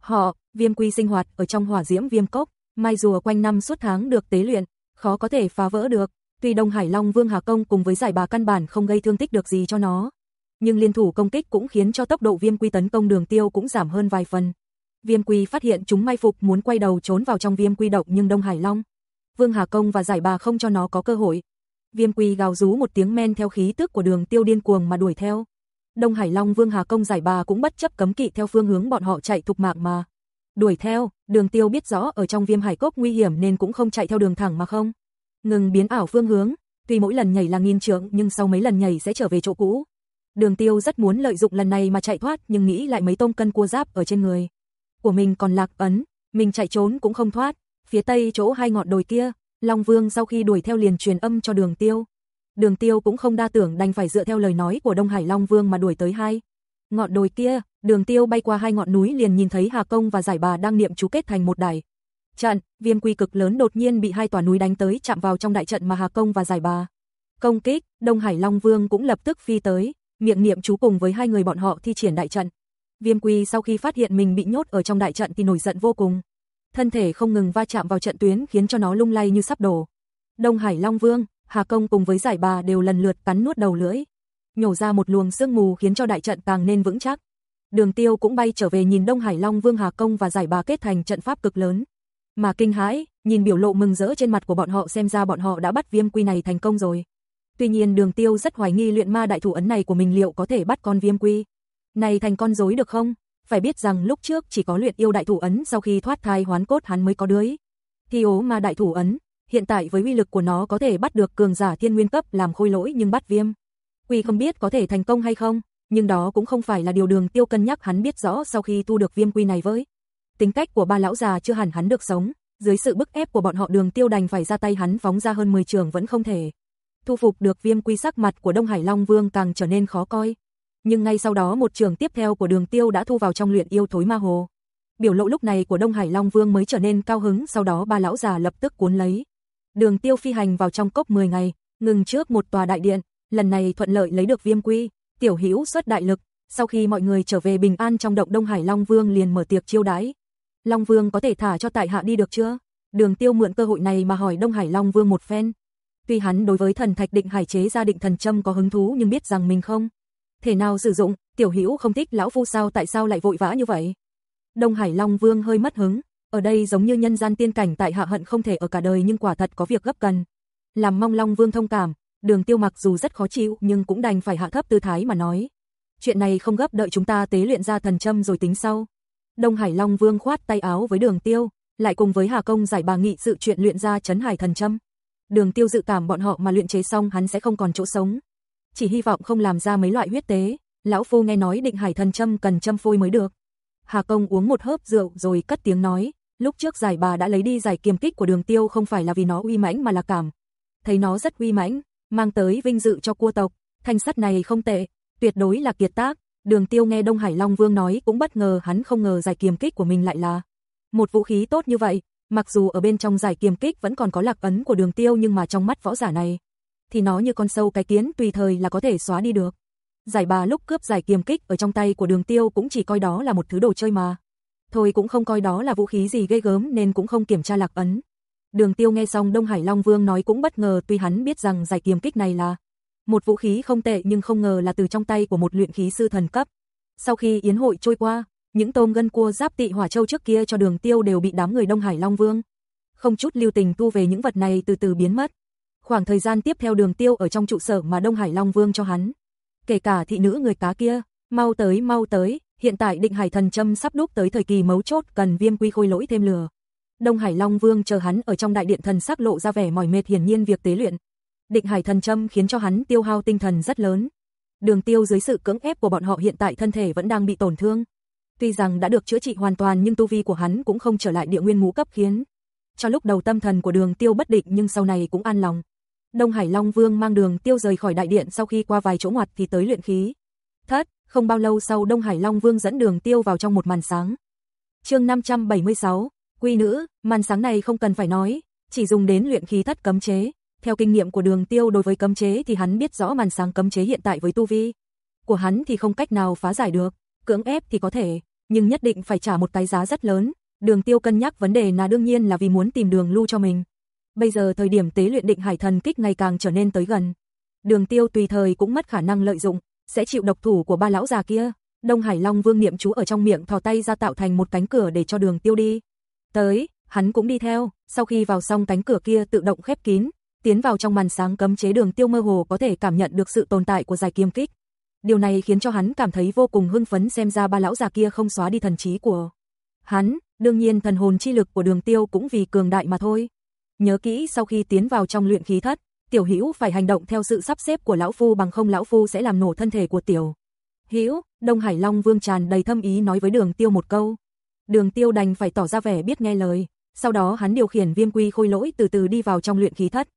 Speaker 1: Họ, viêm quy sinh hoạt ở trong hỏa diễm viêm cốc, mai rùa quanh năm suốt tháng được tế luyện, khó có thể phá vỡ được. Tuy Đông Hải Long Vương Hà Công cùng với giải bà căn bản không gây thương tích được gì cho nó, nhưng liên thủ công kích cũng khiến cho tốc độ Viêm Quy tấn công Đường Tiêu cũng giảm hơn vài phần. Viêm Quy phát hiện chúng mai phục muốn quay đầu trốn vào trong Viêm Quy động nhưng Đông Hải Long, Vương Hà Công và giải bà không cho nó có cơ hội. Viêm Quy gào rú một tiếng men theo khí tức của Đường Tiêu điên cuồng mà đuổi theo. Đông Hải Long Vương Hà Công giải bà cũng bất chấp cấm kỵ theo phương hướng bọn họ chạy thục mạng mà. Đuổi theo, Đường Tiêu biết rõ ở trong Viêm Hải Cốc nguy hiểm nên cũng không chạy theo đường thẳng mà không ngừng biến ảo phương hướng, tuy mỗi lần nhảy là nghìn trượng nhưng sau mấy lần nhảy sẽ trở về chỗ cũ. Đường Tiêu rất muốn lợi dụng lần này mà chạy thoát nhưng nghĩ lại mấy tôm cân cua giáp ở trên người. Của mình còn lạc ấn, mình chạy trốn cũng không thoát. Phía tây chỗ hai ngọn đồi kia, Long Vương sau khi đuổi theo liền truyền âm cho Đường Tiêu. Đường Tiêu cũng không đa tưởng đành phải dựa theo lời nói của Đông Hải Long Vương mà đuổi tới hai. Ngọn đồi kia, Đường Tiêu bay qua hai ngọn núi liền nhìn thấy Hà Công và Giải Bà đang niệm chú kết thành một đài. Trận, viêm quy cực lớn đột nhiên bị hai tòa núi đánh tới chạm vào trong đại trận mà Hà Công và Giải Bà. Công kích, Đông Hải Long Vương cũng lập tức phi tới, miệng niệm chú cùng với hai người bọn họ thi triển đại trận. Viêm quy sau khi phát hiện mình bị nhốt ở trong đại trận thì nổi giận vô cùng. Thân thể không ngừng va chạm vào trận tuyến khiến cho nó lung lay như sắp đổ. Đông Hải Long Vương, Hà Công cùng với Giải Bà đều lần lượt cắn nuốt đầu lưỡi. Nhổ ra một luồng sương mù khiến cho đại trận càng nên vững chắc. Đường Tiêu cũng bay trở về nhìn Đông Hải Long Vương Hà Công và Giải Bà kết thành trận pháp cực lớn. Mà kinh hãi, nhìn biểu lộ mừng rỡ trên mặt của bọn họ xem ra bọn họ đã bắt viêm quy này thành công rồi. Tuy nhiên đường tiêu rất hoài nghi luyện ma đại thủ ấn này của mình liệu có thể bắt con viêm quy. Này thành con rối được không? Phải biết rằng lúc trước chỉ có luyện yêu đại thủ ấn sau khi thoát thai hoán cốt hắn mới có đưới. Thi ố ma đại thủ ấn, hiện tại với uy lực của nó có thể bắt được cường giả thiên nguyên cấp làm khôi lỗi nhưng bắt viêm. Quy không biết có thể thành công hay không, nhưng đó cũng không phải là điều đường tiêu cân nhắc hắn biết rõ sau khi tu được viêm quy này với tính cách của ba lão già chưa hẳn hắn được sống, dưới sự bức ép của bọn họ Đường Tiêu đành phải ra tay hắn phóng ra hơn 10 trường vẫn không thể. Thu phục được viêm quy sắc mặt của Đông Hải Long Vương càng trở nên khó coi. Nhưng ngay sau đó một trường tiếp theo của Đường Tiêu đã thu vào trong luyện yêu thối ma hồ. Biểu lộ lúc này của Đông Hải Long Vương mới trở nên cao hứng, sau đó ba lão già lập tức cuốn lấy. Đường Tiêu phi hành vào trong cốc 10 ngày, ngừng trước một tòa đại điện, lần này thuận lợi lấy được viêm quy, tiểu hữu xuất đại lực, sau khi mọi người trở về bình an trong động Đông Hải Long Vương liền mở tiệc chiêu đãi. Long Vương có thể thả cho tại hạ đi được chưa? Đường Tiêu mượn cơ hội này mà hỏi Đông Hải Long Vương một phen. Tuy hắn đối với thần thạch định hải chế gia định thần châm có hứng thú nhưng biết rằng mình không thể nào sử dụng, tiểu hữu không thích lão phu sao tại sao lại vội vã như vậy? Đông Hải Long Vương hơi mất hứng, ở đây giống như nhân gian tiên cảnh tại hạ hận không thể ở cả đời nhưng quả thật có việc gấp cần. Làm mong Long Vương thông cảm, đường tiêu mặc dù rất khó chịu nhưng cũng đành phải hạ thấp tư thái mà nói. Chuyện này không gấp đợi chúng ta tế luyện ra thần châm rồi tính sau. Đông Hải Long Vương khoát tay áo với Đường Tiêu, lại cùng với Hà Công giải bà nghị sự chuyện luyện ra chấn hải thần châm. Đường Tiêu dự cảm bọn họ mà luyện chế xong hắn sẽ không còn chỗ sống. Chỉ hy vọng không làm ra mấy loại huyết tế, lão phu nghe nói định hải thần châm cần châm phôi mới được. Hà Công uống một hớp rượu rồi cất tiếng nói, Lúc trước giải bà đã lấy đi giải kiềm kích của đường tiêu không phải là vì nó uy mãnh mà là cảm. Thấy nó rất uy mãnh, mang tới vinh dự cho cua tộc, thanh sắt này không tệ, tuyệt đối là kiệt tác. Đường tiêu nghe Đông Hải Long Vương nói cũng bất ngờ hắn không ngờ giải kiềm kích của mình lại là một vũ khí tốt như vậy, mặc dù ở bên trong giải kiềm kích vẫn còn có lạc ấn của đường tiêu nhưng mà trong mắt võ giả này, thì nó như con sâu cái kiến tùy thời là có thể xóa đi được. Giải bà lúc cướp giải kiềm kích ở trong tay của đường tiêu cũng chỉ coi đó là một thứ đồ chơi mà. Thôi cũng không coi đó là vũ khí gì gây gớm nên cũng không kiểm tra lạc ấn. Đường tiêu nghe xong Đông Hải Long Vương nói cũng bất ngờ tuy hắn biết rằng giải kiềm kích này là một vũ khí không tệ nhưng không ngờ là từ trong tay của một luyện khí sư thần cấp. Sau khi yến hội trôi qua, những tôm gân cua giáp tị hỏa châu trước kia cho đường tiêu đều bị đám người Đông Hải Long Vương. Không chút lưu tình tu về những vật này từ từ biến mất. Khoảng thời gian tiếp theo đường tiêu ở trong trụ sở mà Đông Hải Long Vương cho hắn. Kể cả thị nữ người cá kia, mau tới mau tới, hiện tại định hải thần châm sắp đúc tới thời kỳ mấu chốt cần viêm quy khôi lỗi thêm lửa. Đông Hải Long Vương chờ hắn ở trong đại điện thần sắc lộ ra vẻ mỏi mệt hiển nhiên việc tế luyện. Định hải thần châm khiến cho hắn tiêu hao tinh thần rất lớn. Đường tiêu dưới sự cưỡng ép của bọn họ hiện tại thân thể vẫn đang bị tổn thương. Tuy rằng đã được chữa trị hoàn toàn nhưng tu vi của hắn cũng không trở lại địa nguyên ngũ cấp khiến. Cho lúc đầu tâm thần của đường tiêu bất định nhưng sau này cũng an lòng. Đông Hải Long Vương mang đường tiêu rời khỏi đại điện sau khi qua vài chỗ ngoặt thì tới luyện khí. Thất, không bao lâu sau Đông Hải Long Vương dẫn đường tiêu vào trong một màn sáng. chương 576, Quy nữ, màn sáng này không cần phải nói, chỉ dùng đến luyện khí thất cấm chế. Theo kinh nghiệm của đường tiêu đối với cấm chế thì hắn biết rõ màn sáng cấm chế hiện tại với tu vi. Của hắn thì không cách nào phá giải được, cưỡng ép thì có thể, nhưng nhất định phải trả một cái giá rất lớn. Đường tiêu cân nhắc vấn đề là đương nhiên là vì muốn tìm đường lưu cho mình. Bây giờ thời điểm tế luyện định hải thần kích ngày càng trở nên tới gần. Đường tiêu tùy thời cũng mất khả năng lợi dụng, sẽ chịu độc thủ của ba lão già kia. Đông Hải Long Vương niệm chú ở trong miệng thò tay ra tạo thành một cánh cửa để cho đường tiêu đi. Tới, hắn cũng đi theo, sau khi vào xong cánh cửa kia tự động khép kín, tiến vào trong màn sáng cấm chế đường tiêu mơ hồ có thể cảm nhận được sự tồn tại của giải kiêm kích. Điều này khiến cho hắn cảm thấy vô cùng hưng phấn xem ra ba lão già kia không xóa đi thần trí của hắn, đương nhiên thần hồn chi lực của đường tiêu cũng vì cường đại mà thôi. Nhớ kỹ sau khi tiến vào trong luyện khí thất, Tiểu Hữu phải hành động theo sự sắp xếp của lão phu bằng không lão phu sẽ làm nổ thân thể của Tiểu Hữu. Đông Hải Long Vương tràn đầy thâm ý nói với Đường Tiêu một câu. Đường Tiêu đành phải tỏ ra vẻ biết nghe lời, sau đó hắn điều khiển Viêm Quy Khôi Lỗi từ từ đi vào trong luyện khí thất.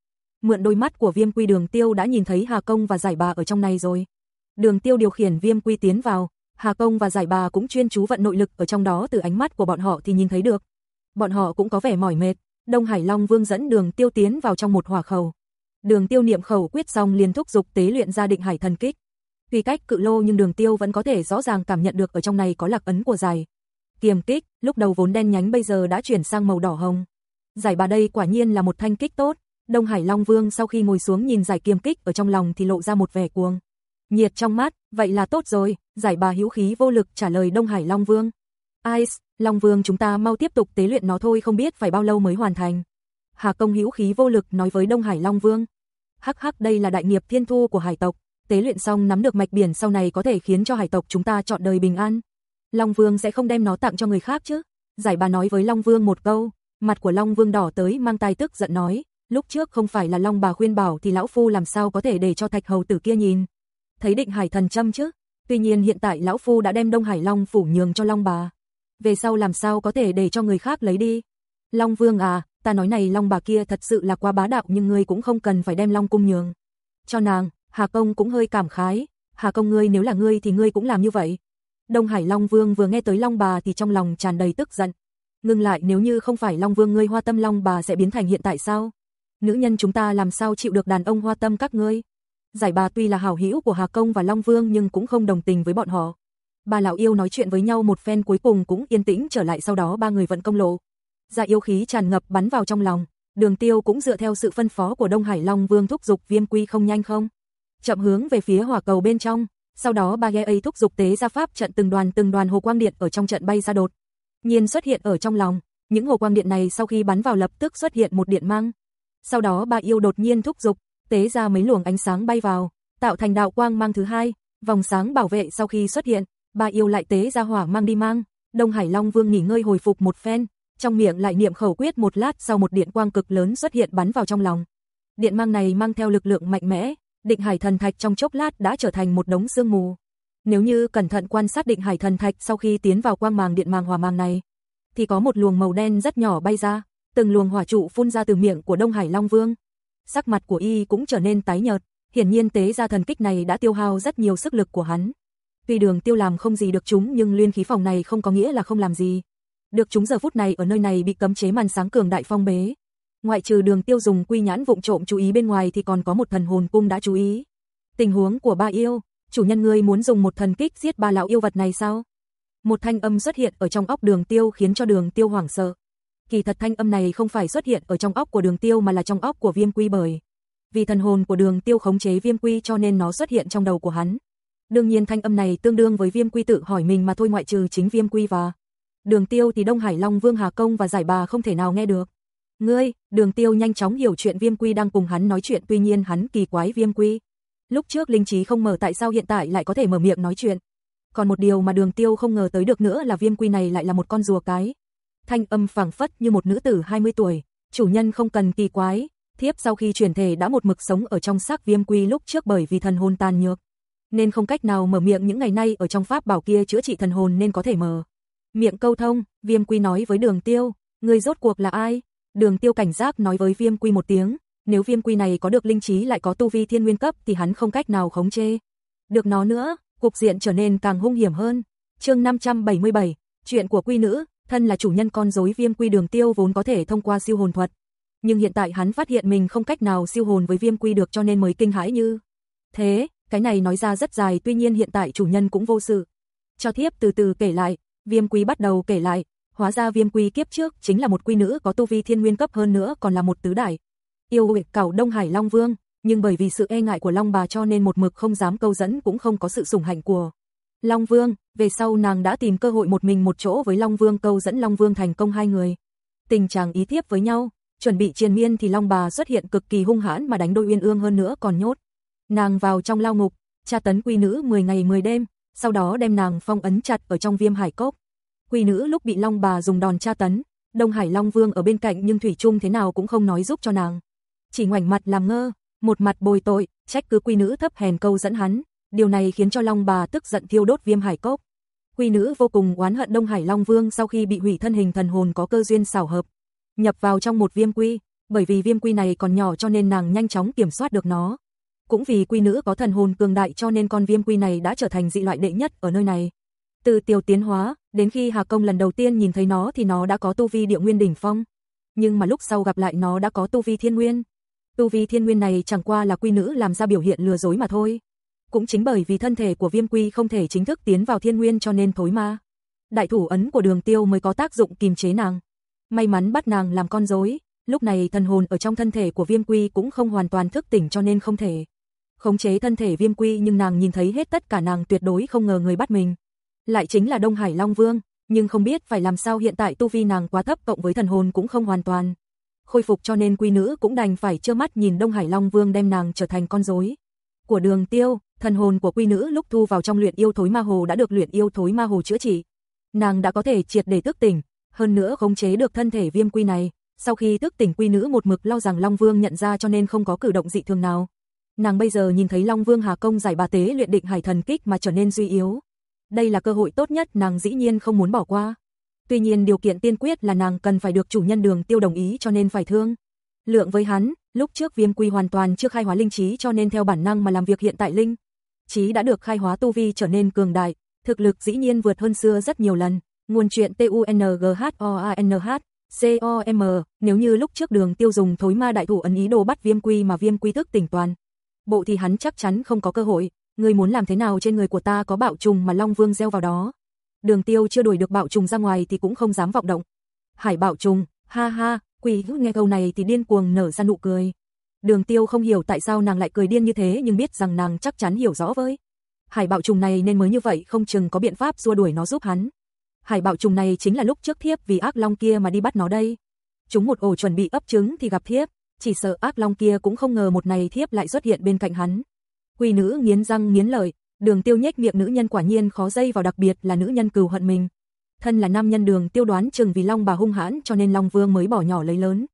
Speaker 1: Mượn đôi mắt của Viêm Quy Đường Tiêu đã nhìn thấy Hà Công và Giải Bà ở trong này rồi. Đường Tiêu điều khiển Viêm Quy tiến vào, Hà Công và Giải Bà cũng chuyên chú vận nội lực ở trong đó từ ánh mắt của bọn họ thì nhìn thấy được. Bọn họ cũng có vẻ mỏi mệt, Đông Hải Long Vương dẫn Đường Tiêu tiến vào trong một hỏa khẩu. Đường Tiêu niệm khẩu quyết xong liền thúc dục tế luyện ra định hải thần kích. Tuy cách cự lô nhưng Đường Tiêu vẫn có thể rõ ràng cảm nhận được ở trong này có lạc ấn của giải. Kiềm kích, lúc đầu vốn đen nhánh bây giờ đã chuyển sang màu đỏ hồng. Giải bà đây quả nhiên là một thanh kích tốt. Đông Hải Long Vương sau khi ngồi xuống nhìn giải kiềm kích ở trong lòng thì lộ ra một vẻ cuồng. Nhiệt trong mắt, vậy là tốt rồi, giải bà hữu khí vô lực trả lời Đông Hải Long Vương. Ice, Long Vương chúng ta mau tiếp tục tế luyện nó thôi không biết phải bao lâu mới hoàn thành. Hà Công hữu khí vô lực nói với Đông Hải Long Vương. Hắc hắc đây là đại nghiệp thiên thu của hải tộc, tế luyện xong nắm được mạch biển sau này có thể khiến cho hải tộc chúng ta chọn đời bình an. Long Vương sẽ không đem nó tặng cho người khác chứ? Giải bà nói với Long Vương một câu, mặt của Long Vương đỏ tới mang tai tức giận nói, lúc trước không phải là Long bà khuyên bảo thì lão phu làm sao có thể để cho Thạch hầu tử kia nhìn. Thấy định hải thần châm chứ? Tuy nhiên hiện tại lão phu đã đem Đông Hải Long phủ nhường cho Long bà. Về sau làm sao có thể để cho người khác lấy đi? Long Vương à, ta nói này Long bà kia thật sự là quá bá đạo nhưng ngươi cũng không cần phải đem Long cung nhường. Cho nàng, Hà Công cũng hơi cảm khái, Hà Công ngươi nếu là ngươi thì ngươi cũng làm như vậy. Đông Hải Long Vương vừa nghe tới Long bà thì trong lòng tràn đầy tức giận. Ngưng lại nếu như không phải Long Vương ngươi hoa tâm Long bà sẽ biến thành hiện tại sao? Nữ nhân chúng ta làm sao chịu được đàn ông hoa tâm các ngươi? Giải bà tuy là hảo hữu của Hà Công và Long Vương nhưng cũng không đồng tình với bọn họ. Bà lão yêu nói chuyện với nhau một phen cuối cùng cũng yên tĩnh trở lại sau đó ba người vận công lộ. Dạ yêu khí tràn ngập bắn vào trong lòng, Đường Tiêu cũng dựa theo sự phân phó của Đông Hải Long Vương thúc dục Viêm Quy không nhanh không, chậm hướng về phía hỏa cầu bên trong, sau đó ba ghe ấy thúc dục tế ra pháp trận từng đoàn từng đoàn hồ quang điện ở trong trận bay ra đột, nhiên xuất hiện ở trong lòng, những hồ quang điện này sau khi bắn vào lập tức xuất hiện một điện mang. Sau đó ba yêu đột nhiên thúc dục, tế ra mấy luồng ánh sáng bay vào, tạo thành đạo quang mang thứ hai, vòng sáng bảo vệ sau khi xuất hiện, ba yêu lại tế ra hỏa mang đi mang. Đông Hải Long Vương nghỉ ngơi hồi phục một phen, trong miệng lại niệm khẩu quyết một lát sau một điện quang cực lớn xuất hiện bắn vào trong lòng. Điện mang này mang theo lực lượng mạnh mẽ, định hải thần thạch trong chốc lát đã trở thành một đống sương mù. Nếu như cẩn thận quan sát định hải thần thạch sau khi tiến vào quang màng điện màng hỏa màng này, thì có một luồng màu đen rất nhỏ bay ra, từng luồng hỏa trụ phun ra từ miệng của Đông Hải Long Vương. Sắc mặt của y cũng trở nên tái nhợt, hiển nhiên tế ra thần kích này đã tiêu hao rất nhiều sức lực của hắn. Tuy đường tiêu làm không gì được chúng nhưng liên khí phòng này không có nghĩa là không làm gì. Được chúng giờ phút này ở nơi này bị cấm chế màn sáng cường đại phong bế. Ngoại trừ đường tiêu dùng quy nhãn vụng trộm chú ý bên ngoài thì còn có một thần hồn cung đã chú ý. Tình huống của ba yêu, chủ nhân ngươi muốn dùng một thần kích giết ba lão yêu vật này sao? Một thanh âm xuất hiện ở trong óc đường tiêu khiến cho đường tiêu hoảng sợ. Kỳ thật thanh âm này không phải xuất hiện ở trong óc của đường tiêu mà là trong óc của viêm quy bởi. Vì thần hồn của đường tiêu khống chế viêm quy cho nên nó xuất hiện trong đầu của hắn. Đương nhiên thanh âm này tương đương với viêm quy tự hỏi mình mà thôi ngoại trừ chính viêm quy và đường tiêu thì Đông Hải Long Vương Hà Công và giải bà không thể nào nghe được. Ngươi, đường tiêu nhanh chóng hiểu chuyện viêm quy đang cùng hắn nói chuyện tuy nhiên hắn kỳ quái viêm quy. Lúc trước linh trí không mở tại sao hiện tại lại có thể mở miệng nói chuyện. Còn một điều mà đường tiêu không ngờ tới được nữa là viêm quy này lại là một con rùa cái. Thanh âm phẳng phất như một nữ tử 20 tuổi, chủ nhân không cần kỳ quái, thiếp sau khi chuyển thể đã một mực sống ở trong xác viêm quy lúc trước bởi vì thần hồn tàn nhược. Nên không cách nào mở miệng những ngày nay ở trong pháp bảo kia chữa trị thần hồn nên có thể mở. Miệng câu thông, viêm quy nói với đường tiêu, người rốt cuộc là ai? Đường tiêu cảnh giác nói với viêm quy một tiếng, nếu viêm quy này có được linh trí lại có tu vi thiên nguyên cấp thì hắn không cách nào khống chế. Được nó nữa, cục diện trở nên càng hung hiểm hơn. chương 577, chuyện của quy nữ, thân là chủ nhân con rối viêm quy đường tiêu vốn có thể thông qua siêu hồn thuật. Nhưng hiện tại hắn phát hiện mình không cách nào siêu hồn với viêm quy được cho nên mới kinh hãi như. Thế, cái này nói ra rất dài tuy nhiên hiện tại chủ nhân cũng vô sự. Cho thiếp từ từ kể lại, viêm quy bắt đầu kể lại, hóa ra viêm quy kiếp trước chính là một quy nữ có tu vi thiên nguyên cấp hơn nữa còn là một tứ đại. Yêu huyệt cảo Đông Hải Long Vương, nhưng bởi vì sự e ngại của Long bà cho nên một mực không dám câu dẫn cũng không có sự sủng hạnh của Long Vương, về sau nàng đã tìm cơ hội một mình một chỗ với Long Vương câu dẫn Long Vương thành công hai người. Tình trạng ý thiếp với nhau, chuẩn bị triền miên thì Long bà xuất hiện cực kỳ hung hãn mà đánh đôi uyên ương hơn nữa còn nhốt. Nàng vào trong lao ngục, tra tấn quy nữ 10 ngày 10 đêm, sau đó đem nàng phong ấn chặt ở trong viêm hải cốc. Quy nữ lúc bị Long bà dùng đòn tra tấn, Đông Hải Long Vương ở bên cạnh nhưng thủy chung thế nào cũng không nói giúp cho nàng. Chỉ ngoảnh mặt làm ngơ, một mặt bồi tội, trách cứ quy nữ thấp hèn câu dẫn hắn, điều này khiến cho Long bà tức giận thiêu đốt viêm hải cốc. Quy nữ vô cùng oán hận Đông Hải Long Vương sau khi bị hủy thân hình thần hồn có cơ duyên xảo hợp, nhập vào trong một viêm quy, bởi vì viêm quy này còn nhỏ cho nên nàng nhanh chóng kiểm soát được nó. Cũng vì quy nữ có thần hồn cường đại cho nên con viêm quy này đã trở thành dị loại đệ nhất ở nơi này. Từ tiểu tiến hóa, đến khi Hà Công lần đầu tiên nhìn thấy nó thì nó đã có tu vi địa nguyên đỉnh phong. Nhưng mà lúc sau gặp lại nó đã có tu vi thiên nguyên. Tu vi thiên nguyên này chẳng qua là quy nữ làm ra biểu hiện lừa dối mà thôi. Cũng chính bởi vì thân thể của viêm quy không thể chính thức tiến vào thiên nguyên cho nên thối ma. Đại thủ ấn của đường tiêu mới có tác dụng kìm chế nàng. May mắn bắt nàng làm con rối, lúc này thần hồn ở trong thân thể của viêm quy cũng không hoàn toàn thức tỉnh cho nên không thể khống chế thân thể viêm quy nhưng nàng nhìn thấy hết tất cả nàng tuyệt đối không ngờ người bắt mình. Lại chính là Đông Hải Long Vương, nhưng không biết phải làm sao hiện tại tu vi nàng quá thấp cộng với thần hồn cũng không hoàn toàn. Khôi phục cho nên quy nữ cũng đành phải trơ mắt nhìn Đông Hải Long Vương đem nàng trở thành con rối. Của đường tiêu, thần hồn của quy nữ lúc thu vào trong luyện yêu thối ma hồ đã được luyện yêu thối ma hồ chữa trị. Nàng đã có thể triệt để thức tỉnh, hơn nữa khống chế được thân thể viêm quy này. Sau khi thức tỉnh quy nữ một mực lo rằng Long Vương nhận ra cho nên không có cử động dị thường nào. Nàng bây giờ nhìn thấy Long Vương Hà Công giải bà tế luyện định hải thần kích mà trở nên suy yếu. Đây là cơ hội tốt nhất nàng dĩ nhiên không muốn bỏ qua. Tuy nhiên điều kiện tiên quyết là nàng cần phải được chủ nhân đường tiêu đồng ý cho nên phải thương. Lượng với hắn, lúc trước viêm quy hoàn toàn chưa khai hóa linh trí cho nên theo bản năng mà làm việc hiện tại linh. Trí đã được khai hóa tu vi trở nên cường đại, thực lực dĩ nhiên vượt hơn xưa rất nhiều lần. Nguồn truyện TUNGHOANH COM, nếu như lúc trước đường tiêu dùng thối ma đại thủ ấn ý đồ bắt viêm quy mà viêm quy thức tỉnh toàn. Bộ thì hắn chắc chắn không có cơ hội, người muốn làm thế nào trên người của ta có bạo trùng mà Long Vương gieo vào đó. Đường tiêu chưa đuổi được bạo trùng ra ngoài thì cũng không dám vọng động. Hải bạo trùng, ha ha, quỷ nghe câu này thì điên cuồng nở ra nụ cười. Đường tiêu không hiểu tại sao nàng lại cười điên như thế nhưng biết rằng nàng chắc chắn hiểu rõ với. Hải bạo trùng này nên mới như vậy không chừng có biện pháp xua đuổi nó giúp hắn. Hải bạo trùng này chính là lúc trước thiếp vì ác long kia mà đi bắt nó đây. Chúng một ổ chuẩn bị ấp trứng thì gặp thiếp, chỉ sợ ác long kia cũng không ngờ một ngày thiếp lại xuất hiện bên cạnh hắn. Quỳ nữ nghiến răng nghiến lợi, đường tiêu nhếch miệng nữ nhân quả nhiên khó dây vào đặc biệt là nữ nhân cừu hận mình. Thân là nam nhân đường tiêu đoán chừng vì long bà hung hãn cho nên long vương mới bỏ nhỏ lấy lớn.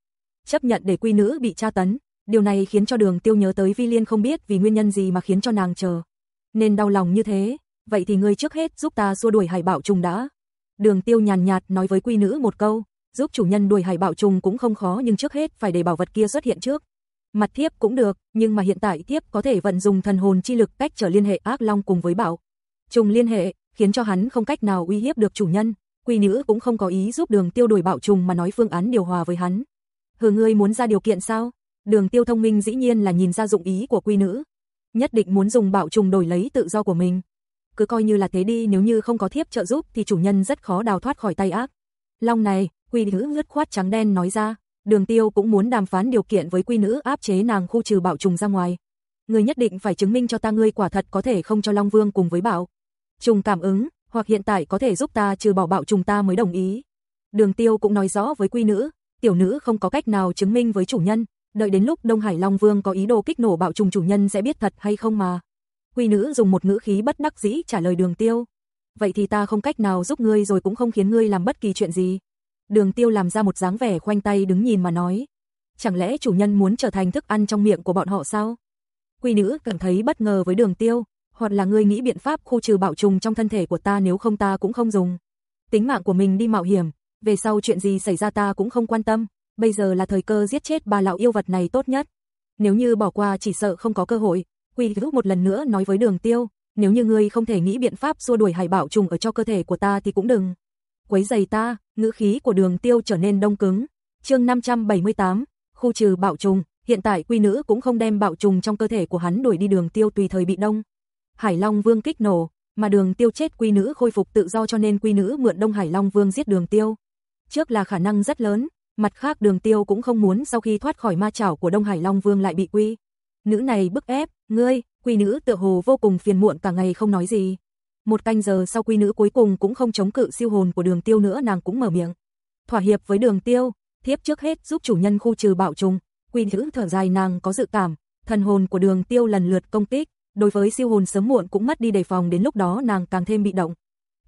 Speaker 1: Chấp nhận để quy nữ bị tra tấn, điều này khiến cho đường tiêu nhớ tới vi liên không biết vì nguyên nhân gì mà khiến cho nàng chờ. Nên đau lòng như thế, vậy thì ngươi trước hết giúp ta xua đuổi hải bảo trùng đã. Đường tiêu nhàn nhạt nói với quy nữ một câu, giúp chủ nhân đuổi hải bảo trùng cũng không khó nhưng trước hết phải để bảo vật kia xuất hiện trước. Mặt thiếp cũng được, nhưng mà hiện tại thiếp có thể vận dùng thần hồn chi lực cách trở liên hệ ác long cùng với bảo. Trùng liên hệ, khiến cho hắn không cách nào uy hiếp được chủ nhân. Quy nữ cũng không có ý giúp đường tiêu đuổi bạo trùng mà nói phương án điều hòa với hắn. Hừ ngươi muốn ra điều kiện sao? Đường tiêu thông minh dĩ nhiên là nhìn ra dụng ý của quy nữ. Nhất định muốn dùng bạo trùng đổi lấy tự do của mình. Cứ coi như là thế đi nếu như không có thiếp trợ giúp thì chủ nhân rất khó đào thoát khỏi tay ác. Long này, quy nữ ngứt khoát trắng đen nói ra. Đường tiêu cũng muốn đàm phán điều kiện với quy nữ áp chế nàng khu trừ bảo trùng ra ngoài. Người nhất định phải chứng minh cho ta ngươi quả thật có thể không cho Long Vương cùng với bảo Trùng cảm ứng, hoặc hiện tại có thể giúp ta trừ bỏ bảo trùng ta mới đồng ý. Đường tiêu cũng nói rõ với quy nữ, tiểu nữ không có cách nào chứng minh với chủ nhân, đợi đến lúc Đông Hải Long Vương có ý đồ kích nổ bạo trùng chủ nhân sẽ biết thật hay không mà. Quy nữ dùng một ngữ khí bất đắc dĩ trả lời đường tiêu. Vậy thì ta không cách nào giúp ngươi rồi cũng không khiến ngươi làm bất kỳ chuyện gì. Đường tiêu làm ra một dáng vẻ khoanh tay đứng nhìn mà nói. Chẳng lẽ chủ nhân muốn trở thành thức ăn trong miệng của bọn họ sao? Quy nữ cảm thấy bất ngờ với đường tiêu, hoặc là ngươi nghĩ biện pháp khu trừ bạo trùng trong thân thể của ta nếu không ta cũng không dùng. Tính mạng của mình đi mạo hiểm, về sau chuyện gì xảy ra ta cũng không quan tâm, bây giờ là thời cơ giết chết ba lão yêu vật này tốt nhất. Nếu như bỏ qua chỉ sợ không có cơ hội, Quy nữ một lần nữa nói với Đường Tiêu, nếu như ngươi không thể nghĩ biện pháp xua đuổi hải bạo trùng ở cho cơ thể của ta thì cũng đừng quấy giày ta, ngữ khí của Đường Tiêu trở nên đông cứng. Chương 578, khu trừ bạo trùng, hiện tại Quy nữ cũng không đem bạo trùng trong cơ thể của hắn đuổi đi Đường Tiêu tùy thời bị đông. Hải Long Vương kích nổ, mà Đường Tiêu chết Quy nữ khôi phục tự do cho nên Quy nữ mượn Đông Hải Long Vương giết Đường Tiêu. Trước là khả năng rất lớn, mặt khác Đường Tiêu cũng không muốn sau khi thoát khỏi ma chảo của Đông Hải Long Vương lại bị Quy nữ này bức ép, ngươi, quy nữ tựa hồ vô cùng phiền muộn cả ngày không nói gì. Một canh giờ sau quy nữ cuối cùng cũng không chống cự siêu hồn của đường tiêu nữa nàng cũng mở miệng. Thỏa hiệp với đường tiêu, thiếp trước hết giúp chủ nhân khu trừ bạo trùng, quy nữ thở dài nàng có dự cảm, thần hồn của đường tiêu lần lượt công kích, đối với siêu hồn sớm muộn cũng mất đi đề phòng đến lúc đó nàng càng thêm bị động.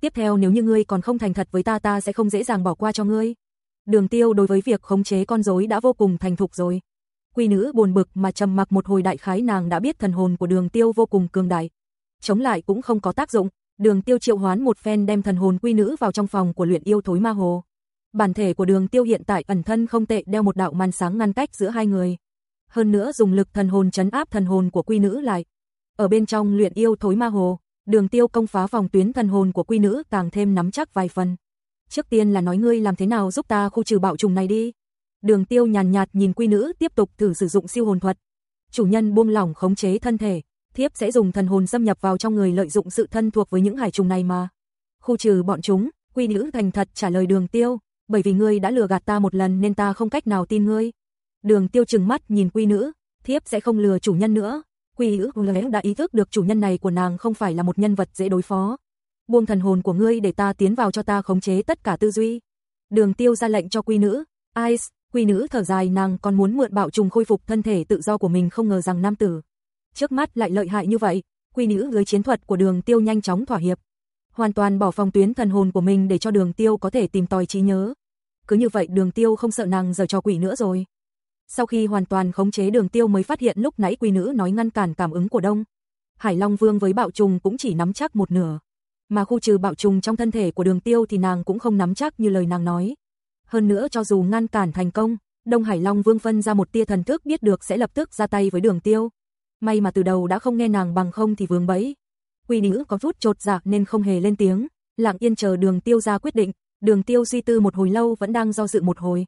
Speaker 1: Tiếp theo nếu như ngươi còn không thành thật với ta ta sẽ không dễ dàng bỏ qua cho ngươi. Đường tiêu đối với việc khống chế con rối đã vô cùng thành thục rồi. Quy nữ buồn bực mà trầm mặc một hồi đại khái nàng đã biết thần hồn của đường tiêu vô cùng cường đại. Chống lại cũng không có tác dụng, đường tiêu triệu hoán một phen đem thần hồn quy nữ vào trong phòng của luyện yêu thối ma hồ. Bản thể của đường tiêu hiện tại ẩn thân không tệ đeo một đạo màn sáng ngăn cách giữa hai người. Hơn nữa dùng lực thần hồn chấn áp thần hồn của quy nữ lại. Ở bên trong luyện yêu thối ma hồ, đường tiêu công phá vòng tuyến thần hồn của quy nữ càng thêm nắm chắc vài phần. Trước tiên là nói ngươi làm thế nào giúp ta khu trừ bạo trùng này đi. Đường Tiêu nhàn nhạt nhìn quy nữ tiếp tục thử sử dụng siêu hồn thuật. Chủ nhân buông lỏng khống chế thân thể, thiếp sẽ dùng thần hồn xâm nhập vào trong người lợi dụng sự thân thuộc với những hải trùng này mà. Khu trừ bọn chúng, quy nữ thành thật trả lời Đường Tiêu, bởi vì ngươi đã lừa gạt ta một lần nên ta không cách nào tin ngươi. Đường Tiêu trừng mắt nhìn quy nữ, thiếp sẽ không lừa chủ nhân nữa. Quy nữ đã ý thức được chủ nhân này của nàng không phải là một nhân vật dễ đối phó. Buông thần hồn của ngươi để ta tiến vào cho ta khống chế tất cả tư duy. Đường Tiêu ra lệnh cho quy nữ, Ice, Quy nữ thở dài nàng còn muốn mượn bạo trùng khôi phục thân thể tự do của mình không ngờ rằng nam tử. Trước mắt lại lợi hại như vậy, quy nữ dưới chiến thuật của đường tiêu nhanh chóng thỏa hiệp. Hoàn toàn bỏ phòng tuyến thần hồn của mình để cho đường tiêu có thể tìm tòi trí nhớ. Cứ như vậy đường tiêu không sợ nàng giờ cho quỷ nữa rồi. Sau khi hoàn toàn khống chế đường tiêu mới phát hiện lúc nãy quy nữ nói ngăn cản cảm ứng của đông. Hải Long Vương với bạo trùng cũng chỉ nắm chắc một nửa. Mà khu trừ bạo trùng trong thân thể của đường tiêu thì nàng cũng không nắm chắc như lời nàng nói hơn nữa cho dù ngăn cản thành công, Đông Hải Long Vương phân ra một tia thần thức biết được sẽ lập tức ra tay với Đường Tiêu. May mà từ đầu đã không nghe nàng bằng không thì vướng bẫy. Quy nữ có chút trột dạ nên không hề lên tiếng, lặng yên chờ Đường Tiêu ra quyết định. Đường Tiêu suy tư một hồi lâu vẫn đang do dự một hồi.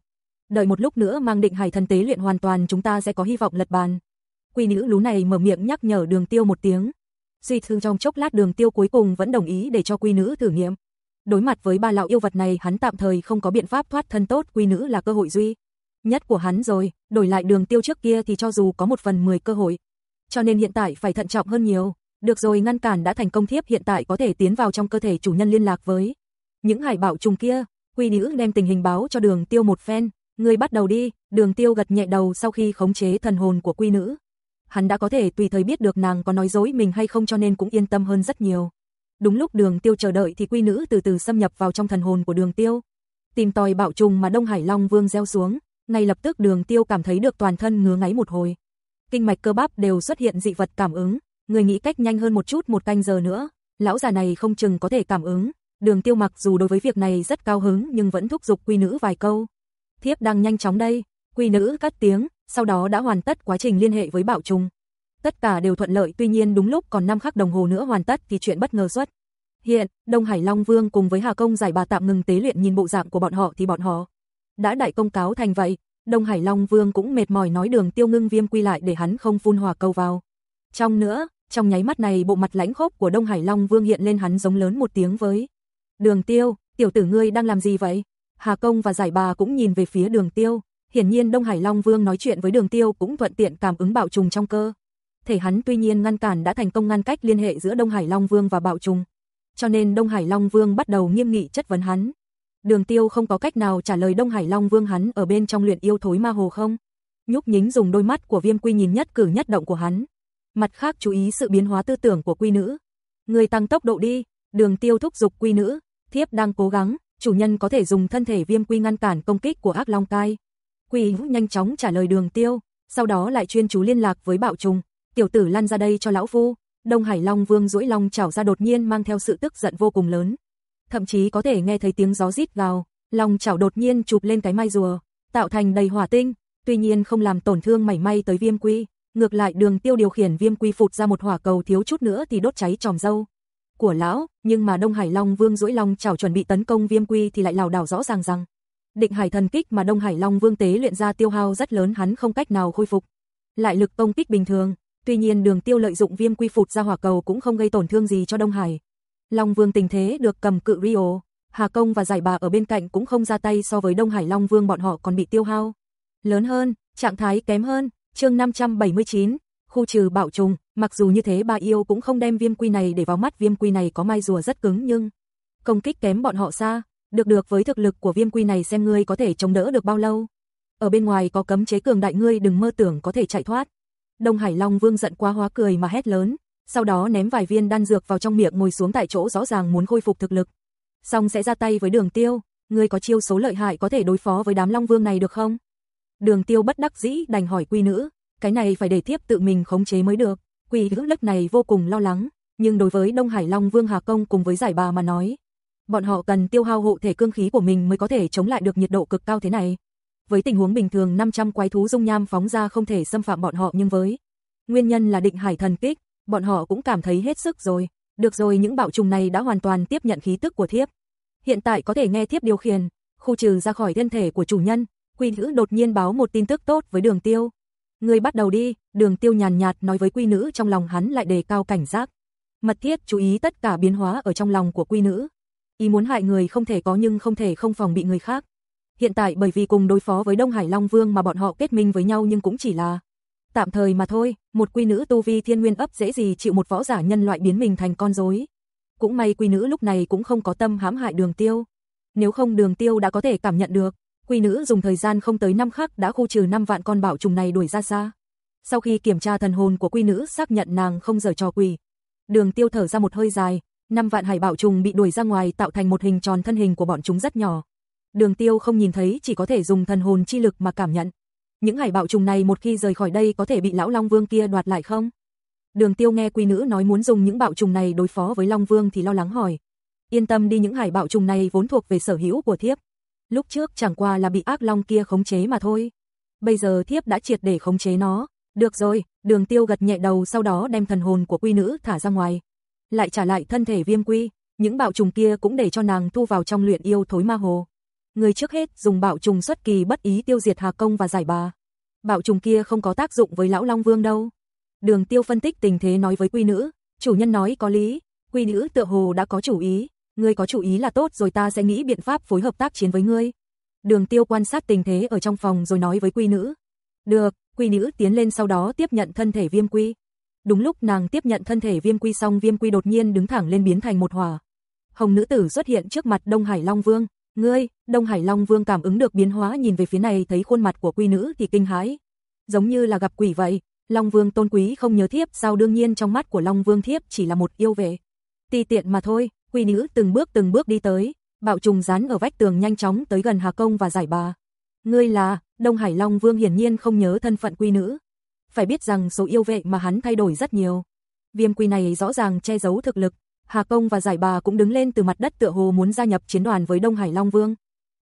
Speaker 1: Đợi một lúc nữa mang định hải thần tế luyện hoàn toàn chúng ta sẽ có hy vọng lật bàn. Quy nữ lú này mở miệng nhắc nhở Đường Tiêu một tiếng. Suy thương trong chốc lát Đường Tiêu cuối cùng vẫn đồng ý để cho Quy nữ thử nghiệm đối mặt với ba lão yêu vật này hắn tạm thời không có biện pháp thoát thân tốt quy nữ là cơ hội duy nhất của hắn rồi, đổi lại đường tiêu trước kia thì cho dù có một phần 10 cơ hội. Cho nên hiện tại phải thận trọng hơn nhiều. Được rồi ngăn cản đã thành công thiếp hiện tại có thể tiến vào trong cơ thể chủ nhân liên lạc với. Những hải bảo trùng kia, quy nữ đem tình hình báo cho đường tiêu một phen. Người bắt đầu đi, đường tiêu gật nhẹ đầu sau khi khống chế thần hồn của quy nữ. Hắn đã có thể tùy thời biết được nàng có nói dối mình hay không cho nên cũng yên tâm hơn rất nhiều. Đúng lúc đường tiêu chờ đợi thì quy nữ từ từ xâm nhập vào trong thần hồn của đường tiêu. Tìm tòi bạo trùng mà Đông Hải Long Vương gieo xuống, ngay lập tức đường tiêu cảm thấy được toàn thân ngứa ngáy một hồi. Kinh mạch cơ bắp đều xuất hiện dị vật cảm ứng, người nghĩ cách nhanh hơn một chút một canh giờ nữa, lão già này không chừng có thể cảm ứng, Đường tiêu mặc dù đối với việc này rất cao hứng nhưng vẫn thúc giục quy nữ vài câu. Thiếp đang nhanh chóng đây, quy nữ cắt tiếng, sau đó đã hoàn tất quá trình liên hệ với bảo trùng. Tất cả đều thuận lợi tuy nhiên đúng lúc còn 5 khắc đồng hồ nữa hoàn tất thì chuyện bất ngờ xuất. Hiện, Đông Hải Long Vương cùng với Hà Công giải bà tạm ngừng tế luyện nhìn bộ dạng của bọn họ thì bọn họ đã đại công cáo thành vậy. Đông Hải Long Vương cũng mệt mỏi nói đường tiêu ngưng viêm quy lại để hắn không phun hòa câu vào. Trong nữa, trong nháy mắt này bộ mặt lãnh khốc của Đông Hải Long Vương hiện lên hắn giống lớn một tiếng với. Đường tiêu, tiểu tử ngươi đang làm gì vậy? Hà Công và giải bà cũng nhìn về phía đường tiêu. Hiển nhiên Đông Hải Long Vương nói chuyện với đường tiêu cũng thuận tiện cảm ứng bạo trùng trong cơ. Thể hắn tuy nhiên ngăn cản đã thành công ngăn cách liên hệ giữa Đông Hải Long Vương và bạo trùng. Cho nên Đông Hải Long Vương bắt đầu nghiêm nghị chất vấn hắn. Đường tiêu không có cách nào trả lời Đông Hải Long Vương hắn ở bên trong luyện yêu thối ma hồ không. Nhúc nhính dùng đôi mắt của viêm quy nhìn nhất cử nhất động của hắn. Mặt khác chú ý sự biến hóa tư tưởng của quy nữ. Người tăng tốc độ đi, đường tiêu thúc giục quy nữ, thiếp đang cố gắng, chủ nhân có thể dùng thân thể viêm quy ngăn cản công kích của ác long cai. Quy nhanh chóng trả lời đường tiêu, sau đó lại chuyên chú liên lạc với bạo trùng, tiểu tử lăn ra đây cho lão phu. Đông Hải Long Vương duỗi long chảo ra đột nhiên mang theo sự tức giận vô cùng lớn. Thậm chí có thể nghe thấy tiếng gió rít gào, lòng chảo đột nhiên chụp lên cái mai rùa, tạo thành đầy hỏa tinh, tuy nhiên không làm tổn thương mảy may tới Viêm Quy, ngược lại Đường Tiêu điều khiển Viêm Quy phụt ra một hỏa cầu thiếu chút nữa thì đốt cháy tròm dâu của lão, nhưng mà Đông Hải Long Vương duỗi long chảo chuẩn bị tấn công Viêm Quy thì lại lảo đảo rõ ràng rằng Định Hải thần kích mà Đông Hải Long Vương tế luyện ra tiêu hao rất lớn hắn không cách nào khôi phục. Lại lực công kích bình thường, tuy nhiên Đường Tiêu lợi dụng Viêm Quy phụt ra hỏa cầu cũng không gây tổn thương gì cho Đông Hải. Long Vương tình thế được cầm cự Rio, Hà Công và Giải Bà ở bên cạnh cũng không ra tay so với Đông Hải Long Vương bọn họ còn bị tiêu hao. Lớn hơn, trạng thái kém hơn, chương 579, khu trừ bạo trùng, mặc dù như thế bà yêu cũng không đem viêm quy này để vào mắt viêm quy này có mai rùa rất cứng nhưng công kích kém bọn họ xa, được được với thực lực của viêm quy này xem ngươi có thể chống đỡ được bao lâu. Ở bên ngoài có cấm chế cường đại ngươi đừng mơ tưởng có thể chạy thoát. Đông Hải Long Vương giận quá hóa cười mà hét lớn, sau đó ném vài viên đan dược vào trong miệng ngồi xuống tại chỗ rõ ràng muốn khôi phục thực lực. Xong sẽ ra tay với đường tiêu, ngươi có chiêu số lợi hại có thể đối phó với đám Long Vương này được không? Đường tiêu bất đắc dĩ đành hỏi quy nữ, cái này phải để thiếp tự mình khống chế mới được. Quy nữ lúc này vô cùng lo lắng, nhưng đối với Đông Hải Long Vương Hà Công cùng với giải bà mà nói, bọn họ cần tiêu hao hộ thể cương khí của mình mới có thể chống lại được nhiệt độ cực cao thế này. Với tình huống bình thường 500 quái thú dung nham phóng ra không thể xâm phạm bọn họ nhưng với nguyên nhân là định hải thần kích, bọn họ cũng cảm thấy hết sức rồi. Được rồi những bảo trùng này đã hoàn toàn tiếp nhận khí tức của thiếp. Hiện tại có thể nghe thiếp điều khiển, khu trừ ra khỏi thân thể của chủ nhân. Quy nữ đột nhiên báo một tin tức tốt với đường tiêu. Người bắt đầu đi, đường tiêu nhàn nhạt nói với quy nữ trong lòng hắn lại đề cao cảnh giác. Mật thiết chú ý tất cả biến hóa ở trong lòng của quy nữ. Ý muốn hại người không thể có nhưng không thể không phòng bị người khác. Hiện tại bởi vì cùng đối phó với Đông Hải Long Vương mà bọn họ kết minh với nhau nhưng cũng chỉ là tạm thời mà thôi, một quy nữ tu vi thiên nguyên ấp dễ gì chịu một võ giả nhân loại biến mình thành con rối. Cũng may quy nữ lúc này cũng không có tâm hãm hại đường tiêu. Nếu không đường tiêu đã có thể cảm nhận được, quy nữ dùng thời gian không tới năm khắc đã khu trừ 5 vạn con bảo trùng này đuổi ra xa. Sau khi kiểm tra thần hồn của quy nữ xác nhận nàng không giở trò quỷ. Đường tiêu thở ra một hơi dài, 5 vạn hải bảo trùng bị đuổi ra ngoài tạo thành một hình tròn thân hình của bọn chúng rất nhỏ. Đường tiêu không nhìn thấy chỉ có thể dùng thần hồn chi lực mà cảm nhận. Những hải bạo trùng này một khi rời khỏi đây có thể bị lão Long Vương kia đoạt lại không? Đường Tiêu nghe quy nữ nói muốn dùng những bạo trùng này đối phó với Long Vương thì lo lắng hỏi. Yên tâm đi những hải bạo trùng này vốn thuộc về sở hữu của thiếp. Lúc trước chẳng qua là bị ác long kia khống chế mà thôi. Bây giờ thiếp đã triệt để khống chế nó. Được rồi, đường tiêu gật nhẹ đầu sau đó đem thần hồn của quy nữ thả ra ngoài. Lại trả lại thân thể viêm quy, những bạo trùng kia cũng để cho nàng thu vào trong luyện yêu thối ma hồ người trước hết dùng bạo trùng xuất kỳ bất ý tiêu diệt Hà Công và giải bà. Bạo trùng kia không có tác dụng với lão Long Vương đâu. Đường Tiêu phân tích tình thế nói với quy nữ, chủ nhân nói có lý, quy nữ tựa hồ đã có chủ ý, ngươi có chủ ý là tốt rồi ta sẽ nghĩ biện pháp phối hợp tác chiến với ngươi. Đường Tiêu quan sát tình thế ở trong phòng rồi nói với quy nữ. Được, quy nữ tiến lên sau đó tiếp nhận thân thể viêm quy. Đúng lúc nàng tiếp nhận thân thể viêm quy xong viêm quy đột nhiên đứng thẳng lên biến thành một hỏa. Hồng nữ tử xuất hiện trước mặt Đông Hải Long Vương. Ngươi, Đông Hải Long Vương cảm ứng được biến hóa nhìn về phía này thấy khuôn mặt của quy nữ thì kinh hãi. Giống như là gặp quỷ vậy, Long Vương tôn quý không nhớ thiếp sao đương nhiên trong mắt của Long Vương thiếp chỉ là một yêu vệ. Ti tiện mà thôi, quy nữ từng bước từng bước đi tới, bạo trùng rán ở vách tường nhanh chóng tới gần Hà Công và giải bà. Ngươi là, Đông Hải Long Vương hiển nhiên không nhớ thân phận quy nữ. Phải biết rằng số yêu vệ mà hắn thay đổi rất nhiều. Viêm quy này rõ ràng che giấu thực lực, Hà Công và Giải Bà cũng đứng lên từ mặt đất tựa hồ muốn gia nhập chiến đoàn với Đông Hải Long Vương.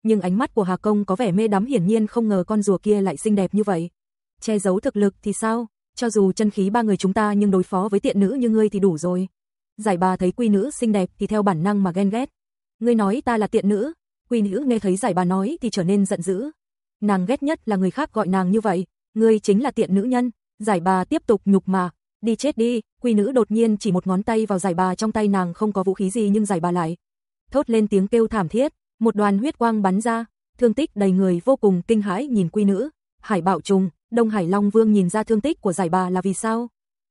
Speaker 1: Nhưng ánh mắt của Hà Công có vẻ mê đắm hiển nhiên không ngờ con rùa kia lại xinh đẹp như vậy. Che giấu thực lực thì sao? Cho dù chân khí ba người chúng ta nhưng đối phó với tiện nữ như ngươi thì đủ rồi. Giải Bà thấy quy nữ xinh đẹp thì theo bản năng mà ghen ghét. Ngươi nói ta là tiện nữ, quy nữ nghe thấy Giải Bà nói thì trở nên giận dữ. Nàng ghét nhất là người khác gọi nàng như vậy, ngươi chính là tiện nữ nhân. Giải Bà tiếp tục nhục mà, đi chết đi, quy nữ đột nhiên chỉ một ngón tay vào giải bà trong tay nàng không có vũ khí gì nhưng giải bà lại. Thốt lên tiếng kêu thảm thiết, một đoàn huyết quang bắn ra, thương tích đầy người vô cùng kinh hãi nhìn quy nữ. Hải bạo trùng, Đông Hải Long Vương nhìn ra thương tích của giải bà là vì sao?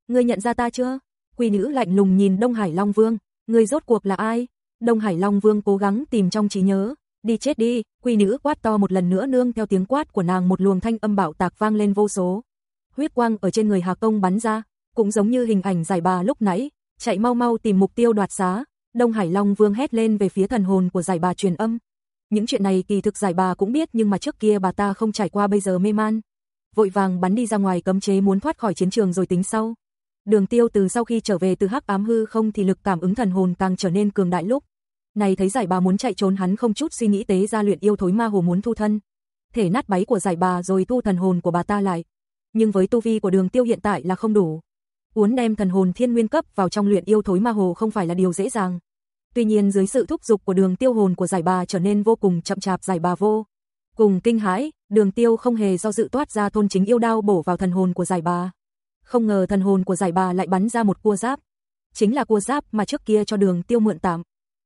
Speaker 1: Ngươi nhận ra ta chưa? Quy nữ lạnh lùng nhìn Đông Hải Long Vương, ngươi rốt cuộc là ai? Đông Hải Long Vương cố gắng tìm trong trí nhớ, đi chết đi, quy nữ quát to một lần nữa nương theo tiếng quát của nàng một luồng thanh âm bạo tạc vang lên vô số. Huyết quang ở trên người Hà Công bắn ra, cũng giống như hình ảnh giải bà lúc nãy, chạy mau mau tìm mục tiêu đoạt xá, Đông Hải Long Vương hét lên về phía thần hồn của giải bà truyền âm. Những chuyện này kỳ thực giải bà cũng biết nhưng mà trước kia bà ta không trải qua bây giờ mê man. Vội vàng bắn đi ra ngoài cấm chế muốn thoát khỏi chiến trường rồi tính sau. Đường tiêu từ sau khi trở về từ hắc ám hư không thì lực cảm ứng thần hồn càng trở nên cường đại lúc. Này thấy giải bà muốn chạy trốn hắn không chút suy nghĩ tế ra luyện yêu thối ma hồ muốn thu thân. Thể nát báy của giải bà rồi thu thần hồn của bà ta lại. Nhưng với tu vi của đường tiêu hiện tại là không đủ. Uốn đem thần hồn thiên nguyên cấp vào trong luyện yêu thối ma hồ không phải là điều dễ dàng. Tuy nhiên dưới sự thúc giục của đường tiêu hồn của giải bà trở nên vô cùng chậm chạp giải bà vô. Cùng kinh hãi, đường tiêu không hề do dự toát ra thôn chính yêu đao bổ vào thần hồn của giải bà. Không ngờ thần hồn của giải bà lại bắn ra một cua giáp. Chính là cua giáp mà trước kia cho đường tiêu mượn tạm.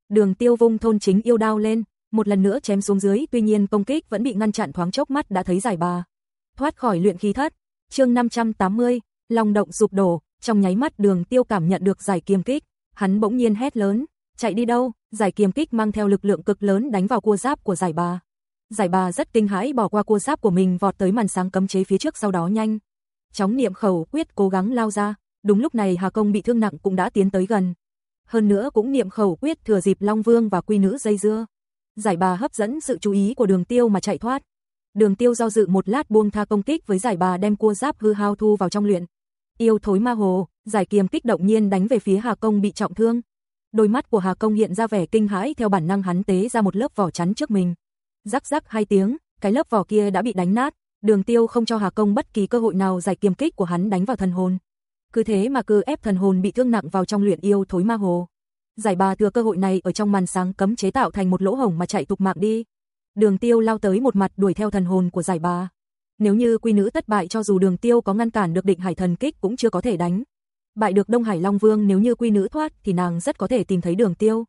Speaker 1: Đường tiêu vung thôn chính yêu đao lên, một lần nữa chém xuống dưới tuy nhiên công kích vẫn bị ngăn chặn thoáng chốc mắt đã thấy giải bà. Thoát khỏi luyện khí thất, chương 580, lòng động sụp đổ, trong nháy mắt đường tiêu cảm nhận được giải kiềm kích, hắn bỗng nhiên hét lớn, chạy đi đâu, giải kiềm kích mang theo lực lượng cực lớn đánh vào cua giáp của giải bà. Giải bà rất kinh hãi bỏ qua cua giáp của mình vọt tới màn sáng cấm chế phía trước sau đó nhanh. Chóng niệm khẩu quyết cố gắng lao ra, đúng lúc này Hà Công bị thương nặng cũng đã tiến tới gần. Hơn nữa cũng niệm khẩu quyết thừa dịp Long Vương và quy nữ dây dưa. Giải bà hấp dẫn sự chú ý của đường tiêu mà chạy thoát. Đường tiêu do dự một lát buông tha công kích với giải bà đem cua giáp hư hao thu vào trong luyện. Yêu thối ma hồ, giải kiềm kích động nhiên đánh về phía Hà Công bị trọng thương. Đôi mắt của Hà Công hiện ra vẻ kinh hãi theo bản năng hắn tế ra một lớp vỏ chắn trước mình. Rắc rắc hai tiếng, cái lớp vỏ kia đã bị đánh nát, đường tiêu không cho Hà Công bất kỳ cơ hội nào giải kiềm kích của hắn đánh vào thần hồn. Cứ thế mà cứ ép thần hồn bị thương nặng vào trong luyện yêu thối ma hồ. Giải bà thừa cơ hội này ở trong màn sáng cấm chế tạo thành một lỗ hổng mà chạy tục mạng đi. Đường tiêu lao tới một mặt đuổi theo thần hồn của giải bà. Nếu như quy nữ thất bại cho dù đường tiêu có ngăn cản được định hải thần kích cũng chưa có thể đánh. Bại được Đông Hải Long Vương nếu như quy nữ thoát thì nàng rất có thể tìm thấy đường tiêu.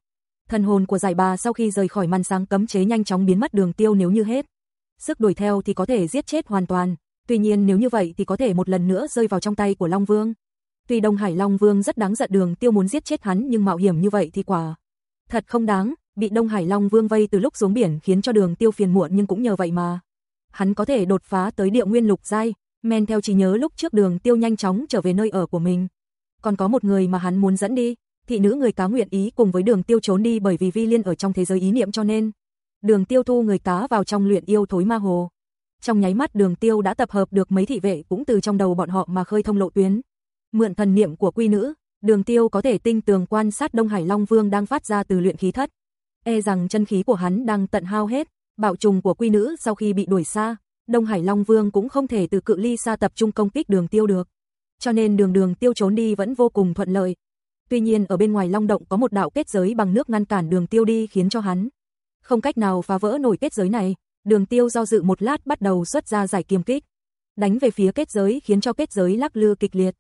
Speaker 1: Thần hồn của giải bà sau khi rời khỏi màn sáng cấm chế nhanh chóng biến mất đường tiêu nếu như hết. Sức đuổi theo thì có thể giết chết hoàn toàn. Tuy nhiên nếu như vậy thì có thể một lần nữa rơi vào trong tay của Long Vương. Tuy Đông Hải Long Vương rất đáng giận đường tiêu muốn giết chết hắn nhưng mạo hiểm như vậy thì quả. Thật không đáng, bị Đông Hải Long Vương vây từ lúc xuống biển khiến cho đường tiêu phiền muộn nhưng cũng nhờ vậy mà hắn có thể đột phá tới địa nguyên lục giai, men theo trí nhớ lúc trước đường tiêu nhanh chóng trở về nơi ở của mình. Còn có một người mà hắn muốn dẫn đi, thị nữ người cá nguyện ý cùng với đường tiêu trốn đi bởi vì vi liên ở trong thế giới ý niệm cho nên. Đường tiêu thu người cá vào trong luyện yêu thối ma hồ. Trong nháy mắt đường tiêu đã tập hợp được mấy thị vệ cũng từ trong đầu bọn họ mà khơi thông lộ tuyến. Mượn thần niệm của quy nữ, đường tiêu có thể tinh tường quan sát Đông Hải Long Vương đang phát ra từ luyện khí thất. E rằng chân khí của hắn đang tận hao hết, Bạo trùng của quy nữ sau khi bị đuổi xa, Đông Hải Long Vương cũng không thể từ cự ly xa tập trung công kích đường tiêu được. Cho nên đường đường tiêu trốn đi vẫn vô cùng thuận lợi. Tuy nhiên ở bên ngoài Long Động có một đạo kết giới bằng nước ngăn cản đường tiêu đi khiến cho hắn. Không cách nào phá vỡ nổi kết giới này, đường tiêu do dự một lát bắt đầu xuất ra giải kiềm kích. Đánh về phía kết giới khiến cho kết giới lắc lư kịch liệt.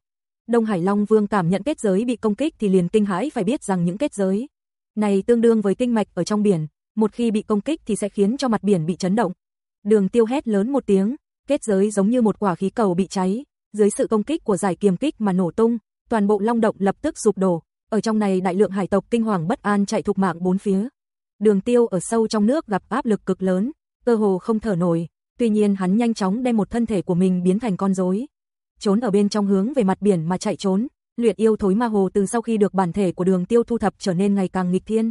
Speaker 1: Đông Hải Long Vương cảm nhận kết giới bị công kích thì liền kinh hãi phải biết rằng những kết giới này tương đương với kinh mạch ở trong biển, một khi bị công kích thì sẽ khiến cho mặt biển bị chấn động. Đường tiêu hét lớn một tiếng, kết giới giống như một quả khí cầu bị cháy, dưới sự công kích của giải kiềm kích mà nổ tung, toàn bộ long động lập tức sụp đổ, ở trong này đại lượng hải tộc kinh hoàng bất an chạy thục mạng bốn phía. Đường tiêu ở sâu trong nước gặp áp lực cực lớn, cơ hồ không thở nổi, tuy nhiên hắn nhanh chóng đem một thân thể của mình biến thành con rối. Trốn ở bên trong hướng về mặt biển mà chạy trốn, luyện yêu thối ma hồ từ sau khi được bản thể của đường tiêu thu thập trở nên ngày càng nghịch thiên.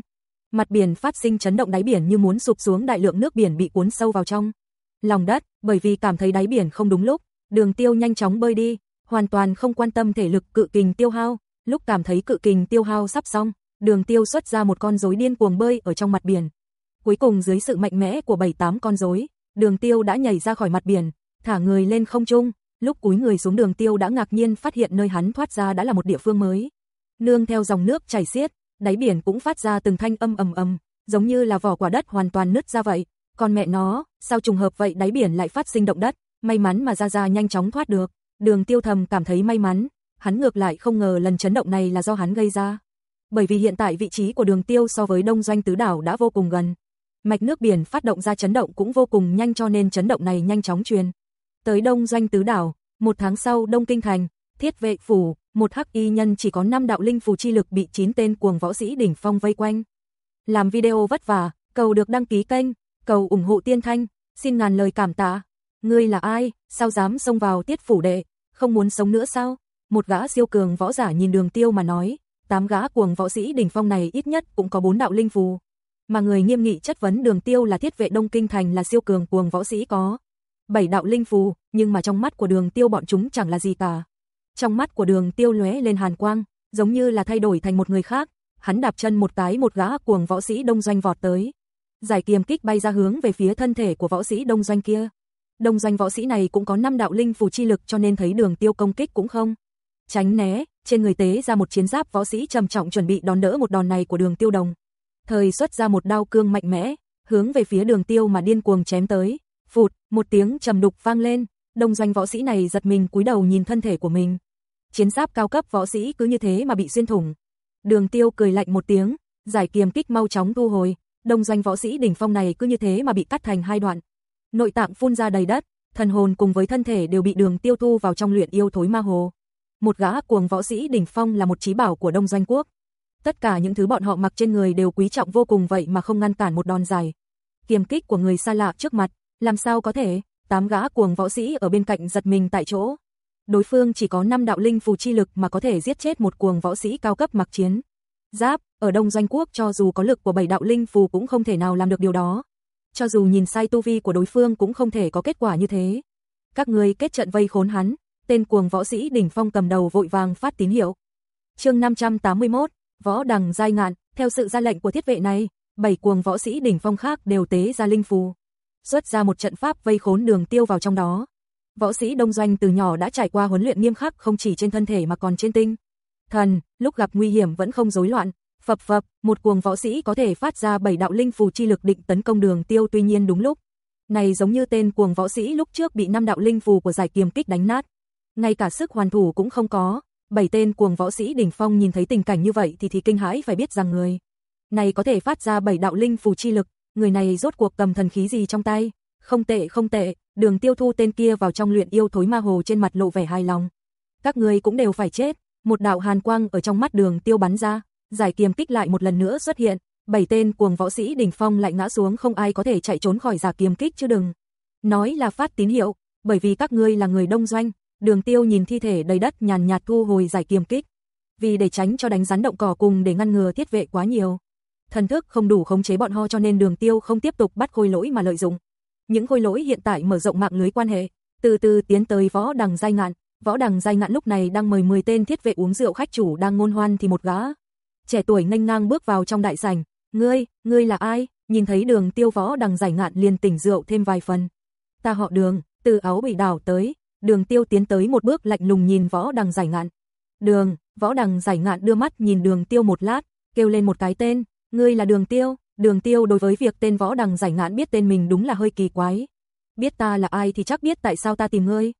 Speaker 1: Mặt biển phát sinh chấn động đáy biển như muốn sụp xuống đại lượng nước biển bị cuốn sâu vào trong. Lòng đất, bởi vì cảm thấy đáy biển không đúng lúc, đường tiêu nhanh chóng bơi đi, hoàn toàn không quan tâm thể lực cự kình tiêu hao, lúc cảm thấy cự kình tiêu hao sắp xong, Đường Tiêu xuất ra một con rối điên cuồng bơi ở trong mặt biển. Cuối cùng dưới sự mạnh mẽ của 7-8 con rối, Đường Tiêu đã nhảy ra khỏi mặt biển, thả người lên không trung, lúc cúi người xuống Đường Tiêu đã ngạc nhiên phát hiện nơi hắn thoát ra đã là một địa phương mới. Nương theo dòng nước chảy xiết, đáy biển cũng phát ra từng thanh âm ầm ầm, giống như là vỏ quả đất hoàn toàn nứt ra vậy. Còn mẹ nó, sao trùng hợp vậy đáy biển lại phát sinh động đất, may mắn mà ra ra nhanh chóng thoát được. Đường Tiêu thầm cảm thấy may mắn, hắn ngược lại không ngờ lần chấn động này là do hắn gây ra. Bởi vì hiện tại vị trí của đường tiêu so với đông doanh tứ đảo đã vô cùng gần. Mạch nước biển phát động ra chấn động cũng vô cùng nhanh cho nên chấn động này nhanh chóng truyền. Tới đông doanh tứ đảo, một tháng sau Đông Kinh Thành, thiết vệ phủ, một hắc y nhân chỉ có 5 đạo linh phù chi lực bị 9 tên cuồng võ sĩ đỉnh phong vây quanh. Làm video vất vả, cầu được đăng ký kênh, cầu ủng hộ tiên thanh, xin ngàn lời cảm tạ. Ngươi là ai, sao dám xông vào tiết phủ đệ, không muốn sống nữa sao? Một gã siêu cường võ giả nhìn đường tiêu mà nói, tám gã cuồng võ sĩ đỉnh phong này ít nhất cũng có bốn đạo linh phù. Mà người nghiêm nghị chất vấn đường tiêu là thiết vệ Đông Kinh Thành là siêu cường cuồng võ sĩ có. Bảy đạo linh phù, nhưng mà trong mắt của đường tiêu bọn chúng chẳng là gì cả. Trong mắt của đường tiêu lóe lên hàn quang, giống như là thay đổi thành một người khác. Hắn đạp chân một cái một gã cuồng võ sĩ đông doanh vọt tới. Giải kiềm kích bay ra hướng về phía thân thể của võ sĩ đông doanh kia. Đông doanh võ sĩ này cũng có năm đạo linh phù chi lực cho nên thấy đường tiêu công kích cũng không. Tránh né, trên người tế ra một chiến giáp võ sĩ trầm trọng chuẩn bị đón đỡ một đòn này của đường tiêu đồng. Thời xuất ra một đao cương mạnh mẽ, hướng về phía đường tiêu mà điên cuồng chém tới. Phụt, một tiếng trầm đục vang lên, đông doanh võ sĩ này giật mình cúi đầu nhìn thân thể của mình. Chiến giáp cao cấp võ sĩ cứ như thế mà bị xuyên thủng. Đường tiêu cười lạnh một tiếng, giải kiềm kích mau chóng thu hồi, đông doanh võ sĩ đỉnh phong này cứ như thế mà bị cắt thành hai đoạn. Nội tạng phun ra đầy đất, thần hồn cùng với thân thể đều bị đường tiêu thu vào trong luyện yêu thối ma hồ. Một gã cuồng võ sĩ đỉnh phong là một trí bảo của đông doanh quốc. Tất cả những thứ bọn họ mặc trên người đều quý trọng vô cùng vậy mà không ngăn cản một đòn dài. Kiềm kích của người xa lạ trước mặt, làm sao có thể, tám gã cuồng võ sĩ ở bên cạnh giật mình tại chỗ. Đối phương chỉ có 5 đạo linh phù chi lực mà có thể giết chết một cuồng võ sĩ cao cấp mặc chiến. Giáp, ở Đông Doanh Quốc cho dù có lực của bảy đạo linh phù cũng không thể nào làm được điều đó. Cho dù nhìn sai tu vi của đối phương cũng không thể có kết quả như thế. Các người kết trận vây khốn hắn, tên cuồng võ sĩ đỉnh phong cầm đầu vội vàng phát tín hiệu. Chương 581, Võ Đằng giai ngạn, theo sự ra lệnh của thiết vệ này, bảy cuồng võ sĩ đỉnh phong khác đều tế ra linh phù xuất ra một trận pháp vây khốn đường tiêu vào trong đó. Võ sĩ Đông Doanh từ nhỏ đã trải qua huấn luyện nghiêm khắc không chỉ trên thân thể mà còn trên tinh. Thần, lúc gặp nguy hiểm vẫn không rối loạn, phập phập, một cuồng võ sĩ có thể phát ra bảy đạo linh phù chi lực định tấn công đường tiêu tuy nhiên đúng lúc. Này giống như tên cuồng võ sĩ lúc trước bị năm đạo linh phù của giải kiềm kích đánh nát. Ngay cả sức hoàn thủ cũng không có, bảy tên cuồng võ sĩ đỉnh phong nhìn thấy tình cảnh như vậy thì thì kinh hãi phải biết rằng người này có thể phát ra bảy đạo linh phù chi lực, người này rốt cuộc cầm thần khí gì trong tay? Không tệ không tệ, đường tiêu thu tên kia vào trong luyện yêu thối ma hồ trên mặt lộ vẻ hài lòng. Các người cũng đều phải chết, một đạo hàn quang ở trong mắt đường tiêu bắn ra, giải kiềm kích lại một lần nữa xuất hiện, bảy tên cuồng võ sĩ đỉnh phong lại ngã xuống không ai có thể chạy trốn khỏi giả kiềm kích chứ đừng. Nói là phát tín hiệu, bởi vì các ngươi là người đông doanh, đường tiêu nhìn thi thể đầy đất nhàn nhạt thu hồi giải kiềm kích. Vì để tránh cho đánh rắn động cỏ cùng để ngăn ngừa thiết vệ quá nhiều thần thức không đủ khống chế bọn ho cho nên đường tiêu không tiếp tục bắt khôi lỗi mà lợi dụng. Những khôi lỗi hiện tại mở rộng mạng lưới quan hệ, từ từ tiến tới võ đằng giai ngạn. Võ đằng giai ngạn lúc này đang mời 10 tên thiết vệ uống rượu khách chủ đang ngôn hoan thì một gã. Trẻ tuổi nganh ngang bước vào trong đại sảnh. Ngươi, ngươi là ai? Nhìn thấy đường tiêu võ đằng giải ngạn liền tỉnh rượu thêm vài phần. Ta họ đường, từ áo bị đảo tới. Đường tiêu tiến tới một bước lạnh lùng nhìn võ đằng giải ngạn. Đường, võ đằng giải ngạn đưa mắt nhìn đường tiêu một lát, kêu lên một cái tên, Ngươi là đường tiêu, đường tiêu đối với việc tên võ đằng giải ngạn biết tên mình đúng là hơi kỳ quái. Biết ta là ai thì chắc biết tại sao ta tìm ngươi.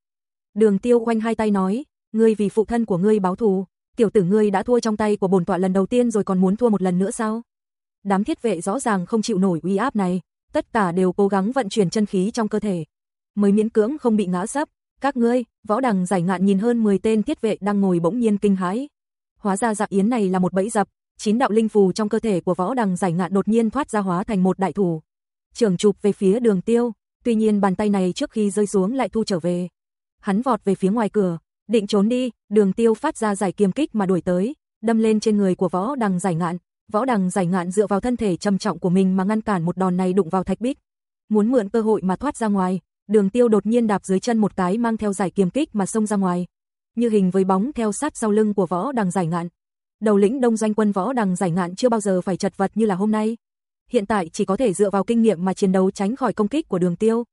Speaker 1: Đường tiêu quanh hai tay nói, ngươi vì phụ thân của ngươi báo thù, tiểu tử ngươi đã thua trong tay của bổn tọa lần đầu tiên rồi còn muốn thua một lần nữa sao? Đám thiết vệ rõ ràng không chịu nổi uy áp này, tất cả đều cố gắng vận chuyển chân khí trong cơ thể. Mới miễn cưỡng không bị ngã sấp, các ngươi, võ đằng giải ngạn nhìn hơn 10 tên thiết vệ đang ngồi bỗng nhiên kinh hãi. Hóa ra dạ yến này là một bẫy dập, chín đạo linh phù trong cơ thể của võ đằng giải ngạn đột nhiên thoát ra hóa thành một đại thủ. Trường chụp về phía đường tiêu, tuy nhiên bàn tay này trước khi rơi xuống lại thu trở về. Hắn vọt về phía ngoài cửa, định trốn đi, đường tiêu phát ra giải kiềm kích mà đuổi tới, đâm lên trên người của võ đằng giải ngạn. Võ đằng giải ngạn dựa vào thân thể trầm trọng của mình mà ngăn cản một đòn này đụng vào thạch bích. Muốn mượn cơ hội mà thoát ra ngoài, đường tiêu đột nhiên đạp dưới chân một cái mang theo giải kiềm kích mà xông ra ngoài. Như hình với bóng theo sát sau lưng của võ đằng giải ngạn đầu lĩnh đông doanh quân võ đằng giải ngạn chưa bao giờ phải chật vật như là hôm nay. Hiện tại chỉ có thể dựa vào kinh nghiệm mà chiến đấu tránh khỏi công kích của đường tiêu.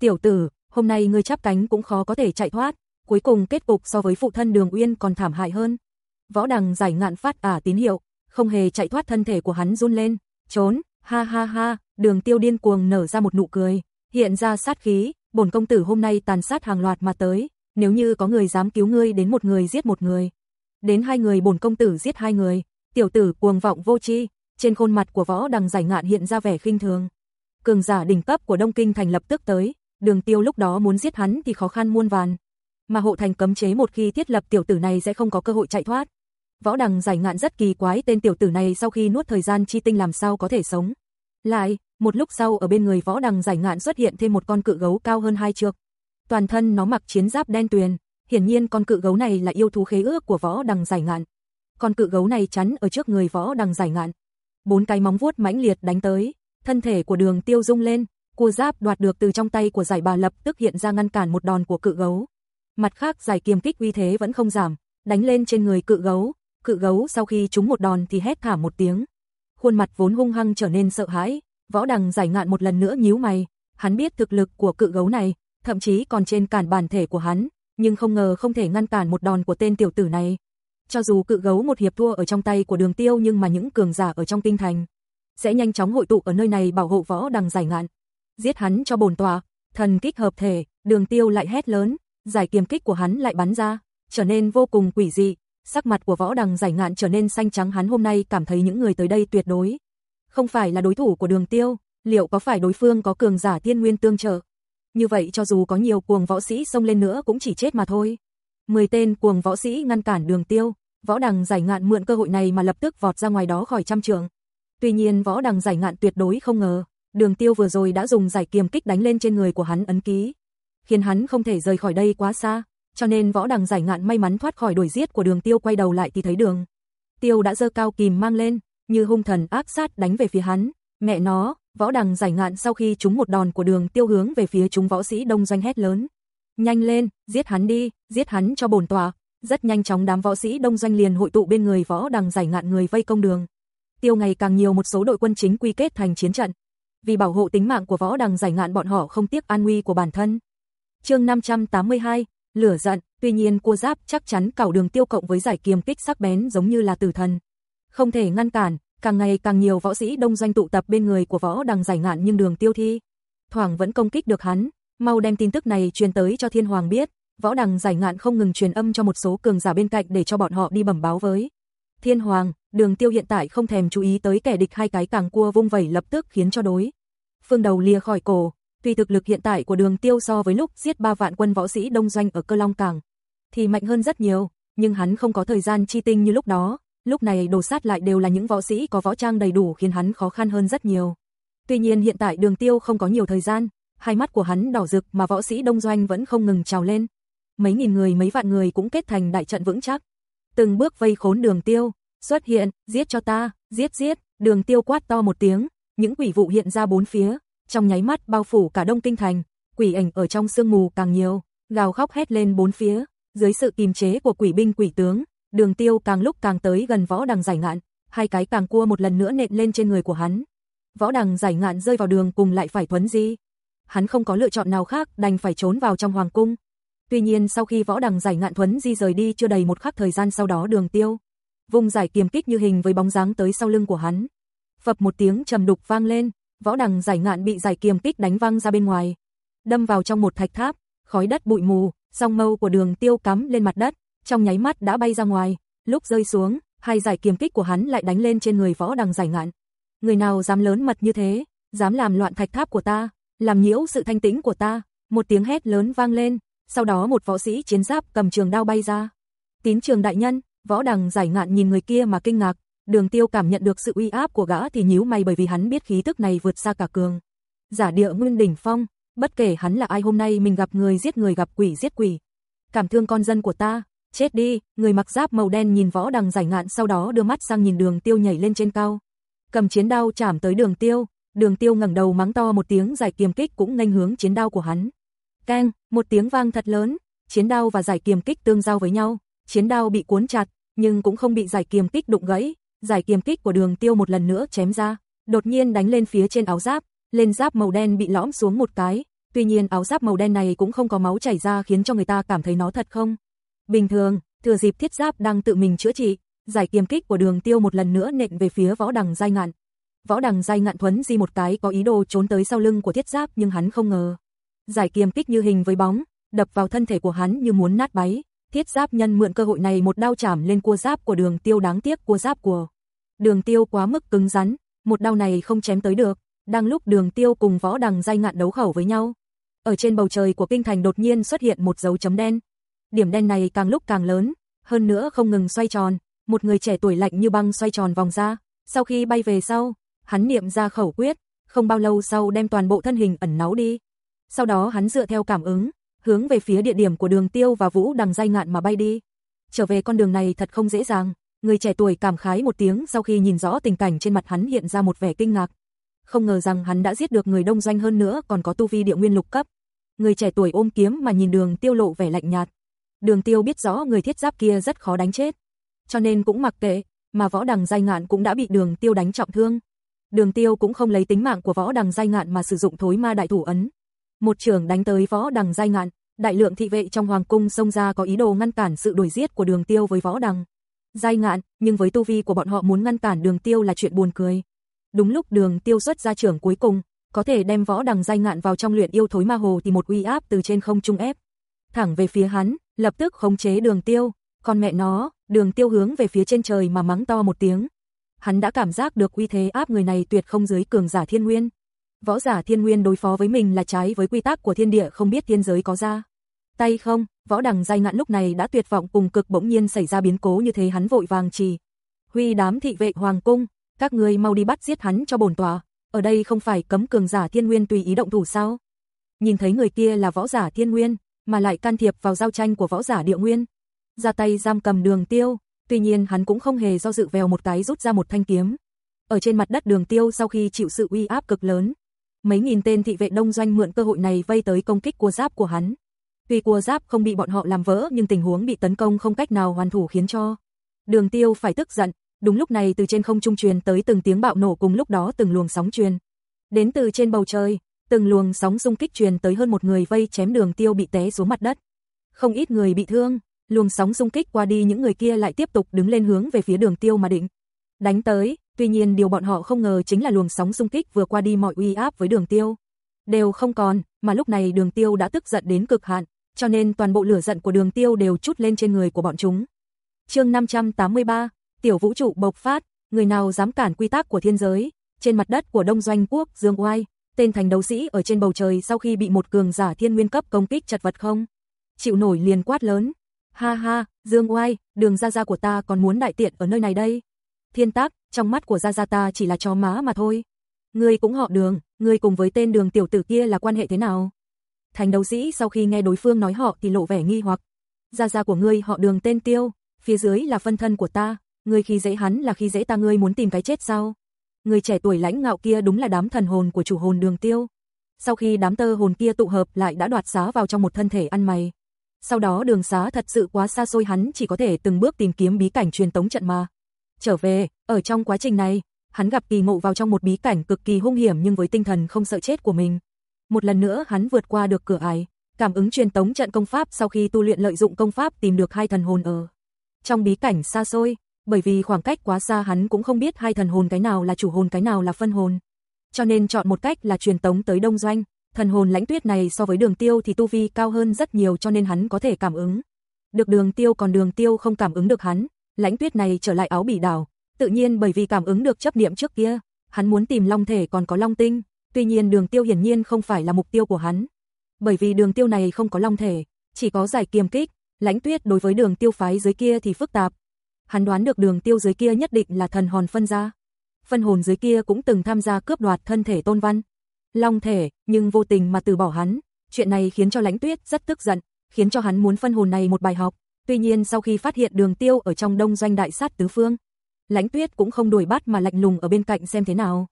Speaker 1: Tiểu tử, hôm nay ngươi chắp cánh cũng khó có thể chạy thoát, cuối cùng kết cục so với phụ thân đường uyên còn thảm hại hơn. Võ đằng giải ngạn phát ả tín hiệu, không hề chạy thoát thân thể của hắn run lên, trốn, ha ha ha, đường tiêu điên cuồng nở ra một nụ cười, hiện ra sát khí, bổn công tử hôm nay tàn sát hàng loạt mà tới, nếu như có người dám cứu ngươi đến một người giết một người. Đến hai người bổn công tử giết hai người, tiểu tử cuồng vọng vô chi, trên khuôn mặt của võ đằng giải ngạn hiện ra vẻ khinh thường. Cường giả đỉnh cấp của Đông Kinh thành lập tức tới, đường tiêu lúc đó muốn giết hắn thì khó khăn muôn vàn. Mà hộ thành cấm chế một khi thiết lập tiểu tử này sẽ không có cơ hội chạy thoát. Võ đằng giải ngạn rất kỳ quái tên tiểu tử này sau khi nuốt thời gian chi tinh làm sao có thể sống. Lại, một lúc sau ở bên người võ đằng giải ngạn xuất hiện thêm một con cự gấu cao hơn hai trượng. Toàn thân nó mặc chiến giáp đen tuyền, hiển nhiên con cự gấu này là yêu thú khế ước của võ đằng giải ngạn. Con cự gấu này chắn ở trước người võ đằng giải ngạn. Bốn cái móng vuốt mãnh liệt đánh tới, thân thể của đường tiêu rung lên, cua giáp đoạt được từ trong tay của giải bà lập tức hiện ra ngăn cản một đòn của cự gấu. Mặt khác giải kiềm kích uy thế vẫn không giảm, đánh lên trên người cự gấu, cự gấu sau khi trúng một đòn thì hét thảm một tiếng. Khuôn mặt vốn hung hăng trở nên sợ hãi, võ đằng giải ngạn một lần nữa nhíu mày, hắn biết thực lực của cự gấu này, thậm chí còn trên cản bản thể của hắn, nhưng không ngờ không thể ngăn cản một đòn của tên tiểu tử này. Cho dù cự gấu một hiệp thua ở trong tay của đường tiêu nhưng mà những cường giả ở trong kinh thành, sẽ nhanh chóng hội tụ ở nơi này bảo hộ võ đằng giải ngạn. Giết hắn cho bổn tòa, thần kích hợp thể, đường tiêu lại hét lớn, giải kiềm kích của hắn lại bắn ra, trở nên vô cùng quỷ dị, sắc mặt của võ đằng giải ngạn trở nên xanh trắng hắn hôm nay cảm thấy những người tới đây tuyệt đối. Không phải là đối thủ của đường tiêu, liệu có phải đối phương có cường giả thiên nguyên tương trợ? Như vậy cho dù có nhiều cuồng võ sĩ xông lên nữa cũng chỉ chết mà thôi. Mười tên cuồng võ sĩ ngăn cản đường tiêu, võ đằng giải ngạn mượn cơ hội này mà lập tức vọt ra ngoài đó khỏi trăm trường. Tuy nhiên võ đằng giải ngạn tuyệt đối không ngờ, đường tiêu vừa rồi đã dùng giải kiềm kích đánh lên trên người của hắn ấn ký. Khiến hắn không thể rời khỏi đây quá xa, cho nên võ đằng giải ngạn may mắn thoát khỏi đuổi giết của đường tiêu quay đầu lại thì thấy đường. Tiêu đã dơ cao kìm mang lên, như hung thần ác sát đánh về phía hắn. Mẹ nó, võ đằng giải ngạn sau khi trúng một đòn của đường tiêu hướng về phía chúng võ sĩ đông doanh hét lớn. Nhanh lên, giết hắn đi, giết hắn cho bổn tòa. Rất nhanh chóng đám võ sĩ đông doanh liền hội tụ bên người võ đằng giải ngạn người vây công đường. Tiêu ngày càng nhiều một số đội quân chính quy kết thành chiến trận. Vì bảo hộ tính mạng của võ đằng giải ngạn bọn họ không tiếc an nguy của bản thân. chương 582, lửa giận, tuy nhiên cua giáp chắc chắn cảo đường tiêu cộng với giải kiềm kích sắc bén giống như là tử thần. Không thể ngăn cản, càng ngày càng nhiều võ sĩ đông doanh tụ tập bên người của võ đằng giải ngạn nhưng đường tiêu thi. Thoảng vẫn công kích được hắn, mau đem tin tức này truyền tới cho thiên hoàng biết. Võ đằng giải ngạn không ngừng truyền âm cho một số cường giả bên cạnh để cho bọn họ đi bẩm báo với. Thiên hoàng, đường tiêu hiện tại không thèm chú ý tới kẻ địch hai cái càng cua vung vẩy lập tức khiến cho đối. Phương đầu lìa khỏi cổ, tuy thực lực hiện tại của đường tiêu so với lúc giết ba vạn quân võ sĩ đông doanh ở cơ long càng, thì mạnh hơn rất nhiều, nhưng hắn không có thời gian chi tinh như lúc đó, lúc này đồ sát lại đều là những võ sĩ có võ trang đầy đủ khiến hắn khó khăn hơn rất nhiều. Tuy nhiên hiện tại đường tiêu không có nhiều thời gian, hai mắt của hắn đỏ rực mà võ sĩ đông doanh vẫn không ngừng trào lên. Mấy nghìn người mấy vạn người cũng kết thành đại trận vững chắc. Từng bước vây khốn đường tiêu, xuất hiện, giết cho ta, giết giết, đường tiêu quát to một tiếng, những quỷ vụ hiện ra bốn phía, trong nháy mắt bao phủ cả đông kinh thành, quỷ ảnh ở trong sương mù càng nhiều, gào khóc hét lên bốn phía, dưới sự kìm chế của quỷ binh quỷ tướng, đường tiêu càng lúc càng tới gần võ đằng giải ngạn, hai cái càng cua một lần nữa nện lên trên người của hắn. Võ đằng giải ngạn rơi vào đường cùng lại phải thuấn di. Hắn không có lựa chọn nào khác đành phải trốn vào trong hoàng cung. Tuy nhiên sau khi võ đằng giải ngạn thuấn di rời đi chưa đầy một khắc thời gian sau đó đường tiêu. Vùng giải kiềm kích như hình với bóng dáng tới sau lưng của hắn. Phập một tiếng trầm đục vang lên, võ đằng giải ngạn bị giải kiềm kích đánh văng ra bên ngoài. Đâm vào trong một thạch tháp, khói đất bụi mù, song mâu của đường tiêu cắm lên mặt đất, trong nháy mắt đã bay ra ngoài, lúc rơi xuống, hai giải kiềm kích của hắn lại đánh lên trên người võ đằng giải ngạn. Người nào dám lớn mật như thế, dám làm loạn thạch tháp của ta, làm nhiễu sự thanh tĩnh của ta, một tiếng hét lớn vang lên, sau đó một võ sĩ chiến giáp cầm trường đao bay ra. Tín trường đại nhân, võ đằng giải ngạn nhìn người kia mà kinh ngạc, đường tiêu cảm nhận được sự uy áp của gã thì nhíu mày bởi vì hắn biết khí tức này vượt xa cả cường. Giả địa nguyên đỉnh phong, bất kể hắn là ai hôm nay mình gặp người giết người gặp quỷ giết quỷ. Cảm thương con dân của ta, chết đi, người mặc giáp màu đen nhìn võ đằng giải ngạn sau đó đưa mắt sang nhìn đường tiêu nhảy lên trên cao. Cầm chiến đao chạm tới đường tiêu, đường tiêu ngẩng đầu mắng to một tiếng giải kiềm kích cũng nghênh hướng chiến đao của hắn. Keng, một tiếng vang thật lớn, chiến đao và giải kiềm kích tương giao với nhau, chiến đao bị cuốn chặt, nhưng cũng không bị giải kiềm kích đụng gãy, giải kiềm kích của đường tiêu một lần nữa chém ra, đột nhiên đánh lên phía trên áo giáp, lên giáp màu đen bị lõm xuống một cái, tuy nhiên áo giáp màu đen này cũng không có máu chảy ra khiến cho người ta cảm thấy nó thật không. Bình thường, thừa dịp thiết giáp đang tự mình chữa trị, giải kiềm kích của đường tiêu một lần nữa nện về phía võ đằng dai ngạn. Võ đằng dai ngạn thuấn di một cái có ý đồ trốn tới sau lưng của thiết giáp nhưng hắn không ngờ. Giải kiềm kích như hình với bóng, đập vào thân thể của hắn như muốn nát bấy. Thiết giáp nhân mượn cơ hội này một đao chảm lên cua giáp của đường tiêu đáng tiếc cua giáp của. Đường tiêu quá mức cứng rắn, một đao này không chém tới được. Đang lúc đường tiêu cùng võ đằng dai ngạn đấu khẩu với nhau. Ở trên bầu trời của kinh thành đột nhiên xuất hiện một dấu chấm đen. Điểm đen này càng lúc càng lớn, hơn nữa không ngừng xoay tròn, một người trẻ tuổi lạnh như băng xoay tròn vòng ra, sau khi bay về sau, hắn niệm ra khẩu quyết, không bao lâu sau đem toàn bộ thân hình ẩn náu đi. Sau đó hắn dựa theo cảm ứng, hướng về phía địa điểm của đường tiêu và vũ đằng dây ngạn mà bay đi. Trở về con đường này thật không dễ dàng, người trẻ tuổi cảm khái một tiếng sau khi nhìn rõ tình cảnh trên mặt hắn hiện ra một vẻ kinh ngạc. Không ngờ rằng hắn đã giết được người đông doanh hơn nữa còn có tu vi địa nguyên lục cấp. Người trẻ tuổi ôm kiếm mà nhìn đường tiêu lộ vẻ lạnh nhạt. Đường tiêu biết rõ người thiết giáp kia rất khó đánh chết. Cho nên cũng mặc kệ, mà võ đằng dai ngạn cũng đã bị đường tiêu đánh trọng thương. Đường tiêu cũng không lấy tính mạng của võ đằng dai ngạn mà sử dụng thối ma đại thủ ấn. Một trường đánh tới võ đằng dai ngạn, đại lượng thị vệ trong hoàng cung xông ra có ý đồ ngăn cản sự đuổi giết của đường tiêu với võ đằng. Dai ngạn, nhưng với tu vi của bọn họ muốn ngăn cản đường tiêu là chuyện buồn cười. Đúng lúc đường tiêu xuất ra trưởng cuối cùng, có thể đem võ đằng dai ngạn vào trong luyện yêu thối ma hồ thì một uy áp từ trên không trung ép. Thẳng về phía hắn, lập tức khống chế đường tiêu, con mẹ nó, đường tiêu hướng về phía trên trời mà mắng to một tiếng. Hắn đã cảm giác được uy thế áp người này tuyệt không dưới cường giả thiên nguyên. Võ giả thiên nguyên đối phó với mình là trái với quy tắc của thiên địa không biết thiên giới có ra. Tay không, võ đằng dai ngạn lúc này đã tuyệt vọng cùng cực bỗng nhiên xảy ra biến cố như thế hắn vội vàng trì. Huy đám thị vệ hoàng cung, các ngươi mau đi bắt giết hắn cho bổn tòa, ở đây không phải cấm cường giả thiên nguyên tùy ý động thủ sao? Nhìn thấy người kia là võ giả thiên nguyên, mà lại can thiệp vào giao tranh của võ giả địa nguyên. Ra tay giam cầm đường tiêu, tuy nhiên hắn cũng không hề do dự vèo một cái rút ra một thanh kiếm. Ở trên mặt đất đường tiêu sau khi chịu sự uy áp cực lớn, mấy nghìn tên thị vệ đông doanh mượn cơ hội này vây tới công kích cua giáp của hắn. Tuy cua giáp không bị bọn họ làm vỡ nhưng tình huống bị tấn công không cách nào hoàn thủ khiến cho đường tiêu phải tức giận. Đúng lúc này từ trên không trung truyền tới từng tiếng bạo nổ cùng lúc đó từng luồng sóng truyền. Đến từ trên bầu trời, từng luồng sóng xung kích truyền tới hơn một người vây chém đường tiêu bị té xuống mặt đất. Không ít người bị thương, luồng sóng xung kích qua đi những người kia lại tiếp tục đứng lên hướng về phía đường tiêu mà định. Đánh tới, tuy nhiên điều bọn họ không ngờ chính là luồng sóng xung kích vừa qua đi mọi uy áp với đường tiêu. Đều không còn, mà lúc này đường tiêu đã tức giận đến cực hạn, cho nên toàn bộ lửa giận của đường tiêu đều chút lên trên người của bọn chúng. chương 583, tiểu vũ trụ bộc phát, người nào dám cản quy tắc của thiên giới, trên mặt đất của Đông Doanh Quốc Dương Oai, tên thành đấu sĩ ở trên bầu trời sau khi bị một cường giả thiên nguyên cấp công kích chật vật không? Chịu nổi liền quát lớn. Ha ha, Dương Oai, đường gia gia của ta còn muốn đại tiện ở nơi này đây. Thiên tác, trong mắt của gia gia ta chỉ là chó má mà thôi. Ngươi cũng họ đường, ngươi cùng với tên đường tiểu tử kia là quan hệ thế nào? Thành đấu sĩ sau khi nghe đối phương nói họ thì lộ vẻ nghi hoặc. Gia gia của ngươi họ đường tên tiêu, phía dưới là phân thân của ta, ngươi khi dễ hắn là khi dễ ta ngươi muốn tìm cái chết sao? Người trẻ tuổi lãnh ngạo kia đúng là đám thần hồn của chủ hồn đường tiêu. Sau khi đám tơ hồn kia tụ hợp lại đã đoạt xá vào trong một thân thể ăn mày. Sau đó đường xá thật sự quá xa xôi hắn chỉ có thể từng bước tìm kiếm bí cảnh truyền tống trận mà. Trở về, ở trong quá trình này, hắn gặp kỳ ngộ vào trong một bí cảnh cực kỳ hung hiểm nhưng với tinh thần không sợ chết của mình. Một lần nữa hắn vượt qua được cửa ải, cảm ứng truyền tống trận công pháp sau khi tu luyện lợi dụng công pháp tìm được hai thần hồn ở. Trong bí cảnh xa xôi, bởi vì khoảng cách quá xa hắn cũng không biết hai thần hồn cái nào là chủ hồn cái nào là phân hồn. Cho nên chọn một cách là truyền tống tới Đông Doanh, thần hồn lãnh tuyết này so với đường tiêu thì tu vi cao hơn rất nhiều cho nên hắn có thể cảm ứng. Được đường tiêu còn đường tiêu không cảm ứng được hắn, lãnh tuyết này trở lại áo bỉ đảo, tự nhiên bởi vì cảm ứng được chấp niệm trước kia, hắn muốn tìm long thể còn có long tinh, tuy nhiên đường tiêu hiển nhiên không phải là mục tiêu của hắn. Bởi vì đường tiêu này không có long thể, chỉ có giải kiềm kích, lãnh tuyết đối với đường tiêu phái dưới kia thì phức tạp, hắn đoán được đường tiêu dưới kia nhất định là thần hồn phân ra. Phân hồn dưới kia cũng từng tham gia cướp đoạt thân thể tôn văn. Long thể, nhưng vô tình mà từ bỏ hắn. Chuyện này khiến cho lãnh tuyết rất tức giận, khiến cho hắn muốn phân hồn này một bài học. Tuy nhiên sau khi phát hiện đường tiêu ở trong đông doanh đại sát tứ phương, lãnh tuyết cũng không đuổi bắt mà lạnh lùng ở bên cạnh xem thế nào.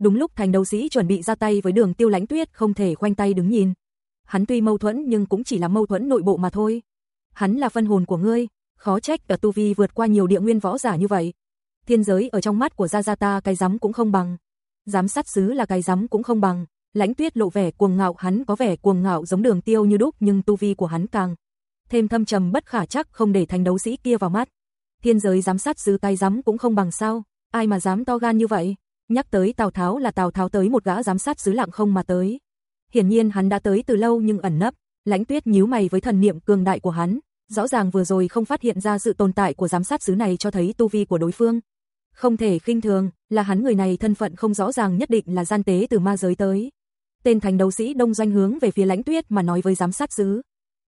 Speaker 1: Đúng lúc thành đấu sĩ chuẩn bị ra tay với đường tiêu lãnh tuyết không thể khoanh tay đứng nhìn. Hắn tuy mâu thuẫn nhưng cũng chỉ là mâu thuẫn nội bộ mà thôi. Hắn là phân hồn của ngươi, Khó trách cả tu vi vượt qua nhiều địa nguyên võ giả như vậy. Thiên giới ở trong mắt của Gia Gia ta cái rắm cũng không bằng. Giám sát sứ là cái rắm cũng không bằng. Lãnh Tuyết lộ vẻ cuồng ngạo, hắn có vẻ cuồng ngạo giống Đường Tiêu như đúc, nhưng tu vi của hắn càng thêm thâm trầm bất khả chắc, không để thành đấu sĩ kia vào mắt. Thiên giới giám sát sứ cái rắm cũng không bằng sao? Ai mà dám to gan như vậy? Nhắc tới Tào Tháo là Tào Tháo tới một gã giám sát sứ lặng không mà tới. Hiển nhiên hắn đã tới từ lâu nhưng ẩn nấp. Lãnh Tuyết nhíu mày với thần niệm cường đại của hắn, rõ ràng vừa rồi không phát hiện ra sự tồn tại của giám sát sứ này cho thấy tu vi của đối phương. Không thể khinh thường, là hắn người này thân phận không rõ ràng nhất định là gian tế từ ma giới tới. Tên thành đấu sĩ Đông Doanh hướng về phía Lãnh Tuyết mà nói với giám sát sứ.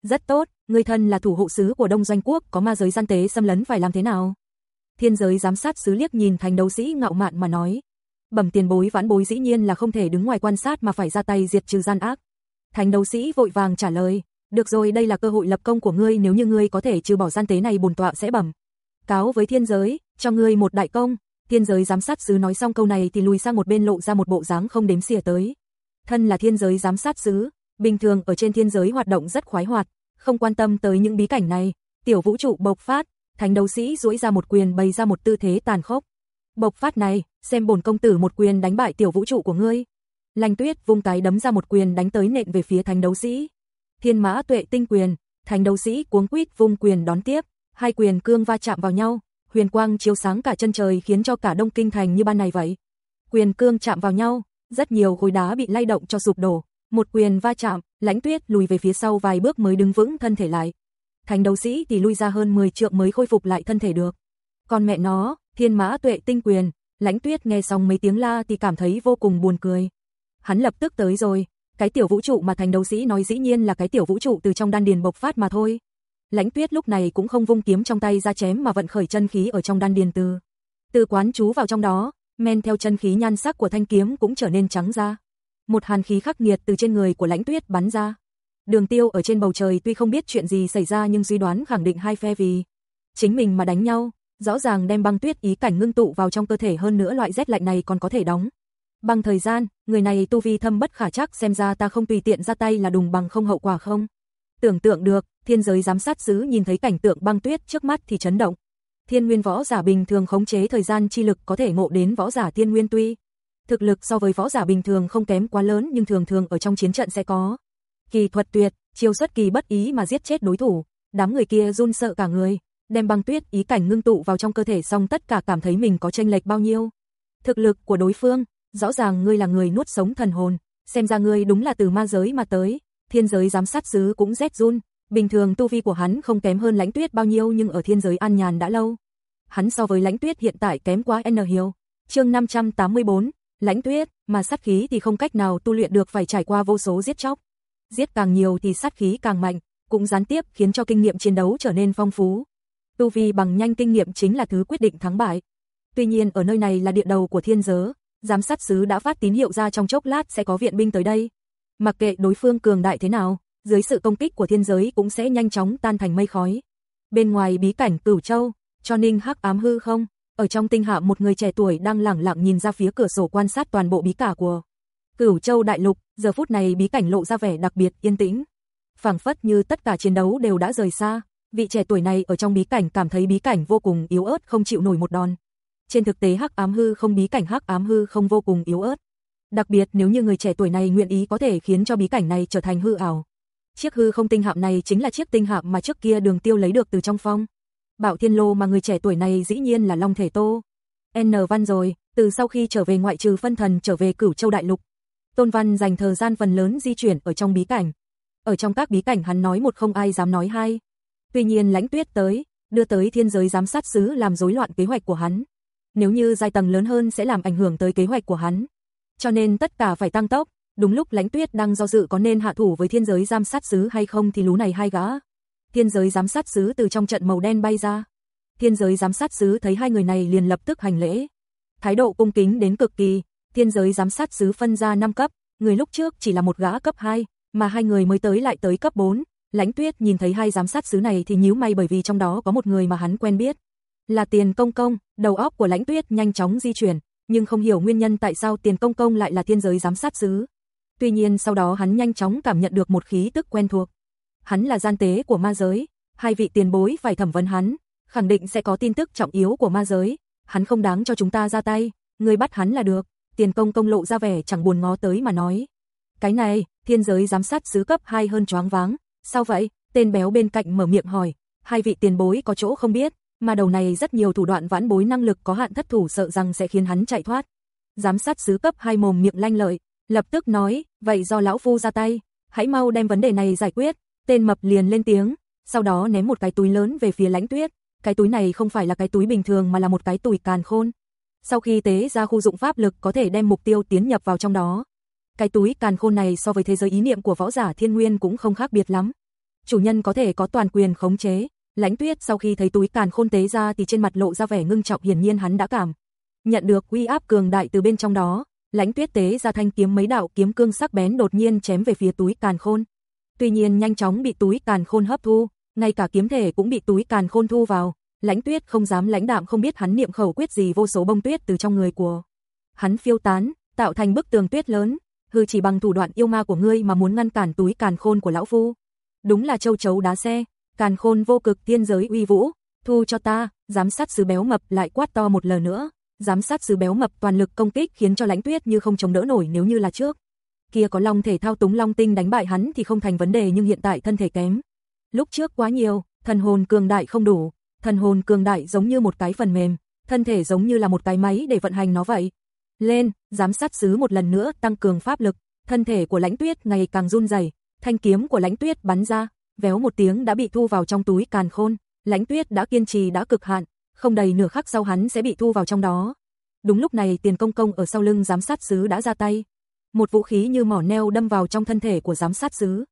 Speaker 1: Rất tốt, người thân là thủ hộ sứ của Đông Doanh quốc, có ma giới gian tế xâm lấn phải làm thế nào? Thiên giới giám sát sứ liếc nhìn thành đấu sĩ ngạo mạn mà nói. Bẩm tiền bối vãn bối dĩ nhiên là không thể đứng ngoài quan sát mà phải ra tay diệt trừ gian ác. Thành đấu sĩ vội vàng trả lời, được rồi đây là cơ hội lập công của ngươi nếu như ngươi có thể trừ bỏ gian tế này bổn tọa sẽ bẩm. Cáo với thiên giới, cho ngươi một đại công, thiên giới giám sát sứ nói xong câu này thì lùi sang một bên lộ ra một bộ dáng không đếm xỉa tới. Thân là thiên giới giám sát sứ, bình thường ở trên thiên giới hoạt động rất khoái hoạt, không quan tâm tới những bí cảnh này, tiểu vũ trụ bộc phát, thánh đấu sĩ duỗi ra một quyền bày ra một tư thế tàn khốc. Bộc phát này, xem bổn công tử một quyền đánh bại tiểu vũ trụ của ngươi. Lanh Tuyết vung cái đấm ra một quyền đánh tới nện về phía thánh đấu sĩ. Thiên Mã Tuệ tinh quyền, thánh đấu sĩ cuống quýt vung quyền đón tiếp, hai quyền cương va chạm vào nhau, huyền quang chiếu sáng cả chân trời khiến cho cả Đông Kinh thành như ban này vậy. Quyền cương chạm vào nhau, rất nhiều khối đá bị lay động cho sụp đổ, một quyền va chạm, Lãnh Tuyết lùi về phía sau vài bước mới đứng vững thân thể lại. Thành đấu sĩ thì lui ra hơn 10 trượng mới khôi phục lại thân thể được. Còn mẹ nó, Thiên Mã Tuệ tinh quyền, Lãnh Tuyết nghe xong mấy tiếng la thì cảm thấy vô cùng buồn cười. Hắn lập tức tới rồi, cái tiểu vũ trụ mà thành đấu sĩ nói dĩ nhiên là cái tiểu vũ trụ từ trong đan điền bộc phát mà thôi. Lãnh Tuyết lúc này cũng không vung kiếm trong tay ra chém mà vận khởi chân khí ở trong đan điền từ. Từ quán chú vào trong đó, men theo chân khí nhan sắc của thanh kiếm cũng trở nên trắng ra. Một hàn khí khắc nghiệt từ trên người của Lãnh Tuyết bắn ra. Đường Tiêu ở trên bầu trời tuy không biết chuyện gì xảy ra nhưng suy đoán khẳng định hai phe vì chính mình mà đánh nhau, rõ ràng đem băng tuyết ý cảnh ngưng tụ vào trong cơ thể hơn nữa loại rét lạnh này còn có thể đóng. Bằng thời gian, người này tu vi thâm bất khả chắc xem ra ta không tùy tiện ra tay là đùng bằng không hậu quả không. Tưởng tượng được, thiên giới giám sát sứ nhìn thấy cảnh tượng băng tuyết trước mắt thì chấn động. Thiên nguyên võ giả bình thường khống chế thời gian chi lực có thể ngộ đến võ giả thiên nguyên tuy. Thực lực so với võ giả bình thường không kém quá lớn nhưng thường thường ở trong chiến trận sẽ có. Kỳ thuật tuyệt, chiêu xuất kỳ bất ý mà giết chết đối thủ. Đám người kia run sợ cả người, đem băng tuyết ý cảnh ngưng tụ vào trong cơ thể xong tất cả cảm thấy mình có tranh lệch bao nhiêu. Thực lực của đối phương, rõ ràng ngươi là người nuốt sống thần hồn, xem ra ngươi đúng là từ ma giới mà tới, thiên giới giám sát sứ cũng rét run, bình thường tu vi của hắn không kém hơn lãnh tuyết bao nhiêu nhưng ở thiên giới an nhàn đã lâu. Hắn so với lãnh tuyết hiện tại kém quá n hiếu. chương 584, lãnh tuyết, mà sát khí thì không cách nào tu luyện được phải trải qua vô số giết chóc. Giết càng nhiều thì sát khí càng mạnh, cũng gián tiếp khiến cho kinh nghiệm chiến đấu trở nên phong phú. Tu vi bằng nhanh kinh nghiệm chính là thứ quyết định thắng bại. Tuy nhiên ở nơi này là địa đầu của thiên giới, giám sát sứ đã phát tín hiệu ra trong chốc lát sẽ có viện binh tới đây. Mặc kệ đối phương cường đại thế nào, dưới sự công kích của thiên giới cũng sẽ nhanh chóng tan thành mây khói. Bên ngoài bí cảnh Cửu Châu, cho Ninh Hắc ám hư không, ở trong tinh hạ một người trẻ tuổi đang lẳng lặng nhìn ra phía cửa sổ quan sát toàn bộ bí cả của Cửu Châu đại lục, giờ phút này bí cảnh lộ ra vẻ đặc biệt yên tĩnh. Phảng phất như tất cả chiến đấu đều đã rời xa, vị trẻ tuổi này ở trong bí cảnh cảm thấy bí cảnh vô cùng yếu ớt không chịu nổi một đòn. Trên thực tế Hắc Ám Hư không bí cảnh Hắc Ám Hư không vô cùng yếu ớt. Đặc biệt nếu như người trẻ tuổi này nguyện ý có thể khiến cho bí cảnh này trở thành hư ảo. Chiếc hư không tinh hạm này chính là chiếc tinh hạm mà trước kia Đường Tiêu lấy được từ trong phong. Bảo Thiên Lô mà người trẻ tuổi này dĩ nhiên là Long Thể Tô. N Văn rồi, từ sau khi trở về ngoại trừ phân thần trở về Cửu Châu đại lục, Tôn Văn dành thời gian phần lớn di chuyển ở trong bí cảnh. Ở trong các bí cảnh hắn nói một không ai dám nói hai. Tuy nhiên Lãnh Tuyết tới, đưa tới thiên giới giám sát sứ làm rối loạn kế hoạch của hắn nếu như giai tầng lớn hơn sẽ làm ảnh hưởng tới kế hoạch của hắn. Cho nên tất cả phải tăng tốc, đúng lúc Lãnh Tuyết đang do dự có nên hạ thủ với thiên giới giám sát sứ hay không thì lú này hai gã. Thiên giới giám sát sứ từ trong trận màu đen bay ra. Thiên giới giám sát sứ thấy hai người này liền lập tức hành lễ. Thái độ cung kính đến cực kỳ, thiên giới giám sát sứ phân ra 5 cấp, người lúc trước chỉ là một gã cấp 2, mà hai người mới tới lại tới cấp 4. Lãnh Tuyết nhìn thấy hai giám sát sứ này thì nhíu mày bởi vì trong đó có một người mà hắn quen biết. Là tiền công công, đầu óc của lãnh tuyết nhanh chóng di chuyển, nhưng không hiểu nguyên nhân tại sao tiền công công lại là thiên giới giám sát sứ. Tuy nhiên sau đó hắn nhanh chóng cảm nhận được một khí tức quen thuộc. Hắn là gian tế của ma giới, hai vị tiền bối phải thẩm vấn hắn, khẳng định sẽ có tin tức trọng yếu của ma giới, hắn không đáng cho chúng ta ra tay, ngươi bắt hắn là được. Tiền công công lộ ra vẻ chẳng buồn ngó tới mà nói. Cái này, thiên giới giám sát sứ cấp 2 hơn choáng váng, sao vậy? Tên béo bên cạnh mở miệng hỏi, hai vị tiền bối có chỗ không biết, mà đầu này rất nhiều thủ đoạn vãn bối năng lực có hạn thất thủ sợ rằng sẽ khiến hắn chạy thoát. Giám sát sứ cấp hai mồm miệng lanh lợi, lập tức nói, vậy do lão phu ra tay, hãy mau đem vấn đề này giải quyết. Tên mập liền lên tiếng, sau đó ném một cái túi lớn về phía Lãnh Tuyết, cái túi này không phải là cái túi bình thường mà là một cái túi càn khôn. Sau khi tế ra khu dụng pháp lực có thể đem mục tiêu tiến nhập vào trong đó. Cái túi càn khôn này so với thế giới ý niệm của võ giả thiên nguyên cũng không khác biệt lắm. Chủ nhân có thể có toàn quyền khống chế. Lãnh Tuyết sau khi thấy túi càn khôn tế ra thì trên mặt lộ ra vẻ ngưng trọng hiển nhiên hắn đã cảm nhận được uy áp cường đại từ bên trong đó. Lãnh Tuyết tế ra thanh kiếm mấy đạo kiếm cương sắc bén đột nhiên chém về phía túi càn khôn. Tuy nhiên nhanh chóng bị túi càn khôn hấp thu, ngay cả kiếm thể cũng bị túi càn khôn thu vào. Lãnh Tuyết không dám lãnh đạm không biết hắn niệm khẩu quyết gì vô số bông tuyết từ trong người của hắn phiêu tán, tạo thành bức tường tuyết lớn, hư chỉ bằng thủ đoạn yêu ma của ngươi mà muốn ngăn cản túi càn khôn của lão phu. Đúng là châu chấu đá xe, càn khôn vô cực tiên giới uy vũ, thu cho ta, giám sát sứ béo mập lại quát to một lần nữa, giám sát sứ béo mập toàn lực công kích khiến cho Lãnh Tuyết như không chống đỡ nổi nếu như là trước. Kia có long thể thao túng long tinh đánh bại hắn thì không thành vấn đề nhưng hiện tại thân thể kém. Lúc trước quá nhiều, thần hồn cường đại không đủ, thần hồn cường đại giống như một cái phần mềm, thân thể giống như là một cái máy để vận hành nó vậy. Lên, giám sát sứ một lần nữa tăng cường pháp lực, thân thể của Lãnh Tuyết ngày càng run rẩy, thanh kiếm của Lãnh Tuyết bắn ra, véo một tiếng đã bị thu vào trong túi càn khôn, Lãnh Tuyết đã kiên trì đã cực hạn, không đầy nửa khắc sau hắn sẽ bị thu vào trong đó. Đúng lúc này Tiền Công Công ở sau lưng giám sát sứ đã ra tay, một vũ khí như mỏ neo đâm vào trong thân thể của giám sát sứ,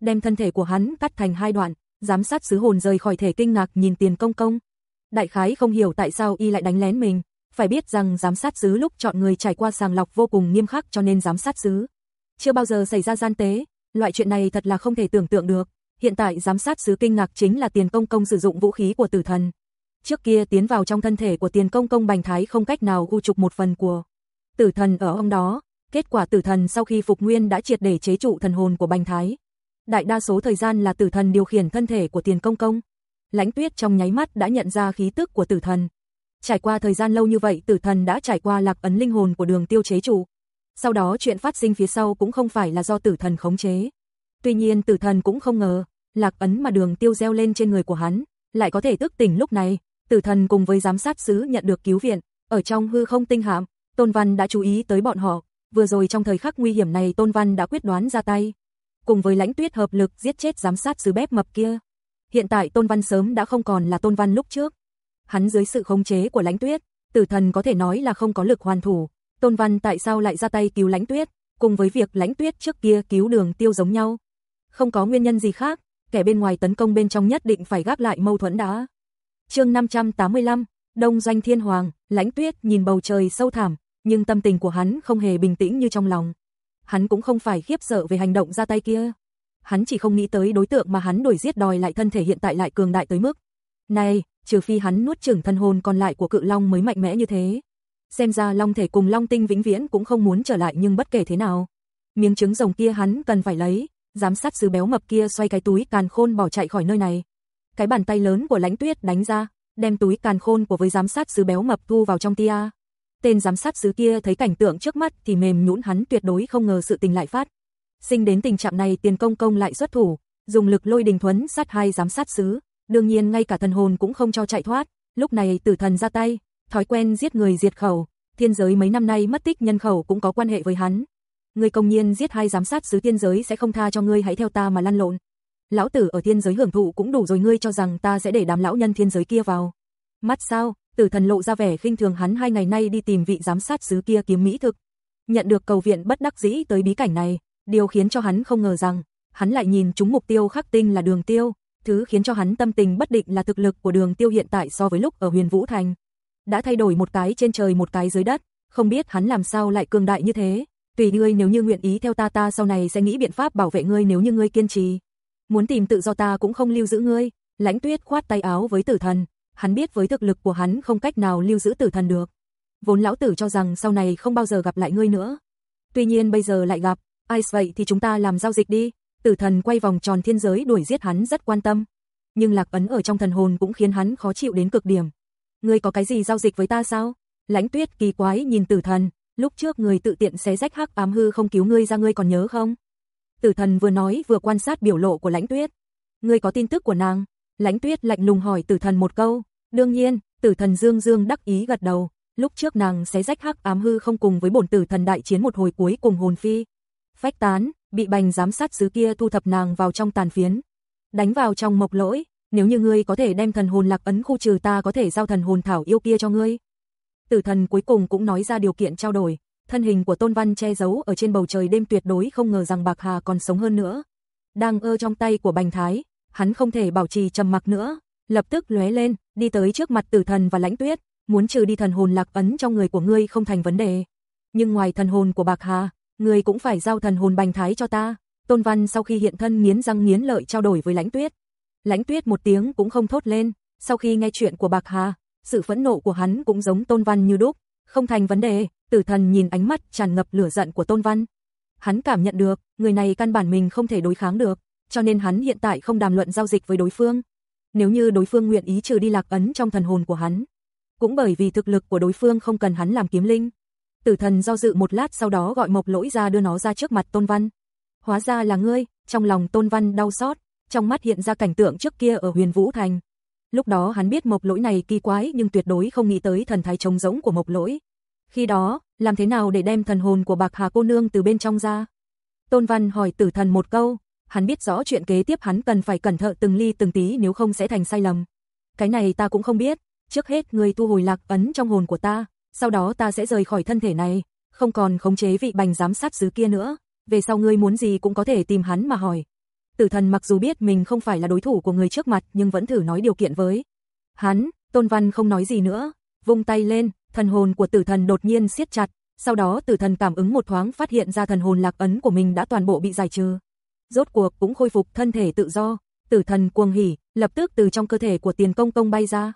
Speaker 1: đem thân thể của hắn cắt thành hai đoạn, giám sát sứ hồn rời khỏi thể kinh ngạc nhìn Tiền Công Công. Đại khái không hiểu tại sao y lại đánh lén mình, phải biết rằng giám sát sứ lúc chọn người trải qua sàng lọc vô cùng nghiêm khắc cho nên giám sát sứ chưa bao giờ xảy ra gian tế, loại chuyện này thật là không thể tưởng tượng được. Hiện tại giám sát sứ kinh ngạc chính là tiền công công sử dụng vũ khí của tử thần. Trước kia tiến vào trong thân thể của tiền công công bành thái không cách nào gu trục một phần của tử thần ở ông đó. Kết quả tử thần sau khi phục nguyên đã triệt để chế trụ thần hồn của bành thái. Đại đa số thời gian là tử thần điều khiển thân thể của tiền công công. Lãnh tuyết trong nháy mắt đã nhận ra khí tức của tử thần. Trải qua thời gian lâu như vậy, tử thần đã trải qua lạc ấn linh hồn của đường tiêu chế trụ. Sau đó chuyện phát sinh phía sau cũng không phải là do tử thần khống chế. Tuy nhiên tử thần cũng không ngờ, lạc ấn mà đường tiêu gieo lên trên người của hắn, lại có thể thức tỉnh lúc này. Tử thần cùng với giám sát sứ nhận được cứu viện, ở trong hư không tinh hạm, Tôn Văn đã chú ý tới bọn họ, vừa rồi trong thời khắc nguy hiểm này Tôn Văn đã quyết đoán ra tay. Cùng với lãnh tuyết hợp lực giết chết giám sát sứ bếp mập kia. Hiện tại Tôn Văn sớm đã không còn là Tôn Văn lúc trước. Hắn dưới sự khống chế của lãnh tuyết, tử thần có thể nói là không có lực hoàn thủ, Tôn Văn tại sao lại ra tay cứu Lãnh Tuyết, cùng với việc Lãnh Tuyết trước kia cứu Đường Tiêu giống nhau. Không có nguyên nhân gì khác, kẻ bên ngoài tấn công bên trong nhất định phải gác lại mâu thuẫn đã. Chương 585, Đông Doanh Thiên Hoàng, Lãnh Tuyết nhìn bầu trời sâu thẳm, nhưng tâm tình của hắn không hề bình tĩnh như trong lòng. Hắn cũng không phải khiếp sợ về hành động ra tay kia. Hắn chỉ không nghĩ tới đối tượng mà hắn đuổi giết đòi lại thân thể hiện tại lại cường đại tới mức. Này, trừ phi hắn nuốt chửng thân hồn còn lại của cự long mới mạnh mẽ như thế. Xem ra Long thể cùng Long tinh vĩnh viễn cũng không muốn trở lại nhưng bất kể thế nào. Miếng trứng rồng kia hắn cần phải lấy, giám sát sứ béo mập kia xoay cái túi càn khôn bỏ chạy khỏi nơi này. Cái bàn tay lớn của lãnh tuyết đánh ra, đem túi càn khôn của với giám sát sứ béo mập thu vào trong tia. Tên giám sát sứ kia thấy cảnh tượng trước mắt thì mềm nhũn hắn tuyệt đối không ngờ sự tình lại phát. Sinh đến tình trạng này tiền công công lại xuất thủ, dùng lực lôi đình thuấn sát hai giám sát sứ, đương nhiên ngay cả thần hồn cũng không cho chạy thoát, lúc này tử thần ra tay, thói quen giết người diệt khẩu, thiên giới mấy năm nay mất tích nhân khẩu cũng có quan hệ với hắn. Ngươi công nhiên giết hai giám sát sứ thiên giới sẽ không tha cho ngươi hãy theo ta mà lăn lộn. Lão tử ở thiên giới hưởng thụ cũng đủ rồi ngươi cho rằng ta sẽ để đám lão nhân thiên giới kia vào. Mắt sao, tử thần lộ ra vẻ khinh thường hắn hai ngày nay đi tìm vị giám sát sứ kia kiếm mỹ thực. Nhận được cầu viện bất đắc dĩ tới bí cảnh này, điều khiến cho hắn không ngờ rằng, hắn lại nhìn chúng mục tiêu khắc tinh là đường tiêu, thứ khiến cho hắn tâm tình bất định là thực lực của đường tiêu hiện tại so với lúc ở huyền Vũ Thành đã thay đổi một cái trên trời một cái dưới đất, không biết hắn làm sao lại cường đại như thế. Tùy ngươi nếu như nguyện ý theo ta ta sau này sẽ nghĩ biện pháp bảo vệ ngươi nếu như ngươi kiên trì. Muốn tìm tự do ta cũng không lưu giữ ngươi. Lãnh Tuyết khoát tay áo với Tử Thần, hắn biết với thực lực của hắn không cách nào lưu giữ Tử Thần được. Vốn lão tử cho rằng sau này không bao giờ gặp lại ngươi nữa. Tuy nhiên bây giờ lại gặp, ai vậy thì chúng ta làm giao dịch đi. Tử Thần quay vòng tròn thiên giới đuổi giết hắn rất quan tâm. nhưng lạc ấn ở trong thần hồn cũng khiến hắn khó chịu đến cực điểm. Ngươi có cái gì giao dịch với ta sao? Lãnh Tuyết kỳ quái nhìn Tử Thần, lúc trước người tự tiện xé rách hắc ám hư không cứu ngươi ra ngươi còn nhớ không? Tử Thần vừa nói vừa quan sát biểu lộ của Lãnh Tuyết. Ngươi có tin tức của nàng? Lãnh Tuyết lạnh lùng hỏi Tử Thần một câu. Đương nhiên, Tử Thần Dương Dương đắc ý gật đầu. Lúc trước nàng xé rách hắc ám hư không cùng với bổn Tử Thần đại chiến một hồi cuối cùng hồn phi. Phách tán, bị bành giám sát sứ kia thu thập nàng vào trong tàn phiến. Đánh vào trong mộc lỗi, nếu như ngươi có thể đem thần hồn lạc ấn khu trừ ta có thể giao thần hồn thảo yêu kia cho ngươi. Tử thần cuối cùng cũng nói ra điều kiện trao đổi, thân hình của Tôn Văn che giấu ở trên bầu trời đêm tuyệt đối không ngờ rằng Bạc Hà còn sống hơn nữa. Đang ơ trong tay của Bành Thái, hắn không thể bảo trì trầm mặc nữa, lập tức lóe lên, đi tới trước mặt Tử thần và Lãnh Tuyết, muốn trừ đi thần hồn lạc ấn trong người của ngươi không thành vấn đề. Nhưng ngoài thần hồn của Bạc Hà, ngươi cũng phải giao thần hồn Bành Thái cho ta. Tôn Văn sau khi hiện thân nghiến răng nghiến lợi trao đổi với Lãnh Tuyết. Lãnh Tuyết một tiếng cũng không thốt lên, sau khi nghe chuyện của Bạc Hà, sự phẫn nộ của hắn cũng giống Tôn Văn như đúc, không thành vấn đề, Tử Thần nhìn ánh mắt tràn ngập lửa giận của Tôn Văn. Hắn cảm nhận được, người này căn bản mình không thể đối kháng được, cho nên hắn hiện tại không đàm luận giao dịch với đối phương. Nếu như đối phương nguyện ý trừ đi lạc ấn trong thần hồn của hắn, cũng bởi vì thực lực của đối phương không cần hắn làm kiếm linh. Tử Thần do dự một lát sau đó gọi Mộc Lỗi ra đưa nó ra trước mặt Tôn Văn. Hóa ra là ngươi, trong lòng Tôn Văn đau xót, trong mắt hiện ra cảnh tượng trước kia ở Huyền Vũ Thành. Lúc đó hắn biết Mộc Lỗi này kỳ quái nhưng tuyệt đối không nghĩ tới thần thái trống rỗng của Mộc Lỗi. Khi đó, làm thế nào để đem thần hồn của Bạc Hà cô nương từ bên trong ra? Tôn Văn hỏi Tử Thần một câu, hắn biết rõ chuyện kế tiếp hắn cần phải cẩn thận từng ly từng tí nếu không sẽ thành sai lầm. Cái này ta cũng không biết, trước hết ngươi tu hồi lạc ấn trong hồn của ta, sau đó ta sẽ rời khỏi thân thể này, không còn khống chế vị bành giám sát sứ kia nữa, về sau ngươi muốn gì cũng có thể tìm hắn mà hỏi. Tử thần mặc dù biết mình không phải là đối thủ của người trước mặt nhưng vẫn thử nói điều kiện với. Hắn, Tôn Văn không nói gì nữa, vung tay lên, thần hồn của tử thần đột nhiên siết chặt, sau đó tử thần cảm ứng một thoáng phát hiện ra thần hồn lạc ấn của mình đã toàn bộ bị giải trừ. Rốt cuộc cũng khôi phục thân thể tự do, tử thần cuồng hỉ, lập tức từ trong cơ thể của tiền công công bay ra.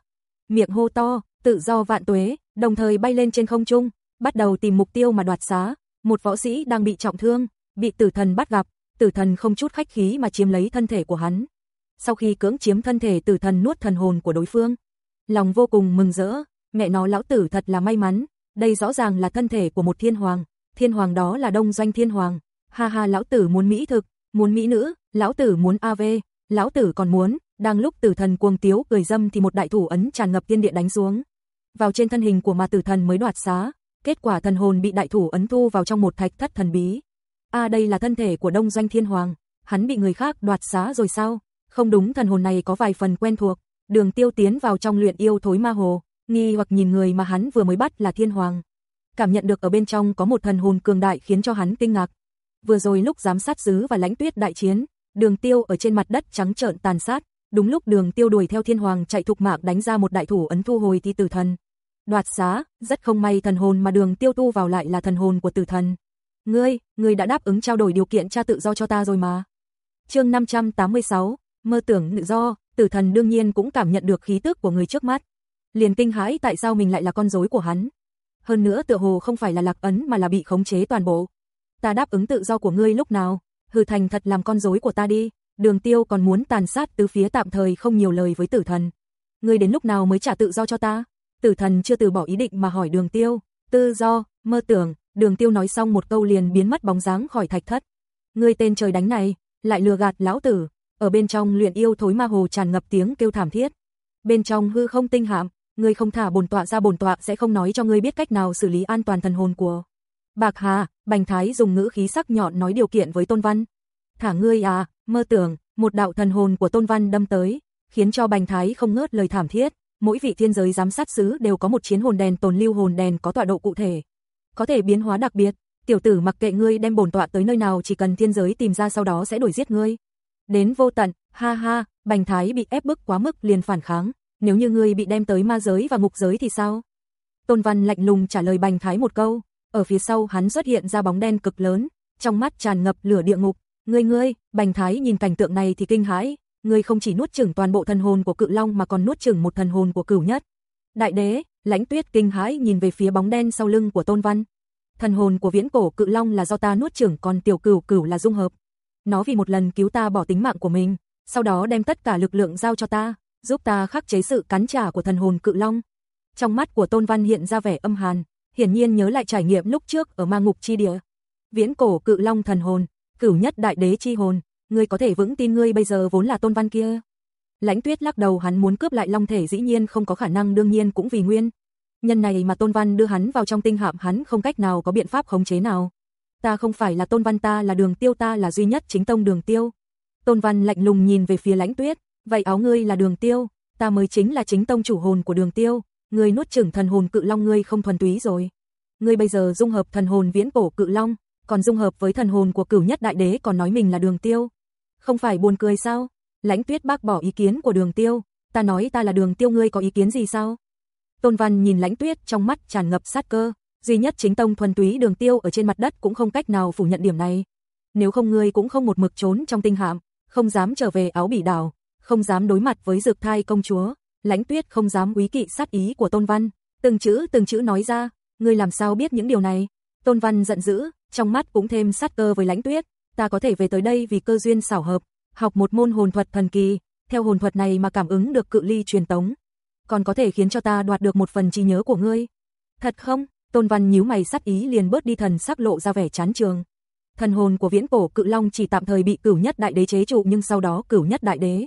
Speaker 1: Miệng hô to, tự do vạn tuế, đồng thời bay lên trên không trung, bắt đầu tìm mục tiêu mà đoạt xá. Một võ sĩ đang bị trọng thương, bị tử thần bắt gặp, tử thần không chút khách khí mà chiếm lấy thân thể của hắn. Sau khi cưỡng chiếm thân thể tử thần nuốt thần hồn của đối phương, lòng vô cùng mừng rỡ, mẹ nó lão tử thật là may mắn, đây rõ ràng là thân thể của một thiên hoàng, thiên hoàng đó là đông doanh thiên hoàng, ha ha lão tử muốn mỹ thực, muốn mỹ nữ, lão tử muốn AV, lão tử còn muốn, đang lúc tử thần cuồng tiếu cười dâm thì một đại thủ ấn tràn ngập tiên địa đánh xuống. Vào trên thân hình của ma tử thần mới đoạt xá, kết quả thần hồn bị đại thủ ấn thu vào trong một thạch thất thần bí. A à, đây là thân thể của Đông Doanh Thiên Hoàng, hắn bị người khác đoạt xá rồi sao? Không đúng thần hồn này có vài phần quen thuộc, đường tiêu tiến vào trong luyện yêu thối ma hồ, nghi hoặc nhìn người mà hắn vừa mới bắt là Thiên Hoàng. Cảm nhận được ở bên trong có một thần hồn cường đại khiến cho hắn kinh ngạc. Vừa rồi lúc giám sát sứ và lãnh tuyết đại chiến, đường tiêu ở trên mặt đất trắng trợn tàn sát, đúng lúc đường tiêu đuổi theo Thiên Hoàng chạy thục mạng đánh ra một đại thủ ấn thu hồi thi tử thần. Đoạt xá, rất không may thần hồn mà đường tiêu tu vào lại là thần hồn của tử thần. Ngươi, ngươi đã đáp ứng trao đổi điều kiện tra tự do cho ta rồi mà. chương 586, mơ tưởng tự do, tử thần đương nhiên cũng cảm nhận được khí tức của người trước mắt. Liền kinh hãi tại sao mình lại là con rối của hắn. Hơn nữa tựa hồ không phải là lạc ấn mà là bị khống chế toàn bộ. Ta đáp ứng tự do của ngươi lúc nào, hư thành thật làm con rối của ta đi. Đường tiêu còn muốn tàn sát từ phía tạm thời không nhiều lời với tử thần. Ngươi đến lúc nào mới trả tự do cho ta? Tử thần chưa từ bỏ ý định mà hỏi đường tiêu. Tự do, mơ tưởng, Đường Tiêu nói xong một câu liền biến mất bóng dáng khỏi thạch thất. Ngươi tên trời đánh này, lại lừa gạt lão tử, ở bên trong luyện yêu thối ma hồ tràn ngập tiếng kêu thảm thiết. Bên trong hư không tinh hạm, ngươi không thả bổn tọa ra bổn tọa sẽ không nói cho ngươi biết cách nào xử lý an toàn thần hồn của. Bạc Hà, Bành Thái dùng ngữ khí sắc nhọn nói điều kiện với Tôn Văn. Thả ngươi à, mơ tưởng, một đạo thần hồn của Tôn Văn đâm tới, khiến cho Bành Thái không ngớt lời thảm thiết. Mỗi vị thiên giới giám sát sứ đều có một chiến hồn đèn tồn lưu hồn đèn có tọa độ cụ thể, có thể biến hóa đặc biệt, tiểu tử mặc kệ ngươi đem bổn tọa tới nơi nào chỉ cần thiên giới tìm ra sau đó sẽ đuổi giết ngươi. Đến vô tận, ha ha, Bành Thái bị ép bức quá mức liền phản kháng, nếu như ngươi bị đem tới ma giới và ngục giới thì sao? Tôn Văn lạnh lùng trả lời Bành Thái một câu, ở phía sau hắn xuất hiện ra bóng đen cực lớn, trong mắt tràn ngập lửa địa ngục. Ngươi ngươi, Bành Thái nhìn cảnh tượng này thì kinh hãi, ngươi không chỉ nuốt chửng toàn bộ thần hồn của cự long mà còn nuốt chửng một thần hồn của cửu nhất. Đại đế, Lãnh Tuyết kinh hãi nhìn về phía bóng đen sau lưng của Tôn Văn. Thần hồn của viễn cổ cự long là do ta nuốt chửng còn tiểu cửu cửu là dung hợp. Nó vì một lần cứu ta bỏ tính mạng của mình, sau đó đem tất cả lực lượng giao cho ta, giúp ta khắc chế sự cắn trả của thần hồn cự long. Trong mắt của Tôn Văn hiện ra vẻ âm hàn, hiển nhiên nhớ lại trải nghiệm lúc trước ở ma ngục chi địa. Viễn cổ cự long thần hồn, cửu nhất đại đế chi hồn, ngươi có thể vững tin ngươi bây giờ vốn là Tôn Văn kia. Lãnh Tuyết lắc đầu hắn muốn cướp lại long thể dĩ nhiên không có khả năng đương nhiên cũng vì nguyên. Nhân này mà Tôn Văn đưa hắn vào trong tinh hạm hắn không cách nào có biện pháp khống chế nào. Ta không phải là Tôn Văn ta là đường tiêu ta là duy nhất chính tông đường tiêu. Tôn Văn lạnh lùng nhìn về phía lãnh tuyết, vậy áo ngươi là đường tiêu, ta mới chính là chính tông chủ hồn của đường tiêu, ngươi nuốt chửng thần hồn cự long ngươi không thuần túy rồi. Ngươi bây giờ dung hợp thần hồn viễn cổ cự long, còn dung hợp với thần hồn của cửu nhất đại đế còn nói mình là đường tiêu. Không phải buồn cười sao? Lãnh tuyết bác bỏ ý kiến của đường tiêu, ta nói ta là đường tiêu ngươi có ý kiến gì sao? Tôn Văn nhìn lãnh tuyết trong mắt tràn ngập sát cơ, duy nhất chính tông thuần túy đường tiêu ở trên mặt đất cũng không cách nào phủ nhận điểm này. Nếu không ngươi cũng không một mực trốn trong tinh hạm, không dám trở về áo bỉ đảo, không dám đối mặt với dược thai công chúa, lãnh tuyết không dám quý kỵ sát ý của Tôn Văn, từng chữ từng chữ nói ra, ngươi làm sao biết những điều này? Tôn Văn giận dữ, trong mắt cũng thêm sát cơ với lãnh tuyết, ta có thể về tới đây vì cơ duyên xảo hợp, học một môn hồn thuật thần kỳ, theo hồn thuật này mà cảm ứng được cự ly truyền tống, còn có thể khiến cho ta đoạt được một phần trí nhớ của ngươi. Thật không? Tôn Văn nhíu mày sát ý liền bớt đi thần sắc lộ ra vẻ chán trường. Thần hồn của viễn cổ cự long chỉ tạm thời bị cửu nhất đại đế chế trụ nhưng sau đó cửu nhất đại đế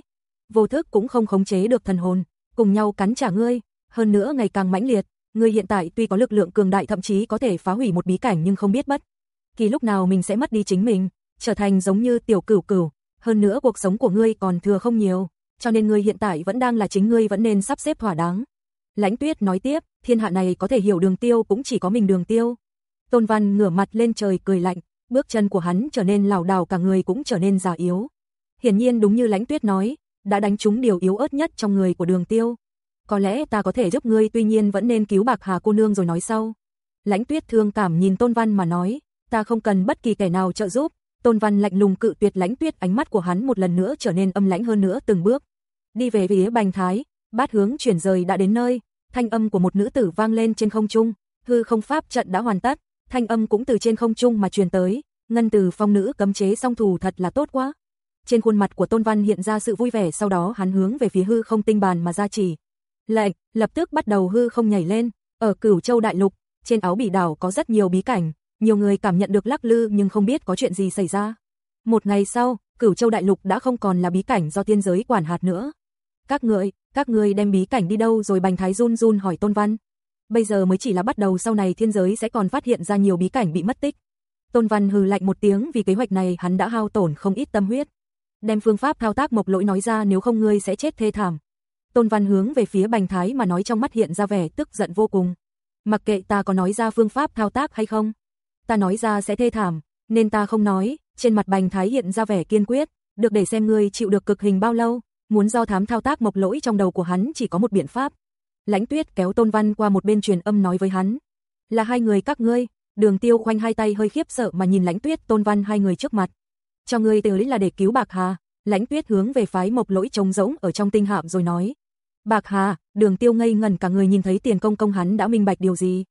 Speaker 1: vô thức cũng không khống chế được thần hồn, cùng nhau cắn trả ngươi, hơn nữa ngày càng mãnh liệt, ngươi hiện tại tuy có lực lượng cường đại thậm chí có thể phá hủy một bí cảnh nhưng không biết bất kỳ lúc nào mình sẽ mất đi chính mình, trở thành giống như tiểu cửu cửu, hơn nữa cuộc sống của ngươi còn thừa không nhiều, cho nên ngươi hiện tại vẫn đang là chính ngươi vẫn nên sắp xếp thỏa đáng. Lãnh Tuyết nói tiếp, thiên hạ này có thể hiểu Đường Tiêu cũng chỉ có mình Đường Tiêu. Tôn Văn ngửa mặt lên trời cười lạnh, bước chân của hắn trở nên lảo đảo cả người cũng trở nên già yếu. Hiển nhiên đúng như Lãnh Tuyết nói, đã đánh trúng điều yếu ớt nhất trong người của Đường Tiêu. Có lẽ ta có thể giúp ngươi tuy nhiên vẫn nên cứu Bạc Hà cô nương rồi nói sau. Lãnh Tuyết thương cảm nhìn Tôn Văn mà nói, ta không cần bất kỳ kẻ nào trợ giúp. Tôn Văn lạnh lùng cự tuyệt Lãnh Tuyết, ánh mắt của hắn một lần nữa trở nên âm lãnh hơn nữa từng bước. Đi về phía Bành Thái, bát hướng chuyển rời đã đến nơi, thanh âm của một nữ tử vang lên trên không trung, hư không pháp trận đã hoàn tất, thanh âm cũng từ trên không trung mà truyền tới, ngân từ phong nữ cấm chế song thủ thật là tốt quá. Trên khuôn mặt của Tôn Văn hiện ra sự vui vẻ sau đó hắn hướng về phía hư không tinh bàn mà ra chỉ. Lệnh, lập tức bắt đầu hư không nhảy lên, ở cửu châu đại lục, trên áo bỉ đảo có rất nhiều bí cảnh, nhiều người cảm nhận được lắc lư nhưng không biết có chuyện gì xảy ra. Một ngày sau, cửu châu đại lục đã không còn là bí cảnh do tiên giới quản hạt nữa. Các người, các người đem bí cảnh đi đâu rồi bành thái run run hỏi Tôn Văn. Bây giờ mới chỉ là bắt đầu sau này thiên giới sẽ còn phát hiện ra nhiều bí cảnh bị mất tích. Tôn Văn hừ lạnh một tiếng vì kế hoạch này hắn đã hao tổn không ít tâm huyết. Đem phương pháp thao tác mộc lỗi nói ra nếu không ngươi sẽ chết thê thảm. Tôn Văn hướng về phía bành thái mà nói trong mắt hiện ra vẻ tức giận vô cùng. Mặc kệ ta có nói ra phương pháp thao tác hay không. Ta nói ra sẽ thê thảm, nên ta không nói, trên mặt bành thái hiện ra vẻ kiên quyết, được để xem ngươi chịu được cực hình bao lâu muốn do thám thao tác mộc lỗi trong đầu của hắn chỉ có một biện pháp. Lãnh Tuyết kéo Tôn Văn qua một bên truyền âm nói với hắn, là hai người các ngươi. Đường Tiêu khoanh hai tay hơi khiếp sợ mà nhìn Lãnh Tuyết, Tôn Văn hai người trước mặt. Cho ngươi tới là để cứu Bạc Hà. Lãnh Tuyết hướng về phái mộc lỗi trống rỗng ở trong tinh hạm rồi nói. Bạc Hà, Đường Tiêu ngây ngần cả người nhìn thấy tiền công công hắn đã minh bạch điều gì.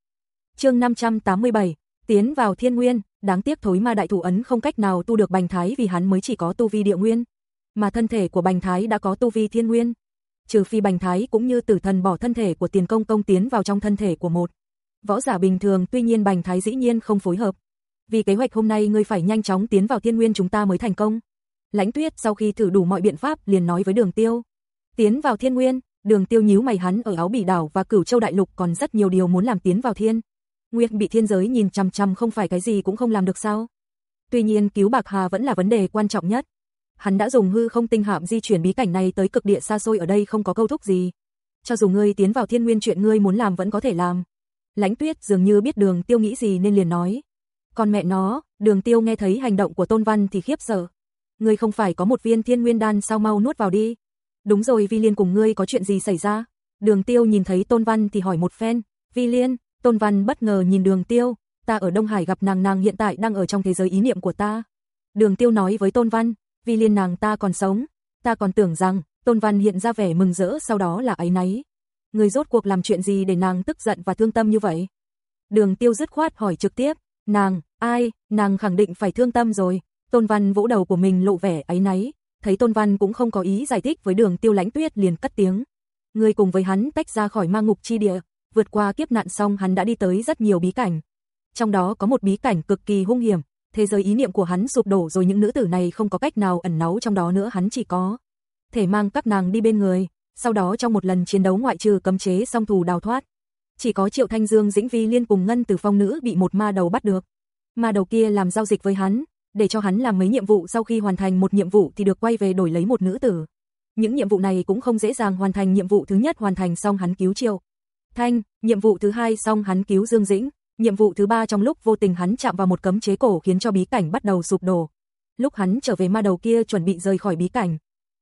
Speaker 1: Chương 587, tiến vào Thiên Nguyên, đáng tiếc thối ma đại thủ ấn không cách nào tu được bành thái vì hắn mới chỉ có tu vi địa nguyên mà thân thể của Bành Thái đã có tu vi thiên nguyên. Trừ phi Bành Thái cũng như tử thần bỏ thân thể của tiền công công tiến vào trong thân thể của một. Võ giả bình thường tuy nhiên Bành Thái dĩ nhiên không phối hợp. Vì kế hoạch hôm nay ngươi phải nhanh chóng tiến vào thiên nguyên chúng ta mới thành công. Lãnh tuyết sau khi thử đủ mọi biện pháp liền nói với đường tiêu. Tiến vào thiên nguyên, đường tiêu nhíu mày hắn ở áo bỉ đảo và cửu châu đại lục còn rất nhiều điều muốn làm tiến vào thiên. Nguyệt bị thiên giới nhìn chằm chằm không phải cái gì cũng không làm được sao. Tuy nhiên cứu Bạc Hà vẫn là vấn đề quan trọng nhất hắn đã dùng hư không tinh hạm di chuyển bí cảnh này tới cực địa xa xôi ở đây không có câu thúc gì. Cho dù ngươi tiến vào thiên nguyên chuyện ngươi muốn làm vẫn có thể làm. Lãnh tuyết dường như biết đường tiêu nghĩ gì nên liền nói. Còn mẹ nó, đường tiêu nghe thấy hành động của Tôn Văn thì khiếp sợ. Ngươi không phải có một viên thiên nguyên đan sao mau nuốt vào đi. Đúng rồi Vi Liên cùng ngươi có chuyện gì xảy ra? Đường tiêu nhìn thấy Tôn Văn thì hỏi một phen. Vi Liên, Tôn Văn bất ngờ nhìn đường tiêu. Ta ở Đông Hải gặp nàng nàng hiện tại đang ở trong thế giới ý niệm của ta. Đường tiêu nói với Tôn Văn, vì liên nàng ta còn sống, ta còn tưởng rằng, Tôn Văn hiện ra vẻ mừng rỡ sau đó là ấy nấy. Người rốt cuộc làm chuyện gì để nàng tức giận và thương tâm như vậy? Đường tiêu dứt khoát hỏi trực tiếp, nàng, ai, nàng khẳng định phải thương tâm rồi. Tôn Văn vỗ đầu của mình lộ vẻ ấy nấy, thấy Tôn Văn cũng không có ý giải thích với đường tiêu lãnh tuyết liền cất tiếng. Người cùng với hắn tách ra khỏi ma ngục chi địa, vượt qua kiếp nạn xong hắn đã đi tới rất nhiều bí cảnh. Trong đó có một bí cảnh cực kỳ hung hiểm, thế giới ý niệm của hắn sụp đổ rồi những nữ tử này không có cách nào ẩn náu trong đó nữa hắn chỉ có thể mang các nàng đi bên người, sau đó trong một lần chiến đấu ngoại trừ cấm chế song thù đào thoát. Chỉ có Triệu Thanh Dương Dĩnh Vi liên cùng ngân từ phong nữ bị một ma đầu bắt được. Ma đầu kia làm giao dịch với hắn, để cho hắn làm mấy nhiệm vụ sau khi hoàn thành một nhiệm vụ thì được quay về đổi lấy một nữ tử. Những nhiệm vụ này cũng không dễ dàng hoàn thành nhiệm vụ thứ nhất hoàn thành xong hắn cứu Triệu. Thanh, nhiệm vụ thứ hai xong hắn cứu Dương Dĩnh, nhiệm vụ thứ ba trong lúc vô tình hắn chạm vào một cấm chế cổ khiến cho bí cảnh bắt đầu sụp đổ. Lúc hắn trở về ma đầu kia chuẩn bị rời khỏi bí cảnh.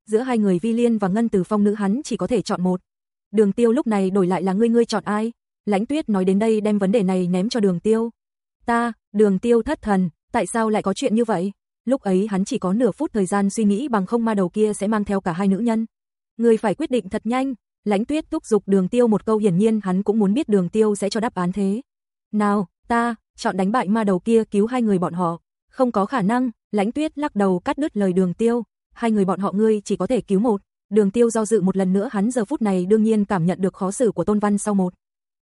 Speaker 1: Giữa hai người Vi Liên và Ngân Từ Phong nữ hắn chỉ có thể chọn một. Đường Tiêu lúc này đổi lại là ngươi ngươi chọn ai? Lãnh Tuyết nói đến đây đem vấn đề này ném cho Đường Tiêu. Ta, Đường Tiêu thất thần, tại sao lại có chuyện như vậy? Lúc ấy hắn chỉ có nửa phút thời gian suy nghĩ bằng không ma đầu kia sẽ mang theo cả hai nữ nhân. Người phải quyết định thật nhanh, Lãnh Tuyết thúc giục Đường Tiêu một câu hiển nhiên hắn cũng muốn biết Đường Tiêu sẽ cho đáp án thế. Nào, ta, chọn đánh bại ma đầu kia cứu hai người bọn họ. Không có khả năng, Lãnh Tuyết lắc đầu cắt đứt lời Đường Tiêu. Hai người bọn họ ngươi chỉ có thể cứu một. Đường Tiêu do dự một lần nữa hắn giờ phút này đương nhiên cảm nhận được khó xử của Tôn Văn sau một.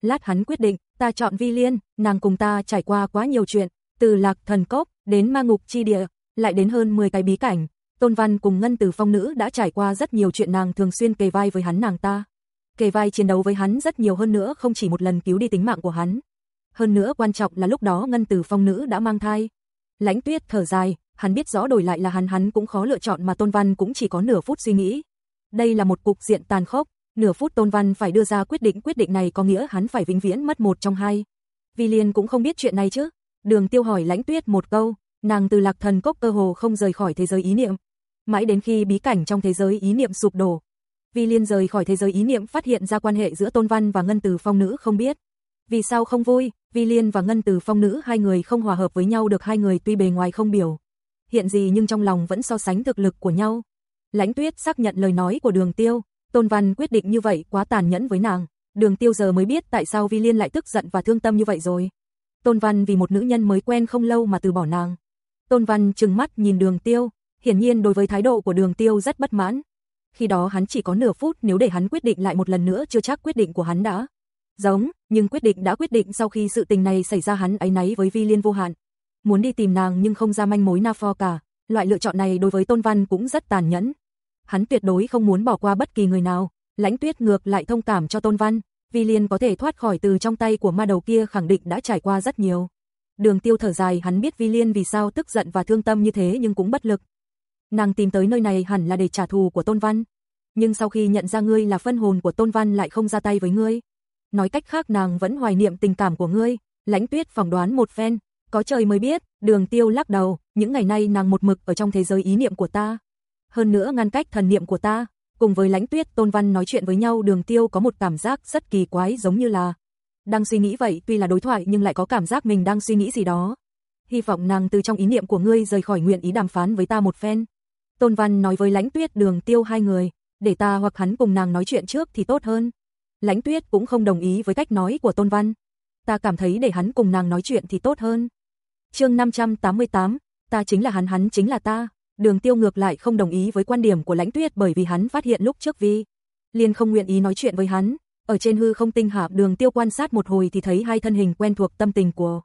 Speaker 1: Lát hắn quyết định, ta chọn Vi Liên, nàng cùng ta trải qua quá nhiều chuyện, từ lạc thần cốc, đến ma ngục chi địa, lại đến hơn 10 cái bí cảnh. Tôn Văn cùng Ngân Từ Phong Nữ đã trải qua rất nhiều chuyện nàng thường xuyên kề vai với hắn nàng ta. Kề vai chiến đấu với hắn rất nhiều hơn nữa không chỉ một lần cứu đi tính mạng của hắn. Hơn nữa quan trọng là lúc đó Ngân Từ Phong Nữ đã mang thai. Lãnh Tuyết thở dài, hắn biết rõ đổi lại là hắn hắn cũng khó lựa chọn mà Tôn Văn cũng chỉ có nửa phút suy nghĩ. Đây là một cục diện tàn khốc, nửa phút Tôn Văn phải đưa ra quyết định quyết định này có nghĩa hắn phải vĩnh viễn mất một trong hai. Vi Liên cũng không biết chuyện này chứ. Đường Tiêu hỏi Lãnh Tuyết một câu, nàng từ Lạc Thần Cốc cơ hồ không rời khỏi thế giới ý niệm. Mãi đến khi bí cảnh trong thế giới ý niệm sụp đổ, Vi Liên rời khỏi thế giới ý niệm phát hiện ra quan hệ giữa Tôn Văn và Ngân Từ Phong nữ không biết. Vì sao không vui, Vi Liên và Ngân Từ Phong nữ hai người không hòa hợp với nhau được hai người tuy bề ngoài không biểu hiện gì nhưng trong lòng vẫn so sánh thực lực của nhau. Lãnh Tuyết xác nhận lời nói của Đường Tiêu, Tôn Văn quyết định như vậy quá tàn nhẫn với nàng. Đường Tiêu giờ mới biết tại sao Vi Liên lại tức giận và thương tâm như vậy rồi. Tôn Văn vì một nữ nhân mới quen không lâu mà từ bỏ nàng. Tôn Văn trừng mắt nhìn Đường Tiêu, hiển nhiên đối với thái độ của Đường Tiêu rất bất mãn. Khi đó hắn chỉ có nửa phút nếu để hắn quyết định lại một lần nữa chưa chắc quyết định của hắn đã. Giống, nhưng quyết định đã quyết định sau khi sự tình này xảy ra hắn ấy náy với Vi Liên vô hạn muốn đi tìm nàng nhưng không ra manh mối na pho cả, loại lựa chọn này đối với Tôn Văn cũng rất tàn nhẫn. Hắn tuyệt đối không muốn bỏ qua bất kỳ người nào, Lãnh Tuyết ngược lại thông cảm cho Tôn Văn, Vi Liên có thể thoát khỏi từ trong tay của ma đầu kia khẳng định đã trải qua rất nhiều. Đường Tiêu thở dài, hắn biết Vi Liên vì sao tức giận và thương tâm như thế nhưng cũng bất lực. Nàng tìm tới nơi này hẳn là để trả thù của Tôn Văn, nhưng sau khi nhận ra ngươi là phân hồn của Tôn Văn lại không ra tay với ngươi. Nói cách khác nàng vẫn hoài niệm tình cảm của ngươi, Lãnh Tuyết phỏng đoán một phen, có trời mới biết, đường tiêu lắc đầu, những ngày nay nàng một mực ở trong thế giới ý niệm của ta. Hơn nữa ngăn cách thần niệm của ta, cùng với lãnh tuyết tôn văn nói chuyện với nhau đường tiêu có một cảm giác rất kỳ quái giống như là đang suy nghĩ vậy tuy là đối thoại nhưng lại có cảm giác mình đang suy nghĩ gì đó. Hy vọng nàng từ trong ý niệm của ngươi rời khỏi nguyện ý đàm phán với ta một phen. Tôn văn nói với lãnh tuyết đường tiêu hai người, để ta hoặc hắn cùng nàng nói chuyện trước thì tốt hơn. Lãnh tuyết cũng không đồng ý với cách nói của tôn văn. Ta cảm thấy để hắn cùng nàng nói chuyện thì tốt hơn chương 588, ta chính là hắn hắn chính là ta. Đường tiêu ngược lại không đồng ý với quan điểm của lãnh tuyết bởi vì hắn phát hiện lúc trước vi. Liên không nguyện ý nói chuyện với hắn. Ở trên hư không tinh hạ đường tiêu quan sát một hồi thì thấy hai thân hình quen thuộc tâm tình của.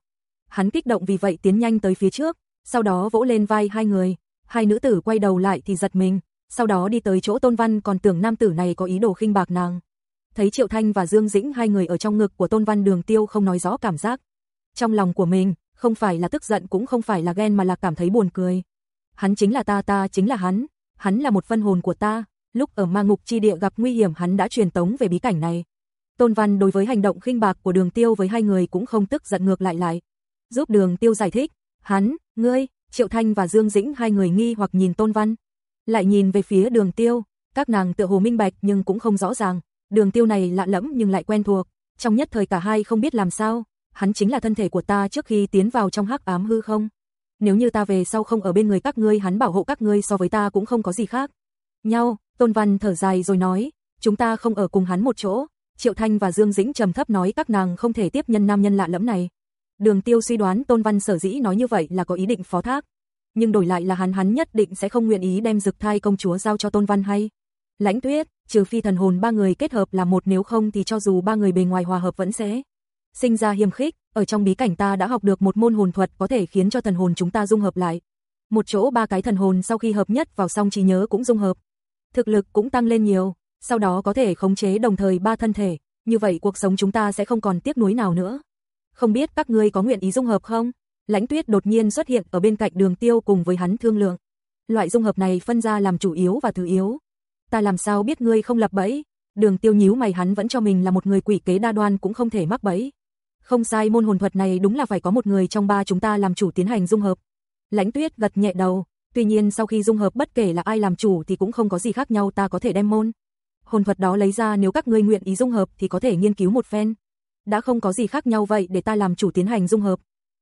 Speaker 1: Hắn kích động vì vậy tiến nhanh tới phía trước, sau đó vỗ lên vai hai người. Hai nữ tử quay đầu lại thì giật mình, sau đó đi tới chỗ tôn văn còn tưởng nam tử này có ý đồ khinh bạc nàng. Thấy Triệu Thanh và Dương Dĩnh hai người ở trong ngực của tôn văn đường tiêu không nói rõ cảm giác. Trong lòng của mình, không phải là tức giận cũng không phải là ghen mà là cảm thấy buồn cười. Hắn chính là ta ta chính là hắn, hắn là một phân hồn của ta, lúc ở ma ngục chi địa gặp nguy hiểm hắn đã truyền tống về bí cảnh này. Tôn Văn đối với hành động khinh bạc của đường tiêu với hai người cũng không tức giận ngược lại lại. Giúp đường tiêu giải thích, hắn, ngươi, Triệu Thanh và Dương Dĩnh hai người nghi hoặc nhìn Tôn Văn. Lại nhìn về phía đường tiêu, các nàng tựa hồ minh bạch nhưng cũng không rõ ràng. Đường tiêu này lạ lẫm nhưng lại quen thuộc, trong nhất thời cả hai không biết làm sao, hắn chính là thân thể của ta trước khi tiến vào trong hắc ám hư không. Nếu như ta về sau không ở bên người các ngươi hắn bảo hộ các ngươi so với ta cũng không có gì khác. Nhau, Tôn Văn thở dài rồi nói, chúng ta không ở cùng hắn một chỗ. Triệu Thanh và Dương Dĩnh trầm thấp nói các nàng không thể tiếp nhân nam nhân lạ lẫm này. Đường Tiêu suy đoán Tôn Văn sở dĩ nói như vậy là có ý định phó thác. nhưng đổi lại là hắn hắn nhất định sẽ không nguyện ý đem Dực Thai công chúa giao cho Tôn Văn hay. Lãnh Tuyết, trừ phi thần hồn ba người kết hợp là một nếu không thì cho dù ba người bề ngoài hòa hợp vẫn sẽ sinh ra hiềm khích, ở trong bí cảnh ta đã học được một môn hồn thuật có thể khiến cho thần hồn chúng ta dung hợp lại. Một chỗ ba cái thần hồn sau khi hợp nhất vào xong trí nhớ cũng dung hợp. Thực lực cũng tăng lên nhiều, sau đó có thể khống chế đồng thời ba thân thể, như vậy cuộc sống chúng ta sẽ không còn tiếc nuối nào nữa. Không biết các ngươi có nguyện ý dung hợp không? Lãnh Tuyết đột nhiên xuất hiện ở bên cạnh Đường Tiêu cùng với hắn thương lượng. Loại dung hợp này phân ra làm chủ yếu và thứ yếu. Ta làm sao biết ngươi không lập bẫy? Đường Tiêu nhíu mày hắn vẫn cho mình là một người quỷ kế đa đoan cũng không thể mắc bẫy. Không sai môn hồn thuật này đúng là phải có một người trong ba chúng ta làm chủ tiến hành dung hợp. Lãnh Tuyết gật nhẹ đầu, tuy nhiên sau khi dung hợp bất kể là ai làm chủ thì cũng không có gì khác nhau ta có thể đem môn. Hồn thuật đó lấy ra nếu các ngươi nguyện ý dung hợp thì có thể nghiên cứu một phen. Đã không có gì khác nhau vậy để ta làm chủ tiến hành dung hợp.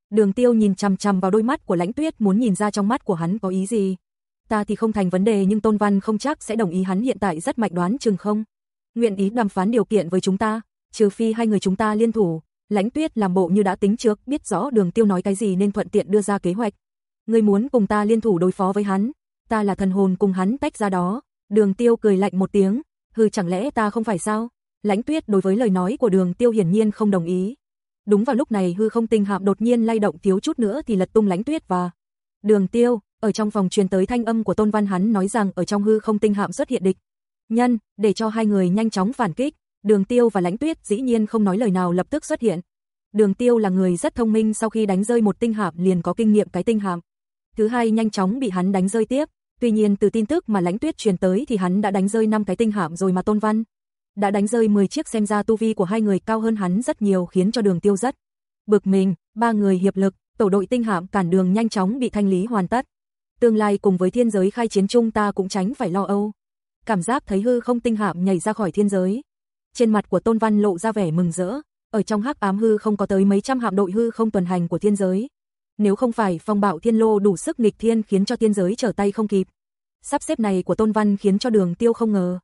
Speaker 1: Đường tiêu nhìn chằm chằm vào đôi mắt của lãnh tuyết muốn nhìn ra trong mắt của hắn có ý gì. Ta thì không thành vấn đề nhưng Tôn Văn không chắc sẽ đồng ý hắn hiện tại rất mạnh đoán chừng không. Nguyện ý đàm phán điều kiện với chúng ta, trừ phi hai người chúng ta liên thủ. Lãnh tuyết làm bộ như đã tính trước biết rõ đường tiêu nói cái gì nên thuận tiện đưa ra kế hoạch. Người muốn cùng ta liên thủ đối phó với hắn, ta là thần hồn cùng hắn tách ra đó. Đường tiêu cười lạnh một tiếng, hừ chẳng lẽ ta không phải sao? Lãnh tuyết đối với lời nói của đường tiêu hiển nhiên không đồng ý. Đúng vào lúc này hư không tinh hạm đột nhiên lay động thiếu chút nữa thì lật tung lãnh tuyết và đường tiêu, ở trong phòng truyền tới thanh âm của Tôn Văn hắn nói rằng ở trong hư không tinh hạm xuất hiện địch. Nhân, để cho hai người nhanh chóng phản kích, đường tiêu và lãnh tuyết dĩ nhiên không nói lời nào lập tức xuất hiện. Đường tiêu là người rất thông minh sau khi đánh rơi một tinh hạm liền có kinh nghiệm cái tinh hạm. Thứ hai nhanh chóng bị hắn đánh rơi tiếp, tuy nhiên từ tin tức mà lãnh tuyết truyền tới thì hắn đã đánh rơi năm cái tinh hạm rồi mà Tôn Văn đã đánh rơi 10 chiếc xem ra tu vi của hai người cao hơn hắn rất nhiều khiến cho đường tiêu rất bực mình, ba người hiệp lực, tổ đội tinh hạm cản đường nhanh chóng bị thanh lý hoàn tất. Tương lai cùng với thiên giới khai chiến chung ta cũng tránh phải lo âu. Cảm giác thấy hư không tinh hạm nhảy ra khỏi thiên giới. Trên mặt của Tôn Văn lộ ra vẻ mừng rỡ, ở trong hắc ám hư không có tới mấy trăm hạm đội hư không tuần hành của thiên giới. Nếu không phải phong bạo thiên lô đủ sức nghịch thiên khiến cho thiên giới trở tay không kịp. Sắp xếp này của Tôn Văn khiến cho đường tiêu không ngờ.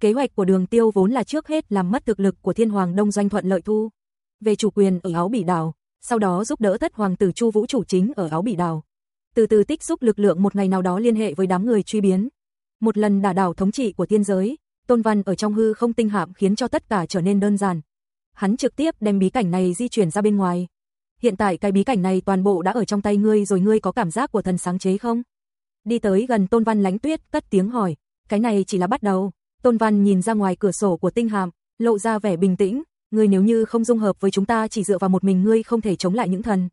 Speaker 1: Kế hoạch của đường tiêu vốn là trước hết làm mất thực lực của thiên hoàng đông doanh thuận lợi thu. Về chủ quyền ở áo bỉ đảo, sau đó giúp đỡ thất hoàng tử chu vũ chủ chính ở áo bỉ đảo. Từ từ tích xúc lực lượng một ngày nào đó liên hệ với đám người truy biến. Một lần đả đảo thống trị của thiên giới, tôn văn ở trong hư không tinh hạm khiến cho tất cả trở nên đơn giản. Hắn trực tiếp đem bí cảnh này di chuyển ra bên ngoài. Hiện tại cái bí cảnh này toàn bộ đã ở trong tay ngươi rồi ngươi có cảm giác của thần sáng chế không? Đi tới gần tôn văn lánh tuyết cất tiếng hỏi, cái này chỉ là bắt đầu. Tôn Văn nhìn ra ngoài cửa sổ của tinh Hàm lộ ra vẻ bình tĩnh, ngươi nếu như không dung hợp với chúng ta chỉ dựa vào một mình ngươi không thể chống lại những thần.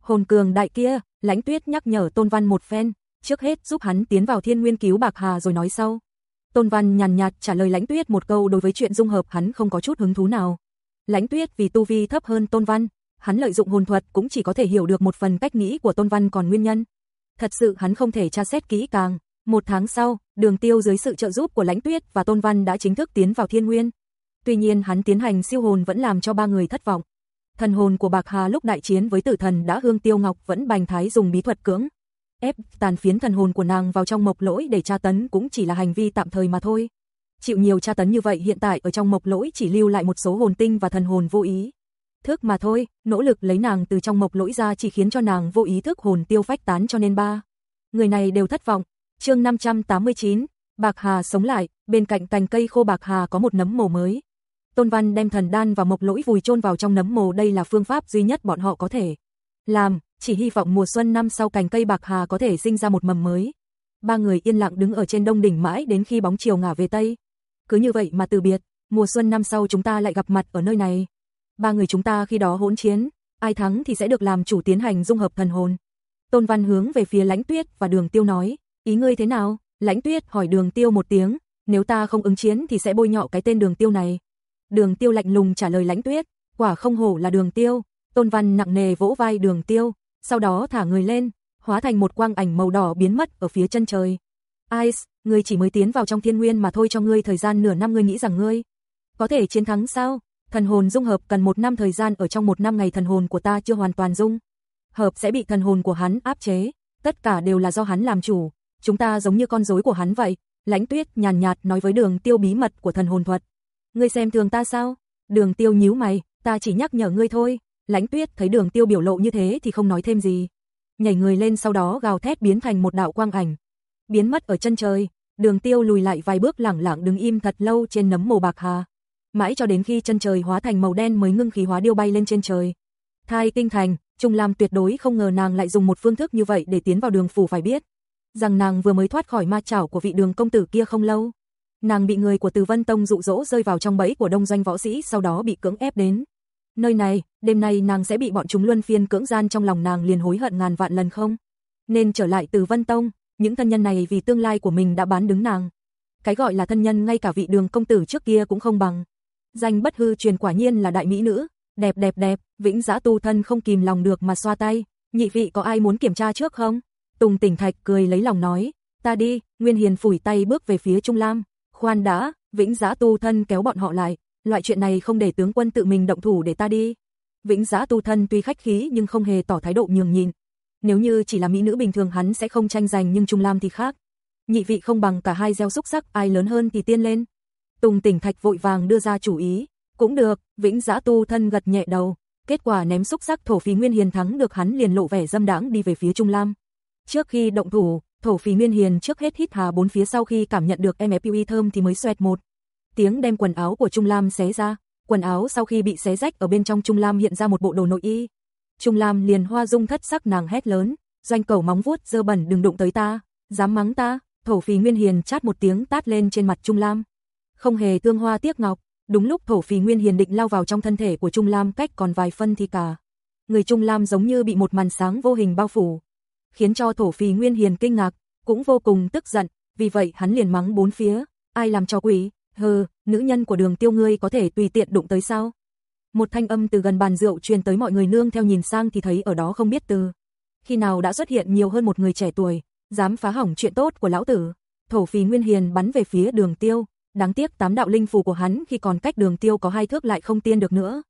Speaker 1: Hồn cường đại kia, Lãnh Tuyết nhắc nhở Tôn Văn một phen, trước hết giúp hắn tiến vào Thiên Nguyên cứu Bạc Hà rồi nói sau. Tôn Văn nhàn nhạt trả lời Lãnh Tuyết một câu đối với chuyện dung hợp hắn không có chút hứng thú nào. Lãnh Tuyết vì tu vi thấp hơn Tôn Văn, hắn lợi dụng hồn thuật cũng chỉ có thể hiểu được một phần cách nghĩ của Tôn Văn còn nguyên nhân. Thật sự hắn không thể tra xét kỹ càng, một tháng sau, đường tiêu dưới sự trợ giúp của Lãnh Tuyết và Tôn Văn đã chính thức tiến vào thiên nguyên. Tuy nhiên hắn tiến hành siêu hồn vẫn làm cho ba người thất vọng. Thần hồn của Bạc Hà lúc đại chiến với tử thần đã hương tiêu ngọc vẫn bành thái dùng bí thuật cưỡng. Ép tàn phiến thần hồn của nàng vào trong mộc lỗi để tra tấn cũng chỉ là hành vi tạm thời mà thôi. Chịu nhiều tra tấn như vậy hiện tại ở trong mộc lỗi chỉ lưu lại một số hồn tinh và thần hồn vô ý. Thức mà thôi, nỗ lực lấy nàng từ trong mộc lỗi ra chỉ khiến cho nàng vô ý thức hồn tiêu phách tán cho nên ba. Người này đều thất vọng, chương 589, Bạc Hà sống lại, bên cạnh cành cây khô Bạc Hà có một nấm mồ mới. Tôn Văn đem thần đan và mộc lỗi vùi chôn vào trong nấm mồ đây là phương pháp duy nhất bọn họ có thể làm, chỉ hy vọng mùa xuân năm sau cành cây Bạc Hà có thể sinh ra một mầm mới. Ba người yên lặng đứng ở trên đông đỉnh mãi đến khi bóng chiều ngả về tây. Cứ như vậy mà từ biệt, mùa xuân năm sau chúng ta lại gặp mặt ở nơi này. Ba người chúng ta khi đó hỗn chiến, ai thắng thì sẽ được làm chủ tiến hành dung hợp thần hồn. Tôn Văn hướng về phía Lãnh Tuyết và Đường Tiêu nói, Ý ngươi thế nào? Lãnh tuyết hỏi đường tiêu một tiếng, nếu ta không ứng chiến thì sẽ bôi nhọ cái tên đường tiêu này. Đường tiêu lạnh lùng trả lời lãnh tuyết, quả không hổ là đường tiêu. Tôn văn nặng nề vỗ vai đường tiêu, sau đó thả người lên, hóa thành một quang ảnh màu đỏ biến mất ở phía chân trời. Ice, ngươi chỉ mới tiến vào trong thiên nguyên mà thôi cho ngươi thời gian nửa năm ngươi nghĩ rằng ngươi có thể chiến thắng sao? Thần hồn dung hợp cần một năm thời gian ở trong một năm ngày thần hồn của ta chưa hoàn toàn dung. Hợp sẽ bị thần hồn của hắn áp chế, tất cả đều là do hắn làm chủ, Chúng ta giống như con rối của hắn vậy. Lãnh tuyết nhàn nhạt nói với đường tiêu bí mật của thần hồn thuật. Ngươi xem thường ta sao? Đường tiêu nhíu mày, ta chỉ nhắc nhở ngươi thôi. Lãnh tuyết thấy đường tiêu biểu lộ như thế thì không nói thêm gì. nhảy người lên sau đó gào thét biến thành một đạo quang ảnh, biến mất ở chân trời. Đường Tiêu lùi lại vài bước lẳng lặng đứng im thật lâu trên nấm màu bạc hà, mãi cho đến khi chân trời hóa thành màu đen mới ngưng khí hóa điêu bay lên trên trời. Thai tinh thành, Trung Lam tuyệt đối không ngờ nàng lại dùng một phương thức như vậy để tiến vào đường phủ phải biết, rằng nàng vừa mới thoát khỏi ma chảo của vị đường công tử kia không lâu. Nàng bị người của Từ Vân Tông dụ dỗ rơi vào trong bẫy của đông doanh võ sĩ sau đó bị cưỡng ép đến. Nơi này, đêm nay nàng sẽ bị bọn chúng luân phiên cưỡng gian trong lòng nàng liền hối hận ngàn vạn lần không? Nên trở lại Từ Vân Tông, những thân nhân này vì tương lai của mình đã bán đứng nàng. Cái gọi là thân nhân ngay cả vị đường công tử trước kia cũng không bằng. Danh bất hư truyền quả nhiên là đại mỹ nữ, đẹp đẹp đẹp, vĩnh giã tu thân không kìm lòng được mà xoa tay, nhị vị có ai muốn kiểm tra trước không? Tùng tỉnh thạch cười lấy lòng nói, ta đi, Nguyên Hiền phủi tay bước về phía Trung Lam, khoan đã, vĩnh giã tu thân kéo bọn họ lại, loại chuyện này không để tướng quân tự mình động thủ để ta đi. Vĩnh giã tu thân tuy khách khí nhưng không hề tỏ thái độ nhường nhịn. Nếu như chỉ là mỹ nữ bình thường hắn sẽ không tranh giành nhưng Trung Lam thì khác. Nhị vị không bằng cả hai gieo xúc sắc, ai lớn hơn thì tiên lên. Tùng tỉnh thạch vội vàng đưa ra chủ ý, cũng được, vĩnh giã tu thân gật nhẹ đầu, kết quả ném xúc sắc thổ phí nguyên hiền thắng được hắn liền lộ vẻ dâm đãng đi về phía Trung Lam. Trước khi động thủ, thổ phí nguyên hiền trước hết hít hà bốn phía sau khi cảm nhận được MFUE thơm thì mới xoẹt một. Tiếng đem quần áo của Trung Lam xé ra, quần áo sau khi bị xé rách ở bên trong Trung Lam hiện ra một bộ đồ nội y. Trung Lam liền hoa dung thất sắc nàng hét lớn, doanh cầu móng vuốt dơ bẩn đừng đụng tới ta, dám mắng ta, thổ phí nguyên hiền chát một tiếng tát lên trên mặt Trung Lam. Không hề tương hoa tiếc ngọc, Đúng lúc thổ phì nguyên hiền định lao vào trong thân thể của Trung Lam cách còn vài phân thì cả. Người Trung Lam giống như bị một màn sáng vô hình bao phủ. Khiến cho thổ phì nguyên hiền kinh ngạc, cũng vô cùng tức giận, vì vậy hắn liền mắng bốn phía. Ai làm cho quỷ, hừ, nữ nhân của đường tiêu ngươi có thể tùy tiện đụng tới sao? Một thanh âm từ gần bàn rượu truyền tới mọi người nương theo nhìn sang thì thấy ở đó không biết từ. Khi nào đã xuất hiện nhiều hơn một người trẻ tuổi, dám phá hỏng chuyện tốt của lão tử. Thổ phì nguyên hiền bắn về phía đường tiêu, Đáng tiếc tám đạo linh phù của hắn khi còn cách đường tiêu có hai thước lại không tiên được nữa.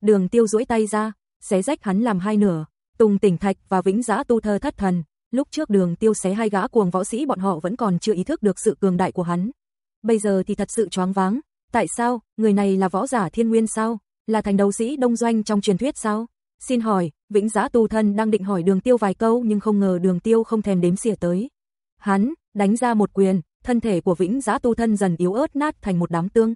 Speaker 1: Đường tiêu duỗi tay ra, xé rách hắn làm hai nửa, Tùng tỉnh thạch và vĩnh giã tu thơ thất thần. Lúc trước đường tiêu xé hai gã cuồng võ sĩ bọn họ vẫn còn chưa ý thức được sự cường đại của hắn. Bây giờ thì thật sự choáng váng. Tại sao, người này là võ giả thiên nguyên sao? Là thành đấu sĩ đông doanh trong truyền thuyết sao? Xin hỏi, vĩnh giã tu thân đang định hỏi đường tiêu vài câu nhưng không ngờ đường tiêu không thèm đếm xỉa tới. Hắn, đánh ra một quyền, thân thể của Vĩnh Giã tu thân dần yếu ớt nát thành một đám tương.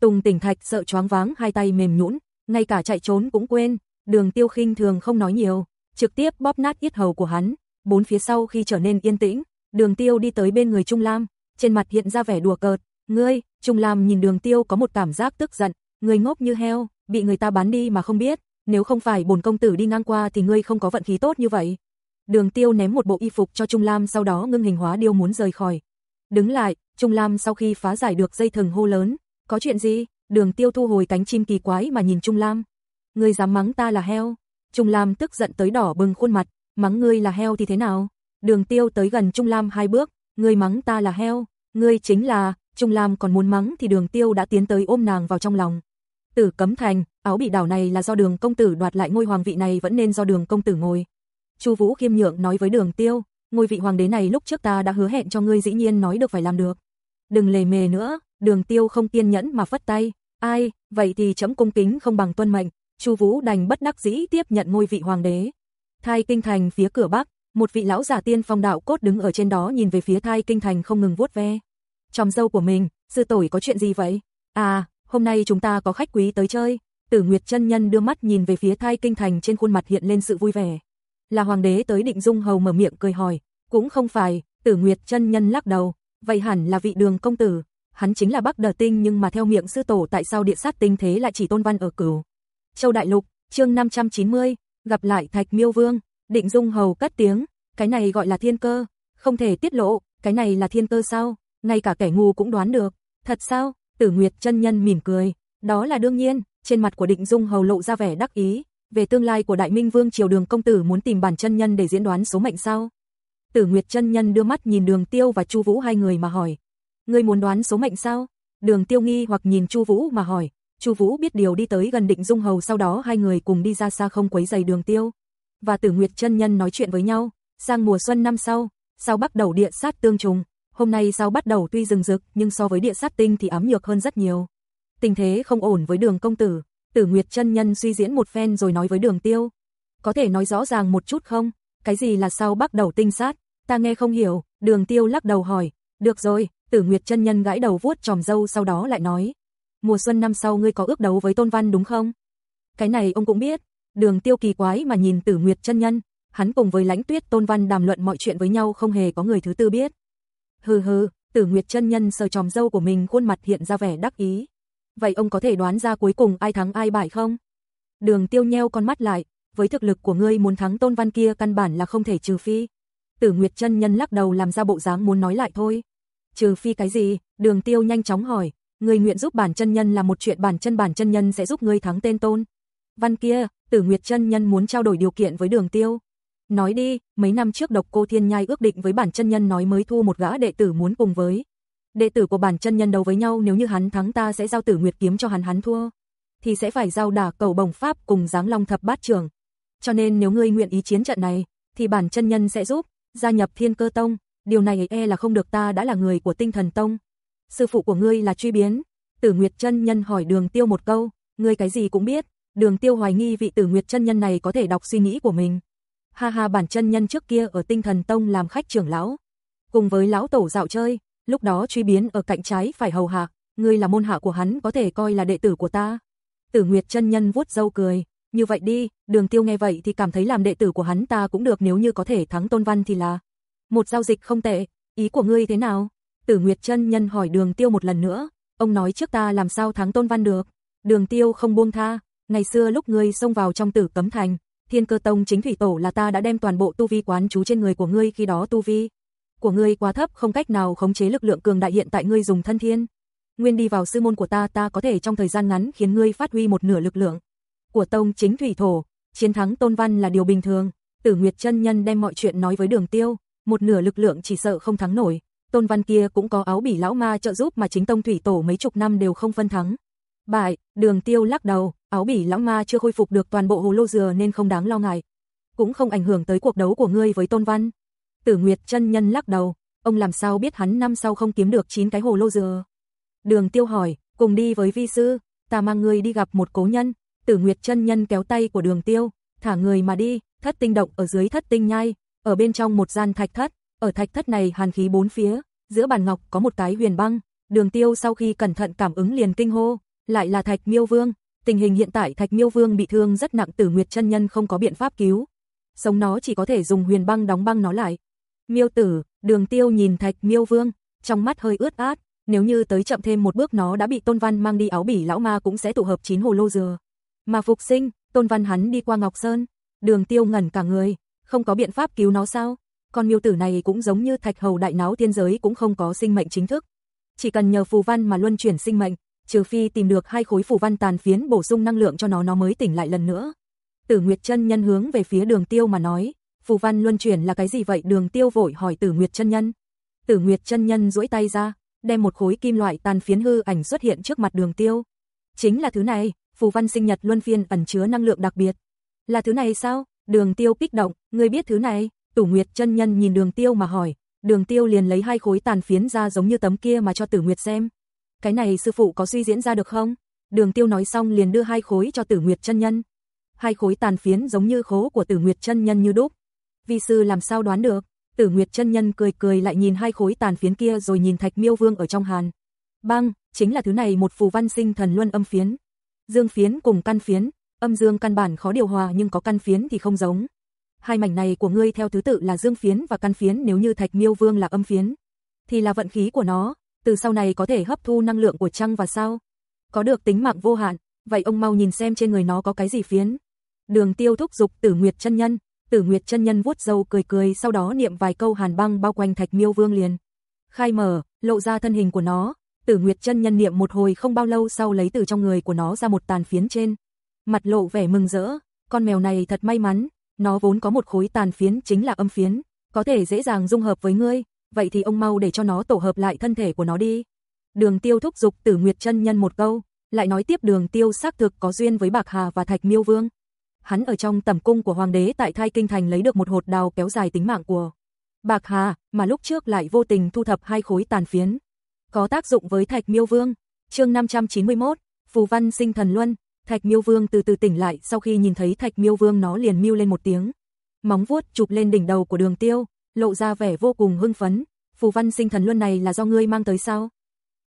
Speaker 1: Tùng Tỉnh Thạch sợ choáng váng hai tay mềm nhũn, ngay cả chạy trốn cũng quên, Đường Tiêu Khinh thường không nói nhiều, trực tiếp bóp nát yết hầu của hắn, bốn phía sau khi trở nên yên tĩnh, Đường Tiêu đi tới bên người Trung Lam, trên mặt hiện ra vẻ đùa cợt, "Ngươi?" Trung Lam nhìn Đường Tiêu có một cảm giác tức giận, "Ngươi ngốc như heo, bị người ta bán đi mà không biết, nếu không phải bổn công tử đi ngang qua thì ngươi không có vận khí tốt như vậy." Đường Tiêu ném một bộ y phục cho Trung Lam sau đó ngưng hình hóa điêu muốn rời khỏi. Đứng lại, Trung Lam sau khi phá giải được dây thừng hô lớn, có chuyện gì? Đường Tiêu thu hồi cánh chim kỳ quái mà nhìn Trung Lam. Ngươi dám mắng ta là heo? Trung Lam tức giận tới đỏ bừng khuôn mặt, mắng ngươi là heo thì thế nào? Đường Tiêu tới gần Trung Lam hai bước, ngươi mắng ta là heo, ngươi chính là, Trung Lam còn muốn mắng thì Đường Tiêu đã tiến tới ôm nàng vào trong lòng. Tử Cấm Thành, áo bị đảo này là do Đường công tử đoạt lại ngôi hoàng vị này vẫn nên do Đường công tử ngồi. Chu Vũ khiêm nhượng nói với Đường Tiêu, ngôi vị hoàng đế này lúc trước ta đã hứa hẹn cho ngươi dĩ nhiên nói được phải làm được. Đừng lề mề nữa, đường tiêu không kiên nhẫn mà phất tay, ai, vậy thì chấm cung kính không bằng tuân mệnh, Chu Vũ đành bất đắc dĩ tiếp nhận ngôi vị hoàng đế. Thai kinh thành phía cửa bắc, một vị lão giả tiên phong đạo cốt đứng ở trên đó nhìn về phía thai kinh thành không ngừng vuốt ve. Trong dâu của mình, sư tổi có chuyện gì vậy? À, hôm nay chúng ta có khách quý tới chơi. Tử Nguyệt chân nhân đưa mắt nhìn về phía thai kinh thành trên khuôn mặt hiện lên sự vui vẻ. Là hoàng đế tới định dung hầu mở miệng cười hỏi, cũng không phải, Tử Nguyệt chân nhân lắc đầu, vậy hẳn là vị đường công tử, hắn chính là Bắc Đờ Tinh nhưng mà theo miệng sư tổ tại sao địa sát tinh thế lại chỉ tôn văn ở cửu. Châu Đại Lục, chương 590, gặp lại Thạch Miêu Vương, định dung hầu cất tiếng, cái này gọi là thiên cơ, không thể tiết lộ, cái này là thiên cơ sao, ngay cả kẻ ngu cũng đoán được, thật sao, Tử Nguyệt chân nhân mỉm cười, đó là đương nhiên, trên mặt của định dung hầu lộ ra vẻ đắc ý, về tương lai của Đại Minh Vương triều Đường công tử muốn tìm bản chân nhân để diễn đoán số mệnh sao? Tử Nguyệt chân nhân đưa mắt nhìn Đường Tiêu và Chu Vũ hai người mà hỏi, ngươi muốn đoán số mệnh sao? Đường Tiêu nghi hoặc nhìn Chu Vũ mà hỏi, Chu Vũ biết điều đi tới gần Định Dung Hầu sau đó hai người cùng đi ra xa không quấy rầy Đường Tiêu. Và Tử Nguyệt chân nhân nói chuyện với nhau, sang mùa xuân năm sau, sao bắt đầu địa sát tương trùng, hôm nay sao bắt đầu tuy rừng rực nhưng so với địa sát tinh thì ám nhược hơn rất nhiều. Tình thế không ổn với Đường công tử, Tử Nguyệt chân nhân suy diễn một phen rồi nói với Đường Tiêu. Có thể nói rõ ràng một chút không? Cái gì là sau bắt đầu tinh sát? Ta nghe không hiểu, đường tiêu lắc đầu hỏi. Được rồi, tử nguyệt chân nhân gãi đầu vuốt tròm dâu sau đó lại nói. Mùa xuân năm sau ngươi có ước đấu với tôn văn đúng không? Cái này ông cũng biết. Đường tiêu kỳ quái mà nhìn tử nguyệt chân nhân. Hắn cùng với lãnh tuyết tôn văn đàm luận mọi chuyện với nhau không hề có người thứ tư biết. Hừ hừ, tử nguyệt chân nhân sờ tròm dâu của mình khuôn mặt hiện ra vẻ đắc ý. Vậy ông có thể đoán ra cuối cùng ai thắng ai bại không? Đường tiêu nheo con mắt lại, với thực lực của ngươi muốn thắng tôn văn kia căn bản là không thể trừ phi. Tử Nguyệt chân nhân lắc đầu làm ra bộ dáng muốn nói lại thôi. Trừ phi cái gì? Đường Tiêu nhanh chóng hỏi, Người nguyện giúp bản chân nhân là một chuyện bản chân bản chân nhân sẽ giúp ngươi thắng tên tôn. Văn kia, Tử Nguyệt chân nhân muốn trao đổi điều kiện với Đường Tiêu. Nói đi, mấy năm trước độc cô Thiên Nhai ước định với bản chân nhân nói mới thu một gã đệ tử muốn cùng với. Đệ tử của bản chân nhân đấu với nhau nếu như hắn thắng ta sẽ giao Tử Nguyệt kiếm cho hắn hắn thua. Thì sẽ phải giao đả cầu bồng pháp cùng giáng long thập bát trường. Cho nên nếu ngươi nguyện ý chiến trận này, thì bản chân nhân sẽ giúp, gia nhập thiên cơ tông, điều này e là không được ta đã là người của tinh thần tông. Sư phụ của ngươi là truy biến. Tử Nguyệt chân nhân hỏi đường tiêu một câu, ngươi cái gì cũng biết, đường tiêu hoài nghi vị tử Nguyệt chân nhân này có thể đọc suy nghĩ của mình. Ha ha bản chân nhân trước kia ở tinh thần tông làm khách trưởng lão. Cùng với lão tổ dạo chơi, lúc đó truy biến ở cạnh trái phải hầu hạ, ngươi là môn hạ của hắn có thể coi là đệ tử của ta. Tử Nguyệt chân nhân vuốt râu cười, như vậy đi, đường tiêu nghe vậy thì cảm thấy làm đệ tử của hắn ta cũng được nếu như có thể thắng tôn văn thì là một giao dịch không tệ, ý của ngươi thế nào? Tử Nguyệt chân nhân hỏi đường tiêu một lần nữa, ông nói trước ta làm sao thắng tôn văn được. Đường tiêu không buông tha, ngày xưa lúc ngươi xông vào trong tử cấm thành, thiên cơ tông chính thủy tổ là ta đã đem toàn bộ tu vi quán chú trên người của ngươi khi đó tu vi. Của ngươi quá thấp không cách nào khống chế lực lượng cường đại hiện tại ngươi dùng thân thiên. Nguyên đi vào sư môn của ta ta có thể trong thời gian ngắn khiến ngươi phát huy một nửa lực lượng của tông chính thủy thổ, chiến thắng Tôn Văn là điều bình thường. Tử Nguyệt chân nhân đem mọi chuyện nói với Đường Tiêu, một nửa lực lượng chỉ sợ không thắng nổi. Tôn Văn kia cũng có áo bỉ lão ma trợ giúp mà chính tông thủy tổ mấy chục năm đều không phân thắng. Bại, Đường Tiêu lắc đầu, áo bỉ lão ma chưa khôi phục được toàn bộ hồ lô dừa nên không đáng lo ngại. Cũng không ảnh hưởng tới cuộc đấu của ngươi với Tôn Văn. Tử Nguyệt chân nhân lắc đầu, ông làm sao biết hắn năm sau không kiếm được 9 cái hồ lô dừa. Đường Tiêu hỏi, cùng đi với vi sư, ta mang ngươi đi gặp một cố nhân, Tử Nguyệt chân nhân kéo tay của Đường Tiêu, thả người mà đi, thất tinh động ở dưới thất tinh nhai, ở bên trong một gian thạch thất, ở thạch thất này hàn khí bốn phía, giữa bàn ngọc có một cái huyền băng, Đường Tiêu sau khi cẩn thận cảm ứng liền kinh hô, lại là Thạch Miêu Vương, tình hình hiện tại Thạch Miêu Vương bị thương rất nặng, Tử Nguyệt chân nhân không có biện pháp cứu, sống nó chỉ có thể dùng huyền băng đóng băng nó lại. Miêu tử, Đường Tiêu nhìn Thạch Miêu Vương, trong mắt hơi ướt át, nếu như tới chậm thêm một bước nó đã bị Tôn Văn mang đi áo bỉ lão ma cũng sẽ tụ hợp chín hồ lô dừa. Mà phục sinh, Tôn Văn hắn đi qua Ngọc Sơn, đường tiêu ngẩn cả người, không có biện pháp cứu nó sao? Con miêu tử này cũng giống như thạch hầu đại náo thiên giới cũng không có sinh mệnh chính thức. Chỉ cần nhờ phù văn mà luân chuyển sinh mệnh, trừ phi tìm được hai khối phù văn tàn phiến bổ sung năng lượng cho nó nó mới tỉnh lại lần nữa. Tử Nguyệt chân nhân hướng về phía đường tiêu mà nói, phù văn luân chuyển là cái gì vậy đường tiêu vội hỏi Tử Nguyệt chân nhân. Tử Nguyệt chân nhân duỗi tay ra, đem một khối kim loại tàn phiến hư ảnh xuất hiện trước mặt đường tiêu. Chính là thứ này, phù văn sinh nhật luân phiên ẩn chứa năng lượng đặc biệt. Là thứ này sao? Đường Tiêu kích động, ngươi biết thứ này? Tử Nguyệt chân nhân nhìn Đường Tiêu mà hỏi, Đường Tiêu liền lấy hai khối tàn phiến ra giống như tấm kia mà cho Tử Nguyệt xem. Cái này sư phụ có suy diễn ra được không? Đường Tiêu nói xong liền đưa hai khối cho Tử Nguyệt chân nhân. Hai khối tàn phiến giống như khố của Tử Nguyệt chân nhân như đúc. Vi sư làm sao đoán được? Tử Nguyệt chân nhân cười cười lại nhìn hai khối tàn phiến kia rồi nhìn Thạch Miêu Vương ở trong hàn. Băng, chính là thứ này một phù văn sinh thần luân âm phiến dương phiến cùng căn phiến, âm dương căn bản khó điều hòa nhưng có căn phiến thì không giống. Hai mảnh này của ngươi theo thứ tự là dương phiến và căn phiến nếu như Thạch Miêu Vương là âm phiến, thì là vận khí của nó, từ sau này có thể hấp thu năng lượng của trăng và sao. Có được tính mạng vô hạn, vậy ông mau nhìn xem trên người nó có cái gì phiến. Đường Tiêu thúc dục Tử Nguyệt chân nhân, Tử Nguyệt chân nhân vuốt dâu cười cười sau đó niệm vài câu hàn băng bao quanh Thạch Miêu Vương liền. Khai mở, lộ ra thân hình của nó, Tử Nguyệt chân nhân niệm một hồi không bao lâu sau lấy từ trong người của nó ra một tàn phiến trên. Mặt lộ vẻ mừng rỡ, con mèo này thật may mắn, nó vốn có một khối tàn phiến chính là âm phiến, có thể dễ dàng dung hợp với ngươi, vậy thì ông mau để cho nó tổ hợp lại thân thể của nó đi. Đường Tiêu thúc giục Tử Nguyệt chân nhân một câu, lại nói tiếp Đường Tiêu xác thực có duyên với Bạc Hà và Thạch Miêu Vương. Hắn ở trong tẩm cung của hoàng đế tại Thai Kinh thành lấy được một hột đào kéo dài tính mạng của Bạc Hà, mà lúc trước lại vô tình thu thập hai khối tàn phiến có tác dụng với Thạch Miêu Vương. Chương 591, Phù văn sinh thần luân, Thạch Miêu Vương từ từ tỉnh lại, sau khi nhìn thấy Thạch Miêu Vương nó liền miêu lên một tiếng. móng vuốt chụp lên đỉnh đầu của đường tiêu, lộ ra vẻ vô cùng hưng phấn, phù văn sinh thần luân này là do ngươi mang tới sao?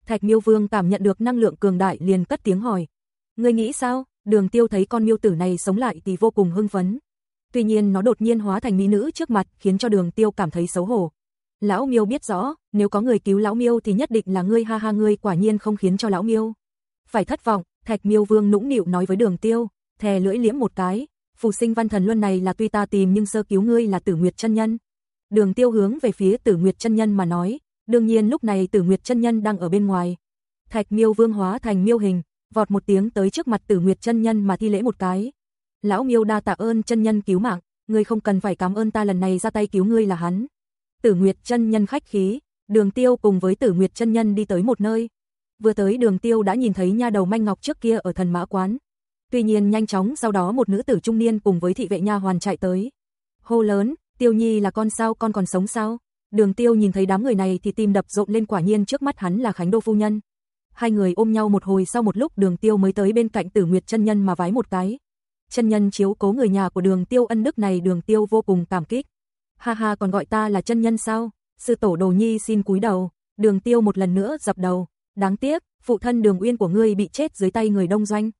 Speaker 1: Thạch miêu vương cảm nhận được năng lượng cường đại liền cất tiếng hỏi. Ngươi nghĩ sao? Đường tiêu thấy con miêu tử này sống lại thì vô cùng hưng phấn. Tuy nhiên nó đột nhiên hóa thành mỹ nữ trước mặt khiến cho đường tiêu cảm thấy xấu hổ. Lão miêu biết rõ, nếu có người cứu lão miêu thì nhất định là ngươi ha ha ngươi quả nhiên không khiến cho lão miêu. Phải thất vọng, thạch miêu vương nũng nịu nói với đường tiêu, thè lưỡi liếm một cái, phù sinh văn thần luân này là tuy ta tìm nhưng sơ cứu ngươi là tử nguyệt chân nhân. Đường tiêu hướng về phía tử nguyệt chân nhân mà nói, đương nhiên lúc này tử nguyệt chân nhân đang ở bên ngoài. Thạch miêu vương hóa thành miêu hình, vọt một tiếng tới trước mặt tử nguyệt chân nhân mà thi lễ một cái. Lão miêu đa tạ ơn chân nhân cứu mạng, ngươi không cần phải cảm ơn ta lần này ra tay cứu ngươi là hắn. Tử Nguyệt chân nhân khách khí, Đường Tiêu cùng với Tử Nguyệt chân nhân đi tới một nơi. Vừa tới Đường Tiêu đã nhìn thấy nha đầu manh ngọc trước kia ở thần mã quán. Tuy nhiên nhanh chóng sau đó một nữ tử trung niên cùng với thị vệ nha hoàn chạy tới. Hô lớn, Tiêu Nhi là con sao con còn sống sao? Đường Tiêu nhìn thấy đám người này thì tim đập rộn lên quả nhiên trước mắt hắn là Khánh Đô phu nhân. Hai người ôm nhau một hồi sau một lúc Đường Tiêu mới tới bên cạnh Tử Nguyệt chân nhân mà vái một cái. Chân nhân chiếu cố người nhà của Đường Tiêu ân đức này Đường Tiêu vô cùng cảm kích ha ha còn gọi ta là chân nhân sao? Sư tổ đồ nhi xin cúi đầu, đường tiêu một lần nữa dập đầu, đáng tiếc, phụ thân đường uyên của ngươi bị chết dưới tay người đông doanh.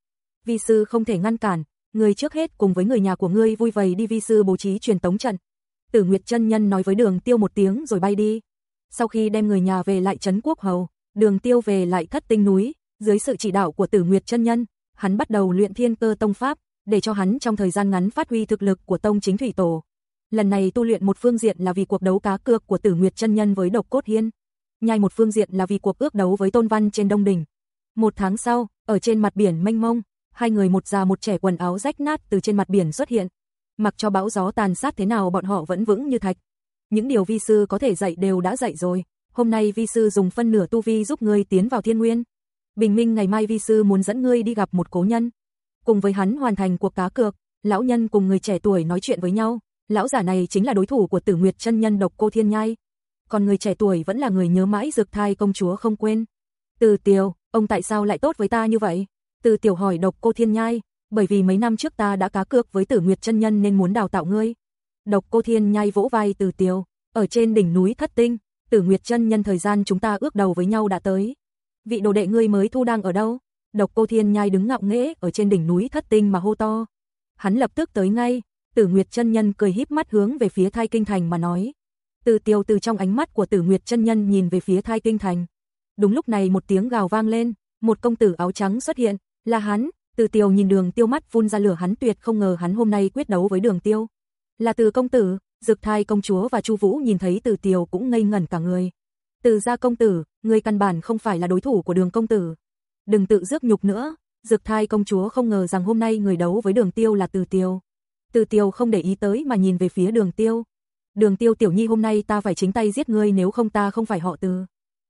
Speaker 1: Vi sư không thể ngăn cản, người trước hết cùng với người nhà của ngươi vui vầy đi vi sư bố trí truyền tống trận. Tử Nguyệt chân nhân nói với đường tiêu một tiếng rồi bay đi. Sau khi đem người nhà về lại trấn quốc hầu, đường tiêu về lại thất tinh núi, dưới sự chỉ đạo của tử Nguyệt chân nhân, hắn bắt đầu luyện thiên cơ tông pháp, để cho hắn trong thời gian ngắn phát huy thực lực của tông chính thủy tổ. Lần này tu luyện một phương diện là vì cuộc đấu cá cược của Tử Nguyệt chân nhân với Độc Cốt Hiên. Nhai một phương diện là vì cuộc ước đấu với Tôn Văn trên Đông đỉnh. Một tháng sau, ở trên mặt biển mênh mông, hai người một già một trẻ quần áo rách nát từ trên mặt biển xuất hiện. Mặc cho bão gió tàn sát thế nào bọn họ vẫn vững như thạch. Những điều vi sư có thể dạy đều đã dạy rồi, hôm nay vi sư dùng phân nửa tu vi giúp ngươi tiến vào thiên nguyên. Bình minh ngày mai vi sư muốn dẫn ngươi đi gặp một cố nhân. Cùng với hắn hoàn thành cuộc cá cược, lão nhân cùng người trẻ tuổi nói chuyện với nhau, lão giả này chính là đối thủ của Tử Nguyệt chân nhân độc cô Thiên Nhai. Còn người trẻ tuổi vẫn là người nhớ mãi dược thai công chúa không quên. Từ Tiểu, ông tại sao lại tốt với ta như vậy? Từ Tiểu hỏi độc cô Thiên Nhai, bởi vì mấy năm trước ta đã cá cược với Tử Nguyệt chân nhân nên muốn đào tạo ngươi. Độc cô Thiên Nhai vỗ vai Từ Tiểu, ở trên đỉnh núi Thất Tinh, Tử Nguyệt chân nhân thời gian chúng ta ước đầu với nhau đã tới. Vị đồ đệ ngươi mới thu đang ở đâu? Độc cô Thiên Nhai đứng ngạo nghễ ở trên đỉnh núi Thất Tinh mà hô to. Hắn lập tức tới ngay, Tử Nguyệt chân nhân cười híp mắt hướng về phía Thai Kinh Thành mà nói. Từ tiêu từ trong ánh mắt của Tử Nguyệt chân nhân nhìn về phía Thai Kinh Thành. Đúng lúc này một tiếng gào vang lên, một công tử áo trắng xuất hiện, là hắn. Từ Tiêu nhìn Đường Tiêu mắt phun ra lửa hắn tuyệt không ngờ hắn hôm nay quyết đấu với Đường Tiêu. Là Từ công tử, Dực Thai công chúa và Chu Vũ nhìn thấy Từ Tiêu cũng ngây ngẩn cả người. Từ gia công tử, người căn bản không phải là đối thủ của Đường công tử. Đừng tự rước nhục nữa, Dực Thai công chúa không ngờ rằng hôm nay người đấu với Đường Tiêu là Từ Tiêu. Từ Tiêu không để ý tới mà nhìn về phía Đường Tiêu. Đường Tiêu tiểu nhi hôm nay ta phải chính tay giết ngươi nếu không ta không phải họ Từ.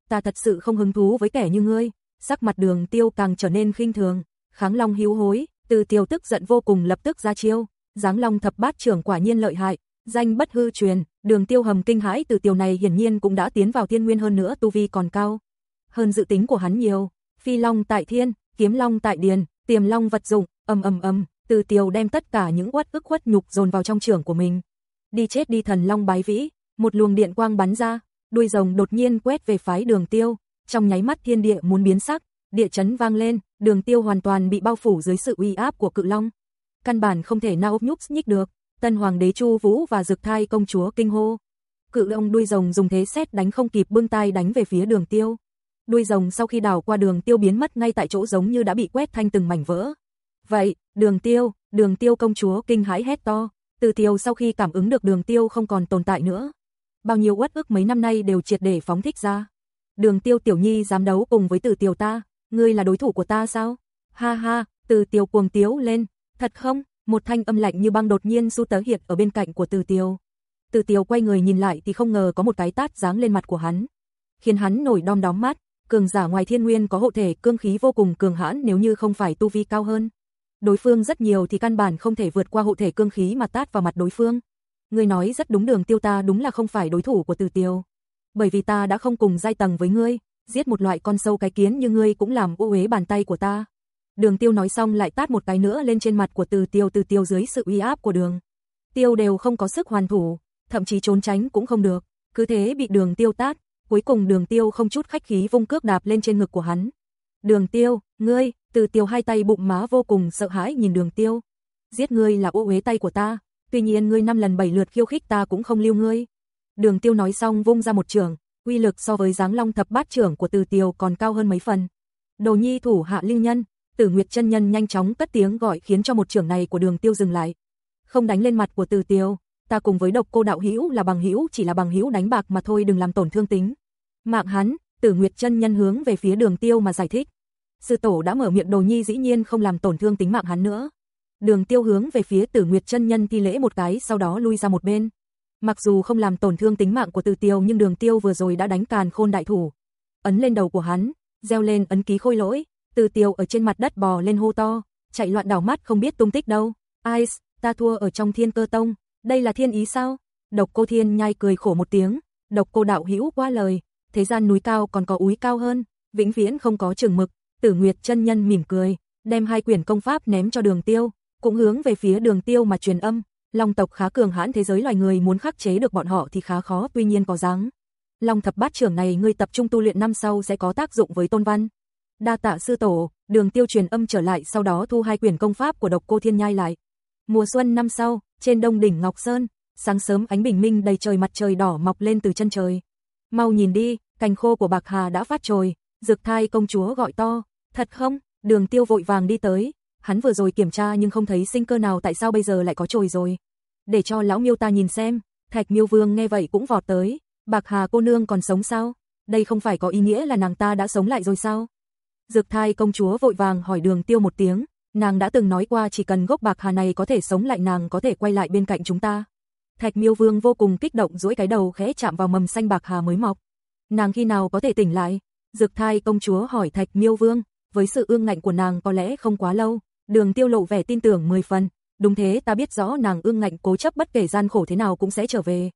Speaker 1: Ta thật sự không hứng thú với kẻ như ngươi. Sắc mặt Đường Tiêu càng trở nên khinh thường, kháng long hiếu hối, Từ Tiêu tức giận vô cùng lập tức ra chiêu, giáng long thập bát trưởng quả nhiên lợi hại, danh bất hư truyền, Đường Tiêu hầm kinh hãi từ Tiêu này hiển nhiên cũng đã tiến vào thiên nguyên hơn nữa tu vi còn cao. Hơn dự tính của hắn nhiều, phi long tại thiên, kiếm long tại điền, tiềm long vật dụng, ầm ầm ầm, từ tiêu đem tất cả những uất ức khuất nhục dồn vào trong trưởng của mình. Đi chết đi thần long bái vĩ, một luồng điện quang bắn ra, đuôi rồng đột nhiên quét về phái Đường Tiêu, trong nháy mắt thiên địa muốn biến sắc, địa chấn vang lên, Đường Tiêu hoàn toàn bị bao phủ dưới sự uy áp của cự long. Căn bản không thể nào úp nhúc nhích được, Tân hoàng đế Chu Vũ và Dực Thai công chúa kinh hô. Cự long đuôi rồng dùng thế xét đánh không kịp bưng tay đánh về phía Đường Tiêu. Đuôi rồng sau khi đảo qua Đường Tiêu biến mất ngay tại chỗ giống như đã bị quét thành từng mảnh vỡ. Vậy, đường tiêu, đường tiêu công chúa kinh hãi hét to, từ tiêu sau khi cảm ứng được đường tiêu không còn tồn tại nữa. Bao nhiêu uất ức mấy năm nay đều triệt để phóng thích ra. Đường tiêu tiểu nhi dám đấu cùng với từ tiêu ta, ngươi là đối thủ của ta sao? Ha ha, từ tiêu cuồng tiếu lên, thật không? Một thanh âm lạnh như băng đột nhiên su tớ hiện ở bên cạnh của từ tiêu. Từ tiêu quay người nhìn lại thì không ngờ có một cái tát giáng lên mặt của hắn. Khiến hắn nổi đom đóm mắt, cường giả ngoài thiên nguyên có hộ thể cương khí vô cùng cường hãn nếu như không phải tu vi cao hơn đối phương rất nhiều thì căn bản không thể vượt qua hộ thể cương khí mà tát vào mặt đối phương. Ngươi nói rất đúng đường tiêu ta đúng là không phải đối thủ của từ tiêu. Bởi vì ta đã không cùng giai tầng với ngươi, giết một loại con sâu cái kiến như ngươi cũng làm ô uế bàn tay của ta. Đường tiêu nói xong lại tát một cái nữa lên trên mặt của từ tiêu từ tiêu dưới sự uy áp của đường. tiêu đều không có sức hoàn thủ, thậm chí trốn tránh cũng không được, cứ thế bị đường tiêu tát, cuối cùng đường tiêu không chút khách khí vung cước đạp lên trên ngực của hắn. Đường tiêu, ngươi, từ tiêu hai tay bụng má vô cùng sợ hãi nhìn đường tiêu. Giết ngươi là ô uế tay của ta, tuy nhiên ngươi năm lần bảy lượt khiêu khích ta cũng không lưu ngươi. Đường tiêu nói xong vung ra một trường, uy lực so với dáng long thập bát trưởng của từ tiêu còn cao hơn mấy phần. Đồ nhi thủ hạ linh nhân, tử nguyệt chân nhân nhanh chóng cất tiếng gọi khiến cho một trưởng này của đường tiêu dừng lại. Không đánh lên mặt của từ tiêu, ta cùng với độc cô đạo hữu là bằng hữu chỉ là bằng hữu đánh bạc mà thôi đừng làm tổn thương tính. Mạng hắn, tử nguyệt chân nhân hướng về phía đường tiêu mà giải thích. Sư tổ đã mở miệng đồ nhi dĩ nhiên không làm tổn thương tính mạng hắn nữa. Đường tiêu hướng về phía tử nguyệt chân nhân thi lễ một cái sau đó lui ra một bên. Mặc dù không làm tổn thương tính mạng của tử Tiêu nhưng Đường Tiêu vừa rồi đã đánh càn khôn đại thủ. Ấn lên đầu của hắn, gieo lên ấn ký khôi lỗi, tử Tiêu ở trên mặt đất bò lên hô to, chạy loạn đảo mắt không biết tung tích đâu. Ice, ta thua ở trong thiên cơ tông, đây là thiên ý sao? Độc cô thiên nhai cười khổ một tiếng, độc cô đạo hữu qua lời, thế gian núi cao còn có úi cao hơn, vĩnh viễn không có trường mực, tử nguyệt chân nhân mỉm cười, đem hai quyển công pháp ném cho đường tiêu, cũng hướng về phía đường tiêu mà truyền âm, Long tộc khá cường hãn thế giới loài người muốn khắc chế được bọn họ thì khá khó tuy nhiên có dáng. Long thập bát trưởng này ngươi tập trung tu luyện năm sau sẽ có tác dụng với tôn văn. Đa tạ sư tổ, đường tiêu truyền âm trở lại sau đó thu hai quyển công pháp của độc cô thiên nhai lại. Mùa xuân năm sau, trên đông đỉnh Ngọc Sơn, sáng sớm ánh bình minh đầy trời mặt trời đỏ mọc lên từ chân trời. Mau nhìn đi, cành khô của bạc hà đã phát trồi, dược thai công chúa gọi to, thật không? Đường tiêu vội vàng đi tới, hắn vừa rồi kiểm tra nhưng không thấy sinh cơ nào tại sao bây giờ lại có trồi rồi. Để cho lão miêu ta nhìn xem, thạch miêu vương nghe vậy cũng vọt tới, bạc hà cô nương còn sống sao? Đây không phải có ý nghĩa là nàng ta đã sống lại rồi sao? Dược thai công chúa vội vàng hỏi đường tiêu một tiếng, nàng đã từng nói qua chỉ cần gốc bạc hà này có thể sống lại nàng có thể quay lại bên cạnh chúng ta. Thạch miêu vương vô cùng kích động duỗi cái đầu khẽ chạm vào mầm xanh bạc hà mới mọc. Nàng khi nào có thể tỉnh lại? Dược thai công chúa hỏi thạch miêu vương, với sự ương ngạnh của nàng có lẽ không quá lâu. Đường tiêu lộ vẻ tin tưởng 10 phần, đúng thế ta biết rõ nàng ương ngạnh cố chấp bất kể gian khổ thế nào cũng sẽ trở về.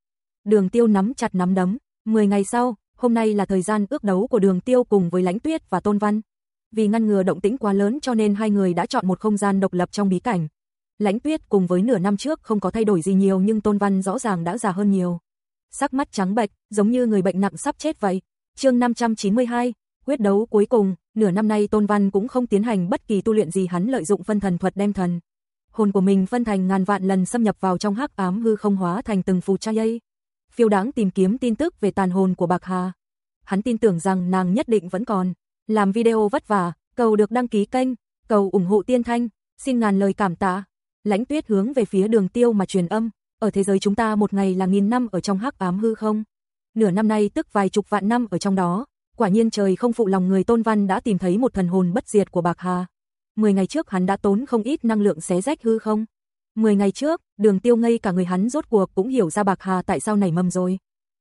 Speaker 1: Đường tiêu nắm chặt nắm đấm, 10 ngày sau, hôm nay là thời gian ước đấu của đường tiêu cùng với lãnh tuyết và tôn văn. Vì ngăn ngừa động tĩnh quá lớn cho nên hai người đã chọn một không gian độc lập trong bí cảnh. Lãnh tuyết cùng với nửa năm trước không có thay đổi gì nhiều nhưng tôn văn rõ ràng đã già hơn nhiều. Sắc mắt trắng bệch, giống như người bệnh nặng sắp chết vậy. chương 592, quyết đấu cuối cùng, nửa năm nay Tôn Văn cũng không tiến hành bất kỳ tu luyện gì hắn lợi dụng phân thần thuật đem thần. Hồn của mình phân thành ngàn vạn lần xâm nhập vào trong hắc ám hư không hóa thành từng phù trai. dây Phiêu đáng tìm kiếm tin tức về tàn hồn của Bạc Hà. Hắn tin tưởng rằng nàng nhất định vẫn còn. Làm video vất vả, cầu được đăng ký kênh, cầu ủng hộ tiên thanh, xin ngàn lời cảm tạ. Lãnh tuyết hướng về phía đường tiêu mà truyền âm, ở thế giới chúng ta một ngày là nghìn năm ở trong hắc ám hư không. Nửa năm nay tức vài chục vạn năm ở trong đó, quả nhiên trời không phụ lòng người Tôn Văn đã tìm thấy một thần hồn bất diệt của Bạc Hà. Mười ngày trước hắn đã tốn không ít năng lượng xé rách hư không. Mười ngày trước, đường tiêu ngây cả người hắn rốt cuộc cũng hiểu ra Bạc Hà tại sao nảy mầm rồi.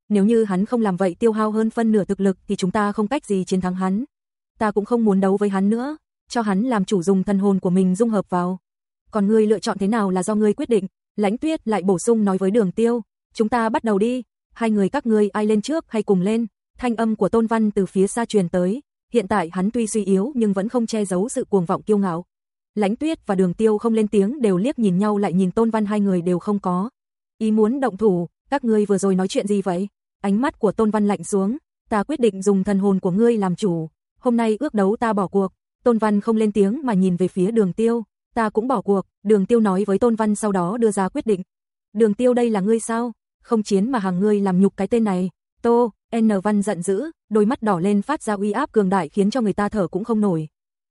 Speaker 1: Nếu như hắn không làm vậy tiêu hao hơn phân nửa thực lực thì chúng ta không cách gì chiến thắng hắn. Ta cũng không muốn đấu với hắn nữa, cho hắn làm chủ dùng thần hồn của mình dung hợp vào. Còn ngươi lựa chọn thế nào là do ngươi quyết định, lãnh tuyết lại bổ sung nói với đường tiêu, chúng ta bắt đầu đi, hai người các ngươi ai lên trước hay cùng lên, thanh âm của Tôn Văn từ phía xa truyền tới, hiện tại hắn tuy suy yếu nhưng vẫn không che giấu sự cuồng vọng kiêu ngạo. Lãnh Tuyết và Đường Tiêu không lên tiếng đều liếc nhìn nhau lại nhìn Tôn Văn hai người đều không có. Ý muốn động thủ, các ngươi vừa rồi nói chuyện gì vậy? Ánh mắt của Tôn Văn lạnh xuống, ta quyết định dùng thần hồn của ngươi làm chủ, hôm nay ước đấu ta bỏ cuộc. Tôn Văn không lên tiếng mà nhìn về phía Đường Tiêu, ta cũng bỏ cuộc, Đường Tiêu nói với Tôn Văn sau đó đưa ra quyết định. Đường Tiêu đây là ngươi sao? Không chiến mà hàng ngươi làm nhục cái tên này. Tô, N Văn giận dữ, đôi mắt đỏ lên phát ra uy áp cường đại khiến cho người ta thở cũng không nổi.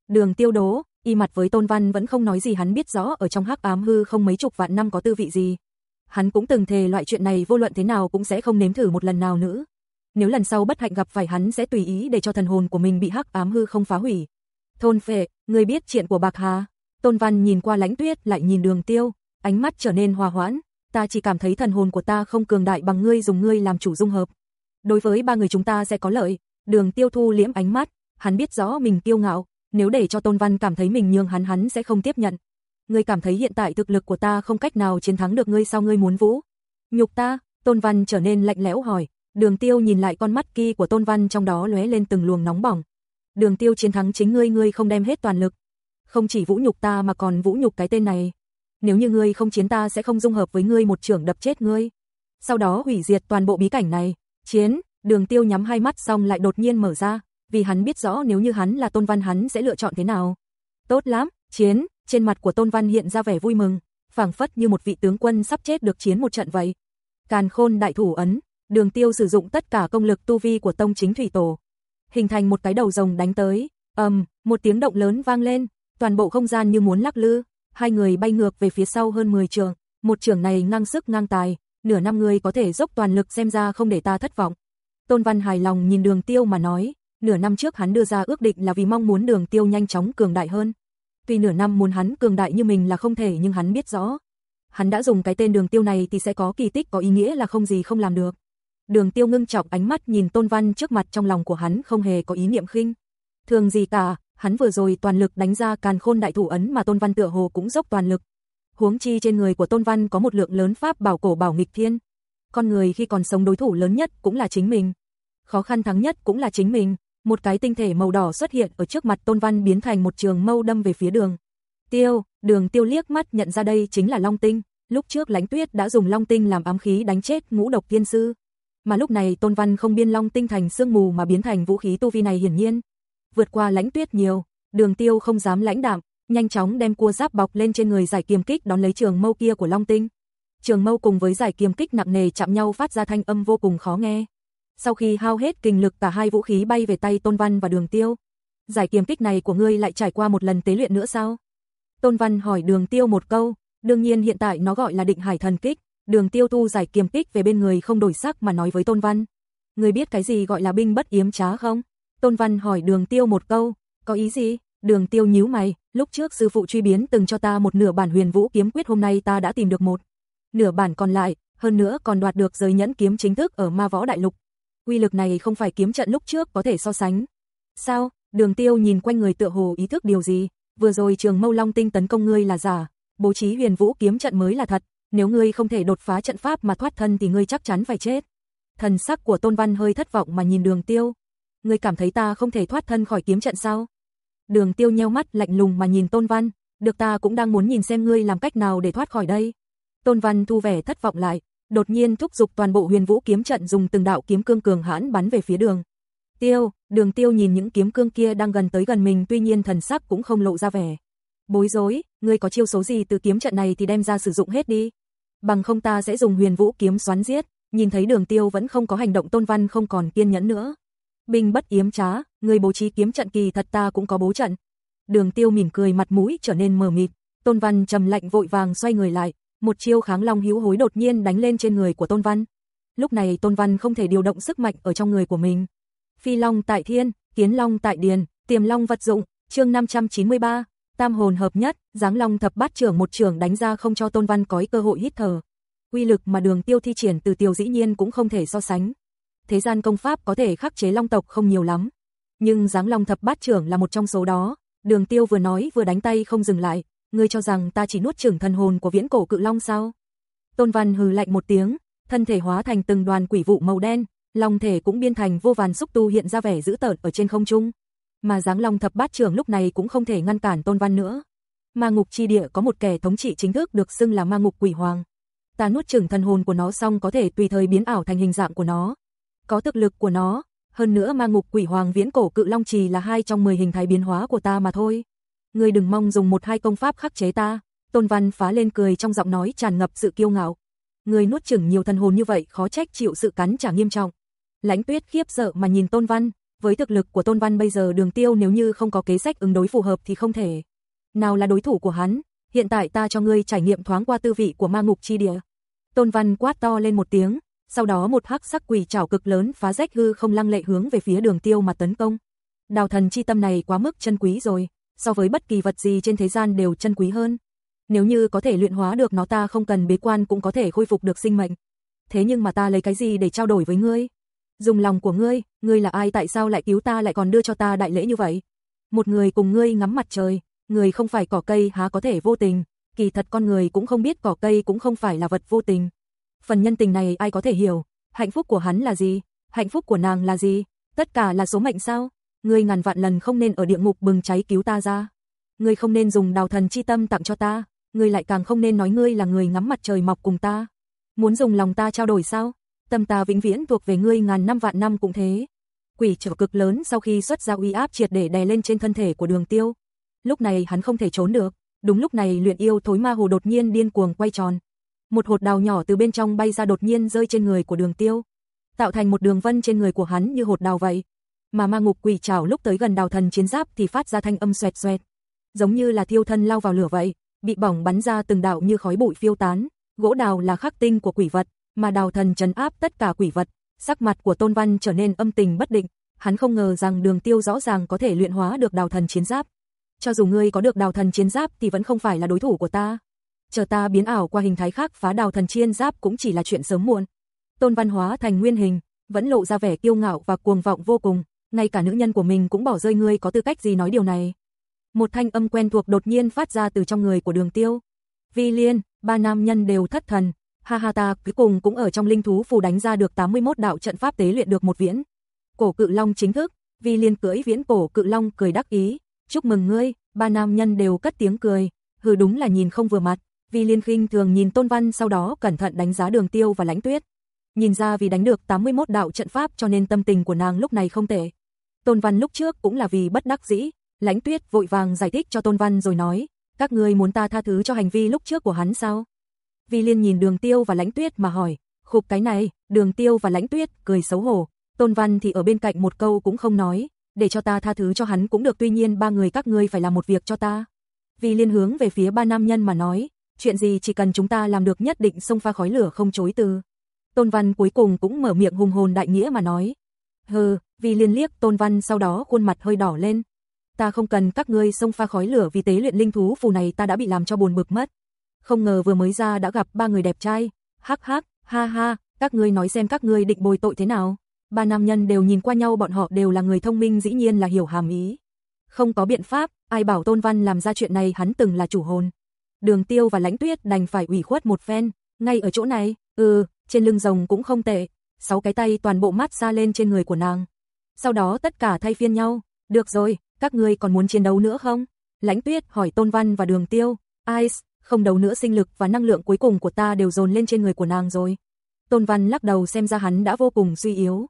Speaker 1: Đường tiêu đố, y mặt với Tôn Văn vẫn không nói gì hắn biết rõ ở trong hắc ám hư không mấy chục vạn năm có tư vị gì. Hắn cũng từng thề loại chuyện này vô luận thế nào cũng sẽ không nếm thử một lần nào nữa. Nếu lần sau bất hạnh gặp phải hắn sẽ tùy ý để cho thần hồn của mình bị hắc ám hư không phá hủy. Thôn phệ, người biết chuyện của Bạc Hà. Tôn Văn nhìn qua lãnh tuyết lại nhìn đường tiêu, ánh mắt trở nên hòa hoãn. Ta chỉ cảm thấy thần hồn của ta không cường đại bằng ngươi dùng ngươi làm chủ dung hợp đối với ba người chúng ta sẽ có lợi. Đường tiêu thu liễm ánh mắt, hắn biết rõ mình kiêu ngạo, nếu để cho Tôn Văn cảm thấy mình nhường hắn hắn sẽ không tiếp nhận. Ngươi cảm thấy hiện tại thực lực của ta không cách nào chiến thắng được ngươi sao ngươi muốn vũ? Nhục ta, Tôn Văn trở nên lạnh lẽo hỏi, đường tiêu nhìn lại con mắt kia của Tôn Văn trong đó lóe lên từng luồng nóng bỏng. Đường tiêu chiến thắng chính ngươi ngươi không đem hết toàn lực. Không chỉ vũ nhục ta mà còn vũ nhục cái tên này. nếu như ngươi không chiến ta sẽ không dung hợp với ngươi một trưởng đập chết ngươi. Sau đó hủy diệt toàn bộ bí cảnh này. Chiến, đường tiêu nhắm hai mắt xong lại đột nhiên mở ra, vì hắn biết rõ nếu như hắn là Tôn Văn hắn sẽ lựa chọn thế nào. Tốt lắm, chiến, trên mặt của Tôn Văn hiện ra vẻ vui mừng, phảng phất như một vị tướng quân sắp chết được chiến một trận vậy. Càn khôn đại thủ ấn, đường tiêu sử dụng tất cả công lực tu vi của tông chính thủy tổ. Hình thành một cái đầu rồng đánh tới, ầm, um, một tiếng động lớn vang lên, toàn bộ không gian như muốn lắc lư, hai người bay ngược về phía sau hơn 10 trường, một trường này ngang sức ngang tài, nửa năm người có thể dốc toàn lực xem ra không để ta thất vọng. Tôn Văn hài lòng nhìn đường tiêu mà nói, nửa năm trước hắn đưa ra ước định là vì mong muốn đường tiêu nhanh chóng cường đại hơn. Tuy nửa năm muốn hắn cường đại như mình là không thể nhưng hắn biết rõ. Hắn đã dùng cái tên đường tiêu này thì sẽ có kỳ tích có ý nghĩa là không gì không làm được. Đường tiêu ngưng trọng ánh mắt nhìn Tôn Văn trước mặt trong lòng của hắn không hề có ý niệm khinh. Thường gì cả, hắn vừa rồi toàn lực đánh ra càn khôn đại thủ ấn mà Tôn Văn tựa hồ cũng dốc toàn lực. Huống chi trên người của Tôn Văn có một lượng lớn pháp bảo cổ bảo nghịch thiên. Con người khi còn sống đối thủ lớn nhất cũng là chính mình. Khó khăn thắng nhất cũng là chính mình. Một cái tinh thể màu đỏ xuất hiện ở trước mặt Tôn Văn biến thành một trường mâu đâm về phía đường. Tiêu, đường tiêu liếc mắt nhận ra đây chính là Long Tinh. Lúc trước lãnh tuyết đã dùng Long Tinh làm ám khí đánh chết ngũ độc tiên sư. Mà lúc này Tôn Văn không biên Long Tinh thành sương mù mà biến thành vũ khí tu vi này hiển nhiên vượt qua lãnh tuyết nhiều, đường tiêu không dám lãnh đạm, nhanh chóng đem cua giáp bọc lên trên người giải kiềm kích đón lấy trường mâu kia của Long Tinh. Trường mâu cùng với giải kiềm kích nặng nề chạm nhau phát ra thanh âm vô cùng khó nghe. Sau khi hao hết kinh lực cả hai vũ khí bay về tay Tôn Văn và Đường Tiêu. Giải kiềm kích này của ngươi lại trải qua một lần tế luyện nữa sao? Tôn Văn hỏi Đường Tiêu một câu, đương nhiên hiện tại nó gọi là định hải thần kích. Đường Tiêu tu giải kiềm kích về bên người không đổi sắc mà nói với Tôn Văn. Ngươi biết cái gì gọi là binh bất yếm trá không? Tôn Văn hỏi đường tiêu một câu, có ý gì? Đường tiêu nhíu mày, lúc trước sư phụ truy biến từng cho ta một nửa bản huyền vũ kiếm quyết hôm nay ta đã tìm được một. Nửa bản còn lại, hơn nữa còn đoạt được giới nhẫn kiếm chính thức ở ma võ đại lục. Uy lực này không phải kiếm trận lúc trước có thể so sánh. Sao? Đường tiêu nhìn quanh người tựa hồ ý thức điều gì, vừa rồi trường mâu long tinh tấn công ngươi là giả, bố trí huyền vũ kiếm trận mới là thật, nếu ngươi không thể đột phá trận pháp mà thoát thân thì ngươi chắc chắn phải chết. Thần sắc của Tôn Văn hơi thất vọng mà nhìn đường tiêu, ngươi cảm thấy ta không thể thoát thân khỏi kiếm trận sao? Đường tiêu nheo mắt lạnh lùng mà nhìn Tôn Văn, được ta cũng đang muốn nhìn xem ngươi làm cách nào để thoát khỏi đây. Tôn Văn thu vẻ thất vọng lại, đột nhiên thúc giục toàn bộ huyền vũ kiếm trận dùng từng đạo kiếm cương cường hãn bắn về phía đường. Tiêu, đường tiêu nhìn những kiếm cương kia đang gần tới gần mình tuy nhiên thần sắc cũng không lộ ra vẻ. Bối rối, ngươi có chiêu số gì từ kiếm trận này thì đem ra sử dụng hết đi. Bằng không ta sẽ dùng huyền vũ kiếm xoắn giết, nhìn thấy đường tiêu vẫn không có hành động tôn văn không còn kiên nhẫn nữa. Binh bất yếm trá, người bố trí kiếm trận kỳ thật ta cũng có bố trận. Đường tiêu mỉm cười mặt mũi trở nên mờ mịt, Tôn Văn trầm lạnh vội vàng xoay người lại, một chiêu kháng long hữu hối đột nhiên đánh lên trên người của Tôn Văn. Lúc này Tôn Văn không thể điều động sức mạnh ở trong người của mình. Phi long tại thiên, kiến long tại điền, tiềm long vật dụng, chương 593, tam hồn hợp nhất, giáng long thập bát trưởng một trưởng đánh ra không cho Tôn Văn có cơ hội hít thở. Uy lực mà đường tiêu thi triển từ tiêu dĩ nhiên cũng không thể so sánh thế gian công pháp có thể khắc chế long tộc không nhiều lắm. Nhưng giáng long thập bát trưởng là một trong số đó. Đường tiêu vừa nói vừa đánh tay không dừng lại, ngươi cho rằng ta chỉ nuốt trưởng thần hồn của viễn cổ cự long sao? Tôn Văn hừ lạnh một tiếng, thân thể hóa thành từng đoàn quỷ vụ màu đen, long thể cũng biên thành vô vàn xúc tu hiện ra vẻ dữ tợn ở trên không trung. Mà giáng long thập bát trưởng lúc này cũng không thể ngăn cản Tôn Văn nữa. Ma ngục chi địa có một kẻ thống trị chính thức được xưng là ma ngục quỷ hoàng. Ta nuốt trưởng thần hồn của nó xong có thể tùy thời biến ảo thành hình dạng của nó, có thực lực của nó, hơn nữa ma ngục quỷ hoàng viễn cổ cự long trì là hai trong 10 hình thái biến hóa của ta mà thôi. Ngươi đừng mong dùng một hai công pháp khắc chế ta. Tôn Văn phá lên cười trong giọng nói tràn ngập sự kiêu ngạo. Ngươi nuốt chửng nhiều thần hồn như vậy khó trách chịu sự cắn trả nghiêm trọng. Lãnh Tuyết khiếp sợ mà nhìn Tôn Văn, với thực lực của Tôn Văn bây giờ Đường Tiêu nếu như không có kế sách ứng đối phù hợp thì không thể. Nào là đối thủ của hắn, hiện tại ta cho ngươi trải nghiệm thoáng qua tư vị của ma ngục chi địa. Tôn Văn quát to lên một tiếng, sau đó một hắc sắc quỷ trảo cực lớn phá rách hư không lăng lệ hướng về phía đường tiêu mà tấn công. Đào thần chi tâm này quá mức chân quý rồi, so với bất kỳ vật gì trên thế gian đều chân quý hơn. Nếu như có thể luyện hóa được nó ta không cần bế quan cũng có thể khôi phục được sinh mệnh. Thế nhưng mà ta lấy cái gì để trao đổi với ngươi? Dùng lòng của ngươi, ngươi là ai tại sao lại cứu ta lại còn đưa cho ta đại lễ như vậy? Một người cùng ngươi ngắm mặt trời, người không phải cỏ cây há có thể vô tình, kỳ thật con người cũng không biết cỏ cây cũng không phải là vật vô tình phần nhân tình này ai có thể hiểu, hạnh phúc của hắn là gì, hạnh phúc của nàng là gì, tất cả là số mệnh sao? Ngươi ngàn vạn lần không nên ở địa ngục bừng cháy cứu ta ra. Ngươi không nên dùng đào thần chi tâm tặng cho ta, ngươi lại càng không nên nói ngươi là người ngắm mặt trời mọc cùng ta. Muốn dùng lòng ta trao đổi sao? Tâm ta vĩnh viễn thuộc về ngươi ngàn năm vạn năm cũng thế. Quỷ trở cực lớn sau khi xuất ra uy áp triệt để đè lên trên thân thể của đường tiêu. Lúc này hắn không thể trốn được, đúng lúc này luyện yêu thối ma hồ đột nhiên điên cuồng quay tròn. Một hột đào nhỏ từ bên trong bay ra đột nhiên rơi trên người của đường tiêu. Tạo thành một đường vân trên người của hắn như hột đào vậy. Mà ma ngục quỷ trảo lúc tới gần đào thần chiến giáp thì phát ra thanh âm xoẹt xoẹt. Giống như là thiêu thân lao vào lửa vậy, bị bỏng bắn ra từng đạo như khói bụi phiêu tán. Gỗ đào là khắc tinh của quỷ vật, mà đào thần trấn áp tất cả quỷ vật. Sắc mặt của Tôn Văn trở nên âm tình bất định, hắn không ngờ rằng đường tiêu rõ ràng có thể luyện hóa được đào thần chiến giáp. Cho dù ngươi có được đào thần chiến giáp thì vẫn không phải là đối thủ của ta. Chờ ta biến ảo qua hình thái khác phá đào thần chiên giáp cũng chỉ là chuyện sớm muộn. Tôn Văn hóa thành nguyên hình, vẫn lộ ra vẻ kiêu ngạo và cuồng vọng vô cùng, ngay cả nữ nhân của mình cũng bỏ rơi ngươi có tư cách gì nói điều này. Một thanh âm quen thuộc đột nhiên phát ra từ trong người của đường tiêu. Vi liên, ba nam nhân đều thất thần, ha ha ta cuối cùng cũng ở trong linh thú phù đánh ra được 81 đạo trận pháp tế luyện được một viễn. Cổ cự long chính thức, Vi liên cưỡi viễn cổ cự long cười đắc ý, chúc mừng ngươi, ba nam nhân đều cất tiếng cười, hừ đúng là nhìn không vừa mặt. Vi liên khinh thường nhìn tôn văn sau đó cẩn thận đánh giá đường tiêu và lãnh tuyết. Nhìn ra vì đánh được 81 đạo trận pháp cho nên tâm tình của nàng lúc này không tệ. Tôn Văn lúc trước cũng là vì bất đắc dĩ, Lãnh Tuyết vội vàng giải thích cho Tôn Văn rồi nói, các ngươi muốn ta tha thứ cho hành vi lúc trước của hắn sao? Vi Liên nhìn Đường Tiêu và Lãnh Tuyết mà hỏi, khục cái này, Đường Tiêu và Lãnh Tuyết cười xấu hổ, Tôn Văn thì ở bên cạnh một câu cũng không nói, để cho ta tha thứ cho hắn cũng được tuy nhiên ba người các ngươi phải làm một việc cho ta. Vi Liên hướng về phía ba nam nhân mà nói, chuyện gì chỉ cần chúng ta làm được nhất định xông pha khói lửa không chối từ. Tôn Văn cuối cùng cũng mở miệng hùng hồn đại nghĩa mà nói. Hừ, vì liên liếc Tôn Văn sau đó khuôn mặt hơi đỏ lên. Ta không cần các ngươi xông pha khói lửa vì tế luyện linh thú phù này ta đã bị làm cho buồn bực mất. Không ngờ vừa mới ra đã gặp ba người đẹp trai. Hắc hắc, ha ha, các ngươi nói xem các ngươi định bồi tội thế nào. Ba nam nhân đều nhìn qua nhau bọn họ đều là người thông minh dĩ nhiên là hiểu hàm ý. Không có biện pháp, ai bảo Tôn Văn làm ra chuyện này hắn từng là chủ hồn. Đường Tiêu và Lãnh Tuyết đành phải ủy khuất một phen, ngay ở chỗ này, ừ, trên lưng rồng cũng không tệ, sáu cái tay toàn bộ mát xa lên trên người của nàng. Sau đó tất cả thay phiên nhau, được rồi, các ngươi còn muốn chiến đấu nữa không? Lãnh Tuyết hỏi Tôn Văn và Đường Tiêu, Ice, không đấu nữa sinh lực và năng lượng cuối cùng của ta đều dồn lên trên người của nàng rồi. Tôn Văn lắc đầu xem ra hắn đã vô cùng suy yếu.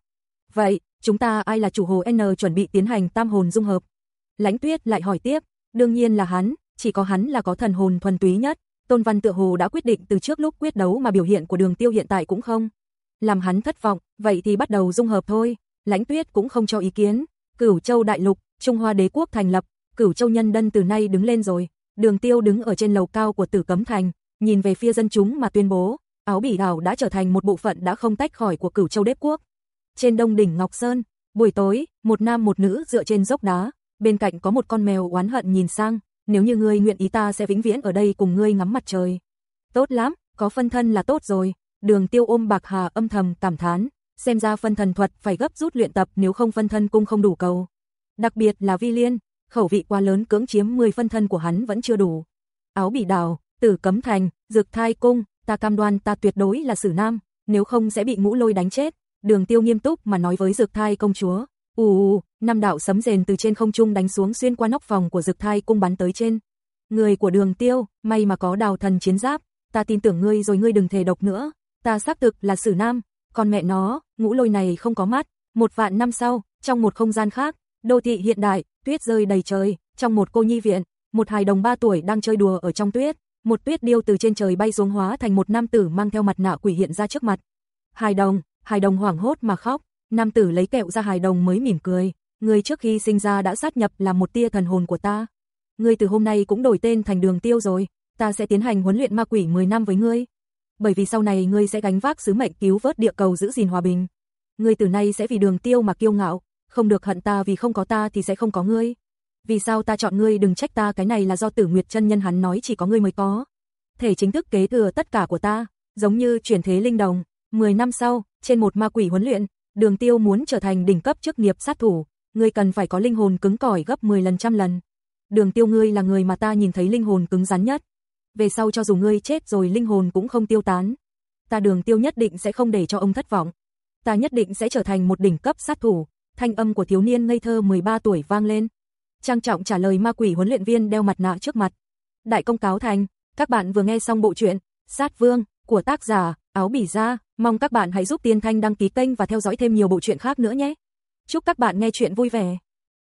Speaker 1: Vậy, chúng ta ai là chủ hồ N chuẩn bị tiến hành tam hồn dung hợp? Lãnh Tuyết lại hỏi tiếp, đương nhiên là hắn, chỉ có hắn là có thần hồn thuần túy nhất, Tôn Văn tựa hồ đã quyết định từ trước lúc quyết đấu mà biểu hiện của đường tiêu hiện tại cũng không. Làm hắn thất vọng, vậy thì bắt đầu dung hợp thôi. Lãnh tuyết cũng không cho ý kiến. Cửu Châu Đại Lục, Trung Hoa Đế Quốc thành lập, Cửu Châu Nhân dân từ nay đứng lên rồi. Đường tiêu đứng ở trên lầu cao của tử cấm thành, nhìn về phía dân chúng mà tuyên bố, áo bỉ đảo đã trở thành một bộ phận đã không tách khỏi của Cửu Châu Đế Quốc. Trên đông đỉnh Ngọc Sơn, buổi tối, một nam một nữ dựa trên dốc đá, bên cạnh có một con mèo oán hận nhìn sang, nếu như ngươi nguyện ý ta sẽ vĩnh viễn ở đây cùng ngươi ngắm mặt trời. Tốt lắm, có phân thân là tốt rồi. Đường Tiêu ôm Bạc Hà âm thầm cảm thán, xem ra phân thần thuật phải gấp rút luyện tập nếu không phân thân cung không đủ cầu. Đặc biệt là Vi Liên, khẩu vị quá lớn cưỡng chiếm 10 phân thân của hắn vẫn chưa đủ. Áo bị đào, tử cấm thành, dược thai cung, ta cam đoan ta tuyệt đối là sử nam, nếu không sẽ bị ngũ lôi đánh chết. Đường Tiêu nghiêm túc mà nói với dược thai công chúa, Ù ù, năm đạo sấm rền từ trên không trung đánh xuống xuyên qua nóc phòng của Dực Thai cung bắn tới trên. Người của Đường Tiêu, may mà có Đào Thần chiến giáp, ta tin tưởng ngươi rồi ngươi đừng thề độc nữa. Ta xác thực là Sử Nam, còn mẹ nó, ngũ lôi này không có mắt. Một vạn năm sau, trong một không gian khác, đô thị hiện đại, tuyết rơi đầy trời, trong một cô nhi viện, một hài đồng 3 tuổi đang chơi đùa ở trong tuyết, một tuyết điêu từ trên trời bay xuống hóa thành một nam tử mang theo mặt nạ quỷ hiện ra trước mặt. Hài đồng, hài đồng hoảng hốt mà khóc, Nam tử lấy kẹo ra hài đồng mới mỉm cười, người trước khi sinh ra đã sát nhập là một tia thần hồn của ta. Ngươi từ hôm nay cũng đổi tên thành đường tiêu rồi, ta sẽ tiến hành huấn luyện ma quỷ 10 năm với ngươi. Bởi vì sau này ngươi sẽ gánh vác sứ mệnh cứu vớt địa cầu giữ gìn hòa bình. Ngươi từ nay sẽ vì đường tiêu mà kiêu ngạo, không được hận ta vì không có ta thì sẽ không có ngươi. Vì sao ta chọn ngươi đừng trách ta cái này là do tử nguyệt chân nhân hắn nói chỉ có ngươi mới có. Thể chính thức kế thừa tất cả của ta, giống như chuyển thế linh đồng. 10 năm sau, trên một ma quỷ huấn luyện, Đường Tiêu muốn trở thành đỉnh cấp chức nghiệp sát thủ, ngươi cần phải có linh hồn cứng cỏi gấp 10 lần trăm lần. Đường Tiêu ngươi là người mà ta nhìn thấy linh hồn cứng rắn nhất. Về sau cho dù ngươi chết rồi linh hồn cũng không tiêu tán. Ta Đường Tiêu nhất định sẽ không để cho ông thất vọng. Ta nhất định sẽ trở thành một đỉnh cấp sát thủ. Thanh âm của thiếu niên ngây thơ 13 tuổi vang lên. Trang trọng trả lời ma quỷ huấn luyện viên đeo mặt nạ trước mặt. Đại công cáo thành, Các bạn vừa nghe xong bộ truyện Sát Vương của tác giả Áo Bỉ Gia, mong các bạn hãy giúp Tiên Thanh đăng ký kênh và theo dõi thêm nhiều bộ truyện khác nữa nhé. Chúc các bạn nghe chuyện vui vẻ.